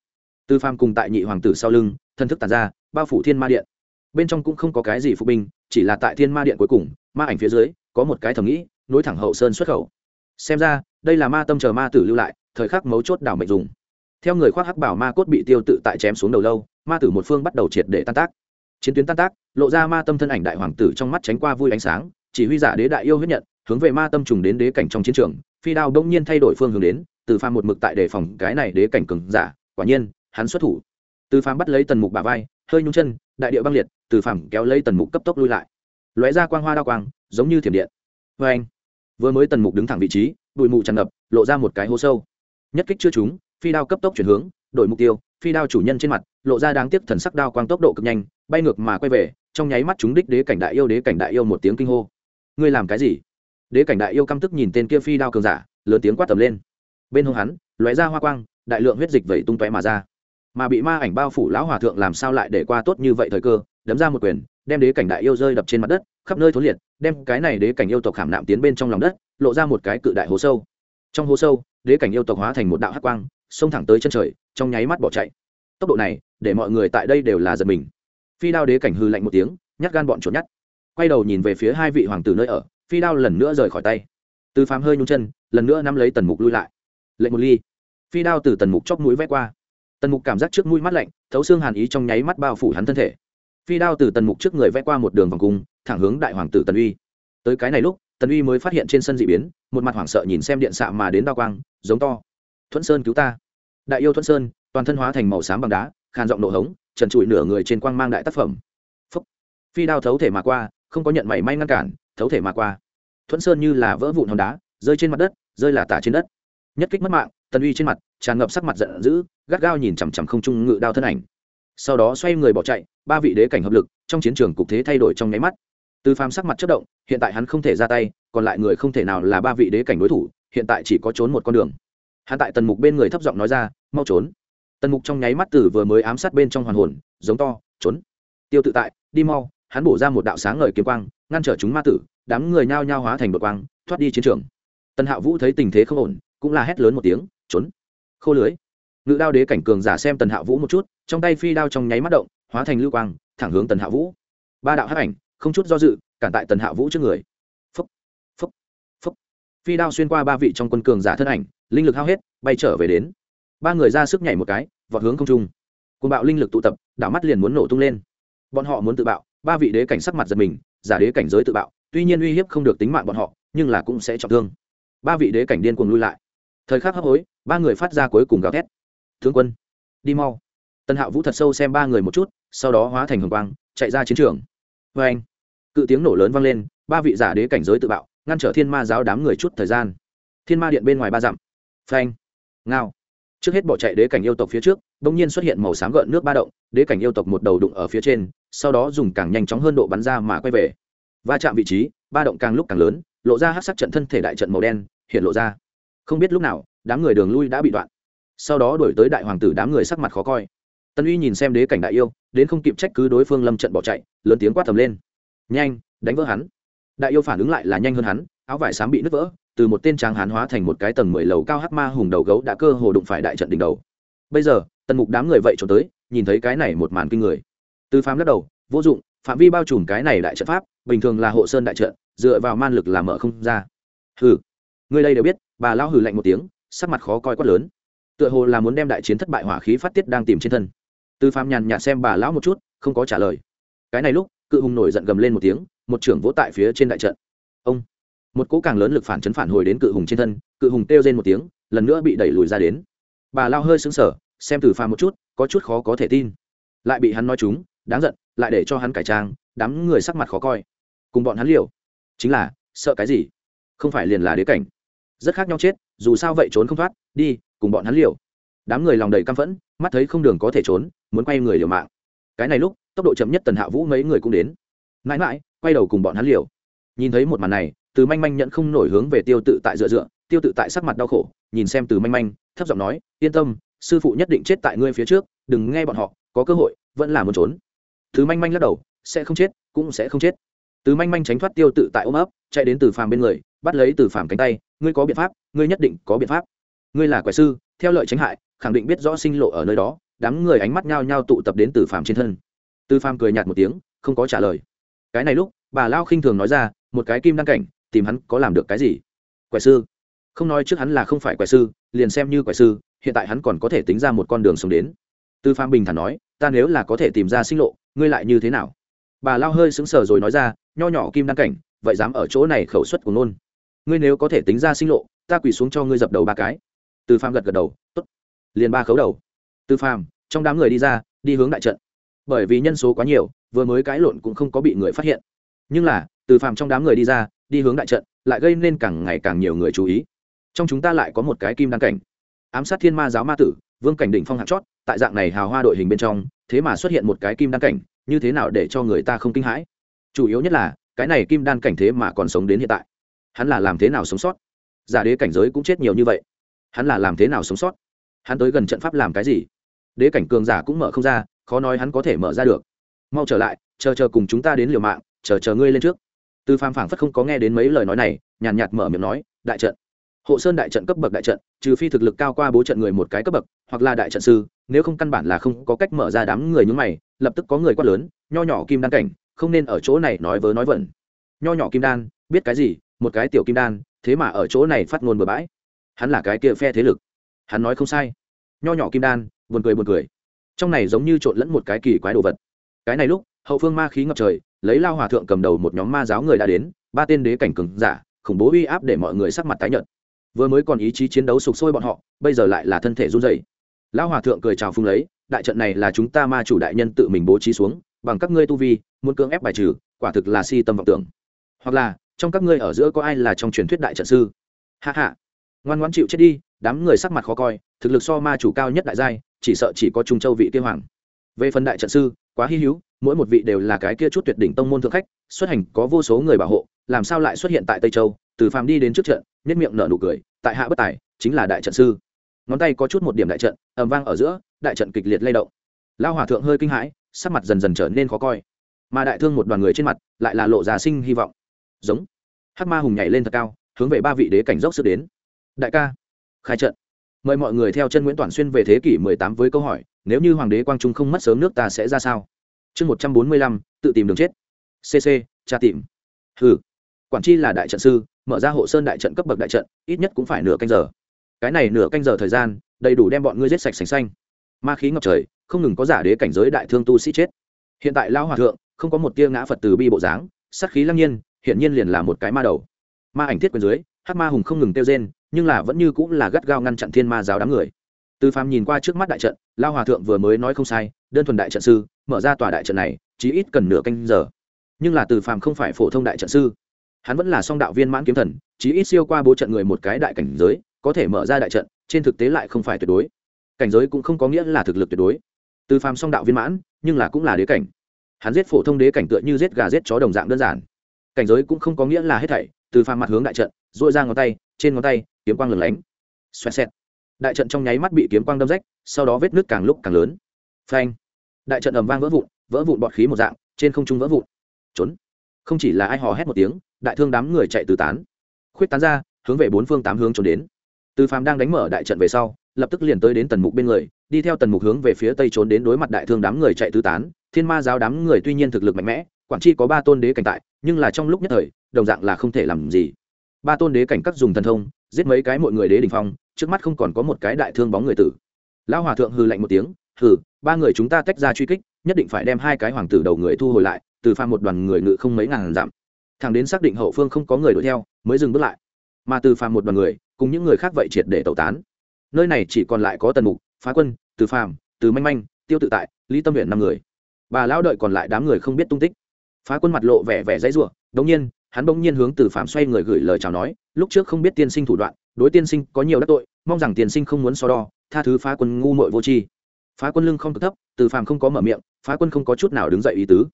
Tư pham cùng tại nhị hoàng tử sau lưng, thân thức tàn ra, bao phủ thiên ma điện. Bên trong cũng không có cái gì phục binh, chỉ là tại thiên ma điện cuối cùng ma ảnh phía dưới, có một cái thầm nghĩ, nối thẳng hậu sơn xuất khẩu. Xem ra, đây là ma tâm chờ ma tử lưu lại, thời khắc mấu chốt đảo mệnh dùng. Theo người khoác hắc bảo ma cốt bị tiêu tự tại chém xuống đầu lâu, ma tử một phương bắt đầu triệt để tan tác. Chiến tuyến tan tác, lộ ra ma tâm thân ảnh đại hoàng tử trong mắt tránh qua vui ánh sáng, chỉ huy giả đế đại yêu huyết nhận, hướng về ma tâm trùng đến đế cảnh trong chiến trường, phi đao đông nhiên thay đổi phương hướng đến, từ pha một mực tại đề phòng cái này đế cảnh cường giả, quả nhiên, hắn xuất thủ. Từ phàm bắt lấy tần mục bà vai, hơi nhung chân, đại địa băng liệt, từ phàm kéo lấy tần mục cấp tốc lui lại lóe ra quang hoa đao quang, giống như thiểm điện. Vê anh, vừa mới tần mục đứng thẳng vị trí, bụi mù tràn ngập, lộ ra một cái hố sâu. Nhất kích chưa trúng, phi đao cấp tốc chuyển hướng, đổi mục tiêu, phi đao chủ nhân trên mặt, lộ ra đáng tiếc thần sắc đao quang tốc độ cực nhanh, bay ngược mà quay về, trong nháy mắt chúng đích đế cảnh đại yêu đế cảnh đại yêu một tiếng kinh hô. Ngươi làm cái gì? Đế cảnh đại yêu căm tức nhìn tên kia phi đao cường giả, lớn tiếng quát tầm lên. Bên hông hắn, lóe ra hoa quang, đại lượng huyết dịch vẩy tung tóe mà ra. Mà bị ma ảnh bao phủ lão hòa thượng làm sao lại để qua tốt như vậy thời cơ, đấm ra một quyền đem đế cảnh đại yêu rơi đập trên mặt đất, khắp nơi thối liệt, đem cái này đế cảnh yêu tộc khảm nạm tiến bên trong lòng đất, lộ ra một cái cự đại hố sâu. Trong hố sâu, đế cảnh yêu tộc hóa thành một đạo hát quang, xông thẳng tới chân trời, trong nháy mắt bỏ chạy. Tốc độ này, để mọi người tại đây đều là giật mình. Phi đao đế cảnh hư lạnh một tiếng, nhát gan bọn trốn nhát. Quay đầu nhìn về phía hai vị hoàng tử nơi ở, phi đao lần nữa rời khỏi tay. Từ phàm hơi nhung chân, lần nữa nắm lấy tần mục lui lại. Lệnh một ly. Phi đao từ tần mục chóc mũi vét qua. Tần mục cảm giác trước mũi mắt lạnh, thấu xương hàn ý trong nháy mắt bao phủ hắn thân thể phi đao từ tần mục trước người vẽ qua một đường vòng cung, thẳng hướng đại hoàng tử tần uy. Tới cái này lúc, tần uy mới phát hiện trên sân d ị biến, một mặt hoảng sợ nhìn xem điện xạ mà đến đao quang, giống to. Thuận sơn cứu ta. Đại yêu thuận sơn, toàn thân hóa thành màu xám bằng đá, khàn giọng nổ hống, trần trụi nửa người trên quang mang đại tác phẩm. Phúc. phi đao thấu thể mà qua, không có nhận mảy may ngăn cản, thấu thể mà qua. Thuận sơn như là vỡ vụn hòn đá, rơi trên mặt đất, rơi là tả trên đất. Nhất kích mất mạng, tần uy trên mặt, tràn ngập sắc mặt giận dữ, gắt gao nhìn chằm chằm không trung ngự đao thân ảnh sau đó xoay người bỏ chạy, ba vị đế cảnh hợp lực, trong chiến trường cục thế thay đổi trong nháy mắt. Từ phàm sắc mặt chất động, hiện tại hắn không thể ra tay, còn lại người không thể nào là ba vị đế cảnh đối thủ, hiện tại chỉ có trốn một con đường. Hắn tại tần mục bên người thấp giọng nói ra, mau trốn. Tần mục trong nháy mắt tử vừa mới ám sát bên trong hoàn hồn, giống to, trốn. Tiêu tự tại, đi mau. Hắn bổ ra một đạo sáng ngời kiếm quang, ngăn trở chúng ma tử, đám người nhao nhao hóa thành bột quang, thoát đi chiến trường. Tần hạ vũ thấy tình thế không ổn, cũng là hét lớn một tiếng, trốn. Khô lưới ngự đao đế cảnh cường giả xem tần hạ vũ một chút, trong tay phi đao trong nháy mắt động, hóa thành lưu quang, thẳng hướng tần hạ vũ. Ba đạo hắc ảnh, không chút do dự, cản tại tần hạ vũ trước người. Phúc phúc phúc. Phi đao xuyên qua ba vị trong quân cường giả thân ảnh, linh lực hao hết, bay trở về đến. Ba người ra sức nhảy một cái, vọt hướng không trung. Côn bạo linh lực tụ tập, đảo mắt liền muốn nổ tung lên. Bọn họ muốn tự bạo, ba vị đế cảnh sắc mặt giật mình, giả đế cảnh giới tự bạo, tuy nhiên uy hiếp không được tính mạng bọn họ, nhưng là cũng sẽ trọng thương. Ba vị đế cảnh điên cuồng lui lại. Thời khắc hấp hối, ba người phát ra cuối cùng gào thét thương quân, đi mau. Tân hạo vũ thật sâu xem ba người một chút, sau đó hóa thành hồng quang, chạy ra chiến trường. Vê anh, cự tiếng nổ lớn vang lên, ba vị giả đế cảnh giới tự bạo, ngăn trở thiên ma giáo đám người chút thời gian. Thiên ma điện bên ngoài ba dặm. Phanh ngao. Trước hết bỏ chạy đế cảnh yêu tộc phía trước đ ỗ n g nhiên xuất hiện màu xám gợn nước ba động, đế cảnh yêu tộc một đầu đụng ở phía trên, sau đó dùng càng nhanh chóng hơn độ bắn ra mà quay về. Va chạm vị trí, ba động càng lúc càng lớn, lộ ra hát sắc trận thân thể đại trận màu đen, hiện lộ ra. Không biết lúc nào, đám người đường lui đã bị đoạn sau đó đổi tới đại hoàng tử đám người sắc mặt khó coi. Tân uy nhìn xem đế cảnh đại yêu, đến không kịp trách cứ đối phương lâm trận bỏ chạy, lớn tiếng quát thầm lên. Nhanh, đánh vỡ hắn. Đại yêu phản ứng lại là nhanh hơn hắn, áo vải xám bị nứt vỡ, từ một tên tráng hán hóa thành một cái tầng mười lầu cao hắc ma hùng đầu gấu đã cơ hồ đụng phải đại trận đỉnh đầu. Bây giờ, tần mục đám người vậy trốn tới, nhìn thấy cái này một màn kinh người. Từ phám lắc đầu, vô dụng, phạm vi bao trùm cái này đại trận pháp, bình thường là hộ sơn đại trận, dựa vào man lực làm mở không ra. Hừ. Người đây đều biết, bà lao hừ lạnh một tiếng, sắc mặt khó coi quát lớn tựa hồ là muốn đem đại chiến thất bại hỏa khí phát tiết đang tìm trên thân. Từ phàm nhàn nhạt xem bà lão một chút, không có trả lời. Cái này lúc, cự hùng nổi giận gầm lên một tiếng, một trưởng vỗ tại phía trên đại trận. Ông! Một cỗ càng lớn lực phản chấn phản hồi đến cự hùng trên thân, cự hùng kêu lên một tiếng, lần nữa bị đẩy lùi ra đến. Bà lao hơi sững sờ, xem từ phàm một chút, có chút khó có thể tin. Lại bị hắn nói chúng, đáng giận, lại để cho hắn cải trang, đám người sắc mặt khó coi. Cùng bọn hắn liều. Chính là, sợ cái gì? Không phải liền là đế cảnh. Rất khác nhau chết, dù sao vậy trốn không thoát, đi cùng bọn hắn liều. Đám người lòng đầy căm phẫn, mắt thấy không đường có thể trốn, muốn quay người liều mạng. Cái này lúc, tốc độ chậm nhất tần hạ vũ mấy người cũng đến. Mãi mãi, quay đầu cùng bọn hắn liều. Nhìn thấy một màn này, từ manh manh nhận không nổi hướng về tiêu tự tại dựa dựa, tiêu tự tại sắc mặt đau khổ, nhìn xem từ manh manh, thấp giọng nói, yên tâm, sư phụ nhất định chết tại ngươi phía trước, đừng nghe bọn họ, có cơ hội, vẫn là muốn trốn. Từ manh manh lắc đầu, sẽ không chết, cũng sẽ không chết. Từ manh manh tránh thoát tiêu tự tại ôm ấp, chạy đến từ phàm bên người, bắt lấy từ phàm cánh tay, ngươi có biện pháp, ngươi nhất định có biện pháp ngươi là quẻ sư, theo lợi tránh hại, khẳng định biết rõ sinh lộ ở nơi đó, đám người ánh mắt nhao nhao tụ tập đến từ phàm trên thân. Từ phàm cười nhạt một tiếng, không có trả lời. Cái này lúc, bà lao khinh thường nói ra, một cái kim đăng cảnh, tìm hắn có làm được cái gì? Quẻ sư. Không nói trước hắn là không phải quẻ sư, liền xem như quẻ sư, hiện tại hắn còn có thể tính ra một con đường sống đến. Tư phạm bình thản nói, ta nếu là có thể tìm ra sinh lộ, ngươi lại như thế nào? Bà lao hơi sững sờ rồi nói ra, nho nhỏ kim đăng cảnh, vậy dám ở chỗ này khẩu suất của nôn ngươi nếu có thể tính ra sinh lộ, ta quỳ xuống cho ngươi dập đầu ba cái từ phàm gật gật đầu t ố t liền ba khấu đầu. Từ phàm, trong đám người đi ra, đi hướng đại trận. Bởi vì nhân số quá nhiều, vừa mới cãi lộn cũng không có bị người phát hiện. Nhưng là, từ phàm trong đám người đi ra, đi hướng đại trận, lại gây nên càng ngày càng nhiều người chú ý. Trong chúng ta lại có một cái kim đăng cảnh. Ám sát thiên ma giáo ma tử, vương cảnh đỉnh phong hạng chót, tại dạng này hào hoa đội hình bên trong, thế mà xuất hiện một cái kim đăng cảnh, như thế nào để cho người ta không kinh hãi? Chủ yếu nhất là, cái này kim đan cảnh thế mà còn sống đến hiện tại. Hắn là làm thế nào sống sót? Giả đế cảnh giới cũng chết nhiều như vậy hắn là làm thế nào sống sót? Hắn tới gần trận pháp làm cái gì? Đế cảnh cường giả cũng mở không ra, khó nói hắn có thể mở ra được. Mau trở lại, chờ chờ cùng chúng ta đến liều mạng, chờ chờ ngươi lên trước. Từ phàm phảng phất không có nghe đến mấy lời nói này, nhàn nhạt mở miệng nói, đại trận. Hộ sơn đại trận cấp bậc đại trận, trừ phi thực lực cao qua bố trận người một cái cấp bậc, hoặc là đại trận sư, nếu không căn bản là không có cách mở ra đám người nhúng mày, lập tức có người quát lớn, nho nhỏ kim đan cảnh, không nên ở chỗ này nói vớ nói vẩn. Nho nhỏ kim đan, biết cái gì? Một cái tiểu kim đan, thế mà ở chỗ này phát ngôn bừa bãi hắn là cái kia phe thế lực. Hắn nói không sai. Nho nhỏ kim đan, buồn cười buồn cười. Trong này giống như trộn lẫn một cái kỳ quái đồ vật. Cái này lúc, hậu phương ma khí ngập trời, lấy lao hòa thượng cầm đầu một nhóm ma giáo người đã đến, ba tên đế cảnh cừng giả, khủng bố uy áp để mọi người sắc mặt tái nhợt. Vừa mới còn ý chí chiến đấu sục sôi bọn họ, bây giờ lại là thân thể run dày lao hòa thượng cười chào phung lấy, đại trận này là chúng ta ma chủ đại nhân tự mình bố trí xuống, bằng các ngươi tu vi, muốn cưỡng ép bài trừ, quả thực là si tâm vọng tưởng. Hoặc là, trong các ngươi ở giữa có ai là trong truyền thuyết đại trận sư? Hạ hạ ngoan ngoan chịu chết đi, đám người sắc mặt khó coi, thực lực so ma chủ cao nhất đại giai, chỉ sợ chỉ có trung châu vị kia hoàng. Về phần đại trận sư, quá hy hữu, mỗi một vị đều là cái kia chút tuyệt đỉnh tông môn thượng khách, xuất hành có vô số người bảo hộ, làm sao lại xuất hiện tại tây châu? Từ phàm đi đến trước trận nhất miệng nở nụ cười, tại hạ bất tài, chính là đại trận sư. Ngón tay có chút một điểm đại trận, ầm vang ở giữa, đại trận kịch liệt lay động. Lao hòa thượng hơi kinh hãi, sắc mặt dần dần trở nên khó coi. Mà đại thương một đoàn người trên mặt, lại là lộ già sinh hy vọng. Giống. Hắc ma hùng nhảy lên thật cao, hướng về ba vị đế cảnh dốc sức đến đại ca. Khai trận. Mời mọi người theo chân nguyễn toàn xuyên về thế kỷ 18 với câu hỏi, nếu như hoàng đế quang trung không mất sớm nước ta sẽ ra sao? Chương một trăm bốn mươi lăm, tự tìm đường chết. Cc tra tìm. Hừ. Quản chi là đại trận sư, mở ra hộ sơn đại trận cấp bậc đại trận, ít nhất cũng phải nửa canh giờ. Cái này nửa canh giờ thời gian, đầy đủ đem bọn ngươi giết sạch sành xanh. Ma khí ngập trời, không ngừng có giả đế cảnh giới đại thương tu sĩ chết. Hiện tại lao hòa thượng, không có một tia ngã phật từ bi bộ dáng, sát khí lăng nhiên hiện nhiên liền là một cái ma đầu. Ma ảnh thiết quyền dưới hát ma hùng không ngừng tiêu rên nhưng là vẫn như cũng là gắt gao ngăn chặn thiên ma giáo đám người. Từ phàm nhìn qua trước mắt đại trận, lao hòa thượng vừa mới nói không sai, đơn thuần đại trận sư, mở ra tòa đại trận này chỉ ít cần nửa canh giờ. Nhưng là từ phàm không phải phổ thông đại trận sư. Hắn vẫn là song đạo viên mãn kiếm thần chỉ ít siêu qua bố trận người một cái đại cảnh giới, có thể mở ra đại trận, trên thực tế lại không phải tuyệt đối. Cảnh giới cũng không có nghĩa là thực lực tuyệt đối. Từ phàm song đạo viên mãn, nhưng là cũng là đế cảnh. Hắn giết phổ thông đế cảnh tựa như giết gà giết chó đồng dạng đơn giản. Cảnh giới cũng không có nghĩa là hết thảy, từ phàm mặt hướng đại trận dội ra ngón tay, trên ngón tay, kiếm quang lửng lánh. Xoẹt xẹt. Đại trận trong nháy mắt bị kiếm quang đâm rách, sau đó vết nước càng lúc càng lớn. Phanh. Đại trận ầm vang vỡ vụn vỡ vụn bọt khí một dạng, trên không trung vỡ vụn. Trốn. Không chỉ là ai hò hét một tiếng, đại thương đám người chạy tứ tán. Khuyết tán ra, hướng về bốn phương tám hướng trốn đến. Từ phàm đang đánh mở đại trận về sau, lập tức liền tới đến tần mục bên người, đi theo tần mục hướng về phía tây trốn đến đối mặt đại thương đám người chạy tứ tán. Thiên ma giáo đám người tuy nhiên thực lực mạnh mẽ, quản chi có ba tôn đế cảnh tại, nhưng là trong lúc nhất thời, đồng dạng là không thể làm gì ba tôn đế cảnh các dùng thần thông, giết mấy cái mọi người đế đình phong, trước mắt không còn có một cái đại thương bóng người tử. Lão hòa thượng hừ lạnh một tiếng, hừ, ba người chúng ta tách ra truy kích, nhất định phải đem hai cái hoàng tử đầu người thu hồi lại, từ pha một đoàn người ngự không mấy ngàn dặm. Thằng đến xác định hậu phương không có người đuổi theo, mới dừng bước lại. Mà từ phàm một đoàn người, cùng những người khác vậy triệt để tẩu tán. Nơi này chỉ còn lại có tần mục, phá quân, từ phàm, từ manh manh, tiêu tự tại, lý tâm huyện năm người. Bà lão đợi còn lại đám người không biết tung tích. Phá quân mặt lộ vẻ vẻ dãy ruộng đống nhiên hắn bỗng nhiên hướng từ phàm xoay người gửi lời chào nói, lúc trước không biết tiên sinh thủ đoạn, đối tiên sinh có nhiều đắc tội, mong rằng tiên sinh không muốn so đo, tha thứ phá quân ngu muội vô tri. Phá quân lưng không cực thấp, từ phàm không có mở miệng, phá quân không có chút nào đứng dậy ý tứ.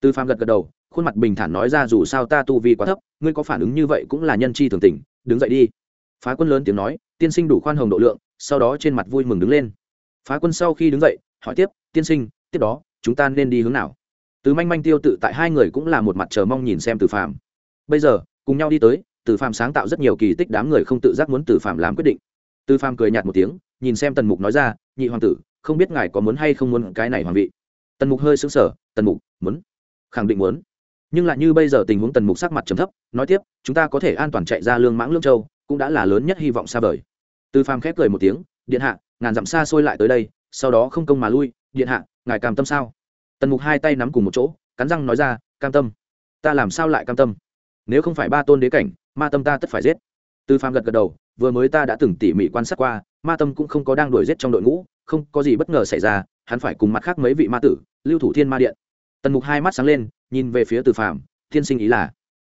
Từ phàm gật gật đầu, khuôn mặt bình thản nói ra, dù sao ta tu vi quá thấp, ngươi có phản ứng như vậy cũng là nhân chi thường tình, đứng dậy đi. Phá quân lớn tiếng nói, tiên sinh đủ khoan hồng độ lượng, sau đó trên mặt vui mừng đứng lên. Phá quân sau khi đứng dậy, hỏi tiếp, tiên sinh, tiếp đó, chúng ta nên đi hướng nào? Từ manh manh tiêu tự tại hai người cũng là một mặt chờ mong nhìn xem từ phạm bây giờ, cùng nhau đi tới, từ phạm sáng tạo rất nhiều kỳ tích đám người không tự giác muốn từ phạm làm quyết định. Từ phạm cười nhạt một tiếng, nhìn xem tần mục nói ra, nhị hoàng tử, không biết ngài có muốn hay không muốn cái này hoàng vị? Tần mục hơi xứng sở tần mục, muốn. Khẳng định muốn. Nhưng lại như bây giờ tình huống tần mục sắc mặt trầm thấp, nói tiếp, chúng ta có thể an toàn chạy ra lương mãng lương châu, cũng đã là lớn nhất hy vọng xa vời. Từ phàm khép cười một tiếng, điện hạ, ngàn dặm xa xôi lại tới đây, sau đó không công mà lui, điện hạ, ngài cam tâm sao? Tần mục hai tay nắm cùng một chỗ, cắn răng nói ra, cam tâm. Ta làm sao lại cam tâm? Nếu không phải ba tôn đế cảnh, ma tâm ta tất phải giết. Từ phàm gật gật đầu, vừa mới ta đã từng tỉ mỉ quan sát qua, ma tâm cũng không có đang đuổi giết trong đội ngũ, không có gì bất ngờ xảy ra, hắn phải cùng mặt khác mấy vị ma tử, lưu thủ thiên ma điện. Tần mục hai mắt sáng lên, nhìn về phía từ phàm, thiên sinh ý là,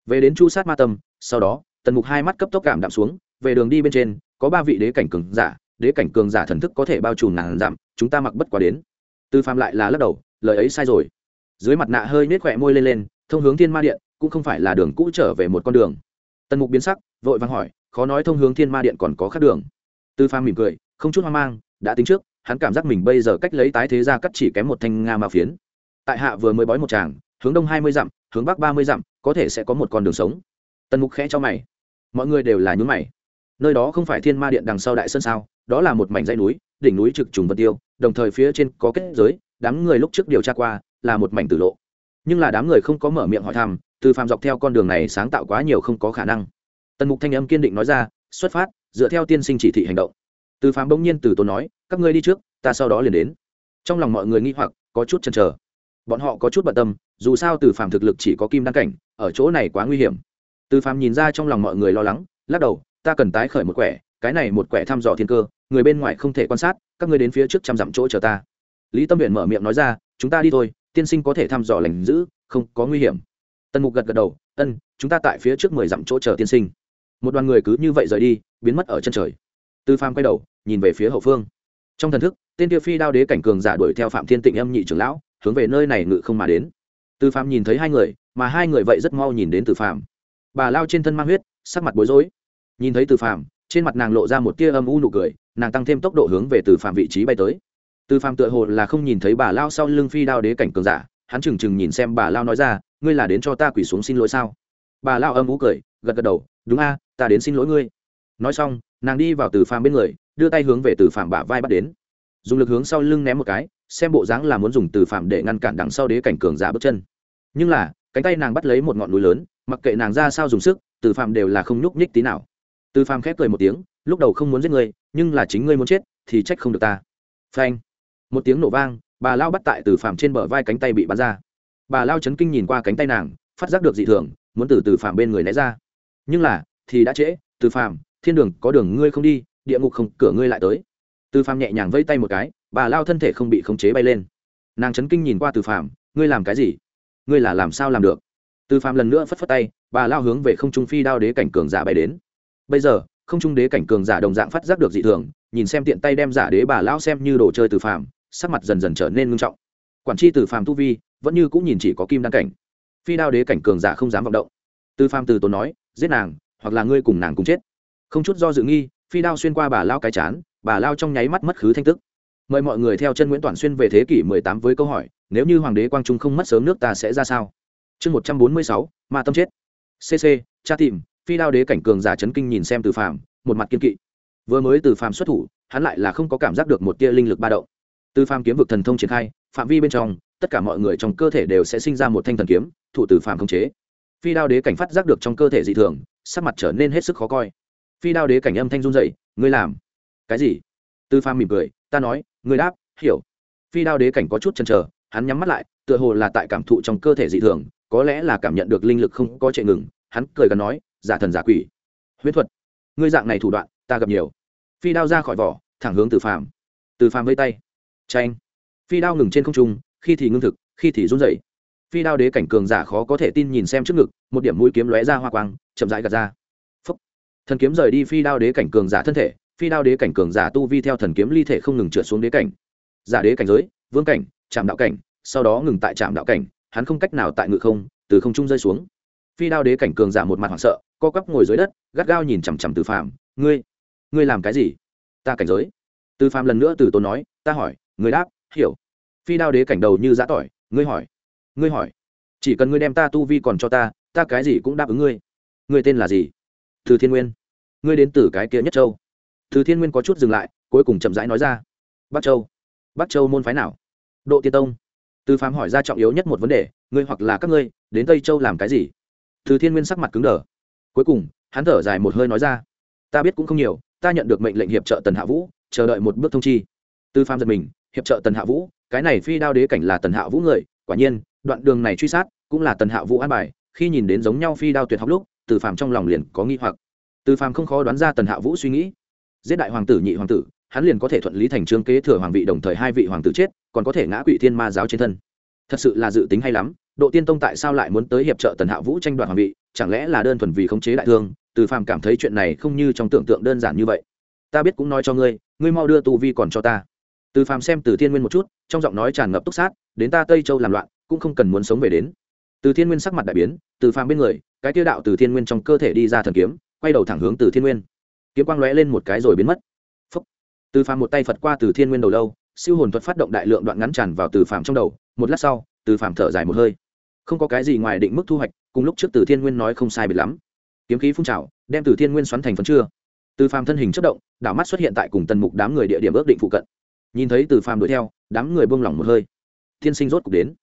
về đến chu sát ma tâm, sau đó, tần mục hai mắt cấp tốc cảm đạm xuống, về đường đi bên trên, có ba vị đế cảnh cường giả, đế cảnh cường giả thần thức có thể bao trùm ngàn dặm, chúng ta mặc bất quá đến. Từ phàm lại là lắc đầu, lời ấy sai rồi. Dưới mặt nạ hơi nết khỏe môi lên lên, thông hướng thiên ma điện cũng không phải là đường cũ trở về một con đường. Tần mục biến sắc, vội vàng hỏi, khó nói thông hướng thiên ma điện còn có khác đường. Tư phàm mỉm cười, không chút hoang mang, đã tính trước, hắn cảm giác mình bây giờ cách lấy tái thế ra cắt chỉ kém một thanh nga ma phiến. Tại hạ vừa mới bói một tràng, hướng đông hai mươi dặm, hướng bắc ba mươi dặm, có thể sẽ có một con đường sống. Tần mục khẽ cho mày. Mọi người đều là nhún mày. Nơi đó không phải thiên ma điện đằng sau đại sơn sao, đó là một mảnh dãy núi, đỉnh núi trực trùng vân tiêu, đồng thời phía trên có kết giới, đám người lúc trước điều tra qua là một mảnh tử lộ. Nhưng là đám người không có mở miệng hỏi thăm từ phàm dọc theo con đường này sáng tạo quá nhiều không có khả năng. Tần mục thanh âm kiên định nói ra, xuất phát, dựa theo tiên sinh chỉ thị hành động. Từ phàm bỗng nhiên từ tốn nói, các ngươi đi trước, ta sau đó liền đến. Trong lòng mọi người nghi hoặc, có chút chần chờ. Bọn họ có chút bận tâm, dù sao từ phàm thực lực chỉ có kim đăng cảnh, ở chỗ này quá nguy hiểm. Từ phàm nhìn ra trong lòng mọi người lo lắng, lắc đầu, ta cần tái khởi một quẻ, cái này một quẻ thăm dò thiên cơ, người bên ngoài không thể quan sát, các ngươi đến phía trước trăm dặm chỗ chờ ta. Lý tâm huyện mở miệng nói ra, chúng ta đi thôi, tiên sinh có thể thăm dò lành giữ không có nguy hiểm tần mục gật gật đầu, ân, chúng ta tại phía trước mười dặm chỗ chờ tiên sinh. Một đoàn người cứ như vậy rời đi, biến mất ở chân trời. Tư phàm quay đầu, nhìn về phía hậu phương. Trong thần thức, tên tiêu phi đao đế cảnh cường giả đuổi theo phạm thiên tịnh âm nhị trưởng lão, hướng về nơi này ngự không mà đến. Tư phàm nhìn thấy hai người, mà hai người vậy rất mau nhìn đến từ phàm. Bà lao trên thân mang huyết, sắc mặt bối rối. Nhìn thấy từ phàm, trên mặt nàng lộ ra một tia âm u nụ cười, nàng tăng thêm tốc độ hướng về từ phàm vị trí bay tới. Từ phàm tựa hồ là không nhìn thấy bà lao sau lưng phi đao đế cảnh cường giả, hắn chừng chừng nhìn xem bà lao nói ra ngươi là đến cho ta quỳ xuống xin lỗi sao? Bà lao âm ú cười, gật gật đầu, đúng a, ta đến xin lỗi ngươi. Nói xong, nàng đi vào từ phàm bên người, đưa tay hướng về từ phàm bả vai bắt đến. Dùng lực hướng sau lưng ném một cái, xem bộ dáng là muốn dùng từ phàm để ngăn cản đằng sau đế cảnh cường giả bước chân. Nhưng là, cánh tay nàng bắt lấy một ngọn núi lớn, mặc kệ nàng ra sao dùng sức, từ phàm đều là không nhúc nhích tí nào. Từ phàm khép cười một tiếng, lúc đầu không muốn giết ngươi, nhưng là chính ngươi muốn chết, thì trách không được ta. Phanh. Một tiếng nổ vang, bà lao bắt tại từ phàm trên bờ vai cánh tay bị bắn ra bà lao chấn kinh nhìn qua cánh tay nàng, phát giác được dị thường, muốn từ từ phàm bên người né ra. Nhưng là, thì đã trễ, từ phàm, thiên đường, có đường ngươi không đi, địa ngục không, cửa ngươi lại tới. Từ phàm nhẹ nhàng vây tay một cái, bà lao thân thể không bị khống chế bay lên. Nàng chấn kinh nhìn qua từ phàm, ngươi làm cái gì? Ngươi là làm sao làm được? Từ phàm lần nữa phất phất tay, bà lao hướng về không trung phi đao đế cảnh cường giả bay đến. Bây giờ, không trung đế cảnh cường giả đồng dạng phát giác được dị thường, nhìn xem tiện tay đem giả đế bà lao xem như đồ chơi từ phàm, sắc mặt dần dần trở nên ngưng trọng. Quản tri từ phàm tu vi vẫn như cũng nhìn chỉ có kim đan cảnh. Phi đao đế cảnh cường giả không dám vọng động. Từ phàm từ tốn nói giết nàng hoặc là ngươi cùng nàng cùng chết. Không chút do dự nghi phi đao xuyên qua bà lao cái chán bà lao trong nháy mắt mất khứ thanh tức. Mời mọi người theo chân nguyễn toàn xuyên về thế kỷ 18 với câu hỏi nếu như hoàng đế quang trung không mất sớm nước ta sẽ ra sao? Chương 146, ma tâm chết. Cc cha tìm phi đao đế cảnh cường giả chấn kinh nhìn xem từ phàm một mặt kiên kỵ. Vừa mới từ phàm xuất thủ hắn lại là không có cảm giác được một tia linh lực ba động. Từ phàm kiếm vực thần thông triển khai phạm vi bên trong tất cả mọi người trong cơ thể đều sẽ sinh ra một thanh thần kiếm, thủ từ phàm khống chế. Phi đao đế cảnh phát giác được trong cơ thể dị thường, sắc mặt trở nên hết sức khó coi. Phi đao đế cảnh âm thanh run dậy ngươi làm cái gì? Từ phàm mỉm cười, ta nói, ngươi đáp, hiểu. Phi đao đế cảnh có chút chần chờ, hắn nhắm mắt lại, tựa hồ là tại cảm thụ trong cơ thể dị thường, có lẽ là cảm nhận được linh lực không có trệ ngừng, hắn cười gần nói, giả thần giả quỷ. Huyễn thuật, ngươi dạng này thủ đoạn, ta gặp nhiều. Phi đao ra khỏi vỏ, thẳng hướng từ phàm. Từ phàm vây tay. Tranh phi đao ngừng trên không trung khi thì ngưng thực, khi thì run dậy phi đao đế cảnh cường giả khó có thể tin nhìn xem trước ngực, một điểm mũi kiếm lóe ra hoa quang, chậm rãi gạt ra. Phúc. thần kiếm rời đi phi đao đế cảnh cường giả thân thể, phi đao đế cảnh cường giả tu vi theo thần kiếm ly thể không ngừng trượt xuống đế cảnh. Giả đế cảnh giới, vương cảnh, trạm đạo cảnh, sau đó ngừng tại trạm đạo cảnh, hắn không cách nào tại ngự không, từ không trung rơi xuống. Phi đao đế cảnh cường giả một mặt hoảng sợ, co quắp ngồi dưới đất, gắt gao nhìn chằm chằm từ phàm, ngươi ngươi làm cái gì? Ta cảnh giới. Từ phàm lần nữa từ tốn nói, ta hỏi, ngươi đáp, hiểu phi đao đế cảnh đầu như giã tỏi, ngươi hỏi ngươi hỏi. Chỉ cần ngươi đem ta tu vi còn cho ta ta cái gì cũng đáp ứng ngươi. Ngươi tên là gì? Từ thiên nguyên. Ngươi đến từ cái kia nhất châu. Từ thiên nguyên có chút dừng lại, cuối cùng chậm rãi nói ra. Bắc châu. Bắc châu môn phái nào? Độ tiên tông. Từ phám hỏi ra trọng yếu nhất một vấn đề, ngươi hoặc là các ngươi, đến tây châu làm cái gì? Từ thiên nguyên sắc mặt cứng đờ. Cuối cùng, hắn thở dài một hơi nói ra. Ta biết cũng không nhiều, ta nhận được mệnh lệnh hiệp trợ tần hạ vũ, chờ đợi một bước thông chi. Tư phàm giật mình, hiệp trợ tần hạ vũ cái này phi đao đế cảnh là tần hạ vũ người, quả nhiên, đoạn đường này truy sát cũng là tần hạ vũ an bài, khi nhìn đến giống nhau phi đao tuyệt học lúc, từ phàm trong lòng liền có nghi hoặc. Từ phàm không khó đoán ra tần hạ vũ suy nghĩ. Giết đại hoàng tử, nhị hoàng tử, hắn liền có thể thuận lý thành trương kế thừa hoàng vị đồng thời hai vị hoàng tử chết, còn có thể ngã quỵ thiên ma giáo trên thân. Thật sự là dự tính hay lắm, độ tiên tông tại sao lại muốn tới hiệp trợ tần hạ vũ tranh đoạt hoàng vị, chẳng lẽ là đơn thuần vì khống chế đại thương? Từ phàm cảm thấy chuyện này không như trong tưởng tượng đơn giản như vậy. Ta biết cũng nói cho ngươi ngươi mau đưa tu vi còn cho ta từ phàm xem từ thiên nguyên một chút, trong giọng nói tràn ngập túc sát, đến ta tây châu làm loạn, cũng không cần muốn sống về đến. Từ thiên nguyên sắc mặt đại biến, từ phàm bên người, cái tiêu đạo từ thiên nguyên trong cơ thể đi ra thần kiếm, quay đầu thẳng hướng từ thiên nguyên. Kiếm quang lóe lên một cái rồi biến mất、Phúc. Từ phàm một tay phật qua từ thiên nguyên đầu lâu, siêu hồn thuật phát động đại lượng đoạn ngắn tràn vào từ phàm trong đầu, một lát sau, từ phàm thở dài một hơi. Không có cái gì ngoài định mức thu hoạch, cùng lúc trước từ thiên nguyên nói không sai biệt lắm. Kiếm khí phun trào, đem từ thiên nguyên xoắn thành phấn chưa. Từ phàm thân hình chất động, đảo mắt xuất hiện tại cùng tần mục đám người địa điểm ước định phụ cận nhìn thấy từ phàm đuổi theo, đám người buông lỏng một hơi. Thiên sinh rốt cục đến.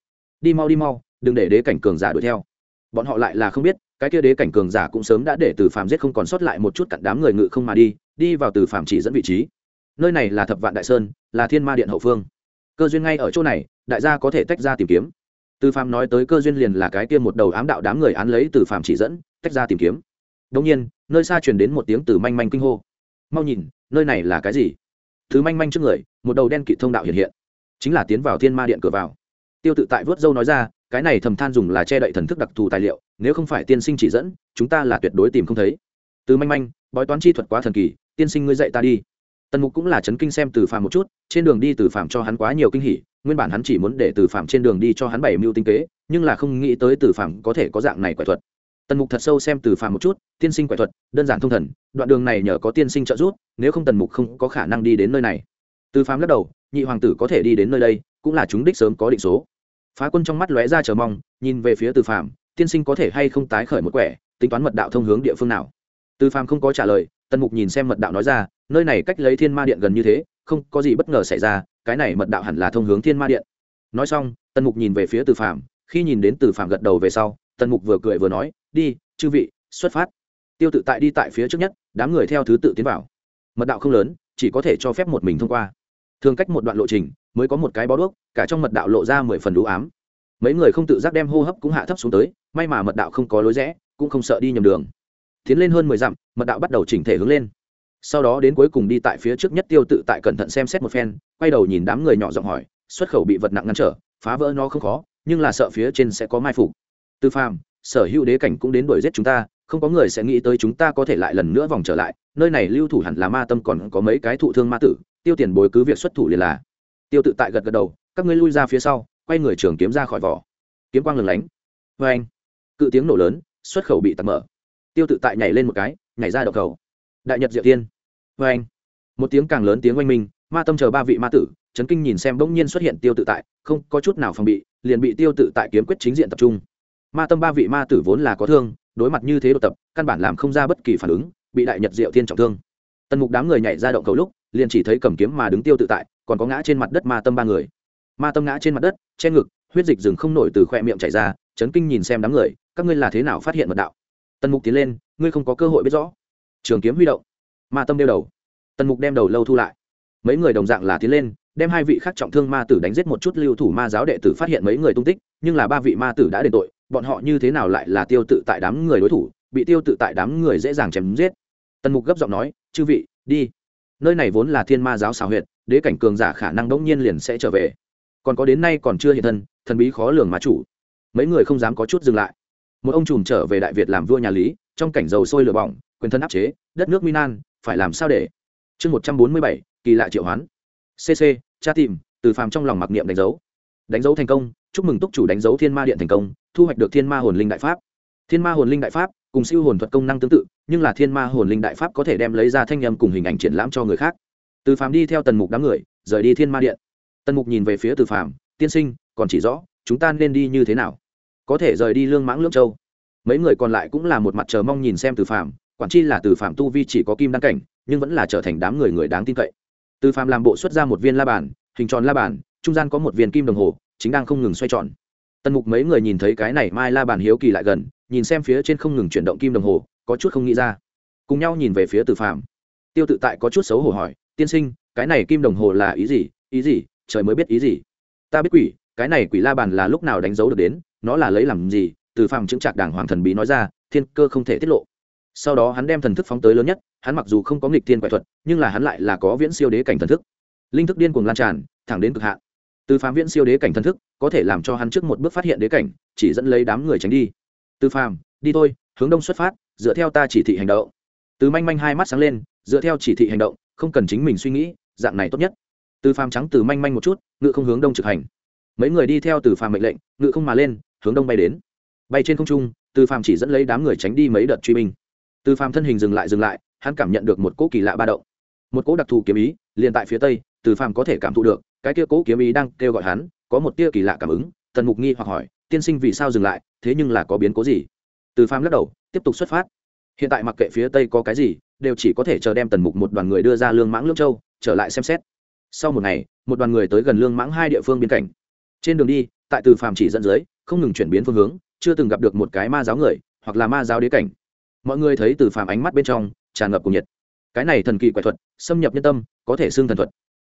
Đi mau đi mau, đừng để đế cảnh cường giả đuổi theo. Bọn họ lại là không biết, cái kia đế cảnh cường giả cũng sớm đã để từ phàm giết không còn sót lại một chút cặn đám người ngự không mà đi đi vào từ phàm chỉ dẫn vị trí. Nơi này là thập vạn đại sơn, là thiên ma điện hậu phương. Cơ duyên ngay ở chỗ này, đại gia có thể tách ra tìm kiếm. Từ phàm nói tới cơ duyên liền là cái kia một đầu ám đạo đám người án lấy từ phàm chỉ dẫn, tách ra tìm kiếm. Đông nhiên, nơi xa truyền đến một tiếng từ manh manh kinh hô. Mau nhìn, nơi này là cái gì? Thứ manh manh trước người, một đầu đen kịt thông đạo hiện hiện. Chính là tiến vào thiên ma điện cửa vào. Tiêu tự tại vớt dâu nói ra, cái này thầm than dùng là che đậy thần thức đặc thù tài liệu, nếu không phải tiên sinh chỉ dẫn, chúng ta là tuyệt đối tìm không thấy. Từ manh manh, bói toán chi thuật quá thần kỳ, tiên sinh ngươi dạy ta đi. Tần mục cũng là chấn kinh xem từ phàm một chút, trên đường đi từ phàm cho hắn quá nhiều kinh hỉ, nguyên bản hắn chỉ muốn để từ phàm trên đường đi cho hắn bảy mưu tinh kế, nhưng là không nghĩ tới từ phàm có thể có dạng này quả thuật tần mục thật sâu xem từ phàm một chút, tiên sinh quẻ thuật, đơn giản thông thần, đoạn đường này nhờ có tiên sinh trợ giúp, nếu không tần mục không có khả năng đi đến nơi này. Từ phàm lắc đầu, nhị hoàng tử có thể đi đến nơi đây, cũng là chúng đích sớm có định số. Phá quân trong mắt lóe ra chờ mong, nhìn về phía từ phàm, tiên sinh có thể hay không tái khởi một quẻ, tính toán mật đạo thông hướng địa phương nào? Từ phàm không có trả lời, tần mục nhìn xem mật đạo nói ra, nơi này cách lấy thiên ma điện gần như thế, không có gì bất ngờ xảy ra, cái này mật đạo hẳn là thông hướng thiên ma điện. Nói xong, tần mục nhìn về phía từ phàm, khi nhìn đến từ phàm gật đầu về sau, tần mục vừa cười vừa nói đi, chư vị, xuất phát. Tiêu tự tại đi tại phía trước nhất, đám người theo thứ tự tiến vào. Mật đạo không lớn, chỉ có thể cho phép một mình thông qua. Thường cách một đoạn lộ trình, mới có một cái bó đuốc, cả trong mật đạo lộ ra mười phần đủ ám. Mấy người không tự giác đem hô hấp cũng hạ thấp xuống tới, may mà mật đạo không có lối rẽ, cũng không sợ đi nhầm đường. Tiến lên hơn mười dặm, mật đạo bắt đầu chỉnh thể hướng lên. Sau đó đến cuối cùng đi tại phía trước nhất tiêu tự tại cẩn thận xem xét một phen, quay đầu nhìn đám người nhỏ giọng hỏi, xuất khẩu bị vật nặng ngăn trở, phá vỡ nó không khó, nhưng là sợ phía trên sẽ có mai phục. Tư phàm sở hữu đế cảnh cũng đến đuổi giết chúng ta, không có người sẽ nghĩ tới chúng ta có thể lại lần nữa vòng trở lại, nơi này lưu thủ hẳn là ma tâm còn có mấy cái thụ thương ma tử, tiêu tiền bồi cứ việc xuất thủ liền là. Tiêu tự tại gật gật đầu, các ngươi lui ra phía sau, quay người trường kiếm ra khỏi vỏ. Kiếm quang lừng lánh. Vê anh, cự tiếng nổ lớn, xuất khẩu bị tạt mở. Tiêu tự tại nhảy lên một cái, nhảy ra đậu cầu đại nhật diệu tiên. Vê anh, một tiếng càng lớn tiếng oanh minh, ma tâm chờ ba vị ma tử trấn kinh nhìn xem bỗng nhiên xuất hiện tiêu tự tại, không có chút nào phòng bị, liền bị tiêu tự tại kiếm quyết chính diện tập trung ma tâm ba vị ma tử vốn là có thương, đối mặt như thế đột tập, căn bản làm không ra bất kỳ phản ứng, bị đại nhật diệu thiên trọng thương. Tần mục đám người nhảy ra động cầu lúc, liền chỉ thấy cầm kiếm mà đứng tiêu tự tại, còn có ngã trên mặt đất ma tâm ba người. Ma tâm ngã trên mặt đất, che ngực, huyết dịch rừng không nổi từ khoe miệng chảy ra, chấn kinh nhìn xem đám người, các ngươi là thế nào phát hiện mật đạo? Tần mục tiến lên, ngươi không có cơ hội biết rõ. Trường kiếm huy động. Ma tâm đeo đầu. Tần mục đem đầu lâu thu lại. Mấy người đồng dạng là tiến lên, đem hai vị khác trọng thương ma tử đánh giết một chút, lưu thủ ma giáo đệ tử phát hiện mấy người tung tích, nhưng là ba vị ma tử đã đền tội bọn họ như thế nào lại là tiêu tự tại đám người đối thủ, bị tiêu tự tại đám người dễ dàng chém giết. Tần mục gấp giọng nói, chư vị, đi. Nơi này vốn là thiên ma giáo xào huyệt, đế cảnh cường giả khả năng đống nhiên liền sẽ trở về. Còn có đến nay còn chưa hiện thân, thần bí khó lường má chủ. Mấy người không dám có chút dừng lại. Một ông trùm trở về đại việt làm vua nhà lý, trong cảnh dầu sôi lửa bỏng, quyền thân áp chế, đất nước minan phải làm sao để? Chương một trăm bốn mươi bảy, kỳ lạ triệu hoán. Cc tra tìm, từ phàm trong lòng mặc niệm đánh dấu. Đánh dấu thành công chúc mừng túc chủ đánh dấu thiên ma điện thành công, thu hoạch được thiên ma hồn linh đại pháp. Thiên ma hồn linh đại pháp cùng siêu hồn thuật công năng tương tự, nhưng là thiên ma hồn linh đại pháp có thể đem lấy ra thanh â m cùng hình ảnh triển lãm cho người khác. Từ phàm đi theo tần mục đám người, rời đi thiên ma điện. Tần mục nhìn về phía từ phàm, tiên sinh, còn chỉ rõ, chúng ta nên đi như thế nào? Có thể rời đi lương mãng lương châu. Mấy người còn lại cũng là một mặt chờ mong nhìn xem từ phàm, quản chi là từ phàm tu vi chỉ có kim đăng cảnh, nhưng vẫn là trở thành đám người người đáng tin cậy. Từ phàm làm bộ xuất ra một viên la bàn, hình tròn la bàn, trung gian có một viên kim đồng hồ chính đang không ngừng xoay tròn. Tần mục mấy người nhìn thấy cái này mai la bàn hiếu kỳ lại gần nhìn xem phía trên không ngừng chuyển động kim đồng hồ có chút không nghĩ ra. Cùng nhau nhìn về phía từ Phạm, tiêu tự tại có chút xấu hổ hỏi tiên sinh cái này kim đồng hồ là ý gì? Ý gì? Trời mới biết ý gì. Ta biết quỷ cái này quỷ la bàn là lúc nào đánh dấu được đến nó là lấy làm gì? Từ Phạm chứng trạc đảng hoàng thần bí nói ra thiên cơ không thể tiết lộ. Sau đó hắn đem thần thức phóng tới lớn nhất hắn mặc dù không có nghịch thiên quậy thuật nhưng là hắn lại là có viễn siêu đế cảnh thần thức. Linh thức điên cuồng lan tràn thẳng đến cực hạn từ phàm viễn siêu đế cảnh thần thức, có thể làm cho hắn trước một bước phát hiện đế cảnh, chỉ dẫn lấy đám người tránh đi. Từ phàm, đi thôi, hướng đông xuất phát, dựa theo ta chỉ thị hành động. Từ manh manh hai mắt sáng lên, dựa theo chỉ thị hành động, không cần chính mình suy nghĩ, dạng này tốt nhất. Từ phàm trắng từ manh manh một chút, ngự không hướng đông trực hành. Mấy người đi theo từ phàm mệnh lệnh, ngự không mà lên, hướng đông bay đến. Bay trên không trung, từ phàm chỉ dẫn lấy đám người tránh đi mấy đợt truy binh. Từ phàm thân hình dừng lại dừng lại, hắn cảm nhận được một cỗ kỳ lạ ba động. Một cỗ đặc thù kiếm ý, liền tại phía tây từ phàm có thể cảm thụ được, cái kia cố kiếm ý đang kêu gọi hắn, có một tia kỳ lạ cảm ứng, tần mục nghi hoặc hỏi, tiên sinh vì sao dừng lại, thế nhưng là có biến cố gì? Từ phàm lắc đầu, tiếp tục xuất phát. Hiện tại mặc kệ phía tây có cái gì, đều chỉ có thể chờ đem tần mục một đoàn người đưa ra lương mãng lương châu, trở lại xem xét. Sau một ngày, một đoàn người tới gần lương mãng hai địa phương biên cảnh. Trên đường đi, tại từ phàm chỉ dẫn dưới, không ngừng chuyển biến phương hướng, chưa từng gặp được một cái ma giáo người, hoặc là ma giáo đế cảnh. Mọi người thấy từ phàm ánh mắt bên trong tràn ngập cùng nhiệt. Cái này thần kỳ quẻ thuật, xâm nhập nhân tâm, có thể xưng thần thuật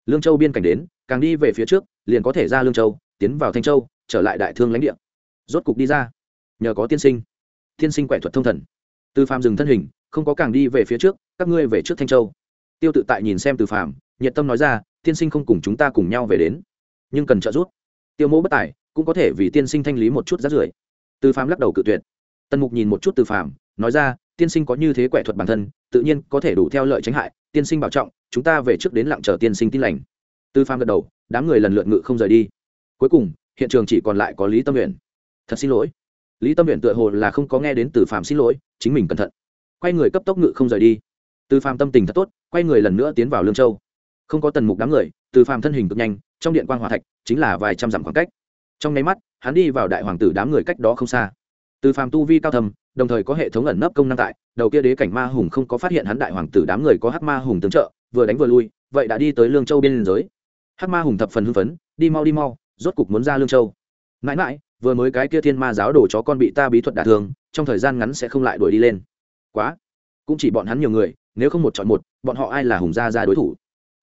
lương châu biên cảnh đến, càng đi về phía trước, liền có thể ra lương châu, tiến vào thanh châu, trở lại đại thương lãnh địa. Rốt cục đi ra. Nhờ có tiên sinh. Tiên sinh quẻ thuật thông thần. Từ phàm dừng thân hình, không có càng đi về phía trước, các ngươi về trước thanh châu. Tiêu tự tại nhìn xem từ phàm, nhiệt tâm nói ra, tiên sinh không cùng chúng ta cùng nhau về đến. Nhưng cần trợ giúp. Tiêu mẫu bất tài, cũng có thể vì tiên sinh thanh lý một chút rát rưởi. Từ phàm lắc đầu cự tuyệt. Tần mục nhìn một chút từ phàm, nói ra, tiên sinh có như thế quẻ thuật bản thân, tự nhiên có thể đủ theo lợi tránh hại tiên sinh bảo trọng, chúng ta về trước đến lặng chờ tiên sinh tin lành. Từ phàm gật đầu, đám người lần lượt ngự không rời đi. Cuối cùng, hiện trường chỉ còn lại có lý tâm nguyện thật xin lỗi. Lý tâm nguyện tựa hồ là không có nghe đến từ phàm xin lỗi, chính mình cẩn thận. Quay người cấp tốc ngự không rời đi. Từ phàm tâm tình thật tốt, quay người lần nữa tiến vào lương châu. Không có tần mục đám người từ phàm thân hình cực nhanh, trong điện quan hòa thạch, chính là vài trăm dặm khoảng cách. Trong nháy mắt, hắn đi vào đại hoàng tử đám người cách đó không xa. Từ phàm tu vi cao thầm đồng thời có hệ thống ẩn nấp công năng tại, đầu kia đế cảnh ma hùng không có phát hiện hắn đại hoàng tử đám người có hắc ma hùng tương trợ, vừa đánh vừa lui, vậy đã đi tới lương châu biên giới. Hắc ma hùng thập phần hưng phấn, đi mau đi mau, rốt cục muốn ra lương châu. Mãi mãi, vừa mới cái kia thiên ma giáo đồ chó con bị ta bí thuật đả thương, trong thời gian ngắn sẽ không lại đuổi đi lên. Quá. Cũng chỉ bọn hắn nhiều người, nếu không một chọn một, bọn họ ai là hùng gia ra đối thủ?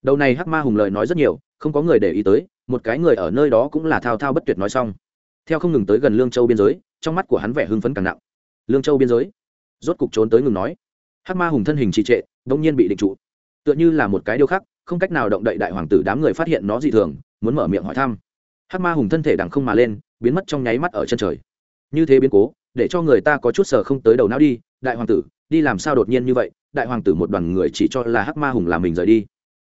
Đầu này hắc ma hùng lời nói rất nhiều, không có người để ý tới, một cái người ở nơi đó cũng là thao thao bất tuyệt nói xong. Theo không ngừng tới gần lương châu biên giới, trong mắt của hắn vẻ hưng phấn càng nặng lương châu biên giới. Rốt cục trốn tới ngừng nói. Hắc ma hùng thân hình trì trệ đông nhiên bị định trụ. Tựa như là một cái điêu khắc, không cách nào động đậy đại hoàng tử đám người phát hiện nó dị thường, muốn mở miệng hỏi thăm. Hắc ma hùng thân thể đằng không mà lên, biến mất trong nháy mắt ở chân trời. Như thế biến cố, để cho người ta có chút sờ không tới đầu não đi, đại hoàng tử, đi làm sao đột nhiên như vậy? Đại hoàng tử một đoàn người chỉ cho là hắc ma hùng làm mình rời đi.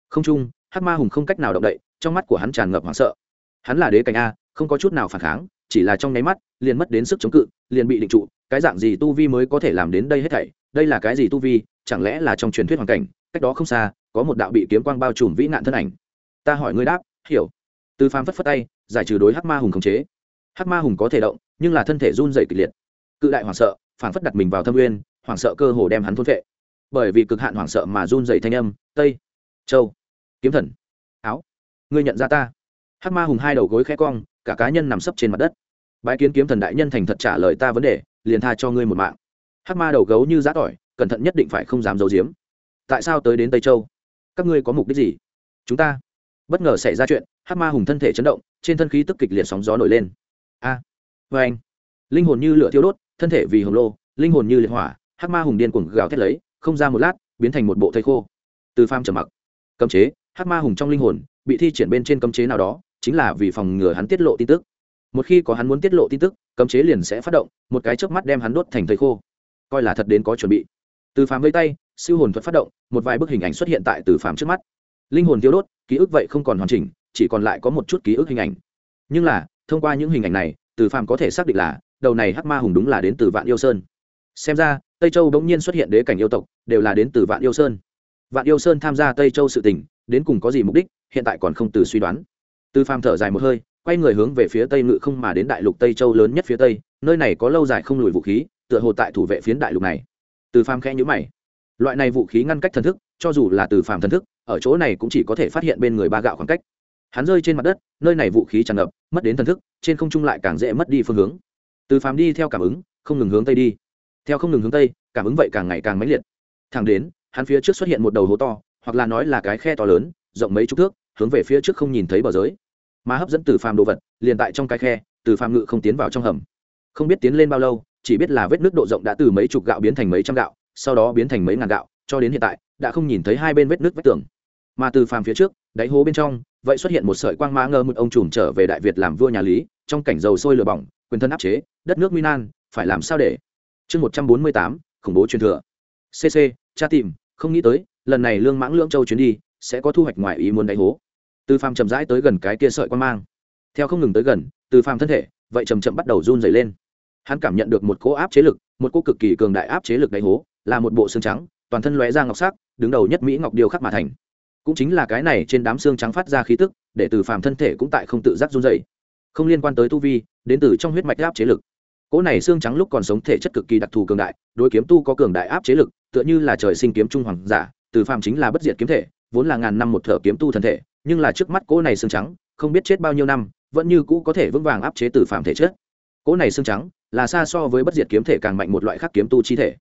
Không chung, hắc ma hùng không cách nào động đậy, trong mắt của hắn tràn ngập hoảng sợ. Hắn là đế cảnh a không có chút nào phản kháng, chỉ là trong nháy mắt, liền mất đến sức chống cự, liền bị định trụ, cái dạng gì tu vi mới có thể làm đến đây hết thảy, đây là cái gì tu vi, chẳng lẽ là trong truyền thuyết hoàn cảnh, cách đó không xa, có một đạo bị kiếm quang bao trùm vĩ nạn thân ảnh. Ta hỏi ngươi đáp, hiểu. Từ phàm phất phất tay, giải trừ đối hắc ma hùng khống chế. Hắc ma hùng có thể động, nhưng là thân thể run dày kịch liệt. Cự đại hoảng sợ phản phất đặt mình vào thâm uyên, hoảng sợ cơ hồ đem hắn thôn vệ bởi vì cực hạn hoảng sợ mà run dày thanh âm, tây, châu, kiếm thần, áo, ngươi nhận ra ta? Hắc ma hùng hai đầu gối khẽ cong cả cá nhân nằm sấp trên mặt đất. Bái kiến kiếm thần đại nhân thành thật trả lời ta vấn đề liền tha cho ngươi một mạng. Hắc ma đầu gấu như giã tỏi cẩn thận nhất định phải không dám giấu giếm. Tại sao tới đến tây châu? Các ngươi có mục đích gì? Chúng ta. Bất ngờ xảy ra chuyện hắc ma hùng thân thể chấn động trên thân khí tức kịch liệt sóng gió nổi lên. A. À, vê anh. Linh hồn như lửa thiêu đốt thân thể vì hồng lô linh hồn như liệt hỏa hắc ma hùng điên cuồng gào thét lấy không ra một lát biến thành một bộ thây khô. Từ pham trầm mặc. Cấm chế hắc ma hùng trong linh hồn bị thi triển bên trên cấm chế nào đó chính là vì phòng ngừa hắn tiết lộ tin tức. Một khi có hắn muốn tiết lộ tin tức, cấm chế liền sẽ phát động, một cái chớp mắt đem hắn đốt thành thây khô. Coi là thật đến có chuẩn bị. Từ phàm vây tay, siêu hồn thuật phát động, một vài bức hình ảnh xuất hiện tại từ phàm trước mắt. Linh hồn tiêu đốt, ký ức vậy không còn hoàn chỉnh, chỉ còn lại có một chút ký ức hình ảnh. Nhưng là, thông qua những hình ảnh này, từ phàm có thể xác định là, đầu này hắc ma hùng đúng là đến từ vạn yêu sơn. Xem ra, tây châu bỗng nhiên xuất hiện đế cảnh yêu tộc, đều là đến từ vạn yêu sơn. Vạn yêu sơn tham gia tây châu sự tình, đến cùng có gì mục đích, hiện tại còn không từ suy đoán từ phàm thở dài một hơi, quay người hướng về phía tây ngự không mà đến đại lục tây châu lớn nhất phía tây, nơi này có lâu dài không lùi vũ khí, tựa hồ tại thủ vệ phiến đại lục này. Từ phàm khẽ nhữ mày. Loại này vũ khí ngăn cách thần thức, cho dù là từ phàm thần thức, ở chỗ này cũng chỉ có thể phát hiện bên người ba gạo khoảng cách. Hắn rơi trên mặt đất, nơi này vũ khí tràn ngập, mất đến thần thức, trên không trung lại càng dễ mất đi phương hướng. Từ phàm đi theo cảm ứng, không ngừng hướng tây đi. Theo không ngừng hướng tây, cảm ứng vậy càng ngày càng mãnh liệt. Thẳng đến, hắn phía trước xuất hiện một đầu hố to, hoặc là nói là cái khe to lớn, rộng mấy chục thước hướng về phía trước không nhìn thấy bờ giới. Mà hấp dẫn từ phàm đồ vật, liền tại trong cái khe, từ phàm ngự không tiến vào trong hầm. Không biết tiến lên bao lâu, chỉ biết là vết nước độ rộng đã từ mấy chục gạo biến thành mấy trăm gạo, sau đó biến thành mấy ngàn gạo, cho đến hiện tại, đã không nhìn thấy hai bên vết nước vách tường. Mà từ phàm phía trước, đáy hố bên trong, vậy xuất hiện một sợi quang mã ngơ một ông trùm trở về đại việt làm vua nhà lý, trong cảnh dầu sôi lửa bỏng, quyền thân áp chế, đất nước nguy nan, phải làm sao để? Chương một trăm bốn mươi tám, khủng bố truyền thừa. Cc cha tìm, không nghĩ tới, lần này lương mãng lưỡng châu chuyến đi, sẽ có thu hoạch ngoài ý muốn đáy hố từ phàm chậm rãi tới gần cái kia sợi quan mang. Theo không ngừng tới gần, từ phàm thân thể, vậy chầm chậm bắt đầu run dày lên. Hắn cảm nhận được một cỗ áp chế lực, một cỗ cực kỳ cường đại áp chế lực đáy hố, là một bộ xương trắng, toàn thân lóe ra ngọc sắc, đứng đầu nhất mỹ ngọc điêu khắc mà thành. Cũng chính là cái này trên đám xương trắng phát ra khí tức, để từ phàm thân thể cũng tại không tự giác run dày không liên quan tới tu vi, đến từ trong huyết mạch áp chế lực. Cỗ này xương trắng lúc còn sống thể chất cực kỳ đặc thù cường đại, đối kiếm tu có cường đại áp chế lực, tựa như là trời sinh kiếm trung hoàng giả, từ phàm chính là bất diệt kiếm thể vốn là ngàn năm một thở kiếm tu thân thể, nhưng là trước mắt cỗ này xương trắng, không biết chết bao nhiêu năm, vẫn như cũ có thể vững vàng áp chế từ phàm thể chất. Cỗ này xương trắng là xa so với bất diệt kiếm thể càng mạnh một loại khác kiếm tu chi thể.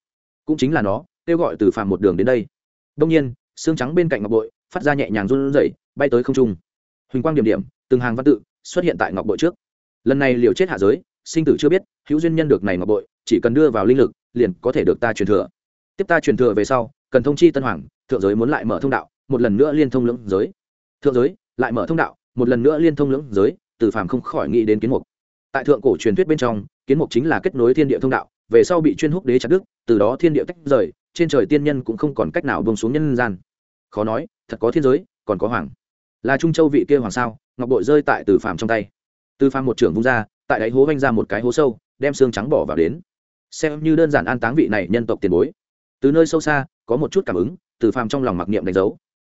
Cũng chính là nó, kêu gọi từ phàm một đường đến đây. Đông nhiên, xương trắng bên cạnh ngọc bội phát ra nhẹ nhàng run rẩy, bay tới không trung. Huỳnh quang điểm điểm, từng hàng văn tự xuất hiện tại ngọc bội trước. Lần này liều chết hạ giới, sinh tử chưa biết, hữu duyên nhân được này ngọc bội, chỉ cần đưa vào linh lực, liền có thể được ta truyền thừa. Tiếp ta truyền thừa về sau, cần thông chi tân hoàng, thượng giới muốn lại mở thông đạo một lần nữa liên thông lưỡng giới. Thượng giới, lại mở thông đạo, một lần nữa liên thông lưỡng giới, từ phàm không khỏi nghĩ đến kiến mục. Tại thượng cổ truyền thuyết bên trong, kiến mục chính là kết nối thiên địa thông đạo, về sau bị chuyên húc đế chặt đức từ đó thiên địa tách rời, trên trời tiên nhân cũng không còn cách nào bông xuống nhân gian. Khó nói, thật có thiên giới, còn có hoàng. Là trung châu vị kia hoàng sao, ngọc bội rơi tại từ phàm trong tay. Từ phàm một trưởng vung ra, tại đáy hố vanh ra một cái hố sâu, đem xương trắng bỏ vào đến. Xem như đơn giản an táng vị này nhân tộc tiền bối. Từ nơi sâu xa, có một chút cảm ứng, từ phàm trong lòng mặc niệm đánh dấu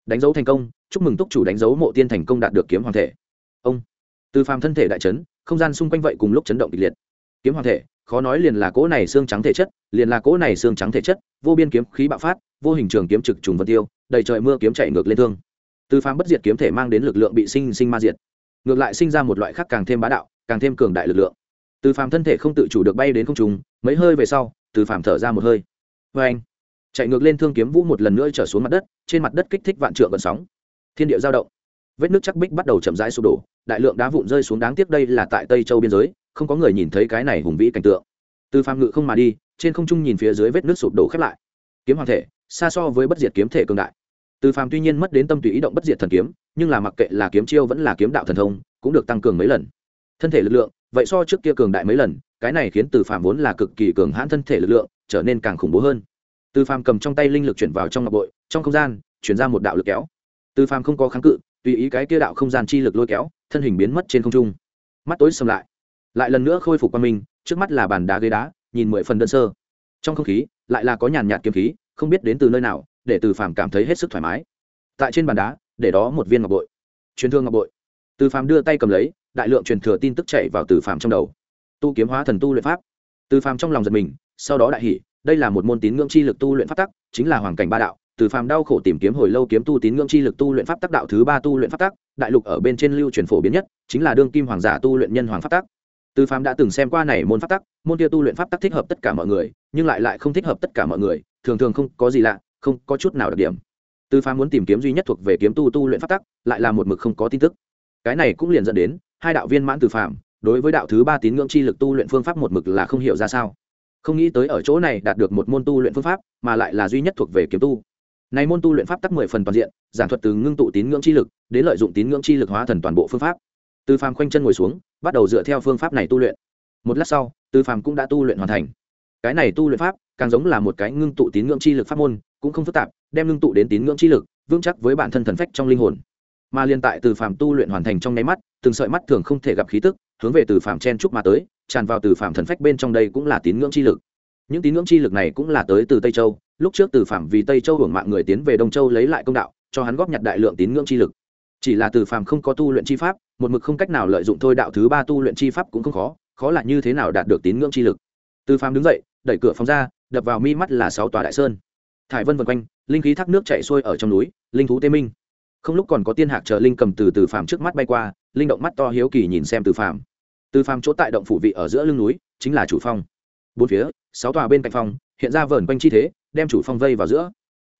đánh dấu thành công, chúc mừng túc chủ đánh dấu mộ tiên thành công đạt được kiếm hoàng thể. Ông, từ phàm thân thể đại chấn, không gian xung quanh vậy cùng lúc chấn động kịch liệt. Kiếm hoàng thể, khó nói liền là cỗ này xương trắng thể chất, liền là cỗ này xương trắng thể chất, vô biên kiếm khí bạo phát, vô hình trường kiếm trực trùng vân tiêu, đầy trời mưa kiếm chạy ngược lên thương. Từ phàm bất diệt kiếm thể mang đến lực lượng bị sinh sinh ma diệt. Ngược lại sinh ra một loại khác càng thêm bá đạo, càng thêm cường đại lực lượng. Từ phàm thân thể không tự chủ được bay đến không trùng mấy hơi về sau, từ phàm thở ra một hơi. Vê anh chạy ngược lên thương kiếm vũ một lần nữa trở xuống mặt đất, trên mặt đất kích thích vạn trượng gần sóng. Thiên địa giao động. Vết nước chắc bích bắt đầu chậm rãi sụp đổ, đại lượng đá vụn rơi xuống đáng tiếc đây là tại tây châu biên giới, không có người nhìn thấy cái này hùng vĩ cảnh tượng. Từ phàm ngự không mà đi, trên không trung nhìn phía dưới vết nước sụp đổ khép lại. Kiếm hoàng thể, xa so với bất diệt kiếm thể cường đại. Từ phàm tuy nhiên mất đến tâm tùy ý động bất diệt thần kiếm, nhưng là mặc kệ là kiếm chiêu vẫn là kiếm đạo thần thông, cũng được tăng cường mấy lần. Thân thể lực lượng, vậy so trước kia cường đại mấy lần, cái này khiến từ phàm vốn là cực kỳ cường hãn thân thể lực lượng, trở nên càng khủng bố hơn từ phàm cầm trong tay linh lực chuyển vào trong ngọc bội, trong không gian, chuyển ra một đạo lực kéo. Từ phàm không có kháng cự, tùy ý cái kia đạo không gian chi lực lôi kéo, thân hình biến mất trên không trung. Mắt tối xâm lại. Lại lần nữa khôi phục qua mình trước mắt là bàn đá ghế đá, nhìn mười phần đơn sơ. Trong không khí, lại là có nhàn nhạt kiếm khí, không biết đến từ nơi nào, để từ phàm cảm thấy hết sức thoải mái. Tại trên bàn đá, để đó một viên ngọc bội. Truyền thương ngọc bội. Từ phàm đưa tay cầm lấy, đại lượng truyền thừa tin tức chạy vào từ phàm trong đầu. Tu kiếm hóa thần tu luyện pháp. Từ phàm trong lòng giật mình, sau đó đại hỉ đây là một môn tín ngưỡng chi lực tu luyện pháp tắc, chính là hoàng cảnh ba đạo, từ phàm đau khổ tìm kiếm hồi lâu kiếm tu tín ngưỡng chi lực tu luyện pháp tắc đạo thứ ba tu luyện pháp tắc, đại lục ở bên trên lưu truyền phổ biến nhất, chính là đương kim hoàng giả tu luyện nhân hoàng pháp tắc. Từ phàm đã từng xem qua này môn pháp tắc, môn kia tu luyện pháp tắc thích hợp tất cả mọi người, nhưng lại lại không thích hợp tất cả mọi người, thường thường không có gì lạ, không có chút nào đặc điểm. Từ phàm muốn tìm kiếm duy nhất thuộc về kiếm tu tu luyện pháp tắc, lại là một mực không có tin tức. Cái này cũng liền dẫn đến, hai đạo viên mãn từ phàm, đối với đạo thứ ba tín ngưỡng chi lực tu luyện phương pháp một mực là không hiểu ra sao không nghĩ tới ở chỗ này đạt được một môn tu luyện phương pháp, mà lại là duy nhất thuộc về kiếm tu. Này môn tu luyện pháp tắc mười phần toàn diện, giảng thuật từ ngưng tụ tín ngưỡng chi lực, đến lợi dụng tín ngưỡng chi lực hóa thần toàn bộ phương pháp. Từ phàm khoanh chân ngồi xuống, bắt đầu dựa theo phương pháp này tu luyện. Một lát sau từ phàm cũng đã tu luyện hoàn thành. Cái này tu luyện pháp, càng giống là một cái ngưng tụ tín ngưỡng chi lực pháp môn, cũng không phức tạp, đem ngưng tụ đến tín ngưỡng chi lực, vững chắc với bản thân thần phách trong linh hồn. Mà liên tại từ phàm tu luyện hoàn thành trong nháy mắt, từng sợi mắt thường không thể gặp khí tức, hướng về từ phàm chen trúc mà tới tràn vào từ phạm thần phách bên trong đây cũng là tín ngưỡng chi lực. Những tín ngưỡng chi lực này cũng là tới từ tây châu. Lúc trước từ phạm vì tây châu hưởng mạng người tiến về đông châu lấy lại công đạo, cho hắn góp nhặt đại lượng tín ngưỡng chi lực. Chỉ là từ phạm không có tu luyện chi pháp, một mực không cách nào lợi dụng thôi đạo thứ ba tu luyện chi pháp cũng không khó khó là như thế nào đạt được tín ngưỡng chi lực. Từ phạm đứng dậy, đẩy cửa phòng ra, đập vào mi mắt là sáu tòa đại sơn. Thải vân vân quanh, linh khí thác nước chạy xuôi ở trong núi, linh thú tê minh. Không lúc còn có tiên hạc chờ linh cầm từ từ phàm trước mắt bay qua, linh động mắt to hiếu kỳ nhìn xem từ phàm từ phàm chỗ tại động phủ vị ở giữa lưng núi, chính là chủ phong. Bốn phía, sáu tòa bên cạnh phong hiện ra vờn quanh chi thế, đem chủ phong vây vào giữa.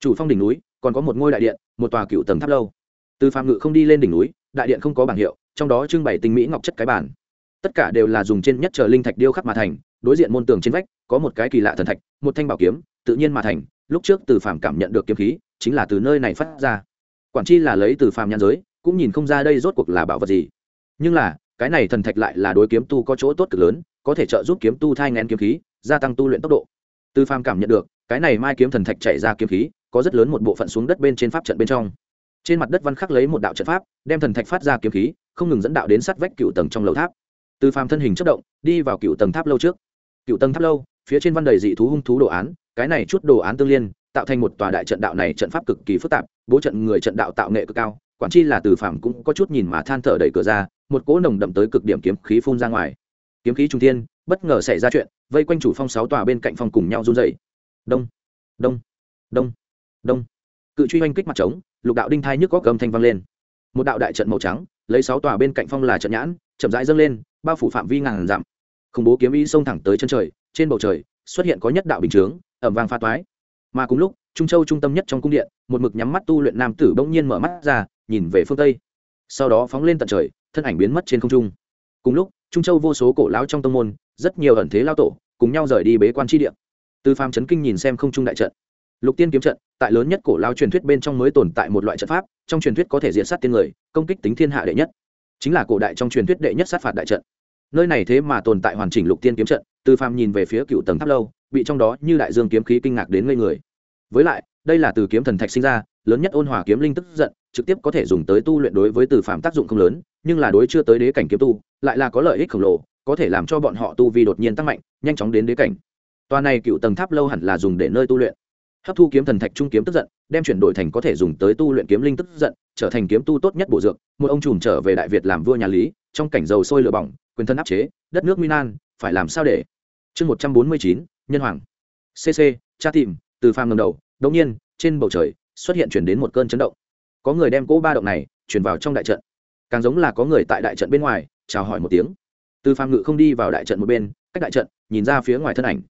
Chủ phong đỉnh núi, còn có một ngôi đại điện, một tòa cựu tầng tháp lâu. Từ phàm ngự không đi lên đỉnh núi, đại điện không có bảng hiệu, trong đó trưng bày tinh mỹ ngọc chất cái bản tất cả đều là dùng trên nhất chờ linh thạch điêu khắc mà thành, đối diện môn tường trên vách, có một cái kỳ lạ thần thạch, một thanh bảo kiếm, tự nhiên mà thành, lúc trước từ phàm cảm nhận được kiếm khí, chính là từ nơi này phát ra. Quản chi là lấy từ phàm nhan giới, cũng nhìn không ra đây rốt cuộc là bảo vật gì. Nhưng là cái này thần thạch lại là đối kiếm tu có chỗ tốt cực lớn, có thể trợ giúp kiếm tu thai ngén kiếm khí, gia tăng tu luyện tốc độ. Từ phàm cảm nhận được, cái này mai kiếm thần thạch chạy ra kiếm khí, có rất lớn một bộ phận xuống đất bên trên pháp trận bên trong. Trên mặt đất văn khắc lấy một đạo trận pháp, đem thần thạch phát ra kiếm khí, không ngừng dẫn đạo đến sát vách cựu tầng trong lầu tháp. Từ phàm thân hình chất động, đi vào cựu tầng tháp lâu trước. Cựu tầng tháp lâu, phía trên văn đầy dị thú hung thú đồ án, cái này chút đồ án tương liên, tạo thành một tòa đại trận đạo này trận pháp cực kỳ phức tạp, bố trận người trận đạo tạo nghệ cực cao, quản chi là từ phạm cũng có chút nhìn mà than thở đẩy cửa ra một cỗ nồng đậm tới cực điểm kiếm khí phun ra ngoài. Kiếm khí trung thiên, bất ngờ xảy ra chuyện, vây quanh chủ phong sáu tòa bên cạnh phong cùng nhau run dày đông đông đông đông. Cự truy oanh kích mặt trống, lục đạo đinh thai nhức có cầm thanh vang lên. Một đạo đại trận màu trắng, lấy sáu tòa bên cạnh phong là trận nhãn, chậm rãi dâng lên, bao phủ phạm vi ngàn dặm. Khủng bố kiếm ý xông thẳng tới chân trời, trên bầu trời, xuất hiện có nhất đạo bình chướng ẩm vang pha toái. Mà cùng lúc, trung châu trung tâm nhất trong cung điện, một mực nhắm mắt tu luyện nam tử bỗng nhiên mở mắt ra, nhìn về phương tây. Sau đó phóng lên tận trời thân ảnh biến mất trên không trung. Cùng lúc, trung châu vô số cổ lão trong tông môn, rất nhiều ẩn thế lao tổ, cùng nhau rời đi bế quan tri địa. từ phàm chấn kinh nhìn xem không trung đại trận. Lục tiên kiếm trận, tại lớn nhất cổ lao truyền thuyết bên trong mới tồn tại một loại trận pháp, trong truyền thuyết có thể diện sát tiên người, công kích tính thiên hạ đệ nhất. Chính là cổ đại trong truyền thuyết đệ nhất sát phạt đại trận. Nơi này thế mà tồn tại hoàn chỉnh lục tiên kiếm trận, từ phàm nhìn về phía cựu tầng tháp lâu, bị trong đó như đại dương kiếm khí kinh ngạc đến ngây người. Với lại, đây là từ kiếm thần thạch sinh ra, lớn nhất ôn hòa kiếm linh tức giận trực tiếp có thể dùng tới tu luyện đối với từ phàm tác dụng không lớn, nhưng là đối chưa tới đế cảnh kiếm tu, lại là có lợi ích khổng lồ, có thể làm cho bọn họ tu vi đột nhiên tăng mạnh, nhanh chóng đến đế cảnh. Tòa này cựu tầng tháp lâu hẳn là dùng để nơi tu luyện. Hấp thu kiếm thần thạch trung kiếm tức giận, đem chuyển đổi thành có thể dùng tới tu luyện kiếm linh tức giận, trở thành kiếm tu tốt nhất bổ dược, một ông trùm trở về đại việt làm vua nhà lý, trong cảnh dầu sôi lửa bỏng, quyền thân áp chế, đất nước minan phải làm sao để? Chương một trăm bốn mươi chín, nhân hoàng. Cc cha tìm, từ phàm ngầm đầu, đột nhiên, trên bầu trời, xuất hiện chuyển đến một cơn chấn động có người đem cỗ ba động này chuyển vào trong đại trận. Càng giống là có người tại đại trận bên ngoài chào hỏi một tiếng. Từ phàm ngự không đi vào đại trận một bên, cách đại trận, nhìn ra phía ngoài thân ảnh.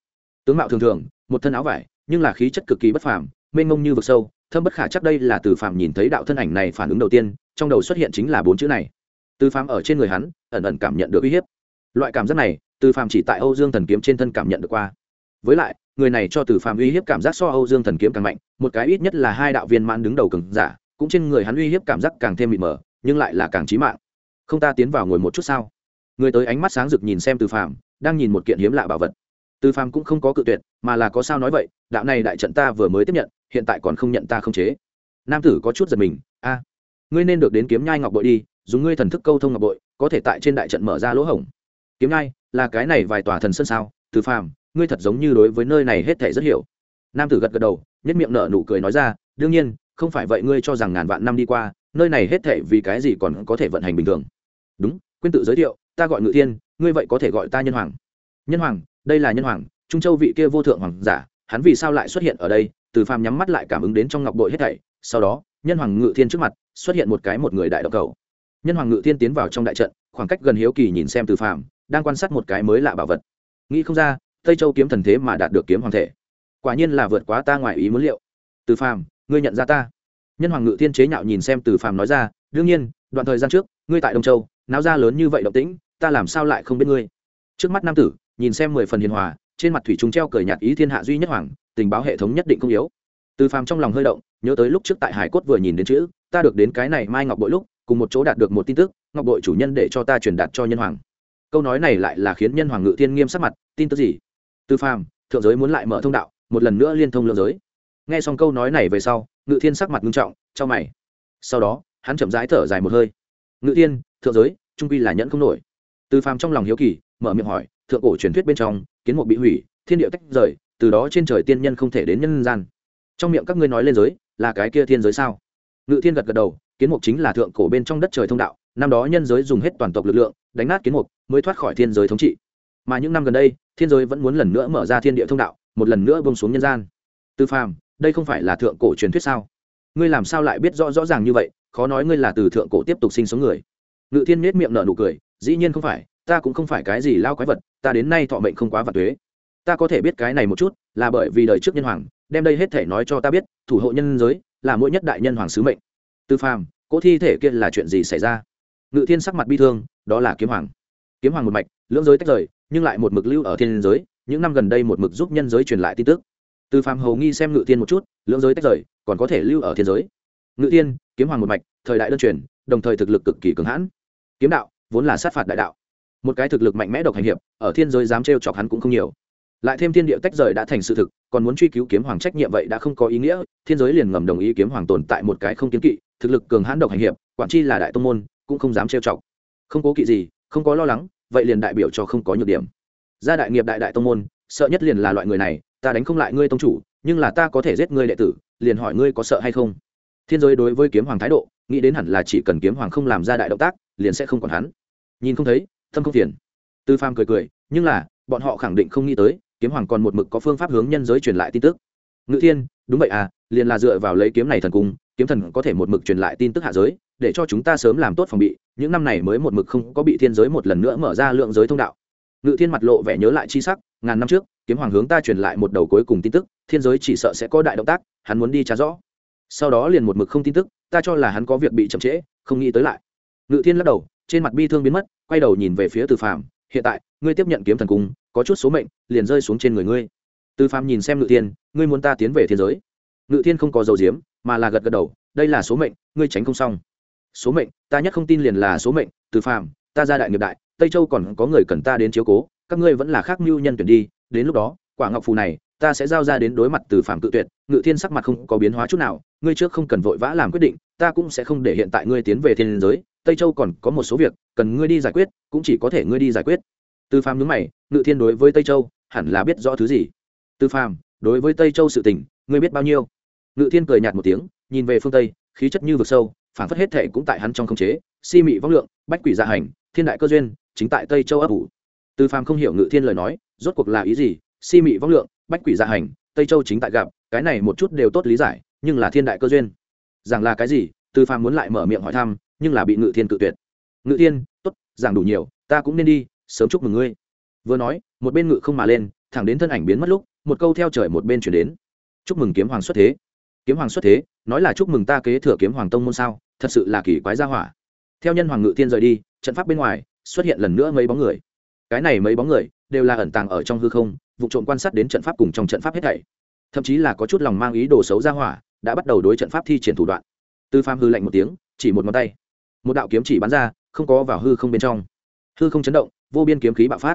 Tướng mạo thường thường, một thân áo vải, nhưng là khí chất cực kỳ bất phàm, mênh mông như vực sâu, thâm bất khả chắc đây là từ phàm nhìn thấy đạo thân ảnh này phản ứng đầu tiên, trong đầu xuất hiện chính là bốn chữ này. Từ phàm ở trên người hắn, ẩn ẩn cảm nhận được uy hiếp. Loại cảm giác này, từ phàm chỉ tại âu dương thần kiếm trên thân cảm nhận được qua. Với lại, người này cho từ phàm uy hiếp cảm giác so âu dương thần kiếm càng mạnh, một cái ít nhất là hai đạo viên mãn đứng đầu cường giả cũng trên người hắn uy hiếp cảm giác càng thêm mịt mờ, nhưng lại là càng trí mạng. Không ta tiến vào ngồi một chút sao? Người tới ánh mắt sáng rực nhìn xem từ phàm, đang nhìn một kiện hiếm lạ bảo vật. Từ phàm cũng không có cự tuyệt, mà là có sao nói vậy, đạo này đại trận ta vừa mới tiếp nhận, hiện tại còn không nhận ta không chế. Nam tử có chút giật mình, a, ngươi nên được đến kiếm nhai ngọc bội đi, dùng ngươi thần thức câu thông ngọc bội, có thể tại trên đại trận mở ra lỗ hổng. Kiếm nhai, là cái này vài tòa thần sơn sao? Từ phàm, ngươi thật giống như đối với nơi này hết thể rất hiểu. Nam tử gật gật đầu nhất miệng nở nụ cười nói ra, đương nhiên không phải vậy ngươi cho rằng ngàn vạn năm đi qua, nơi này hết thể vì cái gì còn có thể vận hành bình thường? Đúng, quên tự giới thiệu, ta gọi ngự thiên, ngươi vậy có thể gọi ta nhân hoàng. Nhân hoàng, đây là nhân hoàng, trung châu vị kia vô thượng hoàng giả, hắn vì sao lại xuất hiện ở đây? Từ phàm nhắm mắt lại cảm ứng đến trong ngọc bội hết thảy, sau đó, nhân hoàng ngự thiên trước mặt, xuất hiện một cái một người đại độc cầu. Nhân hoàng ngự thiên tiến vào trong đại trận, khoảng cách gần hiếu kỳ nhìn xem từ phàm, đang quan sát một cái mới lạ bảo vật. Nghĩ không ra, tây châu kiếm thần thế mà đạt được kiếm hoàng thể. Quả nhiên là vượt quá ta ngoài ý muốn liệu. Từ phàm ngươi nhận ra ta. Nhân hoàng ngự thiên chế nhạo nhìn xem từ phàm nói ra, đương nhiên, đoạn thời gian trước, ngươi tại đông châu, náo ra lớn như vậy động tĩnh, ta làm sao lại không biết ngươi? Trước mắt nam tử, nhìn xem mười phần hiền hòa, trên mặt thủy chúng treo cởi nhạt ý thiên hạ duy nhất hoàng, tình báo hệ thống nhất định không yếu. Từ phàm trong lòng hơi động, nhớ tới lúc trước tại hải cốt vừa nhìn đến chữ, ta được đến cái này mai ngọc bội lúc, cùng một chỗ đạt được một tin tức, ngọc bội chủ nhân để cho ta truyền đạt cho nhân hoàng. Câu nói này lại là khiến nhân hoàng ngự thiên nghiêm sắc mặt, tin tức gì? Từ phàm, thượng giới muốn lại mở thông đạo, một lần nữa liên thông lượng giới nghe xong câu nói này về sau, ngự thiên sắc mặt nghiêm trọng cho mày. Sau đó, hắn chậm rãi thở dài một hơi. Ngự thiên, thượng giới, trung quy là nhẫn không nổi. Từ phàm trong lòng hiếu kỳ, mở miệng hỏi, thượng cổ truyền thuyết bên trong, kiến mục bị hủy, thiên địa tách rời, từ đó trên trời tiên nhân không thể đến nhân gian. Trong miệng các ngươi nói lên giới, là cái kia thiên giới sao? Ngự thiên gật gật đầu, kiến mục chính là thượng cổ bên trong đất trời thông đạo, năm đó nhân giới dùng hết toàn tộc lực lượng, đánh nát kiến mục mới thoát khỏi thiên giới thống trị. Mà những năm gần đây, thiên giới vẫn muốn lần nữa mở ra thiên địa thông đạo, một lần nữa bông xuống nhân gian. Tư phàm đây không phải là thượng cổ truyền thuyết sao? Ngươi làm sao lại biết rõ rõ ràng như vậy? Khó nói ngươi là từ thượng cổ tiếp tục sinh sống người. Ngự thiên miết miệng nở nụ cười, dĩ nhiên không phải, ta cũng không phải cái gì lao quái vật, ta đến nay thọ mệnh không quá vật thuế ta có thể biết cái này một chút, là bởi vì đời trước nhân hoàng, đem đây hết thể nói cho ta biết, thủ hộ nhân giới, là mỗi nhất đại nhân hoàng sứ mệnh. Tư phàm, cỗ thi thể kia là chuyện gì xảy ra? Ngự thiên sắc mặt bi thương, đó là kiếm hoàng. Kiếm hoàng một mạch, lưỡng giới tách rời, nhưng lại một mực lưu ở thiên giới, những năm gần đây một mực giúp nhân giới truyền lại tin tức từ phàm hầu nghi xem ngự tiên một chút, lưỡng giới tách rời, còn có thể lưu ở thiên giới. Ngự tiên kiếm hoàng một mạch, thời đại đơn truyền, đồng thời thực lực cực kỳ cường hãn. Kiếm đạo, vốn là sát phạt đại đạo. Một cái thực lực mạnh mẽ độc hành hiệp, ở thiên giới dám trêu chọc hắn cũng không nhiều. Lại thêm thiên địa tách rời đã thành sự thực, còn muốn truy cứu kiếm hoàng trách nhiệm vậy đã không có ý nghĩa, thiên giới liền ngầm đồng ý kiếm hoàng tồn tại một cái không kiến kỵ, thực lực cường hãn độc hành hiệp, quản chi là đại tông môn, cũng không dám trêu chọc. Không cố kỵ gì, không có lo lắng, vậy liền đại biểu cho không có nhược điểm. Gia đại nghiệp đại đại tông môn, sợ nhất liền là loại người này ta đánh không lại ngươi tông chủ, nhưng là ta có thể giết ngươi đệ tử, liền hỏi ngươi có sợ hay không? Thiên giới đối với kiếm hoàng thái độ, nghĩ đến hẳn là chỉ cần kiếm hoàng không làm ra đại động tác, liền sẽ không còn hắn. Nhìn không thấy, thâm không phiền. Tư pham cười cười, nhưng là, bọn họ khẳng định không nghĩ tới, kiếm hoàng còn một mực có phương pháp hướng nhân giới truyền lại tin tức. Ngự thiên, đúng vậy à liền là dựa vào lấy kiếm này thần cung, kiếm thần có thể một mực truyền lại tin tức hạ giới, để cho chúng ta sớm làm tốt phòng bị, những năm này mới một mực không có bị thiên giới một lần nữa mở ra lượng giới thông đạo ngự thiên mặt lộ vẻ nhớ lại chi sắc, ngàn năm trước, kiếm hoàng hướng ta truyền lại một đầu cuối cùng tin tức, thiên giới chỉ sợ sẽ có đại động tác, hắn muốn đi trả rõ. Sau đó liền một mực không tin tức, ta cho là hắn có việc bị chậm trễ, không nghĩ tới lại. Ngự thiên lắc đầu, trên mặt bi thương biến mất, quay đầu nhìn về phía từ phạm hiện tại, ngươi tiếp nhận kiếm thần cung, có chút số mệnh, liền rơi xuống trên người ngươi. Từ phạm nhìn xem ngự thiên, ngươi muốn ta tiến về thiên giới? Ngự thiên không có dầu diếm mà là gật gật đầu, đây là số mệnh, ngươi tránh không xong. Số mệnh? Ta nhất không tin liền là số mệnh, từ phạm ta ra đại nghiệp đại tây châu còn có người cần ta đến chiếu cố, các ngươi vẫn là khác mưu nhân tuyển đi, đến lúc đó, quả ngọc phù này, ta sẽ giao ra đến đối mặt từ phạm cự tuyệt, ngự thiên sắc mặt không có biến hóa chút nào, ngươi trước không cần vội vã làm quyết định, ta cũng sẽ không để hiện tại ngươi tiến về thiên giới, tây châu còn có một số việc, cần ngươi đi giải quyết, cũng chỉ có thể ngươi đi giải quyết. Từ phàm nhướng mày, ngự thiên đối với tây châu, hẳn là biết rõ thứ gì? Từ phàm, đối với tây châu sự tình, ngươi biết bao nhiêu? Ngự thiên cười nhạt một tiếng, nhìn về phương tây, khí chất như vực sâu phản phất hết thệ cũng tại hắn trong khống chế, si mị vong lượng, bách quỷ gia dạ hành, thiên đại cơ duyên chính tại tây châu ấp ủ. Từ phàm không hiểu ngự thiên lời nói, rốt cuộc là ý gì? Si mị vong lượng, bách quỷ gia dạ hành, tây châu chính tại gặp, cái này một chút đều tốt lý giải, nhưng là thiên đại cơ duyên. Rằng là cái gì? Từ phàm muốn lại mở miệng hỏi thăm, nhưng là bị ngự thiên cự tuyệt. Ngự thiên, tốt, giảng đủ nhiều, ta cũng nên đi, sớm chúc mừng ngươi. Vừa nói, một bên ngự không mà lên, thẳng đến thân ảnh biến mất lúc, một câu theo trời một bên chuyển đến. Chúc mừng kiếm hoàng xuất thế. Kiếm hoàng xuất thế, nói là chúc mừng ta kế thừa kiếm hoàng tông môn sao? Thật sự là kỳ quái gia hỏa. Theo nhân hoàng ngự thiên rời đi, trận pháp bên ngoài xuất hiện lần nữa mấy bóng người. Cái này mấy bóng người đều là ẩn tàng ở trong hư không, vụ trộm quan sát đến trận pháp cùng trong trận pháp hết thảy. Thậm chí là có chút lòng mang ý đồ xấu ra hỏa, đã bắt đầu đối trận pháp thi triển thủ đoạn. Tư pham hư lạnh một tiếng, chỉ một ngón tay. Một đạo kiếm chỉ bắn ra, không có vào hư không bên trong. Hư không chấn động, vô biên kiếm khí bạo phát.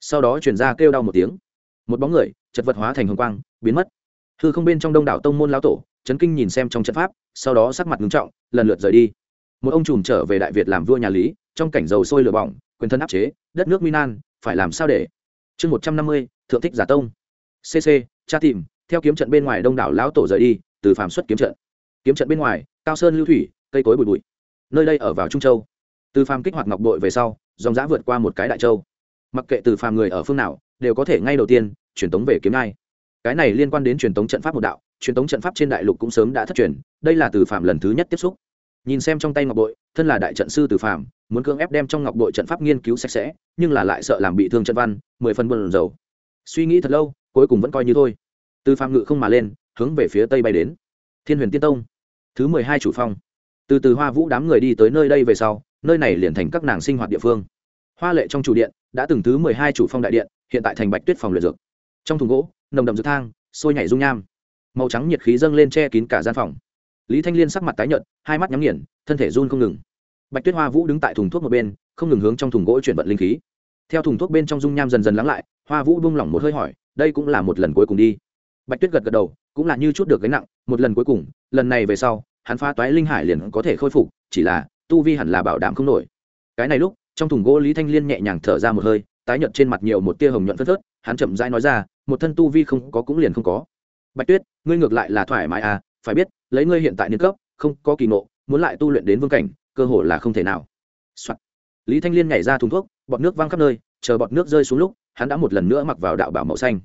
Sau đó chuyển ra kêu đau một tiếng. Một bóng người, chật vật hóa thành hồng quang, biến mất. Hư không bên trong đông đảo tông môn lão tổ, chấn kinh nhìn xem trong trận pháp, sau đó sắc mặt ngưng trọng, lần lượt rời đi. Một ông trùm trở về đại việt làm vua nhà lý trong cảnh dầu sôi lửa bỏng, quyền thân áp chế, đất nước minan phải làm sao để? Chương một trăm năm mươi, thượng thích giả tông. Cc cha tìm, theo kiếm trận bên ngoài đông đảo lão tổ rời đi, từ phàm xuất kiếm trận. Kiếm trận bên ngoài, cao sơn lưu thủy, cây cối bụi bụi. Nơi đây ở vào trung châu. Từ phàm kích hoạt ngọc đội về sau, dòng giã vượt qua một cái đại châu. Mặc kệ từ phàm người ở phương nào, đều có thể ngay đầu tiên, truyền tống về kiếm ngai. Cái này liên quan đến truyền tống trận pháp một đạo, truyền tống trận pháp trên đại lục cũng sớm đã thất truyền, đây là từ phàm lần thứ nhất tiếp xúc. Nhìn xem trong tay ngọc bội, thân là đại trận sư từ phàm muốn cưỡng ép đem trong ngọc bội trận pháp nghiên cứu sạch sẽ, nhưng là lại sợ làm bị thương trận văn, mười phần buồn dầu suy nghĩ thật lâu, cuối cùng vẫn coi như thôi. Từ phạm ngự không mà lên, hướng về phía tây bay đến. Thiên huyền tiên tông, thứ mười hai chủ phong. Từ từ hoa vũ đám người đi tới nơi đây về sau, nơi này liền thành các nàng sinh hoạt địa phương. Hoa lệ trong chủ điện, đã từng thứ mười hai chủ phong đại điện, hiện tại thành bạch tuyết phòng luyện dược. Trong thùng gỗ, nồng đậm dược thang, sôi nhảy dung nham. Màu trắng nhiệt khí dâng lên che kín cả gian phòng. Lý thanh liên sắc mặt tái nhợt, hai mắt nhắm nghiền, thân thể run không ngừng bạch tuyết hoa vũ đứng tại thùng thuốc một bên, không ngừng hướng trong thùng gỗ chuyển vận linh khí. Theo thùng thuốc bên trong dung nham dần dần lắng lại, hoa vũ buông lỏng một hơi hỏi, đây cũng là một lần cuối cùng đi. Bạch tuyết gật gật đầu, cũng là như chút được gánh nặng, một lần cuối cùng, lần này về sau, hắn phá toái linh hải liền có thể khôi phục, chỉ là, tu vi hẳn là bảo đảm không nổi. Cái này lúc, trong thùng gỗ lý thanh liên nhẹ nhàng thở ra một hơi, tái nhợt trên mặt nhiều một tia hồng nhuận phớt phớt, hắn chậm rãi nói ra, một thân tu vi không có cũng liền không có. Bạch tuyết, ngươi ngược lại là thoải mái à phải biết, lấy ngươi hiện tại niên cấp, không có kỳ ngộ, muốn lại tu luyện đến vương cảnh cơ hội là không thể nào、Soạn. lý thanh liên nhảy ra thùng thuốc, bọt nước văng khắp nơi, chờ bọt nước rơi xuống lúc, hắn đã một lần nữa mặc vào đạo bảo màu xanh.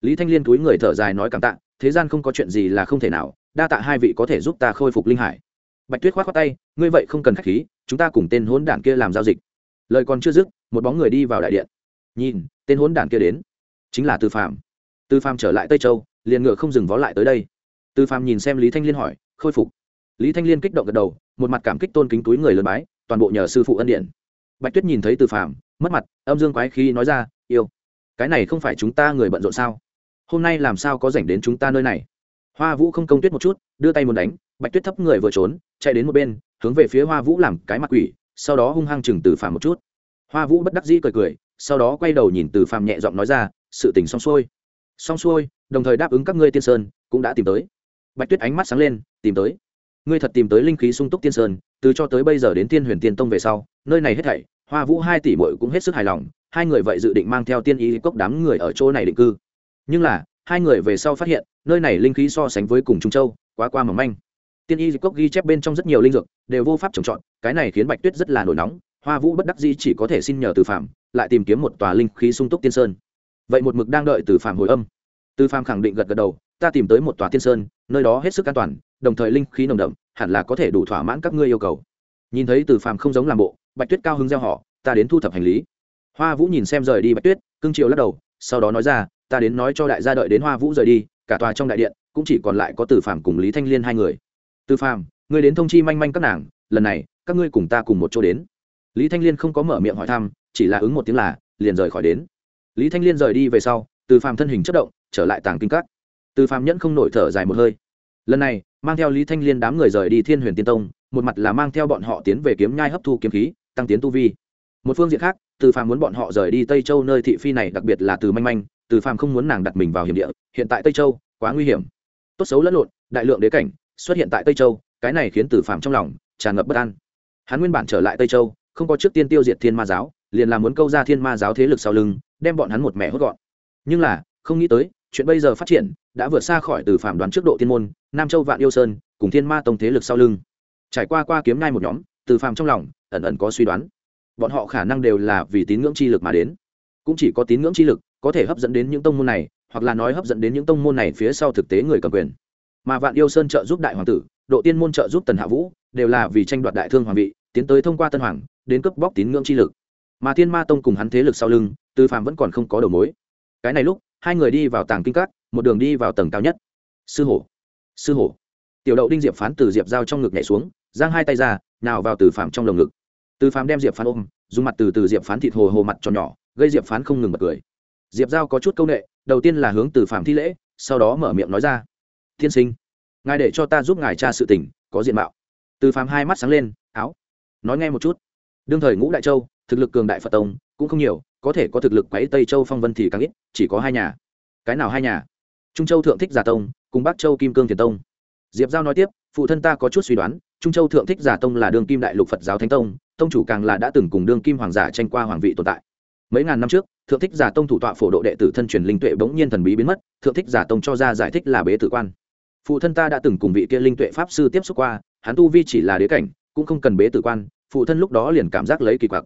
Lý thanh liên túi người thở dài nói cảm tạ, thế gian không có chuyện gì là không thể nào, đa tạ hai vị có thể giúp ta khôi phục linh hải. Bạch tuyết k h o á t khoác tay, ngươi vậy không cần k h á c h khí, chúng ta cùng tên hốn đản kia làm giao dịch. Lời còn chưa dứt, một bóng người đi vào đại điện. Nhìn, tên hốn đản kia đến, chính là tư phạm tư phạm trở lại tây châu, liền ngựa không dừng vó lại tới đây. Tư phạm nhìn xem lý thanh liên hỏi, khôi phục? Lý thanh liên kích động gật đầu, một mặt cảm kích tôn kính túi người lớn bái, toàn bộ nhờ sư phụ ân điện bạch tuyết nhìn thấy Từ phạm mất mặt, âm dương quái khí nói ra, yêu, cái này không phải chúng ta người bận rộn sao? Hôm nay làm sao có dành đến chúng ta nơi này? Hoa vũ không công tuyết một chút, đưa tay muốn đánh, bạch tuyết thấp người vừa trốn, chạy đến một bên, hướng về phía hoa vũ làm cái mặt quỷ, sau đó hung hăng chừng từ phàm một chút. Hoa vũ bất đắc dĩ cười cười, sau đó quay đầu nhìn từ phàm nhẹ giọng nói ra, sự tình xong xuôi. Xong xuôi, đồng thời đáp ứng các ngươi tiên sơn, cũng đã tìm tới. Bạch tuyết ánh mắt sáng lên, tìm tới ngươi thật tìm tới linh khí sung túc tiên sơn, từ cho tới bây giờ đến tiên huyền tiên tông về sau, nơi này hết thảy, hoa vũ hai tỷ mội cũng hết sức hài lòng, hai người vậy dự định mang theo tiên y cốc đám người ở chỗ này định cư. Nhưng là, hai người về sau phát hiện, nơi này linh khí so sánh với cùng trung châu, quá qua mỏng manh. Tiên y cốc ghi chép bên trong rất nhiều linh dược, đều vô pháp trồng trọt, cái này khiến bạch tuyết rất là nổi nóng, hoa vũ bất đắc dĩ chỉ có thể xin nhờ từ phạm lại tìm kiếm một tòa linh khí sung túc tiên sơn. Vậy một mực đang đợi từ phạm hồi âm. Từ phạm khẳng định gật gật đầu ta tìm tới một tòa tiên sơn, nơi đó hết sức an toàn, đồng thời linh khí nồng đậm, hẳn là có thể đủ thỏa mãn các ngươi yêu cầu. Nhìn thấy từ Phàm không giống làm bộ, bạch tuyết cao hứng gieo họ, ta đến thu thập hành lý. Hoa vũ nhìn xem rời đi bạch tuyết, cưng chiều lắc đầu, sau đó nói ra, ta đến nói cho đại gia đợi đến hoa vũ rời đi, cả tòa trong đại điện, cũng chỉ còn lại có từ phàm cùng lý thanh liên hai người. Từ phàm, ngươi đến thông chi manh manh các nàng, lần này, các ngươi cùng ta cùng một chỗ đến. Lý thanh liên không có mở miệng hỏi thăm, chỉ là ứng một tiếng là, liền rời khỏi đến. Lý thanh liên rời đi về sau, từ phàm thân hình chất động, trở lại tàng kinh các từ phàm nhẫn không nổi thở dài một hơi. Lần này, mang theo lý thanh liên đám người rời đi thiên huyền tiên tông, một mặt là mang theo bọn họ tiến về kiếm nhai hấp thu kiếm khí, tăng tiến tu vi. Một phương diện khác, từ phàm muốn bọn họ rời đi tây châu nơi thị phi này, đặc biệt là từ manh manh, từ phàm không muốn nàng đặt mình vào hiểm địa, hiện tại tây châu quá nguy hiểm. Tốt xấu lẫn lộn, đại lượng đế cảnh xuất hiện tại tây châu, cái này khiến từ phàm trong lòng tràn ngập bất an. Hắn nguyên bản trở lại tây châu, không có trước tiên tiêu diệt thiên ma giáo, liền là muốn câu ra thiên ma giáo thế lực sau lưng, đem bọn hắn một mẹ hốt gọn. Nhưng là, không nghĩ tới chuyện bây giờ phát triển đã vượt xa khỏi từ phàm đoán trước độ thiên môn, nam châu vạn yêu sơn cùng thiên ma tông thế lực sau lưng. Trải qua qua kiếm nai một nhóm, từ phàm trong lòng ẩn ẩn có suy đoán. Bọn họ khả năng đều là vì tín ngưỡng chi lực mà đến. Cũng chỉ có tín ngưỡng chi lực có thể hấp dẫn đến những tông môn này, hoặc là nói hấp dẫn đến những tông môn này phía sau thực tế người cầm quyền. Mà vạn yêu sơn trợ giúp đại hoàng tử, độ tiên môn trợ giúp tần hạ vũ, đều là vì tranh đoạt đại thương hoàng vị, tiến tới thông qua tân hoàng, đến cướp bóc tín ngưỡng chi lực. Mà thiên ma tông cùng hắn thế lực sau lưng tư phạm vẫn còn không có đầu mối. Cái này lúc hai người đi vào tàng kinh các, một đường đi vào tầng cao nhất. Sư hổ sư hổ. Tiểu đậu đinh diệp phán từ diệp dao trong ngực nhảy xuống, giang hai tay ra, nào vào từ phạm trong lồng ngực. Từ phàm đem diệp phán ôm, dùng mặt từ từ diệp phán thịt hồ hồ mặt tròn nhỏ, gây diệp phán không ngừng bật cười. Diệp giao có chút c â u n ệ đầu tiên là hướng từ phàm thi lễ, sau đó mở miệng nói ra, tiên sinh, ngài để cho ta giúp ngài tra sự tình, có diện mạo. Từ phàm hai mắt sáng lên, áo. Nói nghe một chút. Đương thời ngũ đại châu thực lực cường đại phật tông cũng không nhiều, có thể có thực lực quấy tây châu phong vân thì càng ít, chỉ có hai nhà. Cái nào hai nhà? Trung châu thượng thích giả tông cùng bắc châu kim cương thiền tông. Diệp giao nói tiếp, phụ thân ta có chút suy đoán, trung châu thượng thích giả tông là đường kim đại lục phật giáo thánh tông tông chủ càng là đã từng cùng đương kim hoàng giả tranh qua hoàng vị tồn tại. Mấy ngàn năm trước, thượng thích giả tông thủ tọa phổ độ đệ tử thân truyền linh tuệ bỗng nhiên thần bí biến mất, thượng thích giả tông cho ra giải thích là bế tử quan. Phụ thân ta đã từng cùng vị kia linh tuệ pháp sư tiếp xúc qua, hắn tu vi chỉ là đế cảnh, cũng không cần bế tử quan, phụ thân lúc đó liền cảm giác lấy kỳ quặc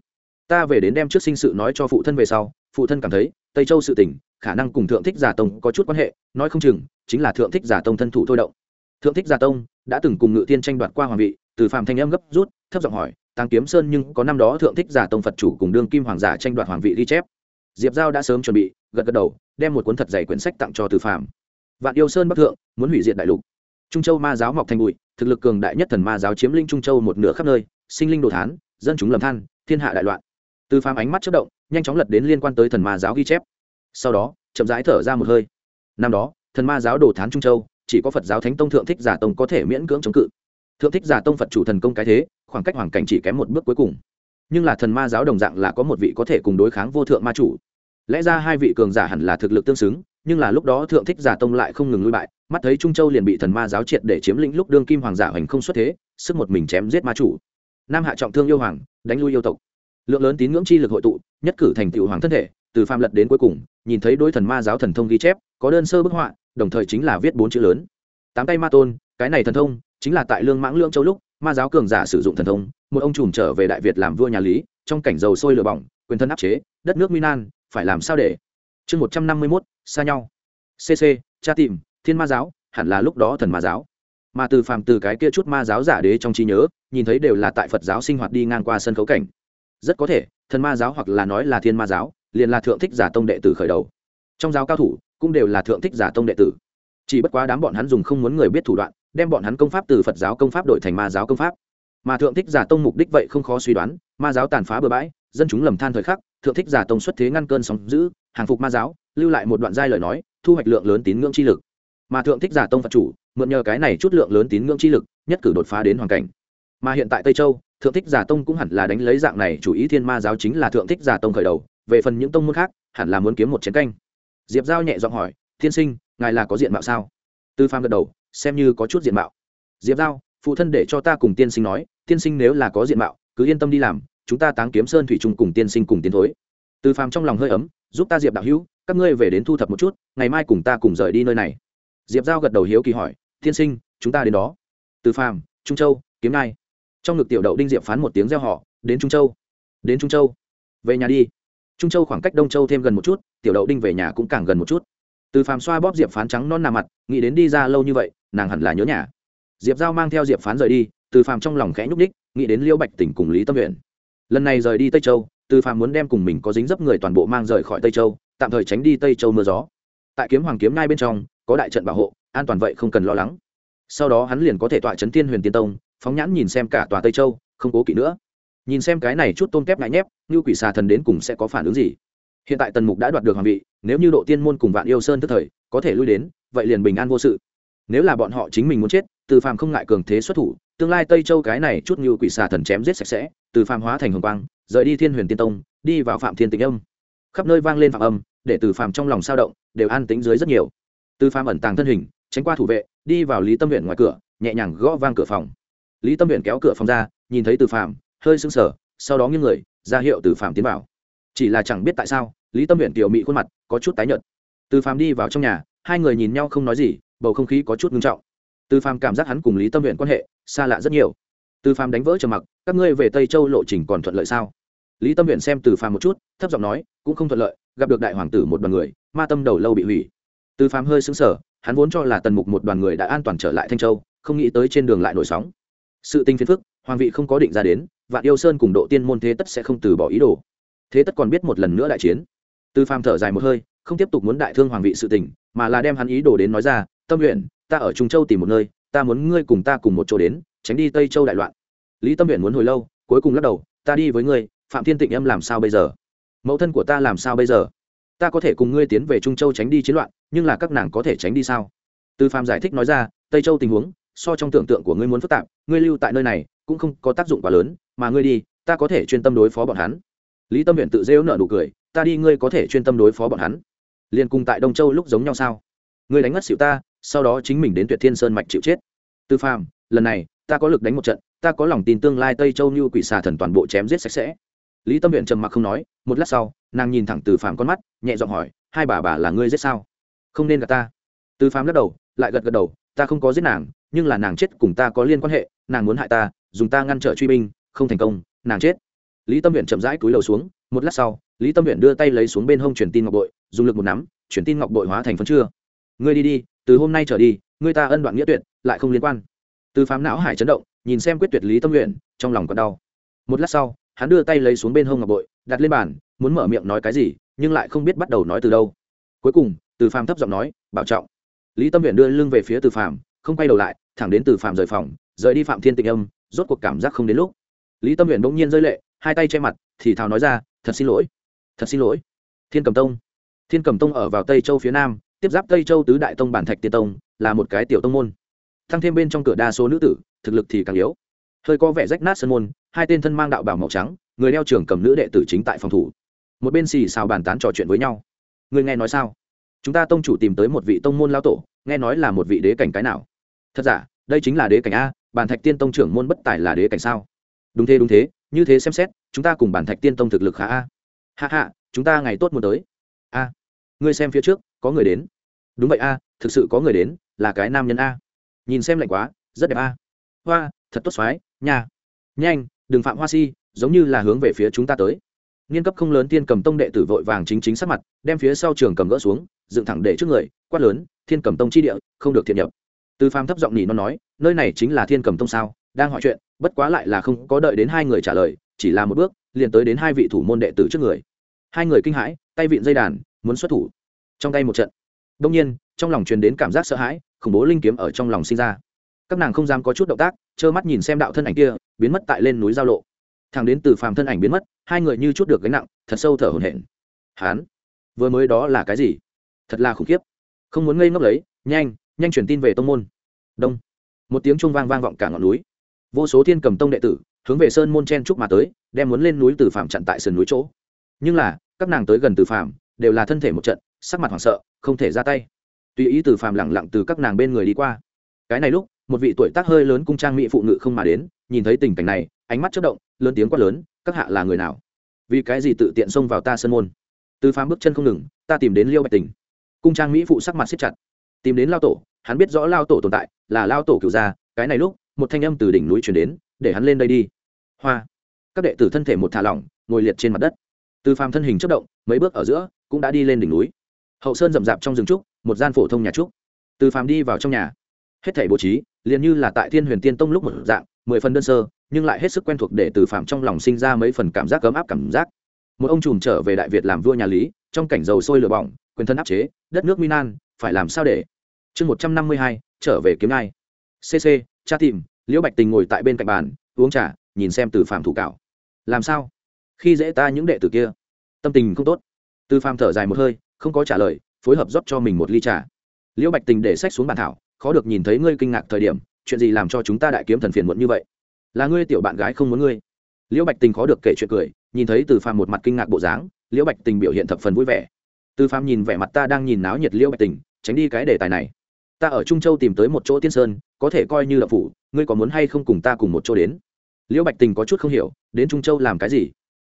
ta về đến đem trước sinh sự nói cho phụ thân về sau, phụ thân cảm thấy, tây châu sự tỉnh khả năng cùng thượng thích giả tông có chút quan hệ, nói không chừng, chính là thượng thích giả tông thân thủ thôi động. Thượng thích giả tông đã từng cùng ngự tiên tranh đoạt qua hoàng vị, từ phạm thanh âm gấp rút, thấp giọng hỏi tăng kiếm sơn nhưng có năm đó thượng thích giả tông phật chủ cùng đương kim hoàng giả tranh đoạt hoàng vị ghi chép? Diệp giao đã sớm chuẩn bị, gật gật đầu, đem một cuốn thật dày quyển sách tặng cho từ phạm vạn yêu sơn bắc thượng, muốn hủy diệt đại lục. Trung châu ma giáo mọc thành bụi, thực lực cường đại nhất thần ma giáo chiếm linh trung châu một nửa khắp nơi, sinh linh đồ thán, dân chúng lầm than, thiên hạ đại loạn từ phàm ánh mắt chất động, nhanh chóng lật đến liên quan tới thần ma giáo ghi chép. Sau đó, chậm rãi thở ra một hơi. Năm đó, thần ma giáo đồ thán trung châu, chỉ có phật giáo thánh tông thượng thích giả tông có thể miễn cưỡng chống cự. Thượng thích giả tông phật chủ thần công cái thế, khoảng cách hoàng cảnh chỉ kém một bước cuối cùng. Nhưng là thần ma giáo đồng dạng là có một vị có thể cùng đối kháng vô thượng ma chủ. Lẽ ra hai vị cường giả hẳn là thực lực tương xứng, nhưng là lúc đó thượng thích giả tông lại không ngừng lui bại, mắt thấy trung châu liền bị thần ma giáo triệt để chiếm lĩnh lúc đương kim hoàng giả hoành không xuất thế, sức một mình chém giết ma chủ. Nam hạ trọng thương yêu hoàng, đánh lui yêu tộc lượng lớn tín ngưỡng chi lực hội tụ, nhất cử thành tựu hoàng thân thể, từ phạm lật đến cuối cùng, nhìn thấy đối thần ma giáo thần thông ghi chép, có đơn sơ bức họa, đồng thời chính là viết bốn chữ lớn. Tám tay ma tôn, cái này thần thông, chính là tại lương mãng lương châu lúc, ma giáo cường giả sử dụng thần thông, một ông trùm trở về đại việt làm vua nhà lý, trong cảnh dầu sôi lửa bỏng, quyền thân áp chế, đất nước minan phải làm sao để? Chương một trăm năm mươi mốt, xa nhau. Cc cha tìm, thiên ma giáo, hẳn là lúc đó thần ma giáo. Mà từ phàm từ cái kia chút ma giáo giả đế trong trí nhớ, nhìn thấy đều là tại phật giáo sinh hoạt đi ngang qua sân khấu cảnh rất có thể, thần ma giáo hoặc là nói là thiên ma giáo, liền là thượng thích giả tông đệ tử khởi đầu. Trong giáo cao thủ cũng đều là thượng thích giả tông đệ tử. Chỉ bất quá đám bọn hắn dùng không muốn người biết thủ đoạn, đem bọn hắn công pháp từ phật giáo công pháp đổi thành ma giáo công pháp. Mà thượng thích giả tông mục đích vậy không khó suy đoán, ma giáo tàn phá bừa bãi, dân chúng lầm than thời khắc, thượng thích giả tông xuất thế ngăn cơn sóng giữ hàng phục ma giáo, lưu lại một đoạn giai lời nói, thu hoạch lượng lớn tín ngưỡng chi lực. Mà thượng thích giả tông phật chủ, mượn nhờ cái này chút lượng lớn tín ngưỡng chi lực, nhất cử đột phá đến hoàn cảnh. Mà hiện tại tây châu thượng thích giả tông cũng hẳn là đánh lấy dạng này, chủ ý thiên ma giáo chính là thượng thích giả tông khởi đầu, về phần những tông môn khác, hẳn là muốn kiếm một chiến canh. Diệp giao nhẹ giọng hỏi Thiên sinh, ngài là có diện mạo sao? Tư pham gật đầu, xem như có chút diện mạo. Diệp giao, phụ thân để cho ta cùng tiên sinh nói, tiên sinh nếu là có diện mạo, cứ yên tâm đi làm, chúng ta táng kiếm sơn thủy chung cùng tiên sinh cùng tiến thối. Tư phàm trong lòng hơi ấm, giúp ta diệp đạo hữu, các ngươi về đến thu thập một chút, ngày mai cùng ta cùng rời đi nơi này. Diệp giao gật đầu hiếu kỳ hỏi, tiên sinh, chúng ta đến đó. Từ phàm, trung châu, kiếm ngai trong ngực tiểu đậu đinh diệp phán một tiếng reo họ đến trung châu, đến trung châu, về nhà đi. Trung châu khoảng cách đông châu thêm gần một chút, tiểu đậu đinh về nhà cũng càng gần một chút. Từ phàm xoa bóp diệp phán trắng non nà mặt, nghĩ đến đi ra lâu như vậy, nàng hẳn là nhớ nhà. Diệp giao mang theo diệp phán rời đi, từ phàm trong lòng khẽ nhúc ních nghĩ đến liêu bạch tỉnh cùng lý tâm nguyện lần này rời đi tây châu, từ phàm muốn đem cùng mình có dính dấp người toàn bộ mang rời khỏi tây châu, tạm thời tránh đi tây châu mưa gió. Tại kiếm hoàng kiếm ngai bên trong, có đại trận bảo hộ, an toàn vậy không cần lo lắng. Sau đó hắn liền có thể tọa chấn thiên huyền tiên tông phóng nhãn nhìn xem cả tòa tây châu, không cố kỵ nữa. Nhìn xem cái này chút tôn kép ngại nhép như quỷ xà thần đến cùng sẽ có phản ứng gì? Hiện tại tần mục đã đoạt được hoàng vị, nếu như độ tiên môn cùng vạn yêu sơn tức thời, có thể lui đến, vậy liền bình an vô sự. Nếu là bọn họ chính mình muốn chết, từ phàm không ngại cường thế xuất thủ, tương lai tây châu cái này chút như quỷ xà thần chém giết sạch sẽ, từ phàm hóa thành hồng quang, rời đi thiên huyền tiên tông, đi vào phạm thiên tĩnh âm. Khắp nơi vang lên phạm âm, để từ phàm trong lòng sao động, đều an tính dưới rất nhiều. Từ phàm ẩn tàng thân hình, tránh qua thủ vệ, đi vào lý tâm huyện ngoài cửa, nhẹ nhàng gõ vang cửa phòng lý tâm huyện kéo cửa phòng ra, nhìn thấy từ phàm, hơi sững sờ, sau đó nghiêng người, ra hiệu từ phàm tiến vào. Chỉ là chẳng biết tại sao, lý tâm huyện tiểu mị khuôn mặt có chút tái nhợt. Từ phàm đi vào trong nhà, hai người nhìn nhau không nói gì, bầu không khí có chút ngưng trọng. Từ phàm cảm giác hắn cùng lý tâm huyện quan hệ xa lạ rất nhiều. Từ phàm đánh vỡ trầm mặc, các ngươi về tây châu lộ trình còn thuận lợi sao? Lý tâm huyện xem từ phàm một chút, thấp giọng nói, cũng không thuận lợi, gặp được đại hoàng tử một đoàn người, ma tâm đầu lâu bị hủy. Từ phàm hơi xứng sở hắn vốn cho là tần mục một đoàn người đã an toàn trở lại thanh châu, không nghĩ tới trên đường lại nổi sóng sự tinh phiền phức, hoàng vị không có định ra đến, vạn yêu sơn cùng độ tiên môn thế tất sẽ không từ bỏ ý đồ. Thế tất còn biết một lần nữa đại chiến. Từ phàm thở dài một hơi, không tiếp tục muốn đại thương hoàng vị sự tình, mà là đem hắn ý đồ đến nói ra, tâm nguyện ta ở trung châu tìm một nơi, ta muốn ngươi cùng ta cùng một chỗ đến, tránh đi tây châu đại loạn. Lý tâm nguyện muốn hồi lâu, cuối cùng lắc đầu, ta đi với ngươi, phạm thiên tịnh em làm sao bây giờ? Mẫu thân của ta làm sao bây giờ? Ta có thể cùng ngươi tiến về trung châu tránh đi chiến loạn, nhưng là các nàng có thể tránh đi sao? Từ phàm giải thích nói ra, tây châu tình huống so trong tưởng tượng của ngươi muốn phức tạp, ngươi lưu tại nơi này cũng không có tác dụng quá lớn, mà ngươi đi, ta có thể chuyên tâm đối phó bọn hắn. Lý tâm huyện tự rêu nợ nụ cười, ta đi, ngươi có thể chuyên tâm đối phó bọn hắn. Liền cùng tại đông châu lúc giống nhau sao? Ngươi đánh ngất xịu ta, sau đó chính mình đến tuyệt thiên sơn mạch chịu chết. Tư phàm, lần này ta có lực đánh một trận, ta có lòng tin tương lai tây châu như quỷ xà thần toàn bộ chém giết sạch sẽ. Lý tâm huyện trầm mặc không nói, một lát sau, nàng nhìn thẳng từ phàm con mắt, nhẹ giọng hỏi, hai bà bà là ngươi giết sao? Không nên gặp ta. Từ phàm lắc đầu, lại gật gật đầu, ta không có giết nàng nhưng là nàng chết cùng ta có liên quan hệ, nàng muốn hại ta, dùng ta ngăn trở truy binh, không thành công, nàng chết. Lý tâm huyện chậm rãi cúi đầu xuống, một lát sau, lý tâm huyện đưa tay lấy xuống bên hông truyền tin ngọc bội, dùng lực một nắm, truyền tin ngọc bội hóa thành phân chưa ngươi đi đi, từ hôm nay trở đi, ngươi ta ân đoạn nghĩa tuyệt, lại không liên quan. Từ phám não hải chấn động, nhìn xem quyết tuyệt lý tâm nguyện trong lòng còn đau. Một lát sau, hắn đưa tay lấy xuống bên hông ngọc bội, đặt lên bàn, muốn mở miệng nói cái gì, nhưng lại không biết bắt đầu nói từ đâu. Cuối cùng, từ phàm thấp giọng nói, bảo trọng. Lý tâm nguyện đưa lưng về phía từ phàm, không quay đầu lại thẳng đến từ Phạm rời phòng, rời đi phạm thiên tịnh âm, rốt cuộc cảm giác không đến lúc. Lý tâm nguyện bỗng nhiên rơi lệ, hai tay che mặt, thì thào nói ra, thật xin lỗi, thật xin lỗi. Thiên cầm tông. Thiên cầm tông ở vào tây châu phía nam, tiếp giáp tây châu tứ đại tông bản thạch tiên tông, là một cái tiểu tông môn. Thăng thêm bên trong cửa đa số nữ tử, thực lực thì càng yếu. Hơi có vẻ rách nát sân môn, hai tên thân mang đạo bảo màu trắng, người đeo trưởng cầm nữ đệ tử chính tại phòng thủ. Một bên xì xào bàn tán trò chuyện với nhau. Người nghe nói sao? Chúng ta tông chủ tìm tới một vị tông môn lao tổ, nghe nói là một vị đế cảnh cái nào? Thật giả, đây chính là đế cảnh a, bản thạch tiên tông trưởng môn bất tài là đế cảnh sao? Đúng thế đúng thế, như thế xem xét, chúng ta cùng bản thạch tiên tông thực lực khá a. Hạ hạ chúng ta ngày tốt muốn tới. A, ngươi xem phía trước, có người đến. Đúng vậy a, thực sự có người đến, là cái nam nhân a. Nhìn xem lạnh quá, rất đẹp a. Hoa, thật tốt xoái nhà nhanh, đừng phạm hoa si, giống như là hướng về phía chúng ta tới. Nghiên cấp không lớn tiên cầm tông đệ tử vội vàng chính chính sát mặt, đem phía sau trường cầm gỡ xuống, dựng thẳng để trước người, quát lớn, thiên cầm tông chi địa, không được thiện nhập từ phàm thấp giọng nhỉ nó nói, nơi này chính là thiên cầm tông sao? Đang hỏi chuyện, bất quá lại là không có đợi đến hai người trả lời, chỉ là một bước, liền tới đến hai vị thủ môn đệ tử trước người. Hai người kinh hãi, tay vịn dây đàn, muốn xuất thủ. Trong tay một trận. Đông nhiên, trong lòng truyền đến cảm giác sợ hãi, khủng bố linh kiếm ở trong lòng sinh ra. Các nàng không dám có chút động tác, trơ mắt nhìn xem đạo thân ảnh kia, biến mất tại lên núi giao lộ. Thằng đến từ phàm thân ảnh biến mất, hai người như chút được gánh nặng, thật sâu thở hổn hển. Hán, vừa mới đó là cái gì? Thật là khủng khiếp. Không muốn ngây ngốc lấy, nhanh nhanh truyền tin về tông môn đông. Một tiếng chuông vang vang vọng cả ngọn núi. Vô số thiên cầm tông đệ tử hướng về sơn môn chen trúc mà tới, đem muốn lên núi từ phạm chặn tại sườn núi chỗ. Nhưng là, các nàng tới gần từ phạm đều là thân thể một trận, sắc mặt hoảng sợ, không thể ra tay. Tùy ý từ phạm lẳng lặng từ các nàng bên người đi qua. Cái này lúc, một vị tuổi tác hơi lớn cung trang mỹ phụ ngự không mà đến, nhìn thấy tình cảnh này, ánh mắt chất động, lớn tiếng quát lớn, các hạ là người nào? Vì cái gì tự tiện xông vào ta sơn môn? Từ phàm bước chân không ngừng, ta tìm đến liêu bạch tình. Cung trang mỹ phụ sắc mặt siết chặt, tìm đến lao tổ hắn biết rõ lao tổ tồn tại, là lao tổ cựu gia, cái này lúc, một thanh âm từ đỉnh núi chuyển đến, để hắn lên đây đi. Hoa. Các đệ tử thân thể một thả lỏng, ngồi liệt trên mặt đất. Từ phàm thân hình chất động, mấy bước ở giữa, cũng đã đi lên đỉnh núi. Hậu sơn rậm rạp trong rừng trúc, một gian phổ thông nhà trúc. Từ phàm đi vào trong nhà. Hết thảy bố trí, liền như là tại thiên huyền tiên tông lúc một dạng, mười phần đơn sơ, nhưng lại hết sức quen thuộc để từ phàm trong lòng sinh ra mấy phần cảm giác ấm áp cảm giác. Một ông trùm trở về đại việt làm vua nhà lý, trong cảnh dầu sôi lửa bỏng, quyền thân áp chế, đất nước minan phải làm sao để chương một trăm năm mươi hai, trở về kiếm ngai. Cc cha tìm, liễu bạch tình ngồi tại bên cạnh bàn, uống trà, nhìn xem từ phạm thủ cảo làm sao? Khi dễ ta những đệ tử kia. Tâm tình không tốt. Từ phạm thở dài một hơi, không có trả lời, phối hợp rót cho mình một ly trà. Liễu bạch tình để sách xuống bàn thảo, khó được nhìn thấy ngươi kinh ngạc thời điểm, chuyện gì làm cho chúng ta đại kiếm thần phiền muộn như vậy? Là ngươi tiểu bạn gái không muốn ngươi. Liễu bạch tình khó được kể chuyện cười, nhìn thấy từ phàm một mặt kinh ngạc bộ dáng, liễu bạch tình biểu hiện thập phần vui vẻ. Từ phàm nhìn vẻ mặt ta đang nhìn náo nhiệt liễu bạch tình, tránh đi cái đề tài này ta ở trung châu tìm tới một chỗ tiên sơn, có thể coi như là phủ, ngươi có muốn hay không cùng ta cùng một chỗ đến? Liễu bạch tình có chút không hiểu, đến trung châu làm cái gì?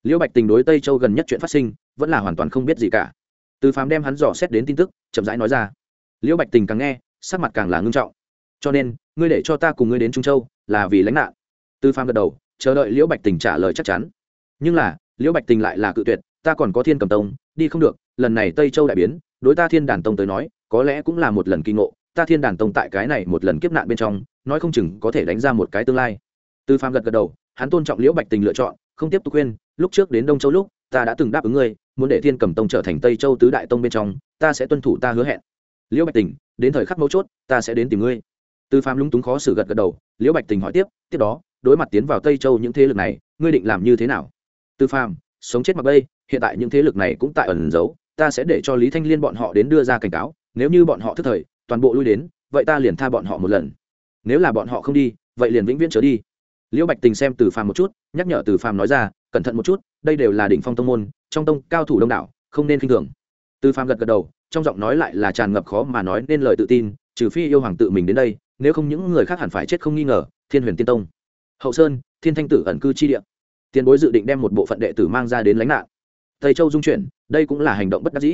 Liễu bạch tình đối tây châu gần nhất chuyện phát sinh, vẫn là hoàn toàn không biết gì cả. Từ phàm đem hắn dò xét đến tin tức, chậm rãi nói ra. Liễu bạch tình càng nghe, sắc mặt càng là ngưng trọng. Cho nên, ngươi để cho ta cùng ngươi đến trung châu, là vì lãnh nạn. Tư phàm gật đầu, chờ đợi liễu bạch tình trả lời chắc chắn. Nhưng là, liễu bạch tình lại là cự tuyệt, ta còn có thiên cầm tông, đi không được, lần này tây châu đại biến, đối ta thiên đàn tông tới nói, có lẽ cũng là một lần kinh ngộ ta thiên đàn tông tại cái này một lần kiếp nạn bên trong, nói không chừng có thể đánh ra một cái tương lai. Tư phàm gật gật đầu, hắn tôn trọng liễu bạch tình lựa chọn, không tiếp tục khuyên, lúc trước đến đông châu lúc, ta đã từng đáp ứng ngươi, muốn để thiên cầm tông trở thành tây châu tứ đại tông bên trong, ta sẽ tuân thủ ta hứa hẹn. Liễu bạch tình, đến thời khắc mấu chốt, ta sẽ đến tìm ngươi. Tư phạm lúng túng khó xử gật gật đầu, liễu bạch tình hỏi tiếp tiếp đó, đối mặt tiến vào tây châu những thế lực này, ngươi định làm như thế nào? Tư phạm sống chết mặc bây hiện tại những thế lực này cũng tại ẩn giấu, ta sẽ để cho lý thanh liên bọn họ đến đưa ra cảnh cáo, nếu như bọn họ thức thời toàn bộ lui đến, vậy ta liền tha bọn họ một lần. Nếu là bọn họ không đi, vậy liền vĩnh viễn trở đi. Liễu bạch tình xem từ phàm một chút, nhắc nhở từ phàm nói ra, cẩn thận một chút, đây đều là đỉnh phong tông môn, trong tông cao thủ đông đảo, không nên k i n h thường. Từ phàm gật gật đầu, trong giọng nói lại là tràn ngập khó mà nói nên lời tự tin, trừ phi yêu hoàng tự mình đến đây, nếu không những người khác hẳn phải chết không nghi ngờ, thiên huyền tiên tông. Hậu sơn, thiên thanh tử ẩn cư chi địa. Tiền bối dự định đem một bộ phận đệ tử mang ra đến lánh nạn. Tây châu dung chuyển, đây cũng là hành động bất đắc dĩ.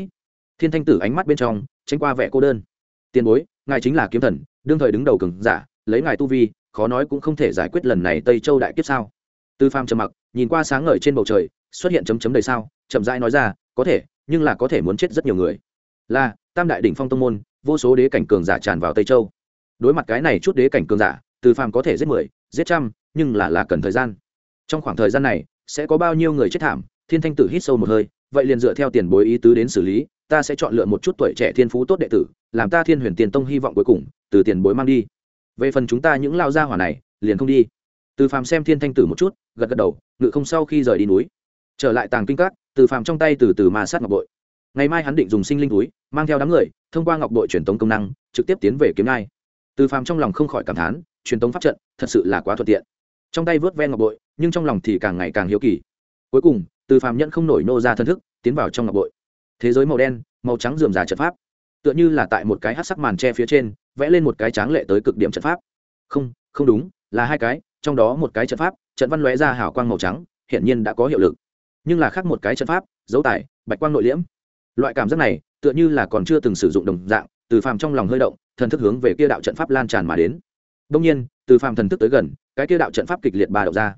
Thiên thanh tử ánh mắt bên trong, tránh qua vẻ cô đơn tiền bối, ngài chính là kiếm thần, đương thời đứng đầu cường giả, lấy ngài tu vi, khó nói cũng không thể giải quyết lần này tây châu đại kiếp sao? Tư pham trầm mặc, nhìn qua sáng ngời trên bầu trời, xuất hiện chấm chấm đầy sao, chậm rãi nói ra, có thể, nhưng là có thể muốn chết rất nhiều người. Là, tam đại đỉnh phong tông môn, vô số đế cảnh cường giả tràn vào tây châu. Đối mặt cái này chút đế cảnh cường giả từ phàm có thể giết mười, giết trăm, nhưng là là cần thời gian. Trong khoảng thời gian này, sẽ có bao nhiêu người chết thảm, thiên thanh tử hít sâu một hơi, vậy liền dựa theo tiền bối ý tứ đến xử lý, ta sẽ chọn lựa một chút tuổi trẻ thiên phú tốt đệ tử làm ta thiên huyền tiền tông hy vọng cuối cùng, từ tiền bối mang đi. Về phần chúng ta những lao gia hỏa này, liền không đi. Từ phàm xem thiên thanh tử một chút, gật gật đầu, ngự không sau khi rời đi núi. Trở lại tàng kinh các, từ phàm trong tay từ từ mà sát ngọc bội. Ngày mai hắn định dùng sinh linh túi, mang theo đám người, thông qua ngọc bội truyền tống công năng, trực tiếp tiến về kiếm ngai. Từ phàm trong lòng không khỏi cảm thán, truyền tống pháp trận, thật sự là quá thuận tiện. Trong tay vớt ven ngọc bội, nhưng trong lòng thì càng ngày càng hiếu kỳ. Cuối cùng, từ phàm nhận không nổi nô ra thân thức, tiến vào trong ngọc bội. Thế giới màu đen, màu trắng dườm già trận pháp tựa như là tại một cái hát sắc màn tre phía trên, vẽ lên một cái tráng lệ tới cực điểm trận pháp. Không không đúng, là hai cái, trong đó một cái trận pháp, trận văn lóe ra hào quang màu trắng hiện nhiên đã có hiệu lực. Nhưng là khác một cái trận pháp, dấu tải bạch quang nội liễm. Loại cảm giác này, tựa như là còn chưa từng sử dụng đồng dạng, từ phàm trong lòng hơi động, thần thức hướng về kia đạo trận pháp lan tràn mà đến. Đông nhiên, từ phàm thần thức tới gần, cái kia đạo trận pháp kịch liệt bà đậu ra.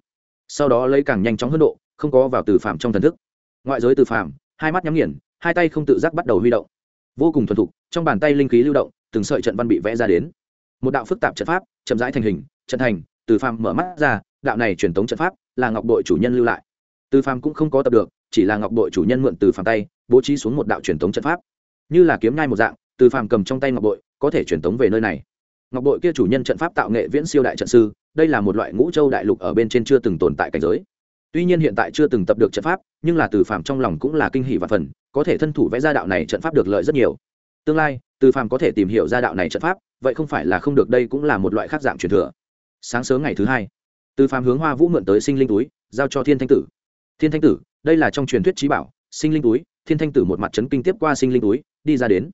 Sau đó lấy càng nhanh chóng hơn độ, không có vào từ phàm trong thần thức. Ngoại giới từ phàm, hai mắt nhắm nghiền, hai tay không tự giác bắt đầu huy động vô cùng thuần thục, trong bàn tay linh khí lưu động, từng sợi trận văn bị vẽ ra đến. Một đạo phức tạp trận pháp, chậm rãi thành hình, trận thành, từ phàm mở mắt ra, đạo này truyền thống trận pháp là ngọc đội chủ nhân lưu lại. Từ phàm cũng không có tập được, chỉ là ngọc đội chủ nhân mượn từ phàm tay, bố trí xuống một đạo truyền thống trận pháp. Như là kiếm nhai một dạng, từ phàm cầm trong tay ngọc bội có thể truyền thống về nơi này. Ngọc bội kia chủ nhân trận pháp tạo nghệ viễn siêu đại trận sư, đây là một loại ngũ châu đại lục ở bên trên chưa từng tồn tại cảnh giới tuy nhiên hiện tại chưa từng tập được trận pháp nhưng là từ Phạm trong lòng cũng là kinh hỷ và phần có thể thân thủ vẽ ra đạo này trận pháp được lợi rất nhiều. Tương lai từ Phạm có thể tìm hiểu ra đạo này trận pháp vậy không phải là không được đây cũng là một loại khác dạng truyền thừa. Sáng sớm ngày thứ hai từ Phạm hướng hoa vũ mượn tới sinh linh túi giao cho thiên thanh tử. Thiên thanh tử đây là trong truyền thuyết trí bảo sinh linh túi thiên thanh tử một mặt chấn kinh tiếp qua sinh linh túi đi ra đến.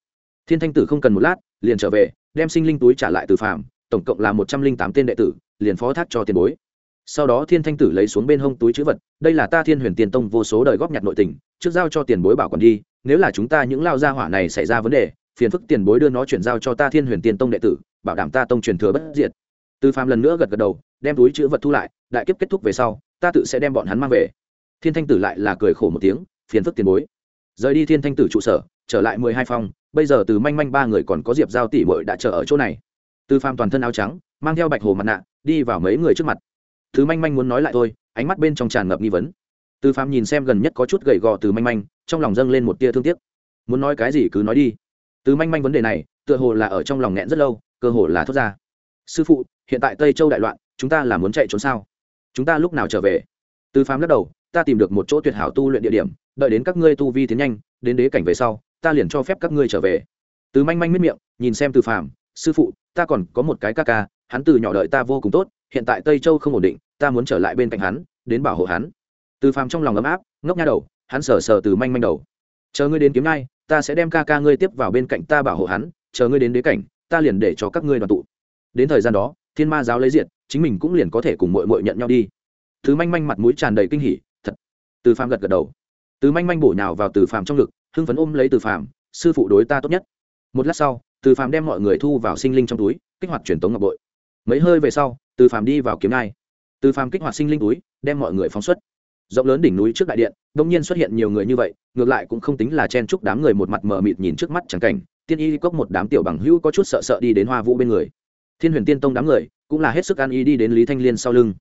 Thiên thanh tử không cần một lát liền trở về đem sinh linh túi trả lại từ Phạm, tổng cộng là một trăm linh tám tên đệ tử liền phó thác cho tiền bối sau đó thiên thanh tử lấy xuống bên hông túi chữ vật, đây là ta thiên huyền tiền tông vô số đời góp nhặt nội tình, trước giao cho tiền bối bảo còn đi, nếu là chúng ta những lao gia hỏa này xảy ra vấn đề, phiền phức tiền bối đưa nó chuyển giao cho ta thiên huyền tiền tông đệ tử, bảo đảm ta tông truyền thừa bất diệt. Tư phàm lần nữa gật gật đầu, đem túi chữ vật thu lại, đại kiếp kết thúc về sau, ta tự sẽ đem bọn hắn mang về. Thiên thanh tử lại là cười khổ một tiếng, phiền phức tiền bối. Rời đi thiên thanh tử trụ sở, trở lại mười hai phòng, bây giờ từ manh manh ba người còn có diệp giao tỷ bội đã chờ ở chỗ này. Tư phàm toàn thân áo trắng, mang theo bạch hồ mặt nạ, đi vào mấy người trước mặt thứ manh manh muốn nói lại thôi, ánh mắt bên trong tràn ngập nghi vấn. Từ phàm nhìn xem gần nhất có chút gầy gò từ manh manh, trong lòng dâng lên một tia thương tiếc. Muốn nói cái gì cứ nói đi. Từ manh manh vấn đề này, tựa hồ là ở trong lòng nghẹn rất lâu, cơ hồ là thốt ra. Sư phụ, hiện tại tây châu đại loạn, chúng ta là muốn chạy trốn sao? Chúng ta lúc nào trở về? Từ phàm lắc đầu, ta tìm được một chỗ tuyệt hảo tu luyện địa điểm, đợi đến các ngươi tu vi tiến nhanh, đến đế cảnh về sau, ta liền cho phép các ngươi trở về. Từ manh manh miết miệng, nhìn xem từ phàm, sư phụ, ta còn có một cái ca ca, hắn từ nhỏ đợi ta vô cùng tốt hiện tại tây châu không ổn định, ta muốn trở lại bên cạnh hắn, đến bảo hộ hắn. Từ phàm trong lòng ấm áp, ngốc nha đầu, hắn sờ sờ từ manh manh đầu. Chờ ngươi đến kiếm ngay, ta sẽ đem ca ca ngươi tiếp vào bên cạnh ta bảo hộ hắn, chờ ngươi đến đế cảnh, ta liền để cho các ngươi đoàn tụ. Đến thời gian đó, thiên ma giáo lấy diện chính mình cũng liền có thể cùng mội mội nhận nhau đi. Thứ manh manh mặt mũi tràn đầy kinh hỉ, thật. Từ phàm gật gật đầu. Từ manh manh bổ nhào vào từ phàm trong ngực, hưng phấn ôm lấy từ phàm, sư phụ đối ta tốt nhất. Một lát sau, từ phàm đem mọi người thu vào sinh linh trong túi, kích hoạt truyền tống ngọc bội. Mấy hơi về sau từ phàm đi vào kiếm ngai. Từ phàm kích hoạt sinh linh túi, đem mọi người phóng xuất. Rộng lớn đỉnh núi trước đại điện, đông nhiên xuất hiện nhiều người như vậy, ngược lại cũng không tính là chen chúc đám người một mặt mờ mịt nhìn trước mắt chẳng cảnh. Tiên y cốc một đám tiểu bằng hữu có chút sợ sợ đi đến hoa vũ bên người. Thiên huyền tiên tông đám người cũng là hết sức an y đi đến lý thanh liên sau lưng.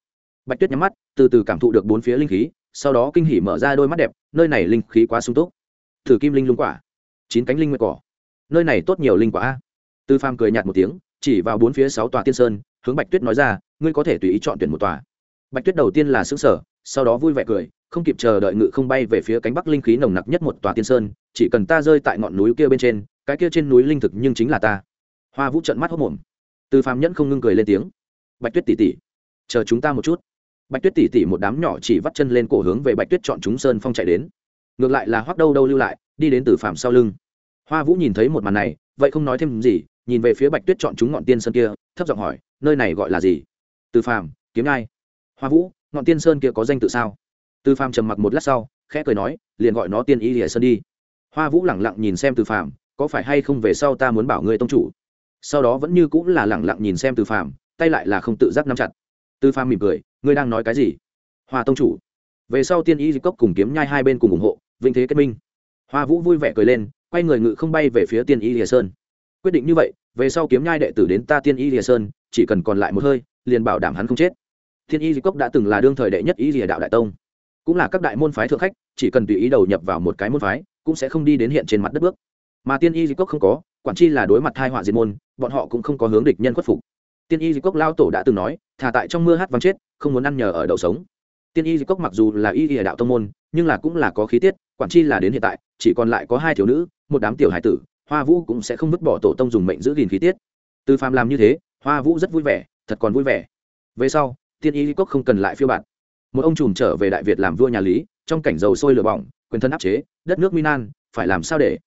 Bạch tuyết nhắm mắt, từ từ cảm thụ được bốn phía linh khí, sau đó kinh hỉ mở ra đôi mắt đẹp, nơi này linh khí quá sung túc. Thử kim linh lung quả, chín cánh linh nguyệt cỏ. Nơi này tốt nhiều linh quả a. Tư phàm cười nhạt một tiếng, chỉ vào bốn phía sáu tòa tiên sơn, hướng bạch tuyết nói ra ngươi có thể tùy ý chọn tuyển một tòa. Bạch tuyết đầu tiên là xứng sở sau đó vui vẻ cười, không kịp chờ đợi ngự không bay về phía cánh bắc linh khí nồng nặc nhất một tòa tiên sơn, chỉ cần ta rơi tại ngọn núi kia bên trên, cái kia trên núi linh thực nhưng chính là ta. Hoa vũ trận mắt hốc mồm từ phàm nhẫn không ngưng cười lên tiếng. Bạch tuyết tỉ tỉ chờ chúng ta một chút. Bạch tuyết tỉ tỉ một đám nhỏ chỉ vắt chân lên cổ hướng về bạch tuyết chọn chúng sơn phong chạy đến. Ngược lại là hoắc đâu đâu lưu lại, đi đến từ phàm sau lưng. Hoa vũ nhìn thấy một màn này, vậy không nói thêm gì, nhìn về phía bạch tuyết chọn chúng ngọn tiên sơn kia, thấp giọng hỏi, nơi này gọi là gì? Từ phàm, kiếm ngai. Hoa vũ, ngọn tiên sơn kia có danh tự sao? Từ phàm trầm mặc một lát sau, khẽ cười nói, liền gọi nó tiên y lìa sơn đi. Hoa vũ lẳng lặng nhìn xem từ phàm, có phải hay không về sau ta muốn bảo ngươi tông chủ? Sau đó vẫn như cũng là lẳng lặng nhìn xem từ phàm, tay lại là không tự giác nắm chặt. Từ phàm mỉm cười, ngươi đang nói cái gì? Hoa tông chủ. Về sau tiên y di cốc cùng kiếm nhai hai bên cùng ủng hộ vinh thế kết minh. Hoa vũ vui vẻ cười lên, quay người ngự không bay về phía tiên y lìa sơn. Quyết định như vậy, về sau kiếm nhai đệ tử đến ta tiên y lìa sơn, chỉ cần còn lại một hơi liền bảo đảm hắn không chết. Thiên y di cốc đã từng là đương thời đệ nhất y lìa đạo đại tông. Cũng là các đại môn phái thượng khách, chỉ cần tùy ý đầu nhập vào một cái môn phái, cũng sẽ không đi đến hiện trên mặt đất bước. Mà tiên y di cốc không có, quản chi là đối mặt thai họa diệt môn, bọn họ cũng không có hướng địch nhân khuất phục. Tiên y di cốc lao tổ đã từng nói, thả tại trong mưa hát vắng chết, không muốn ăn nhờ ở đậu sống. Tiên y di cốc mặc dù là y y đạo tông môn, nhưng là cũng là có khí tiết, quản chi là đến hiện tại, chỉ còn lại có hai thiếu nữ, một đám tiểu hải tử, hoa vũ cũng sẽ không vứt bỏ tổ tông dùng mệnh giữ gìn khí tiết. Từ phàm làm như thế, hoa vũ rất vui vẻ thật còn vui vẻ. Về sau tiên y cốc không cần lại phiêu bạt. Một ông trùm trở về đại việt làm vua nhà lý, trong cảnh dầu sôi lửa bỏng, quyền thân áp chế, đất nước minan phải làm sao để